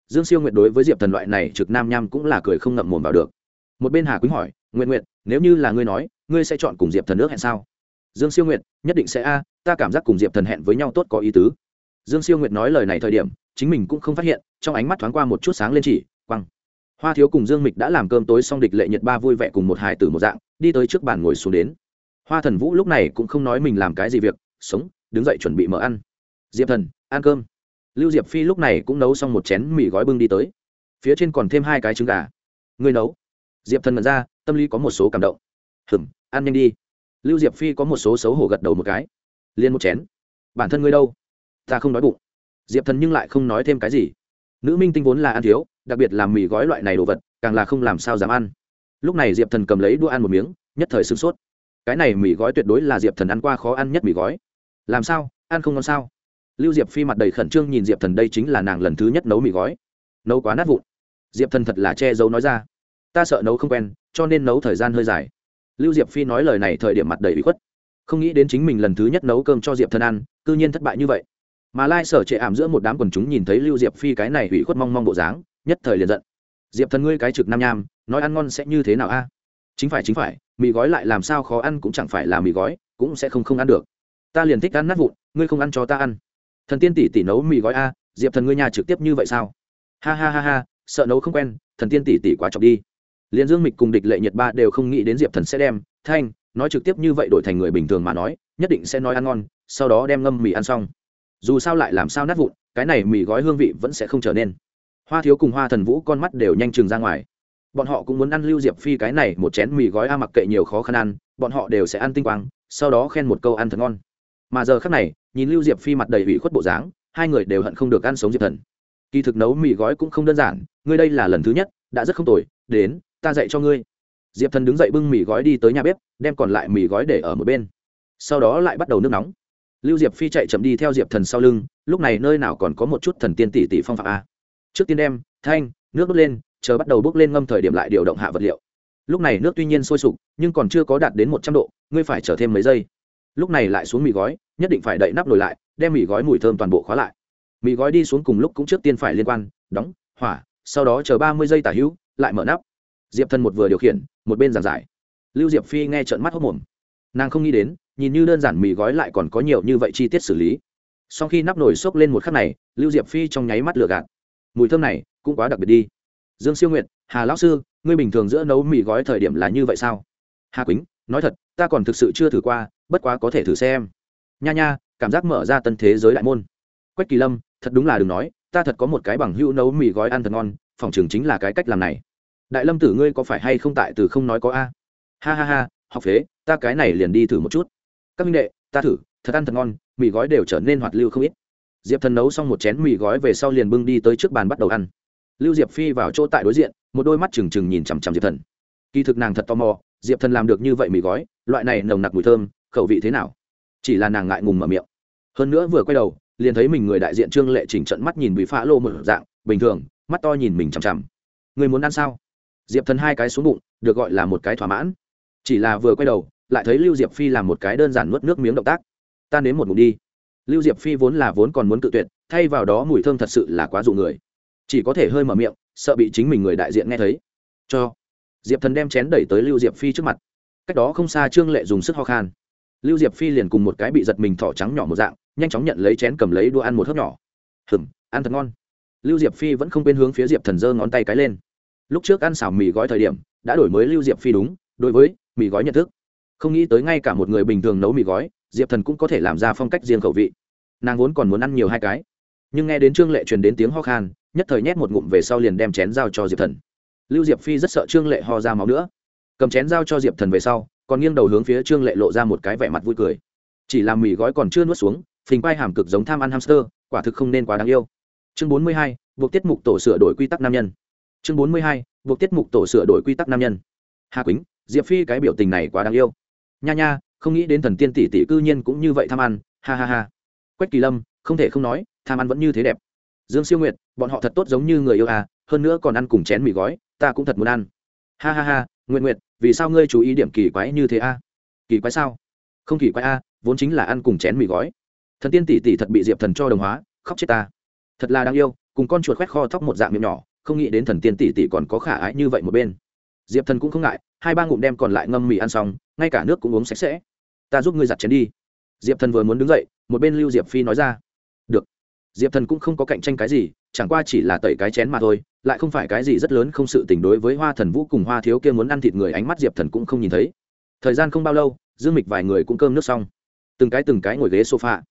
Dương siêu nguyện đối với diệp thần loại này trực nam nham cũng là cười không ngậm mồm vào được. Một bên hà quýnh hỏi nguyện nguyện nếu như là ngươi nói, ngươi sẽ chọn cùng diệp thần nước hẹn sao? Dương siêu nguyện nhất định sẽ a ta cảm giác cùng diệp thần hẹn với nhau tốt có ý tứ. Dương siêu nguyệt nói lời này thời điểm, chính mình cũng không phát hiện, trong ánh mắt thoáng qua một chút sáng lên chỉ, quăng. Hoa thiếu cùng dương mịch đã làm cơm tối xong địch lệ nhiệt ba vui vẻ cùng một hài tử một dạng, đi tới trước bàn ngồi xuống đến. Hoa thần vũ lúc này cũng không nói mình làm cái gì việc, sống, đứng dậy chuẩn bị mở ăn. Diệp thần, ăn cơm. Lưu diệp phi lúc này cũng nấu xong một chén mì gói bưng đi tới. Phía trên còn thêm hai cái trứng gà. Ngươi nấu. Diệp thần mật ra, tâm lý có một số cảm động. Hừng ăn nhanh đi. Lưu diệp phi có một số xấu hổ gật đầu một cái liền một chén. Bản thân ngươi đâu? Ta không nói bụng. Diệp thần nhưng lại không nói thêm cái gì. Nữ minh tinh vốn là ăn thiếu, đặc biệt là mì gói loại này đồ vật, càng là không làm sao dám ăn. Lúc này diệp thần cầm lấy đũa ăn một miếng, nhất thời sửng sốt. Cái này mì gói tuyệt đối là diệp thần ăn qua khó ăn nhất mì gói. Làm sao? Ăn không ngon sao? Lưu diệp phi mặt đầy khẩn trương nhìn diệp thần đây chính là nàng lần thứ nhất nấu mì gói. Nấu quá nát vụn. Diệp thần thật là che giấu nói ra. Ta sợ nấu không quen, cho nên nấu thời gian hơi dài. Lưu diệp phi nói lời này thời điểm mặt đầy bị khuất không nghĩ đến chính mình lần thứ nhất nấu cơm cho diệp thần ăn c ư nhiên thất bại như vậy. Mà lai sở trệ ảm giữa một đám quần chúng nhìn thấy lưu diệp phi cái này hủy khuất mong mong bộ dáng, nhất thời liền giận. Diệp thần ngươi cái trực nam nham, nói ăn ngon sẽ như thế nào a? Chính phải chính phải, mì gói lại làm sao khó ăn cũng chẳng phải là mì gói, cũng sẽ không không ăn được. Ta liền thích ăn nát vụn, ngươi không ăn cho ta ăn. Thần tiên tỷ tỷ nấu mì gói a, diệp thần ngươi nhà trực tiếp như vậy sao? Ha ha ha ha, sợ nấu không quen, thần tiên tỷ tỷ quá chọc đi. Liền dương mịch cùng địch lệ nhiệt ba đều không nghĩ đến diệp thần sẽ đem, thanh nói trực tiếp như vậy đổi thành người bình thường mà nói, nhất định sẽ nói ăn ngon, sau đó đem ngâm mì ăn xong. Dù sao lại làm sao nát vụn, cái này mì gói hương vị vẫn sẽ không trở nên. Hoa thiếu cùng hoa thần vũ con mắt đều nhanh chừng ra ngoài. Bọn họ cũng muốn ăn lưu diệp phi cái này một chén mì gói a, mặc kệ nhiều khó khăn ăn, bọn họ đều sẽ ăn tinh quang, sau đó khen một câu ăn thật ngon. Mà giờ khác này, nhìn lưu diệp phi mặt đầy ủy khuất bộ dáng, hai người đều hận không được ăn sống diệp thần. Kỳ thực nấu mì gói cũng không đơn giản, ngươi đây là lần thứ nhất, đã rất không tồi, đến, ta dạy cho ngươi diệp thần đứng dậy bưng mì gói đi tới nhà bếp, đem còn lại mì gói để ở một bên. Sau đó lại bắt đầu nước nóng. Lưu diệp phi chạy chậm đi theo diệp thần sau lưng, lúc này nơi nào còn có một chút thần tiên tỷ tỷ phong phạm a. Trước tiên đem thanh, nước đốt lên, chờ bắt đầu bước lên ngâm thời điểm lại điều động hạ vật liệu. Lúc này nước tuy nhiên sôi sục, nhưng còn chưa có đạt đến một trăm độ, ngươi phải chờ thêm mấy giây. Lúc này lại xuống mì gói, nhất định phải đậy nắp nồi lại, đem mì gói mùi thơm toàn bộ khóa lại. Mì gói đi xuống cùng lúc cũng trước tiên phải liên quan, đóng, hỏa, sau đó chờ ba mươi giây tả hữu, lại mở nắp diệp thần một vừa điều khiển một bên giảng giải lưu diệp phi nghe trợn mắt hốc mồm nàng không nghĩ đến nhìn như đơn giản mì gói lại còn có nhiều như vậy chi tiết xử lý sau khi nắp nồi xốc lên một khắc này lưu diệp phi trong nháy mắt lửa gạt mùi thơm này cũng quá đặc biệt đi dương siêu nguyệt hà lão sư ngươi bình thường giữa nấu mì gói thời điểm là như vậy sao hà quýnh nói thật ta còn thực sự chưa thử qua bất quá có thể thử xem nha nha cảm giác mở ra tân thế giới đại môn quách kỳ lâm thật đúng là đừng nói ta thật có một cái bằng hữu nấu mì gói ăn thật ngon phòng trường chính là cái cách làm này đại lâm tử ngươi có phải hay không tại từ không nói có a? Ha ha ha, học phế, ta cái này liền đi thử một chút. Các minh đệ, ta thử, thật ăn thật ngon, mì gói đều trở nên hoạt lưu không ít. Diệp thần nấu xong một chén mì gói về sau liền bưng đi tới trước bàn bắt đầu ăn. Lưu diệp phi vào chỗ tại đối diện, một đôi mắt trừng trừng nhìn chằm chằm diệp thần. Kỳ thực nàng thật tò mò, diệp thần làm được như vậy mì gói, loại này nồng nặc mùi thơm, khẩu vị thế nào? Chỉ là nàng ngại ngùng mở miệng. Hơn nữa vừa quay đầu, liền thấy mình người đại diện trương lệ chỉnh trận mắt nhìn bị phá lô một dạng, bình thường, mắt to nhìn mình chằm chằm. Người muốn ăn sao? Diệp thần hai cái xuống bụng, được gọi là một cái thỏa mãn. Chỉ là vừa quay đầu, lại thấy lưu diệp phi làm một cái đơn giản nuốt nước miếng động tác. Ta nếm một ngụm đi. Lưu diệp phi vốn là vốn còn muốn cự tuyệt, thay vào đó mùi thơm thật sự là quá dụ người. Chỉ có thể hơi mở miệng, sợ bị chính mình người đại diện nghe thấy. Cho. Diệp thần đem chén đẩy tới lưu diệp phi trước mặt. Cách đó không xa trương lệ dùng sức ho khan. Lưu diệp phi liền cùng một cái bị giật mình thỏ trắng nhỏ một dạng, nhanh chóng nhận lấy chén cầm lấy đũa ăn một hớp nhỏ. Hừng ăn thật ngon. Lưu diệp phi vẫn không quên hướng phía diệp thần giơ ngón tay cái lên lúc trước ăn xào mì gói thời điểm, đã đổi mới lưu diệp phi đúng, đối với mì gói nhận thức. Không nghĩ tới ngay cả một người bình thường nấu mì gói, diệp thần cũng có thể làm ra phong cách riêng khẩu vị. Nàng vốn còn muốn ăn nhiều hai cái. Nhưng nghe đến trương lệ truyền đến tiếng ho khan, nhất thời nhét một ngụm về sau liền đem chén giao cho diệp thần. Lưu diệp phi rất sợ trương lệ ho ra máu nữa. Cầm chén giao cho diệp thần về sau, còn nghiêng đầu hướng phía trương lệ lộ ra một cái vẻ mặt vui cười. Chỉ làm mì gói còn chưa nuốt xuống, phình quai hàm cực giống tham ăn hamster, quả thực không nên quá đáng yêu. Chương bốn mươi hai, buộc tiết mục tổ sửa đổi quy tắc nam nhân chương bốn mươi hai, buộc tiết mục tổ sửa đổi quy tắc nam nhân. Hà quýnh, diệp phi cái biểu tình này quá đáng yêu. Nha nha, không nghĩ đến thần tiên tỷ tỷ cư nhiên cũng như vậy tham ăn, ha ha ha. Quách kỳ lâm, không thể không nói, tham ăn vẫn như thế đẹp. Dương siêu nguyệt, bọn họ thật tốt giống như người yêu à hơn nữa còn ăn cùng chén mì gói, ta cũng thật muốn ăn. Ha ha ha nguyện nguyệt, vì sao ngươi chú ý điểm kỳ quái như thế a kỳ quái sao? Không kỳ quái a vốn chính là ăn cùng chén mì gói. Thần tiên tỷ tỷ thật bị diệp thần cho đồng hóa, khóc chết ta. Thật là đáng yêu, cùng con chuột khoét kho thóc một dạng miệng nhỏ không nghĩ đến thần tiên tỷ tỷ còn có khả ái như vậy một bên. Diệp thần cũng không ngại, hai ba ngụm đem còn lại ngâm mì ăn xong, ngay cả nước cũng uống sạch sẽ. Ta giúp ngươi giặt chén đi. Diệp thần vừa muốn đứng dậy, một bên lưu diệp phi nói ra. Được. Diệp thần cũng không có cạnh tranh cái gì, chẳng qua chỉ là tẩy cái chén mà thôi, lại không phải cái gì rất lớn không sự tình đối với hoa thần vũ cùng hoa thiếu kia muốn ăn thịt người ánh mắt diệp thần cũng không nhìn thấy. Thời gian không bao lâu, dương mịch vài người cũng cơm nước xong. Từng cái từng cái ngồi ghế sofa.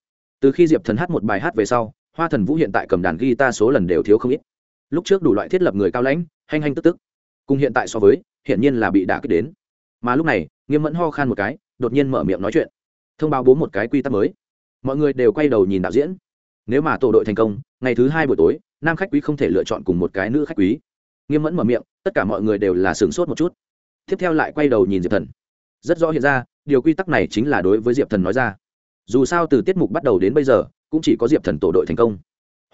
Từ khi diệp thần hát một bài hát về sau, hoa thần vũ hiện tại cầm đàn guitar số lần đều thiếu không ít lúc trước đủ loại thiết lập người cao lãnh, hanh hanh tức tức. Cùng hiện tại so với hiện nhiên là bị đả kích đến. Mà lúc này, nghiêm mẫn ho khan một cái, đột nhiên mở miệng nói chuyện. Thông báo bố một cái quy tắc mới. Mọi người đều quay đầu nhìn đạo diễn. Nếu mà tổ đội thành công, ngày thứ hai buổi tối, nam khách quý không thể lựa chọn cùng một cái nữ khách quý. Nghiêm mẫn mở miệng, tất cả mọi người đều là sửng sốt một chút. Tiếp theo lại quay đầu nhìn diệp thần. Rất rõ hiện ra, điều quy tắc này chính là đối với diệp thần nói ra. Dù sao từ tiết mục bắt đầu đến bây giờ, cũng chỉ có diệp thần tổ đội thành công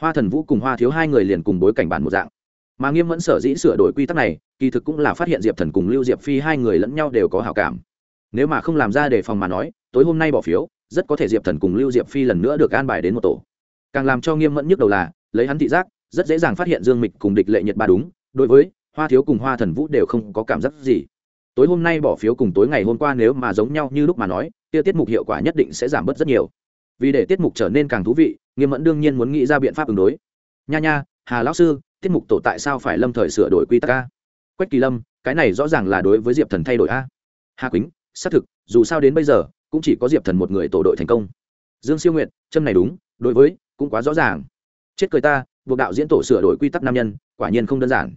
hoa thần vũ cùng hoa thiếu hai người liền cùng bối cảnh bản một dạng. Mà nghiêm mẫn sở dĩ sửa đổi quy tắc này, kỳ thực cũng là phát hiện diệp thần cùng lưu diệp phi hai người lẫn nhau đều có hảo cảm. Nếu mà không làm ra đề phòng mà nói, tối hôm nay bỏ phiếu, rất có thể diệp thần cùng lưu diệp phi lần nữa được an bài đến một tổ. Càng làm cho nghiêm mẫn nhức đầu là, lấy hắn thị giác, rất dễ dàng phát hiện dương mịch cùng địch lệ nhật ba đúng, đối với hoa thiếu cùng hoa thần vũ đều không có cảm giác gì. Tối hôm nay bỏ phiếu cùng tối ngày hôm qua nếu mà giống nhau như lúc mà nói Tiêu tiết mục hiệu quả nhất định sẽ giảm bớt rất nhiều vì để tiết mục trở nên càng thú vị, nghiêm mẫn đương nhiên muốn nghĩ ra biện pháp ứng đối. Nha nha, hà lão sư, tiết mục tổ tại sao phải lâm thời sửa đổi quy tắc a? Quách kỳ lâm, cái này rõ ràng là đối với diệp thần thay đổi a. Hà quýnh, xác thực, dù sao đến bây giờ, cũng chỉ có diệp thần một người tổ đội thành công. Dương siêu nguyện châm này đúng, đối với, cũng quá rõ ràng. Chết cười ta, buộc đạo diễn tổ sửa đổi quy tắc nam nhân, quả nhiên không đơn giản.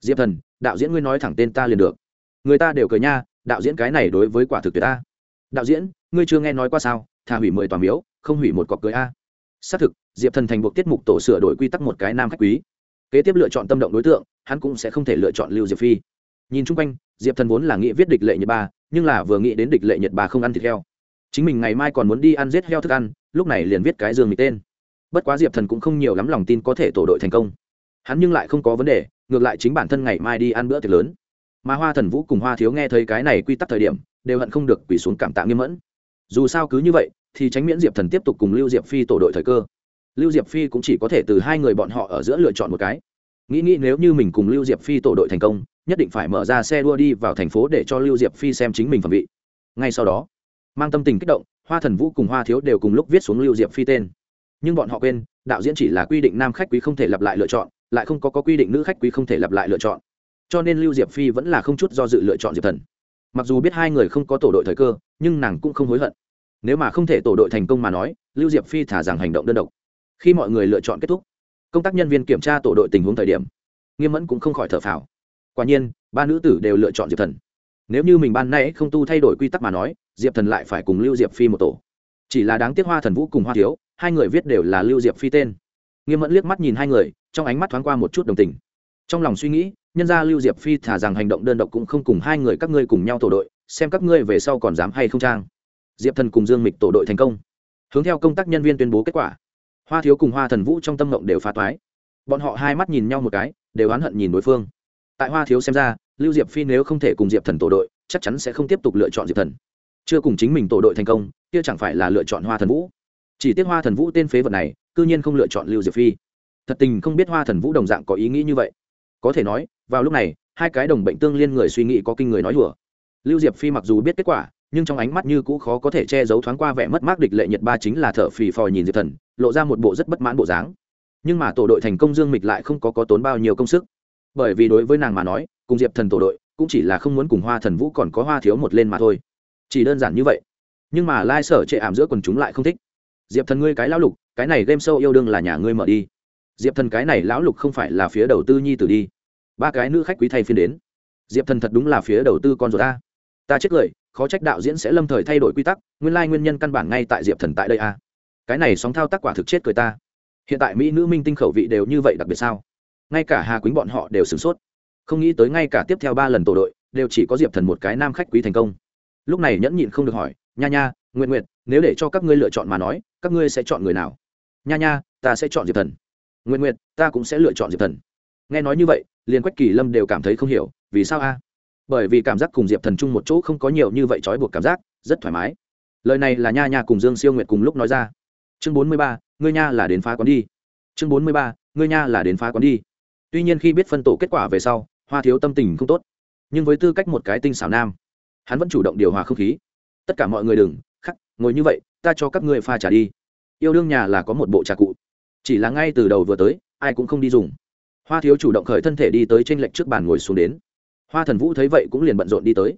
Diệp thần, đạo diễn ngươi nói thẳng tên ta liền được. Người ta đều cười nha, đạo diễn cái này đối với quả thực tuyệt ta. Đạo diễn, ngươi chưa nghe nói qua sao thà hủy mười toàn miếu không hủy một cọc cưới a. Xác thực, diệp thần thành buộc tiết mục tổ sửa đổi quy tắc một cái nam khách quý. Kế tiếp lựa chọn tâm động đối tượng, hắn cũng sẽ không thể lựa chọn lưu diệp phi. Nhìn chung quanh, diệp thần vốn là nghĩ viết địch lệ nhật ba, nhưng là vừa nghĩ đến địch lệ nhật ba không ăn thịt heo. Chính mình ngày mai còn muốn đi ăn giết heo thức ăn, lúc này liền viết cái dương mịt tên. Bất quá diệp thần cũng không nhiều lắm lòng tin có thể tổ đội thành công. Hắn nhưng lại không có vấn đề, ngược lại chính bản thân ngày mai đi ăn bữa tiệc lớn. Mà hoa thần vũ cùng hoa thiếu nghe thấy cái này quy tắc thời điểm, đều hận không được quỳ xuống cảm tạ nghiêm mẫn. Dù sao cứ như vậy thì tránh miễn diệp thần tiếp tục cùng lưu diệp phi tổ đội thời cơ. Lưu diệp phi cũng chỉ có thể từ hai người bọn họ ở giữa lựa chọn một cái. Nghĩ nghĩ nếu như mình cùng lưu diệp phi tổ đội thành công nhất định phải mở ra xe đua đi vào thành phố để cho lưu diệp phi xem chính mình phẩm vị. Ngay sau đó mang tâm tình kích động hoa thần vũ cùng hoa thiếu đều cùng lúc viết xuống lưu diệp phi tên. Nhưng bọn họ quên đạo diễn chỉ là quy định nam khách quý không thể lặp lại lựa chọn lại không có, có quy định nữ khách quý không thể lặp lại lựa chọn. Cho nên lưu diệp phi vẫn là không chút do dự lựa chọn diệp thần. Mặc dù biết hai người không có tổ đội thời cơ nhưng nàng cũng không hối hận nếu mà không thể tổ đội thành công mà nói, lưu diệp phi thả rằng hành động đơn độc. Khi mọi người lựa chọn kết thúc, công tác nhân viên kiểm tra tổ đội tình huống thời điểm, nghiêm mẫn cũng không khỏi thở phào. Quả nhiên, ba nữ tử đều lựa chọn diệp thần. Nếu như mình ban nay không tu thay đổi quy tắc mà nói, diệp thần lại phải cùng lưu diệp phi một tổ. Chỉ là đáng tiếc hoa thần vũ cùng hoa thiếu, hai người viết đều là lưu diệp phi tên. Nghiêm mẫn liếc mắt nhìn hai người, trong ánh mắt thoáng qua một chút đồng tình. Trong lòng suy nghĩ, nhân ra lưu diệp phi thả rằng hành động đơn độc cũng không cùng hai người các ngươi cùng nhau tổ đội, xem các ngươi về sau còn dám hay không trang diệp thần cùng dương mịch tổ đội thành công. Hướng theo công tác nhân viên tuyên bố kết quả. Hoa thiếu cùng hoa thần vũ trong tâm mộng đều phá toái. Bọn họ hai mắt nhìn nhau một cái, đều oán hận nhìn đối phương. Tại hoa thiếu xem ra, lưu diệp phi nếu không thể cùng diệp thần tổ đội, chắc chắn sẽ không tiếp tục lựa chọn diệp thần. Chưa cùng chính mình tổ đội thành công, kia chẳng phải là lựa chọn hoa thần vũ. Chỉ tiếc hoa thần vũ tên phế vật này, cư nhiên không lựa chọn lưu diệp phi. Thật tình không biết hoa thần vũ đồng dạng có ý nghĩ như vậy. Có thể nói, vào lúc này, hai cái đồng bệnh tương liên người suy nghĩ có kinh người nói đùa. Lưu diệp phi mặc dù biết kết quả nhưng trong ánh mắt như cũ khó có thể che giấu thoáng qua vẻ mất mát địch lệ nhật ba chính là thở phì phò nhìn diệp thần, lộ ra một bộ rất bất mãn bộ dáng. Nhưng mà tổ đội thành công dương mịch lại không có có tốn bao nhiêu công sức. Bởi vì đối với nàng mà nói, cùng diệp thần tổ đội, cũng chỉ là không muốn cùng hoa thần vũ còn có hoa thiếu một lên mà thôi. Chỉ đơn giản như vậy. Nhưng mà lai sở chệ ảm giữa quần chúng lại không thích. Diệp thần ngươi cái lão lục, cái này game sâu yêu đương là nhà ngươi mở đi. Diệp thần cái này lão lục không phải là phía đầu tư nhi tử đi. Ba cái nữ khách quý thay phiên đến. Diệp thần thật đúng là phía đầu tư con rồi ta. Ta chết cười khó trách đạo diễn sẽ lâm thời thay đổi quy tắc, nguyên lai nguyên nhân căn bản ngay tại diệp thần tại đây a cái này sóng thao tác quả thực chết cười ta. Hiện tại mỹ nữ minh tinh khẩu vị đều như vậy đặc biệt sao? Ngay cả hà quýnh bọn họ đều sửng sốt. Không nghĩ tới ngay cả tiếp theo ba lần tổ đội, đều chỉ có diệp thần một cái nam khách quý thành công. Lúc này nhẫn nhịn không được hỏi, nha nha nguyện nguyện nếu để cho các ngươi lựa chọn mà nói, các ngươi sẽ chọn người nào? Nha nha, ta sẽ chọn diệp thần. Nguyện nguyện ta cũng sẽ lựa chọn diệp thần. Nghe nói như vậy, liền quách kỳ lâm đều cảm thấy không hiểu, vì sao a? Bởi vì cảm giác cùng diệp thần chung một chỗ không có nhiều như vậy trói buộc cảm giác, rất thoải mái. Lời này là nha nha cùng dương siêu nguyệt cùng lúc nói ra. Chương bốn mươi ba, ngươi nha là đến phá quán đi. Chương bốn mươi ba, ngươi nha là đến phá quán đi. Tuy nhiên khi biết phân tổ kết quả về sau, hoa thiếu tâm tình không tốt. Nhưng với tư cách một cái tinh xảo nam, hắn vẫn chủ động điều hòa không khí. Tất cả mọi người đừng, khắc, ngồi như vậy, ta cho các ngươi pha trà đi. Yêu đương nhà là có một bộ trà cụ. Chỉ là ngay từ đầu vừa tới, ai cũng không đi dùng. Hoa thiếu chủ động khởi thân thể đi tới trên lệnh trước bàn ngồi xuống đến hoa thần vũ thấy vậy cũng liền bận rộn đi tới.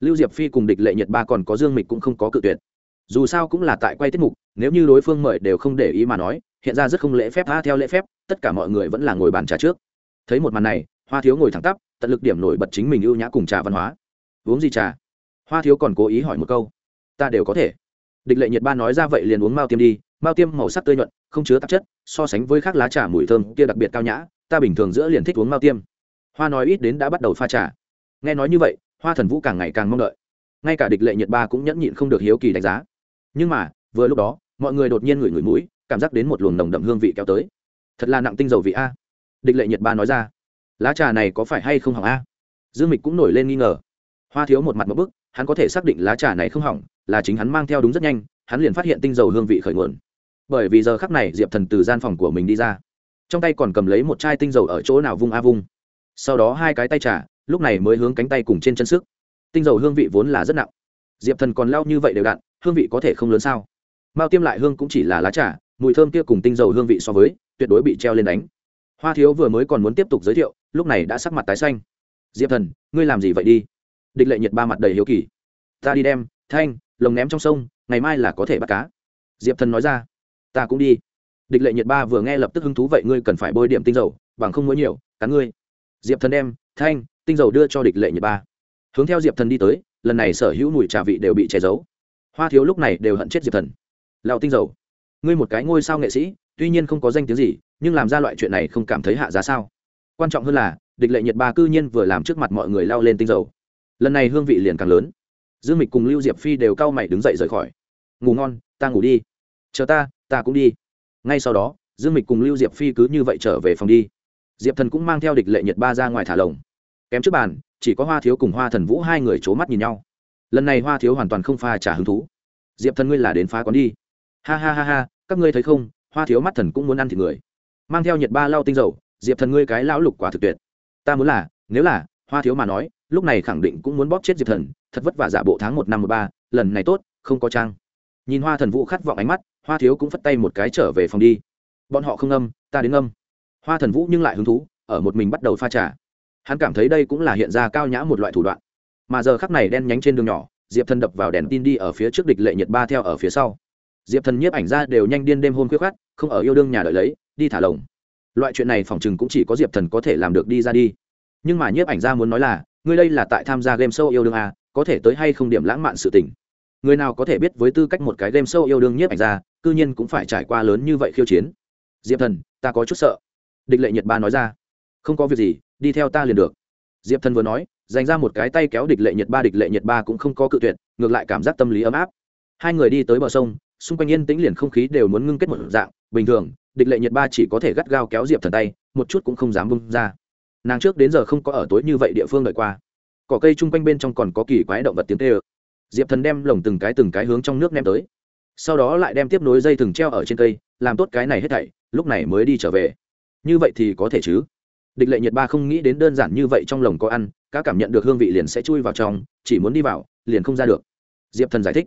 Lưu diệp phi cùng địch lệ nhật ba còn có dương mịch cũng không có cự tuyệt. Dù sao cũng là tại quay tiết mục, nếu như đối phương mời đều không để ý mà nói, hiện ra rất không lễ phép, tha theo lễ phép, tất cả mọi người vẫn là ngồi bàn trà trước. Thấy một màn này, hoa thiếu ngồi thẳng tắp, tận lực điểm nổi bật chính mình ưu nhã cùng trà văn hóa. Uống gì trà? Hoa thiếu còn cố ý hỏi một câu. Ta đều có thể. Địch lệ nhiệt ba nói ra vậy liền uống mao tiêm đi, mao tiêm màu sắc tươi nhuận, không chứa tạp chất, so sánh với khác lá trà mùi thơm kia đặc biệt cao nhã, ta bình thường giữa liền thích uống mao tiêm hoa nói ít đến đã bắt đầu pha trà. Nghe nói như vậy, hoa thần vũ càng ngày càng mong đợi. Ngay cả địch lệ nhiệt ba cũng nhẫn nhịn không được hiếu kỳ đánh giá. Nhưng mà, vừa lúc đó, mọi người đột nhiên ngửi ngửi mũi, cảm giác đến một luồng nồng đậm hương vị kéo tới. Thật là nặng tinh dầu vị a. Địch lệ nhiệt ba nói ra. Lá trà này có phải hay không hỏng a? Dương mịch cũng nổi lên nghi ngờ. Hoa thiếu một mặt một bức, hắn có thể xác định lá trà này không hỏng, là chính hắn mang theo đúng rất nhanh, hắn liền phát hiện tinh dầu hương vị khởi nguồn. Bởi vì giờ khắc này diệp thần từ gian phòng của mình đi ra, trong tay còn cầm lấy một chai tinh dầu ở chỗ nào vung a vung sau đó hai cái tay trà, lúc này mới hướng cánh tay cùng trên chân sức. Tinh dầu hương vị vốn là rất nặng. Diệp thần còn lao như vậy đều đặn, hương vị có thể không lớn sao? Mao tiêm lại hương cũng chỉ là lá trà, mùi thơm kia cùng tinh dầu hương vị so với, tuyệt đối bị treo lên đánh. Hoa thiếu vừa mới còn muốn tiếp tục giới thiệu, lúc này đã sắc mặt tái xanh. Diệp thần, ngươi làm gì vậy đi? Địch lệ nhiệt ba mặt đầy hiếu kỳ. Ta đi đem, thanh, lồng ném trong sông, ngày mai là có thể bắt cá. Diệp thần nói ra. Ta cũng đi. Địch lệ nhiệt ba vừa nghe lập tức hứng thú vậy ngươi cần phải bôi điểm tinh dầu, bằng không mỗi nhiều, cắn ngươi diệp thần đem, thanh, tinh dầu đưa cho địch lệ nhật ba. Hướng theo diệp thần đi tới, lần này sở hữu mùi trà vị đều bị che giấu. Hoa thiếu lúc này đều hận chết diệp thần. Lao tinh dầu, ngươi một cái ngôi sao nghệ sĩ, tuy nhiên không có danh tiếng gì, nhưng làm ra loại chuyện này không cảm thấy hạ giá sao? Quan trọng hơn là, địch lệ nhật ba cư nhiên vừa làm trước mặt mọi người lao lên tinh dầu. Lần này hương vị liền càng lớn. Dương mịch cùng lưu diệp phi đều cau mày đứng dậy rời khỏi. Ngủ ngon, ta ngủ đi. Chờ ta ta cũng đi. Ngay sau đó, dương mịch cùng lưu diệp phi cứ như vậy trở về phòng đi diệp thần cũng mang theo địch lệ nhiệt ba ra ngoài thả lồng. Kém trước bàn, chỉ có hoa thiếu cùng hoa thần vũ hai người c h ố mắt nhìn nhau. Lần này hoa thiếu hoàn toàn không pha trả hứng thú. Diệp thần ngươi là đến phá quán đi. Ha ha ha ha, các ngươi thấy không, hoa thiếu mắt thần cũng muốn ăn thịt người. Mang theo nhiệt ba lau tinh dầu, diệp thần ngươi cái lão lục quả thực tuyệt. Ta muốn là, nếu là, hoa thiếu mà nói, lúc này khẳng định cũng muốn bóp chết diệp thần, thật vất vả giả bộ tháng một năm một ba, lần này tốt, không có trang. Nhìn hoa thần vũ khát vọng ánh mắt, hoa thiếu cũng phất tay một cái trở về phòng đi. Bọn họ không âm ta đến âm hoa thần vũ nhưng lại hứng thú ở một mình bắt đầu pha trà. Hắn cảm thấy đây cũng là hiện ra cao nhã một loại thủ đoạn. Mà giờ khắc này đen nhánh trên đường nhỏ diệp thần đập vào đèn tin đi ở phía trước địch lệ nhiệt ba theo ở phía sau. Diệp thần nhiếp ảnh ra đều nhanh điên đêm hôn khuyết khát không ở yêu đương nhà đợi lấy đi thả lồng. Loại chuyện này phòng chừng cũng chỉ có diệp thần có thể làm được đi ra đi. Nhưng mà nhiếp ảnh ra muốn nói là ngươi đây là tại tham gia game show yêu đương à, có thể tới hay không điểm lãng mạn sự tình. Người nào có thể biết với tư cách một cái game show yêu đương nhiếp ảnh ra cư nhiên cũng phải trải qua lớn như vậy khiêu chiến. Diệp thần ta có chút sợ địch lệ nhật ba nói ra, không có việc gì, đi theo ta liền được. Diệp thần vừa nói, dành ra một cái tay kéo địch lệ nhật ba, địch lệ nhật ba cũng không có cự tuyệt, ngược lại cảm giác tâm lý ấm áp. Hai người đi tới bờ sông, xung quanh yên tĩnh liền không khí đều muốn ngưng kết một dạng. Bình thường, địch lệ nhật ba chỉ có thể gắt gao kéo diệp thần tay, một chút cũng không dám bung ra. Nàng trước đến giờ không có ở tối như vậy địa phương đợi qua. Cỏ cây chung quanh bên trong còn có kỳ quái động vật tiếng tê ơ diệp thần đem lồng từng cái từng cái hướng trong nước ném tới. Sau đó lại đem tiếp nối dây thừng treo ở trên cây, làm tốt cái này hết thảy, lúc này mới đi trở về như vậy thì có thể chứ? Địch lệ nhiệt ba không nghĩ đến đơn giản như vậy trong lồng có ăn, cá cảm nhận được hương vị liền sẽ chui vào trong, chỉ muốn đi vào, liền không ra được. Diệp thần giải thích.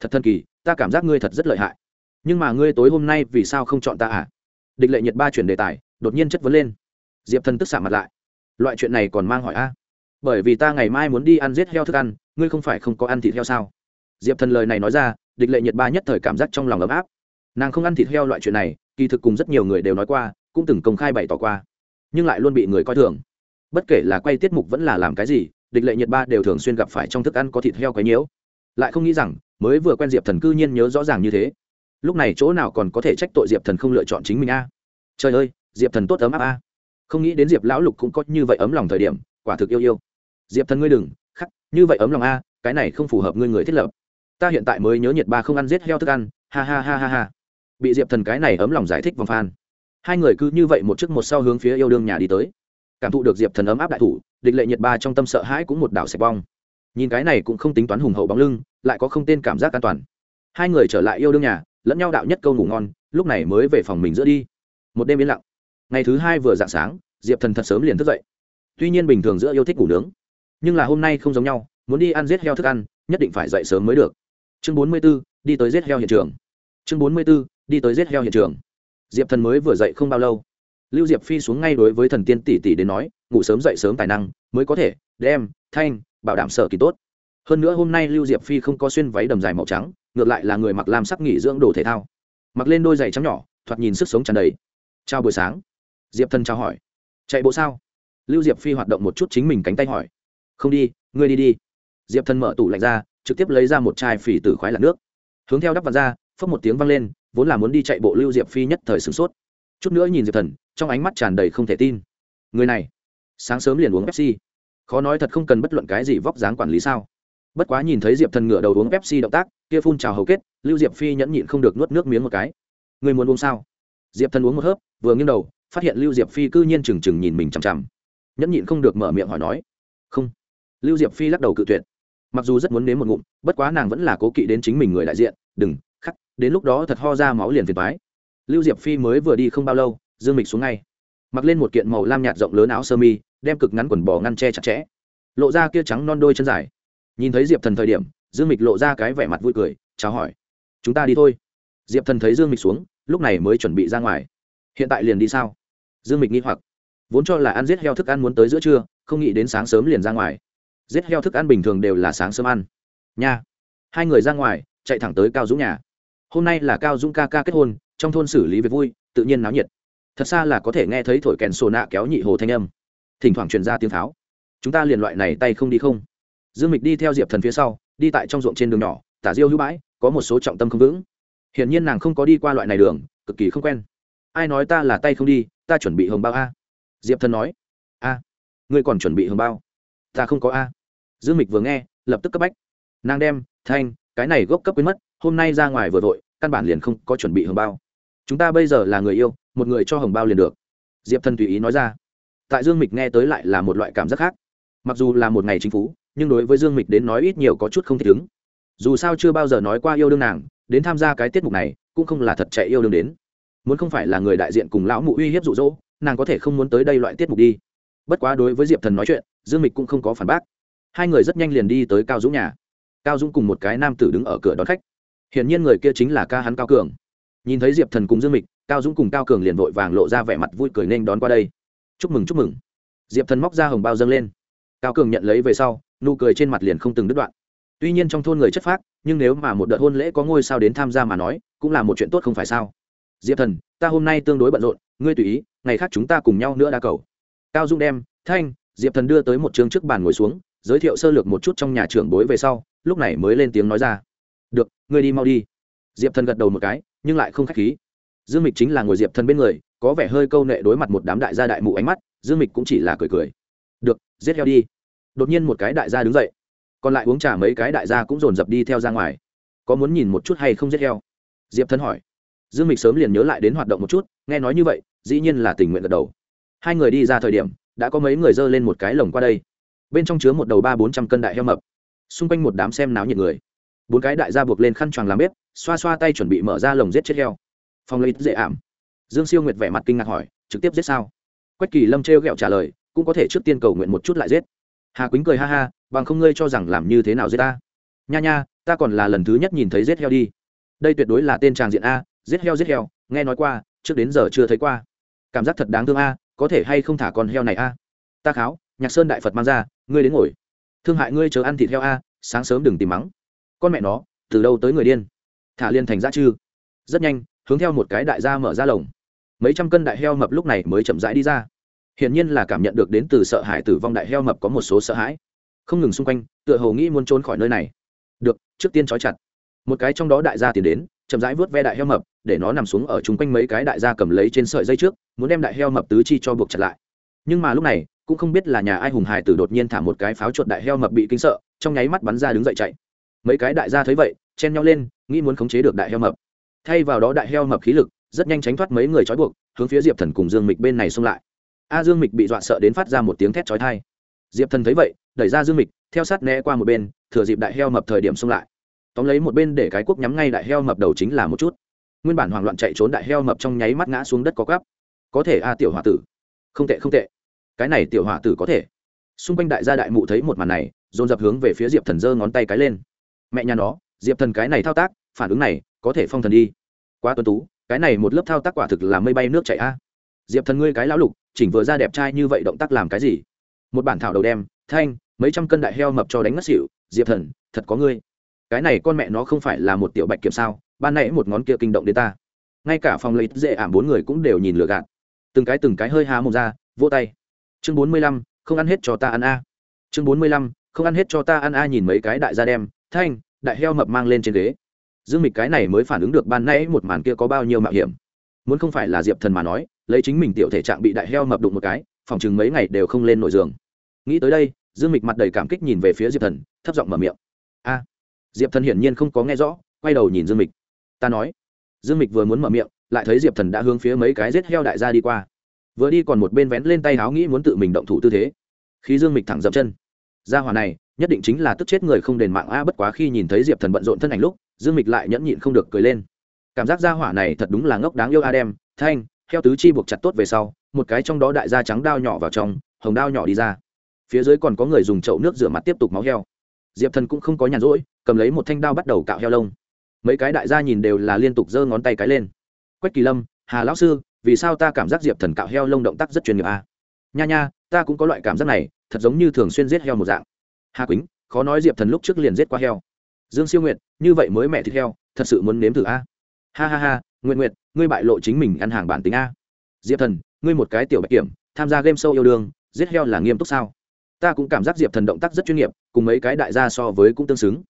Thật thần kỳ, ta cảm giác ngươi thật rất lợi hại. Nhưng mà ngươi tối hôm nay vì sao không chọn ta à? Địch lệ nhiệt ba chuyển đề tài, đột nhiên chất vấn lên. Diệp thần tức xạ mặt lại. Loại chuyện này còn mang hỏi a? Bởi vì ta ngày mai muốn đi ăn giết heo thức ăn, ngươi không phải không có ăn thịt heo sao? Diệp thần lời này nói ra, địch lệ nhiệt ba nhất thời cảm giác trong lòng ấm áp. Nàng không ăn thịt heo loại chuyện này, kỳ thực cùng rất nhiều người đều nói qua cũng từng công khai bày tỏ qua, nhưng lại luôn bị người coi thường. Bất kể là quay tiết mục vẫn là làm cái gì, địch lệ nhiệt ba đều thường xuyên gặp phải trong thức ăn có thịt heo quấy nhiễu. Lại không nghĩ rằng, mới vừa quen diệp thần cư nhiên nhớ rõ ràng như thế. Lúc này chỗ nào còn có thể trách tội diệp thần không lựa chọn chính mình a? Trời ơi, diệp thần tốt ấm áp a. Không nghĩ đến diệp lão lục cũng có như vậy ấm lòng thời điểm, quả thực yêu yêu. Diệp thần ngươi đừng, khắc, như vậy ấm lòng a, cái này không phù hợp ngươi người thiết lập. Ta hiện tại mới nhớ nhiệt ba không ăn giết heo thức ăn, ha ha ha ha ha. Bị diệp thần cái này ấm lòng giải thích vòng phan hai người cứ như vậy một trước một sau hướng phía yêu đương nhà đi tới. Cảm thụ được diệp thần ấm áp đại thủ, địch lệ nhiệt ba trong tâm sợ hãi cũng một đảo sạch bong. Nhìn cái này cũng không tính toán hùng hậu bóng lưng, lại có không tên cảm giác an toàn. Hai người trở lại yêu đương nhà, lẫn nhau đạo nhất câu ngủ ngon, lúc này mới về phòng mình giữa đi. Một đêm yên lặng. Ngày thứ hai vừa dạng sáng, diệp thần thật sớm liền thức dậy. Tuy nhiên bình thường giữa yêu thích ngủ nướng, nhưng là hôm nay không giống nhau, muốn đi ăn giết heo thức ăn, nhất định phải dậy sớm mới được. Chương bốn mươi b ố đi tới giết heo hiện trường. Chương bốn mươi b ố đi tới giết heo hiện trường diệp thần mới vừa dậy không bao lâu. Lưu diệp phi xuống ngay đối với thần tiên tỷ tỷ đến nói, ngủ sớm dậy sớm tài năng, mới có thể đem, thanh, bảo đảm sở kỳ tốt. Hơn nữa hôm nay lưu diệp phi không có xuyên váy đầm dài màu trắng, ngược lại là người mặc làm sắc nghỉ dưỡng đồ thể thao. Mặc lên đôi giày trắng nhỏ, thoạt nhìn sức sống tràn đầy. Chào buổi sáng. Diệp thần chào hỏi. Chạy bộ sao? Lưu diệp phi hoạt động một chút chính mình cánh tay hỏi. Không đi, ngươi đi đi. Diệp thần mở tủ lạnh ra, trực tiếp lấy ra một chai phỉ tử khoái lạc nước. Hướng theo đắp vào ra phấp một tiếng vang lên vốn là muốn đi chạy bộ lưu diệp phi nhất thời sửng sốt. Chút nữa nhìn diệp thần, trong ánh mắt tràn đầy không thể tin. Người này, sáng sớm liền uống pepsi. Khó nói thật không cần bất luận cái gì vóc dáng quản lý sao. Bất quá nhìn thấy diệp thần ngửa đầu uống pepsi động tác, kia phun trào hầu kết, lưu diệp phi nhẫn nhịn không được nuốt nước miếng một cái. Người muốn uống sao? Diệp thần uống một hớp, vừa nghiêng đầu, phát hiện lưu diệp phi cư nhiên trừng trừng nhìn mình chằm chằm. Nhẫn nhịn không được mở miệng hỏi nói, không. Lưu diệp phi lắc đầu cự tuyệt. Mặc dù rất muốn nếm một ngụm, bất quá nàng vẫn là cố kỵ đến chính mình người đại diện, đừng đến lúc đó thật ho ra máu liền phiền toái. Lưu diệp phi mới vừa đi không bao lâu, dương mịch xuống ngay. Mặc lên một kiện màu lam nhạt rộng lớn áo sơ mi, đem cực ngắn quần bò ngăn che chặt chẽ. Lộ ra kia trắng non đôi chân dài. Nhìn thấy diệp thần thời điểm, dương mịch lộ ra cái vẻ mặt vui cười, chào hỏi. Chúng ta đi thôi. Diệp thần thấy dương mịch xuống, lúc này mới chuẩn bị ra ngoài. Hiện tại liền đi sao? Dương mịch nghi hoặc. Vốn cho là ăn giết heo thức ăn muốn tới giữa trưa, không nghĩ đến sáng sớm liền ra ngoài. Giết heo thức ăn bình thường đều là sáng sớm ăn. Nha. Hai người ra ngoài, chạy thẳng tới cao dũng nhà hôm nay là cao dũng ca ca kết hôn, trong thôn xử lý việc vui, tự nhiên náo nhiệt. Thật xa là có thể nghe thấy thổi kèn sổ nạ kéo nhị hồ thanh âm. Thỉnh thoảng truyền ra tiếng tháo. Chúng ta liền loại này tay không đi không. Dương mịch đi theo diệp thần phía sau, đi tại trong ruộng trên đường nhỏ, tả diêu hữu bãi, có một số trọng tâm không vững. Hiển nhiên nàng không có đi qua loại này đường, cực kỳ không quen. Ai nói ta là tay không đi, ta chuẩn bị hồng bao a? Diệp thần nói. A. Ngươi còn chuẩn bị hồng bao? Ta không có a. Dương mịch vừa nghe, lập tức cấp bách. Nàng đem, thanh, cái này gốc cấp quên mất hôm nay ra ngoài vừa vội, căn bản liền không có chuẩn bị hồng bao. Chúng ta bây giờ là người yêu, một người cho hồng bao liền được. Diệp thần tùy ý nói ra. Tại dương mịch nghe tới lại là một loại cảm giác khác. Mặc dù là một ngày chính phủ nhưng đối với dương mịch đến nói ít nhiều có chút không thể ứng. Dù sao chưa bao giờ nói qua yêu đương nàng, đến tham gia cái tiết mục này, cũng không là thật chạy yêu đương đến. Muốn không phải là người đại diện cùng lão mụ uy hiếp rụ rỗ nàng có thể không muốn tới đây loại tiết mục đi. Bất quá đối với diệp thần nói chuyện, dương mịch cũng không có phản bác. Hai người rất nhanh liền đi tới cao dũng nhà. Cao dũng cùng một cái nam tử đứng ở cửa đón khách hiển nhiên người kia chính là ca hắn cao cường. Nhìn thấy diệp thần cùng dương mịch, cao dũng cùng cao cường liền vội vàng lộ ra vẻ mặt vui cười nên đón qua đây. Chúc mừng chúc mừng. Diệp thần móc ra hồng bao dâng lên. Cao cường nhận lấy về sau, nụ cười trên mặt liền không từng đứt đoạn. Tuy nhiên trong thôn người chất phác, nhưng nếu mà một đợt hôn lễ có ngôi sao đến tham gia mà nói, cũng là một chuyện tốt không phải sao? Diệp thần, ta hôm nay tương đối bận rộn, ngươi tùy ý, ngày khác chúng ta cùng nhau nữa đa cầu. Cao dung đem, thanh. Diệp thần đưa tới một trường trước bàn ngồi xuống, giới thiệu sơ lược một chút trong nhà trưởng bối về sau, lúc này mới lên tiếng nói ra được, ngươi đi mau đi. Diệp thần gật đầu một cái, nhưng lại không k h á c h khí. Dương mịch chính là ngồi diệp thần bên người, có vẻ hơi câu nệ đối mặt một đám đại gia đại mụ ánh mắt, dương mịch cũng chỉ là cười cười. Được, giết heo đi. Đột nhiên một cái đại gia đứng dậy. Còn lại uống trà mấy cái đại gia cũng dồn dập đi theo ra ngoài. Có muốn nhìn một chút hay không giết heo? Diệp thần hỏi. Dương mịch sớm liền nhớ lại đến hoạt động một chút, nghe nói như vậy, dĩ nhiên là tình nguyện gật đầu. Hai người đi ra thời điểm, đã có mấy người dơ lên một cái lồng qua đây. Bên trong chứa một đầu ba bốn trăm cân đại heo mập. Xung quanh một đám xem náo nhiệt người bốn cái đại gia buộc lên khăn choàng làm bếp, xoa xoa tay chuẩn bị mở ra lồng giết chết heo. Phòng lấy dễ ảm. Dương siêu nguyệt vẻ mặt kinh ngạc hỏi, trực tiếp giết sao? Quách kỳ lâm trêu ghẹo trả lời, cũng có thể trước tiên cầu nguyện một chút lại giết. Hà quýnh cười ha ha, bằng không ngươi cho rằng làm như thế nào giết ta? Nha nha, ta còn là lần thứ nhất nhìn thấy giết heo đi. Đây tuyệt đối là tên tràng diện a, giết heo giết heo, nghe nói qua, trước đến giờ chưa thấy qua. Cảm giác thật đáng thương a, có thể hay không thả con heo này a? Ta kháo, nhạc sơn đại phật mang ra, ngươi đến ngồi. Thương hại ngươi chờ ăn thịt heo a, sáng sớm đừng tìm mắng con mẹ nó, từ đâu tới người điên? Thả liên thành ra chư. Rất nhanh, hướng theo một cái đại gia mở ra lồng. Mấy trăm cân đại heo mập lúc này mới chậm rãi đi ra. Hiển nhiên là cảm nhận được đến từ sợ hãi tử vong đại heo mập có một số sợ hãi. Không ngừng xung quanh, tựa hồ nghĩ muốn trốn khỏi nơi này. Được, trước tiên trói chặt. Một cái trong đó đại gia tiến đến, chậm rãi vớt ve đại heo mập, để nó nằm xuống ở chung quanh mấy cái đại gia cầm lấy trên sợi dây trước, muốn đem đại heo mập tứ chi cho buộc chặt lại. Nhưng mà lúc này, cũng không biết là nhà ai hùng hải tử đột nhiên thả một cái pháo chuột đại heo mập bị kinh sợ, trong nháy mắt bắn ra đứng dậy chạy mấy cái đại gia thấy vậy, chen nhau lên, nghĩ muốn khống chế được đại heo mập. Thay vào đó đại heo mập khí lực, rất nhanh tránh thoát mấy người trói buộc, hướng phía diệp thần cùng dương mịch bên này xông lại. A dương mịch bị dọa sợ đến phát ra một tiếng thét trói thai diệp thần thấy vậy, đẩy ra dương mịch, theo sát né qua một bên, thừa dịp đại heo mập thời điểm xông lại. Tóm lấy một bên để cái cuốc nhắm ngay đại heo mập đầu chính là một chút. Nguyên bản hoảng loạn chạy trốn đại heo mập trong nháy mắt ngã xuống đất có gắp có thể a tiểu h ỏ a tử. Không tệ không tệ. Cái này tiểu h ỏ a tử có thể. Xung quanh đại gia đại mụ thấy một màn này, dồn dập hướng về phía diệp thần giơ ngón tay cái lên mẹ nhà nó, diệp thần cái này thao tác, phản ứng này, có thể phong thần đi. Quá tuân tú, cái này một lớp thao tác quả thực là mây bay nước chảy a. Diệp thần ngươi cái lão lục, chỉnh vừa ra đẹp trai như vậy động tác làm cái gì? Một bản thảo đầu đem, thanh, mấy trăm cân đại heo mập cho đánh ngất xỉu, diệp thần, thật có ngươi. Cái này con mẹ nó không phải là một tiểu bạch kiểm sao, ban nãy một ngón kia kinh động đến ta. Ngay cả phòng lấy dễ ảm bốn người cũng đều nhìn lừa gạt. Từng cái từng cái hơi há mồm ra, vỗ tay. Chương bốn mươi lăm, không ăn hết cho ta ăn a. Chương bốn mươi lăm, không ăn hết cho ta ăn a nhìn mấy cái đại gia đem thanh, đại heo mập mang lên trên ghế. Dương mịch cái này mới phản ứng được ban nãy một màn kia có bao nhiêu mạo hiểm. Muốn không phải là diệp thần mà nói, lấy chính mình tiểu thể trạng bị đại heo mập đụng một cái, phòng chừng mấy ngày đều không lên nổi giường. Nghĩ tới đây, dương mịch mặt đầy cảm kích nhìn về phía diệp thần, thấp giọng mở miệng. A. Diệp thần hiển nhiên không có nghe rõ, quay đầu nhìn dương mịch. Ta nói. Dương mịch vừa muốn mở miệng, lại thấy diệp thần đã hướng phía mấy cái rết heo đại gia đi qua. Vừa đi còn một bên vén lên tay háo nghĩ muốn tự mình động thủ tư thế. Khi dương mịch thẳng dậm chân, gia hòa này nhất định chính là tức chết người không đền mạng a, bất quá khi nhìn thấy diệp thần bận rộn thân ảnh lúc, dương mịch lại nhẫn nhịn không được cười lên. Cảm giác gia hỏa này thật đúng là ngốc đáng yêu a đem thanh, theo tứ chi buộc chặt tốt về sau, một cái trong đó đại gia trắng đao nhỏ vào trong, hồng đao nhỏ đi ra. Phía dưới còn có người dùng chậu nước rửa mặt tiếp tục máu heo. Diệp thần cũng không có nhàn rỗi, cầm lấy một thanh đao bắt đầu cạo heo lông. Mấy cái đại gia nhìn đều là liên tục giơ ngón tay cái lên. Quách kỳ lâm, hà lão sư, vì sao ta cảm giác diệp thần cạo heo lông động tác rất chuyên nghiệp a? À? nha nha, ta cũng có loại cảm giác này, thật giống như thường xuyên giết heo một dạng hà quýnh khó nói diệp thần lúc trước liền giết qua heo. Dương siêu Nguyệt, như vậy mới mẹ thịt heo thật sự muốn nếm thử a. Ha ha ha nguyện Nguyệt, ngươi bại lộ chính mình ăn hàng bản tính a. Diệp thần ngươi một cái tiểu bạch kiểm tham gia game show yêu đương giết heo là nghiêm túc sao? Ta cũng cảm giác diệp thần động tác rất chuyên nghiệp cùng mấy cái đại gia so với cũng tương xứng.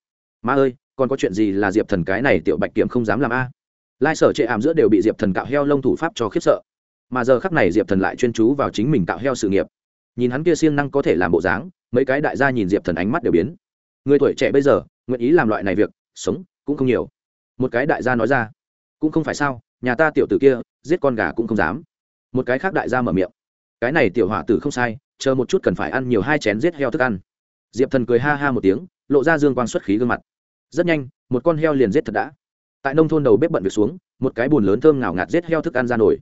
Ma ơi còn có chuyện gì là diệp thần cái này tiểu bạch kiểm không dám làm a? Lai sở chệ ảm giữa đều bị diệp thần cạo heo lông thủ pháp cho khiếp sợ. Mà giờ khắc này diệp thần lại chuyên chú vào chính mình cạo heo sự nghiệp nhìn hắn kia siêng năng có thể làm bộ dáng, mấy cái đại gia nhìn diệp thần ánh mắt đều biến. Người tuổi trẻ bây giờ, nguyện ý làm loại này việc, sống cũng không nhiều. Một cái đại gia nói ra, cũng không phải sao, nhà ta tiểu tử kia, giết con gà cũng không dám. Một cái khác đại gia mở miệng, cái này tiểu hỏa tử không sai, chờ một chút cần phải ăn nhiều hai chén giết heo thức ăn. Diệp thần cười ha ha một tiếng, lộ ra dương quang xuất khí gương mặt. Rất nhanh, một con heo liền giết thật đã. Tại nông thôn đầu bếp bận việc xuống, một cái bùn lớn thơm ngào ngạt giết heo thức ăn ra nổi.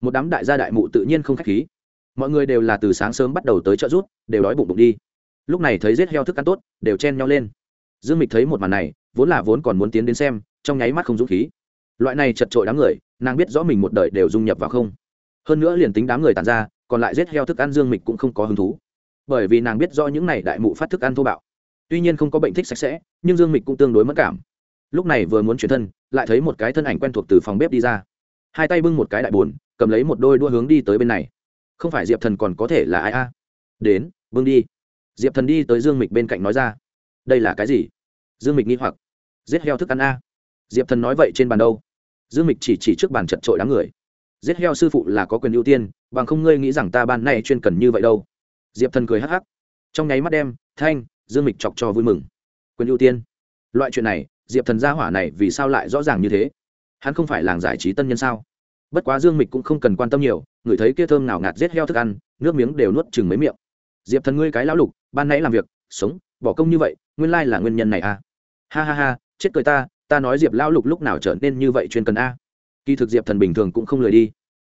Một đám đại gia đại mụ tự nhiên không k h á c h khí mọi người đều là từ sáng sớm bắt đầu tới chợ rút, đều đói bụng bụng đi. Lúc này thấy giết heo thức ăn tốt, đều chen nhau lên. Dương mịch thấy một màn này, vốn là vốn còn muốn tiến đến xem, trong nháy mắt không dũng khí. Loại này chật trội đám người, nàng biết rõ mình một đời đều dung nhập vào không. Hơn nữa liền tính đám người tàn ra, còn lại giết heo thức ăn dương mịch cũng không có hứng thú. Bởi vì nàng biết rõ những này đại mụ phát thức ăn thô bạo. Tuy nhiên không có bệnh thích sạch sẽ, nhưng dương mịch cũng tương đối mất cảm. Lúc này vừa muốn chuyển thân, lại thấy một cái thân ảnh quen thuộc từ phòng bếp đi ra. Hai tay bưng một cái đại bồn, cầm lấy một đôi đua hướng đi tới bên này không phải diệp thần còn có thể là ai a? Đến, vương đi. Diệp thần đi tới dương mịch bên cạnh nói ra. Đây là cái gì? Dương mịch nghi hoặc. Giết heo thức ăn a. Diệp thần nói vậy trên bàn đâu? Dương mịch chỉ chỉ trước bàn chật trội đám người. Giết heo sư phụ là có quyền ưu tiên, bằng không ngươi nghĩ rằng ta ban nay chuyên cần như vậy đâu. Diệp thần cười hắc hắc. Trong nháy mắt đem, thanh, dương mịch chọc cho vui mừng. Quyền ưu tiên. Loại chuyện này, diệp thần gia hỏa này vì sao lại rõ ràng như thế? Hắn không phải làng giải trí tân nhân sao? Bất quá dương mịch cũng không cần quan tâm nhiều, người thấy kia thơm nào ngạt rết heo thức ăn, nước miếng đều nuốt chừng mấy miệng. Diệp thần ngươi cái lão lục, ban nãy làm việc, sống, bỏ công như vậy, nguyên lai là nguyên nhân này à? Ha ha ha, chết cười ta ta nói diệp lão lục lúc nào trở nên như vậy chuyên cần a? Kỳ thực diệp thần bình thường cũng không lười đi.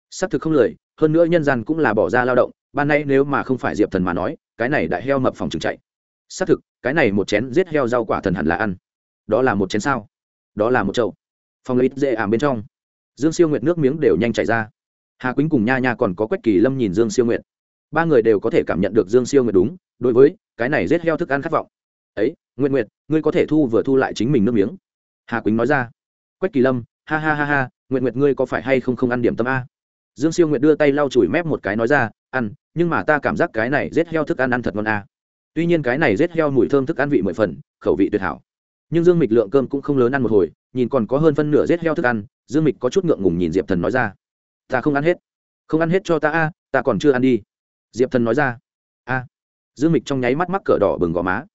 Xác thực không lười, hơn nữa nhân gian cũng là bỏ ra lao động, ban nay nếu mà không phải diệp thần mà nói, cái này đại heo mập phòng trừng chạy. Xác thực, cái này một chén giết heo rau quả thần hẳn là ăn. Đó là một chén sao? Đó là một chậu. Phòng lấy dễ ảm bên trong dương siêu nguyệt nước miếng đều nhanh chảy ra. Hà quýnh cùng nha nha còn có quách kỳ lâm nhìn dương siêu nguyệt. Ba người đều có thể cảm nhận được dương siêu nguyệt đúng, đối với cái này giết heo thức ăn khát vọng. Ấy nguyện nguyệt, ngươi có thể thu vừa thu lại chính mình nước miếng. Hà quýnh nói ra. Quách kỳ lâm, ha ha ha ha nguyện nguyệt ngươi có phải hay không không ăn điểm tâm a? Dương siêu nguyệt đưa tay lau chùi mép một cái nói ra, ăn, nhưng mà ta cảm giác cái này rết heo thức ăn ăn thật ngon a. Tuy nhiên cái này rết heo mùi thơm thức ăn vị mười phần, khẩu vị tuyệt hảo. Nhưng dương mịch lượng cơm cũng không lớn ăn một hồi nhìn còn có hơn phân nửa rết heo thức ăn, dương mịch có chút ngượng ngùng nhìn diệp thần nói ra. Ta không ăn hết. Không ăn hết cho ta a, ta còn chưa ăn đi. Diệp thần nói ra. A. Dương mịch trong nháy mắt mắc cỡ đỏ bừng gò má.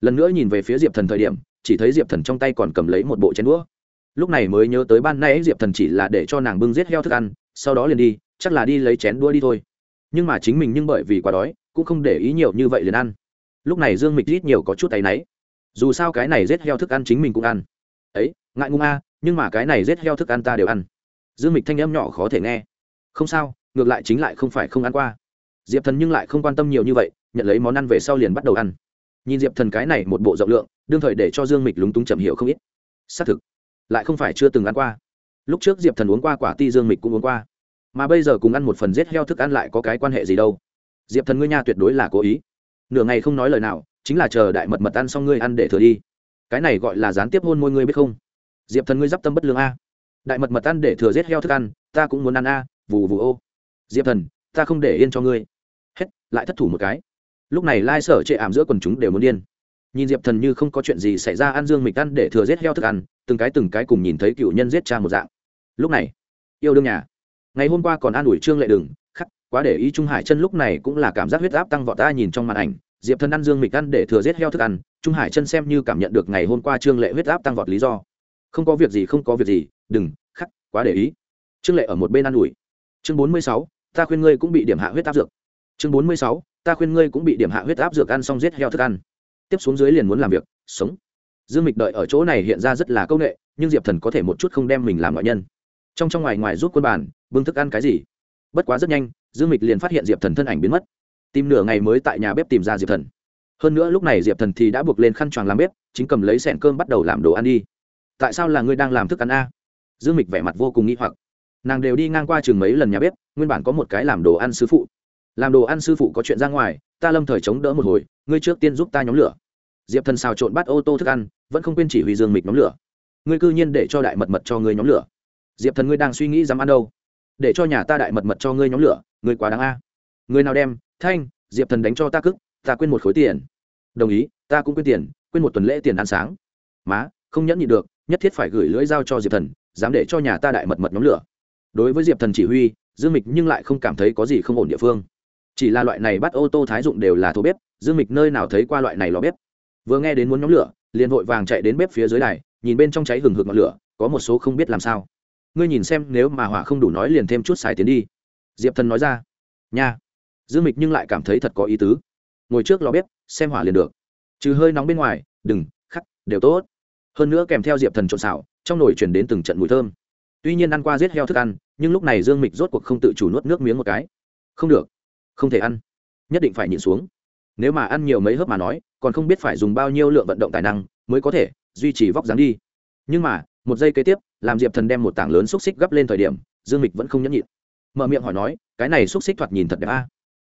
Lần nữa nhìn về phía diệp thần thời điểm, chỉ thấy diệp thần trong tay còn cầm lấy một bộ chén đũa. Lúc này mới nhớ tới ban nay diệp thần chỉ là để cho nàng bưng giết heo thức ăn, sau đó liền đi, chắc là đi lấy chén đũa đi thôi. Nhưng mà chính mình nhưng bởi vì quá đói, cũng không để ý nhiều như vậy liền ăn. Lúc này dương mịch ít nhiều có chút tay náy. Dù sao cái này rết heo thức ăn chính mình cũng ăn. Ấy ngại ngùng a nhưng mà cái này rết heo thức ăn ta đều ăn. Dương mịch thanh âm nhỏ khó thể nghe. Không sao, ngược lại chính lại không phải không ăn qua. Diệp thần nhưng lại không quan tâm nhiều như vậy, nhận lấy món ăn về sau liền bắt đầu ăn. Nhìn diệp thần cái này một bộ rộng lượng, đương thời để cho dương mịch lúng túng chậm hiểu không ít. Xác thực, lại không phải chưa từng ăn qua. Lúc trước diệp thần uống qua quả ti dương mịch cũng uống qua. Mà bây giờ cùng ăn một phần rết heo thức ăn lại có cái quan hệ gì đâu? Diệp thần ngươi nha tuyệt đối là cố ý. Nửa ngày không nói lời nào, chính là chờ đại mật mật ăn xong ngươi ăn để thừa đi. Cái này gọi là gián tiếp hôn môi ngươi biết không? Diệp thần ngươi d i p tâm bất lương a. Đại mật mật ăn để thừa rết heo thức ăn, ta cũng muốn ăn a, vù vù ô. Diệp thần, ta không để yên cho ngươi. Hết, lại thất thủ một cái. Lúc này lai sở chệ ảm giữa quần chúng đều muốn điên. Nhìn diệp thần như không có chuyện gì xảy ra ăn dương mịch ăn để thừa rết heo thức ăn, từng cái từng cái cùng nhìn thấy cựu nhân giết cha một dạng. Lúc này, yêu đương nhà. Ngày hôm qua còn an ủi trương lệ đừng, khắc, quá để ý trung hải chân lúc này cũng là cảm giác huyết áp tăng vọt ta nhìn trong màn ảnh. Diệp thần ăn dương mịch ăn để thừa giết heo thức ăn, trung hải chân xem như cảm nhận được ngày hôm qua trương lệ huyết áp tăng vọt lý do không có việc gì, không có việc gì, đừng, khắc, quá để ý. Trương lệ ở một bên ăn ủi. Chương bốn mươi sáu, ta khuyên ngươi cũng bị điểm hạ huyết áp dược. Chương bốn mươi sáu, ta khuyên ngươi cũng bị điểm hạ huyết áp dược ăn xong giết heo thức ăn. Tiếp xuống dưới liền muốn làm việc, sống. Dương mịch đợi ở chỗ này hiện ra rất là công nghệ nhưng diệp thần có thể một chút không đem mình làm ngoại nhân. Trong trong ngoài ngoài giúp quân bàn, bưng thức ăn cái gì? Bất quá rất nhanh, dương mịch liền phát hiện diệp thần thân ảnh biến mất. Tìm nửa ngày mới tại nhà bếp tìm ra diệp thần. Hơn nữa lúc này diệp thần thì đã buộc lên khăn choàng làm bếp, chính cầm lấy sẻn cơm bắt đầu làm đồ ăn đi tại sao là ngươi đang làm thức ăn a? Dương mịch vẻ mặt vô cùng nghi hoặc. Nàng đều đi ngang qua chừng mấy lần nhà bếp, nguyên bản có một cái làm đồ ăn sư phụ. Làm đồ ăn sư phụ có chuyện ra ngoài, ta lâm thời chống đỡ một hồi, ngươi trước tiên giúp ta nhóm lửa. Diệp thần xào trộn bắt ô tô thức ăn, vẫn không quên chỉ huy dương mịch nhóm lửa. Ngươi cư nhiên để cho đại mật mật cho ngươi nhóm lửa. Diệp thần ngươi đang suy nghĩ dám ăn đâu? Để cho nhà ta đại mật mật cho ngươi nhóm lửa, ngươi quá đáng a. Người nào đem, thanh, diệp thần đánh cho ta cức, ta quên một khối tiền. Đồng ý, ta cũng quên tiền, quên một tuần lễ tiền ăn sáng. Má, không nhẫn nhị được nhất thiết phải gửi lưỡi dao cho diệp thần, dám để cho nhà ta đại mật mật nhóm lửa. Đối với diệp thần chỉ huy, dương mịch nhưng lại không cảm thấy có gì không ổn địa phương. Chỉ là loại này bắt ô tô thái dụng đều là thô bếp, dương mịch nơi nào thấy qua loại này lò bếp. Vừa nghe đến muốn nhóm lửa, liền vội vàng chạy đến bếp phía dưới này nhìn bên trong cháy hừng hực ngọn lửa, có một số không biết làm sao. Ngươi nhìn xem, nếu mà hỏa không đủ nói liền thêm chút xài tiến đi. Diệp thần nói ra. Nha. Dương mịch nhưng lại cảm thấy thật có ý tứ. Ngồi trước lò bếp, xem hỏa liền được. Trừ hơi nóng bên ngoài, đừng, khắc, đều tốt hơn nữa kèm theo diệp thần trộn xào, trong nồi chuyển đến từng trận mùi thơm. Tuy nhiên ăn qua giết heo thức ăn, nhưng lúc này dương mịch rốt cuộc không tự chủ nuốt nước miếng một cái. Không được, không thể ăn. Nhất định phải nhịn xuống. Nếu mà ăn nhiều mấy hớp mà nói, còn không biết phải dùng bao nhiêu lượng vận động tài năng mới có thể duy trì vóc dáng đi. Nhưng mà, một giây kế tiếp, làm diệp thần đem một tảng lớn xúc xích gấp lên thời điểm, dương mịch vẫn không nhẫn nhịn. Mở miệng hỏi nói, cái này xúc xích thoạt nhìn thật đẹp a.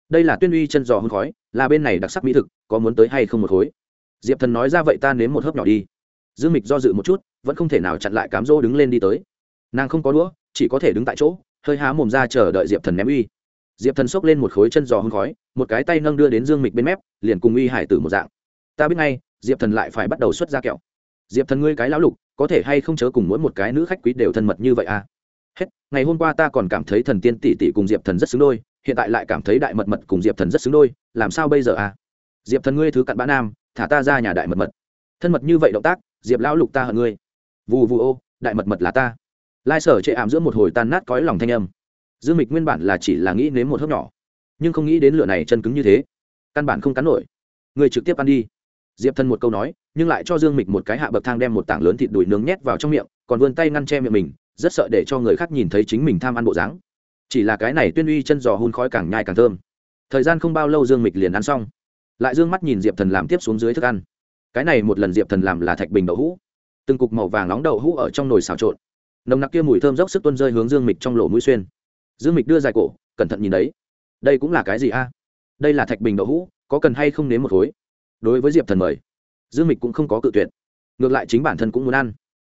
Đây là tuyên uy chân giò hôn khói, là bên này đặc sắc mỹ thực, có muốn tới hay không một khối? Diệp thần nói ra, vậy ta nếm một hớp nhỏ đi dương mịch do dự một chút, vẫn không thể nào chặn lại cám dỗ đứng lên đi tới. Nàng không có đũa, chỉ có thể đứng tại chỗ, hơi há mồm ra chờ đợi diệp thần ném uy. Diệp thần xốc lên một khối chân giò hôn khói, một cái tay nâng đưa đến dương mịch bên mép, liền cùng uy hải tử một dạng. Ta biết ngay, diệp thần lại phải bắt đầu xuất ra kẹo. Diệp thần ngươi cái lão lục, có thể hay không chớ cùng mỗi một cái nữ khách quý đều thân mật như vậy à? Hết, ngày hôm qua ta còn cảm thấy thần tiên tỷ tỷ cùng diệp thần rất xứng đôi, hiện tại lại cảm thấy đại mật mật cùng diệp thần rất xứng đôi, làm sao bây giờ à? Diệp thần ngươi thứ cặn bã nam, thả ta ra nhà đại mật mật thân mật như vậy động tác, diệp lão lục ta hận ngươi. Vù vù ô, đại mật mật là ta. Lai sở chệ ảm giữa một hồi tan nát cõi lòng thanh âm. Dương mịch nguyên bản là chỉ là nghĩ nếm một hớp nhỏ, nhưng không nghĩ đến lửa này chân cứng như thế. Căn bản không cắn nổi. Người trực tiếp ăn đi. Diệp thần một câu nói, nhưng lại cho dương mịch một cái hạ bậc thang đem một tảng lớn thịt đùi nướng nhét vào trong miệng, còn vươn tay ngăn che miệng mình, rất sợ để cho người khác nhìn thấy chính mình tham ăn bộ dáng. Chỉ là cái này tuyên uy chân giò hun khói càng nhai càng thơm. Thời gian không bao lâu dương mịch liền ăn xong. Lại d ư ơ n g mắt nhìn diệp thần làm tiếp xuống dưới thức ăn cái này một lần diệp thần làm là thạch bình đậu hũ. Từng cục màu vàng nóng đậu hũ ở trong nồi xào trộn. Nồng nặc kia mùi thơm dốc sức tuân rơi hướng dương mịch trong lỗ mũi xuyên. Dương mịch đưa dài cổ, cẩn thận nhìn đấy. Đây cũng là cái gì a? Đây là thạch bình đậu hũ, có cần hay không nếm một khối? Đối với diệp thần mời, dương mịch cũng không có cự tuyệt. Ngược lại chính bản thân cũng muốn ăn.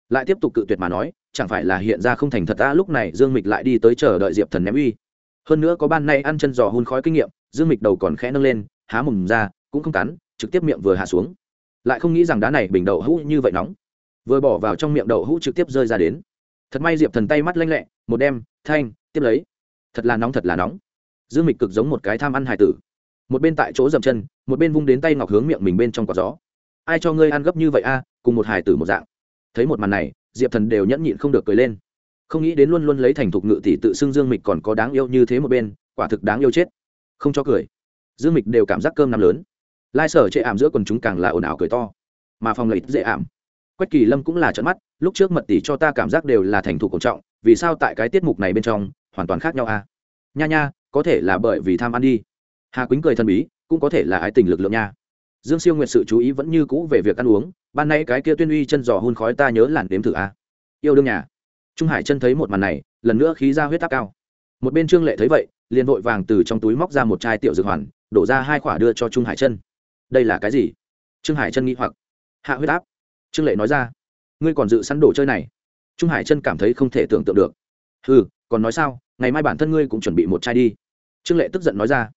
Lại tiếp tục cự tuyệt mà nói, chẳng phải là hiện ra không thành thật ta lúc này dương mịch lại đi tới chờ đợi diệp thần ném uy. Hơn nữa có ban nay ăn chân giò hun khói kinh nghiệm, dương mịch đầu còn khẽ nâng lên, há mồm ra, cũng không cắn, trực tiếp miệng vừa hạ xuống lại không nghĩ rằng đá này bình đậu hũ như vậy nóng. Vừa bỏ vào trong miệng đậu hũ trực tiếp rơi ra đến. Thật may diệp thần tay mắt lanh lẹ, một đem, thanh, tiếp lấy. Thật là nóng, thật là nóng. Dương mịch cực giống một cái tham ăn hài tử. Một bên tại chỗ dậm chân, một bên vung đến tay ngọc hướng miệng mình bên trong quả gió. Ai cho ngươi ăn gấp như vậy a, cùng một hài tử một dạng. Thấy một màn này, diệp thần đều nhẫn nhịn không được cười lên. Không nghĩ đến luôn luôn lấy thành thục ngự tỷ tự xưng dương mịch còn có đáng yêu như thế một bên, quả thực đáng yêu chết. Không cho cười. Dương mịch đều cảm giác cơm nằm lớn lai sở chệ ảm giữa quần chúng càng là ồn ào cười to. Mà phòng lợi dễ ảm. Quách kỳ lâm cũng là trận mắt, lúc trước mật tỷ cho ta cảm giác đều là thành thủ cổ trọng, vì sao tại cái tiết mục này bên trong, hoàn toàn khác nhau a nha nha, có thể là bởi vì tham ăn đi. Hà quýnh cười thần bí, cũng có thể là ái tình lực lượng nha. Dương siêu nguyện sự chú ý vẫn như cũ về việc ăn uống, ban nay cái kia tuyên uy chân giò hun khói ta nhớ làn đếm thử a yêu đương nhà. Trung hải chân thấy một màn này, lần nữa khí ra huyết áp cao. Một bên trương lệ thấy vậy, liền vội vàng từ trong túi móc ra một chai tiểu dược hoàn, đổ ra hai khỏa đưa cho trung hải chân đây là cái gì? Trương hải chân nghĩ hoặc. Hạ huyết áp. Trương lệ nói ra. Ngươi còn dự sẵn đồ chơi này. Trung hải chân cảm thấy không thể tưởng tượng được. Ừ còn nói sao? Ngày mai bản thân ngươi cũng chuẩn bị một chai đi. Trương lệ tức giận nói ra.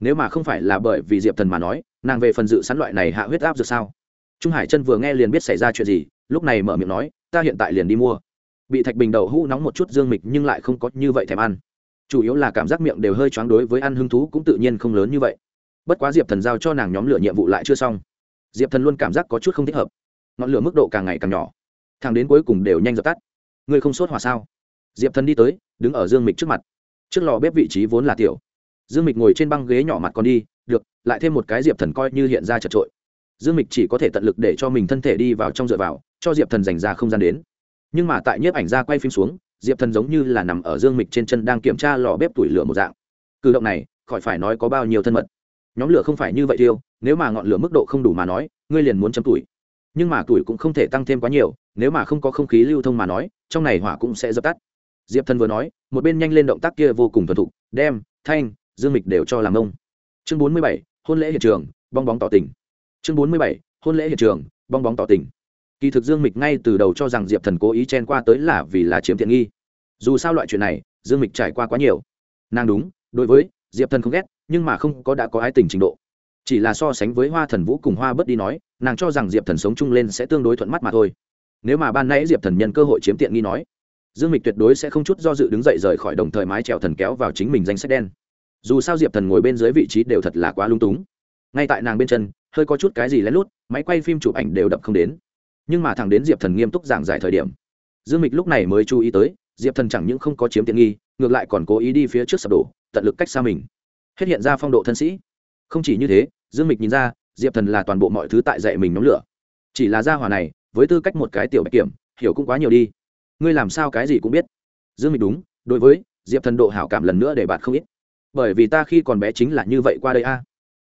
Nếu mà không phải là bởi vì diệp thần mà nói, nàng về phần dự sẵn loại này hạ huyết áp dược sao? Trung hải chân vừa nghe liền biết xảy ra chuyện gì, lúc này mở miệng nói, ta hiện tại liền đi mua. Bị thạch bình đầu hũ nóng một chút dương mịch nhưng lại không có như vậy thèm ăn. Chủ yếu là cảm giác miệng đều hơi choáng đối với ăn hứng thú cũng tự nhiên không lớn như vậy bất quá diệp thần giao cho nàng nhóm lửa nhiệm vụ lại chưa xong. Diệp thần luôn cảm giác có chút không thích hợp. Ngọn lửa mức độ càng ngày càng nhỏ. Thằng đến cuối cùng đều nhanh dập tắt. Ngươi không sốt hỏa sao? Diệp thần đi tới, đứng ở dương mịch trước mặt. Trước lò bếp vị trí vốn là tiểu. Dương mịch ngồi trên băng ghế nhỏ mặt còn đi, được, lại thêm một cái diệp thần coi như hiện ra chật trội. Dương mịch chỉ có thể tận lực để cho mình thân thể đi vào trong dựa vào, cho diệp thần dành ra không gian đến. Nhưng mà tại nhiếp ảnh ra quay phim xuống, diệp thần giống như là nằm ở dương mịch trên chân đang kiểm tra lò bếp tủi lửa một dạng. Cử động này, khỏi phải nói có bao nhiêu thân mật nhóm lửa không phải như vậy tiêu nếu mà ngọn lửa mức độ không đủ mà nói, ngươi liền muốn chấm tuổi. Nhưng mà tuổi cũng không thể tăng thêm quá nhiều, nếu mà không có không khí lưu thông mà nói, trong này hỏa cũng sẽ dập tắt. Diệp thần vừa nói, một bên nhanh lên động tác kia vô cùng thuần thục, đem, thanh, dương mịch đều cho làm ông. Chương bốn mươi bảy, hôn lễ hiện trường, bong bóng tỏ tình. Chương bốn mươi bảy, hôn lễ hiện trường, bong bóng tỏ tình. Kỳ thực dương mịch ngay từ đầu cho rằng diệp thần cố ý chen qua tới là vì là chiếm tiện nghi. Dù sao loại chuyện này, dương mịch trải qua quá nhiều. Nàng đúng, đối với, diệp thần không ghét nhưng mà không có đã có ái tình trình độ. Chỉ là so sánh với hoa thần vũ cùng hoa bớt đi nói, nàng cho rằng diệp thần sống chung lên sẽ tương đối thuận mắt mà thôi. Nếu mà ban nãy diệp thần nhân cơ hội chiếm tiện nghi nói, dương mịch tuyệt đối sẽ không chút do dự đứng dậy rời khỏi đồng thời mái trèo thần kéo vào chính mình danh sách đen. Dù sao diệp thần ngồi bên dưới vị trí đều thật là quá lung túng. Ngay tại nàng bên chân, hơi có chút cái gì lén lút, máy quay phim chụp ảnh đều đập không đến. Nhưng mà thằng đến diệp thần nghiêm túc giảng giải thời điểm, dương mịch lúc này mới chú ý tới, diệp thần chẳng những không có chiếm tiện nghi, ngược lại còn cố ý đi phía trước sập đổ, tận lực cách xa mình hết hiện ra phong độ thân sĩ. Không chỉ như thế, dương mịch nhìn ra, diệp thần là toàn bộ mọi thứ tại dạy mình nóng lửa. Chỉ là gia hòa này, với tư cách một cái tiểu bạch kiểm, hiểu cũng quá nhiều đi. Ngươi làm sao cái gì cũng biết. Dương mịch đúng, đối với diệp thần độ hảo cảm lần nữa để bạn không ít. Bởi vì ta khi còn bé chính là như vậy qua đây a.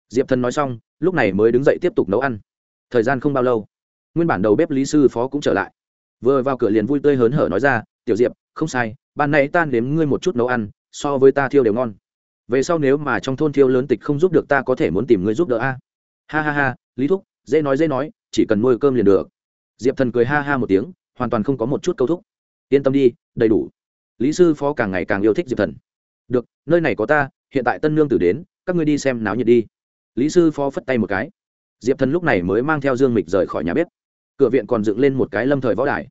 Diệp thần nói xong, lúc này mới đứng dậy tiếp tục nấu ăn. Thời gian không bao lâu, nguyên bản đầu bếp lý sư phó cũng trở lại. Vừa vào cửa liền vui tươi hớn hở nói ra, tiểu diệp, không sai, ban nay ta nếm ngươi một chút nấu ăn, so với ta thiêu đều ngon về sau nếu mà trong thôn thiêu lớn tịch không giúp được ta có thể muốn tìm người giúp đỡ a. Ha ha ha, lý thúc, dễ nói dễ nói, chỉ cần nuôi cơm liền được. Diệp thần cười ha ha một tiếng, hoàn toàn không có một chút câu thúc. Yên tâm đi, đầy đủ. Lý sư phó càng ngày càng yêu thích diệp thần. Được, nơi này có ta, hiện tại tân nương tử đến, các ngươi đi xem náo nhiệt đi. Lý sư phó phất tay một cái. Diệp thần lúc này mới mang theo dương mịch rời khỏi nhà bếp. Cửa viện còn dựng lên một cái lâm thời võ đài.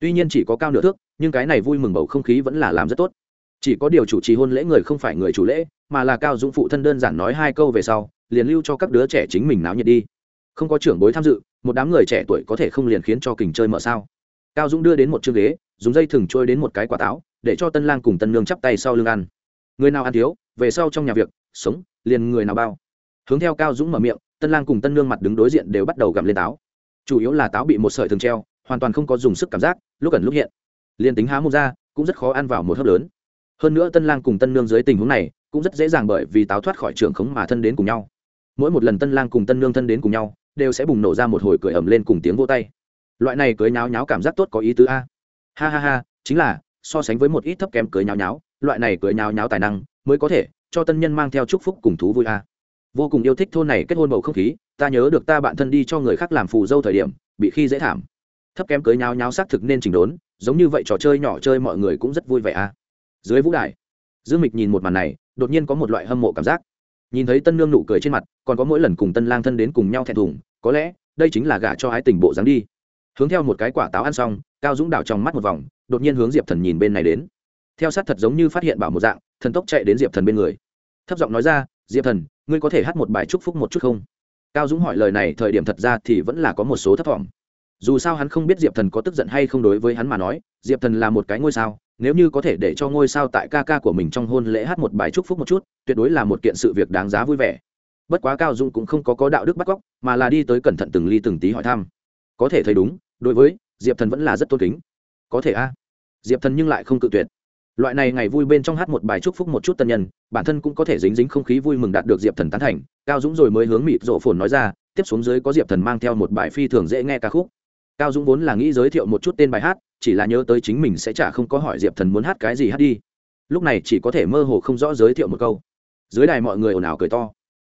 Tuy nhiên chỉ có cao nửa thước, nhưng cái này vui mừng bầu không khí vẫn là làm rất tốt chỉ có điều chủ trì hôn lễ người không phải người chủ lễ, mà là cao dũng phụ thân đơn giản nói hai câu về sau, liền lưu cho các đứa trẻ chính mình náo nhiệt đi. Không có trưởng bối tham dự, một đám người trẻ tuổi có thể không liền khiến cho kình chơi mở sao? Cao dũng đưa đến một chiếc ghế, dùng dây thừng trôi đến một cái quả táo, để cho tân lang cùng tân nương chắp tay sau lưng ăn. Người nào ăn thiếu, về sau trong nhà việc, sống, liền người nào bao. Hướng theo cao dũng mở miệng, tân lang cùng tân nương mặt đứng đối diện đều bắt đầu gặm lên táo. Chủ yếu là táo bị một sợi thường treo, hoàn toàn không có dùng sức cảm giác, lúc ẩn lúc hiện. Liền tính há mua ra, cũng rất khó ăn vào một hớp lớn hơn nữa tân lang cùng tân nương dưới tình huống này, cũng rất dễ dàng bởi vì táo thoát khỏi trường khống mà thân đến cùng nhau. Mỗi một lần tân lang cùng tân nương thân đến cùng nhau, đều sẽ bùng nổ ra một hồi cười ẩm lên cùng tiếng vô tay. Loại này cưới nháo nháo cảm giác tốt có ý tứ a. Ha ha ha, chính là, so sánh với một ít thấp kém cưới nháo nháo, loại này cưới nháo nháo tài năng, mới có thể cho tân nhân mang theo chúc phúc cùng thú vui a. Vô cùng yêu thích thôn này kết hôn bầu không khí, ta nhớ được ta bạn thân đi cho người khác làm phù dâu thời điểm, bị khi dễ thảm. Thấp kém cưới nháo nháo xác thực nên chỉnh đốn, giống như vậy trò chơi nhỏ chơi mọi người cũng rất vui vẻ a dưới vũ đài. Dương mịch nhìn một màn này, đột nhiên có một loại hâm mộ cảm giác. Nhìn thấy tân nương nụ cười trên mặt, còn có mỗi lần cùng tân lang thân đến cùng nhau thẹn thùng, có lẽ, đây chính là gả cho ái tình bộ dáng đi. Hướng theo một cái quả táo ăn xong, cao dũng đảo trong mắt một vòng, đột nhiên hướng diệp thần nhìn bên này đến. Theo sát thật giống như phát hiện bảo một dạng, thần tốc chạy đến diệp thần bên người. Thấp giọng nói ra, diệp thần, ngươi có thể hát một bài chúc phúc một chút không? Cao dũng hỏi lời này, thời điểm thật ra thì vẫn là có một số thấp t dù sao hắn không biết diệp thần có tức giận hay không đối với hắn mà nói, diệp thần là một cái ngôi sao nếu như có thể để cho ngôi sao tại ca ca của mình trong hôn lễ hát một bài chúc phúc một chút, tuyệt đối là một kiện sự việc đáng giá vui vẻ. Bất quá cao dung cũng không có có đạo đức bắt cóc, mà là đi tới cẩn thận từng ly từng tí hỏi thăm. Có thể thấy đúng, đối với diệp thần vẫn là rất tôn kính. Có thể a. Diệp thần nhưng lại không cự tuyệt. Loại này ngày vui bên trong hát một bài chúc phúc một chút tân nhân, bản thân cũng có thể dính dính không khí vui mừng đạt được diệp thần tán thành, cao dũng rồi mới hướng mịt rộ phồn nói ra, tiếp xuống dưới có diệp thần mang theo một bài phi thường dễ nghe ca khúc. Cao dũng vốn là nghĩ giới thiệu một chút tên bài hát chỉ là nhớ tới chính mình sẽ chả không có hỏi diệp thần muốn hát cái gì hát đi. Lúc này chỉ có thể mơ hồ không rõ giới thiệu một câu. Dưới đài mọi người ồn ào cười to.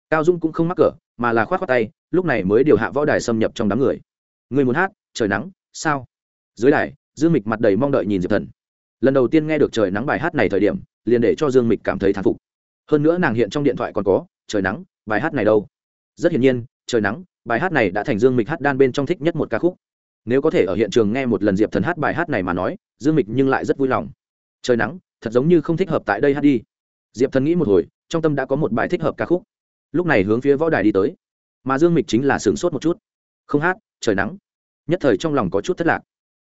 Cao dung cũng không mắc cỡ, mà là k h o á t khoác tay, lúc này mới điều hạ võ đài xâm nhập trong đám người. Người muốn hát, trời nắng, sao? Dưới đài, dương mịch mặt đầy mong đợi nhìn diệp thần. Lần đầu tiên nghe được trời nắng bài hát này thời điểm, liền để cho dương mịch cảm thấy thán phục. Hơn nữa nàng hiện trong điện thoại còn có, trời nắng, bài hát này đâu? Rất hiển nhiên, trời nắng, bài hát này đã thành dương mịch hát đan bên trong thích nhất một ca khúc nếu có thể ở hiện trường nghe một lần diệp thần hát bài hát này mà nói, dương mịch nhưng lại rất vui lòng. Trời nắng, thật giống như không thích hợp tại đây hát đi. Diệp thần nghĩ một hồi, trong tâm đã có một bài thích hợp ca khúc. Lúc này hướng phía võ đài đi tới. Mà dương mịch chính là sướng sốt một chút. Không hát, trời nắng. Nhất thời trong lòng có chút thất lạc.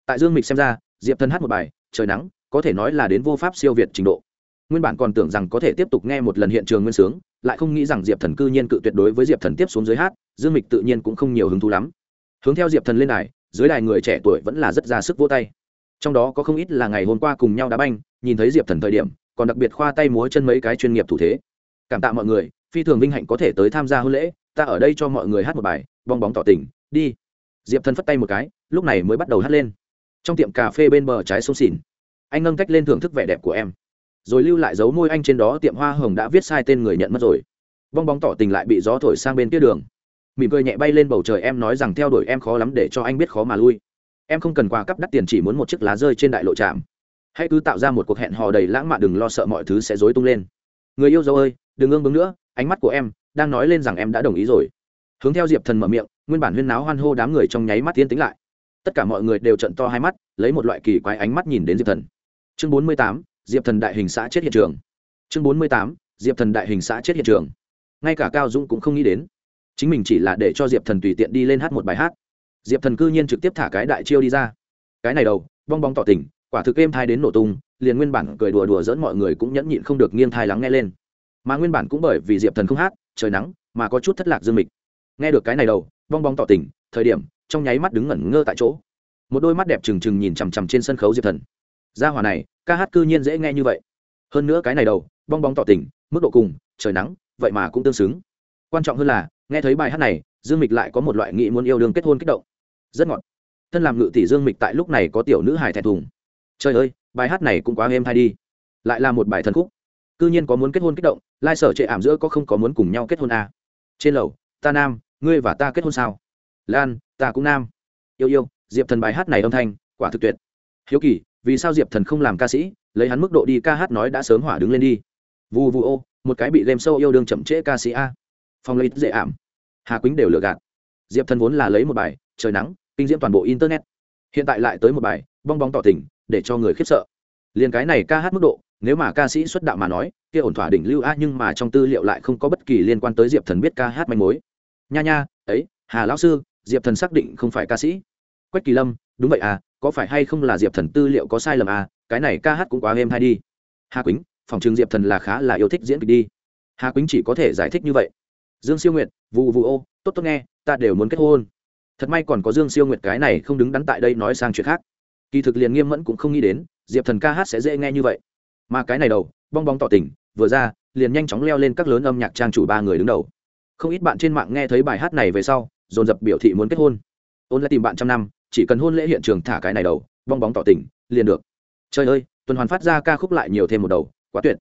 Tại dương mịch xem ra, diệp thần hát một bài, trời nắng, có thể nói là đến vô pháp siêu việt trình độ. Nguyên bản còn tưởng rằng có thể tiếp tục nghe một lần hiện trường nguyên sướng, lại không nghĩ rằng diệp thần cư nhiên cự tuyệt đối với diệp thần tiếp xuống dưới hát, dương mịch tự nhiên cũng không nhiều hứng thú lắm. Hướng theo diệp thần lên đài dưới đài người trẻ tuổi vẫn là rất ra sức vỗ tay. Trong đó có không ít là ngày hôm qua cùng nhau đá banh, nhìn thấy diệp thần thời điểm, còn đặc biệt khoa tay múa chân mấy cái chuyên nghiệp thủ thế. Cảm tạ mọi người, phi thường vinh hạnh có thể tới tham gia hôn lễ, ta ở đây cho mọi người hát một bài, bong bóng tỏ tình, đi. Diệp thần phất tay một cái, lúc này mới bắt đầu hát lên. Trong tiệm cà phê bên bờ trái sông xỉn anh nâng cách lên thưởng thức vẻ đẹp của em. Rồi lưu lại dấu môi anh trên đó tiệm hoa hồng đã viết sai tên người nhận mất rồi. Bong bóng tỏ tình lại bị gió thổi sang bên kia đường mỉm cười nhẹ bay lên bầu trời em nói rằng theo đuổi em khó lắm để cho anh biết khó mà lui. Em không cần quà cắp đắt tiền chỉ muốn một chiếc lá rơi trên đại lộ trạm. Hãy cứ tạo ra một cuộc hẹn hò đầy lãng mạn đừng lo sợ mọi thứ sẽ dối tung lên. Người yêu dâu ơi, đừng ương bướng nữa, ánh mắt của em đang nói lên rằng em đã đồng ý rồi. Hướng theo diệp thần mở miệng, nguyên bản huyên náo hoan hô đám người trong nháy mắt tiên tính lại. Tất cả mọi người đều trận to hai mắt, lấy một loại kỳ quái ánh mắt nhìn đến diệp thần. Chương bốn mươi tám, diệp thần đại hình xã chết hiện trường. Chương bốn mươi tám, diệp thần đại hình xã chết hiện trường. Ngay cả cao dũng cũng không nghĩ đến chính mình chỉ là để cho diệp thần tùy tiện đi lên hát một bài hát. Diệp thần cư nhiên trực tiếp thả cái đại chiêu đi ra. Cái này đầu, bong bóng tỏ tình, quả thực êm thai đến nổ tung, liền nguyên bản cười đùa đùa dẫn mọi người cũng nhẫn nhịn không được nghiêng thai lắng nghe lên. Mà nguyên bản cũng bởi vì diệp thần không hát, trời nắng, mà có chút thất lạc dương mịch. Nghe được cái này đầu, bong bóng tỏ tình, thời điểm, trong nháy mắt đứng ngẩn ngơ tại chỗ. Một đôi mắt đẹp trừng trừng nhìn chằm chằm trên sân khấu diệp thần. Gia hòa này, ca hát cư nhiên dễ nghe như vậy. Hơn nữa cái này đầu, bong bóng tỏ tình, mức độ cùng, trời nắng, vậy mà cũng tương xứng. Quan trọng hơn là nghe thấy bài hát này, dương mịch lại có một loại nghĩ muốn yêu đương kết hôn kích động. Rất ngọt. Thân làm ngự tỷ dương mịch tại lúc này có tiểu nữ hài thẹn thùng. Trời ơi, bài hát này cũng quá êm hay đi. Lại là một bài thần khúc. C ư nhiên có muốn kết hôn kích động, lai sở trệ ảm giữa có không có muốn cùng nhau kết hôn à. trên lầu, ta nam, ngươi và ta kết hôn sao? Lan, ta cũng nam. Yêu yêu, diệp thần bài hát này âm thanh, quả thực tuyệt. Hiếu kỳ, vì sao diệp thần không làm ca sĩ, lấy hắn mức độ đi ca hát nói đã sớm hỏa đứng lên đi. Vù vù ô, một cái bị lem sâu yêu đương chậm trễ ca sĩ a phong lấy dễ ảm. Hà quýnh đều lừa gạt. Diệp thần vốn là lấy một bài, trời nắng, kinh diễm toàn bộ internet. Hiện tại lại tới một bài, bong bóng tỏ tình, để cho người khiếp sợ. Liền cái này ca hát mức độ, nếu mà ca sĩ xuất đạo mà nói, kia ổn thỏa đỉnh lưu a, nhưng mà trong tư liệu lại không có bất kỳ liên quan tới diệp thần biết ca hát manh mối. Nha nha, ấy, hà lão sư, diệp thần xác định không phải ca sĩ. Quách kỳ lâm, đúng vậy à có phải hay không là diệp thần tư liệu có sai lầm à cái này ca hát cũng quá êm hay đi. Hà quýnh, phòng trường diệp thần là khá là yêu thích diễn kịch đi. Hà quýnh chỉ có thể giải thích như vậy dương siêu nguyệt vụ vụ ô, tốt tốt nghe, ta đều muốn kết hôn. Thật may còn có dương siêu nguyệt cái này không đứng đắn tại đây nói sang chuyện khác. Kỳ thực liền nghiêm mẫn cũng không nghĩ đến, diệp thần ca hát sẽ dễ nghe như vậy. Mà cái này đầu, bong bóng tỏ tình, vừa ra, liền nhanh chóng leo lên các lớn âm nhạc trang chủ ba người đứng đầu. Không ít bạn trên mạng nghe thấy bài hát này về sau, dồn dập biểu thị muốn kết hôn. Ôn lại tìm bạn trăm năm, chỉ cần hôn lễ hiện trường thả cái này đầu, bong bóng tỏ tình, liền được. Trời ơi, tuần hoàn phát ra ca khúc lại nhiều thêm một đầu, quá tuyệt.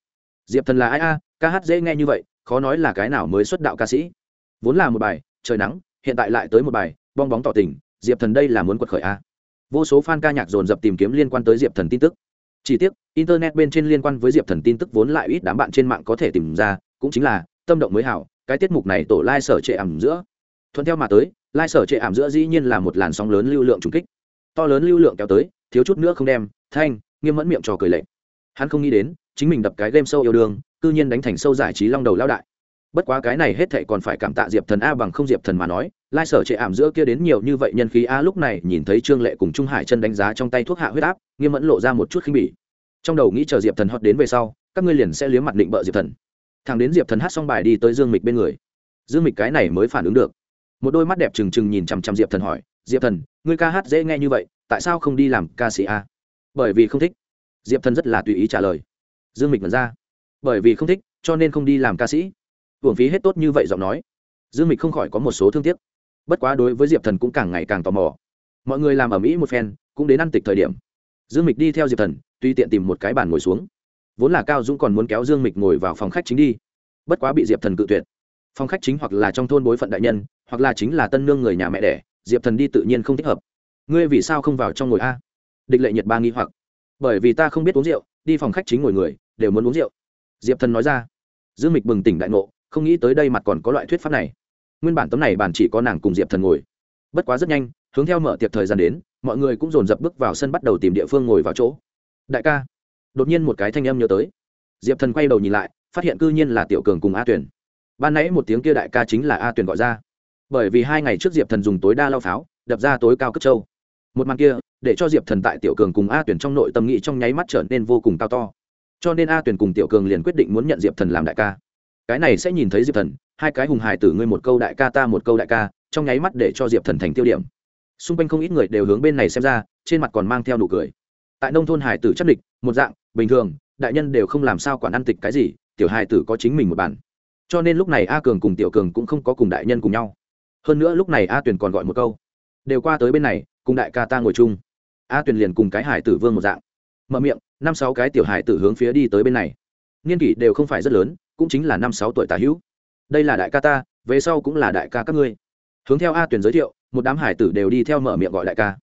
Diệp thần là ai a, ca hát dễ nghe như vậy khó nói là cái nào mới xuất đạo ca sĩ. Vốn là một bài, trời nắng, hiện tại lại tới một bài, bong bóng tỏ tình, diệp thần đây là muốn quật khởi a. Vô số fan ca nhạc dồn dập tìm kiếm liên quan tới diệp thần tin tức. Chỉ tiếc, internet bên trên liên quan với diệp thần tin tức vốn lại ít đám bạn trên mạng có thể tìm ra, cũng chính là, tâm động mới hảo, cái tiết mục này tổ lai、like、sở trệ ẩm giữa. Thuận theo mà tới lai、like、sở trệ ẩm giữa dĩ nhiên là một làn sóng lớn lưu lượng trùng kích. To lớn lưu lượng kéo tới, thiếu chút nữa không đem, thanh, nghiêm mẫn miệng trò cười lệ. Hắn không nghĩ đến chính mình đập cái game sâu yêu đương, cư nhiên đánh thành sâu giải trí long đầu lao đại. Bất quá cái này hết thệ còn phải cảm tạ diệp thần a bằng không diệp thần mà nói, lai sở trệ ảm giữa kia đến nhiều như vậy nhân khí a lúc này nhìn thấy trương lệ cùng trung hải chân đánh giá trong tay thuốc hạ huyết áp, nghiêm mẫn lộ ra một chút khinh bỉ. Trong đầu nghĩ chờ diệp thần hót đến về sau, các ngươi liền sẽ liếm mặt định bợ diệp thần. Thằng đến diệp thần hát xong bài đi tới dương mịch bên người. Dương mịch cái này mới phản ứng được. Một đôi mắt đẹp trừng trừng nhìn chằm chằm diệp thần hỏi, diệp thần, ngươi ca hát dễ nghe như vậy, tại sao không đi làm ca sĩ a? Bởi vì không thích. Diệp thần rất là tùy ý trả lời dương mịch mật ra. Bởi vì không thích, cho nên không đi làm ca sĩ. Hưởng phí hết tốt như vậy giọng nói. Dương mịch không khỏi có một số thương tiếc. Bất quá đối với diệp thần cũng càng ngày càng tò mò. Mọi người làm ở mỹ một phen, cũng đến ăn tịch thời điểm. Dương mịch đi theo diệp thần tuy tiện tìm một cái bàn ngồi xuống. Vốn là cao dũng còn muốn kéo dương mịch ngồi vào phòng khách chính đi. Bất quá bị diệp thần cự tuyệt. Phòng khách chính hoặc là trong thôn bối phận đại nhân, hoặc là chính là tân nương người nhà mẹ đẻ, diệp thần đi tự nhiên không thích hợp. Ngươi vì sao không vào trong ngồi a? Địch lệ nhật ba nghi hoặc. Bởi vì ta không biết uống rượu, đi phòng khách chính ngồi người đều muốn uống rượu. Diệp thần nói ra. Dương mịch bừng tỉnh đại ngộ, không nghĩ tới đây mặt còn có loại thuyết pháp này. Nguyên bản tấm này bàn chỉ có nàng cùng diệp thần ngồi. Bất quá rất nhanh, hướng theo mở tiệc thời gian đến, mọi người cũng dồn dập bước vào sân bắt đầu tìm địa phương ngồi vào chỗ. Đại ca. Đột nhiên một cái thanh âm nhớ tới. Diệp thần quay đầu nhìn lại, phát hiện cư nhiên là tiểu cường cùng a tuyển ban nãy một tiếng kia đại ca chính là a tuyển gọi ra. Bởi vì hai ngày trước diệp thần dùng tối đa lao pháo, đập ra tối cao cấp châu một màn kia, để cho diệp thần tại tiểu cường cùng a tuyển trong nội tâm nghị trong nháy mắt trở nên vô cùng cao to cho nên a tuyển cùng tiểu cường liền quyết định muốn nhận diệp thần làm đại ca. cái này sẽ nhìn thấy diệp thần, hai cái hùng hài tử ngươi một câu đại ca ta một câu đại ca, trong nháy mắt để cho diệp thần thành tiêu điểm. xung quanh không ít người đều hướng bên này xem ra, trên mặt còn mang theo nụ cười. tại nông thôn hải tử chắc địch, một dạng, bình thường, đại nhân đều không làm sao quản ăn tịch cái gì, tiểu hài tử có chính mình một bản. cho nên lúc này a cường cùng tiểu cường cũng không có cùng đại nhân cùng nhau. hơn nữa lúc này a tuyền còn gọi một câu, đều qua tới bên này, cùng đại ca ta ngồi chung. a tuyền liền cùng cái hải tử vương một dạng. mở miệng năm sáu cái tiểu hải tử hướng phía đi tới bên này. Niên kỷ đều không phải rất lớn, cũng chính là năm sáu tuổi tà hữu. Đây là đại ca ta, về sau cũng là đại ca các ngươi. Hướng theo a tuyển giới thiệu, một đám hải tử đều đi theo mở miệng gọi đại ca.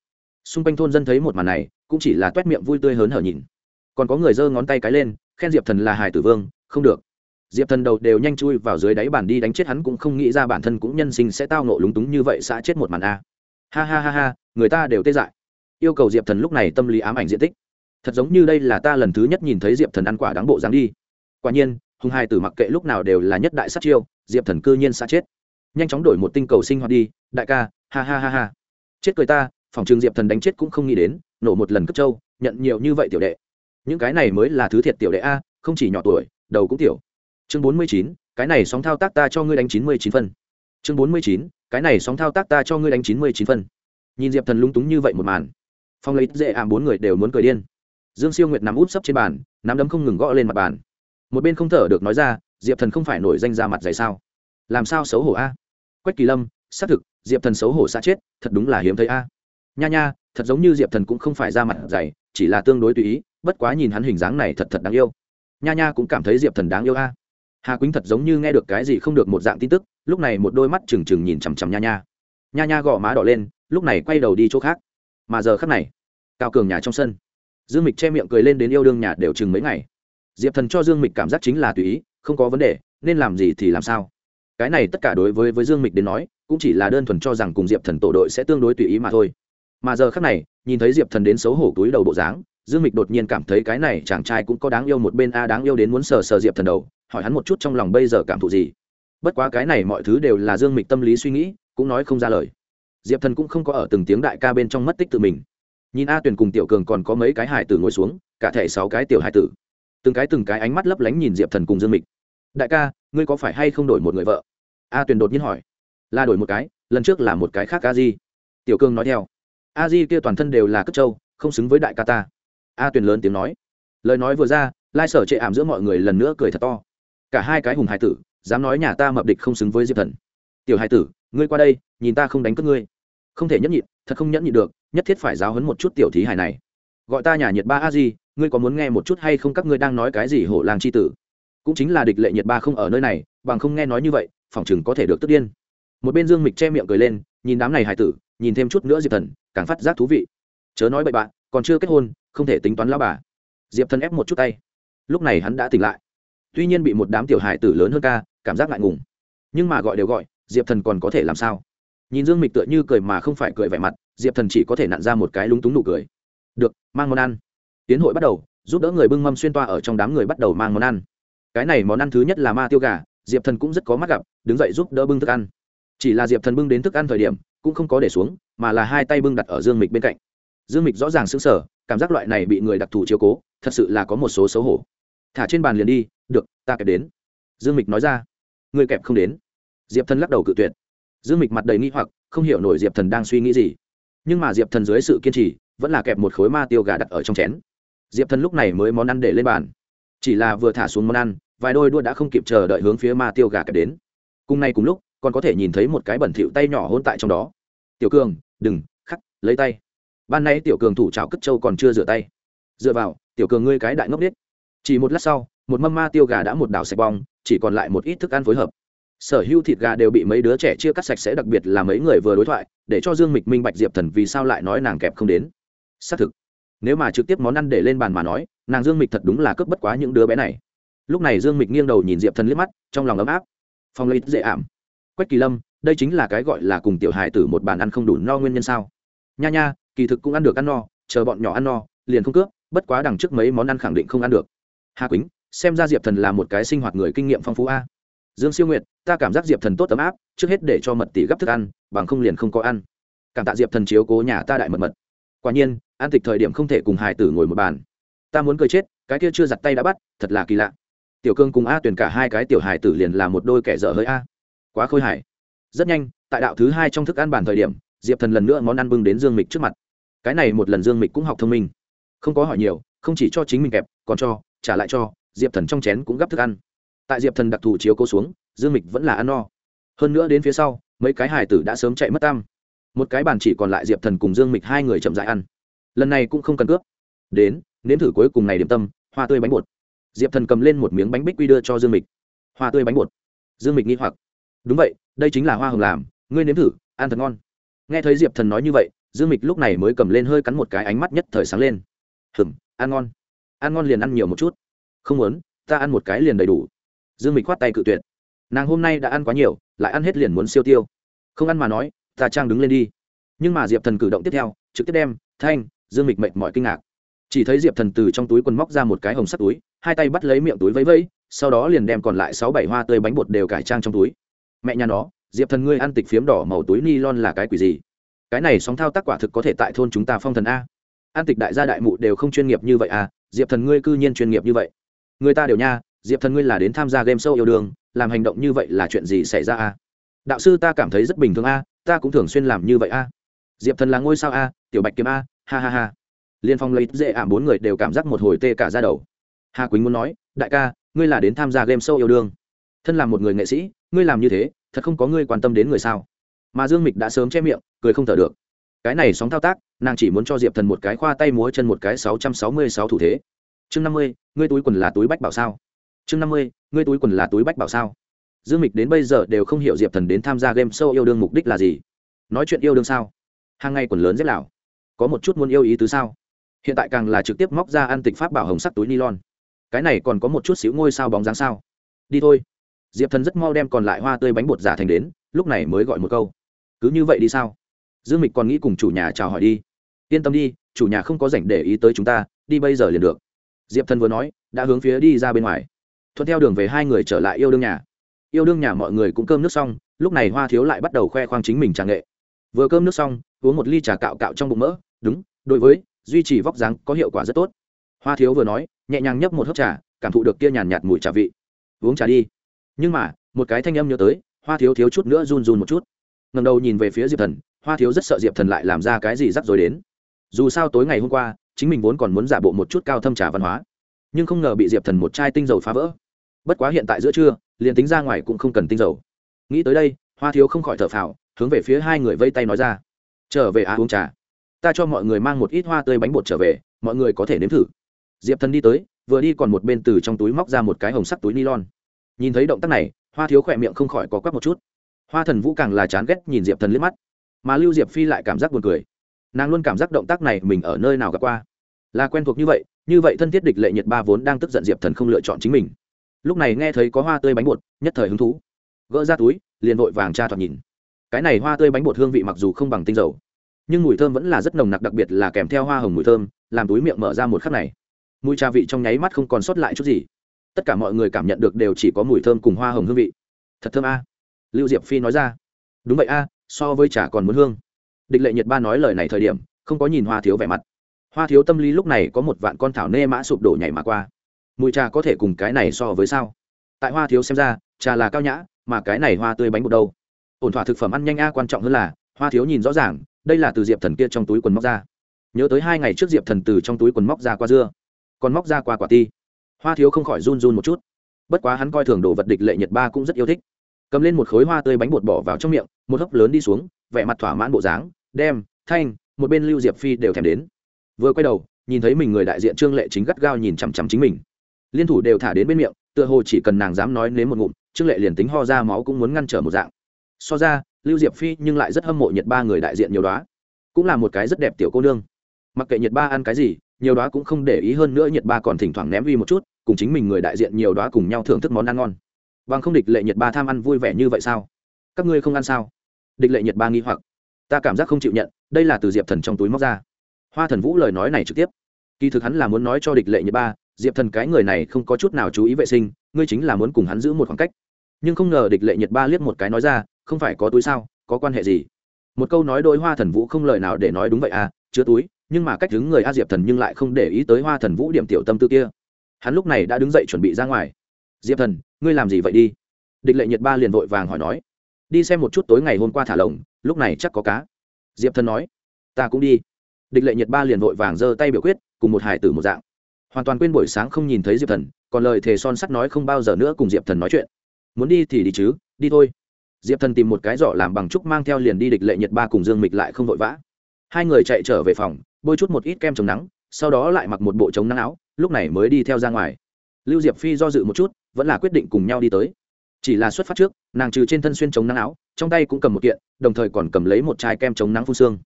Xung quanh thôn dân thấy một màn này, cũng chỉ là t u é t miệng vui tươi hớn hở nhìn. Còn có người giơ ngón tay cái lên, khen diệp thần là hải tử vương, không được. Diệp thần đầu đều nhanh chui vào dưới đáy bàn đi đánh chết hắn cũng không nghĩ ra bản thân cũng nhân sinh sẽ tao nộ lúng túng như vậy xã chết một màn a. Ha ha ha ha, người ta đều tê dại. Yêu cầu diệp thần lúc này tâm lý ám ảnh diện tích thật giống như đây là ta lần thứ nhất nhìn thấy diệp thần ăn quả đáng bộ dáng đi. Quả nhiên hùng hai tử mặc kệ lúc nào đều là nhất đại sát chiêu, diệp thần cư nhiên xa chết. Nhanh chóng đổi một tinh cầu sinh hoạt đi, đại ca, ha ha ha ha. Chết cười ta, phòng trường diệp thần đánh chết cũng không nghĩ đến, nổ một lần cấp châu nhận nhiều như vậy tiểu đệ. Những cái này mới là thứ thiệt tiểu đệ a, không chỉ nhỏ tuổi, đầu cũng tiểu. Chương bốn mươi chín, cái này sóng thao tác ta cho ngươi đánh chín mươi chín phân. Chương bốn mươi chín, cái này sóng thao tác ta cho ngươi đánh chín mươi chín phân. Nhìn diệp thần lúng túng như vậy một màn. Phong lấy dễ ảm bốn người đều muốn cười điên dương siêu nguyệt nằm út sấp trên bàn, nắm đấm không ngừng gõ lên mặt bàn. Một bên không thở được nói ra, diệp thần không phải nổi danh ra mặt dày sao? Làm sao xấu hổ a? Quách kỳ lâm, xác thực, diệp thần xấu hổ xa chết, thật đúng là hiếm thấy a. Nha nha, thật giống như diệp thần cũng không phải ra mặt dày, chỉ là tương đối tùy ý, bất quá nhìn hắn hình dáng này thật thật đáng yêu. Nha nha cũng cảm thấy diệp thần đáng yêu a. Hà quýnh thật giống như nghe được cái gì không được một dạng tin tức, lúc này một đôi mắt trừng trừng nhìn chằm chằm nha nha. Nha nha gõ má đỏ lên, lúc này quay đầu đi chỗ khác. Mà giờ khác này, cao cường nhà trong sân dương mịch che miệng cười lên đến yêu đương nhà đều chừng mấy ngày. Diệp thần cho dương mịch cảm giác chính là tùy ý, không có vấn đề, nên làm gì thì làm sao. Cái này tất cả đối với với dương mịch đến nói, cũng chỉ là đơn thuần cho rằng cùng diệp thần tổ đội sẽ tương đối tùy ý mà thôi. Mà giờ khác này, nhìn thấy diệp thần đến xấu hổ túi đầu bộ dáng, dương mịch đột nhiên cảm thấy cái này chàng trai cũng có đáng yêu một bên a, đáng yêu đến muốn sờ sờ diệp thần đầu, hỏi hắn một chút trong lòng bây giờ cảm thụ gì. Bất quá cái này mọi thứ đều là dương mịch tâm lý suy nghĩ, cũng nói không ra lời. Diệp thần cũng không có ở từng tiếng đại ca bên trong mất tích tự mình nhìn a tuyền cùng tiểu cường còn có mấy cái hải tử ngồi xuống, cả thẻ sáu cái tiểu hải tử. Từng cái từng cái ánh mắt lấp lánh nhìn diệp thần cùng dương mịch. Đại ca, ngươi có phải hay không đổi một người vợ? A tuyền đột nhiên hỏi. Là đổi một cái, lần trước là một cái khác a di. Tiểu cương nói theo. A di kia toàn thân đều là cất trâu, không xứng với đại ca ta. A tuyền lớn tiếng nói. Lời nói vừa ra, lai sở chệ ảm giữa mọi người lần nữa cười thật to. Cả hai cái hùng hải tử, dám nói nhà ta mập địch không xứng với diệp thần. Tiểu hải tử, ngươi qua đây, nhìn ta không đánh cướp ngươi. Không thể nhẫn nhịn, thật không nhẫn nhịn được nhất thiết phải giáo hấn một chút tiểu thí hải này. Gọi ta nhà nhiệt ba a di, ngươi có muốn nghe một chút hay không các ngươi đang nói cái gì hổ làng c h i tử? Cũng chính là địch lệ nhiệt ba không ở nơi này, bằng không nghe nói như vậy phỏng chừng có thể được tức điên. Một bên dương mịch che miệng cười lên, nhìn đám này hải tử, nhìn thêm chút nữa diệp thần, càng phát giác thú vị. Chớ nói bậy bạn, còn chưa kết hôn, không thể tính toán lao bà. Diệp thần ép một chút tay. Lúc này hắn đã tỉnh lại. Tuy nhiên bị một đám tiểu hải tử lớn hơn ca, cảm giác ngại ngùng. Nhưng mà gọi đều gọi, diệp thần còn có thể làm sao? Nhìn dương mịch tựa như cười mà không phải cười vẻ mặt diệp thần chỉ có thể nặn ra một cái lúng túng nụ cười. Được, mang món ăn. Tiến hội bắt đầu, giúp đỡ người bưng mâm xuyên toa ở trong đám người bắt đầu mang món ăn. Cái này món ăn thứ nhất là ma tiêu gà, diệp thần cũng rất có mắt gặp, đứng dậy giúp đỡ bưng thức ăn. Chỉ là diệp thần bưng đến thức ăn thời điểm, cũng không có để xuống, mà là hai tay bưng đặt ở dương mịch bên cạnh. Dương mịch rõ ràng xứng sở cảm giác loại này bị người đặc thù chiếu cố, thật sự là có một số xấu hổ. Thả trên bàn liền đi, được, ta kẹp đến. Dương mịch nói ra. Người kẹp không đến. Diệp thần lắc đầu cự tuyệt. Dương mịch mặt đầy nghi hoặc, không hiểu nổi diệp thần đang suy nghĩ gì nhưng mà diệp thần dưới sự kiên trì, vẫn là kẹp một khối ma tiêu gà đặt ở trong chén. Diệp thần lúc này mới món ăn để lên bàn. Chỉ là vừa thả xuống món ăn, vài đôi đua đã không kịp chờ đợi hướng phía ma tiêu gà kẹp đến. Cùng nay cùng lúc, còn có thể nhìn thấy một cái bẩn thỉu tay nhỏ hôn tại trong đó. Tiểu cường, đừng, khắc, lấy tay. Ban nay tiểu cường thủ trào cất trâu còn chưa rửa tay. Dựa vào, tiểu cường ngươi cái đại ngốc biết chỉ một lát sau, một mâm ma tiêu gà đã một đảo sạch bong, chỉ còn lại một ít thức ăn phối hợp sở hữu thịt gà đều bị mấy đứa trẻ chia cắt sạch sẽ, đặc biệt là mấy người vừa đối thoại, để cho dương mịch minh bạch diệp thần vì sao lại nói nàng kẹp không đến? Xác thực, nếu mà trực tiếp món ăn để lên bàn mà nói, nàng dương mịch thật đúng là cướp bất quá những đứa bé này. Lúc này dương mịch nghiêng đầu nhìn diệp thần liếc mắt, trong lòng ấm áp. Phong lấy dễ ảm. Quách kỳ lâm, đây chính là cái gọi là cùng tiểu hài tử một bàn ăn không đủ no nguyên nhân sao? Nha nha, kỳ thực cũng ăn được ăn no, chờ bọn nhỏ ăn no, liền không cướp, bất quá đằng trước mấy món ăn khẳng định không ăn được. Hà quýnh, xem ra diệp thần là một cái sinh hoạt người kinh nghiệm phong phú a dương siêu nguyệt, ta cảm giác diệp thần tốt ấm áp, trước hết để cho mật tỷ gấp thức ăn, bằng không liền không có ăn. Cảm tạ diệp thần chiếu cố nhà ta đại mật mật. Quả nhiên an tịch thời điểm không thể cùng hải tử ngồi một bàn. Ta muốn cười chết, cái kia chưa giặt tay đã bắt, thật là kỳ lạ. Tiểu cương cùng a tuyển cả hai cái tiểu hải tử liền là một đôi kẻ dở hơi a. Quá khôi hài. Rất nhanh, tại đạo thứ hai trong thức ăn bàn thời điểm, diệp thần lần nữa món ăn bưng đến dương mịch trước mặt. Cái này một lần dương mịch cũng học thông minh. Không có hỏi nhiều, không chỉ cho chính mình kẹp, còn cho, trả lại cho, diệp thần trong chén cũng gắp thức ăn tại diệp thần đặc thù chiếu cố xuống, dương mịch vẫn là ăn no. Hơn nữa đến phía sau, mấy cái hải tử đã sớm chạy mất tam một cái bàn chỉ còn lại diệp thần cùng dương mịch hai người chậm dại ăn. Lần này cũng không cần cướp. Đến, nếm thử cuối cùng này điểm tâm, hoa tươi bánh bột. Diệp thần cầm lên một miếng bánh bích quy đưa cho dương mịch. Hoa tươi bánh bột. Dương mịch nghi hoặc. Đúng vậy, đây chính là hoa hồng làm, ngươi nếm thử, ăn thật ngon. Nghe thấy diệp thần nói như vậy, dương mịch lúc này mới cầm lên hơi cắn một cái ánh mắt nhất thời sáng lên. Hừng ăn ngon. Ăn ngon liền ăn nhiều một chút. Không muốn, ta ăn một cái liền đầy đủ dương mịch khoát tay cự tuyệt. Nàng hôm nay đã ăn quá nhiều, lại ăn hết liền muốn siêu tiêu. Không ăn mà nói, ta trang đứng lên đi. Nhưng mà diệp thần cử động tiếp theo, trực tiếp đem thanh, dương mịch mệt mọi kinh ngạc. Chỉ thấy diệp thần từ trong túi quần móc ra một cái hồng sắt túi, hai tay bắt lấy miệng túi vẫy vẫy, sau đó liền đem còn lại sáu bảy hoa tươi bánh bột đều cải trang trong túi. Mẹ nhà nó, diệp thần ngươi ăn tịch phiếm đỏ màu túi ni lon là cái quỷ gì? Cái này sóng thao tác quả thực có thể tại thôn chúng ta phong thần a. An tịch đại gia đại mụ đều không chuyên nghiệp như vậy à diệp thần ngươi cư nhiên chuyên nghiệp như vậy. Người ta đều nha diệp thần ngươi là đến tham gia game show yêu đương, làm hành động như vậy là chuyện gì xảy ra a? Đạo sư ta cảm thấy rất bình thường a, ta cũng thường xuyên làm như vậy a. Diệp thần là ngôi sao a, tiểu bạch kiếm a, ha ha ha. Liên phong lấy dễ ảm bốn người đều cảm giác một hồi tê cả ra đầu. Hà quýnh muốn nói, đại ca, ngươi là đến tham gia game show yêu đương. Thân là một người nghệ sĩ, ngươi làm như thế, thật không có ngươi quan tâm đến người sao? Mà dương mịch đã sớm che miệng, cười không thở được. Cái này sóng thao tác, nàng chỉ muốn cho diệp thần một cái khoa tay múa chân, một cái sáu trăm sáu mươi sáu thủ thế. Chương năm mươi, ngươi túi quần là túi bách bảo sao? Chương năm mươi, ngươi túi quần là túi bách bảo sao? Dương mịch đến bây giờ đều không hiểu diệp thần đến tham gia game show yêu đương mục đích là gì. Nói chuyện yêu đương sao? Hàng ngày quần lớn rất lào có một chút muốn yêu ý tứ sao? Hiện tại càng là trực tiếp móc ra ăn tịch pháp bảo hồng sắc túi nylon. Cái này còn có một chút xíu ngôi sao bóng dáng sao? Đi thôi. Diệp thần rất mau đem còn lại hoa tươi bánh bột giả thành đến, lúc này mới gọi một câu. Cứ như vậy đi sao? Dương mịch còn nghĩ cùng chủ nhà chào hỏi đi. Yên tâm đi, chủ nhà không có rảnh để ý tới chúng ta, đi bây giờ liền được. Diệp thần vừa nói, đã hướng phía đi ra bên ngoài thuận theo đường về hai người trở lại yêu đương nhà. Yêu đương nhà mọi người cũng cơm nước xong, lúc này hoa thiếu lại bắt đầu khoe khoang chính mình trà nghệ. Vừa cơm nước xong, uống một ly trà cạo cạo trong bụng mỡ, đúng, đối với, duy trì vóc dáng có hiệu quả rất tốt. Hoa thiếu vừa nói, nhẹ nhàng nhấp một hớp trà, cảm thụ được kia nhàn nhạt mùi trà vị. Uống trà đi. Nhưng mà, một cái thanh âm nhớ tới, hoa thiếu thiếu chút nữa run run một chút. Ngầm đầu nhìn về phía diệp thần, hoa thiếu rất sợ diệp thần lại làm ra cái gì rắc rối đến. Dù sao tối ngày hôm qua, chính mình vốn còn muốn giả bộ một chút cao thâm trà văn hóa. Nhưng không ngờ bị diệp thần một chai tinh dầu phá vỡ bất quá hiện tại giữa trưa, liền tính ra ngoài cũng không cần tinh dầu. Nghĩ tới đây, hoa thiếu không khỏi thở phào, hướng về phía hai người vây tay nói ra. Trở về à uống trà. Ta cho mọi người mang một ít hoa tươi bánh bột trở về, mọi người có thể nếm thử. Diệp thần đi tới, vừa đi còn một bên từ trong túi móc ra một cái hồng sắc túi ni lon nhìn thấy động tác này, hoa thiếu khỏe miệng không khỏi có quắc một chút. Hoa thần vũ càng là chán ghét nhìn diệp thần liếc mắt. Mà lưu diệp phi lại cảm giác buồn cười. Nàng luôn cảm giác động tác này mình ở nơi nào gặp qua. Là quen thuộc như vậy như vậy thân thiết địch lệ nhiệt ba vốn đang tức giận diệp thần không lựa chọn chính mình lúc này nghe thấy có hoa tươi bánh bột, nhất thời hứng thú. Gỡ ra túi, liền vội vàng tra thoạt nhìn. Cái này hoa tươi bánh bột hương vị mặc dù không bằng tinh dầu, nhưng mùi thơm vẫn là rất nồng nặc, đặc biệt là kèm theo hoa hồng mùi thơm, làm túi miệng mở ra một khắc này. Mùi trà vị trong nháy mắt không còn sót lại chút gì. Tất cả mọi người cảm nhận được đều chỉ có mùi thơm cùng hoa hồng hương vị. Thật thơm a. Lưu diệp phi nói ra. Đúng vậy a, so với trà còn muốn hương. Địch lệ nhiệt ba nói lời này thời điểm, không có nhìn hoa thiếu vẻ mặt. Hoa thiếu tâm lý lúc này có một vạn con thảo nê mã sụp đổ nhảy mà qua mùi trà có thể cùng cái này so với sao? Tại hoa thiếu xem ra, trà là cao nhã, mà cái này hoa tươi bánh bột đâu? Ổn thỏa thực phẩm ăn nhanh a, quan trọng hơn là, hoa thiếu nhìn rõ ràng, đây là từ diệp thần kia trong túi quần móc ra. Nhớ tới hai ngày trước diệp thần từ trong túi quần móc ra qua dưa, còn móc ra qua quả ti. Hoa thiếu không khỏi run run một chút. Bất quá hắn coi thường đồ vật địch lệ nhật ba cũng rất yêu thích. Cầm lên một khối hoa tươi bánh bột bỏ vào trong miệng, một hốc lớn đi xuống, vẻ mặt thỏa mãn bộ dáng, đem, thanh, một bên lưu diệp phi đều thèm đến. Vừa quay đầu, nhìn thấy mình người đại diện trương lệ chính gắt gao nhìn chằm chằm chính mình liên thủ đều thả đến bên miệng, tựa hồ chỉ cần nàng dám nói nếm một ngụm, trương lệ liền tính ho ra máu cũng muốn ngăn trở một dạng. So ra, lưu diệp phi nhưng lại rất hâm mộ nhiệt ba người đại diện nhiều đó cũng là một cái rất đẹp tiểu cô nương. Mặc kệ nhiệt ba ăn cái gì, nhiều đó cũng không để ý hơn nữa nhiệt ba còn thỉnh thoảng ném uy một chút, cùng chính mình người đại diện nhiều đó cùng nhau thưởng thức món ăn ngon. Bằng không địch lệ nhiệt ba tham ăn vui vẻ như vậy sao? Các ngươi không ăn sao? Địch lệ nhiệt ba nghi hoặc. Ta cảm giác không chịu nhận, đây là từ diệp thần trong túi móc ra. Hoa thần vũ lời nói này trực tiếp. Kỳ thực hắn là muốn nói cho địch lệ nhiệt ba diệp thần cái người này không có chút nào chú ý vệ sinh, ngươi chính là muốn cùng hắn giữ một khoảng cách. Nhưng không ngờ địch lệ nhiệt ba liếc một cái nói ra, không phải có túi sao, có quan hệ gì? Một câu nói đôi hoa thần vũ không lời nào để nói đúng vậy à chứa túi, nhưng mà cách đứng người a diệp thần nhưng lại không để ý tới hoa thần vũ điểm tiểu tâm tư kia. Hắn lúc này đã đứng dậy chuẩn bị ra ngoài. Diệp thần, ngươi làm gì vậy đi? Địch lệ nhiệt ba liền vội vàng hỏi nói. Đi xem một chút tối ngày hôm qua thả lồng lúc này chắc có cá. Diệp thần nói. Ta cũng đi. Địch lệ nhiệt ba liền vội vàng giơ tay biểu quyết, cùng một hải tử một dạng hoàn toàn quên buổi sáng không nhìn thấy diệp thần, còn lời thề son sắt nói không bao giờ nữa cùng diệp thần nói chuyện. Muốn đi thì đi chứ, đi thôi. Diệp thần tìm một cái giỏ làm bằng trúc mang theo liền đi địch lệ nhiệt ba cùng dương mịch lại không vội vã. Hai người chạy trở về phòng, bôi chút một ít kem chống nắng, sau đó lại mặc một bộ chống nắng áo, lúc này mới đi theo ra ngoài. Lưu diệp phi do dự một chút, vẫn là quyết định cùng nhau đi tới. Chỉ là xuất phát trước, nàng trừ trên thân xuyên chống nắng áo, trong tay cũng cầm một kiện, đồng thời còn cầm lấy một chai kem chống nắng phun xương.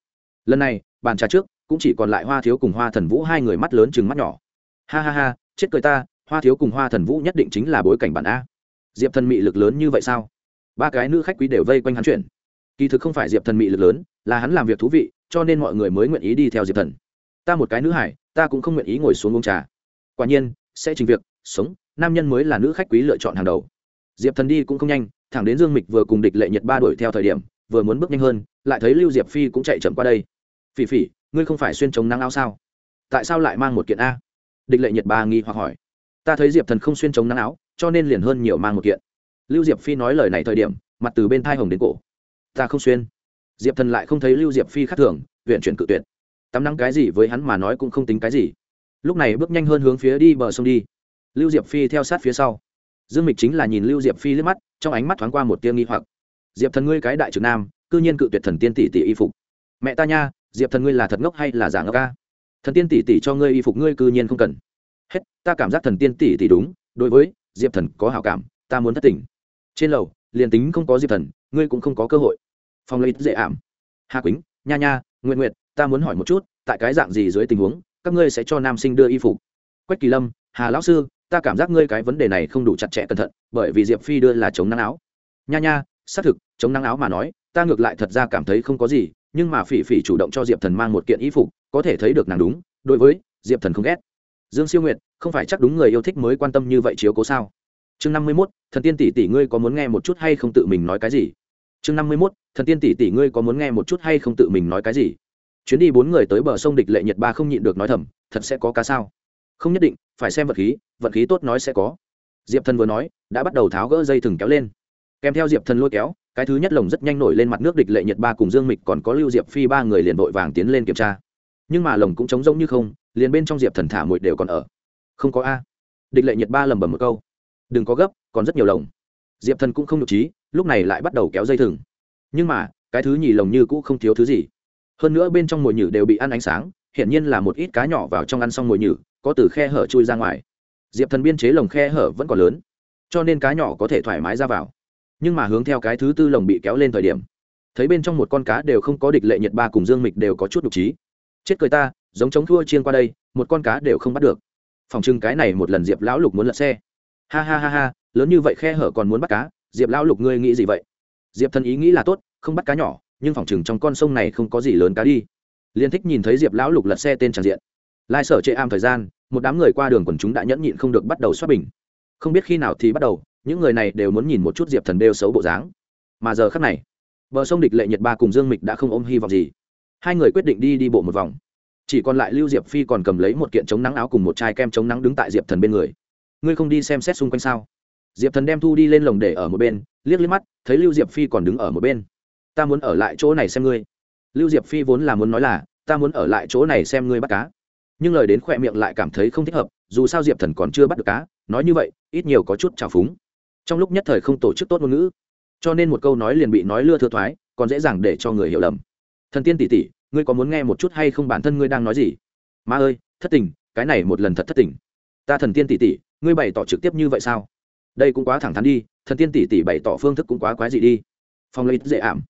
Lần này, bàn trà trước, cũng chỉ còn lại hoa thiếu cùng hoa thần vũ hai người mắt lớn chừng mắt nhỏ ha ha ha, chết cười ta, hoa thiếu cùng hoa thần vũ nhất định chính là bối cảnh bản a. Diệp thần mị lực lớn như vậy sao? Ba cái nữ khách quý đều vây quanh hắn chuyện. Kỳ thực không phải diệp thần mị lực lớn, là hắn làm việc thú vị, cho nên mọi người mới nguyện ý đi theo diệp thần. Ta một cái nữ hải, ta cũng không nguyện ý ngồi xuống uống trà. Quả nhiên, sẽ trình việc, sống, nam nhân mới là nữ khách quý lựa chọn hàng đầu. Diệp thần đi cũng không nhanh, thẳng đến dương mịch vừa cùng địch lệ nhật ba đuổi theo thời điểm, vừa muốn bước nhanh hơn, lại thấy lưu diệp phi cũng chạy chậm qua đây. Phỉ phỉ, ngươi không phải xuyên chống nắng áo sao? Tại sao lại mang một kiện a? Địch lệ nhiệt ba nghi hoặc hỏi. Ta thấy diệp thần không xuyên chống nắng áo, cho nên liền hơn nhiều mang một kiện. Lưu diệp phi nói lời này thời điểm, mặt từ bên thai hồng đến cổ. Ta không xuyên. Diệp thần lại không thấy lưu diệp phi khác thường, huyện chuyển cự tuyệt. Tắm nắng cái gì với hắn mà nói cũng không tính cái gì. Lúc này bước nhanh hơn hướng phía đi bờ sông đi. Lưu diệp phi theo sát phía sau. Dương mịch chính là nhìn lưu diệp phi liếc mắt, trong ánh mắt thoáng qua một tia nghi hoặc. Diệp thần ngươi cái đại trực nam, cư nhiên cự tuyệt thần tiên tỷ tỷ y phục. Mẹ ta nha, diệp thần ngươi là thật ngốc hay là giả ngốc ca thần tiên tỷ tỷ cho ngươi y phục ngươi cư nhiên không cần. Hết, ta cảm giác thần tiên tỷ tỷ đúng, đối với diệp thần có hảo cảm, ta muốn thất tình. Trên lầu, liền tính không có diệp thần, ngươi cũng không có cơ hội. Phong lấy dễ ảm. Hà quýnh, nha nha nguyện nguyện ta muốn hỏi một chút, tại cái dạng gì dưới tình huống, các ngươi sẽ cho nam sinh đưa y phục? Quách kỳ lâm, hà lão sư, ta cảm giác ngươi cái vấn đề này không đủ chặt chẽ cẩn thận, bởi vì diệp phi đưa là chống nắng áo. Nha nha, xác thực, chống nắng áo mà nói, ta ngược lại thật ra cảm thấy không có gì, nhưng mà phỉ phỉ chủ động cho diệp thần mang một kiện y phục có thể thấy được nàng đúng, đối với diệp thần không ghét. Dương siêu nguyệt, không phải chắc đúng người yêu thích mới quan tâm như vậy chiếu cố sao? Chương năm mươi mốt, thần tiên tỷ tỷ ngươi có muốn nghe một chút hay không tự mình nói cái gì? Chương năm mươi mốt, thần tiên tỷ tỷ ngươi có muốn nghe một chút hay không tự mình nói cái gì? Chuyến đi bốn người tới bờ sông địch lệ nhật ba không nhịn được nói thầm, thật sẽ có cá sao? Không nhất định, phải xem vật khí vật khí tốt nói sẽ có. Diệp thần vừa nói, đã bắt đầu tháo gỡ dây thừng kéo lên. Kèm theo diệp thần lôi kéo, cái thứ nhất lồng rất nhanh nổi lên mặt nước địch lệ nhật ba cùng dương mịch còn có lưu diệp phi ba người liền vội vàng tiến lên kiểm tra nhưng mà lồng cũng trống rỗng như không, liền bên trong diệp thần thả mùi đều còn ở. Không có a. Địch lệ nhiệt ba lầm bầm một câu. Đừng có gấp, còn rất nhiều lồng. Diệp thần cũng không nhục trí, lúc này lại bắt đầu kéo dây thừng. Nhưng mà, cái thứ nhì lồng như cũ không thiếu thứ gì. Hơn nữa bên trong mồi nhử đều bị ăn ánh sáng, hiển nhiên là một ít cá nhỏ vào trong ăn xong mồi nhử, có từ khe hở chui ra ngoài. Diệp thần biên chế lồng khe hở vẫn còn lớn, cho nên cá nhỏ có thể thoải mái ra vào. Nhưng mà hướng theo cái thứ tư lồng bị kéo lên thời điểm, thấy bên trong một con cá đều không có địch lệ nhiệt ba cùng dương mịch đều có chút đục trí chết cười ta, giống chống thua chiên qua đây, một con cá đều không bắt được. Phòng trưng cái này một lần diệp lão lục muốn lật xe. Ha ha ha ha, lớn như vậy khe hở còn muốn bắt cá, diệp lão lục ngươi nghĩ gì vậy? Diệp thần ý nghĩ là tốt, không bắt cá nhỏ, nhưng phòng trừng trong con sông này không có gì lớn cá đi. Liên thích nhìn thấy diệp lão lục lật xe tên tràn diện. Lai sở chệ am thời gian, một đám người qua đường quần chúng đã nhẫn nhịn không được bắt đầu xoát bình. Không biết khi nào thì bắt đầu, những người này đều muốn nhìn một chút diệp thần đeo xấu bộ dáng. Mà giờ khắc này, bờ sông địch lệ nhật ba cùng dương mịch đã không ôm hy vọng gì hai người quyết định đi đi bộ một vòng. Chỉ còn lại lưu diệp phi còn cầm lấy một kiện chống nắng áo cùng một chai kem chống nắng đứng tại diệp thần bên người. Ngươi không đi xem xét xung quanh sao? Diệp thần đem thu đi lên lồng để ở một bên, liếc liếc mắt, thấy lưu diệp phi còn đứng ở một bên. Ta muốn ở lại chỗ này xem ngươi. Lưu diệp phi vốn là muốn nói là, ta muốn ở lại chỗ này xem ngươi bắt cá. Nhưng lời đến khỏe miệng lại cảm thấy không thích hợp, dù sao diệp thần còn chưa bắt được cá, nói như vậy, ít nhiều có chút trào phúng. Trong lúc nhất thời không tổ chức tốt ngôn ngữ, cho nên một câu nói liền bị nói lưa thừa thoái, còn dễ dàng để cho người hiểu lầm. Thần tiên tỷ tỷ ngươi có muốn nghe một chút hay không bản thân ngươi đang nói gì? Ma ơi, thất tình, cái này một lần thật thất tình. Ta thần tiên tỷ tỷ, ngươi bày tỏ trực tiếp như vậy sao? Đây cũng quá thẳng thắn đi, thần tiên tỷ tỷ bày tỏ phương thức cũng quá quái gì đi. Phong lấy dễ ảm.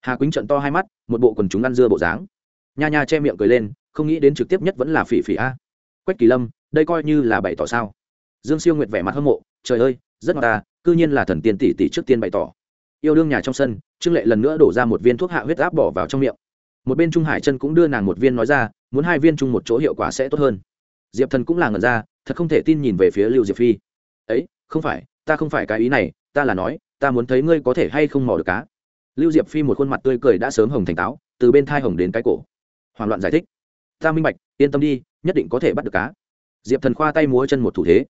Hà quýnh trận to hai mắt, một bộ quần chúng ăn dưa bộ dáng. Nha nha che miệng cười lên, không nghĩ đến trực tiếp nhất vẫn là phỉ phỉ a. Quách kỳ lâm, đây coi như là bày tỏ sao? Dương siêu nguyệt vẻ mặt hâm mộ, trời ơi, rất ngọt ta, cư nhiên là thần tiên tỷ tỷ trước tiên bày tỏ. Yêu đương nhà trong sân, trương lệ lần nữa đổ ra một viên thuốc hạ huyết áp bỏ vào trong miệng một bên trung hải chân cũng đưa nàng một viên nói ra, muốn hai viên chung một chỗ hiệu quả sẽ tốt hơn. Diệp thần cũng là ngẩn ra, thật không thể tin nhìn về phía lưu diệp phi. Ấy, không phải, ta không phải cái ý này, ta là nói, ta muốn thấy ngươi có thể hay không mò được cá. Lưu diệp phi một khuôn mặt tươi cười đã sớm hồng thành táo, từ bên thai hồng đến cái cổ. Hoảng loạn giải thích. Ta minh bạch, yên tâm đi, nhất định có thể bắt được cá. Diệp thần khoa tay múa chân một thủ thế.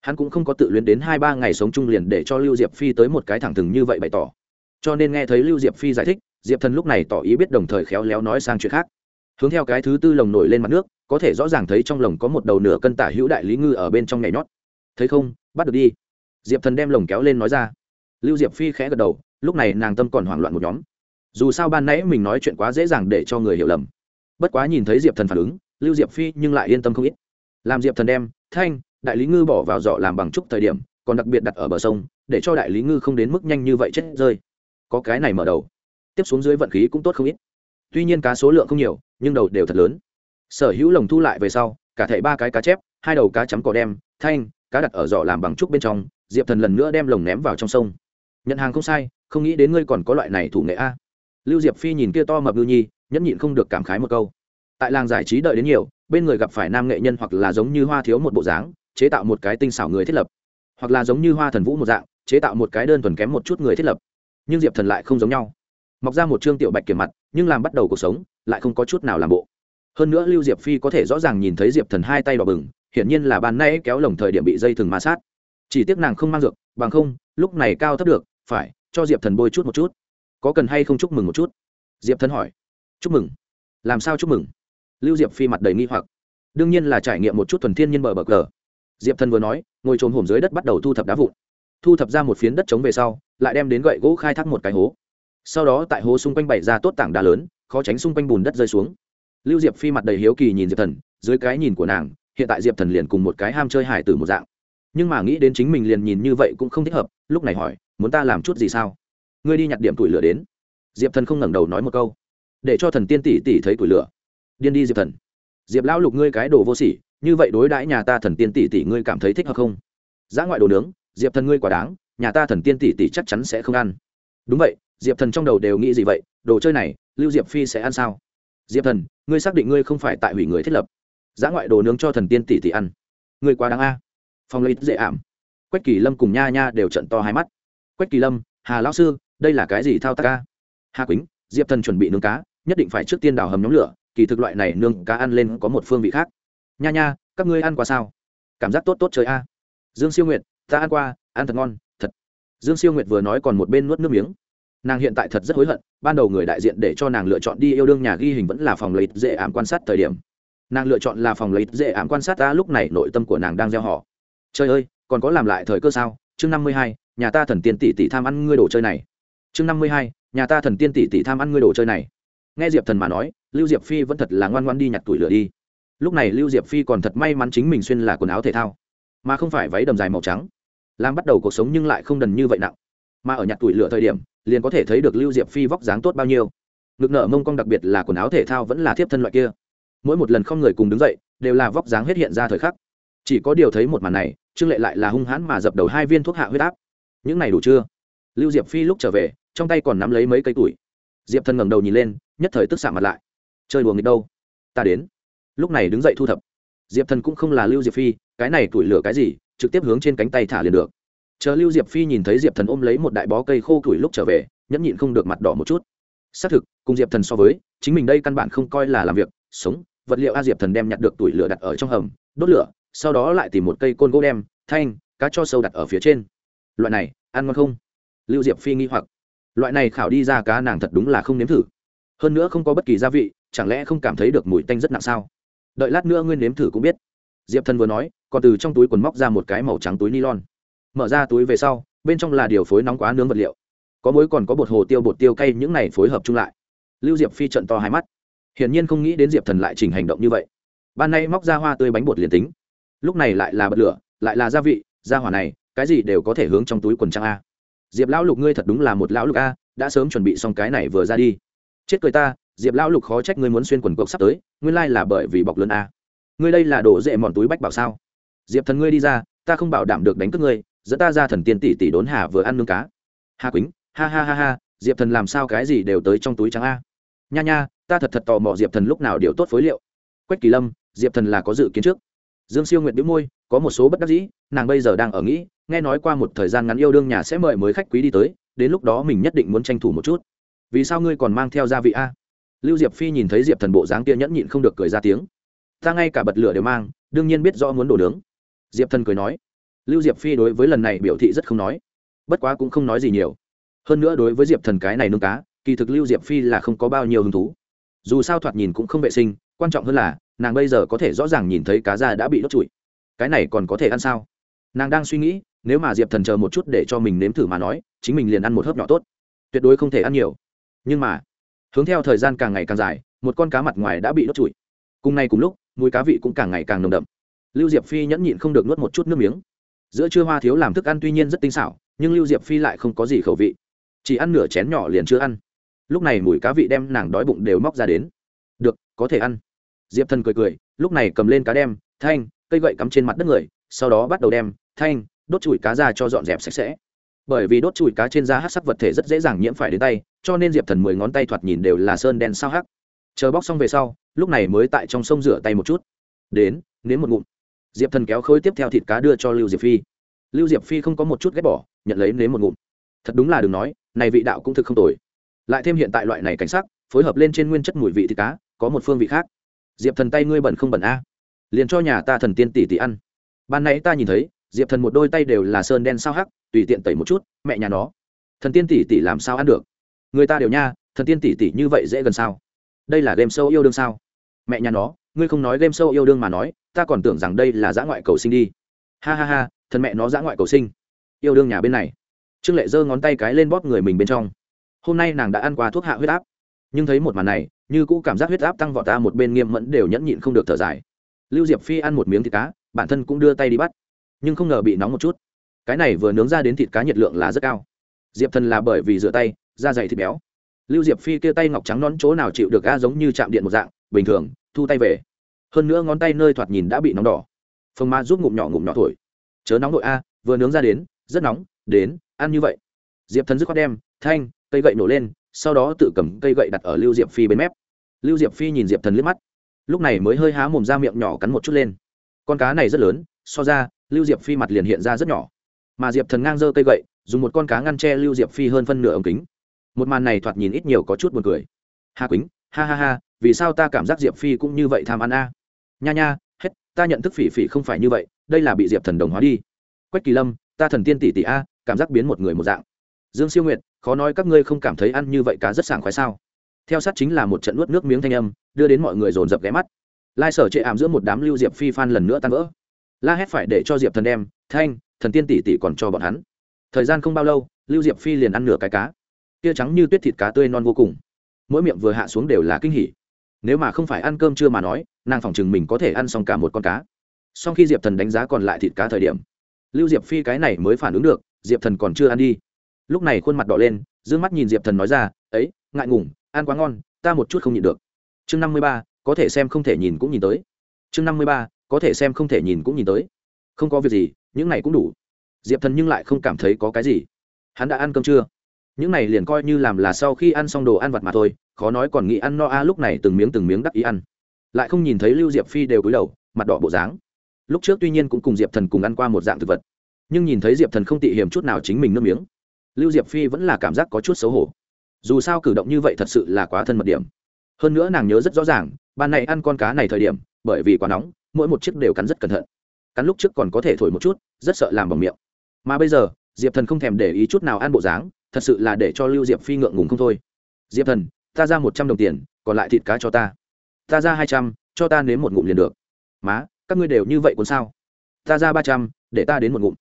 Hắn cũng không có tự luyến đến hai ba ngày sống chung liền để cho lưu diệp phi tới một cái thẳng thừng như vậy bày tỏ. Cho nên nghe thấy lưu diệp phi giải thích diệp thần lúc này tỏ ý biết đồng thời khéo léo nói sang chuyện khác. Hướng theo cái thứ tư lồng nổi lên mặt nước, có thể rõ ràng thấy trong lồng có một đầu nửa cân tả hữu đại lý ngư ở bên trong nhảy nhót. Thấy không? Bắt được đi. Diệp thần đem lồng kéo lên nói ra. Lưu diệp phi khẽ gật đầu, lúc này nàng tâm còn hoảng loạn một nhóm. Dù sao ban nãy mình nói chuyện quá dễ dàng để cho người hiểu lầm. Bất quá nhìn thấy diệp thần phản ứng, lưu diệp phi nhưng lại yên tâm không ít. Làm diệp thần đem, thanh, đại lý ngư bỏ vào giỏ làm bằng trúc thời điểm, còn đặc biệt đặt ở bờ sông, để cho đại lý ngư không đến mức nhanh như vậy chết rơi. Có cái này mở đầu tiếp xuống dưới vận khí cũng tốt không ít. Tuy nhiên cá số lượng không nhiều, nhưng đầu đều thật lớn. Sở hữu lồng thu lại về sau, cả thảy ba cái cá chép, hai đầu cá chấm cỏ đem, thanh, cá đặt ở giỏ làm bằng trúc bên trong, diệp thần lần nữa đem lồng ném vào trong sông. Nhận hàng không sai, không nghĩ đến ngươi còn có loại này thủ nghệ a. Lưu diệp phi nhìn kia to mập ngư nhi, nhẫn nhịn không được cảm khái một câu. Tại làng giải trí đợi đến nhiều, bên người gặp phải nam nghệ nhân hoặc là giống như hoa thiếu một bộ dáng, chế tạo một cái tinh xảo người thiết lập. Hoặc là giống như hoa thần vũ một dạng, chế tạo một cái đơn thuần kém một chút người thiết lập. Nhưng diệp thần lại không giống nhau mọc ra một trương tiểu bạch kiểm mặt, nhưng làm bắt đầu cuộc sống, lại không có chút nào làm bộ. Hơn nữa lưu diệp phi có thể rõ ràng nhìn thấy diệp thần hai tay đỏ bừng, hiển nhiên là ban nay kéo lồng thời điểm bị dây thừng ma sát. Chỉ tiếc nàng không mang dược, bằng không, lúc này cao thấp được, phải, cho diệp thần bôi chút một chút. Có cần hay không chúc mừng một chút? Diệp thần hỏi. Chúc mừng. Làm sao chúc mừng? Lưu diệp phi mặt đầy nghi hoặc. Đương nhiên là trải nghiệm một chút thuần thiên nhân bờ bờ cờ. Diệp thần vừa nói, ngồi trồm hổm dưới đất bắt đầu thu thập đá vụn. Thu thập ra một phiến đất trống về sau, lại đem đến gậy gỗ khai thác một cái hố sau đó tại hố xung quanh bày ra tốt tảng đá lớn, khó tránh xung quanh bùn đất rơi xuống. Lưu diệp phi mặt đầy hiếu kỳ nhìn diệp thần, dưới cái nhìn của nàng, hiện tại diệp thần liền cùng một cái ham chơi hải tử một dạng. Nhưng mà nghĩ đến chính mình liền nhìn như vậy cũng không thích hợp, lúc này hỏi, muốn ta làm chút gì sao? Ngươi đi nhặt điểm tủi lửa đến. Diệp thần không ngẩng đầu nói một câu. Để cho thần tiên tỷ tỷ thấy tủi lửa. Điên đi, diệp thần. Diệp lão lục ngươi cái đồ vô sỉ, như vậy đối đãi nhà ta thần tiên tỷ tỷ ngươi cảm thấy thích hợp không? Giá ngoại đồ nướng, diệp thần ngươi quả đáng, nhà ta thần tiên tỷ tỷ chắc chắn sẽ không ăn. Đúng vậy diệp thần trong đầu đều nghĩ gì vậy, đồ chơi này, lưu diệp phi sẽ ăn sao? Diệp thần, ngươi xác định ngươi không phải tại hủy người thiết lập. Giá ngoại đồ nướng cho thần tiên tỷ tỷ ăn. Ngươi quá đáng a. Phong lấy dễ ảm. Quách kỳ lâm cùng nha nha đều trận to hai mắt. Quách kỳ lâm, hà lão sư, đây là cái gì thao tác ca hà quýnh, diệp thần chuẩn bị nướng cá, nhất định phải trước tiên đào hầm nhóm lửa, kỳ thực loại này nương cá ăn lên có một phương vị khác. Nha nha, các ngươi ăn qua sao? Cảm giác tốt tốt trời a. Dương siêu nguyệt, ta ăn qua, ăn thật ngon, thật. Dương siêu nguyệt vừa nói còn một bên nuốt nước miếng nàng hiện tại thật rất hối hận, ban đầu người đại diện để cho nàng lựa chọn đi yêu đương nhà ghi hình vẫn là phòng lấy dễ ảm quan sát thời điểm. Nàng lựa chọn là phòng lấy dễ ảm quan sát ta, lúc này nội tâm của nàng đang gieo họ. Trời ơi, còn có làm lại thời cơ sao? Chương năm mươi hai, nhà ta thần tiên tỷ tỷ tham ăn ngươi đồ chơi này. Chương năm mươi hai, nhà ta thần tiên tỷ tỷ tham ăn ngươi đồ chơi này. Nghe diệp thần mà nói, lưu diệp phi vẫn thật là ngoan ngoan đi nhặt tuổi lửa đi. Lúc này lưu diệp phi còn thật may mắn chính mình xuyên là quần áo thể thao, mà không phải váy đầm dài màu trắng. Làm bắt đầu cuộc sống nhưng lại không đần như vậy nặng. Mà ở nhặt tuổi lửa thời điểm liền có thể thấy được lưu diệp phi vóc dáng tốt bao nhiêu. Ngực nở mông cong đặc biệt là quần áo thể thao vẫn là thiếp thân loại kia. Mỗi một lần không người cùng đứng dậy, đều là vóc dáng hết hiện ra thời khắc. Chỉ có điều thấy một màn này, trương lệ lại là hung hãn mà dập đầu hai viên thuốc hạ huyết áp. Những này đủ chưa? Lưu diệp phi lúc trở về, trong tay còn nắm lấy mấy cây tuổi. Diệp thân ngẩng đầu nhìn lên, nhất thời tức xạ mặt lại. Chơi đùa nghịch đâu? Ta đến. Lúc này đứng dậy thu thập. Diệp thần cũng không là lưu diệp phi, cái này tuổi lửa cái gì, trực tiếp hướng trên cánh tay thả liền được chờ lưu diệp phi nhìn thấy diệp thần ôm lấy một đại bó cây khô tuổi lúc trở về, nhẫn nhịn không được mặt đỏ một chút. Xác thực, cùng diệp thần so với, chính mình đây căn bản không coi là làm việc, sống, vật liệu a diệp thần đem nhặt được tuổi lửa đặt ở trong hầm, đốt lửa, sau đó lại tìm một cây côn gỗ đem, thanh, cá cho sâu đặt ở phía trên. Loại này, ăn ngon không? Lưu diệp phi nghi hoặc. Loại này khảo đi ra cá nàng thật đúng là không nếm thử. Hơn nữa không có bất kỳ gia vị, chẳng lẽ không cảm thấy được mùi tanh rất nặng sao? Đợi lát nữa nguyên nếm thử cũng biết. Diệp thần vừa nói, còn từ trong túi quần móc ra một cái màu trắng túi ni lon mở ra túi về sau, bên trong là điều phối nóng quá nướng vật liệu. Có muối còn có bột hồ tiêu, bột tiêu cay, những này phối hợp chung lại. Lưu diệp phi trận to hai mắt. Hiển nhiên không nghĩ đến diệp thần lại chỉnh hành động như vậy. Ban nay móc ra hoa tươi bánh bột liền tính. Lúc này lại là bật lửa, lại là gia vị, gia hỏa này, cái gì đều có thể hướng trong túi quần trang a. Diệp lão lục ngươi thật đúng là một lão lục a, đã sớm chuẩn bị xong cái này vừa ra đi. Chết cười ta, diệp lão lục khó trách ngươi muốn xuyên quần cộc sắp tới, nguyên lai là bởi vì bọc lớn a. Ngươi đây là đổ dễ mòn túi bách bảo sao? Diệp thần ngươi đi ra, ta không bảo đảm được đánh cướp ngươi dẫn ta ra thần tiên tỷ tỷ đốn hà vừa ăn nương cá. Hà quýnh, ha ha ha ha, diệp thần làm sao cái gì đều tới trong túi trắng a. Nha nha, ta thật thật tò mò diệp thần lúc nào điều tốt phối liệu. Quách kỳ lâm, diệp thần là có dự kiến trước. Dương siêu nguyện đĩu môi, có một số bất đắc dĩ, nàng bây giờ đang ở nghĩ, nghe nói qua một thời gian ngắn yêu đương nhà sẽ mời mới khách quý đi tới, đến lúc đó mình nhất định muốn tranh thủ một chút. Vì sao ngươi còn mang theo gia vị a? Lưu diệp phi nhìn thấy diệp thần bộ dáng kia nhẫn nhịn không được cười ra tiếng. Ta ngay cả bật lửa đều mang, đương nhiên biết rõ muốn đổ nướng. Diệp thần cười nói lưu diệp phi đối với lần này biểu thị rất không nói. Bất quá cũng không nói gì nhiều. Hơn nữa đối với diệp thần cái này nương cá, kỳ thực lưu diệp phi là không có bao nhiêu hứng thú. Dù sao thoạt nhìn cũng không vệ sinh, quan trọng hơn là, nàng bây giờ có thể rõ ràng nhìn thấy cá da đã bị đốt trụi. Cái này còn có thể ăn sao? Nàng đang suy nghĩ, nếu mà diệp thần chờ một chút để cho mình nếm thử mà nói, chính mình liền ăn một hớp nhỏ tốt. Tuyệt đối không thể ăn nhiều. Nhưng mà, hướng theo thời gian càng ngày càng dài, một con cá mặt ngoài đã bị đốt trụi. Cùng nay cùng lúc, mùi cá vị cũng càng ngày càng nồng đậm. Lưu diệp phi nhẫn nhịn không được nuốt một chút nước miếng giữa trưa hoa thiếu làm thức ăn tuy nhiên rất tinh xảo, nhưng lưu diệp phi lại không có gì khẩu vị. Chỉ ăn nửa chén nhỏ liền chưa ăn. Lúc này mùi cá vị đem nàng đói bụng đều móc ra đến. Được, có thể ăn. Diệp thần cười cười, lúc này cầm lên cá đem, thanh, cây gậy cắm trên mặt đất người, sau đó bắt đầu đem, thanh, đốt chùi cá ra cho dọn dẹp sạch sẽ. Bởi vì đốt chùi cá trên da hát sắc vật thể rất dễ dàng nhiễm phải đến tay, cho nên diệp thần mười ngón tay thoạt nhìn đều là sơn đen sao hắc. Chờ bóc xong về sau, lúc này mới tại trong sông rửa tay một chút. Đến, nếm một ngụm diệp thần kéo khối tiếp theo thịt cá đưa cho lưu diệp phi. Lưu diệp phi không có một chút ghét bỏ, nhận lấy nếm một ngụm. Thật đúng là đừng nói, này vị đạo cũng thực không tồi. Lại thêm hiện tại loại này cảnh sắc, phối hợp lên trên nguyên chất mùi vị thịt cá, có một phương vị khác. Diệp thần tay ngươi bẩn không bẩn a? Liền cho nhà ta thần tiên tỷ tỷ ăn. Ban nãy ta nhìn thấy, diệp thần một đôi tay đều là sơn đen sao hắc, tùy tiện tẩy một chút, mẹ nhà nó. Thần tiên tỷ tỷ làm sao ăn được? Người ta đều nha, thần tiên tỷ tỷ như vậy dễ gần sao? Đây là game sâu yêu đương sao? Mẹ nhà nó ngươi không nói game sâu yêu đương mà nói, ta còn tưởng rằng đây là dã ngoại cầu sinh đi. Ha ha ha thân mẹ nó dã ngoại cầu sinh. Yêu đương nhà bên này. Trương lệ giơ ngón tay cái lên bóp người mình bên trong. Hôm nay nàng đã ăn qua thuốc hạ huyết áp. Nhưng thấy một màn này, như cũ cảm giác huyết áp tăng vọt ta một bên nghiêm mẫn đều nhẫn nhịn không được thở dài. Lưu diệp phi ăn một miếng thịt cá, bản thân cũng đưa tay đi bắt. Nhưng không ngờ bị nóng một chút. Cái này vừa nướng ra đến thịt cá nhiệt lượng là rất cao. Diệp thần là bởi vì rửa tay, da dày thịt béo. Lưu diệp phi kia tay ngọc trắng nón chỗ nào chịu được ga giống như chạm điện một dạng, bình thường, thu tay về hơn nữa ngón tay nơi thoạt nhìn đã bị nóng đỏ. Phồng ma giúp ngụm nhỏ ngụm nhỏ thổi. Chớ nóng nội a, vừa nướng ra đến, rất nóng, đến, ăn như vậy. Diệp thần dứt khoát đem, thanh, cây gậy nổ lên, sau đó tự cầm cây gậy đặt ở lưu diệp phi bên mép. Lưu diệp phi nhìn diệp thần liếc mắt. Lúc này mới hơi há mồm ra miệng nhỏ cắn một chút lên. Con cá này rất lớn, so ra, lưu diệp phi mặt liền hiện ra rất nhỏ. Mà diệp thần ngang giơ cây gậy, dùng một con cá ngăn tre lưu diệp phi hơn phân nửa ống kính. Một màn này thoạt nhìn ít nhiều có chút buồn cười. Hà quýnh, ha ha ha, vì sao ta cảm giác diệp phi cũng như vậy tham ăn a? Nha nha, hết, ta nhận thức phỉ phỉ không phải như vậy, đây là bị diệp thần đồng hóa đi. Quách kỳ lâm, ta thần tiên tỷ tỷ a, cảm giác biến một người một dạng. Dương siêu nguyệt, khó nói các ngươi không cảm thấy ăn như vậy cá rất sảng khoái sao? Theo sát chính là một trận nuốt nước miếng thanh âm, đưa đến mọi người dồn dập ghé mắt. Lai sở chệ ảm giữa một đám lưu diệp phi phan lần nữa tan vỡ. La hét phải để cho diệp thần đem, thanh, thần tiên tỷ tỷ còn cho bọn hắn. Thời gian không bao lâu, lưu diệp phi liền ăn nửa cái cá. Tia trắng như tuyết thịt cá tươi non vô cùng. Mỗi miệng vừa hạ xuống đều là kinh hỉ nếu mà không phải ăn cơm chưa mà nói, nàng phỏng chừng mình có thể ăn xong cả một con cá. Sau khi diệp thần đánh giá còn lại thịt cá thời điểm, lưu diệp phi cái này mới phản ứng được, diệp thần còn chưa ăn đi. Lúc này khuôn mặt đỏ lên d ư ơ n g mắt nhìn diệp thần nói ra, ấy, ngại ngùng, ăn quá ngon, ta một chút không nhịn được. Chương năm mươi ba, có thể xem không thể nhìn cũng nhìn tới. Chương năm mươi ba, có thể xem không thể nhìn cũng nhìn tới. Không có việc gì, những này cũng đủ. Diệp thần nhưng lại không cảm thấy có cái gì. Hắn đã ăn cơm chưa những này liền coi như làm là sau khi ăn xong đồ ăn vặt mà thôi, khó nói còn nghĩ ăn no a, lúc này từng miếng từng miếng đắc ý ăn. Lại không nhìn thấy lưu diệp phi đều cúi đầu, mặt đỏ bộ dáng. Lúc trước tuy nhiên cũng cùng diệp thần cùng ăn qua một dạng thực vật, nhưng nhìn thấy diệp thần không tị hiểm chút nào chính mình nước miếng, lưu diệp phi vẫn là cảm giác có chút xấu hổ. Dù sao cử động như vậy thật sự là quá thân mật điểm. Hơn nữa nàng nhớ rất rõ ràng, ban này ăn con cá này thời điểm, bởi vì quá nóng, mỗi một chiếc đều cắn rất cẩn thận. Cắn lúc trước còn có thể thổi một chút, rất sợ làm bằng miệng. Mà bây giờ, diệp thần không thèm để ý chút nào ăn bộ dáng thật sự là để cho lưu diệp phi ngượng ngùng không thôi. Diệp thần, ta ra một trăm đồng tiền, còn lại thịt cá cho ta. Ta ra hai trăm, cho ta nếm một ngụm liền được. Má, các ngươi đều như vậy cuốn sao? Ta ra ba trăm, để ta đến một ngụm.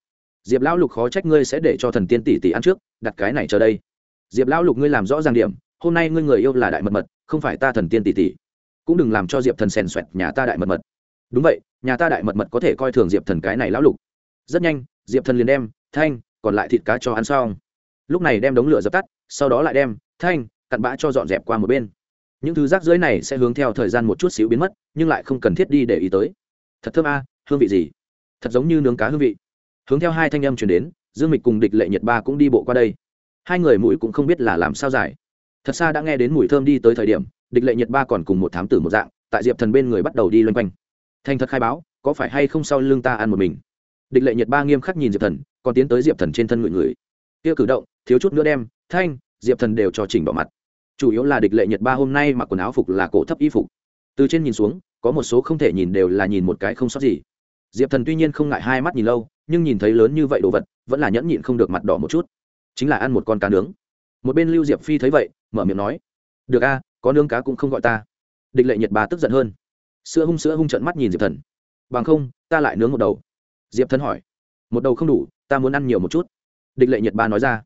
Diệp lão lục khó trách ngươi sẽ để cho thần tiên tỷ tỷ ăn trước, đặt cái này chờ đây. Diệp lão lục ngươi làm rõ ràng điểm, hôm nay ngươi người yêu là đại mật mật, không phải ta thần tiên tỷ tỷ. Cũng đừng làm cho diệp thần xèn xoẹt nhà ta đại mật mật. Đúng vậy, nhà ta đại mật mật có thể coi thường diệp thần cái này lão lục. Rất nhanh, diệp thần liền đem, thanh, còn lại thịt cá cho ăn xong lúc này đem đống lửa dập tắt, sau đó lại đem thanh, cặn bã cho dọn dẹp qua một bên. Những thứ rác rưởi này sẽ hướng theo thời gian một chút xíu biến mất, nhưng lại không cần thiết đi để ý tới. Thật thơm a, hương vị gì? Thật giống như nướng cá hương vị. Hướng theo hai thanh âm chuyển đến, dương mịch cùng địch lệ nhật ba cũng đi bộ qua đây. Hai người mũi cũng không biết là làm sao giải. Thật xa đã nghe đến mùi thơm đi tới thời điểm, địch lệ nhật ba còn cùng một thám tử một dạng, tại diệp thần bên người bắt đầu đi loanh quanh. Thành thật khai báo, có phải hay không sau lưng ta ăn một mình? Địch lệ nhật ba nghiêm khắc nhìn diệp thần, còn tiến tới diệp thần trên thân ngửi người kia cử động thiếu chút nữa đem, thanh, diệp thần đều cho chỉnh bỏ mặt. Chủ yếu là địch lệ nhật ba hôm nay mặc quần áo phục là cổ thấp y phục. Từ trên nhìn xuống, có một số không thể nhìn đều là nhìn một cái không sót gì. Diệp thần tuy nhiên không ngại hai mắt nhìn lâu, nhưng nhìn thấy lớn như vậy đồ vật, vẫn là nhẫn nhịn không được mặt đỏ một chút. Chính là ăn một con cá nướng. Một bên lưu diệp phi thấy vậy, mở miệng nói, được a, có nướng cá cũng không gọi ta. Địch lệ nhật bà tức giận hơn. Sữa hung sữa hung trận mắt nhìn diệp thần. Bằng không, ta lại nướng một đầu. Diệp thần hỏi, một đầu không đủ, ta muốn ăn nhiều một chút. Địch lệ nhật ba nói ra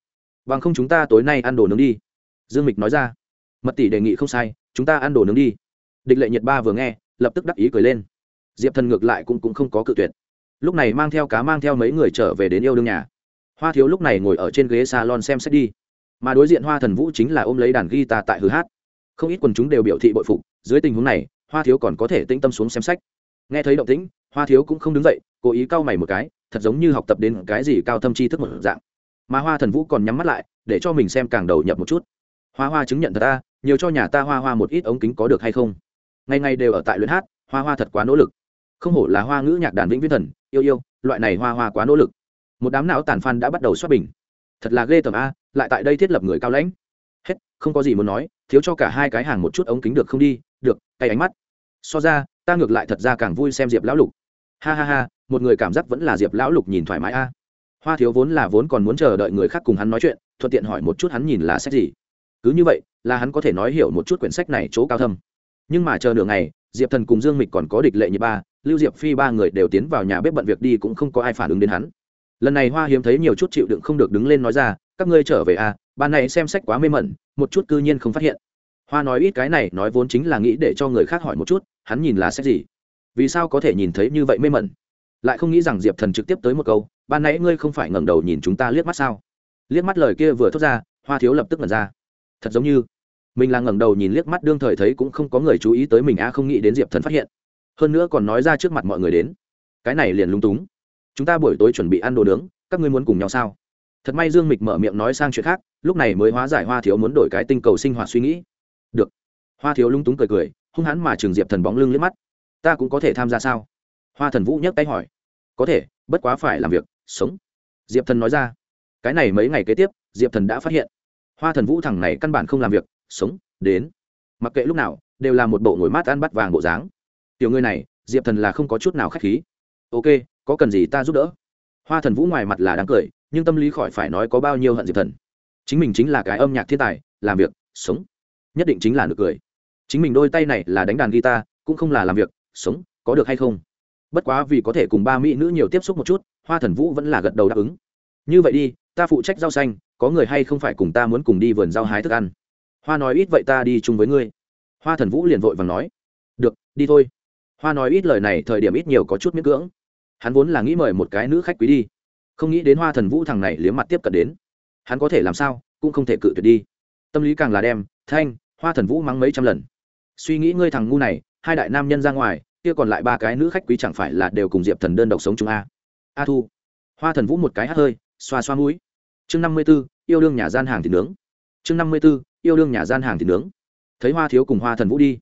bằng không chúng ta tối nay ăn đồ nướng đi. Dương mịch nói ra. Mật tỷ đề nghị không sai chúng ta ăn đồ nướng đi. Địch lệ nhật ba vừa nghe lập tức đắc ý cười lên. Diệp thần ngược lại cũng, cũng không có cự tuyệt. Lúc này mang theo cá mang theo mấy người trở về đến yêu đương nhà. Hoa thiếu lúc này ngồi ở trên ghế salon xem xét đi. Mà đối diện hoa thần vũ chính là ôm lấy đàn guitar tại hư hát. Không ít quần chúng đều biểu thị bội phục dưới tình huống này hoa thiếu còn có thể tĩnh tâm xuống xem sách. Nghe thấy động tĩnh hoa thiếu cũng không đứng dậy cố ý cau mày một cái thật giống như học tập đến cái gì cao thâm chi thức một dạng mà hoa thần vũ còn nhắm mắt lại, để cho mình xem càng đầu nhập một chút. Hoa hoa chứng nhận thật ta, nhiều cho nhà ta hoa hoa một ít ống kính có được hay không? Ngày ngày đều ở tại luyện hát, hoa hoa thật quá nỗ lực. Không hổ là hoa ngữ nhạc đàn vĩnh viễn thần, yêu yêu, loại này hoa hoa quá nỗ lực. Một đám não tàn phan đã bắt đầu xuất bình. Thật là ghê tởm a, lại tại đây thiết lập người cao lãnh. Hết, không có gì muốn nói, thiếu cho cả hai cái hàng một chút ống kính được không đi, được, cay ánh mắt. So ra, ta ngược lại thật ra càng vui xem diệp lão lục. Ha ha ha, một người cảm giác vẫn là diệp lão lục nhìn thoải mái a hoa thiếu vốn là vốn còn muốn chờ đợi người khác cùng hắn nói chuyện, thuận tiện hỏi một chút hắn nhìn là sách gì. Cứ như vậy, là hắn có thể nói hiểu một chút quyển sách này chỗ cao thâm. Nhưng mà chờ nửa ngày, diệp thần cùng dương mịch còn có địch lệ như ba, lưu diệp phi ba người đều tiến vào nhà bếp bận việc đi cũng không có ai phản ứng đến hắn. Lần này hoa hiếm thấy nhiều chút chịu đựng không được đứng lên nói ra, các ngươi trở về à ban này xem sách quá mê mẩn, một chút cư nhiên không phát hiện. Hoa nói ít cái này, nói vốn chính là nghĩ để cho người khác hỏi một chút, hắn nhìn là sách gì? Vì sao có thể nhìn thấy như vậy mê mẩn? Lại không nghĩ rằng diệp thần trực tiếp tới một câu ban nãy ngươi không phải ngẩng đầu nhìn chúng ta liếc mắt sao? Liếc mắt lời kia vừa thốt ra, hoa thiếu lập tức ngẩn ra. Thật giống như, mình là ngẩng đầu nhìn liếc mắt đương thời thấy cũng không có người chú ý tới mình, a, không nghĩ đến diệp thần phát hiện. Hơn nữa còn nói ra trước mặt mọi người đến. Cái này liền lung túng. Chúng ta buổi tối chuẩn bị ăn đồ nướng, các ngươi muốn cùng nhau sao? Thật may dương mịch mở miệng nói sang chuyện khác, lúc này mới hóa giải hoa thiếu muốn đổi cái tinh cầu sinh hoạt suy nghĩ. Được. Hoa thiếu lung túng cười cười, hung hãn mà trường diệp thần bóng lưng liếc mắt. Ta cũng có thể tham gia sao? Hoa thần vũ nhấc tay hỏi. Có thể, bất quá phải làm việc sống. Diệp thần nói ra. Cái này mấy ngày kế tiếp, diệp thần đã phát hiện. Hoa thần vũ thằng này căn bản không làm việc, sống, đến. Mặc kệ lúc nào, đều là một bộ ngồi mát ăn bắt vàng bộ dáng. Tiểu người này, diệp thần là không có chút nào k h á c h khí. Ok, có cần gì ta giúp đỡ? Hoa thần vũ ngoài mặt là đáng cười, nhưng tâm lý khỏi phải nói có bao nhiêu hận diệp thần. Chính mình chính là cái âm nhạc thiên tài, làm việc, sống. Nhất định chính là nực cười. Chính mình đôi tay này là đánh đàn guitar, cũng không là làm việc, sống, có được hay không? Bất quá vì có thể cùng ba mỹ nữ nhiều tiếp xúc một chút, hoa thần vũ vẫn là gật đầu đáp ứng. Như vậy đi, ta phụ trách rau xanh, có người hay không phải cùng ta muốn cùng đi vườn rau hái thức ăn? Hoa nói ít vậy ta đi chung với ngươi. Hoa thần vũ liền vội và nói. Được, đi thôi. Hoa nói ít lời này thời điểm ít nhiều có chút miễn cưỡng. Hắn vốn là nghĩ mời một cái nữ khách quý đi. Không nghĩ đến hoa thần vũ thằng này liếm mặt tiếp cận đến. Hắn có thể làm sao, cũng không thể cự tuyệt đi. Tâm lý càng là đem, thanh, hoa thần vũ mắng mấy trăm lần. Suy nghĩ ngươi thằng ngu này, hai đại nam nhân ra ngoài kia còn lại ba cái nữ khách quý chẳng phải là đều cùng diệp thần đơn độc sống chung a? A thu. Hoa thần vũ một cái hát hơi, xoa xoa mũi. Chương năm mươi b ố yêu đương nhà gian hàng thịt nướng. Chương năm mươi b ố yêu đương nhà gian hàng thịt nướng. Thấy hoa thiếu cùng hoa thần vũ đi.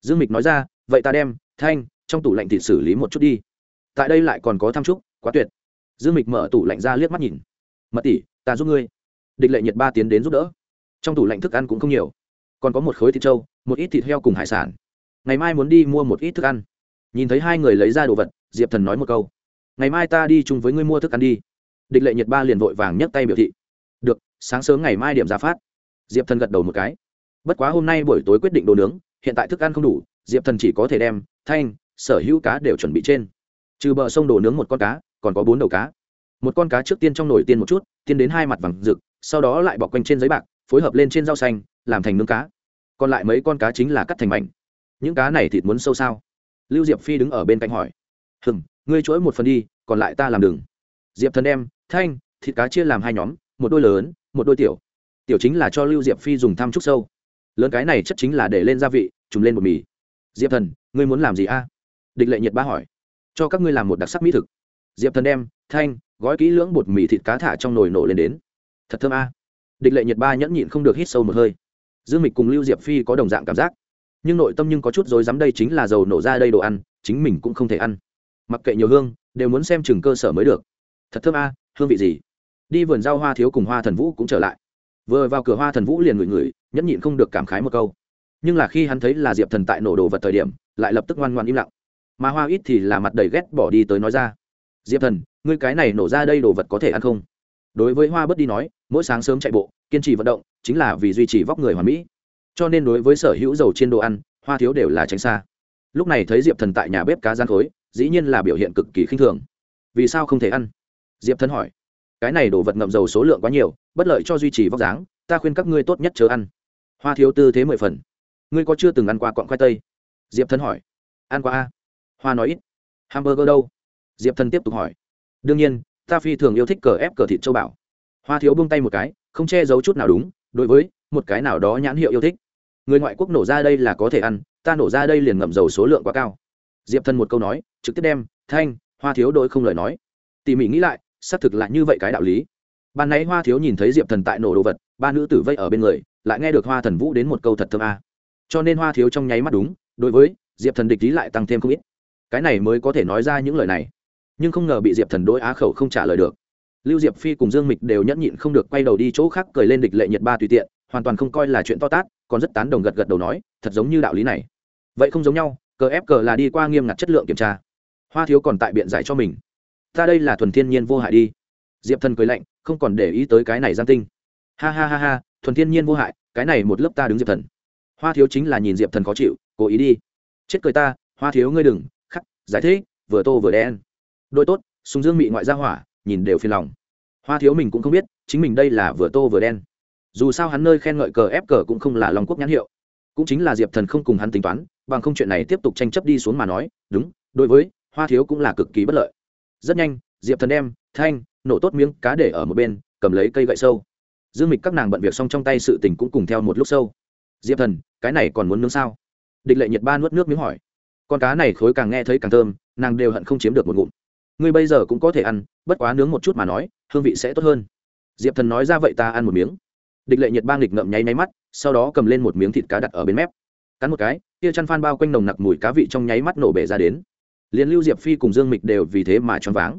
Dương mịch nói ra, vậy ta đem, thanh, trong tủ lạnh thịt xử lý một chút đi. Tại đây lại còn có tham trúc, quá tuyệt. Dương mịch mở tủ lạnh ra liếc mắt nhìn. Mật tỷ, ta giúp ngươi. Địch lệ nhiệt ba tiến đến giúp đỡ. Trong tủ lạnh thức ăn cũng không nhiều. Còn có một khối thịt trâu, một ít thịt heo cùng hải sản. Ngày mai muốn đi mua một ít thức ăn nhìn thấy hai người lấy ra đồ vật, diệp thần nói một câu. Ngày mai ta đi chung với ngươi mua thức ăn đi. Địch lệ nhiệt ba liền vội vàng nhấc tay biểu thị. Được, sáng sớm ngày mai điểm ra phát. Diệp thần gật đầu một cái. Bất quá hôm nay buổi tối quyết định đồ nướng, hiện tại thức ăn không đủ, diệp thần chỉ có thể đem thanh, sở hữu cá đều chuẩn bị trên. Trừ bờ sông đồ nướng một con cá, còn có bốn đầu cá. Một con cá trước tiên trong nồi tiên một chút, tiên đến hai mặt vàng rực, sau đó lại bọc quanh trên giấy bạc, phối hợp lên trên rau xanh, làm thành nướng cá. Còn lại mấy con cá chính là cắt thành mảnh. Những cá này thịt muốn sâu sao? Lưu diệp phi đứng ở bên cạnh hỏi. Hừng ngươi chuỗi một phần đi, còn lại ta làm đường. Diệp thần đem, thanh, thịt cá chia làm hai nhóm, một đôi lớn, một đôi tiểu. Tiểu chính là cho lưu diệp phi dùng thăm trúc sâu. Lớn cái này chất chính là để lên gia vị, trùm lên một mì. Diệp thần, ngươi muốn làm gì a? Địch lệ nhiệt ba hỏi. Cho các ngươi làm một đặc sắc mỹ thực. Diệp thần đem, thanh, gói kỹ lưỡng bột mì thịt cá thả trong nồi nổ lên đến. Thật thơm a. Địch lệ nhiệt ba nhẫn nhịn không được hít sâu một hơi. Dương mịch cùng lưu diệp phi có đồng dạng cảm giác nhưng nội tâm nhưng có chút rối rắm đây chính là dầu nổ ra đây đồ ăn, chính mình cũng không thể ăn. Mặc kệ nhiều hương, đều muốn xem chừng cơ sở mới được. Thật thơm a, hương vị gì? Đi vườn rau hoa thiếu cùng hoa thần vũ cũng trở lại. Vừa vào cửa hoa thần vũ liền ngửi ngửi, nhẫn nhịn không được cảm khái một câu. Nhưng là khi hắn thấy là diệp thần tại nổ đồ vật thời điểm, lại lập tức ngoan ngoan im lặng. Mà hoa ít thì là mặt đầy ghét bỏ đi tới nói ra. Diệp thần, ngươi cái này nổ ra đây đồ vật có thể ăn không? Đối với hoa bất đi nói, mỗi sáng sớm chạy bộ, kiên trì vận động, chính là vì duy trì vóc người hoàn mỹ cho nên đối với sở hữu dầu trên đồ ăn, hoa thiếu đều là tránh xa. Lúc này thấy diệp thần tại nhà bếp cá gian khối dĩ nhiên là biểu hiện cực kỳ khinh thường. Vì sao không thể ăn? Diệp thần hỏi. Cái này đồ vật ngậm dầu số lượng quá nhiều, bất lợi cho duy trì vóc dáng, ta khuyên các ngươi tốt nhất chớ ăn. Hoa thiếu tư thế mười phần. Ngươi có chưa từng ăn qua quặng khoai tây? Diệp thần hỏi. Ăn qua a. Hoa nói ít. Hamburger đâu? Diệp thần tiếp tục hỏi. Đương nhiên, ta phi thường yêu thích cờ ép cờ thịt châu bảo hoa thiếu buông tay một cái, không che giấu chút nào đúng, đối với một cái nào đó nhãn hiệu yêu thích người ngoại quốc nổ ra đây là có thể ăn, ta nổ ra đây liền ngậm dầu số lượng quá cao. Diệp thần một câu nói, trực tiếp đem, thanh, hoa thiếu đôi không lời nói. Tỉ mỉ nghĩ lại, xác thực lại như vậy cái đạo lý. Ban nãy hoa thiếu nhìn thấy diệp thần tại nổ đồ vật, ba nữ tử vây ở bên người, lại nghe được hoa thần vũ đến một câu thật thơm a. Cho nên hoa thiếu trong nháy mắt đúng, đối với diệp thần địch ý lại tăng thêm không ít. Cái này mới có thể nói ra những lời này. Nhưng không ngờ bị diệp thần đối á khẩu không trả lời được. Lưu diệp phi cùng dương mịch đều nhẫn nhịn không được quay đầu đi chỗ khác cười lên địch lệ nhiệt ba tùy tiện hoàn toàn không coi là chuyện to tát, còn rất tán đồng gật gật đầu nói, thật giống như đạo lý này. Vậy không giống nhau, cờ ép cờ là đi qua nghiêm ngặt chất lượng kiểm tra. Hoa thiếu còn tại biện giải cho mình. Ta đây là thuần thiên nhiên vô hại đi. Diệp thần cười lạnh, không còn để ý tới cái này gian tinh. Ha ha ha ha, thuần thiên nhiên vô hại, cái này một lớp ta đứng diệp thần. Hoa thiếu chính là nhìn diệp thần khó chịu, cố ý đi. Chết cười ta, hoa thiếu ngươi đừng, khắc, giải thích, vừa tô vừa đen. Đôi tốt, súng dương mị ngoại gia hỏa, nhìn đều phiền lòng. Hoa thiếu mình cũng không biết, chính mình đây là vừa tô vừa đen dù sao hắn nơi khen ngợi cờ ép cờ cũng không là Long quốc nhãn hiệu. Cũng chính là diệp thần không cùng hắn tính toán, bằng không chuyện này tiếp tục tranh chấp đi xuống mà nói, đúng, đối với, hoa thiếu cũng là cực kỳ bất lợi. Rất nhanh, diệp thần đem, thanh, nổ tốt miếng cá để ở một bên, cầm lấy cây gậy sâu. Dương mịch các nàng bận việc xong trong tay sự tình cũng cùng theo một lúc sâu. Diệp thần, cái này còn muốn nướng sao? Địch lệ nhiệt ba nuốt nước miếng hỏi. Con cá này khối càng nghe thấy càng thơm, nàng đều hận không chiếm được một ngụm. Ngươi bây giờ cũng có thể ăn, bất quá nướng một chút mà nói, hương vị sẽ tốt hơn. Diệp thần nói ra vậy ta ăn một miếng địch lệ nhiệt bang nghịch ngậm nháy nháy mắt, sau đó cầm lên một miếng thịt cá đặt ở bên mép. Cắn một cái tia chăn phan bao quanh nồng nặc mùi cá vị trong nháy mắt nổ bể ra đến. Liền lưu diệp phi cùng dương mịch đều vì thế mà choáng váng.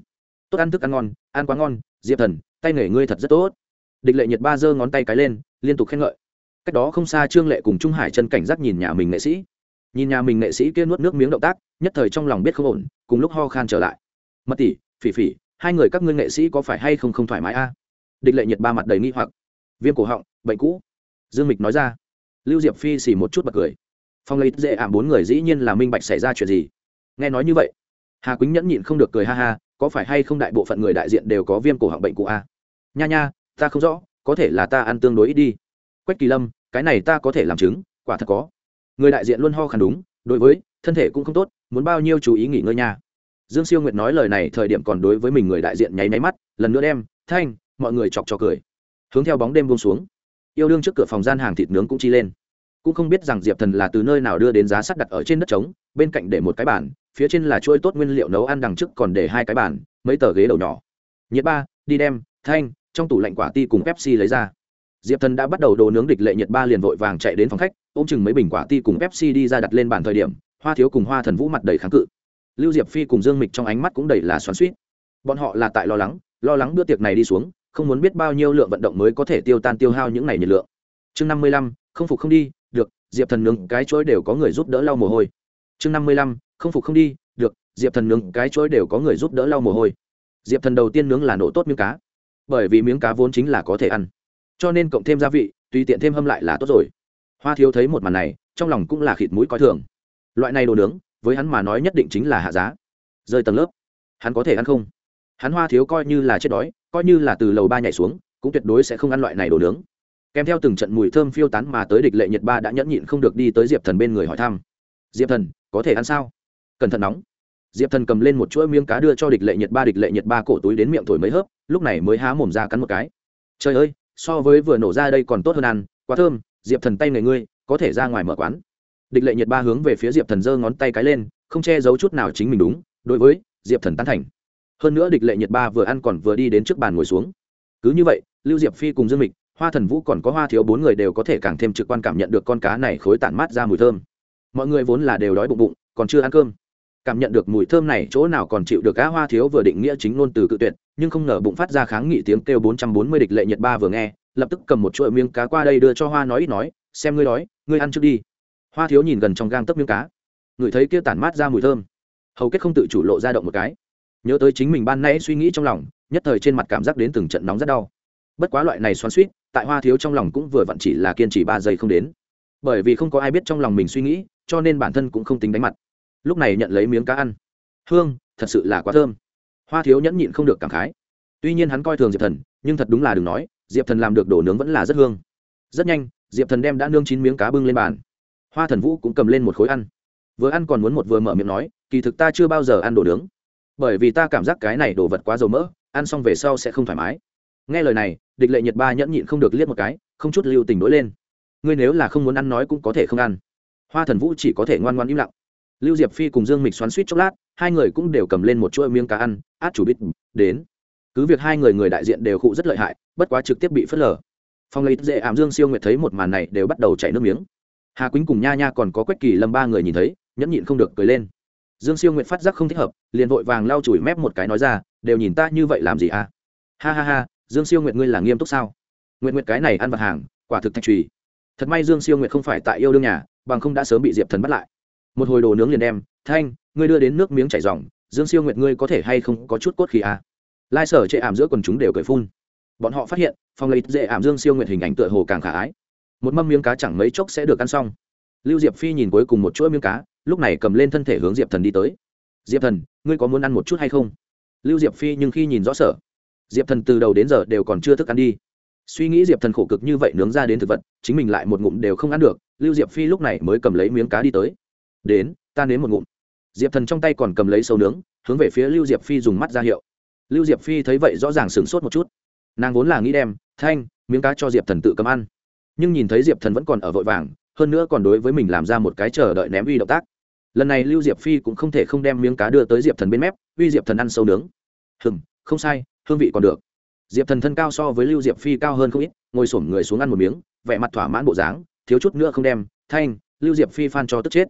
Tốt ăn thức ăn ngon, ăn quá ngon, diệp thần, tay nghề ngươi thật rất tốt. Địch lệ nhiệt ba giơ ngón tay cái lên, liên tục khen ngợi. Cách đó không xa trương lệ cùng trung hải chân cảnh giác nhìn nhà mình nghệ sĩ. Nhìn nhà mình nghệ sĩ kia nuốt nước miếng động tác, nhất thời trong lòng biết không ổn, cùng lúc ho khan trở lại. Mật tỷ, phỉ phỉ, hai người các ngươi nghệ sĩ có phải hay không không thoải mái a? Địch lệ nhiệt ba mặt đầy nghi hoặc viêm cổ họng, bệnh cũ. Dương mịch nói ra. Lưu diệp phi xì một chút bật cười. Phong lấy dễ ảm bốn người dĩ nhiên là minh bạch xảy ra chuyện gì. Nghe nói như vậy, hà quýnh nhẫn nhịn không được cười ha ha, có phải hay không đại bộ phận người đại diện đều có viêm cổ họng bệnh cũ a nha nha, ta không rõ, có thể là ta ăn tương đối ít đi. Quách kỳ lâm, cái này ta có thể làm chứng, quả thật có. Người đại diện luôn ho khăn đúng, đối với, thân thể cũng không tốt, muốn bao nhiêu chú ý nghỉ ngơi nha. Dương siêu nguyệt nói lời này thời điểm còn đối với mình người đại diện nháy máy mắt, lần nữa đem, thanh, mọi người chọc cho cười hướng theo bóng đêm buông xuống. Yêu đương trước cửa phòng gian hàng thịt nướng cũng chi lên. Cũng không biết rằng diệp thần là từ nơi nào đưa đến giá sắt đặt ở trên đất trống, bên cạnh để một cái bàn, phía trên là chuôi tốt nguyên liệu nấu ăn đằng trước còn để hai cái bàn, mấy tờ ghế đầu nhỏ. Nhiệt ba, đi đem, thanh, trong tủ lạnh quả ti cùng pepsi lấy ra. Diệp thần đã bắt đầu đồ nướng địch lệ nhiệt ba liền vội vàng chạy đến phòng khách, ôm chừng mấy bình quả ti cùng pepsi đi ra đặt lên bàn thời điểm, hoa thiếu cùng hoa thần vũ mặt đầy kháng cự. Lưu diệp phi cùng dương mịch trong ánh mắt cũng đầy là xoắn suýt bọn họ là tại lo lắng lo lắng bữa tiệc này đi xuống không muốn biết bao nhiêu lượng vận động mới có thể tiêu tan tiêu hao những này nhiệt lượng. Chương năm mươi lăm, không phục không đi, được, diệp thần nướng cái chuỗi đều có người giúp đỡ lau mồ hôi. Chương năm mươi lăm, không phục không đi, được, diệp thần nướng cái chuỗi đều có người giúp đỡ lau mồ hôi. Diệp thần đầu tiên nướng là nổ tốt miếng cá. Bởi vì miếng cá vốn chính là có thể ăn. Cho nên cộng thêm gia vị, tùy tiện thêm hâm lại là tốt rồi. Hoa thiếu thấy một màn này, trong lòng cũng là khịt mũi coi thường. Loại này đồ nướng, với hắn mà nói nhất định chính là hạ giá. Rơi tầng lớp, hắn có thể ăn không? Hắn hoa thiếu coi như là chết đói, coi như là từ lầu ba nhảy xuống, cũng tuyệt đối sẽ không ăn loại này đồ nướng. Kèm theo từng trận mùi thơm phiêu tán mà tới địch lệ nhật ba đã nhẫn nhịn không được đi tới diệp thần bên người hỏi thăm. Diệp thần, có thể ăn sao? Cẩn thận nóng. Diệp thần cầm lên một chuỗi miếng cá đưa cho địch lệ nhật ba, địch lệ nhật ba cổ túi đến miệng thổi mấy hớp, lúc này mới há mồm ra cắn một cái. Trời ơi, so với vừa nổ ra đây còn tốt hơn ăn, quá thơm, diệp thần tay người ngươi, có thể ra ngoài mở quán. Địch lệ nhật ba hướng về phía diệp thần giơ ngón tay cái lên, không che giấu chút nào chính mình đúng, đối với diệp thần tán thành hơn nữa địch lệ nhật ba vừa ăn còn vừa đi đến trước bàn ngồi xuống. Cứ như vậy, lưu diệp phi cùng dương mịch, hoa thần vũ còn có hoa thiếu bốn người đều có thể càng thêm trực quan cảm nhận được con cá này khối tản mát ra mùi thơm. Mọi người vốn là đều đói bụng bụng, còn chưa ăn cơm. Cảm nhận được mùi thơm này, chỗ nào còn chịu được cá hoa thiếu vừa định nghĩa chính ngôn từ cự tuyệt, nhưng không ngờ bụng phát ra kháng nghị tiếng kêu bốn trăm bốn mươi địch lệ nhật ba vừa nghe, lập tức cầm một chuỗi miếng cá qua đây đưa cho hoa nói ít nói, xem ngươi đói, ngươi ăn trước đi. Hoa thiếu nhìn gần trong gang tấc miếng cá. Ngửi thấy kia tản mát ra mùi thơm. Hầu kết không tự chủ lộ ra động một cái nhớ tới chính mình ban nãy suy nghĩ trong lòng, nhất thời trên mặt cảm giác đến từng trận nóng rất đau. Bất quá loại này xoắn suýt tại hoa thiếu trong lòng cũng vừa vặn chỉ là kiên trì ba giây không đến. Bởi vì không có ai biết trong lòng mình suy nghĩ, cho nên bản thân cũng không tính đánh mặt. Lúc này nhận lấy miếng cá ăn. Hương, thật sự là quá thơm. Hoa thiếu nhẫn nhịn không được cảm khái. Tuy nhiên hắn coi thường diệp thần, nhưng thật đúng là đừng nói, diệp thần làm được đổ nướng vẫn là rất hương. Rất nhanh, diệp thần đem đã nương chín miếng cá bưng lên bàn. Hoa thần vũ cũng cầm lên một khối ăn. Vừa ăn còn muốn một vừa mở miệng nói, kỳ thực ta chưa bao giờ ăn đồ nướng bởi vì ta cảm giác cái này đồ vật quá dầu mỡ, ăn xong về sau sẽ không thoải mái. Nghe lời này, địch lệ nhiệt ba nhẫn nhịn không được liếc một cái, không chút lưu tình đối lên. Ngươi nếu là không muốn ăn nói cũng có thể không ăn. Hoa thần vũ chỉ có thể ngoan ngoan im lặng. Lưu diệp phi cùng dương mịch xoắn suýt chốc lát, hai người cũng đều cầm lên một chuỗi miếng cá ăn, át chủ bít, đến. Cứ việc hai người người đại diện đều khụ rất lợi hại, bất quá trực tiếp bị phớt lờ. Phong lấy dễ ảm dương siêu nguyệt thấy một màn này đều bắt đầu chảy nước miếng. Hà quýnh cùng nha nha còn có quách kỳ lâm ba người nhìn thấy, nhẫn nhịn không được cười lên dương siêu nguyệt phát giác không thích hợp, liền vội vàng lau chùi mép một cái nói ra, đều nhìn ta như vậy làm gì à? Ha ha ha, dương siêu nguyệt ngươi là nghiêm túc sao? Nguyện nguyệt cái này ăn vặt hàng, quả thực thạch trùy. Thật may dương siêu nguyệt không phải tại yêu đương nhà, bằng không đã sớm bị diệp thần bắt lại. Một hồi đồ nướng liền đem, thanh, ngươi đưa đến nước miếng chảy dòng dương siêu nguyệt ngươi có thể hay không có chút cốt khí à. lai sở chệ ảm giữa quần chúng đều cười phun. Bọn họ phát hiện phong lấy dễ ảm dương siêu nguyệt hình ảnh tựa hồ càng khả ái. Một mâm miếng cá chẳng mấy chốc sẽ được ăn xong. Lưu diệp phi nhìn cuối cùng một chuỗi miếng cá lúc này cầm lên thân thể hướng diệp thần đi tới. Diệp thần, ngươi có muốn ăn một chút hay không? Lưu diệp phi nhưng khi nhìn rõ sở, diệp thần từ đầu đến giờ đều còn chưa thức ăn đi. Suy nghĩ diệp thần khổ cực như vậy nướng ra đến thực vật, chính mình lại một ngụm đều không ăn được, lưu diệp phi lúc này mới cầm lấy miếng cá đi tới. Đến, ta nếm một ngụm. Diệp thần trong tay còn cầm lấy sâu nướng, hướng về phía lưu diệp phi dùng mắt ra hiệu. Lưu diệp phi thấy vậy rõ ràng sửng sốt một chút. Nàng vốn là nghĩ đem, thanh, miếng cá cho diệp thần tự cầm ăn. Nhưng nhìn thấy diệp thần vẫn còn ở vội vàng, hơn nữa còn đối với mình làm ra một cái chờ đợi ném uy động tác lần này lưu diệp phi cũng không thể không đem miếng cá đưa tới diệp thần bên mép, uy diệp thần ăn sâu nướng. Hừng không sai, hương vị còn được. Diệp thần thân cao so với lưu diệp phi cao hơn không ít, ngồi sổm người xuống ăn một miếng, vẻ mặt thỏa mãn bộ dáng, thiếu chút nữa không đem, thanh, lưu diệp phi phan cho tức chết.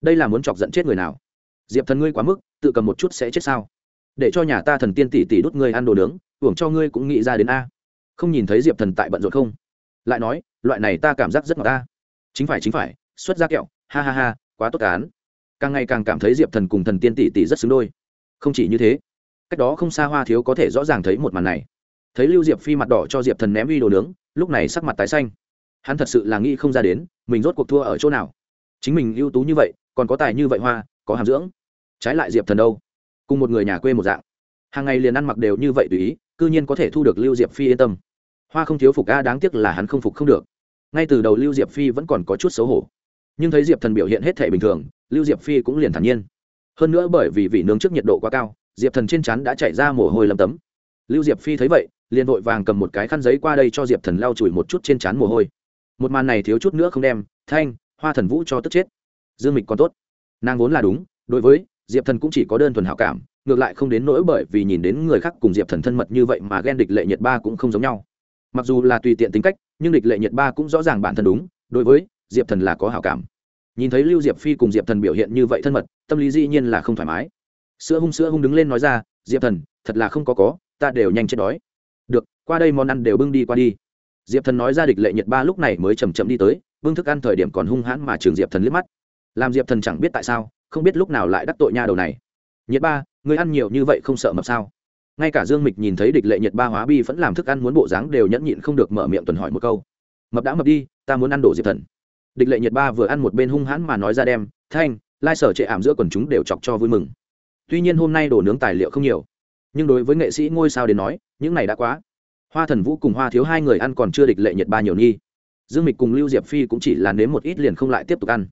Đây là muốn chọc giận chết người nào? Diệp thần ngươi quá mức, tự cầm một chút sẽ chết sao? Để cho nhà ta thần tiên tỷ tỷ đút ngươi ăn đồ nướng, hưởng cho ngươi cũng nghĩ ra đến a. Không nhìn thấy diệp thần tại bận rộn không? Lại nói, loại này ta cảm giác rất ngọt ta chính phải chính phải, xuất ra kẹo, ha ha ha, quá tốt cán càng ngày càng cảm thấy diệp thần cùng thần tiên tỷ tỷ rất xứng đôi. Không chỉ như thế, cách đó không xa hoa thiếu có thể rõ ràng thấy một màn này. Thấy lưu diệp phi mặt đỏ cho diệp thần ném uy đồ nướng, lúc này sắc mặt tái xanh. Hắn thật sự là nghĩ không ra đến, mình rốt cuộc thua ở chỗ nào. Chính mình ưu tú như vậy, còn có tài như vậy hoa, có hàm dưỡng. Trái lại diệp thần đâu? Cùng một người nhà quê một dạng. Hàng ngày liền ăn mặc đều như vậy tùy ý, cư nhiên có thể thu được lưu diệp phi yên tâm. Hoa không thiếu phục a, đáng tiếc là hắn không phục không được. Ngay từ đầu lưu diệp phi vẫn còn có chút xấu hổ. Nhưng thấy diệp thần biểu hiện hết thể bình thường lưu diệp phi cũng liền thản nhiên. Hơn nữa bởi vì vị nướng trước nhiệt độ quá cao, diệp thần trên chắn đã chạy ra mồ hôi lầm tấm. Lưu diệp phi thấy vậy, liền vội vàng cầm một cái khăn giấy qua đây cho diệp thần lau chùi một chút trên chắn mồ hôi. Một màn này thiếu chút nữa không đem thanh, hoa thần vũ cho tức chết. Dương mịch còn tốt. Nàng vốn là đúng, đối với diệp thần cũng chỉ có đơn thuần hảo cảm, ngược lại không đến nỗi bởi vì nhìn đến người khác cùng diệp thần thân mật như vậy mà ghen địch lệ nhiệt ba cũng không giống nhau. Mặc dù là tùy tiện tính cách, nhưng địch lệ nhiệt ba cũng rõ ràng bản thân đúng, đối với diệp thần là có hảo cảm nhìn thấy lưu diệp phi cùng diệp thần biểu hiện như vậy thân mật, tâm lý dĩ nhiên là không thoải mái. Sữa hung sữa hung đứng lên nói ra, diệp thần, thật là không có có, ta đều nhanh chết đói. Được, qua đây món ăn đều bưng đi qua đi. Diệp thần nói ra địch lệ nhiệt ba lúc này mới chầm chậm đi tới bưng thức ăn thời điểm còn hung hãn mà trường diệp thần liếc mắt. Làm diệp thần chẳng biết tại sao, không biết lúc nào lại đắc tội nha đầu này. Nhiệt ba, người ăn nhiều như vậy không sợ mập sao? Ngay cả dương mịch nhìn thấy địch lệ nhiệt ba hóa bi vẫn làm thức ăn muốn bộ dáng đều nhẫn nhịn không được mở miệng tuần hỏi một câu. Mập đã mập đi, ta muốn ăn đổ diệp thần địch lệ nhiệt ba vừa ăn một bên hung hãn mà nói ra đem, thanh, lai sở trệ ảm giữa quần chúng đều chọc cho vui mừng. Tuy nhiên hôm nay đổ nướng tài liệu không nhiều, nhưng đối với nghệ sĩ ngôi sao đến nói, những này đã quá. Hoa thần vũ cùng hoa thiếu hai người ăn còn chưa địch lệ nhiệt ba nhiều nghi. Dương mịch cùng lưu diệp phi cũng chỉ là nếm một ít liền không lại tiếp tục ăn.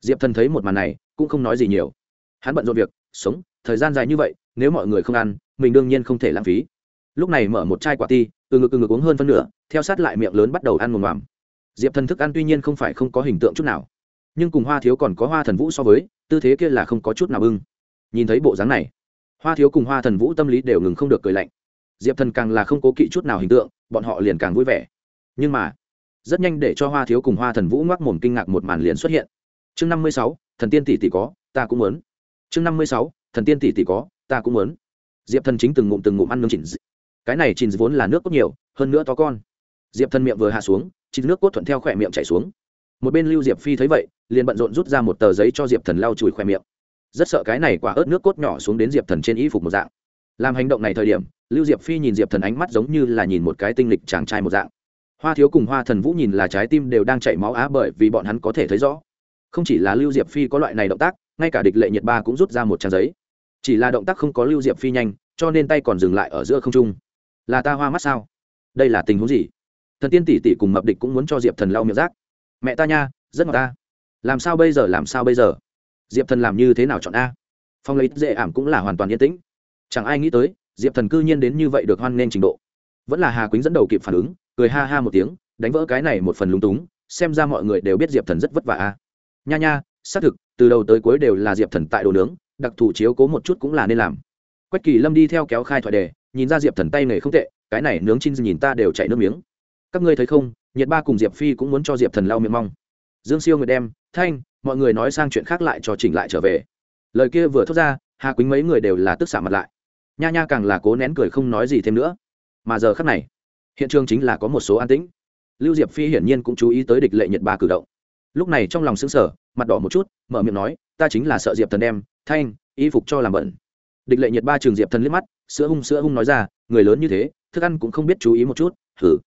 Diệp thần thấy một màn này, cũng không nói gì nhiều. Hắn bận rộn việc, sống, thời gian dài như vậy, nếu mọi người không ăn, mình đương nhiên không thể lãng phí. Lúc này mở một chai quả ti, từ ngực từ ngực uống hơn phân nửa, theo sát lại miệng lớn bắt đầu ăn mồm mòm diệp thần thức ăn tuy nhiên không phải không có hình tượng chút nào, nhưng cùng hoa thiếu còn có hoa thần vũ so với, tư thế kia là không có chút nào bưng. Nhìn thấy bộ dáng này, hoa thiếu cùng hoa thần vũ tâm lý đều ngừng không được cười lạnh. Diệp thần càng là không cố kỵ chút nào hình tượng, bọn họ liền càng vui vẻ. Nhưng mà, rất nhanh để cho hoa thiếu cùng hoa thần vũ ngoác mồm kinh ngạc một màn liền xuất hiện. Chương năm mươi sáu, thần tiên tỷ tỷ có, ta cũng muốn. Chương năm mươi sáu, thần tiên tỷ tỷ có, ta cũng muốn. Diệp thần chính từng ngụm từng ngụm ăn nướng chỉnh cái này chỉnh vốn là nước cốt nhiều, hơn nữa to con diệp thần miệng vừa hạ xuống chín nước cốt thuận theo khỏe miệng chảy xuống. Một bên lưu diệp phi thấy vậy, liền bận rộn rút ra một tờ giấy cho diệp thần lau chùi khỏe miệng. Rất sợ cái này quả ớt nước cốt nhỏ xuống đến diệp thần trên y phục một dạng. Làm hành động này thời điểm, lưu diệp phi nhìn diệp thần ánh mắt giống như là nhìn một cái tinh lịch chàng trai một dạng. Hoa thiếu cùng hoa thần vũ nhìn là trái tim đều đang chảy máu á bởi vì bọn hắn có thể thấy rõ. Không chỉ là lưu diệp phi có loại này động tác, ngay cả địch lệ nhiệt ba cũng rút ra một trang giấy. Chỉ là động tác không có lưu diệp phi nhanh, cho nên tay còn dừng lại ở giữa không trung. Là ta hoa mắt sao? Đây là tình huống gì? Thần tiên tỷ tỷ cùng mập địch cũng muốn cho diệp thần lau miệng rác. Mẹ ta nha, rất ngọt ta. Làm sao bây giờ, làm sao bây giờ? Diệp thần làm như thế nào chọn a? Phong lấy dễ ảm cũng là hoàn toàn yên tĩnh. Chẳng ai nghĩ tới, diệp thần cư nhiên đến như vậy được hoan nghênh trình độ. Vẫn là hà quýnh dẫn đầu kịp phản ứng, cười ha ha một tiếng, đánh vỡ cái này một phần lúng túng, xem ra mọi người đều biết diệp thần rất vất vả a. Nha nha, xác thực, từ đầu tới cuối đều là diệp thần tại đồ nướng, đặc thù chiếu cố một chút cũng là nên làm. Quách kỳ lâm đi theo kéo khai thoại đề, nhìn ra diệp thần tay nghề không tệ, cái này nướng chin nhìn ta đều chảy nước miếng các ngươi thấy không, nhiệt ba cùng diệp phi cũng muốn cho diệp thần lau miệng mong. Dương siêu người đem, thanh, mọi người nói sang chuyện khác lại cho chỉnh lại trở về. Lời kia vừa thốt ra, hà quýnh mấy người đều là tức xả mặt lại. Nha nha càng là cố nén cười không nói gì thêm nữa. Mà giờ khắc này, hiện trường chính là có một số an tĩnh. Lưu diệp phi hiển nhiên cũng chú ý tới địch lệ nhiệt ba cử động. Lúc này trong lòng xứng sở mặt đỏ một chút, mở miệng nói, ta chính là sợ diệp thần đem, thanh, y phục cho làm bẩn. Địch lệ nhiệt ba trường diệp thần liếc mắt, sữa hung sữa hung nói ra, người lớn như thế, thức ăn cũng không biết chú ý một chút thử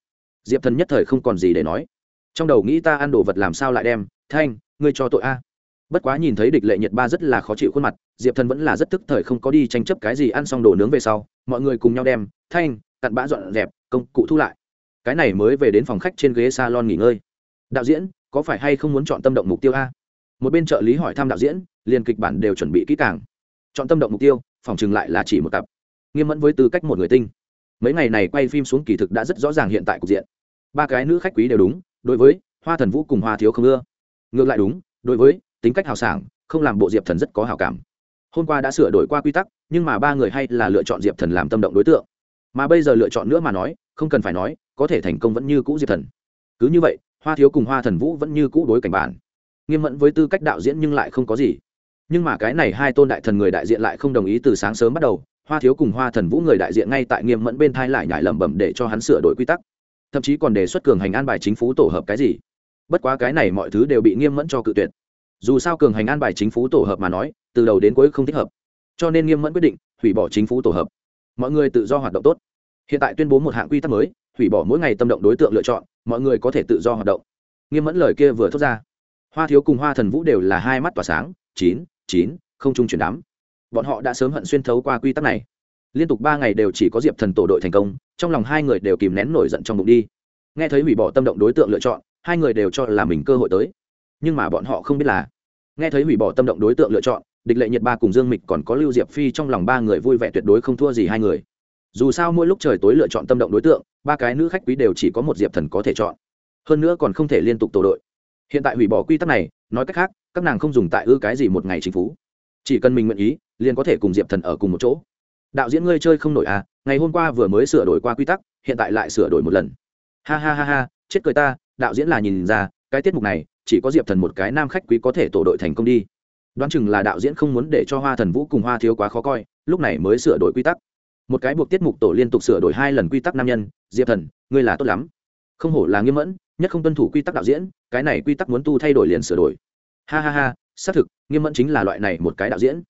diệp thần nhất thời không còn gì để nói. Trong đầu nghĩ ta ăn đồ vật làm sao lại đem, thanh, ngươi cho tội a. Bất quá nhìn thấy địch lệ nhiệt ba rất là khó chịu khuôn mặt, diệp thần vẫn là rất tức thời không có đi tranh chấp cái gì ăn xong đồ nướng về sau, mọi người cùng nhau đem, thanh, cặn bã dọn dẹp, công cụ thu lại. Cái này mới về đến phòng khách trên ghế salon nghỉ ngơi. Đạo diễn, có phải hay không muốn chọn tâm động mục tiêu a? Một bên trợ lý hỏi thăm đạo diễn, liền kịch bản đều chuẩn bị kỹ càng. Chọn tâm động mục tiêu, phòng chừng lại là chỉ một cặp. Nghiêm mẫn với tư cách một người tinh mấy ngày này quay phim xuống kỳ thực đã rất rõ ràng hiện tại cục diện. Ba cái nữ khách quý đều đúng, đối với hoa thần vũ cùng hoa thiếu không ưa. Ngược lại đúng, đối với tính cách hào sảng, không làm bộ diệp thần rất có hào cảm. Hôm qua đã sửa đổi qua quy tắc, nhưng mà ba người hay là lựa chọn diệp thần làm tâm động đối tượng. Mà bây giờ lựa chọn nữa mà nói, không cần phải nói, có thể thành công vẫn như cũ diệp thần. Cứ như vậy, hoa thiếu cùng hoa thần vũ vẫn như cũ đối cảnh bản. Nghiêm mẫn với tư cách đạo diễn nhưng lại không có gì. Nhưng mà cái này hai tôn đại thần người đại diện lại không đồng ý từ sáng sớm bắt đầu hoa thiếu cùng hoa thần vũ người đại diện ngay tại nghiêm mẫn bên thai lại nhải lẩm bẩm để cho hắn sửa đổi quy tắc. Thậm chí còn đề xuất cường hành an bài chính phủ tổ hợp cái gì. Bất quá cái này mọi thứ đều bị nghiêm mẫn cho cự tuyệt. Dù sao cường hành an bài chính phủ tổ hợp mà nói, từ đầu đến cuối không thích hợp. Cho nên nghiêm mẫn quyết định hủy bỏ chính phủ tổ hợp. Mọi người tự do hoạt động tốt. Hiện tại tuyên bố một hạng quy tắc mới, hủy bỏ mỗi ngày tâm động đối tượng lựa chọn, mọi người có thể tự do hoạt động. Nghiêm mẫn lời kia vừa thốt ra. Hoa thiếu cùng hoa thần vũ đều là hai mắt tỏa sáng, chín chín, không trung chuyển đám bọn họ đã sớm hận xuyên thấu qua quy tắc này. Liên tục ba ngày đều chỉ có diệp thần tổ đội thành công, trong lòng hai người đều kìm nén nổi giận trong bụng đi. Nghe thấy hủy bỏ tâm động đối tượng lựa chọn, hai người đều cho là mình cơ hội tới. Nhưng mà bọn họ không biết là, nghe thấy hủy bỏ tâm động đối tượng lựa chọn, địch lệ nhiệt ba cùng dương mịch còn có lưu diệp phi trong lòng ba người vui vẻ tuyệt đối không thua gì hai người. Dù sao mỗi lúc trời tối lựa chọn tâm động đối tượng, ba cái nữ khách quý đều chỉ có một diệp thần có thể chọn. Hơn nữa còn không thể liên tục tổ đội. Hiện tại hủy bỏ quy tắc này, nói cách khác, các nàng không dùng tại ư cái gì một ngày chính phủ chỉ cần mình nguyện ý, liền có thể cùng diệp thần ở cùng một chỗ. Đạo diễn ngươi chơi không nổi à ngày hôm qua vừa mới sửa đổi qua quy tắc, hiện tại lại sửa đổi một lần. Ha ha ha ha, chết cười ta, đạo diễn là nhìn ra, cái tiết mục này, chỉ có diệp thần một cái nam khách quý có thể tổ đội thành công đi. Đoán chừng là đạo diễn không muốn để cho hoa thần vũ cùng hoa thiếu quá khó coi, lúc này mới sửa đổi quy tắc. Một cái buộc tiết mục tổ liên tục sửa đổi hai lần quy tắc nam nhân, diệp thần, ngươi là tốt lắm. Không hổ là nghiêm mẫn, nhất không tuân thủ quy tắc đạo diễn, cái này quy tắc muốn tu thay đổi liền sửa đổi. Ha ha ha xác thực, nghiêm mẫn chính là loại này một cái đạo diễn.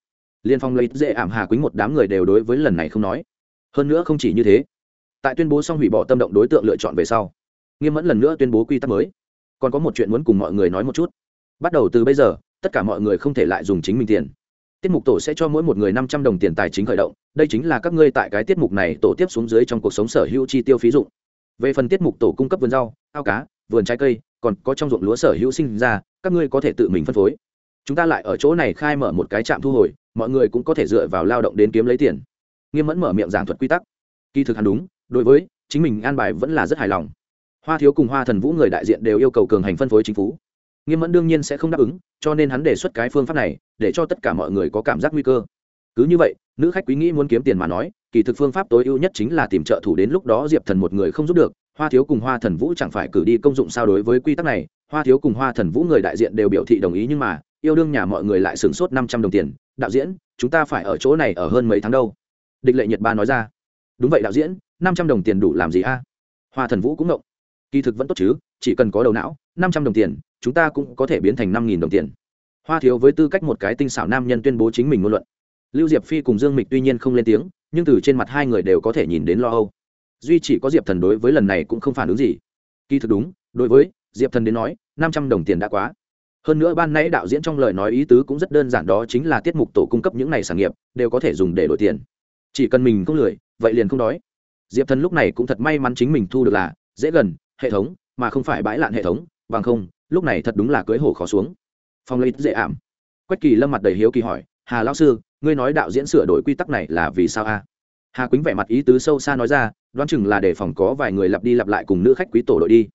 Liên phong lấy dễ ảm hà quýnh một đám người đều đối với lần này không nói. Hơn nữa không chỉ như thế, tại tuyên bố xong hủy bỏ tâm động đối tượng lựa chọn về sau, nghiêm mẫn lần nữa tuyên bố quy tắc mới. Còn có một chuyện muốn cùng mọi người nói một chút. Bắt đầu từ bây giờ, tất cả mọi người không thể lại dùng chính mình tiền. Tiết mục tổ sẽ cho mỗi một người năm trăm đồng tiền tài chính khởi động, đây chính là các ngươi tại cái tiết mục này tổ tiếp xuống dưới trong cuộc sống sở hữu chi tiêu phí dụng. Về phần tiết mục tổ cung cấp vườn rau, ao cá, vườn trái cây, còn có trong ruộng lúa sở hữu sinh ra, các ngươi có thể tự mình phân phối chúng ta lại ở chỗ này khai mở một cái trạm thu hồi, mọi người cũng có thể dựa vào lao động đến kiếm lấy tiền. Nghiêm mẫn mở miệng giảng thuật quy tắc. Kỳ thực hẳn đúng, đối với chính mình an bài vẫn là rất hài lòng. Hoa thiếu cùng hoa thần vũ người đại diện đều yêu cầu cường hành phân phối chính phủ. Nghiêm mẫn đương nhiên sẽ không đáp ứng, cho nên hắn đề xuất cái phương pháp này, để cho tất cả mọi người có cảm giác nguy cơ. Cứ như vậy, nữ khách quý nghĩ muốn kiếm tiền mà nói, kỳ thực phương pháp tối ưu nhất chính là tìm trợ thủ đến lúc đó diệp thần một người không giúp được, hoa thiếu cùng hoa thần vũ chẳng phải cử đi công dụng sao đối với quy tắc này. Hoa thiếu cùng hoa thần vũ người đại diện đều biểu thị đồng ý nhưng mà yêu đương nhà mọi người lại sửng sốt năm trăm đồng tiền. Đạo diễn, chúng ta phải ở chỗ này ở hơn mấy tháng đâu? Địch lệ nhật ba nói ra. Đúng vậy đạo diễn, năm trăm đồng tiền đủ làm gì a? Hoa thần vũ cũng ngộng. Kỳ thực vẫn tốt chứ, chỉ cần có đầu não, năm trăm đồng tiền, chúng ta cũng có thể biến thành năm nghìn đồng tiền. Hoa thiếu với tư cách một cái tinh xảo nam nhân tuyên bố chính mình ngôn luận. Lưu diệp phi cùng dương mịch tuy nhiên không lên tiếng, nhưng từ trên mặt hai người đều có thể nhìn đến lo âu. Duy chỉ có diệp thần đối với lần này cũng không phản ứng gì. Kỳ thực đúng, đối với diệp thần đến nói, năm trăm đồng tiền đã quá hơn nữa ban nãy đạo diễn trong lời nói ý tứ cũng rất đơn giản đó chính là tiết mục tổ cung cấp những này sản nghiệp, đều có thể dùng để đổi tiền. Chỉ cần mình không lười, vậy liền không đói. Diệp thần lúc này cũng thật may mắn chính mình thu được là dễ gần, hệ thống, mà không phải bãi lạn hệ thống, bằng không, lúc này thật đúng là cưới hổ khó xuống. Phong lấy dễ ảm. Quách kỳ lâm mặt đầy hiếu kỳ hỏi, hà lão sư, ngươi nói đạo diễn sửa đổi quy tắc này là vì sao a? Hà quýnh vẻ mặt ý tứ sâu xa nói ra, đoán chừng là để phòng có vài người lặp đi lặp lại cùng nữ khách quý tổ đội đi.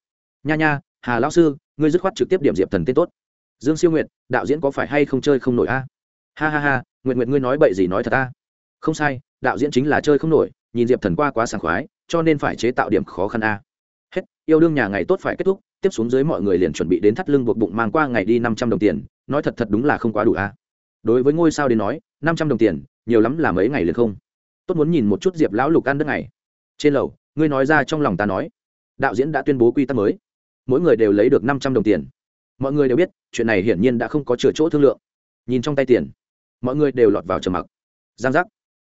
Nha nha, hà lão sư, ngươi dứt khoát trực tiếp điểm diệp thần tên tốt dương siêu Nguyệt, đạo diễn có phải hay không chơi không nổi a? Ha ha ha nguyện nguyện ngươi nói bậy gì nói thật a? Không sai đạo diễn chính là chơi không nổi nhìn diệp thần qua quá sảng khoái cho nên phải chế tạo điểm khó khăn a. Hết yêu đương nhà ngày tốt phải kết thúc tiếp xuống dưới mọi người liền chuẩn bị đến thắt lưng buộc bụng mang qua ngày đi năm trăm đồng tiền nói thật thật đúng là không quá đủ a. Đối với ngôi sao đến nói năm trăm đồng tiền nhiều lắm là mấy ngày liền không. Tốt muốn nhìn một chút diệp lão lục ăn đất này trên lầu ngươi nói ra trong lòng ta nói. Đạo diễn đã tuyên bố quy tắc mới. Mỗi người đều lấy được năm trăm đồng tiền mọi người đều biết, chuyện này hiển nhiên đã không có chừa chỗ thương lượng. Nhìn trong tay tiền, mọi người đều lọt vào trầm mặc. Giang giác.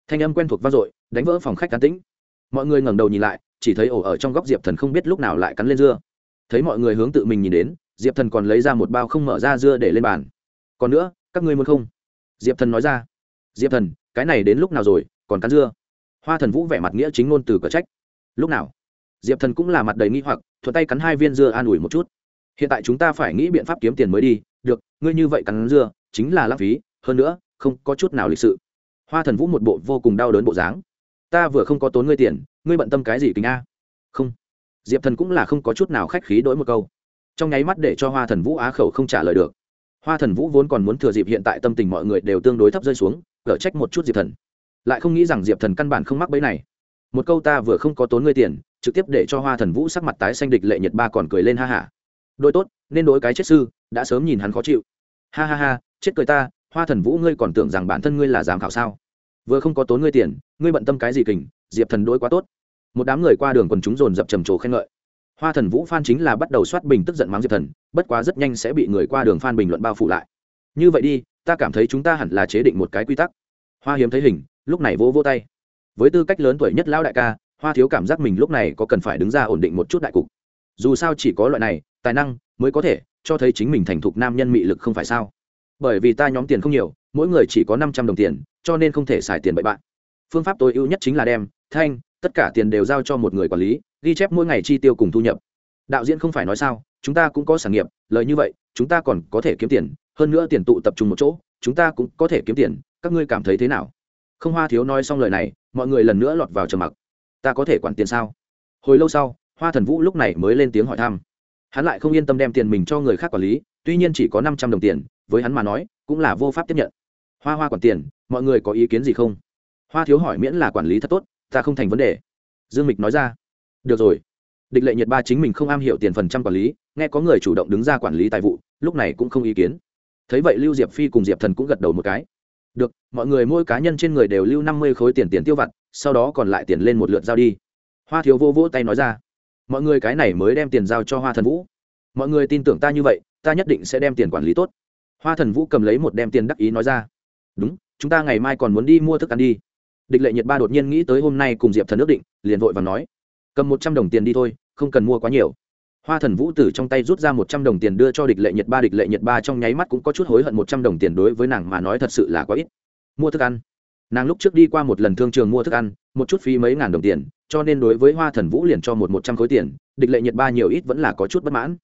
Thanh âm quen thuộc vang dội, đánh vỡ phòng khách cán tĩnh. Mọi người ngẩng đầu nhìn lại, chỉ thấy ổ ở trong góc diệp thần không biết lúc nào lại cắn lên dưa. Thấy mọi người hướng tự mình nhìn đến, diệp thần còn lấy ra một bao không mở ra dưa để lên bàn. Còn nữa, các ngươi muốn không? Diệp thần nói ra. Diệp thần, cái này đến lúc nào rồi, còn cắn dưa? Hoa thần vũ vẻ mặt nghĩa chính ngôn từ cờ trách. Lúc nào? Diệp thần cũng là mặt đầy nghi hoặc, thuận tay cắn hai viên dưa an ủi một chút hiện tại chúng ta phải nghĩ biện pháp kiếm tiền mới đi. Được, ngươi như vậy cắn dưa, chính là lãng phí. Hơn nữa, không có chút nào lịch sự. Hoa thần vũ một bộ vô cùng đau đớn bộ dáng. Ta vừa không có tốn ngươi tiền, ngươi bận tâm cái gì kính a? Không. Diệp thần cũng là không có chút nào khách khí đổi một câu. Trong nháy mắt để cho hoa thần vũ á khẩu không trả lời được. Hoa thần vũ vốn còn muốn thừa dịp hiện tại tâm tình mọi người đều tương đối thấp rơi xuống, gỡ trách một chút diệp thần. Lại không nghĩ rằng diệp thần căn bản không mắc bẫy này. Một câu ta vừa không có tốn ngươi tiền, trực tiếp để cho hoa thần vũ sắc mặt tái xanh địch lệ nhật ba còn cười lên ha hả đôi tốt, nên đối cái chết sư, đã sớm nhìn hắn khó chịu. Ha ha ha, chết cười ta, hoa thần vũ ngươi còn tưởng rằng bản thân ngươi là giám khảo sao? Vừa không có tốn ngươi tiền, ngươi bận tâm cái gì kình, diệp thần đối quá tốt. Một đám người qua đường quần chúng dồn dập trầm trồ khen ngợi. Hoa thần vũ phan chính là bắt đầu soát bình tức giận mắng diệp thần, bất quá rất nhanh sẽ bị người qua đường phan bình luận bao phủ lại. Như vậy đi, ta cảm thấy chúng ta hẳn là chế định một cái quy tắc. Hoa hiếm thấy hình, lúc này vỗ vỗ tay. Với tư cách lớn tuổi nhất lão đại ca, hoa thiếu cảm giác mình lúc này có cần phải đứng ra ổn định một chút đại cục. Dù sao chỉ có loại này tài năng mới có thể cho thấy chính mình thành thục nam nhân mị lực không phải sao? Bởi vì ta nhóm tiền không nhiều, mỗi người chỉ có năm trăm đồng tiền, cho nên không thể xài tiền bậy bạn. Phương pháp tối ưu nhất chính là đem, thanh, tất cả tiền đều giao cho một người quản lý, ghi chép mỗi ngày chi tiêu cùng thu nhập. Đạo diễn không phải nói sao, chúng ta cũng có sản nghiệp, lời như vậy, chúng ta còn có thể kiếm tiền, hơn nữa tiền tụ tập trung một chỗ, chúng ta cũng có thể kiếm tiền, các ngươi cảm thấy thế nào? Không hoa thiếu nói xong lời này, mọi người lần nữa lọt vào trầm mặc. Ta có thể quản tiền sao? Hồi lâu sau, hoa thần vũ lúc này mới lên tiếng hỏi thăm hắn lại không yên tâm đem tiền mình cho người khác quản lý, tuy nhiên chỉ có năm trăm đồng tiền, với hắn mà nói, cũng là vô pháp tiếp nhận. Hoa hoa quản tiền, mọi người có ý kiến gì không? Hoa thiếu hỏi miễn là quản lý thật tốt, ta không thành vấn đề. Dương mịch nói ra. Được rồi. Địch lệ nhiệt ba chính mình không am hiểu tiền phần trăm quản lý, nghe có người chủ động đứng ra quản lý tài vụ, lúc này cũng không ý kiến. Thấy vậy lưu diệp phi cùng diệp thần cũng gật đầu một cái. Được, mọi người mỗi cá nhân trên người đều lưu năm mươi khối tiền tiền tiêu vặt, sau đó còn lại tiền lên một lượt giao đi. Hoa thiếu vô vỗ tay nói ra mọi người cái này mới đem tiền giao cho hoa thần vũ. Mọi người tin tưởng ta như vậy, ta nhất định sẽ đem tiền quản lý tốt. Hoa thần vũ cầm lấy một đem tiền đắc ý nói ra. Đúng, chúng ta ngày mai còn muốn đi mua thức ăn đi. Địch lệ nhiệt ba đột nhiên nghĩ tới hôm nay cùng diệp thần ước định, liền vội và nói, cầm một trăm đồng tiền đi thôi, không cần mua quá nhiều. Hoa thần vũ từ trong tay rút ra một trăm đồng tiền đưa cho địch lệ nhiệt ba, địch lệ nhiệt ba trong nháy mắt cũng có chút hối hận một trăm đồng tiền đối với nàng mà nói thật sự là quá ít. Mua thức ăn nàng lúc trước đi qua một lần thương trường mua thức ăn, một chút phí mấy ngàn đồng tiền, cho nên đối với hoa thần vũ liền cho một một trăm khối tiền, địch lệ nhiệt ba nhiều ít vẫn là có chút bất mãn.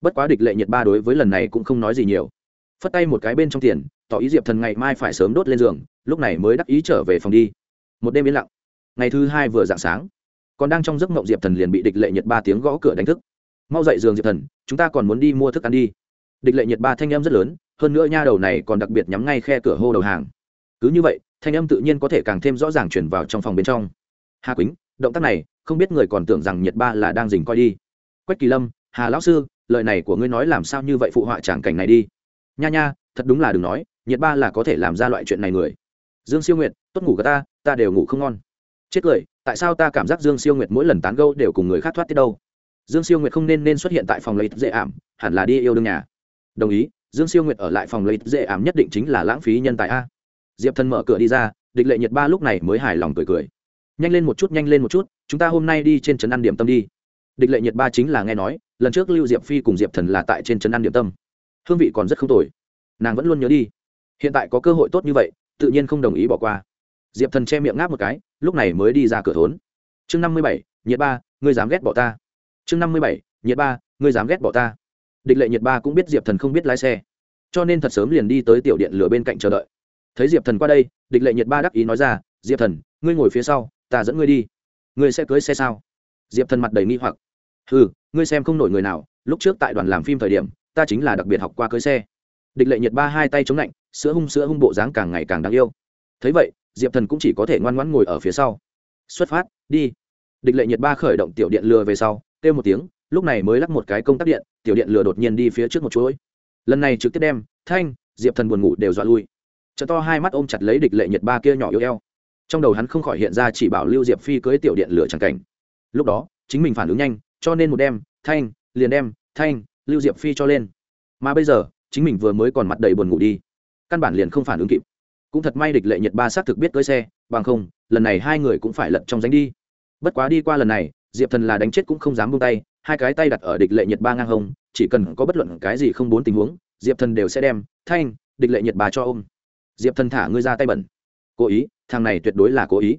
Bất quá địch lệ nhiệt ba đối với lần này cũng không nói gì nhiều. Phất tay một cái bên trong tiền, tỏ ý diệp thần ngày mai phải sớm đốt lên giường, lúc này mới đắc ý trở về phòng đi. Một đêm yên lặng. Ngày thứ hai vừa dạng sáng, còn đang trong giấc mộng diệp thần liền bị địch lệ nhiệt ba tiếng gõ cửa đánh thức. Mau dậy giường diệp thần, chúng ta còn muốn đi mua thức ăn đi. Địch lệ nhiệt ba thanh âm rất lớn, hơn nữa nha đầu này còn đặc biệt nhắm ngay khe cửa hô đầu hàng. Cứ như vậy thanh âm tự nhiên có thể càng thêm rõ ràng chuyển vào trong phòng bên trong. Hà quýnh, động tác này, không biết người còn tưởng rằng nhiệt ba là đang dình coi đi. Quách kỳ lâm, hà lão sư, lời này của ngươi nói làm sao như vậy phụ họa tràng cảnh này đi? Nha nha, thật đúng là đừng nói nhiệt ba là có thể làm ra loại chuyện này người. Dương siêu nguyệt, tốt ngủ cả ta ta đều ngủ không ngon. Chết cười, tại sao ta cảm giác dương siêu nguyệt mỗi lần tán gâu đều cùng người khác thoát tiết đâu? Dương siêu nguyệt không nên nên xuất hiện tại phòng lấy dễ ảm, hẳn là đi yêu đương nhà. Đồng ý, dương siêu nguyệt ở lại phòng lấy dễ ảm nhất định chính là lãng phí nhân tài a diệp thần mở cửa đi ra, địch lệ nhiệt ba lúc này mới hài lòng cười cười. Nhanh lên một chút, nhanh lên một chút, chúng ta hôm nay đi trên trấn ăn điểm tâm đi. Địch lệ nhiệt ba chính là nghe nói, lần trước lưu diệp phi cùng diệp thần là tại trên trấn ăn điểm tâm. Hương vị còn rất không tồi. Nàng vẫn luôn nhớ đi. Hiện tại có cơ hội tốt như vậy, tự nhiên không đồng ý bỏ qua. Diệp thần che miệng ngáp một cái, lúc này mới đi ra cửa thốn. Chương năm mươi bảy nhiệt ba, ngươi dám ghét bỏ ta. Chương năm mươi bảy nhiệt ba, ngươi dám ghét bỏ ta. Địch lệ nhiệt ba cũng biết diệp thần không biết lái xe. Cho nên thật sớm liền đi tới tiểu điện lửa bên cạnh chờ đợi thấy diệp thần qua đây, địch lệ nhiệt ba đắc ý nói ra, diệp thần, ngươi ngồi phía sau, ta dẫn ngươi đi. Ngươi sẽ cưới xe sao? Diệp thần mặt đầy nghi hoặc. Ừ ngươi xem không nổi người nào, lúc trước tại đoàn làm phim thời điểm, ta chính là đặc biệt học qua cưới xe. Địch lệ nhiệt ba hai tay chống lạnh, sữa hung sữa hung bộ dáng càng ngày càng đáng yêu. Thấy vậy, diệp thần cũng chỉ có thể ngoan ngoãn ngồi ở phía sau. Xuất phát, đi. Địch lệ nhiệt ba khởi động tiểu điện lừa về sau, kêu một tiếng, lúc này mới lắc một cái công tắc điện, tiểu điện lừa đột nhiên đi phía trước một chuỗi. Lần này trực tiếp đem, thanh, diệp thần buồn ngủ đều dọa lui chợ to hai mắt ôm chặt lấy địch lệ nhiệt ba kia nhỏ yếu eo. Trong đầu hắn không khỏi hiện ra chỉ bảo lưu diệp phi cưới tiểu điện lửa trắng cảnh. Lúc đó, chính mình phản ứng nhanh, cho nên một đem thanh, liền đem, thanh, lưu diệp phi cho lên. Mà bây giờ, chính mình vừa mới còn mặt đầy buồn ngủ đi. Căn bản liền không phản ứng kịp. Cũng thật may địch lệ nhiệt ba xác thực biết cưới xe, bằng không, lần này hai người cũng phải lật trong danh đi. Bất quá đi qua lần này, diệp thần là đánh chết cũng không dám buông tay, hai cái tay đặt ở địch lệ nhiệt ba ngang hông, chỉ cần có bất luận cái gì không bốn tình huống, diệp thần đều sẽ đem, thanh, địch lệ nhiệt ba cho ôm diệp thần thả ngươi ra tay bẩn. Cố ý, thằng này tuyệt đối là cố ý.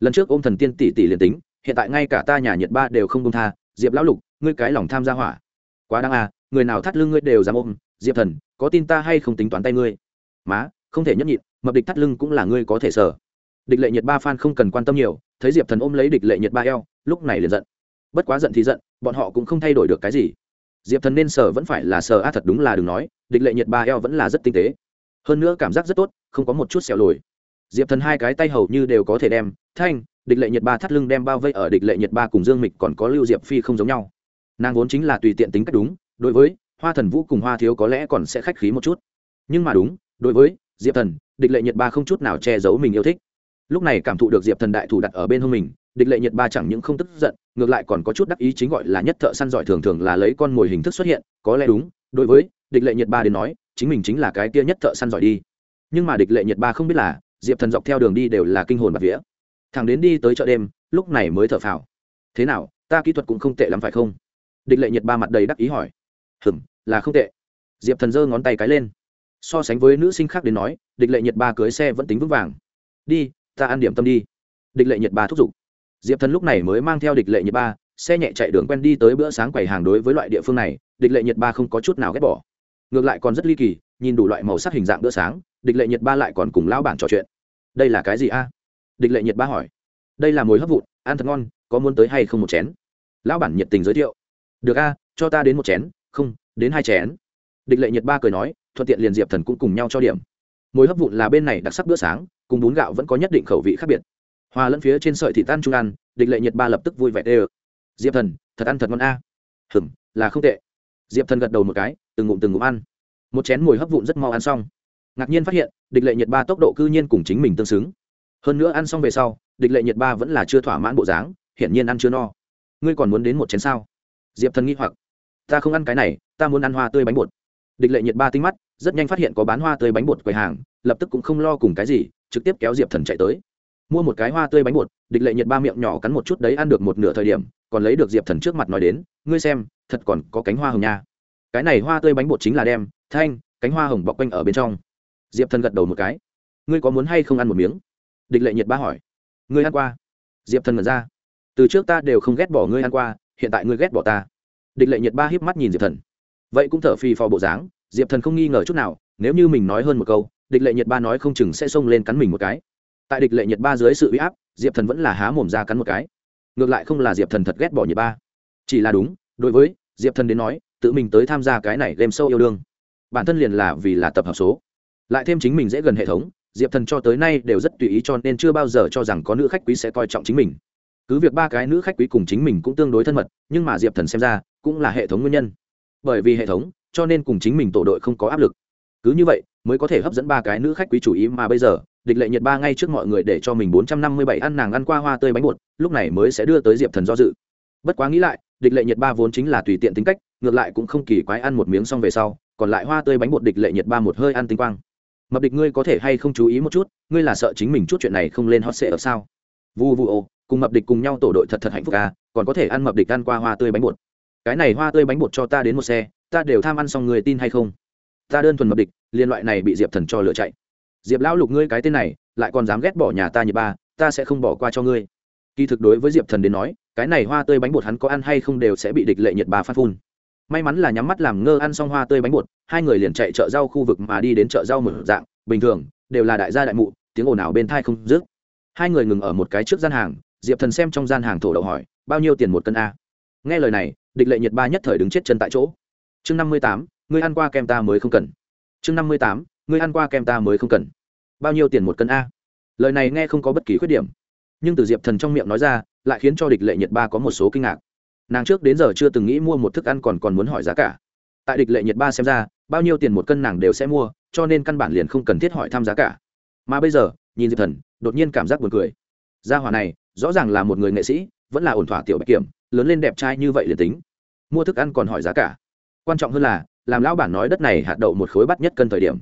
Lần trước ôm thần tiên tỷ tỷ liền tính, hiện tại ngay cả ta nhà nhiệt ba đều không công tha, diệp lão lục, ngươi cái lòng tham gia hỏa. Quá đáng à người nào thắt lưng ngươi đều dám ôm, diệp thần, có tin ta hay không tính toán tay ngươi? Má, không thể nhấp nhịn, mập địch thắt lưng cũng là ngươi có thể sở địch lệ nhiệt ba phan không cần quan tâm nhiều, thấy diệp thần ôm lấy địch lệ nhiệt ba eo, lúc này liền giận. Bất quá giận thì giận, bọn họ cũng không thay đổi được cái gì. Diệp thần nên sở vẫn phải là sở a à thật đúng là đừng nói, địch lệ nhiệt ba eo vẫn là rất tinh tế hơn nữa cảm giác rất tốt, không có một chút sẹo lồi. Diệp thần hai cái tay hầu như đều có thể đem, thanh, địch lệ nhiệt ba thắt lưng đem bao vây ở địch lệ nhiệt ba cùng dương mịch còn có lưu diệp phi không giống nhau. Nàng vốn chính là tùy tiện tính cách đúng, đối với hoa thần vũ cùng hoa thiếu có lẽ còn sẽ khách khí một chút. Nhưng mà đúng, đối với diệp thần, địch lệ nhiệt ba không chút nào che giấu mình yêu thích. Lúc này cảm thụ được diệp thần đại thủ đặt ở bên hông mình, địch lệ nhiệt ba chẳng những không tức giận, ngược lại còn có chút đắc ý chính gọi là nhất thợ săn giỏi thường thường là lấy con mồi hình thức xuất hiện, có lẽ đúng, đối với địch lệ nhiệt ba đến nói chính mình chính là cái kia nhất thợ săn giỏi đi. Nhưng mà địch lệ nhiệt ba không biết là, diệp thần dọc theo đường đi đều là kinh hồn bạc vía. Thằng đến đi tới chợ đêm, lúc này mới thở phào. Thế nào, ta kỹ thuật cũng không tệ lắm phải không? Địch lệ nhiệt ba mặt đầy đắc ý hỏi. Hừm là không tệ. Diệp thần giơ ngón tay cái lên. So sánh với nữ sinh khác đến nói, địch lệ nhiệt ba cưới xe vẫn tính vững vàng. Đi, ta ăn điểm tâm đi. Địch lệ nhiệt ba thúc giục. Diệp thần lúc này mới mang theo địch lệ nhiệt ba, xe nhẹ chạy đường quen đi tới bữa sáng quầy hàng đối với loại địa phương này, địch lệ nhiệt ba không có chút nào ghét bỏ ngược lại còn rất ly kỳ, nhìn đủ loại màu sắc hình dạng bữa sáng, địch lệ nhiệt ba lại còn cùng lão bản trò chuyện. Đây là cái gì a? Địch lệ nhiệt ba hỏi. Đây là mồi hấp vụn, ăn thật ngon, có muốn tới hay không một chén? Lão bản nhiệt tình giới thiệu. Được a, cho ta đến một chén, không, đến hai chén. Địch lệ nhiệt ba cười nói, thuận tiện liền diệp thần cũng cùng nhau cho điểm. Mồi hấp vụn là bên này đặc sắc bữa sáng, cùng bún gạo vẫn có nhất định khẩu vị khác biệt. Hòa lẫn phía trên sợi thị tan trung ăn, địch lệ nhiệt ba lập tức vui vẻ đê ơ. Diệp thần, thật ăn thật ngon a. À. hừng là không tệ diệp thần gật đầu một cái, từng ngụm từng ngụm ăn. Một chén mồi hấp vụn rất mau ăn xong. Ngạc nhiên phát hiện, địch lệ nhiệt ba tốc độ cư nhiên cùng chính mình tương xứng. Hơn nữa ăn xong về sau, địch lệ nhiệt ba vẫn là chưa thỏa mãn bộ dáng, hiển nhiên ăn chưa no. Ngươi còn muốn đến một chén sao? Diệp thần nghi hoặc. Ta không ăn cái này, ta muốn ăn hoa tươi bánh bột. Địch lệ nhiệt ba tinh mắt, rất nhanh phát hiện có bán hoa tươi bánh bột quầy hàng, lập tức cũng không lo cùng cái gì, trực tiếp kéo diệp thần chạy tới. Mua một cái hoa tươi bánh bột, địch lệ nhiệt ba miệng nhỏ cắn một chút đấy ăn được một nửa thời điểm, còn lấy được diệp thần trước mặt nói đến, ngươi xem thật còn có cánh hoa hồng nha. Cái này hoa tươi bánh bột chính là đem, thanh, cánh hoa hồng bọc quanh ở bên trong. Diệp thần gật đầu một cái. Ngươi có muốn hay không ăn một miếng? Địch lệ nhiệt ba hỏi. Ngươi ăn qua. Diệp thần ngẩn ra. Từ trước ta đều không ghét bỏ ngươi ăn qua, hiện tại ngươi ghét bỏ ta. Địch lệ nhiệt ba hiếp mắt nhìn diệp thần. Vậy cũng thở phì phò bộ dáng, diệp thần không nghi ngờ chút nào, nếu như mình nói hơn một câu, địch lệ nhiệt ba nói không chừng sẽ xông lên cắn mình một cái. Tại địch lệ nhiệt ba dưới sự uy áp, diệp thần vẫn là há mồm ra cắn một cái. Ngược lại không là diệp thần thật ghét bỏ nhiệt ba. Chỉ là đúng đối với diệp thần đến nói, tự mình tới tham gia cái này game sâu yêu đương, bản thân liền là vì là tập hợp số. Lại thêm chính mình dễ gần hệ thống, diệp thần cho tới nay đều rất tùy ý cho nên chưa bao giờ cho rằng có nữ khách quý sẽ coi trọng chính mình. Cứ việc ba cái nữ khách quý cùng chính mình cũng tương đối thân mật, nhưng mà diệp thần xem ra cũng là hệ thống nguyên nhân. Bởi vì hệ thống, cho nên cùng chính mình tổ đội không có áp lực. Cứ như vậy, mới có thể hấp dẫn ba cái nữ khách quý chủ ý mà bây giờ, địch lệ nhiệt ba ngay trước mọi người để cho mình bốn trăm năm mươi bảy ăn nàng ăn qua hoa tươi bánh bột, lúc này mới sẽ đưa tới diệp thần do dự. Bất quá nghĩ lại địch lệ nhiệt ba vốn chính là tùy tiện tính cách, ngược lại cũng không kỳ quái ăn một miếng xong về sau, còn lại hoa tươi bánh bột địch lệ nhiệt ba một hơi ăn tinh quang. Mập địch ngươi có thể hay không chú ý một chút, ngươi là sợ chính mình chút chuyện này không lên hot sệ ở sao? Vu vu ô, cùng mập địch cùng nhau tổ đội thật thật hạnh phúc à còn có thể ăn mập địch ăn qua hoa tươi bánh bột. Cái này hoa tươi bánh bột cho ta đến một xe, ta đều tham ăn xong người tin hay không? Ta đơn thuần mập địch, liên loại này bị diệp thần cho lựa chạy. Diệp lão lục ngươi cái tên này, lại còn dám ghét bỏ nhà ta như ba, ta sẽ không bỏ qua cho ngươi. Kỳ thực đối với diệp thần đến nói cái này hoa tươi bánh bột hắn có ăn hay không đều sẽ bị địch lệ nhiệt ba phát phun. May mắn là nhắm mắt làm ngơ ăn xong hoa tươi bánh bột, hai người liền chạy chợ rau khu vực mà đi đến chợ rau mở dạng, bình thường, đều là đại gia đại mụ, tiếng ồn ào bên thai không dứt. Hai người ngừng ở một cái trước gian hàng, diệp thần xem trong gian hàng thổ đậu hỏi, bao nhiêu tiền một cân a? Nghe lời này, địch lệ nhiệt ba nhất thời đứng chết chân tại chỗ. Chương năm mươi tám, ngươi ăn qua kem ta mới không cần. Chương năm mươi tám, ngươi ăn qua kem ta mới không cần. Bao nhiêu tiền một cân a? Lời này nghe không có bất kỳ khuyết điểm. Nhưng từ diệp thần trong miệng nói ra lại khiến cho địch lệ nhiệt ba có một số kinh ngạc. Nàng trước đến giờ chưa từng nghĩ mua một thức ăn còn còn muốn hỏi giá cả. Tại địch lệ nhiệt ba xem ra, bao nhiêu tiền một cân nàng đều sẽ mua, cho nên căn bản liền không cần thiết hỏi thăm giá cả. Mà bây giờ, nhìn diệp thần, đột nhiên cảm giác buồn cười. Gia hỏa này, rõ ràng là một người nghệ sĩ, vẫn là ổn thỏa tiểu bạch kiểm, lớn lên đẹp trai như vậy liền tính. Mua thức ăn còn hỏi giá cả. Quan trọng hơn là, làm lão bản nói đất này hạt đậu một khối bắt nhất cân thời điểm.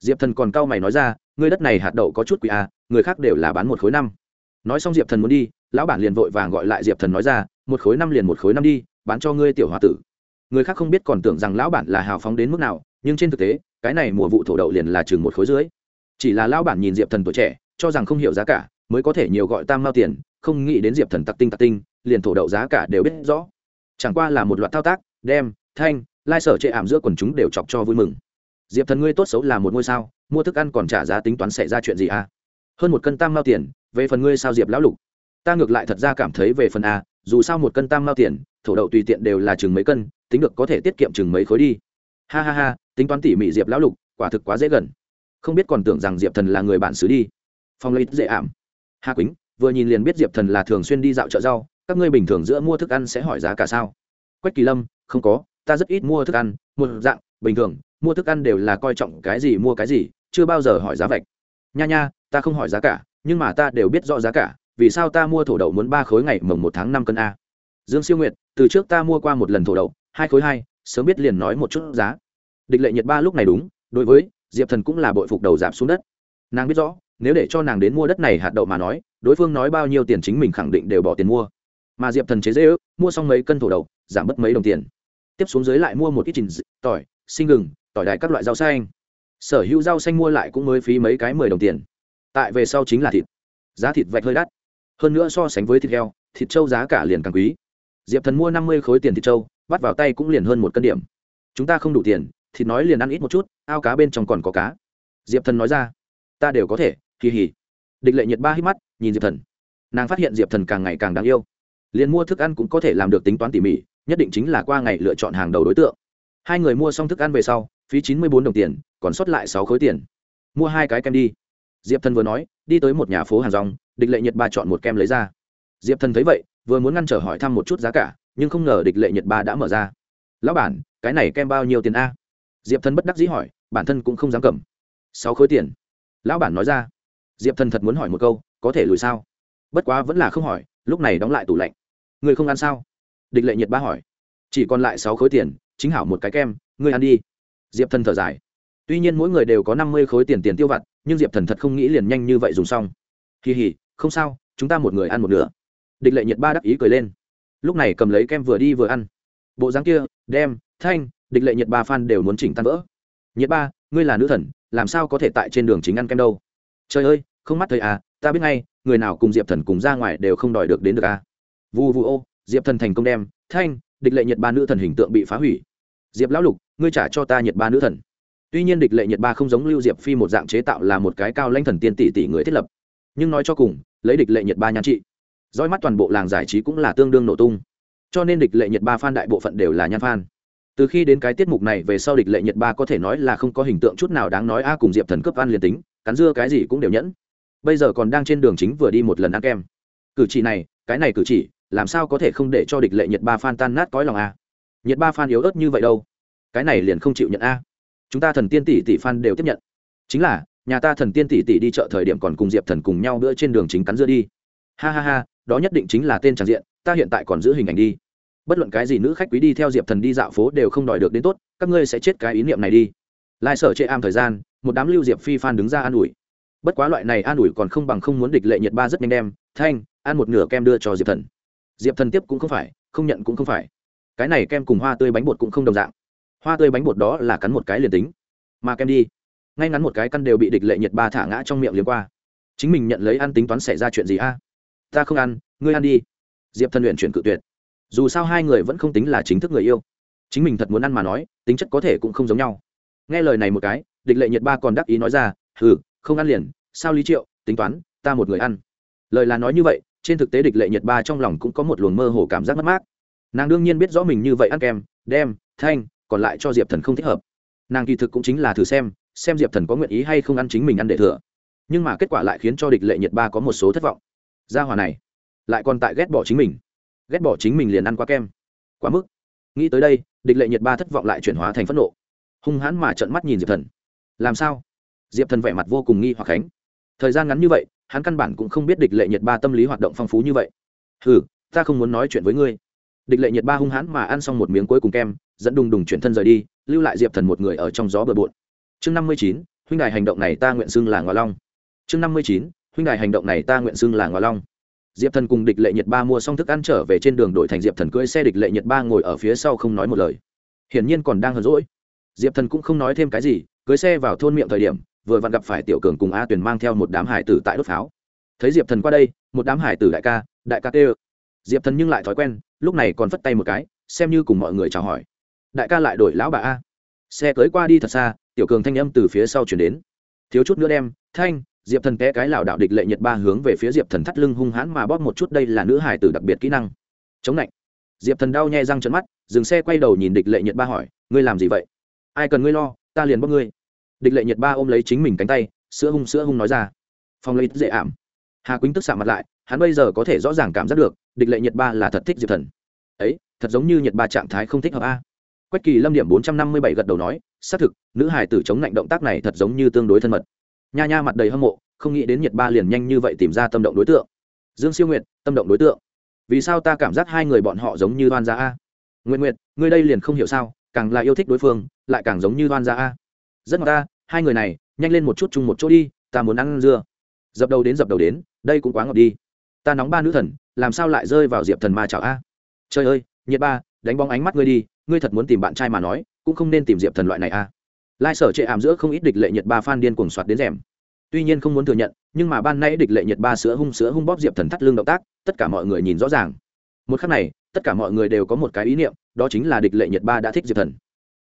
Diệp thần còn cau mày nói ra ngươi đất này hạt đậu có chút quỷ à người khác đều là bán một khối năm. Nói xong diệp thần muốn đi lão bản liền vội vàng gọi lại diệp thần nói ra, một khối năm liền một khối năm đi, bán cho ngươi tiểu h o a tử. Người khác không biết còn tưởng rằng lão bản là hào phóng đến mức nào, nhưng trên thực tế, cái này mùa vụ thổ đậu liền là chừng một khối dưới chỉ là lão bản nhìn diệp thần tuổi trẻ, cho rằng không hiểu giá cả, mới có thể nhiều gọi tam mao tiền, không nghĩ đến diệp thần tặc tinh tặc tinh, liền thổ đậu giá cả đều biết rõ. Chẳng qua là một loạt thao tác, đem, thanh, lai sở chệ ảm giữa quần chúng đều chọc cho vui mừng. Diệp thần ngươi tốt xấu là một ngôi sao, mua thức ăn còn trả giá tính toán xảy ra chuyện gì à? Hơn một cân tam mao tiền, về phần ngươi sao diệp lão lục? Ta ngược lại thật ra cảm thấy về phần a, dù sao một cân tam mao tiền, thổ đậu tùy tiện đều là chừng mấy cân, tính được có thể tiết kiệm chừng mấy khối đi. Ha ha ha, tính toán tỉ mỉ diệp lão lục, quả thực quá dễ gần. Không biết còn tưởng rằng diệp thần là người bản xứ đi. Phong lấy dễ ảm. Hà quýnh, vừa nhìn liền biết diệp thần là thường xuyên đi dạo chợ rau, các ngươi bình thường giữa mua thức ăn sẽ hỏi giá cả sao? Quách kỳ lâm, không có, ta rất ít mua thức ăn, một dạng, bình thường, mua thức ăn đều là coi trọng cái gì mua cái gì, chưa bao giờ hỏi giá vạch. Nha nha, ta không hỏi giá cả, nhưng mà ta đều biết rõ giá cả vì sao ta mua thổ đậu muốn ba khối ngày mồng một tháng năm cân a? Dương siêu nguyệt, từ trước ta mua qua một lần thổ đậu, hai khối hai, sớm biết liền nói một chút giá. Địch lệ nhiệt ba lúc này đúng, đối với diệp thần cũng là bội phục đầu giảm xuống đất. Nàng biết rõ, nếu để cho nàng đến mua đất này hạt đậu mà nói, đối phương nói bao nhiêu tiền chính mình khẳng định đều bỏ tiền mua. Mà diệp thần chế dễ ước, mua xong mấy cân thổ đậu, giảm mất mấy đồng tiền. Tiếp xuống dưới lại mua một ít trình tỏi, sinh gừng, tỏi đại các loại rau xanh. Sở hữu rau xanh mua lại cũng mới phí mấy cái mười đồng tiền. Tại về sau chính là thịt. Giá thịt vạch hơi đắt hơn nữa so sánh với thịt heo, thịt trâu giá cả liền càng quý. Diệp thần mua năm mươi khối tiền thịt trâu, bắt vào tay cũng liền hơn một cân điểm. Chúng ta không đủ tiền, thịt nói liền ăn ít một chút, ao cá bên trong còn có cá. Diệp thần nói ra. Ta đều có thể, kỳ hỉ. Địch lệ nhiệt ba hít mắt, nhìn diệp thần. Nàng phát hiện diệp thần càng ngày càng đáng yêu. Liền mua thức ăn cũng có thể làm được tính toán tỉ mỉ, nhất định chính là qua ngày lựa chọn hàng đầu đối tượng. Hai người mua xong thức ăn về sau, phí chín mươi bốn đồng tiền, còn sót lại sáu khối tiền. Mua hai cái kem đi. Diệp thần vừa nói, đi tới một nhà phố hàng rong địch lệ nhật ba chọn một kem lấy ra. Diệp thần thấy vậy, vừa muốn ngăn trở hỏi thăm một chút giá cả, nhưng không ngờ địch lệ nhật ba đã mở ra. Lão bản, cái này kem bao nhiêu tiền a? Diệp thần bất đắc dĩ hỏi, bản thân cũng không dám cầm. Sáu khối tiền. Lão bản nói ra. Diệp thần thật muốn hỏi một câu, có thể lùi sao? Bất quá vẫn là không hỏi, lúc này đóng lại tủ lạnh. Người không ăn sao? Địch lệ nhiệt ba hỏi. Chỉ còn lại sáu khối tiền, chính hảo một cái kem, ngươi ăn đi. Diệp thần thở dài. Tuy nhiên mỗi người đều có năm mươi khối tiền tiền tiêu vặt, nhưng diệp thần thật không nghĩ liền nhanh như vậy dùng xong kỳ hỉ, không sao, chúng ta một người ăn một nửa. Địch lệ nhiệt ba đắc ý cười lên. Lúc này cầm lấy kem vừa đi vừa ăn. Bộ dáng kia, đem, thanh, địch lệ nhiệt ba phan đều muốn chỉnh tan vỡ. Nhiệt ba, ngươi là nữ thần, làm sao có thể tại trên đường chính ăn kem đâu? Trời ơi, không mắt thấy à ta biết ngay, người nào cùng diệp thần cùng ra ngoài đều không đòi được đến được à. Vu vu ô, diệp thần thành công đem, thanh, địch lệ nhiệt ba nữ thần hình tượng bị phá hủy. Diệp lão lục, ngươi trả cho ta nhiệt ba nữ thần. Tuy nhiên địch lệ nhiệt ba không giống lưu diệp phi một dạng chế tạo là một cái cao lãnh thần tiên tỷ tỷ người thiết lập nhưng nói cho cùng, lấy địch lệ nhiệt ba nhan trị, roi mắt toàn bộ làng giải trí cũng là tương đương nổ tung. Cho nên địch lệ nhiệt ba fan đại bộ phận đều là nhan fan. Từ khi đến cái tiết mục này về sau địch lệ nhiệt ba có thể nói là không có hình tượng chút nào đáng nói a cùng diệp thần cướp ăn liền tính, cắn dưa cái gì cũng đều nhẫn. Bây giờ còn đang trên đường chính vừa đi một lần ăn kem. Cử chỉ này, cái này cử chỉ, làm sao có thể không để cho địch lệ nhiệt ba fan tan nát cõi lòng a? Nhiệt ba fan yếu ớt như vậy đâu? Cái này liền không chịu nhận a. Chúng ta thần tiên tỷ tỷ fan đều tiếp nhận. Chính là nhà ta thần tiên tỷ tỷ đi chợ thời điểm còn cùng diệp thần cùng nhau bữa trên đường chính cắn dưa đi. Ha ha ha, đó nhất định chính là tên tràng diện, ta hiện tại còn giữ hình ảnh đi. Bất luận cái gì nữ khách quý đi theo diệp thần đi dạo phố đều không đòi được đến tốt, các ngươi sẽ chết cái ý niệm này đi. Lai sở chệ am thời gian, một đám lưu diệp phi phan đứng ra an ủi. Bất quá loại này an ủi còn không bằng không muốn địch lệ nhiệt ba rất nhanh đem, thanh, ăn một nửa kem đưa cho diệp thần. Diệp thần tiếp cũng không phải, không nhận cũng không phải. Cái này kem cùng hoa tươi bánh bột cũng không đồng dạng. Hoa tươi bánh bột đó là cắn một cái liền tính. Mà kem đi ngay ngắn một cái căn đều bị địch lệ nhiệt ba thả ngã trong miệng liếm qua. Chính mình nhận lấy ăn tính toán xảy ra chuyện gì a? Ta không ăn, ngươi ăn đi. Diệp thần luyện chuyển cự tuyệt. Dù sao hai người vẫn không tính là chính thức người yêu. Chính mình thật muốn ăn mà nói, tính chất có thể cũng không giống nhau. Nghe lời này một cái, địch lệ nhiệt ba còn đắc ý nói ra ừ không ăn liền, sao lý triệu, tính toán, ta một người ăn. Lời là nói như vậy, trên thực tế địch lệ nhiệt ba trong lòng cũng có một luồng mơ hồ cảm giác mất mát. Nàng đương nhiên biết rõ mình như vậy ăn kem, đem, thanh, còn lại cho diệp thần không thích hợp. Nàng kỳ thực cũng chính là thử xem xem diệp thần có nguyện ý hay không ăn chính mình ăn để thừa. Nhưng mà kết quả lại khiến cho địch lệ nhiệt ba có một số thất vọng. Gia hòa này, lại còn tại ghét bỏ chính mình. Ghét bỏ chính mình liền ăn qua kem. Quá mức. Nghĩ tới đây, địch lệ nhiệt ba thất vọng lại chuyển hóa thành phẫn nộ. Hung hãn mà trợn mắt nhìn diệp thần. Làm sao? Diệp thần vẻ mặt vô cùng nghi hoặc khánh. Thời gian ngắn như vậy, hắn căn bản cũng không biết địch lệ nhiệt ba tâm lý hoạt động phong phú như vậy. Hừ, ta không muốn nói chuyện với ngươi. Địch lệ nhiệt ba hung hãn mà ăn xong một miếng cuối cùng kem, dẫn đùng đùng chuyển thân rời đi, lưu lại diệp thần một người ở trong gió bờ bộn chương năm mươi chín, huynh đài hành động này ta nguyện xưng là ngòa long. Chương năm mươi chín, huynh đài hành động này ta nguyện xưng là ngòa long. Diệp thần cùng địch lệ nhiệt ba mua xong thức ăn trở về trên đường đổi thành diệp thần cưỡi xe địch lệ nhiệt ba ngồi ở phía sau không nói một lời. Hiển nhiên còn đang hờn rỗi diệp thần cũng không nói thêm cái gì, cưỡi xe vào thôn miệng thời điểm, vừa vặn gặp phải tiểu cường cùng a tuyền mang theo một đám hải tử tại đốt pháo. Thấy diệp thần qua đây, một đám hải tử đại ca đại ca tê diệp thần nhưng lại thói quen, lúc này còn phất tay một cái, xem như cùng mọi người chào hỏi. Đại ca lại đổi lão bà a xe cưới qua đi thật xa, tiểu cường thanh âm từ phía sau chuyển đến. Thiếu chút nữa đem, thanh, diệp thần té cái lảo đạo địch lệ nhiệt ba hướng về phía diệp thần thắt lưng hung hãn mà bóp một chút, đây là nữ hải tử đặc biệt kỹ năng. Chống lạnh diệp thần đau nhè răng trận mắt, dừng xe quay đầu nhìn địch lệ nhiệt ba hỏi, ngươi làm gì vậy? Ai cần ngươi lo, ta liền bóp ngươi. Địch lệ nhiệt ba ôm lấy chính mình cánh tay, sữa hung sữa hung nói ra, phong lấy dễ ảm. Hà quýnh tức xạ mặt lại, hắn bây giờ có thể rõ ràng cảm giác được, địch lệ nhiệt ba là thật thích diệp thần. Ấy, thật giống như nhiệt ba trạng thái không thích hợp a quách kỳ lâm điểm bốn trăm năm mươi bảy gật đầu nói, xác thực, nữ hải tử chống lạnh động tác này thật giống như tương đối thân mật. Nha nha mặt đầy hâm mộ, không nghĩ đến nhiệt ba liền nhanh như vậy tìm ra tâm động đối tượng. Dương siêu nguyệt, tâm động đối tượng. Vì sao ta cảm giác hai người bọn họ giống như đoan gia a? Nguyện nguyệt, ngươi đây liền không hiểu sao, càng là yêu thích đối phương, lại càng giống như đoan gia a. Rất ngọt ta, hai người này, nhanh lên một chút chung một chỗ đi, ta muốn ăn dưa. Dập đầu đến dập đầu đến, đây cũng quá ngọt đi. Ta nóng ba nữ thần, làm sao lại rơi vào diệp thần ma chảo a? Trời ơi, nhiệt ba đánh bóng ánh mắt ngươi đi ngươi thật muốn tìm bạn trai mà nói cũng không nên tìm diệp thần loại này a lai sở chệ ảm giữa không ít địch lệ nhiệt ba phan điên cuồng soạt đến rèm. Tuy nhiên không muốn thừa nhận nhưng mà ban nay địch lệ nhiệt ba sữa hung sữa hung bóp diệp thần thắt lưng động tác tất cả mọi người nhìn rõ ràng. Một khắc này tất cả mọi người đều có một cái ý niệm đó chính là địch lệ nhiệt ba đã thích diệp thần.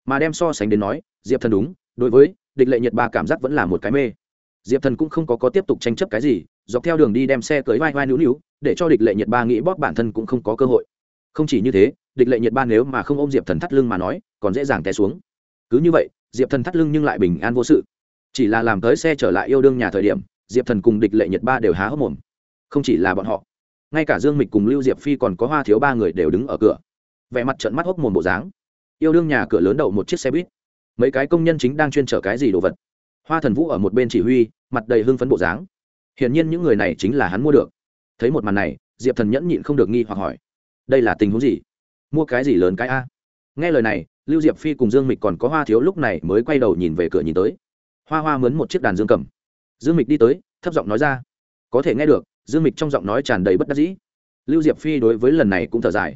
Mà đem so sánh đến nói diệp thần đúng đối với địch lệ nhiệt ba cảm giác vẫn là một cái mê. Diệp thần cũng không có, có tiếp tục tranh chấp cái gì dọc theo đường đi đem xe cưới vai vai níu níu để cho địch lệ nhiệt ba nghĩ bóp bản thân cũng không có cơ hội. Không chỉ như thế địch lệ nhiệt ba nếu mà không ôm diệp thần thắt lưng mà nói, còn dễ dàng té xuống. Cứ như vậy, diệp thần thắt lưng nhưng lại bình an vô sự. Chỉ là làm tới xe trở lại yêu đương nhà thời điểm, diệp thần cùng địch lệ nhiệt ba đều há hốc mồm. Không chỉ là bọn họ, ngay cả dương mịch cùng lưu diệp phi còn có hoa thiếu ba người đều đứng ở cửa. Vẻ mặt trận mắt hốc mồm bộ dáng. Yêu đương nhà cửa lớn đậu một chiếc xe buýt. Mấy cái công nhân chính đang chuyên chở cái gì đồ vật. Hoa thần vũ ở một bên chỉ huy, mặt đầy hưng phấn bộ dáng. Hiển nhiên những người này chính là hắn mua được. Thấy một màn này, diệp thần nhẫn nhịn không được nghi hoặc hỏi, đây là tình huống gì? Mua cái gì lớn cái a? Nghe lời này, lưu diệp phi cùng dương mịch còn có hoa thiếu lúc này mới quay đầu nhìn về cửa nhìn tới. Hoa hoa mướn một chiếc đàn dương cầm. Dương mịch đi tới, thấp giọng nói ra. Có thể nghe được, dương mịch trong giọng nói tràn đầy bất đắc dĩ. Lưu diệp phi đối với lần này cũng thở dài.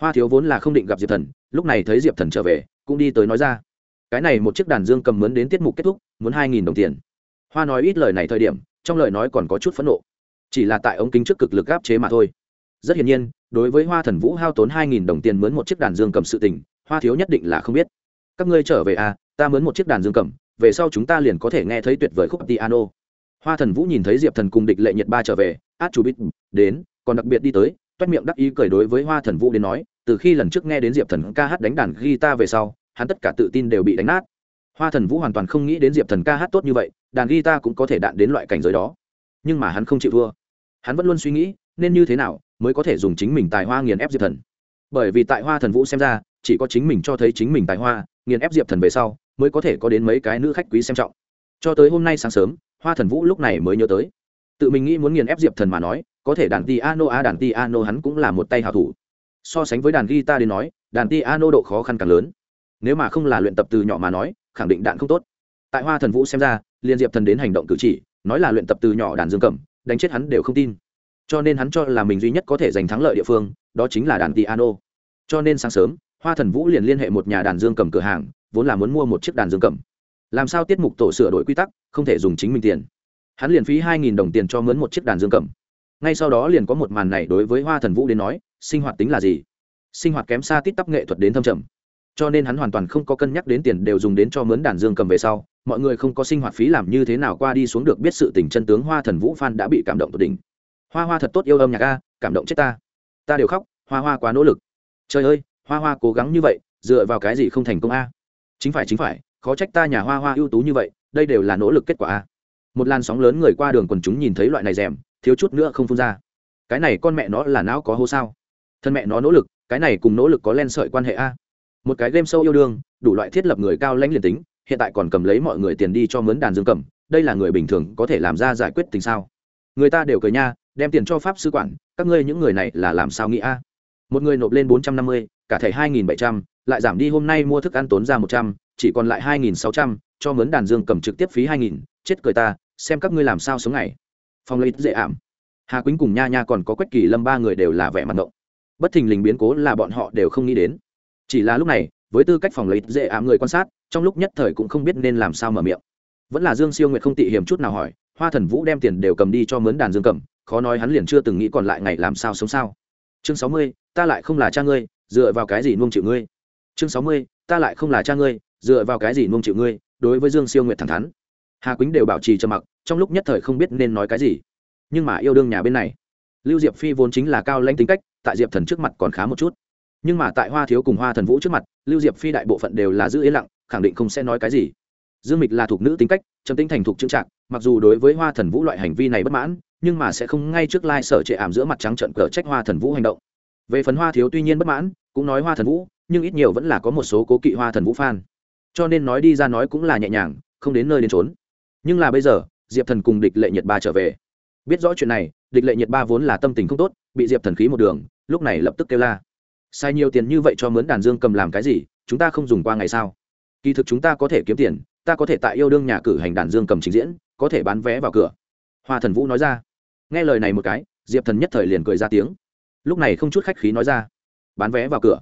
Hoa thiếu vốn là không định gặp diệp thần, lúc này thấy diệp thần trở về, cũng đi tới nói ra. Cái này một chiếc đàn dương cầm mướn đến tiết mục kết thúc, muốn hai nghìn đồng tiền. Hoa nói ít lời này thời điểm, trong lời nói còn có chút phẫn nộ. Chỉ là tại ống kính trước cực lực gáp chế mà thôi. Rất hiển nhiên đối với hoa thần vũ hao tốn hai nghìn đồng tiền mướn một chiếc đàn dương cầm sự tình, hoa thiếu nhất định là không biết. Các ngươi trở về à ta mướn một chiếc đàn dương cầm, về sau chúng ta liền có thể nghe thấy tuyệt vời khúc piano. Hoa thần vũ nhìn thấy diệp thần cùng địch lệ nhiệt ba trở về, át chủ bít, đến, còn đặc biệt đi tới, toét miệng đắc ý cười đối với hoa thần vũ đến nói, từ khi lần trước nghe đến diệp thần ca hát đánh đàn guitar về sau, hắn tất cả tự tin đều bị đánh nát. Hoa thần vũ hoàn toàn không nghĩ đến diệp thần ca hát tốt như vậy, đàn guitar cũng có thể đạn đến loại cảnh giới đó. Nhưng mà hắn không chịu thua. Hắn vẫn luôn suy nghĩ, nên như thế nào mới có thể dùng chính mình tài hoa nghiền ép diệp thần. Bởi vì tại hoa thần vũ xem ra, chỉ có chính mình cho thấy chính mình tài hoa, nghiền ép diệp thần về sau, mới có thể có đến mấy cái nữ khách quý xem trọng. Cho tới hôm nay sáng sớm, hoa thần vũ lúc này mới nhớ tới. Tự mình nghĩ muốn nghiền ép diệp thần mà nói, có thể đàn piano a đàn piano hắn cũng là một tay hảo thủ. So sánh với đàn guitar đến nói, đàn piano độ khó khăn càng lớn. Nếu mà không là luyện tập từ nhỏ mà nói, khẳng định đạn không tốt. Tại hoa thần vũ xem ra liên diệp thần đến hành động cử chỉ, nói là luyện tập từ nhỏ đàn dương cầm, đánh chết hắn đều không tin cho nên hắn cho là mình duy nhất có thể giành thắng lợi địa phương, đó chính là đàn piano cho nên sáng sớm, hoa thần vũ liền liên hệ một nhà đàn dương cầm cửa hàng, vốn là muốn mua một chiếc đàn dương cầm. Làm sao tiết mục tổ sửa đổi quy tắc, không thể dùng chính mình tiền. Hắn liền phí hai nghìn đồng tiền cho mướn một chiếc đàn dương cầm. Ngay sau đó liền có một màn này đối với hoa thần vũ đến nói, sinh hoạt tính là gì? Sinh hoạt kém xa tít tắp nghệ thuật đến thâm trầm. Cho nên hắn hoàn toàn không có cân nhắc đến tiền đều dùng đến cho mướn đàn dương cầm về sau, mọi người không có sinh hoạt phí làm như thế nào qua đi xuống được biết sự tình chân tướng hoa thần vũ phan đã bị cảm động tột đỉnh hoa hoa thật tốt yêu âm nhạc a, cảm động chết ta. Ta đều khóc, hoa hoa quá nỗ lực. Trời ơi, hoa hoa cố gắng như vậy, dựa vào cái gì không thành công a? Chính phải chính phải, khó trách ta nhà hoa hoa ưu tú như vậy, đây đều là nỗ lực kết quả a. Một làn sóng lớn người qua đường quần chúng nhìn thấy loại này rèm, thiếu chút nữa không phun ra. Cái này con mẹ nó là não có hô sao? Thân mẹ nó nỗ lực, cái này cùng nỗ lực có len sợi quan hệ a? Một cái game sâu yêu đương, đủ loại thiết lập người cao lãnh liền tính, hiện tại còn cầm lấy mọi người tiền đi cho mướn đàn dương cầm, đây là người bình thường có thể làm ra giải quyết tình sao? Người ta đều cười nha đem tiền cho pháp sư quản, các ngươi những người này là làm sao nghĩ a? Một người nộp lên bốn trăm năm mươi, cả thẻ hai nghìn bảy trăm, lại giảm đi hôm nay mua thức ăn tốn ra một trăm, chỉ còn lại hai nghìn sáu trăm, cho mướn đàn dương cầm trực tiếp phí hai nghìn, chết cười ta, xem các ngươi làm sao sống ngày. Phong lấy dễ ảm. Hà quýnh cùng nha nha còn có quách kỳ lâm ba người đều là vẻ mặt động bất thình lình biến cố là bọn họ đều không nghĩ đến. Chỉ là lúc này, với tư cách phòng lấy dễ ảm người quan sát, trong lúc nhất thời cũng không biết nên làm sao mở miệng. Vẫn là dương siêu nguyệt không tị hiểm chút nào hỏi, hoa thần vũ đem tiền đều cầm đi cho mướn đàn dương cầm khó nói hắn liền chưa từng nghĩ còn lại ngày làm sao sống sao. Chương sáu mươi, ta lại không là cha ngươi, dựa vào cái gì nuông chịu ngươi? Chương sáu mươi, ta lại không là cha ngươi, dựa vào cái gì nuông chịu ngươi? Đối với dương siêu nguyệt thẳng thắn. Hà quýnh đều bảo trì trầm mặc, trong lúc nhất thời không biết nên nói cái gì. Nhưng mà yêu đương nhà bên này, lưu diệp phi vốn chính là cao lãnh tính cách, tại diệp thần trước mặt còn khá một chút. Nhưng mà tại hoa thiếu cùng hoa thần vũ trước mặt, lưu diệp phi đại bộ phận đều là giữ yên lặng, khẳng định không sẽ nói cái gì. Dương mịch là thuộc nữ tính cách, trầm tính thành thục trưng trạng mặc dù đối với hoa thần vũ loại hành vi này bất mãn nhưng mà sẽ không ngay trước lai sở trệ ảm giữa mặt trắng trận cờ trách hoa thần vũ hành động. Về phần hoa thiếu tuy nhiên bất mãn, cũng nói hoa thần vũ, nhưng ít nhiều vẫn là có một số cố kỵ hoa thần vũ phan cho nên nói đi ra nói cũng là nhẹ nhàng, không đến nơi đến trốn nhưng là bây giờ, diệp thần cùng địch lệ nhiệt ba trở về. Biết rõ chuyện này, địch lệ nhiệt ba vốn là tâm tình không tốt, bị diệp thần khí một đường, lúc này lập tức kêu la. Sai nhiều tiền như vậy cho mướn đàn dương cầm làm cái gì, chúng ta không dùng qua ngày sao? Kỳ thực chúng ta có thể kiếm tiền, ta có thể tại yêu đương nhà cử hành đàn dương cầm trình diễn, có thể bán vé vào cửa. Hoa thần vũ nói ra nghe lời này một cái, diệp thần nhất thời liền cười ra tiếng. Lúc này không chút khách khí nói ra, bán vé vào cửa.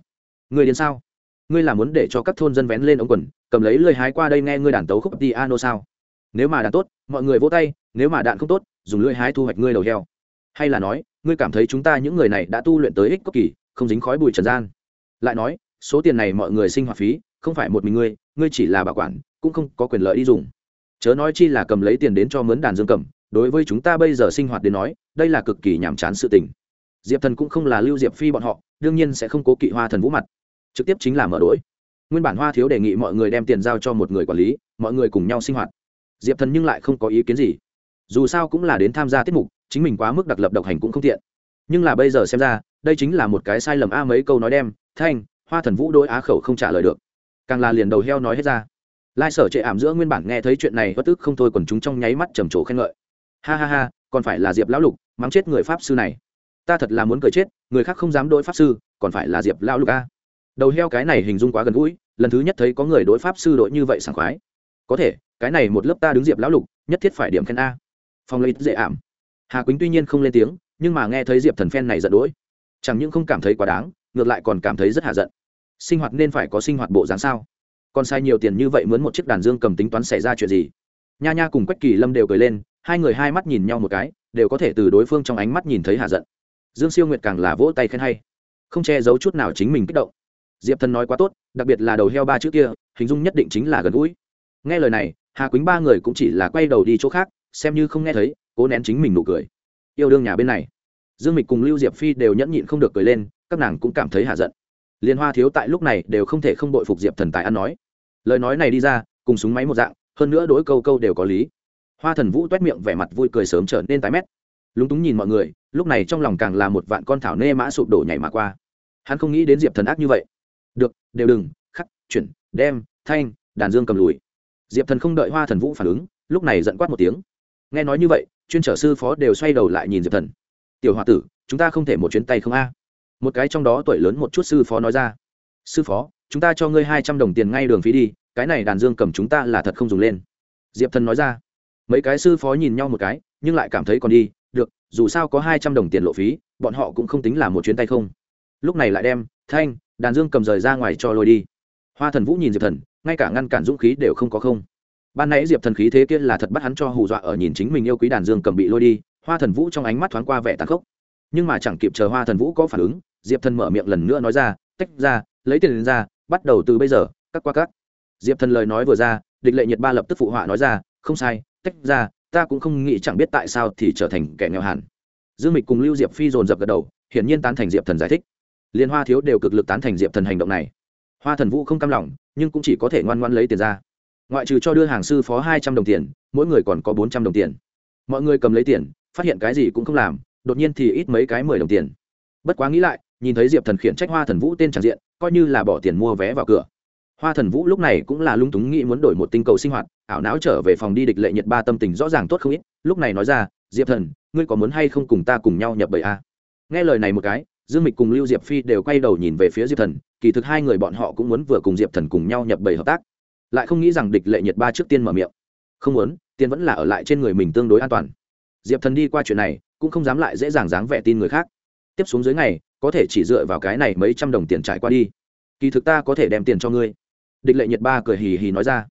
Người đến sao? Ngươi là muốn để cho các thôn dân vén lên ống quần, cầm lấy lơi hái qua đây nghe ngươi đàn tấu khúc piano sao? Nếu mà đàn tốt, mọi người vỗ tay, nếu mà đạn không tốt, dùng lưỡi hái thu hoạch ngươi đầu heo. Hay là nói, ngươi cảm thấy chúng ta những người này đã tu luyện tới ích cốc kỳ, không dính khói bụi trần gian. Lại nói, số tiền này mọi người sinh hoạt phí, không phải một mình ngươi ngươi chỉ là bảo quản, cũng không có quyền lợi đi dùng. Chớ nói chi là cầm lấy tiền đến cho mướn đàn dương cầm đối với chúng ta bây giờ sinh hoạt đến nói, đây là cực kỳ nhàm chán sự tình. Diệp thần cũng không là lưu diệp phi bọn họ, đương nhiên sẽ không cố kỵ hoa thần vũ mặt. Trực tiếp chính là mở đối. Nguyên bản hoa thiếu đề nghị mọi người đem tiền giao cho một người quản lý, mọi người cùng nhau sinh hoạt. Diệp thần nhưng lại không có ý kiến gì. Dù sao cũng là đến tham gia tiết mục, chính mình quá mức đặc lập độc hành cũng không tiện. Nhưng là bây giờ xem ra, đây chính là một cái sai lầm a mấy câu nói đem, thanh, hoa thần vũ đôi á khẩu không trả lời được. Càng là liền đầu heo nói hết ra. Lai sở trệ ảm giữa nguyên bản nghe thấy chuyện này, bất tức không thôi còn chúng trong nháy mắt trầm trồ khen ngợi ha ha ha, còn phải là diệp lão lục, mắng chết người pháp sư này. Ta thật là muốn cười chết, người khác không dám đối pháp sư, còn phải là diệp lão lục a. Đầu heo cái này hình dung quá gần gũi, lần thứ nhất thấy có người đối pháp sư đội như vậy sảng khoái. Có thể, cái này một lớp ta đứng diệp lão lục, nhất thiết phải điểm khen a. Phong lấy dễ ảm. Hà quýnh tuy nhiên không lên tiếng, nhưng mà nghe thấy diệp thần phen này giận đỗi chẳng những không cảm thấy quá đáng, ngược lại còn cảm thấy rất hạ giận. Sinh hoạt nên phải có sinh hoạt bộ dáng sao? Còn sai nhiều tiền như vậy mướn một chiếc đàn dương cầm tính toán xảy ra chuyện gì? Nha nha cùng quách kỳ lâm đều cười lên hai người hai mắt nhìn nhau một cái, đều có thể từ đối phương trong ánh mắt nhìn thấy hạ giận. Dương siêu nguyệt càng là vỗ tay khen hay. Không che giấu chút nào chính mình kích động. Diệp thần nói quá tốt, đặc biệt là đầu heo ba chữ kia, hình dung nhất định chính là gần gũi. Nghe lời này, hà quýnh ba người cũng chỉ là quay đầu đi chỗ khác, xem như không nghe thấy, cố nén chính mình nụ cười. Yêu đương nhà bên này. Dương mịch cùng lưu diệp phi đều nhẫn nhịn không được cười lên, các nàng cũng cảm thấy hạ giận. Liên hoa thiếu tại lúc này đều không thể không đội phục diệp thần tài ăn nói. Lời nói này đi ra, cùng súng máy một dạng, hơn nữa đối câu câu đều có lý hoa thần vũ t u é t miệng vẻ mặt vui cười sớm trở nên tái mét. Lúng túng nhìn mọi người, lúc này trong lòng càng là một vạn con thảo nê mã sụp đổ nhảy mà qua. Hắn không nghĩ đến diệp thần ác như vậy. Được, đều đừng, khắc, chuyển, đem, thanh, đàn dương cầm lùi. Diệp thần không đợi hoa thần vũ phản ứng, lúc này giận quát một tiếng. Nghe nói như vậy, chuyên trở sư phó đều xoay đầu lại nhìn diệp thần. Tiểu h o a tử, chúng ta không thể một chuyến tay không a. Một cái trong đó tuổi lớn một chút sư phó nói ra. Sư phó, chúng ta cho ngươi hai trăm đồng tiền ngay đường phí đi, cái này đàn dương cầm chúng ta là thật không dùng lên. Diệp thần nói ra mấy cái sư phó nhìn nhau một cái, nhưng lại cảm thấy còn đi, được, dù sao có hai trăm đồng tiền lộ phí, bọn họ cũng không tính là một chuyến tay không. Lúc này lại đem, thanh, đàn dương cầm rời ra ngoài cho lôi đi. Hoa thần vũ nhìn diệp thần, ngay cả ngăn cản dũng khí đều không có không. Ban nãy diệp thần khí thế kia là thật bắt hắn cho hù dọa ở nhìn chính mình yêu quý đàn dương cầm bị lôi đi, hoa thần vũ trong ánh mắt thoáng qua vẻ tàn khốc. Nhưng mà chẳng kịp chờ hoa thần vũ có phản ứng, diệp thần mở miệng lần nữa nói ra, tách ra, lấy tiền ra, bắt đầu từ bây giờ, cắt qua cắt. Diệp thần lời nói vừa ra, địch lệ nhiệt ba lập tức phụ họa nói ra, không sai tách ra, ta cũng không nghĩ chẳng biết tại sao thì trở thành kẻ nghèo hẳn dương mịch cùng lưu diệp phi dồn dập gật đầu, hiển nhiên tán thành diệp thần giải thích. Liên hoa thiếu đều cực lực tán thành diệp thần hành động này. Hoa thần vũ không cam lòng, nhưng cũng chỉ có thể ngoan ngoan lấy tiền ra. Ngoại trừ cho đưa hàng sư phó hai trăm đồng tiền, mỗi người còn có bốn trăm đồng tiền. Mọi người cầm lấy tiền, phát hiện cái gì cũng không làm, đột nhiên thì ít mấy cái mười đồng tiền. Bất quá nghĩ lại, nhìn thấy diệp thần khiển trách hoa thần vũ tên tràng diện, coi như là bỏ tiền mua vé vào cửa hoa thần vũ lúc này cũng là lung túng nghĩ muốn đổi một tinh cầu sinh hoạt ảo não trở về phòng đi địch lệ nhiệt ba tâm tình rõ ràng tốt không ít lúc này nói ra diệp thần ngươi có muốn hay không cùng ta cùng nhau nhập bầy a? Nghe lời này một cái dương mịch cùng lưu diệp phi đều quay đầu nhìn về phía diệp thần kỳ thực hai người bọn họ cũng muốn vừa cùng diệp thần cùng nhau nhập bầy hợp tác. Lại không nghĩ rằng địch lệ nhiệt ba trước tiên mở miệng. Không muốn tiền vẫn là ở lại trên người mình tương đối an toàn. Diệp thần đi qua chuyện này cũng không dám lại dễ dàng dáng vẻ tin người khác. Tiếp xuống dưới này, có thể chỉ dựa vào cái này mấy trăm đồng tiền trải qua đi. Kỳ thực ta có thể đem tiền cho ngươi địch lệ nhiệt ba cười hì hì nói ra.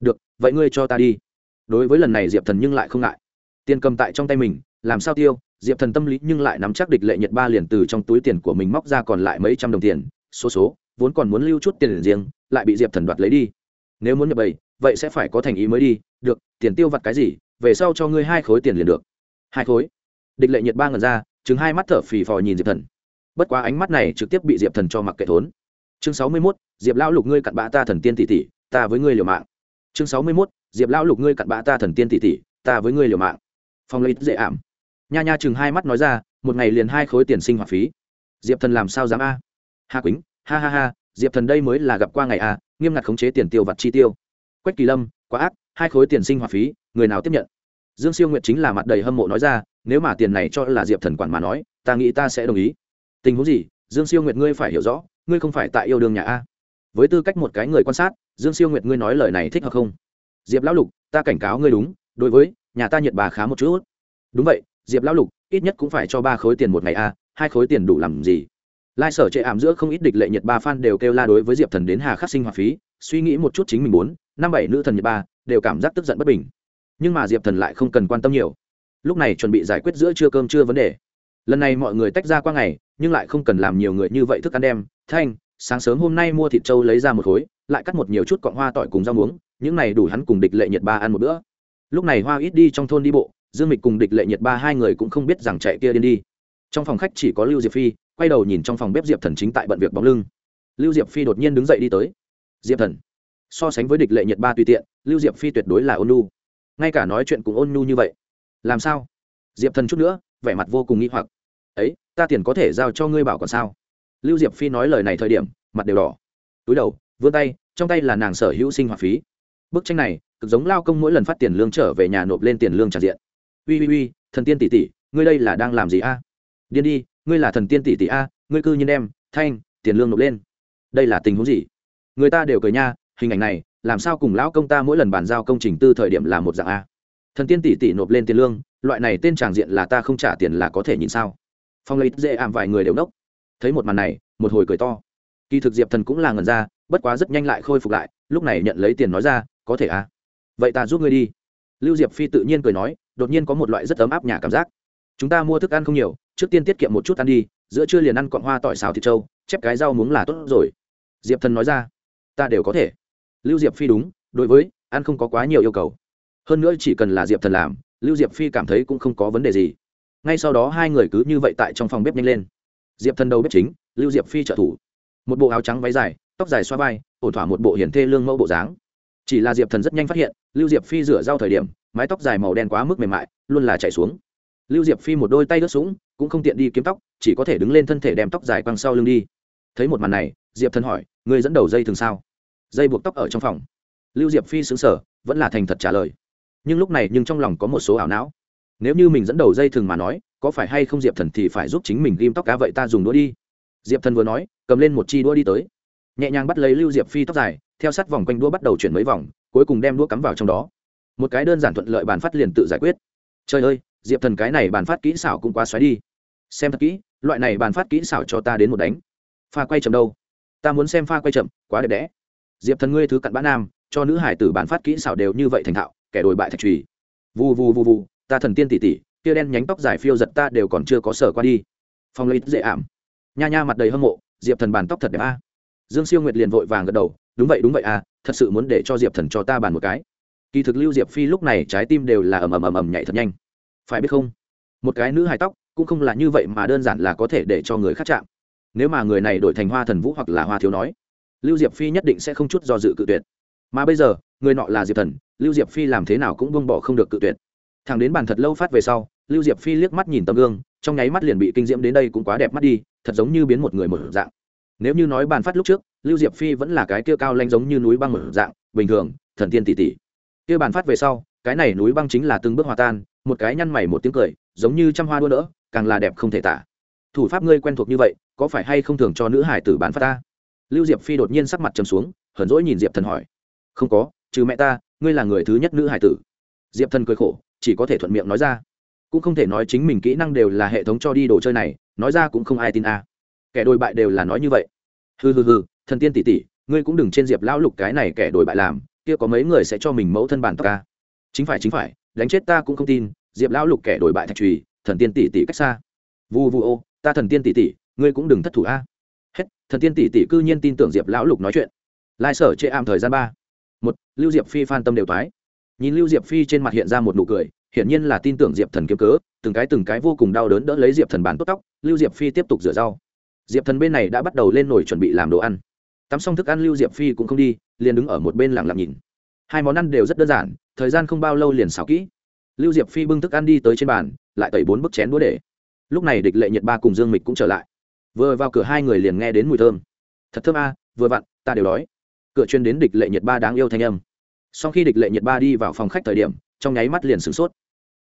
Được, vậy ngươi cho ta đi. Đối với lần này diệp thần nhưng lại không ngại. Tiền cầm tại trong tay mình, làm sao tiêu? Diệp thần tâm lý nhưng lại nắm chắc địch lệ nhiệt ba liền từ trong túi tiền của mình móc ra còn lại mấy trăm đồng tiền, số số, vốn còn muốn lưu chút tiền riêng, lại bị diệp thần đoạt lấy đi. Nếu muốn nhập bầy, vậy sẽ phải có thành ý mới đi. Được, tiền tiêu vặt cái gì, về sau cho ngươi hai khối tiền liền được. Hai khối? Địch lệ nhiệt ba ngần ra chứng hai mắt thở phì phò nhìn diệp thần. Bất quá ánh mắt này trực tiếp bị diệp thần cho mặc kệ thốn chương sáu mươi mốt, diệp lão lục ngươi cặn bã ta thần tiên tỷ tỷ, ta với ngươi liều mạng. Chương sáu mươi mốt, diệp lão lục ngươi cặn bã ta thần tiên tỷ tỷ, ta với ngươi liều mạng. Phong lấy dễ ảm. Nha nha chừng hai mắt nói ra, một ngày liền hai khối tiền sinh hoạt phí. Diệp thần làm sao dám a? Hà quýnh, ha ha ha, diệp thần đây mới là gặp qua ngày a, nghiêm ngặt khống chế tiền tiêu vặt chi tiêu. Quách kỳ lâm, quá ác, hai khối tiền sinh hoạt phí, người nào tiếp nhận? Dương siêu nguyệt chính là mặt đầy hâm mộ nói ra, nếu mà tiền này cho là diệp thần quản mà nói, ta nghĩ ta sẽ đồng ý. Tình huống gì? Dương siêu nguyệt ngươi phải hiểu rõ ngươi không phải tại yêu đương nhà a? Với tư cách một cái người quan sát, dương siêu nguyệt ngươi nói lời này thích hợp không? Diệp lão lục, ta cảnh cáo ngươi đúng, đối với, nhà ta nhiệt bà khá một chút. Đúng vậy, diệp lão lục, ít nhất cũng phải cho ba khối tiền một ngày a, hai khối tiền đủ làm gì? Lai sở chệ ảm giữa không ít địch lệ nhiệt ba fan đều kêu la đối với diệp thần đến hà khắc sinh hoạt phí, suy nghĩ một chút chính mình muốn, năm bảy nữ thần nhiệt ba đều cảm giác tức giận bất bình. Nhưng mà diệp thần lại không cần quan tâm nhiều. Lúc này chuẩn bị giải quyết giữa trưa cơm trưa vấn đề. Lần này mọi người tách ra qua ngày, nhưng lại không cần làm nhiều người như vậy thức ăn đem thanh, sáng sớm hôm nay mua thịt trâu lấy ra một khối, lại cắt một nhiều chút cọng hoa tỏi cùng rau muống, những này đủ hắn cùng địch lệ nhiệt ba ăn một bữa. Lúc này hoa ít đi trong thôn đi bộ, dương mịch cùng địch lệ nhiệt ba hai người cũng không biết rằng chạy kia điên đi. Trong phòng khách chỉ có lưu diệp phi, quay đầu nhìn trong phòng bếp diệp thần chính tại bận việc bóng lưng. Lưu diệp phi đột nhiên đứng dậy đi tới. Diệp thần. So sánh với địch lệ nhiệt ba tùy tiện, lưu diệp phi tuyệt đối là ôn nhu. Ngay cả nói chuyện cũng ôn nhu như vậy. Làm sao? Diệp thần chút nữa, vẻ mặt vô cùng nghĩ hoặc. Ấy, ta tiền có thể giao cho ngươi bảo còn sao? Lưu diệp phi nói lời này thời điểm, mặt đều đỏ. Túi đầu, vươn tay, trong tay là nàng sở hữu sinh hoạt phí. Bức tranh này, cực giống lao công mỗi lần phát tiền lương trở về nhà nộp lên tiền lương tràn diện. Ui ui ui, thần tiên tỷ tỷ, ngươi đây là đang làm gì a? Điên đi, ngươi là thần tiên tỷ tỷ a, ngươi cư nhiên đem, thanh, tiền lương nộp lên. Đây là tình huống gì? Người ta đều cười nha, hình ảnh này, làm sao cùng lão công ta mỗi lần bàn giao công trình tư thời điểm là một dạng a? Thần tiên tỷ tỷ nộp lên tiền lương, loại này tên tràng diện là ta không trả tiền là có thể nhìn sao? Phong lấy dễ ảm vài người đều nốc thấy một màn này, một hồi cười to. Kỳ thực diệp thần cũng là ngần ra, bất quá rất nhanh lại khôi phục lại, lúc này nhận lấy tiền nói ra, có thể à? Vậy ta giúp ngươi đi. Lưu diệp phi tự nhiên cười nói, đột nhiên có một loại rất ấm áp nhà cảm giác. Chúng ta mua thức ăn không nhiều, trước tiên tiết kiệm một chút ăn đi, giữa trưa liền ăn cọn hoa tỏi xào thịt trâu, chép cái rau muống là tốt rồi. Diệp thần nói ra, ta đều có thể. Lưu diệp phi đúng, đối với, ăn không có quá nhiều yêu cầu. Hơn nữa chỉ cần là diệp thần làm, lưu diệp phi cảm thấy cũng không có vấn đề gì. Ngay sau đó hai người cứ như vậy tại trong phòng bếp nhanh lên diệp thần đầu bếp chính lưu diệp phi trợ thủ một bộ áo trắng váy dài tóc dài xoa vai ổn thỏa một bộ hiển thê lương mẫu bộ dáng chỉ là diệp thần rất nhanh phát hiện lưu diệp phi rửa rau thời điểm mái tóc dài màu đen quá mức mềm mại luôn là chạy xuống lưu diệp phi một đôi tay đứt sũng cũng không tiện đi kiếm tóc chỉ có thể đứng lên thân thể đem tóc dài quăng sau lưng đi thấy một màn này diệp thần hỏi người dẫn đầu dây thường sao dây buộc tóc ở trong phòng lưu diệp phi xứng sở vẫn là thành thật trả lời nhưng lúc này nhưng trong lòng có một số ảo não nếu như mình dẫn đầu dây thường mà nói có phải hay không diệp thần thì phải giúp chính mình ghim tóc cá vậy ta dùng đũa đi. Diệp thần vừa nói, cầm lên một chi đũa đi tới. Nhẹ nhàng bắt lấy lưu diệp phi tóc dài, theo sát vòng quanh đũa bắt đầu chuyển mấy vòng, cuối cùng đem đũa cắm vào trong đó. Một cái đơn giản thuận lợi bàn phát liền tự giải quyết. Trời ơi, diệp thần cái này bàn phát kỹ xảo cũng quá xoáy đi. Xem thật kỹ, loại này bàn phát kỹ xảo cho ta đến một đánh. Pha quay chậm đâu? Ta muốn xem pha quay chậm, quá đẹp đẽ. Diệp thần ngươi thứ cặn bã nam, cho nữ hải tử bàn phát kỹ xảo đều như vậy thành thạo, kẻ đồi bại thạch trùy vù vù vù vù, ta thần tiên tỷ tỷ kia đen nhánh tóc dài phiêu giật ta đều còn chưa có sở qua đi. Phong lấy dễ ảm. Nha nha mặt đầy hâm mộ, diệp thần bàn tóc thật đẹp a. Dương siêu nguyệt liền vội vàng gật đầu, đúng vậy đúng vậy à thật sự muốn để cho diệp thần cho ta bàn một cái. Kỳ thực lưu diệp phi lúc này trái tim đều là ầm ầm ầm ầm nhảy thật nhanh. Phải biết không, một cái nữ hài tóc cũng không là như vậy mà đơn giản là có thể để cho người khác chạm. Nếu mà người này đổi thành hoa thần vũ hoặc là hoa thiếu nói, lưu diệp phi nhất định sẽ không chút do dự cự tuyệt. Mà bây giờ, người nọ là diệp thần, lưu diệp phi làm thế nào cũng buông bỏ không được cự tuyệt thằng đến bàn thật lâu phát về sau, lưu diệp phi liếc mắt nhìn tấm gương, trong nháy mắt liền bị kinh diễm đến đây cũng quá đẹp mắt đi, thật giống như biến một người một dạng. Nếu như nói bàn phát lúc trước, lưu diệp phi vẫn là cái kia cao lanh giống như núi băng một dạng, bình thường, thần tiên tỷ tỷ. Kia bàn phát về sau, cái này núi băng chính là từng bước hòa tan, một cái nhăn mày một tiếng cười, giống như trăm hoa đua nữa càng là đẹp không thể tả. Thủ pháp ngươi quen thuộc như vậy, có phải hay không thường cho nữ hải tử bán phát ta? Lưu diệp phi đột nhiên sắc mặt trầm xuống, hờn rỗi nhìn diệp thần hỏi. Không có, trừ mẹ ta, ngươi là người thứ nhất nữ hải tử. Diệp thần cười khổ chỉ có thể thuận miệng nói ra. Cũng không thể nói chính mình kỹ năng đều là hệ thống cho đi đồ chơi này, nói ra cũng không ai tin a. À. kẻ đồi bại đều là nói như vậy. Hừ hừ hừ, thần tiên tỷ tỷ, ngươi cũng đừng trên diệp lão lục cái này kẻ đồi bại làm, kia có mấy người sẽ cho mình mẫu thân bản tộc ca chính phải chính phải, đánh chết ta cũng không tin, diệp lão lục kẻ đồi bại thạch trùy, thần tiên tỷ tỷ cách xa. Vu vu ô, ta thần tiên tỷ tỷ, ngươi cũng đừng thất thủ a. Hết, thần tiên tỷ tỷ cư nhiên tin tưởng diệp lão lục nói chuyện. Lai sở chệ am thời gian ba. Một, lưu diệp phi phan tâm đều thoái nhìn lưu diệp phi trên mặt hiện ra một nụ cười, hiển nhiên là tin tưởng diệp thần kiếm cớ, từng cái từng cái vô cùng đau đớn đỡ lấy diệp thần bán tốt tóc, lưu diệp phi tiếp tục rửa rau. Diệp thần bên này đã bắt đầu lên nổi chuẩn bị làm đồ ăn. Tắm xong thức ăn lưu diệp phi cũng không đi, liền đứng ở một bên lặng lặng nhìn. Hai món ăn đều rất đơn giản, thời gian không bao lâu liền xào kỹ. Lưu diệp phi bưng thức ăn đi tới trên bàn, lại tẩy bốn bức chén đũa để. Lúc này địch lệ nhật ba cùng dương mịch cũng trở lại. Vừa vào cửa hai người liền nghe đến mùi thơm. Thật thơm a, vừa vặn, ta đều đói. Cửa chuyên đến địch lệ nhật ba đáng yêu thanh âm sau khi địch lệ nhiệt ba đi vào phòng khách thời điểm, trong nháy mắt liền sửng sốt.